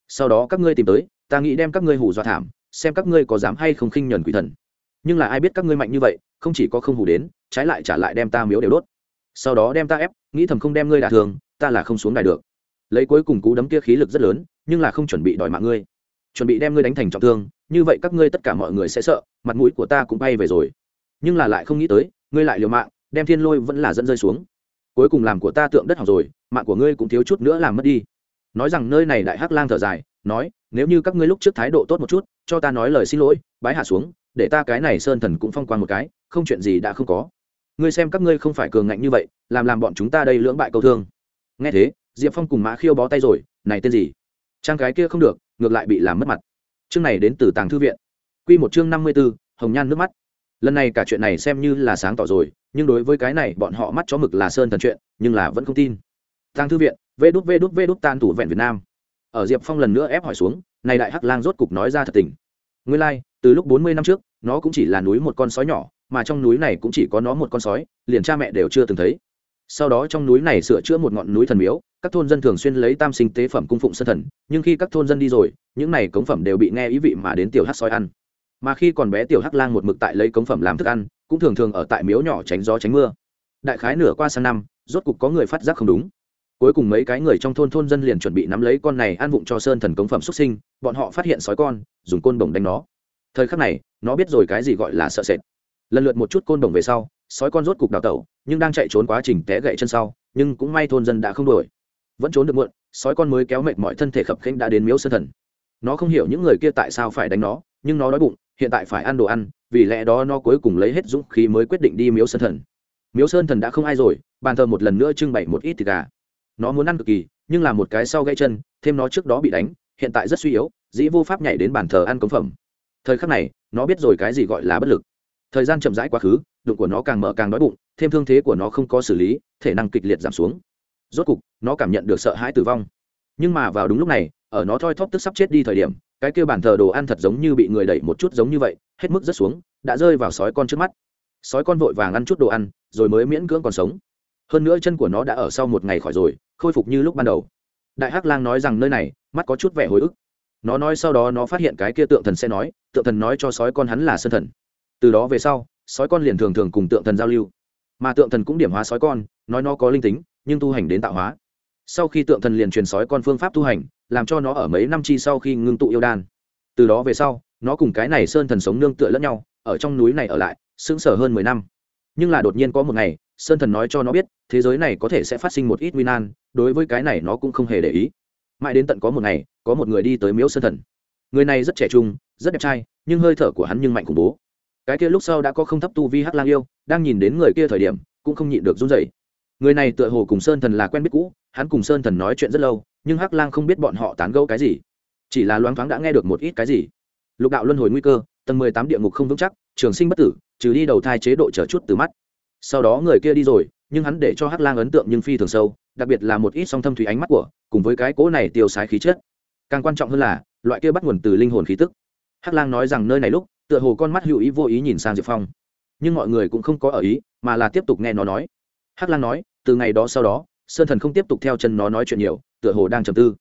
Sau đó các ngươi tìm tới ta nghĩ đem các ngươi hù dọa thảm, xem các ngươi có dám hay không khinh nhuần quỷ thần. Nhưng là ai biết các ngươi mạnh như vậy, không chỉ có không hù đến, trái lại trả lại đem ta miếu đều đốt. Sau đó đem ta ép, nghĩ thầm không đem ngươi đả thường ta là không xuống đài được. Lấy cuối cùng cú đấm kia khí lực rất lớn, nhưng là không chuẩn bị đòi mạng ngươi. Chuẩn bị đem ngươi đánh thành trọng thương, như vậy các ngươi tất cả mọi người sẽ sợ, mặt mũi của ta cũng bay về rồi. Nhưng là lại không nghĩ tới, ngươi lại liều mạng, đem thiên lôi vẫn là dẫn rơi xuống. Cuối cùng làm của ta tượng đất học rồi, mạng của ngươi cũng thiếu chút nữa làm mất đi. Nói rằng nơi này đại hắc lang thở dài nói, nếu như các ngươi lúc trước thái độ tốt một chút, cho ta nói lời xin lỗi, bái hạ xuống, để ta cái này sơn thần cũng phong quan một cái, không chuyện gì đã không có. Ngươi xem các ngươi không phải cường ngạnh như vậy, làm làm bọn chúng ta đây lưỡng bại câu thương. Nghe thế, diệp phong cùng mã khiêu bó tay rồi, này tên gì? Trang cái kia không được, ngược lại bị làm mất mặt. Chương này đến từ tàng thư viện. Q một chương năm mươi b ố hồng nhan nước mắt. Lần này cả chuyện này xem như là sáng tỏ rồi, nhưng đối với cái này bọn họ mắt chó mực là sơn thần chuyện, nhưng là vẫn không tin. Tàng thư viện, vê đút vê đút vê đút tan thủ vẹn việt nam ở diệp phong lần nữa ép hỏi xuống này đại hắc lang rốt cục nói ra thật tình. Nguyên lai、like, từ lúc bốn mươi năm trước nó cũng chỉ là núi một con sói nhỏ mà trong núi này cũng chỉ có nó một con sói liền cha mẹ đều chưa từng thấy. Sau đó trong núi này sửa chữa một ngọn núi thần miếu các thôn dân thường xuyên lấy tam sinh tế phẩm cung phụng sân thần nhưng khi các thôn dân đi rồi những này cống phẩm đều bị nghe ý vị mà đến tiểu hắc sói ăn. Mà khi còn bé tiểu hắc lang một mực tại lấy cống phẩm làm thức ăn cũng thường thường ở tại miếu nhỏ tránh gió tránh mưa. Đại khái nửa qua sang năm rốt cục có người phát giác không đúng cuối cùng mấy cái người trong thôn thôn dân liền chuẩn bị nắm lấy con này ăn vụng cho sơn thần cống phẩm xuất sinh, bọn họ phát hiện sói con, dùng côn bổng đánh nó. Thời khắc này, nó biết rồi cái gì gọi là sợ sệt. Lần lượt một chút côn bổng về sau, sói con rốt cục đào tẩu, nhưng đang chạy trốn quá trình té gậy chân sau, nhưng cũng may thôn dân đã không đuổi. Vẫn trốn được muộn, sói con mới kéo mệt mọi thân thể khập khênh đã đến miếu sơn thần. Nó không hiểu những người kia tại sao phải đánh nó, nhưng nó đói bụng, hiện tại phải ăn đồ ăn, vì lẽ đó nó cuối cùng lấy hết dũng khí mới quyết định đi miếu sơn thần. Miếu sơn thần đã không ai rồi, bàn thờ một lần nữa trưng bày một ít thịt gà nó muốn ăn cực kỳ, nhưng là một cái sau gãy chân, thêm nó trước đó bị đánh, hiện tại rất suy yếu, dĩ vô pháp nhảy đến bàn thờ ăn cống phẩm. Thời khắc này, nó biết rồi cái gì gọi là bất lực. Thời gian chậm rãi quá khứ, đụng của nó càng mở càng đói bụng, thêm thương thế của nó không có xử lý, thể năng kịch liệt giảm xuống. Rốt cục, nó cảm nhận được sợ hãi tử vong. Nhưng mà vào đúng lúc này, ở nó thoi thóp tức sắp chết đi thời điểm, cái kêu bàn thờ đồ ăn thật giống như bị người đẩy một chút giống như vậy, hết mức rất xuống, đã rơi vào sói con trước mắt. Sói con vội vàng ăn chút đồ ăn, rồi mới miễn cưỡng còn sống hơn nữa chân của nó đã ở sau một ngày khỏi rồi, khôi phục như lúc ban đầu. Đại hắc lang nói rằng nơi này, mắt có chút vẻ hồi ức. Nó nói sau đó nó phát hiện cái kia tượng thần sẽ nói, tượng thần nói cho sói con hắn là sân thần. Từ đó về sau, sói con liền thường thường cùng tượng thần giao lưu. Mà tượng thần cũng điểm hóa sói con, nói nó có linh tính, nhưng tu hành đến tạo hóa. Sau khi tượng thần liền truyền sói con phương pháp tu hành, làm cho nó ở mấy năm chi sau khi ngưng tụ yêu đan. Từ đó về sau, nó cùng cái này sơn thần sống nương tựa lẫn nhau, ở trong núi này ở lại, sững sờ hơn mười năm. Nhưng là đột nhiên có một ngày sơn thần nói cho nó biết, thế giới này có thể sẽ phát sinh một ít nguy nan, đối với cái này nó cũng không hề để ý. Mãi đến tận có một ngày, có một người đi tới miếu sơn thần. Người này rất trẻ trung, rất đẹp trai, nhưng hơi thở của hắn nhưng mạnh khủng bố. Cái kia lúc sau đã có không thấp tu vi hắc lang yêu, đang nhìn đến người kia thời điểm, cũng không nhịn được run rẩy. Người này tựa hồ cùng sơn thần là quen biết cũ, hắn cùng sơn thần nói chuyện rất lâu, nhưng hắc lang không biết bọn họ tán gẫu cái gì. Chỉ là loáng thoáng đã nghe được một ít cái gì. Lục đạo luân hồi nguy cơ, tầng mười tám địa ngục không vững chắc, trường sinh bất tử, trừ đi đầu thai chế độ trở chút từ mắt sau đó người kia đi rồi, nhưng hắn để cho hắc lang ấn tượng nhưng phi thường sâu, đặc biệt là một ít song thâm thủy ánh mắt của, cùng với cái cỗ này tiêu sái khí chất. Càng quan trọng hơn là, loại kia bắt nguồn từ linh hồn khí tức. Hắc lang nói rằng nơi này lúc, tựa hồ con mắt hữu ý vô ý nhìn sang diệp phong. Nhưng mọi người cũng không có ở ý, mà là tiếp tục nghe nó nói. Hắc lang nói, từ ngày đó sau đó, sơn thần không tiếp tục theo chân nó nói chuyện nhiều, tựa hồ đang trầm tư.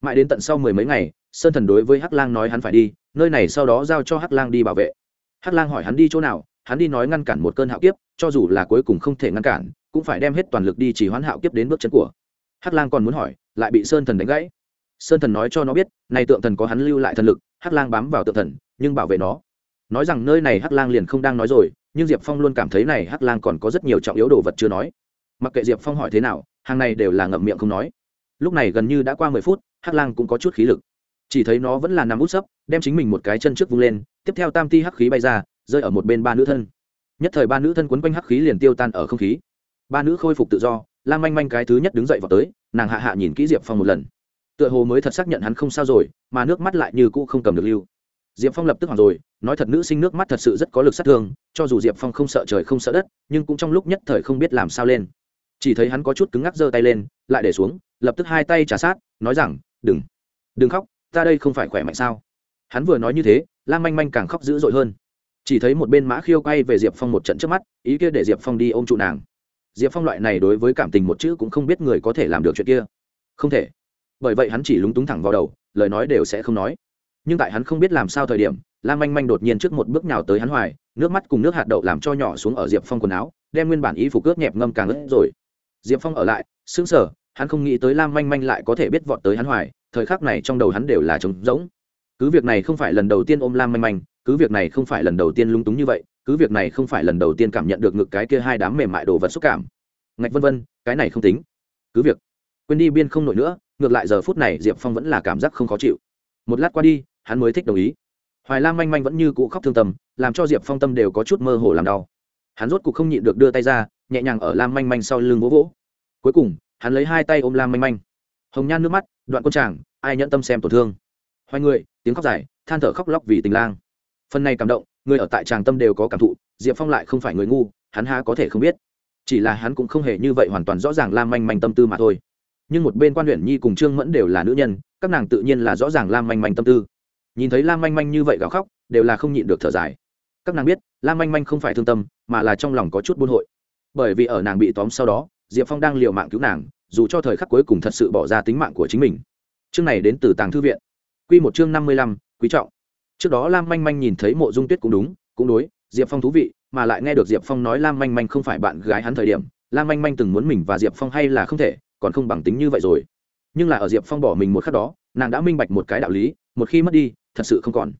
Mãi đến tận sau mười mấy ngày, sơn thần đối với hắc lang nói hắn phải đi, nơi này sau đó giao cho hắc lang đi bảo vệ. Hắc lang hỏi hắn đi chỗ nào hắn đi nói ngăn cản một cơn hạo kiếp, cho dù là cuối cùng không thể ngăn cản, cũng phải đem hết toàn lực đi chỉ hoán hạo kiếp đến bước chân của. Hắc lang còn muốn hỏi, lại bị sơn thần đánh gãy. Sơn thần nói cho nó biết, này tượng thần có hắn lưu lại thần lực, hắc lang bám vào tượng thần, nhưng bảo vệ nó. Nói rằng nơi này hắc lang liền không đang nói rồi, nhưng diệp phong luôn cảm thấy này hắc lang còn có rất nhiều trọng yếu đồ vật chưa nói. Mặc kệ diệp phong hỏi thế nào, hàng này đều là ngậm miệng không nói. Lúc này gần như đã qua mười phút, hắc lang cũng có chút khí lực. Chỉ thấy nó vẫn là nằm út sấp, đem chính mình một cái chân trước vung lên, tiếp theo tam ti hắc khí bay ra rơi ở một bên ba nữ thân. Nhất thời ba nữ thân quấn quanh hắc khí liền tiêu tan ở không khí. Ba nữ khôi phục tự do lan manh manh cái thứ nhất đứng dậy vào tới, nàng hạ hạ nhìn kỹ diệp phong một lần. Tựa hồ mới thật xác nhận hắn không sao rồi, mà nước mắt lại như cũ không cầm được lưu. Diệp phong lập tức hoảng rồi, nói thật nữ sinh nước mắt thật sự rất có lực sát thương, cho dù diệp phong không sợ trời không sợ đất, nhưng cũng trong lúc nhất thời không biết làm sao lên. Chỉ thấy hắn có chút cứng ngắc giơ tay lên, lại để xuống, lập tức hai tay trả sát, nói rằng, đừng đừng khóc, ta đây không phải khỏe mạnh sao? Hắn vừa nói như thế lan manh manh càng khóc dữ dội hơn chỉ thấy một bên mã khiêu quay về diệp phong một trận trước mắt, ý kia để diệp phong đi ôm trụ nàng. Diệp phong loại này đối với cảm tình một chữ cũng không biết người có thể làm được chuyện kia. Không thể. Bởi vậy hắn chỉ lúng túng thẳng vào đầu, lời nói đều sẽ không nói. Nhưng tại hắn không biết làm sao thời điểm, lam manh manh đột nhiên trước một bước nào tới hắn hoài, nước mắt cùng nước hạt đậu làm cho nhỏ xuống ở diệp phong quần áo, đem nguyên bản y phục ướt nhẹp ngâm càng ướt rồi. Diệp phong ở lại, sững sờ, hắn không nghĩ tới lam manh manh lại có thể biết vọt tới hắn hoài, thời khắc này trong đầu hắn đều là trống rỗng. Cứ việc này không phải lần đầu tiên ôm lam manh manh cứ việc này không phải lần đầu tiên lung túng như vậy, cứ việc này không phải lần đầu tiên cảm nhận được ngực cái kia hai đám mềm mại đồ vật xúc cảm. Ngạch vân vân, cái này không tính. Cứ việc. Quên đi biên không nổi nữa, ngược lại giờ phút này diệp phong vẫn là cảm giác không khó chịu. Một lát qua đi, hắn mới thích đồng ý. Hoài lam manh manh vẫn như cũ khóc thương tâm, làm cho diệp phong tâm đều có chút mơ hồ làm đau. Hắn rốt cuộc không nhịn được đưa tay ra, nhẹ nhàng ở lam manh manh sau lưng vỗ vỗ. Cuối cùng, hắn lấy hai tay ôm lam manh manh. Hồng nhan nước mắt, đoạn quân tràng, ai nhận tâm xem tổn thương. Hoài người, tiếng khóc dài, than thở khóc lóc vì tình lang phần này cảm động, người ở tại tràng tâm đều có cảm thụ, diệp phong lại không phải người ngu, hắn há có thể không biết. Chỉ là hắn cũng không hề như vậy hoàn toàn rõ ràng lam manh manh tâm tư mà thôi. Nhưng một bên quan huyện nhi cùng trương mẫn đều là nữ nhân, các nàng tự nhiên là rõ ràng lam manh manh tâm tư. Nhìn thấy lam manh manh như vậy gào khóc, đều là không nhịn được thở dài. Các nàng biết, lam manh manh không phải thương tâm, mà là trong lòng có chút buôn hội. Bởi vì ở nàng bị tóm sau đó, diệp phong đang l i ề u mạng cứu nàng, dù cho thời khắc cuối cùng thật sự bỏ ra tính mạng của chính mình. Chương này đến từ tàng thư viện. Q một chương năm mươi lăm, quý trọng trước đó lam manh manh nhìn thấy mộ dung tuyết cũng đúng, cũng đối, diệp phong thú vị, mà lại nghe được diệp phong nói lam manh manh không phải bạn gái hắn thời điểm, lam manh manh từng muốn mình và diệp phong hay là không thể, còn không bằng tính như vậy rồi. Nhưng là ở diệp phong bỏ mình một khắc đó, nàng đã minh bạch một cái đạo lý, một khi mất đi, thật sự không còn.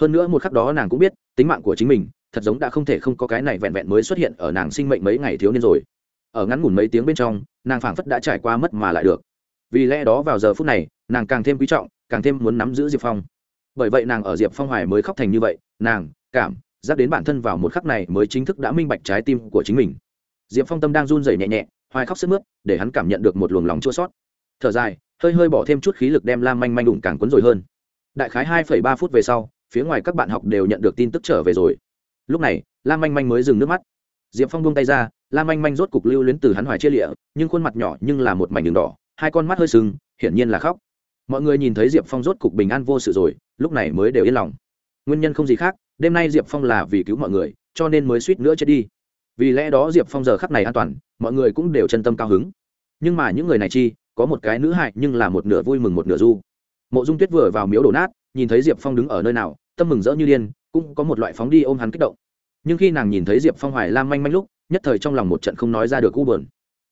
Hơn nữa một khắc đó nàng cũng biết, tính mạng của chính mình, thật giống đã không thể không có cái này vẹn vẹn mới xuất hiện ở nàng sinh mệnh mấy ngày thiếu niên rồi. Ở ngắn ngủn mấy tiếng bên trong, nàng phảng phất đã trải qua mất mà lại được. Vì lẽ đó vào giờ phút này, nàng càng thêm quý trọng, càng thêm muốn nắm giữ diệp phong bởi vậy nàng ở diệp phong hoài mới khóc thành như vậy, nàng, cảm, giác đến bản thân vào một khắc này mới chính thức đã minh bạch trái tim của chính mình. Diệp phong tâm đang run rẩy nhẹ nhẹ, hoài khóc sức mướt, để hắn cảm nhận được một luồng lòng chua sót thở dài, hơi hơi bỏ thêm chút khí lực đem lam manh manh đụng càng quấn rồi hơn. Đại khái hai phẩy ba phút về sau, phía ngoài các bạn học đều nhận được tin tức trở về rồi. Lúc này, lam manh manh mới dừng nước mắt. Diệp phong buông tay ra, lam manh manh rốt cục lưu luyến từ hắn hoài chia lịa, nhưng khuôn mặt nhỏ nhưng là một mảnh đường đỏ, hai con mắt hơi sưng hiển nhiên là khóc. Mọi người nhìn thấy diệp phong rốt cục bình an vô sự rồi lúc này mới đều yên lòng. Nguyên nhân không gì khác, đêm nay diệp phong là vì cứu mọi người, cho nên mới suýt nữa chết đi. Vì lẽ đó diệp phong giờ khắc này an toàn, mọi người cũng đều chân tâm cao hứng. Nhưng mà những người này chi, có một cái nữ hại nhưng là một nửa vui mừng một nửa du. Mộ dung tuyết vừa vào miếu đổ nát, nhìn thấy diệp phong đứng ở nơi nào, tâm mừng rỡ như điên, cũng có một loại phóng đi ôm hắn kích động. Nhưng khi nàng nhìn thấy diệp phong hoài lam manh manh lúc, nhất thời trong lòng một trận không nói ra được u bờn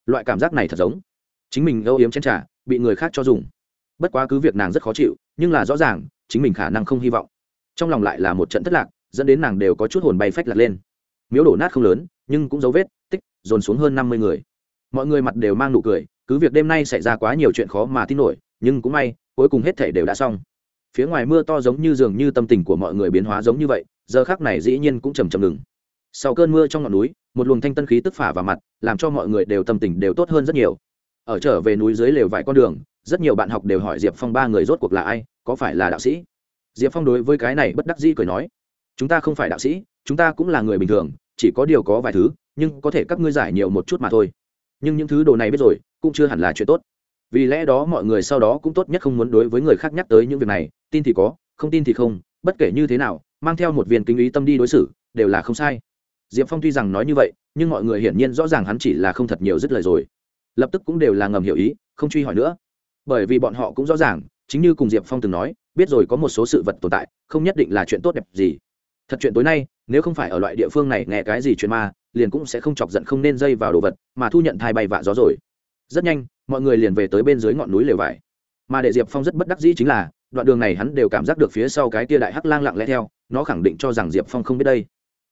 loại cảm giác này thật giống. Chính mình âu yếm chen trả bị người khác cho dùng. Bất quá cứ việc nàng rất khó chịu, nhưng là rõ ràng chính mình khả năng không hy vọng. Trong lòng lại là một trận thất lạc, dẫn đến nàng đều có chút hồn bay phách lạc lên. Miếu đổ nát không lớn, nhưng cũng dấu vết, tích, dồn xuống hơn năm mươi người. Mọi người mặt đều mang nụ cười, cứ việc đêm nay xảy ra quá nhiều chuyện khó mà tin nổi, nhưng cũng may, cuối cùng hết thể đều đã xong. Phía ngoài mưa to giống như dường như tâm tình của mọi người biến hóa giống như vậy, giờ khác này dĩ nhiên cũng chầm chầm ngừng. Sau cơn mưa trong ngọn núi, một luồng thanh tân khí tức phả vào mặt, làm cho mọi người đều tâm tình đều tốt hơn rất nhiều. Ở trở về núi dưới lều vài con đường, rất nhiều bạn học đều hỏi diệp phong ba người rốt cuộc là ai có phải là đạo sĩ? Diệp phong đối với cái này bất đắc dĩ cười nói, chúng ta không phải đạo sĩ, chúng ta cũng là người bình thường, chỉ có điều có vài thứ, nhưng có thể các ngươi giải nhiều một chút mà thôi. Nhưng những thứ đồ này biết rồi, cũng chưa hẳn là chuyện tốt. Vì lẽ đó mọi người sau đó cũng tốt nhất không muốn đối với người khác nhắc tới những việc này, tin thì có, không tin thì không, bất kể như thế nào, mang theo một viên kinh ý tâm đi đối xử, đều là không sai. Diệp phong tuy rằng nói như vậy, nhưng mọi người hiển nhiên rõ ràng hắn chỉ là không thật nhiều dứt lời rồi. Lập tức cũng đều là ngầm hiểu ý, không truy hỏi nữa. Bởi vì bọn họ cũng rõ ràng chính như cùng diệp phong từng nói, biết rồi có một số sự vật tồn tại, không nhất định là chuyện tốt đẹp gì. Thật chuyện tối nay, nếu không phải ở loại địa phương này nghe cái gì chuyện ma, liền cũng sẽ không chọc giận không nên dây vào đồ vật, mà thu nhận thai bay vạ gió rồi. Rất nhanh, mọi người liền về tới bên dưới ngọn núi lều vải. Mà để diệp phong rất bất đắc dĩ chính là, đoạn đường này hắn đều cảm giác được phía sau cái tia đại hắc lang lặng lẽ theo, nó khẳng định cho rằng diệp phong không biết đây.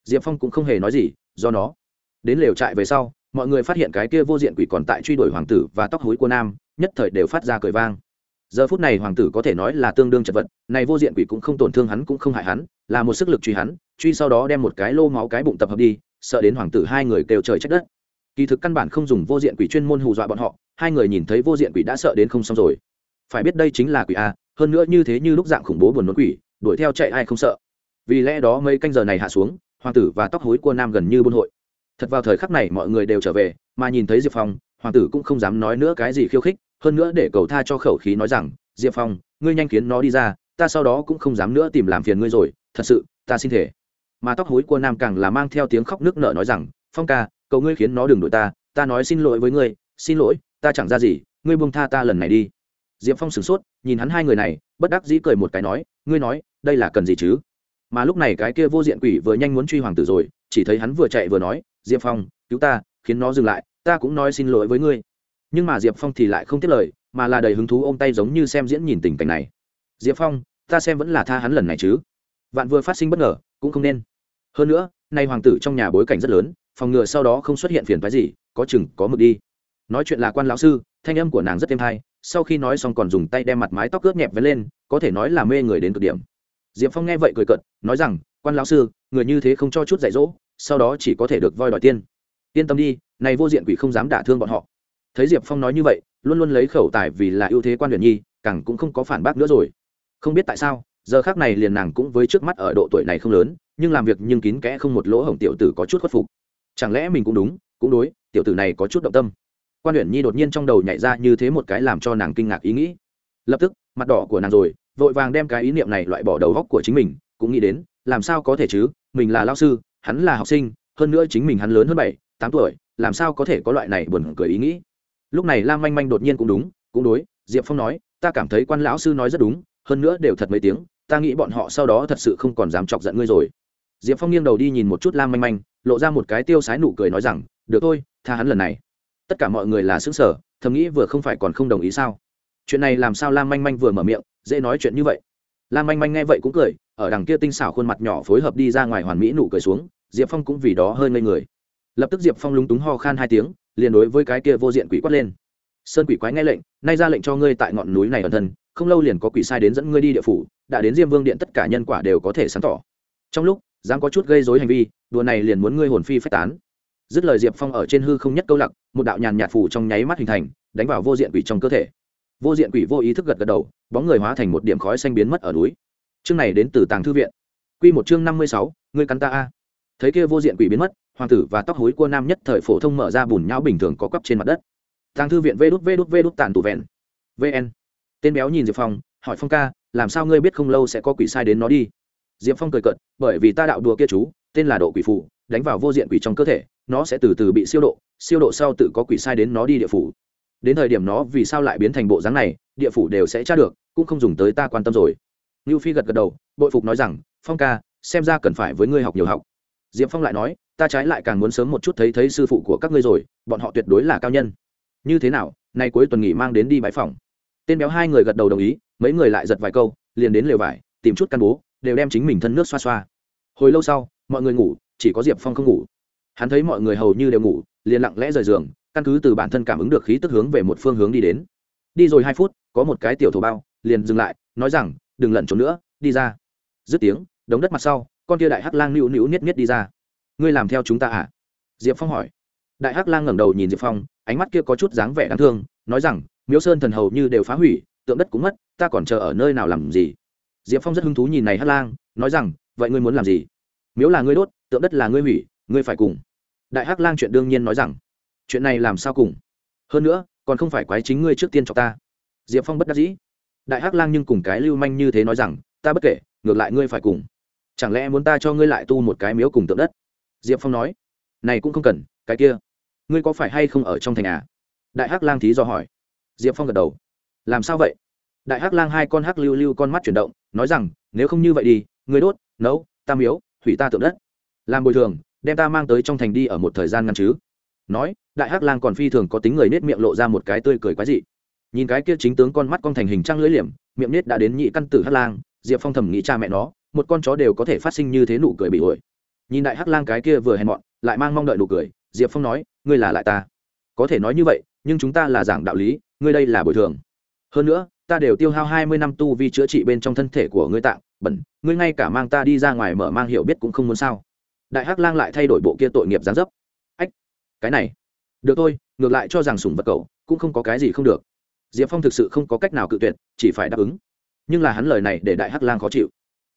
Diệp phong cũng không hề nói gì, do nó. Đến lều trại về sau, mọi người phát hiện cái kia vô diện quỷ còn tại truy đuổi hoàng tử và tóc hối của nam, nhất thời đều phát ra cười vang giờ phút này hoàng tử có thể nói là tương đương chật vật, này vô diện quỷ cũng không tổn thương hắn cũng không hại hắn, là một sức lực truy hắn, truy sau đó đem một cái lô máu cái bụng tập hợp đi, sợ đến hoàng tử hai người kêu trời trách đất. Kỳ thực căn bản không dùng vô diện quỷ chuyên môn hù dọa bọn họ, hai người nhìn thấy vô diện quỷ đã sợ đến không xong rồi. Phải biết đây chính là quỷ a, hơn nữa như thế như lúc dạng khủng bố buồn nôn quỷ, đuổi theo chạy ai không sợ. Vì lẽ đó mấy canh giờ này hạ xuống, hoàng tử và tóc hối của nam gần như buôn hội. Thật vào thời khắc này mọi người đều trở về, mà nhìn thấy diệp phong, hoàng tử cũng không dám nói nữa cái gì khiêu khích hơn nữa để cầu tha cho khẩu khí nói rằng, diệp phong, ngươi nhanh khiến nó đi ra, ta sau đó cũng không dám nữa tìm làm phiền ngươi rồi, thật sự, ta xin thể mà tóc hối của nam càng là mang theo tiếng khóc nước nở nói rằng, phong ca, cầu ngươi khiến nó đừng đuổi ta ta nói xin lỗi với ngươi, xin lỗi, ta chẳng ra gì, ngươi buông tha ta lần này đi. Diệp phong sửng sốt, nhìn hắn hai người này, bất đắc dĩ cười một cái nói, ngươi nói, đây là cần gì chứ? Mà lúc này cái kia vô diện quỷ vừa nhanh muốn truy hoàng tử rồi, chỉ thấy hắn vừa chạy vừa nói, diệp phong, cứu ta, khiến nó dừng lại, ta cũng nói xin lỗi với ngươi nhưng mà diệp phong thì lại không tiếc lời, mà là đầy hứng thú ôm tay giống như xem diễn nhìn tình cảnh này. Diệp phong, ta xem vẫn là tha hắn lần này chứ. Vạn vừa phát sinh bất ngờ, cũng không nên. Hơn nữa, nay hoàng tử trong nhà bối cảnh rất lớn, phòng ngừa sau đó không xuất hiện phiền phái gì, có chừng, có mực đi. Nói chuyện là quan lão sư, thanh âm của nàng rất êm hay, sau khi nói xong còn dùng tay đem mặt mái tóc cướp nhẹp vén lên, có thể nói là mê người đến cực điểm. Diệp phong nghe vậy cười cận nói rằng, quan lão sư, người như thế không cho chút dạy dỗ, sau đó chỉ có thể được voi đòi tiên. Yên tâm đi, này vô diện quỷ không dám đả thương bọn họ thấy diệp phong nói như vậy, luôn luôn lấy khẩu tài vì là ưu thế quan huyền nhi, càng cũng không có phản bác nữa rồi. Không biết tại sao, giờ khác này liền nàng cũng với trước mắt ở độ tuổi này không lớn, nhưng làm việc nhưng kín kẽ không một lỗ hổng tiểu tử có chút khuất phục. Chẳng lẽ mình cũng đúng, cũng đối, tiểu tử này có chút động tâm. Quan huyện nhi đột nhiên trong đầu nhảy ra như thế một cái làm cho nàng kinh ngạc ý nghĩ. Lập tức, mặt đỏ của nàng rồi, vội vàng đem cái ý niệm này loại bỏ đầu góc của chính mình, cũng nghĩ đến, làm sao có thể chứ, mình là lao sư, hắn là học sinh, hơn nữa chính mình hắn lớn hơn bảy, tám tuổi, làm sao có thể có loại này buồn cười ý nghĩ lúc này lam manh manh đột nhiên cũng đúng, cũng đối, diệp phong nói, ta cảm thấy quan lão sư nói rất đúng, hơn nữa đều thật mấy tiếng, ta nghĩ bọn họ sau đó thật sự không còn dám chọc giận ngươi rồi. Diệp phong nghiêng đầu đi nhìn một chút lam manh manh, lộ ra một cái tiêu sái nụ cười nói rằng, được thôi, tha hắn lần này. Tất cả mọi người là xứng sở thầm nghĩ vừa không phải còn không đồng ý sao? Chuyện này làm sao lam manh manh vừa mở miệng, dễ nói chuyện như vậy? Lam manh manh nghe vậy cũng cười, ở đằng kia tinh xảo khuôn mặt nhỏ phối hợp đi ra ngoài hoàn mỹ nụ cười xuống, diệp phong cũng vì đó hơi ngây người. Lập tức diệp phong lúng túng ho khan hai tiếng liền đối với cái kia vô diện quỷ quát lên. Sơn quỷ quái nghe lệnh, nay ra lệnh cho ngươi tại ngọn núi này ẩn thân, không lâu liền có quỷ sai đến dẫn ngươi đi địa phủ, đã đến diêm vương điện tất cả nhân quả đều có thể sáng tỏ. Trong lúc, dám có chút gây dối hành vi, đùa này liền muốn ngươi hồn phi phách tán. Dứt lời diệp phong ở trên hư không nhất câu lặc, một đạo nhàn nhạt phủ trong nháy mắt hình thành, đánh vào vô diện quỷ trong cơ thể. Vô diện quỷ vô ý thức gật gật đầu, bóng người hóa thành một điểm khói xanh biến mất ở núi. Chương này đến từ tàng thư viện. Q một chương năm mươi sáu, ngươi cắn ta a thấy kia vô diện quỷ biến mất, hoàng tử và tóc hối cua nam nhất thời phổ thông mở ra bùn nhau bình thường có cắp trên mặt đất. Tàng thư viện vê đút vê đút vê đút tàn tụ vẹn. Vn tên béo nhìn diệp phong, hỏi phong ca, làm sao ngươi biết không lâu sẽ có quỷ sai đến nó đi? Diệp phong cười cợt, bởi vì ta đạo đùa kia chú, tên là độ quỷ phủ đánh vào vô diện quỷ trong cơ thể, nó sẽ từ từ bị siêu độ siêu độ sau tự có quỷ sai đến nó đi địa phủ. Đến thời điểm nó vì sao lại biến thành bộ dáng này, địa phủ đều sẽ tra được, cũng không dùng tới ta quan tâm rồi. Ngưu phi gật gật đầu, bội phục nói rằng, phong ca, xem ra cần phải với ngươi học nhiều học diệp phong lại nói, ta trái lại càng muốn sớm một chút thấy thấy sư phụ của các ngươi rồi, bọn họ tuyệt đối là cao nhân. Như thế nào? Nay cuối tuần nghỉ mang đến đi bãi phòng. Tên béo hai người gật đầu đồng ý, mấy người lại giật vài câu, liền đến lều vải, tìm chút căn bố, đều đem chính mình thân nước xoa xoa. Hồi lâu sau, mọi người ngủ, chỉ có diệp phong không ngủ. Hắn thấy mọi người hầu như đều ngủ, liền lặng lẽ rời giường, căn cứ từ bản thân cảm ứng được khí tức hướng về một phương hướng đi đến. Đi rồi hai phút, có một cái tiểu thổ bao, liền dừng lại, nói rằng, đừng lẩn trốn nữa, đi ra. Dứt tiếng, đống đất mặt sau con kia đại hắc lang nữu nữu niết niết đi ra. Ngươi làm theo chúng ta à? Diệp phong hỏi. Đại hắc lang ngẩng đầu nhìn diệp phong, ánh mắt kia có chút dáng vẻ đáng thương, nói rằng miếu sơn thần hầu như đều phá hủy, tượng đất cũng mất, ta còn chờ ở nơi nào làm gì? Diệp phong rất hứng thú nhìn này hắc lang, nói rằng, vậy ngươi muốn làm gì? Miếu là ngươi đốt, tượng đất là ngươi hủy, ngươi phải cùng. Đại hắc lang chuyện đương nhiên nói rằng, chuyện này làm sao cùng? Hơn nữa, còn không phải quái chính ngươi trước tiên cho ta. Diệp phong bất đắc dĩ. Đại hắc lang nhưng cùng cái lưu manh như thế nói rằng, ta bất kể, ngược lại ngươi phải cùng chẳng lẽ muốn ta cho ngươi lại tu một cái miếu cùng tượng đất? Diệp phong nói. Này cũng không cần, cái kia. Ngươi có phải hay không ở trong thành à? Đại hắc lang thí do hỏi. Diệp phong gật đầu. Làm sao vậy? Đại hắc lang hai con hắc lưu lưu con mắt chuyển động, nói rằng, nếu không như vậy đi, ngươi đốt, nấu, ta miếu, hủy ta tượng đất. Làm bồi thường, đem ta mang tới trong thành đi ở một thời gian ngăn chứ. Nói, đại hắc lang còn phi thường có tính người nết miệng lộ ra một cái tươi cười quái dị. Nhìn cái kia chính tướng con mắt con thành hình trăng lưỡi liềm, miệng nết đã đến nhị căn tử hắc lang, diệp phong thầm nghĩ cha mẹ nó một con chó đều có thể phát sinh như thế nụ cười bị ổi. Nhìn đại hắc lang cái kia vừa hèn mọn, lại mang mong đợi nụ cười, diệp phong nói, ngươi là lại ta. Có thể nói như vậy, nhưng chúng ta là giảng đạo lý, ngươi đây là bồi thường. Hơn nữa, ta đều tiêu hao hai mươi năm tu vi chữa trị bên trong thân thể của ngươi tạng, bẩn, ngươi ngay cả mang ta đi ra ngoài mở mang hiểu biết cũng không muốn sao. Đại hắc lang lại thay đổi bộ kia tội nghiệp gián dấp. Ách, cái này, được thôi, ngược lại cho rằng sủng vật cậu, cũng không có cái gì không được. Diệp phong thực sự không có cách nào cự tuyệt, chỉ phải đáp ứng. Nhưng là hắn lời này để đại hắc lang khó chịu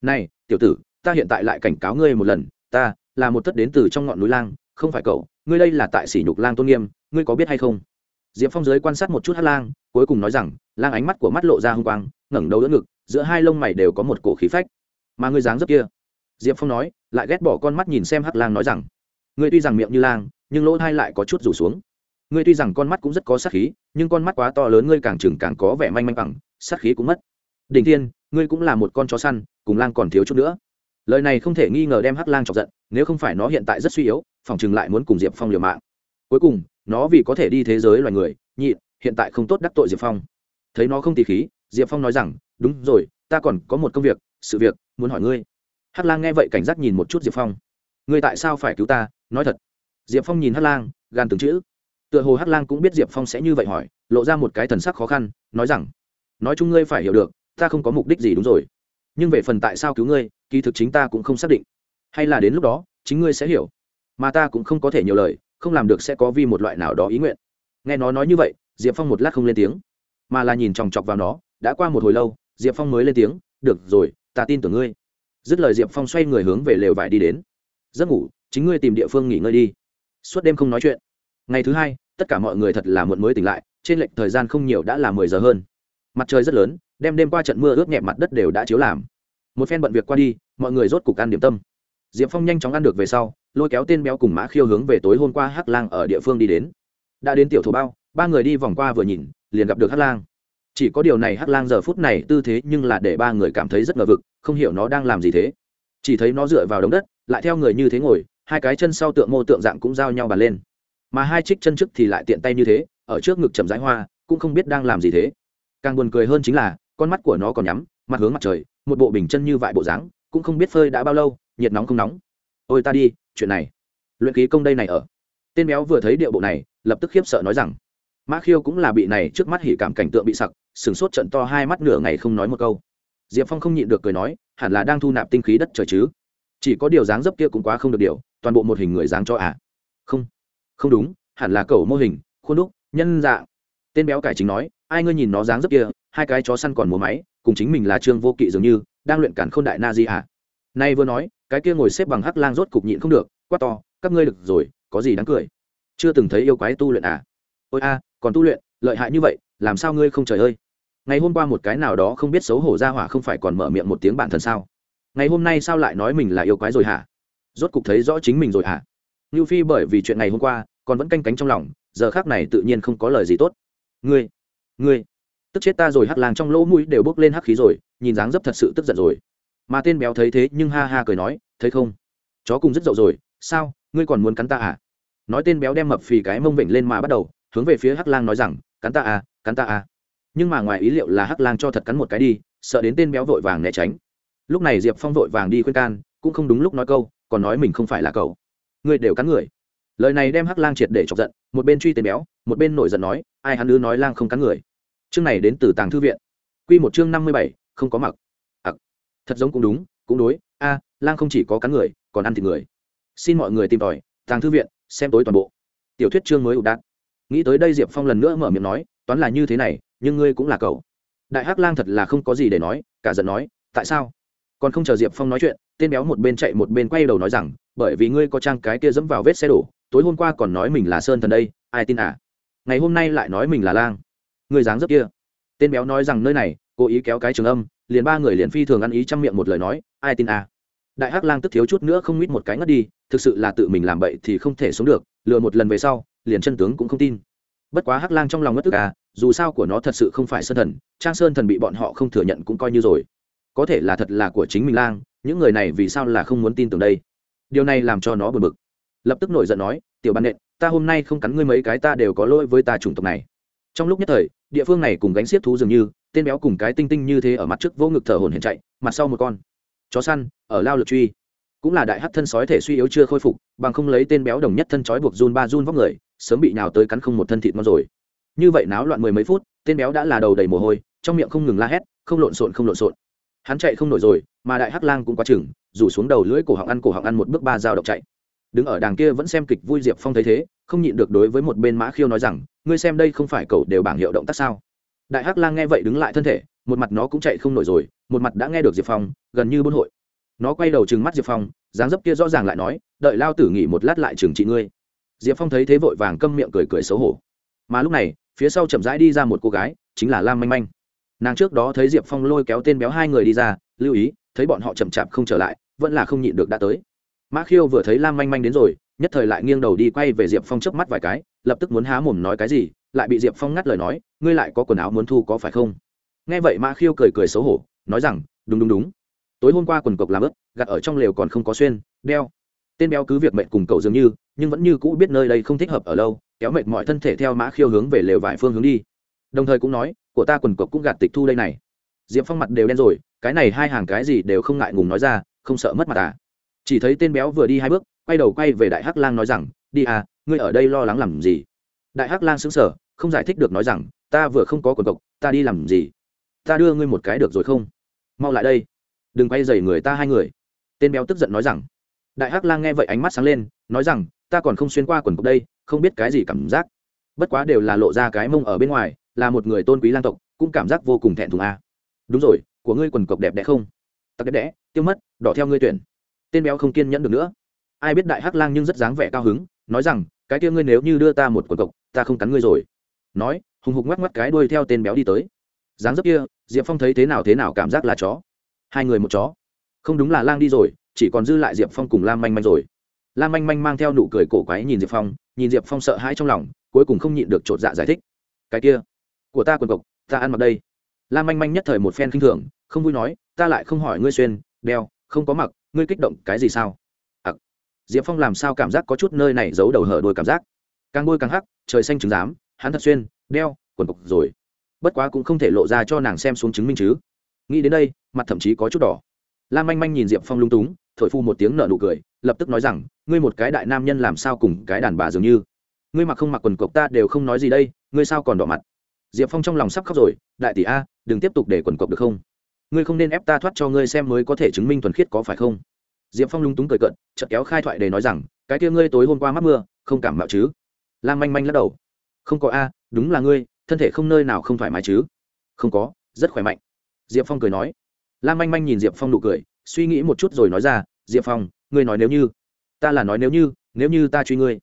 này, tiểu tử, ta hiện tại lại cảnh cáo ngươi một lần, ta là một thất đến từ trong ngọn núi lang, không phải cậu, ngươi đây là tại sỉ nhục lang tôn nghiêm, ngươi có biết hay không? Diệp phong giới quan sát một chút hát lang, cuối cùng nói rằng, lang ánh mắt của mắt lộ ra h ư n g quang, ngẩng đầu đỡ ngực, giữa hai lông mày đều có một cổ khí phách. Mà ngươi dáng dấp kia. Diệp phong nói, lại ghét bỏ con mắt nhìn xem hát lang nói rằng, ngươi tuy rằng miệng như lang, nhưng lỗ thai lại có chút rủ xuống. Ngươi tuy rằng con mắt cũng rất có sát khí, nhưng con mắt quá to lớn, ngươi càng chừng càng có vẻ manh manh bằng, sát khí cũng mất. Đình thiên, ngươi cũng là một con chó săn cùng lang còn thiếu chút nữa. Lời này không thể nghi ngờ đem hắc lang chọc giận, nếu không phải nó hiện tại rất suy yếu, phòng chừng lại muốn cùng diệp phong liều mạng. Cuối cùng, nó vì có thể đi thế giới loài người, nhị, hiện tại không tốt đắc tội diệp phong. Thấy nó không tì khí, diệp phong nói rằng, đúng rồi, ta còn có một công việc, sự việc, muốn hỏi ngươi. Hắc lang nghe vậy cảnh giác nhìn một chút diệp phong. Ngươi tại sao phải cứu ta? Nói thật. Diệp phong nhìn hắc lang, gan từng chữ. Tựa hồ hắc lang cũng biết diệp phong sẽ như vậy hỏi, lộ ra một cái thần sắc khó khăn, nói rằng, nói chung ngươi phải hiểu được, ta không có mục đích gì đúng rồi nhưng về phần tại sao cứu ngươi, kỳ thực chính ta cũng không xác định. Hay là đến lúc đó, chính ngươi sẽ hiểu. Mà ta cũng không có thể nhiều lời, không làm được sẽ có vi một loại nào đó ý nguyện. Nghe nó nói như vậy, diệp phong một lát không lên tiếng, mà là nhìn chòng chọc vào nó, đã qua một hồi lâu, diệp phong mới lên tiếng, được rồi, ta tin tưởng ngươi. Dứt lời diệp phong xoay người hướng về lều vải đi đến. Giấc ngủ, chính ngươi tìm địa phương nghỉ ngơi đi. Suốt đêm không nói chuyện. Ngày thứ hai, tất cả mọi người thật là muộn mới tỉnh lại, trên lệnh thời gian không nhiều đã là mười giờ hơn. Mặt trời rất lớn đem đêm qua trận mưa ướt nhẹ mặt đất đều đã chiếu làm. Một phen bận việc qua đi, mọi người rốt cục ăn điểm tâm. Diệp phong nhanh chóng ăn được về sau, lôi kéo tên béo cùng mã khiêu hướng về tối hôm qua hắc lang ở địa phương đi đến. Đã đến tiểu thổ bao, ba người đi vòng qua vừa nhìn, liền gặp được hắc lang. Chỉ có điều này hắc lang giờ phút này tư thế nhưng là để ba người cảm thấy rất ngờ vực, không hiểu nó đang làm gì thế. Chỉ thấy nó dựa vào đống đất, lại theo người như thế ngồi, hai cái chân sau tượng mô tượng dạng cũng giao nhau bàn lên. Mà hai trích chân trước thì lại tiện tay như thế, ở trước ngực chầm rãi hoa, cũng không biết đang làm gì thế. Càng buồn cười hơn chính là con mắt của nó còn nhắm, mặt hướng mặt trời, một bộ bình chân như vại bộ dáng, cũng không biết phơi đã bao lâu, nhiệt nóng không nóng. Ôi ta đi, chuyện này, luyện khí công đây này ở. Tên béo vừa thấy điệu bộ này, lập tức khiếp sợ nói rằng, mã khiêu cũng là bị này trước mắt hỉ cảm cảnh tượng bị sặc sửng sốt trận to hai mắt nửa ngày không nói một câu. Diệp phong không nhịn được cười nói, hẳn là đang thu nạp tinh khí đất trời chứ? Chỉ có điều dáng dấp kia cũng quá không được điều, toàn bộ một hình người dáng cho à? Không không đúng, hẳn là cầu mô hình, khuôn đúc, nhân dạng. Tên béo cải chính nói, ai ngươi nhìn nó dáng dấp kia hai cái chó săn còn múa máy, cùng chính mình là trương vô kỵ dường như, đang luyện cản k h ô n đại na di à nay vừa nói, cái kia ngồi xếp bằng hắc lang rốt cục nhịn không được, quát to, các ngươi được rồi, có gì đáng cười? Chưa từng thấy yêu quái tu luyện à? Ôi a, còn tu luyện, lợi hại như vậy, làm sao ngươi không trời ơi? Ngày hôm qua một cái nào đó không biết xấu hổ ra hỏa không phải còn mở miệng một tiếng bản thân sao? Ngày hôm nay sao lại nói mình là yêu quái rồi hả? Rốt cục thấy rõ chính mình rồi hả? Như phi bởi vì chuyện ngày hôm qua, còn vẫn canh cánh trong lòng, giờ khác này tự nhiên không có lời gì tốt. Ngươi ngươi tức chết ta rồi, hắc lang trong lỗ mũi đều bốc lên hắc khí rồi, nhìn dáng dấp thật sự tức giận rồi. Mà tên béo thấy thế nhưng ha ha cười nói, thấy không? Chó cùng rất dậu rồi, sao? Ngươi còn muốn cắn ta à? Nói tên béo đem mập phì cái mông vịnh lên mà bắt đầu, hướng về phía hắc lang nói rằng, cắn ta à cắn ta à. Nhưng mà ngoài ý liệu là hắc lang cho thật cắn một cái đi, sợ đến tên béo vội vàng né tránh. Lúc này diệp phong vội vàng đi khuyên can, cũng không đúng lúc nói câu, còn nói mình không phải là cậu. Ngươi đều cắn người. Lời này đem hắc lang triệt để chọc giận, một bên truy tên béo, một bên nổi giận nói, ai hắn ư nói lang không cắn người? Chương này đến từ tàng thư viện. Q một chương năm mươi bảy, không có mặc. Ặc. Thật giống cũng đúng, cũng đối. A, lang không chỉ có cắn người, còn ăn thịt người. Xin mọi người tìm tòi, tàng thư viện, xem tối toàn bộ. Tiểu thuyết chương mới ụ đạn nghĩ tới đây diệp phong lần nữa mở miệng nói, toán là như thế này, nhưng ngươi cũng là cậu. Đại hắc lang thật là không có gì để nói, cả giận nói, tại sao? Còn không chờ diệp phong nói chuyện, tên béo một bên chạy một bên quay đầu nói rằng, bởi vì ngươi có trang cái kia dẫm vào vết xe đổ, tối hôm qua còn nói mình là sơn thần đây, ai tin à? Ngày hôm nay lại nói mình là lang người dáng dấp kia. Tên béo nói rằng nơi này, cố ý kéo cái trường âm, liền ba người liền phi thường ăn ý trong miệng một lời nói, ai tin à? Đại hắc lang tức thiếu chút nữa không mít một cái ngất đi, thực sự là tự mình làm bậy thì không thể sống được, lừa một lần về sau, liền chân tướng cũng không tin. Bất quá hắc lang trong lòng ngất tức à dù sao của nó thật sự không phải sơn thần, trang sơn thần bị bọn họ không thừa nhận cũng coi như rồi. Có thể là thật là của chính mình lang, những người này vì sao là không muốn tin tưởng đây? Điều này làm cho nó bực bực. Lập tức nổi giận nói, tiểu ban nện, ta hôm nay không cắn ngươi mấy cái, ta đều có lỗi với ta chủng tộc này trong lúc nhất thời, địa phương này cùng gánh xiết thú dường như, tên béo cùng cái tinh tinh như thế ở mặt trước vô ngực thở hồn hển chạy, mặt sau một con. Chó săn, ở lao lực truy. Cũng là đại hắc thân sói thể suy yếu chưa khôi phục, bằng không lấy tên béo đồng nhất thân chói buộc run ba run vóc người, sớm bị nào tới cắn không một thân thịt ngon rồi. Như vậy náo loạn mười mấy phút, tên béo đã là đầu đầy mồ hôi, trong miệng không ngừng la hét, không lộn xộn, không lộn xộn. Hắn chạy không nổi rồi, mà đại hắc lang cũng quá chừng, rủ xuống đầu lưỡi cổ họng ăn cổ họng ăn một bước ba dao động chạy. Đứng ở đàng kia vẫn xem kịch vui diệp phong thấy thế không nhịn được đối với một bên mã khiêu nói rằng, ngươi xem đây không phải cậu đều bảng hiệu động tác sao? Đại hắc lang nghe vậy đứng lại thân thể, một mặt nó cũng chạy không nổi rồi, một mặt đã nghe được diệp phong, gần như buôn hội. Nó quay đầu trừng mắt diệp phong, dáng dấp kia rõ ràng lại nói, đợi lao tử nghỉ một lát lại trừng trị ngươi. Diệp phong thấy thế vội vàng câm miệng cười cười xấu hổ. Mà lúc này, phía sau chậm rãi đi ra một cô gái, chính là lam manh manh. Nàng trước đó thấy diệp phong lôi kéo tên béo hai người đi ra, lưu ý, thấy bọn họ chậm chạp không trở lại, vẫn là không nhịn được đã tới. Mã khiêu vừa thấy lam manh manh đến rồi nhất thời lại nghiêng đầu đi quay về diệp phong chớp mắt vài cái lập tức muốn há mồm nói cái gì lại bị diệp phong ngắt lời nói ngươi lại có quần áo muốn thu có phải không? Nghe vậy mã khiêu cười cười xấu hổ nói rằng đúng đúng đúng. Tối hôm qua quần cộc làm ướt, gặt ở trong lều còn không có xuyên đeo. Tên béo cứ việc mệnh cùng cậu dường như nhưng vẫn như cũ biết nơi đây không thích hợp ở lâu kéo mệt mọi thân thể theo mã khiêu hướng về lều vải phương hướng đi. Đồng thời cũng nói của ta quần cộc cũng gạt tịch thu đây này. Diệp phong mặt đều đen rồi cái này hai hàng cái gì đều không ngại ngùng nói ra không sợ mất mặt à. Chỉ thấy tên béo vừa đi hai bước quay đầu quay về đại hắc lang nói rằng, đi à ngươi ở đây lo lắng làm gì? Đại hắc lang xứng sở không giải thích được nói rằng, ta vừa không có quần cộc, ta đi làm gì? Ta đưa ngươi một cái được rồi không? Mau lại đây. Đừng quay dày người ta hai người. Tên béo tức giận nói rằng. Đại hắc lang nghe vậy ánh mắt sáng lên, nói rằng, ta còn không xuyên qua quần cộc đây, không biết cái gì cảm giác. Bất quá đều là lộ ra cái mông ở bên ngoài, là một người tôn quý lang tộc, cũng cảm giác vô cùng thẹn thùng a. À. đúng rồi, của ngươi quần cộc đẹp đẽ không? Tặc đẹp đẽ, tiêu mất, đỏ theo ngươi tuyển. Tên béo không kiên nhẫn được nữa ai biết đại hắc lang nhưng rất dáng vẻ cao hứng, nói rằng, cái kia ngươi nếu như đưa ta một quần cộc, ta không cắn ngươi rồi. Nói, hùng hục ngoắc ngoắc cái đuôi theo tên béo đi tới. Dáng dấp kia, diệp phong thấy thế nào thế nào cảm giác là chó. Hai người một chó. Không đúng là lang đi rồi, chỉ còn dư lại diệp phong cùng lam manh manh rồi. Lam manh manh mang theo nụ cười cổ quái nhìn diệp phong, nhìn diệp phong sợ hãi trong lòng, cuối cùng không nhịn được chột dạ giải thích. Cái kia, của ta quần cộc, ta ăn mặc đây. Lam manh manh nhất thời một phen k i n h thường, không vui nói, ta lại không hỏi ngươi xuyên, đeo, không có mặc, ngươi kích động cái gì sao? Diệp phong làm sao cảm giác có chút nơi này giấu đầu hở đôi cảm giác? Càng ngôi càng hắc trời xanh trứng giám, hắn thật xuyên đeo quần cộc rồi. Bất quá cũng không thể lộ ra cho nàng xem xuống chứng minh chứ. Nghĩ đến đây mặt thậm chí có chút đỏ. Lam manh manh nhìn diệp phong lung túng thổi phu một tiếng nở nụ cười lập tức nói rằng ngươi một cái đại nam nhân làm sao cùng cái đàn bà dường như? Ngươi mặc không mặc quần cộc ta đều không nói gì đây ngươi sao còn đỏ mặt? Diệp phong trong lòng sắp khóc rồi đại tỷ a đừng tiếp tục để quần cộc được không? Ngươi không nên ép ta thoát cho ngươi xem mới có thể chứng minh thuần khiết có phải không? Diệp phong lúng túng cười cận chợt kéo khai thoại để nói rằng, cái kia ngươi tối hôm qua mắc mưa, không cảm mạo chứ? Lam manh manh lắc đầu. Không có a, đúng là ngươi, thân thể không nơi nào không thoải mái chứ? Không có, rất khỏe mạnh. Diệp phong cười nói. Lam manh manh nhìn diệp phong nụ cười, suy nghĩ một chút rồi nói ra, diệp phong, ngươi nói nếu như, ta là nói nếu như nếu như ta truy ngươi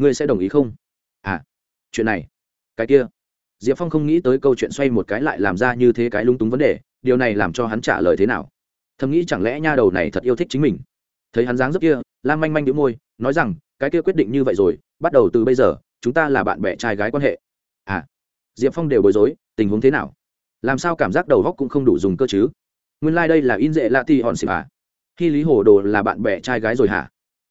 ngươi sẽ đồng ý không? À chuyện này, cái kia. Diệp phong không nghĩ tới câu chuyện xoay một cái lại làm ra như thế cái lung túng vấn đề, điều này làm cho hắn trả lời thế nào? Thầm nghĩ chẳng lẽ nha đầu này thật yêu thích chính mình? Thấy hắn dáng dấp kia, lam manh manh đĩu môi, nói rằng, cái kia quyết định như vậy rồi, bắt đầu từ bây giờ, chúng ta là bạn bè trai gái quan hệ. À diệp phong đều bối rối, tình huống thế nào? Làm sao cảm giác đầu góc cũng không đủ dùng cơ chứ? Nguyên lai、like、đây là in dễ lạ ti hòn xịp à khi lý hồ đồ là bạn bè trai gái rồi hả?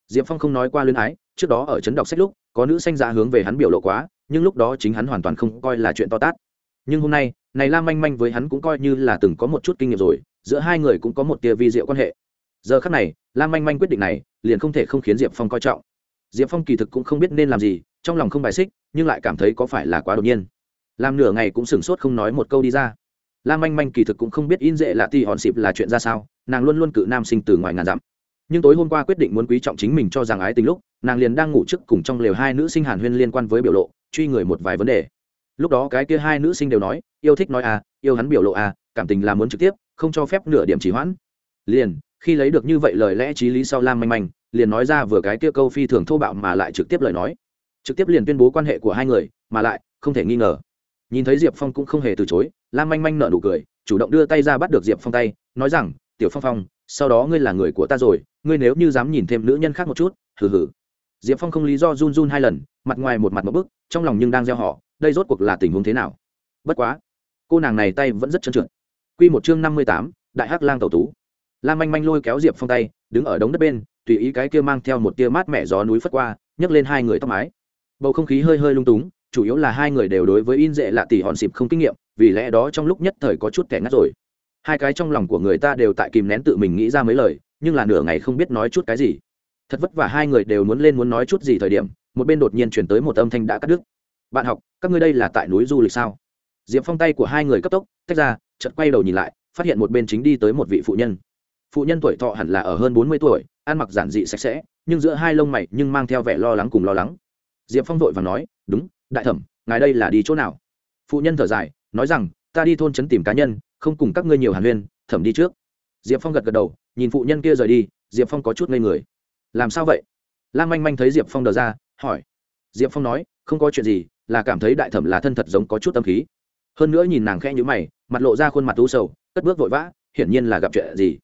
Diệp phong không nói qua luyên ái, trước đó ở trấn đọc sách lúc, có nữ sanh ra dạ hướng về hắn biểu lộ quá, nhưng lúc đó chính hắn hoàn toàn không coi là chuyện to tát. Nhưng hôm nay, này lam manh manh với hắn cũng coi như là từng có một chút kinh nghiệm rồi, giữa hai người cũng có một tia vi diệu quan hệ giờ khắc này, lam manh manh quyết định này, liền không thể không khiến diệp phong coi trọng. Diệp phong kỳ thực cũng không biết nên làm gì, trong lòng không bài xích, nhưng lại cảm thấy có phải là quá đột nhiên. Làm nửa ngày cũng sửng sốt không nói một câu đi ra. Lam manh manh kỳ thực cũng không biết in dễ là ti hòn xịp là chuyện ra sao, nàng luôn luôn cự nam sinh từ ngoài ngàn dặm. Nhưng tối hôm qua quyết định muốn quý trọng chính mình cho rằng ái tình lúc, nàng liền đang ngủ trước cùng trong lều hai nữ sinh hàn huyên liên quan với biểu lộ, truy người một vài vấn đề. Lúc đó cái kia hai nữ sinh đều nói, yêu thích nói à yêu hắn biểu lộ à cảm tình là muốn trực tiếp, không cho phép nửa điểm chỉ hoãn. Liền khi lấy được như vậy lời lẽ t r í lý sau lam manh manh, liền nói ra vừa cái kia câu phi thường thô bạo mà lại trực tiếp lời nói. Trực tiếp liền tuyên bố quan hệ của hai người, mà lại, không thể nghi ngờ. Nhìn thấy diệp phong cũng không hề từ chối, lam manh manh nợ nụ cười, chủ động đưa tay ra bắt được diệp phong tay, nói rằng, tiểu phong phong, sau đó ngươi là người của ta rồi, ngươi nếu như dám nhìn thêm nữ nhân khác một chút, hừ hừ. Diệp phong không lý do run run hai lần, mặt ngoài một mặt một bức, trong lòng nhưng đang gieo họ, đây rốt cuộc là tình huống thế nào? Bất quá, cô nàng này tay vẫn rất trơn trượt. Q một chương năm mươi tám, đại hắc lang tẩu tú lam manh manh lôi kéo diệp phong tay, đứng ở đống đất bên, tùy ý cái kia mang theo một tia mát mẻ gió núi phất qua, nhấc lên hai người tóc mái. Bầu không khí hơi hơi lung túng, chủ yếu là hai người đều đối với in dệ lạ tỷ hòn xịp không kinh nghiệm, vì lẽ đó trong lúc nhất thời có chút kẻ ngắt rồi. Hai cái trong lòng của người ta đều tại kìm nén tự mình nghĩ ra mấy lời, nhưng là nửa ngày không biết nói chút cái gì. Thật vất vả hai người đều muốn lên muốn nói chút gì thời điểm, một bên đột nhiên chuyển tới một âm thanh đã cắt đứt. Bạn học, các ngươi đây là tại núi du lịch sao? Diệp phong tay của hai người cấp tốc, tách ra, chợt quay đầu nhìn lại, phát hiện một bên chính đi tới một vị phụ nhân phụ nhân tuổi thọ hẳn là ở hơn bốn mươi tuổi, ăn mặc giản dị sạch sẽ, nhưng giữa hai lông mày nhưng mang theo vẻ lo lắng cùng lo lắng. Diệp phong vội và nói, đúng, đại thẩm, ngài đây là đi chỗ nào? Phụ nhân thở dài, nói rằng, ta đi thôn trấn tìm cá nhân, không cùng các ngươi nhiều hàn huyên, thẩm đi trước. Diệp phong gật gật đầu, nhìn phụ nhân kia rời đi, diệp phong có chút ngây người. Làm sao vậy? Lam manh manh thấy diệp phong đờ ra, hỏi. Diệp phong nói, không có chuyện gì, là cảm thấy đại thẩm là thân thật giống có chút tâm khí. Hơn nữa nhìn nàng khẽ nhữ mày, mặt lộ ra khuôn mặt u sầu, cất bước vội vã, hiển nhiên là gặp chuyện gì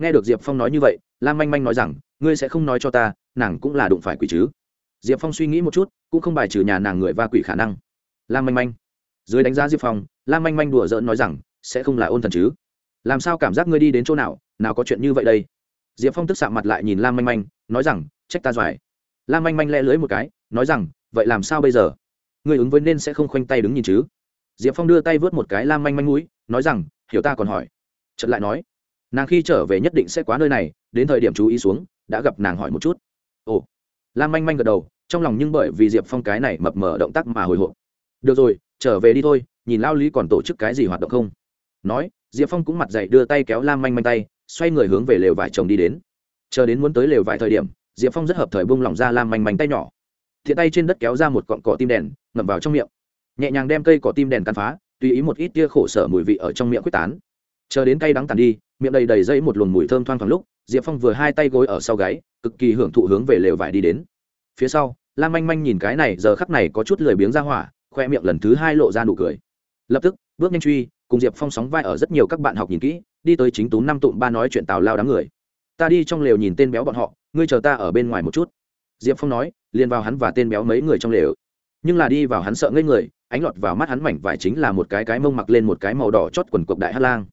nghe được diệp phong nói như vậy, lam manh manh nói rằng, ngươi sẽ không nói cho ta, nàng cũng là đụng phải quỷ chứ. Diệp phong suy nghĩ một chút, cũng không bài trừ nhà nàng người va quỷ khả năng. Lam manh manh. Dưới đánh giá diệp phong, lam manh manh đùa giỡn nói rằng, sẽ không là ôn thần chứ? Làm sao cảm giác ngươi đi đến chỗ nào nào có chuyện như vậy đây? Diệp phong tức sạ mặt lại nhìn lam manh manh, nói rằng, trách ta doài. Lam manh manh lẽ lưới một cái, nói rằng, vậy làm sao bây giờ? Người ứng với nên sẽ không khoanh tay đứng nhìn chứ? Diệp phong đưa tay vớt một cái lam manh manh mũi, nói rằng, hiểu ta còn hỏi. Trận lại nói nàng khi trở về nhất định sẽ quá nơi này, đến thời điểm chú ý xuống, đã gặp nàng hỏi một chút. Ồ. Lam manh manh gật đầu, trong lòng nhưng bởi vì diệp phong cái này mập mờ động tác mà hồi hộp. Được rồi, trở về đi thôi, nhìn lao lý còn tổ chức cái gì hoạt động không? Nói, diệp phong cũng mặt dậy đưa tay kéo lam manh manh tay, xoay người hướng về lều vải chồng đi đến. Chờ đến muốn tới lều vải thời điểm, diệp phong rất hợp thời bung lỏng ra lam manh manh tay nhỏ. Thiện tay trên đất kéo ra một cọn cỏ tim đèn, ngậm vào trong miệng. Nhẹ nhàng đem cây cỏ tim đèn cắn phá, tùy ý một ít tia khổ sở mùi vị ở trong miệng quyết tán chờ đến cây đắng tàn đi, miệng đầy đầy dây một luồng mùi thơm thoang thoảng lúc, diệp phong vừa hai tay gối ở sau gáy, cực kỳ hưởng thụ hướng về lều vải đi đến. Phía sau lan manh manh nhìn cái này, giờ khắc này có chút lười biếng ra hỏa, khoe miệng lần thứ hai lộ ra nụ cười. Lập tức, bước nhanh truy, cùng diệp phong sóng vai ở rất nhiều các bạn học nhìn kỹ, đi tới chính tú năm tụm ba nói chuyện tào lao đám người. Ta đi trong lều nhìn tên béo bọn họ, ngươi chờ ta ở bên ngoài một chút. Diệp phong nói, liền vào hắn và tên béo mấy người trong lều. Nhưng là đi vào hắn sợ ngây người, ánh lọt vào mắt hắn mảnh vải chính là một cái cái mông mặc lên một cái màu đỏ chót quần cộc đại hát lang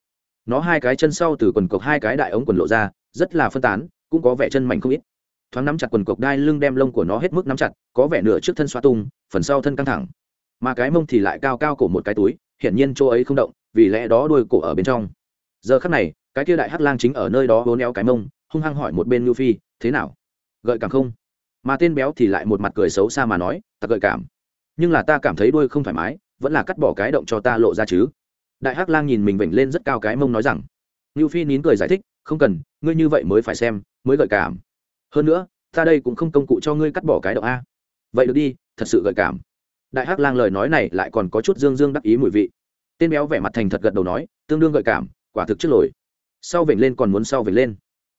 nó hai cái chân sau từ quần cộc hai cái đại ống quần lộ ra, rất là phân tán, cũng có vẻ chân mảnh không ít. Thoáng nắm chặt quần cộc đai lưng đem lông của nó hết mức nắm chặt, có vẻ nửa trước thân xoa tung, phần sau thân căng thẳng. Mà cái mông thì lại cao cao cổ một cái túi, hiển nhiên chỗ ấy không động, vì lẽ đó đuôi cổ ở bên trong. Giờ khắc này, cái kia đại hắc lang chính ở nơi đó hố néo cái mông, hung hăng hỏi một bên ngưu phi, thế nào? Gợi cảm không? Mà tên béo thì lại một mặt cười xấu xa mà nói, ta gợi cảm. Nhưng là ta cảm thấy đuôi không thoải mái, vẫn là cắt bỏ cái động cho ta lộ ra chứ đại hắc lang nhìn mình vểnh lên rất cao cái mông nói rằng ngưu phi nín cười giải thích không cần ngươi như vậy mới phải xem mới gợi cảm. Hơn nữa ta đây cũng không công cụ cho ngươi cắt bỏ cái động a. Vậy được đi thật sự gợi cảm. Đại hắc lang lời nói này lại còn có chút dương dương đắc ý mùi vị. Tên béo vẻ mặt thành thật gật đầu nói tương đương gợi cảm quả thực trước lồi. Sau vểnh lên còn muốn sau vểnh lên.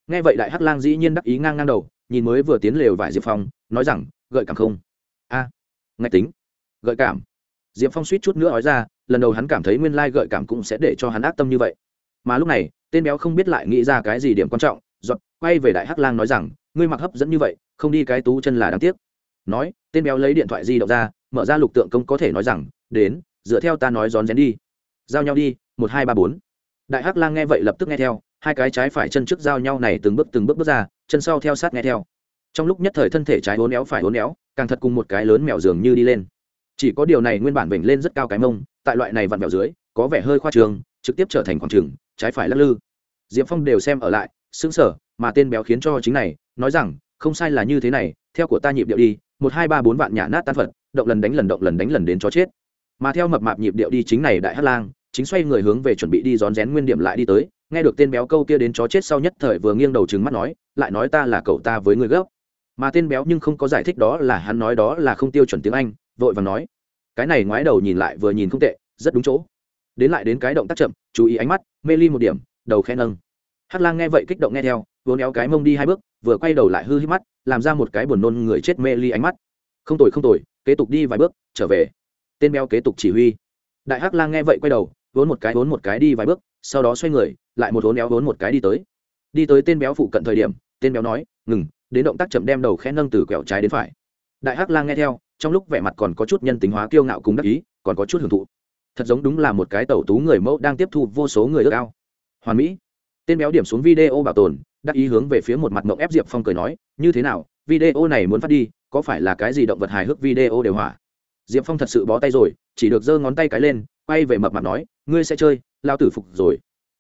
Nghe vậy đại hắc lang dĩ nhiên đắc ý ngang ngang đầu nhìn mới vừa tiến lều vải diệp phong nói rằng gợi cảm không? A à, ngạch tính gợi cảm. Diệp phong suýt chút nữa nói ra lần đầu hắn cảm thấy nguyên lai gợi cảm cũng sẽ để cho hắn ác tâm như vậy. Mà lúc này, tên béo không biết lại nghĩ ra cái gì điểm quan trọng, giọt, quay về đại hắc lang nói rằng, ngươi mặc hấp dẫn như vậy, không đi cái tú chân là đáng tiếc. Nói, tên béo lấy điện thoại di động ra, mở ra lục tượng công có thể nói rằng, đến, dựa theo ta nói rón rén đi. Giao nhau đi, một, hai, ba, bốn. Đại hắc lang nghe vậy lập tức nghe theo, hai cái trái phải chân trước giao nhau này từng bước từng bước bước ra, chân sau theo sát nghe theo. Trong lúc nhất thời thân thể trái hố éo phải hố éo, càng thật cùng một cái lớn mèo dường như đi lên chỉ có điều này nguyên bản vểnh lên rất cao cái mông, tại loại này vặn mèo dưới, có vẻ hơi khoa trường, trực tiếp trở thành khoảng trường, trái phải lắc lư diệp phong đều xem ở lại xứng sở mà tên béo khiến cho chính này, nói rằng, không sai là như thế này, theo của ta nhịp điệu đi, một, hai, ba, bốn vạn nhả nát tan phật, động lần đánh lần, động lần đánh lần đến chó chết mà theo mập mạp nhịp điệu đi chính này đại hát lang, chính xoay người hướng về chuẩn bị đi rón rén nguyên điểm lại đi tới, nghe được tên béo câu kia đến chó chết sau nhất thời vừa nghiêng đầu trừng mắt nói, lại nói ta là cậu ta với người gốc. mà tên béo nhưng không có giải thích đó là hắn nói đó là không tiêu chuẩn tiếng anh vội vàng nói, cái này ngoái đầu nhìn lại vừa nhìn không tệ, rất đúng chỗ. Đến lại đến cái động tác chậm, chú ý ánh mắt, mê ly một điểm, đầu khen nâng. Hát lang nghe vậy kích động nghe theo, vốn éo cái mông đi hai bước, vừa quay đầu lại hư hít mắt, làm ra một cái buồn nôn người chết mê ly ánh mắt. Không tồi không tồi, kế tục đi vài bước, trở về. Tên béo kế tục chỉ huy. Đại hắc lang nghe vậy quay đầu, vốn một cái, vốn một cái đi vài bước, sau đó xoay người, lại một vốn éo, vốn một cái đi tới. Đi tới tên béo phụ cận thời điểm, tên béo nói, ngừng, đến động tác chậm đem đầu khẽ nâng từ quẹo trái đến phải. Đại hắc lang nghe theo trong lúc vẻ mặt còn có chút nhân tính hóa kiêu ngạo cùng đắc ý, còn có chút hưởng thụ. Thật giống đúng là một cái tẩu tú người mẫu đang tiếp thu vô số người ước ao. Hoàn mỹ, tên béo điểm xuống video bảo tồn, đắc ý hướng về phía một mặt mộng ép diệp phong cười nói, như thế nào, video này muốn phát đi, có phải là cái gì động vật hài hước video đều hỏa? Diệp phong thật sự bó tay rồi, chỉ được giơ ngón tay cái lên, quay về mập mặt nói, ngươi sẽ chơi, lao tử phục rồi.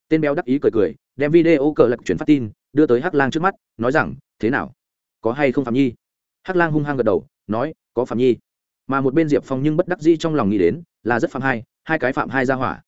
Tên béo đắc ý cười cười, đem video cờ lật chuyển phát tin, đưa tới hắc lang trước mắt, nói rằng, thế nào, có hay không phạm nhi? Hắc lang hung hăng gật đầu, nói có phạm nhi mà một bên diệp phong nhưng bất đắc dĩ trong lòng nghĩ đến là rất phạm hai hai cái phạm hai ra hỏa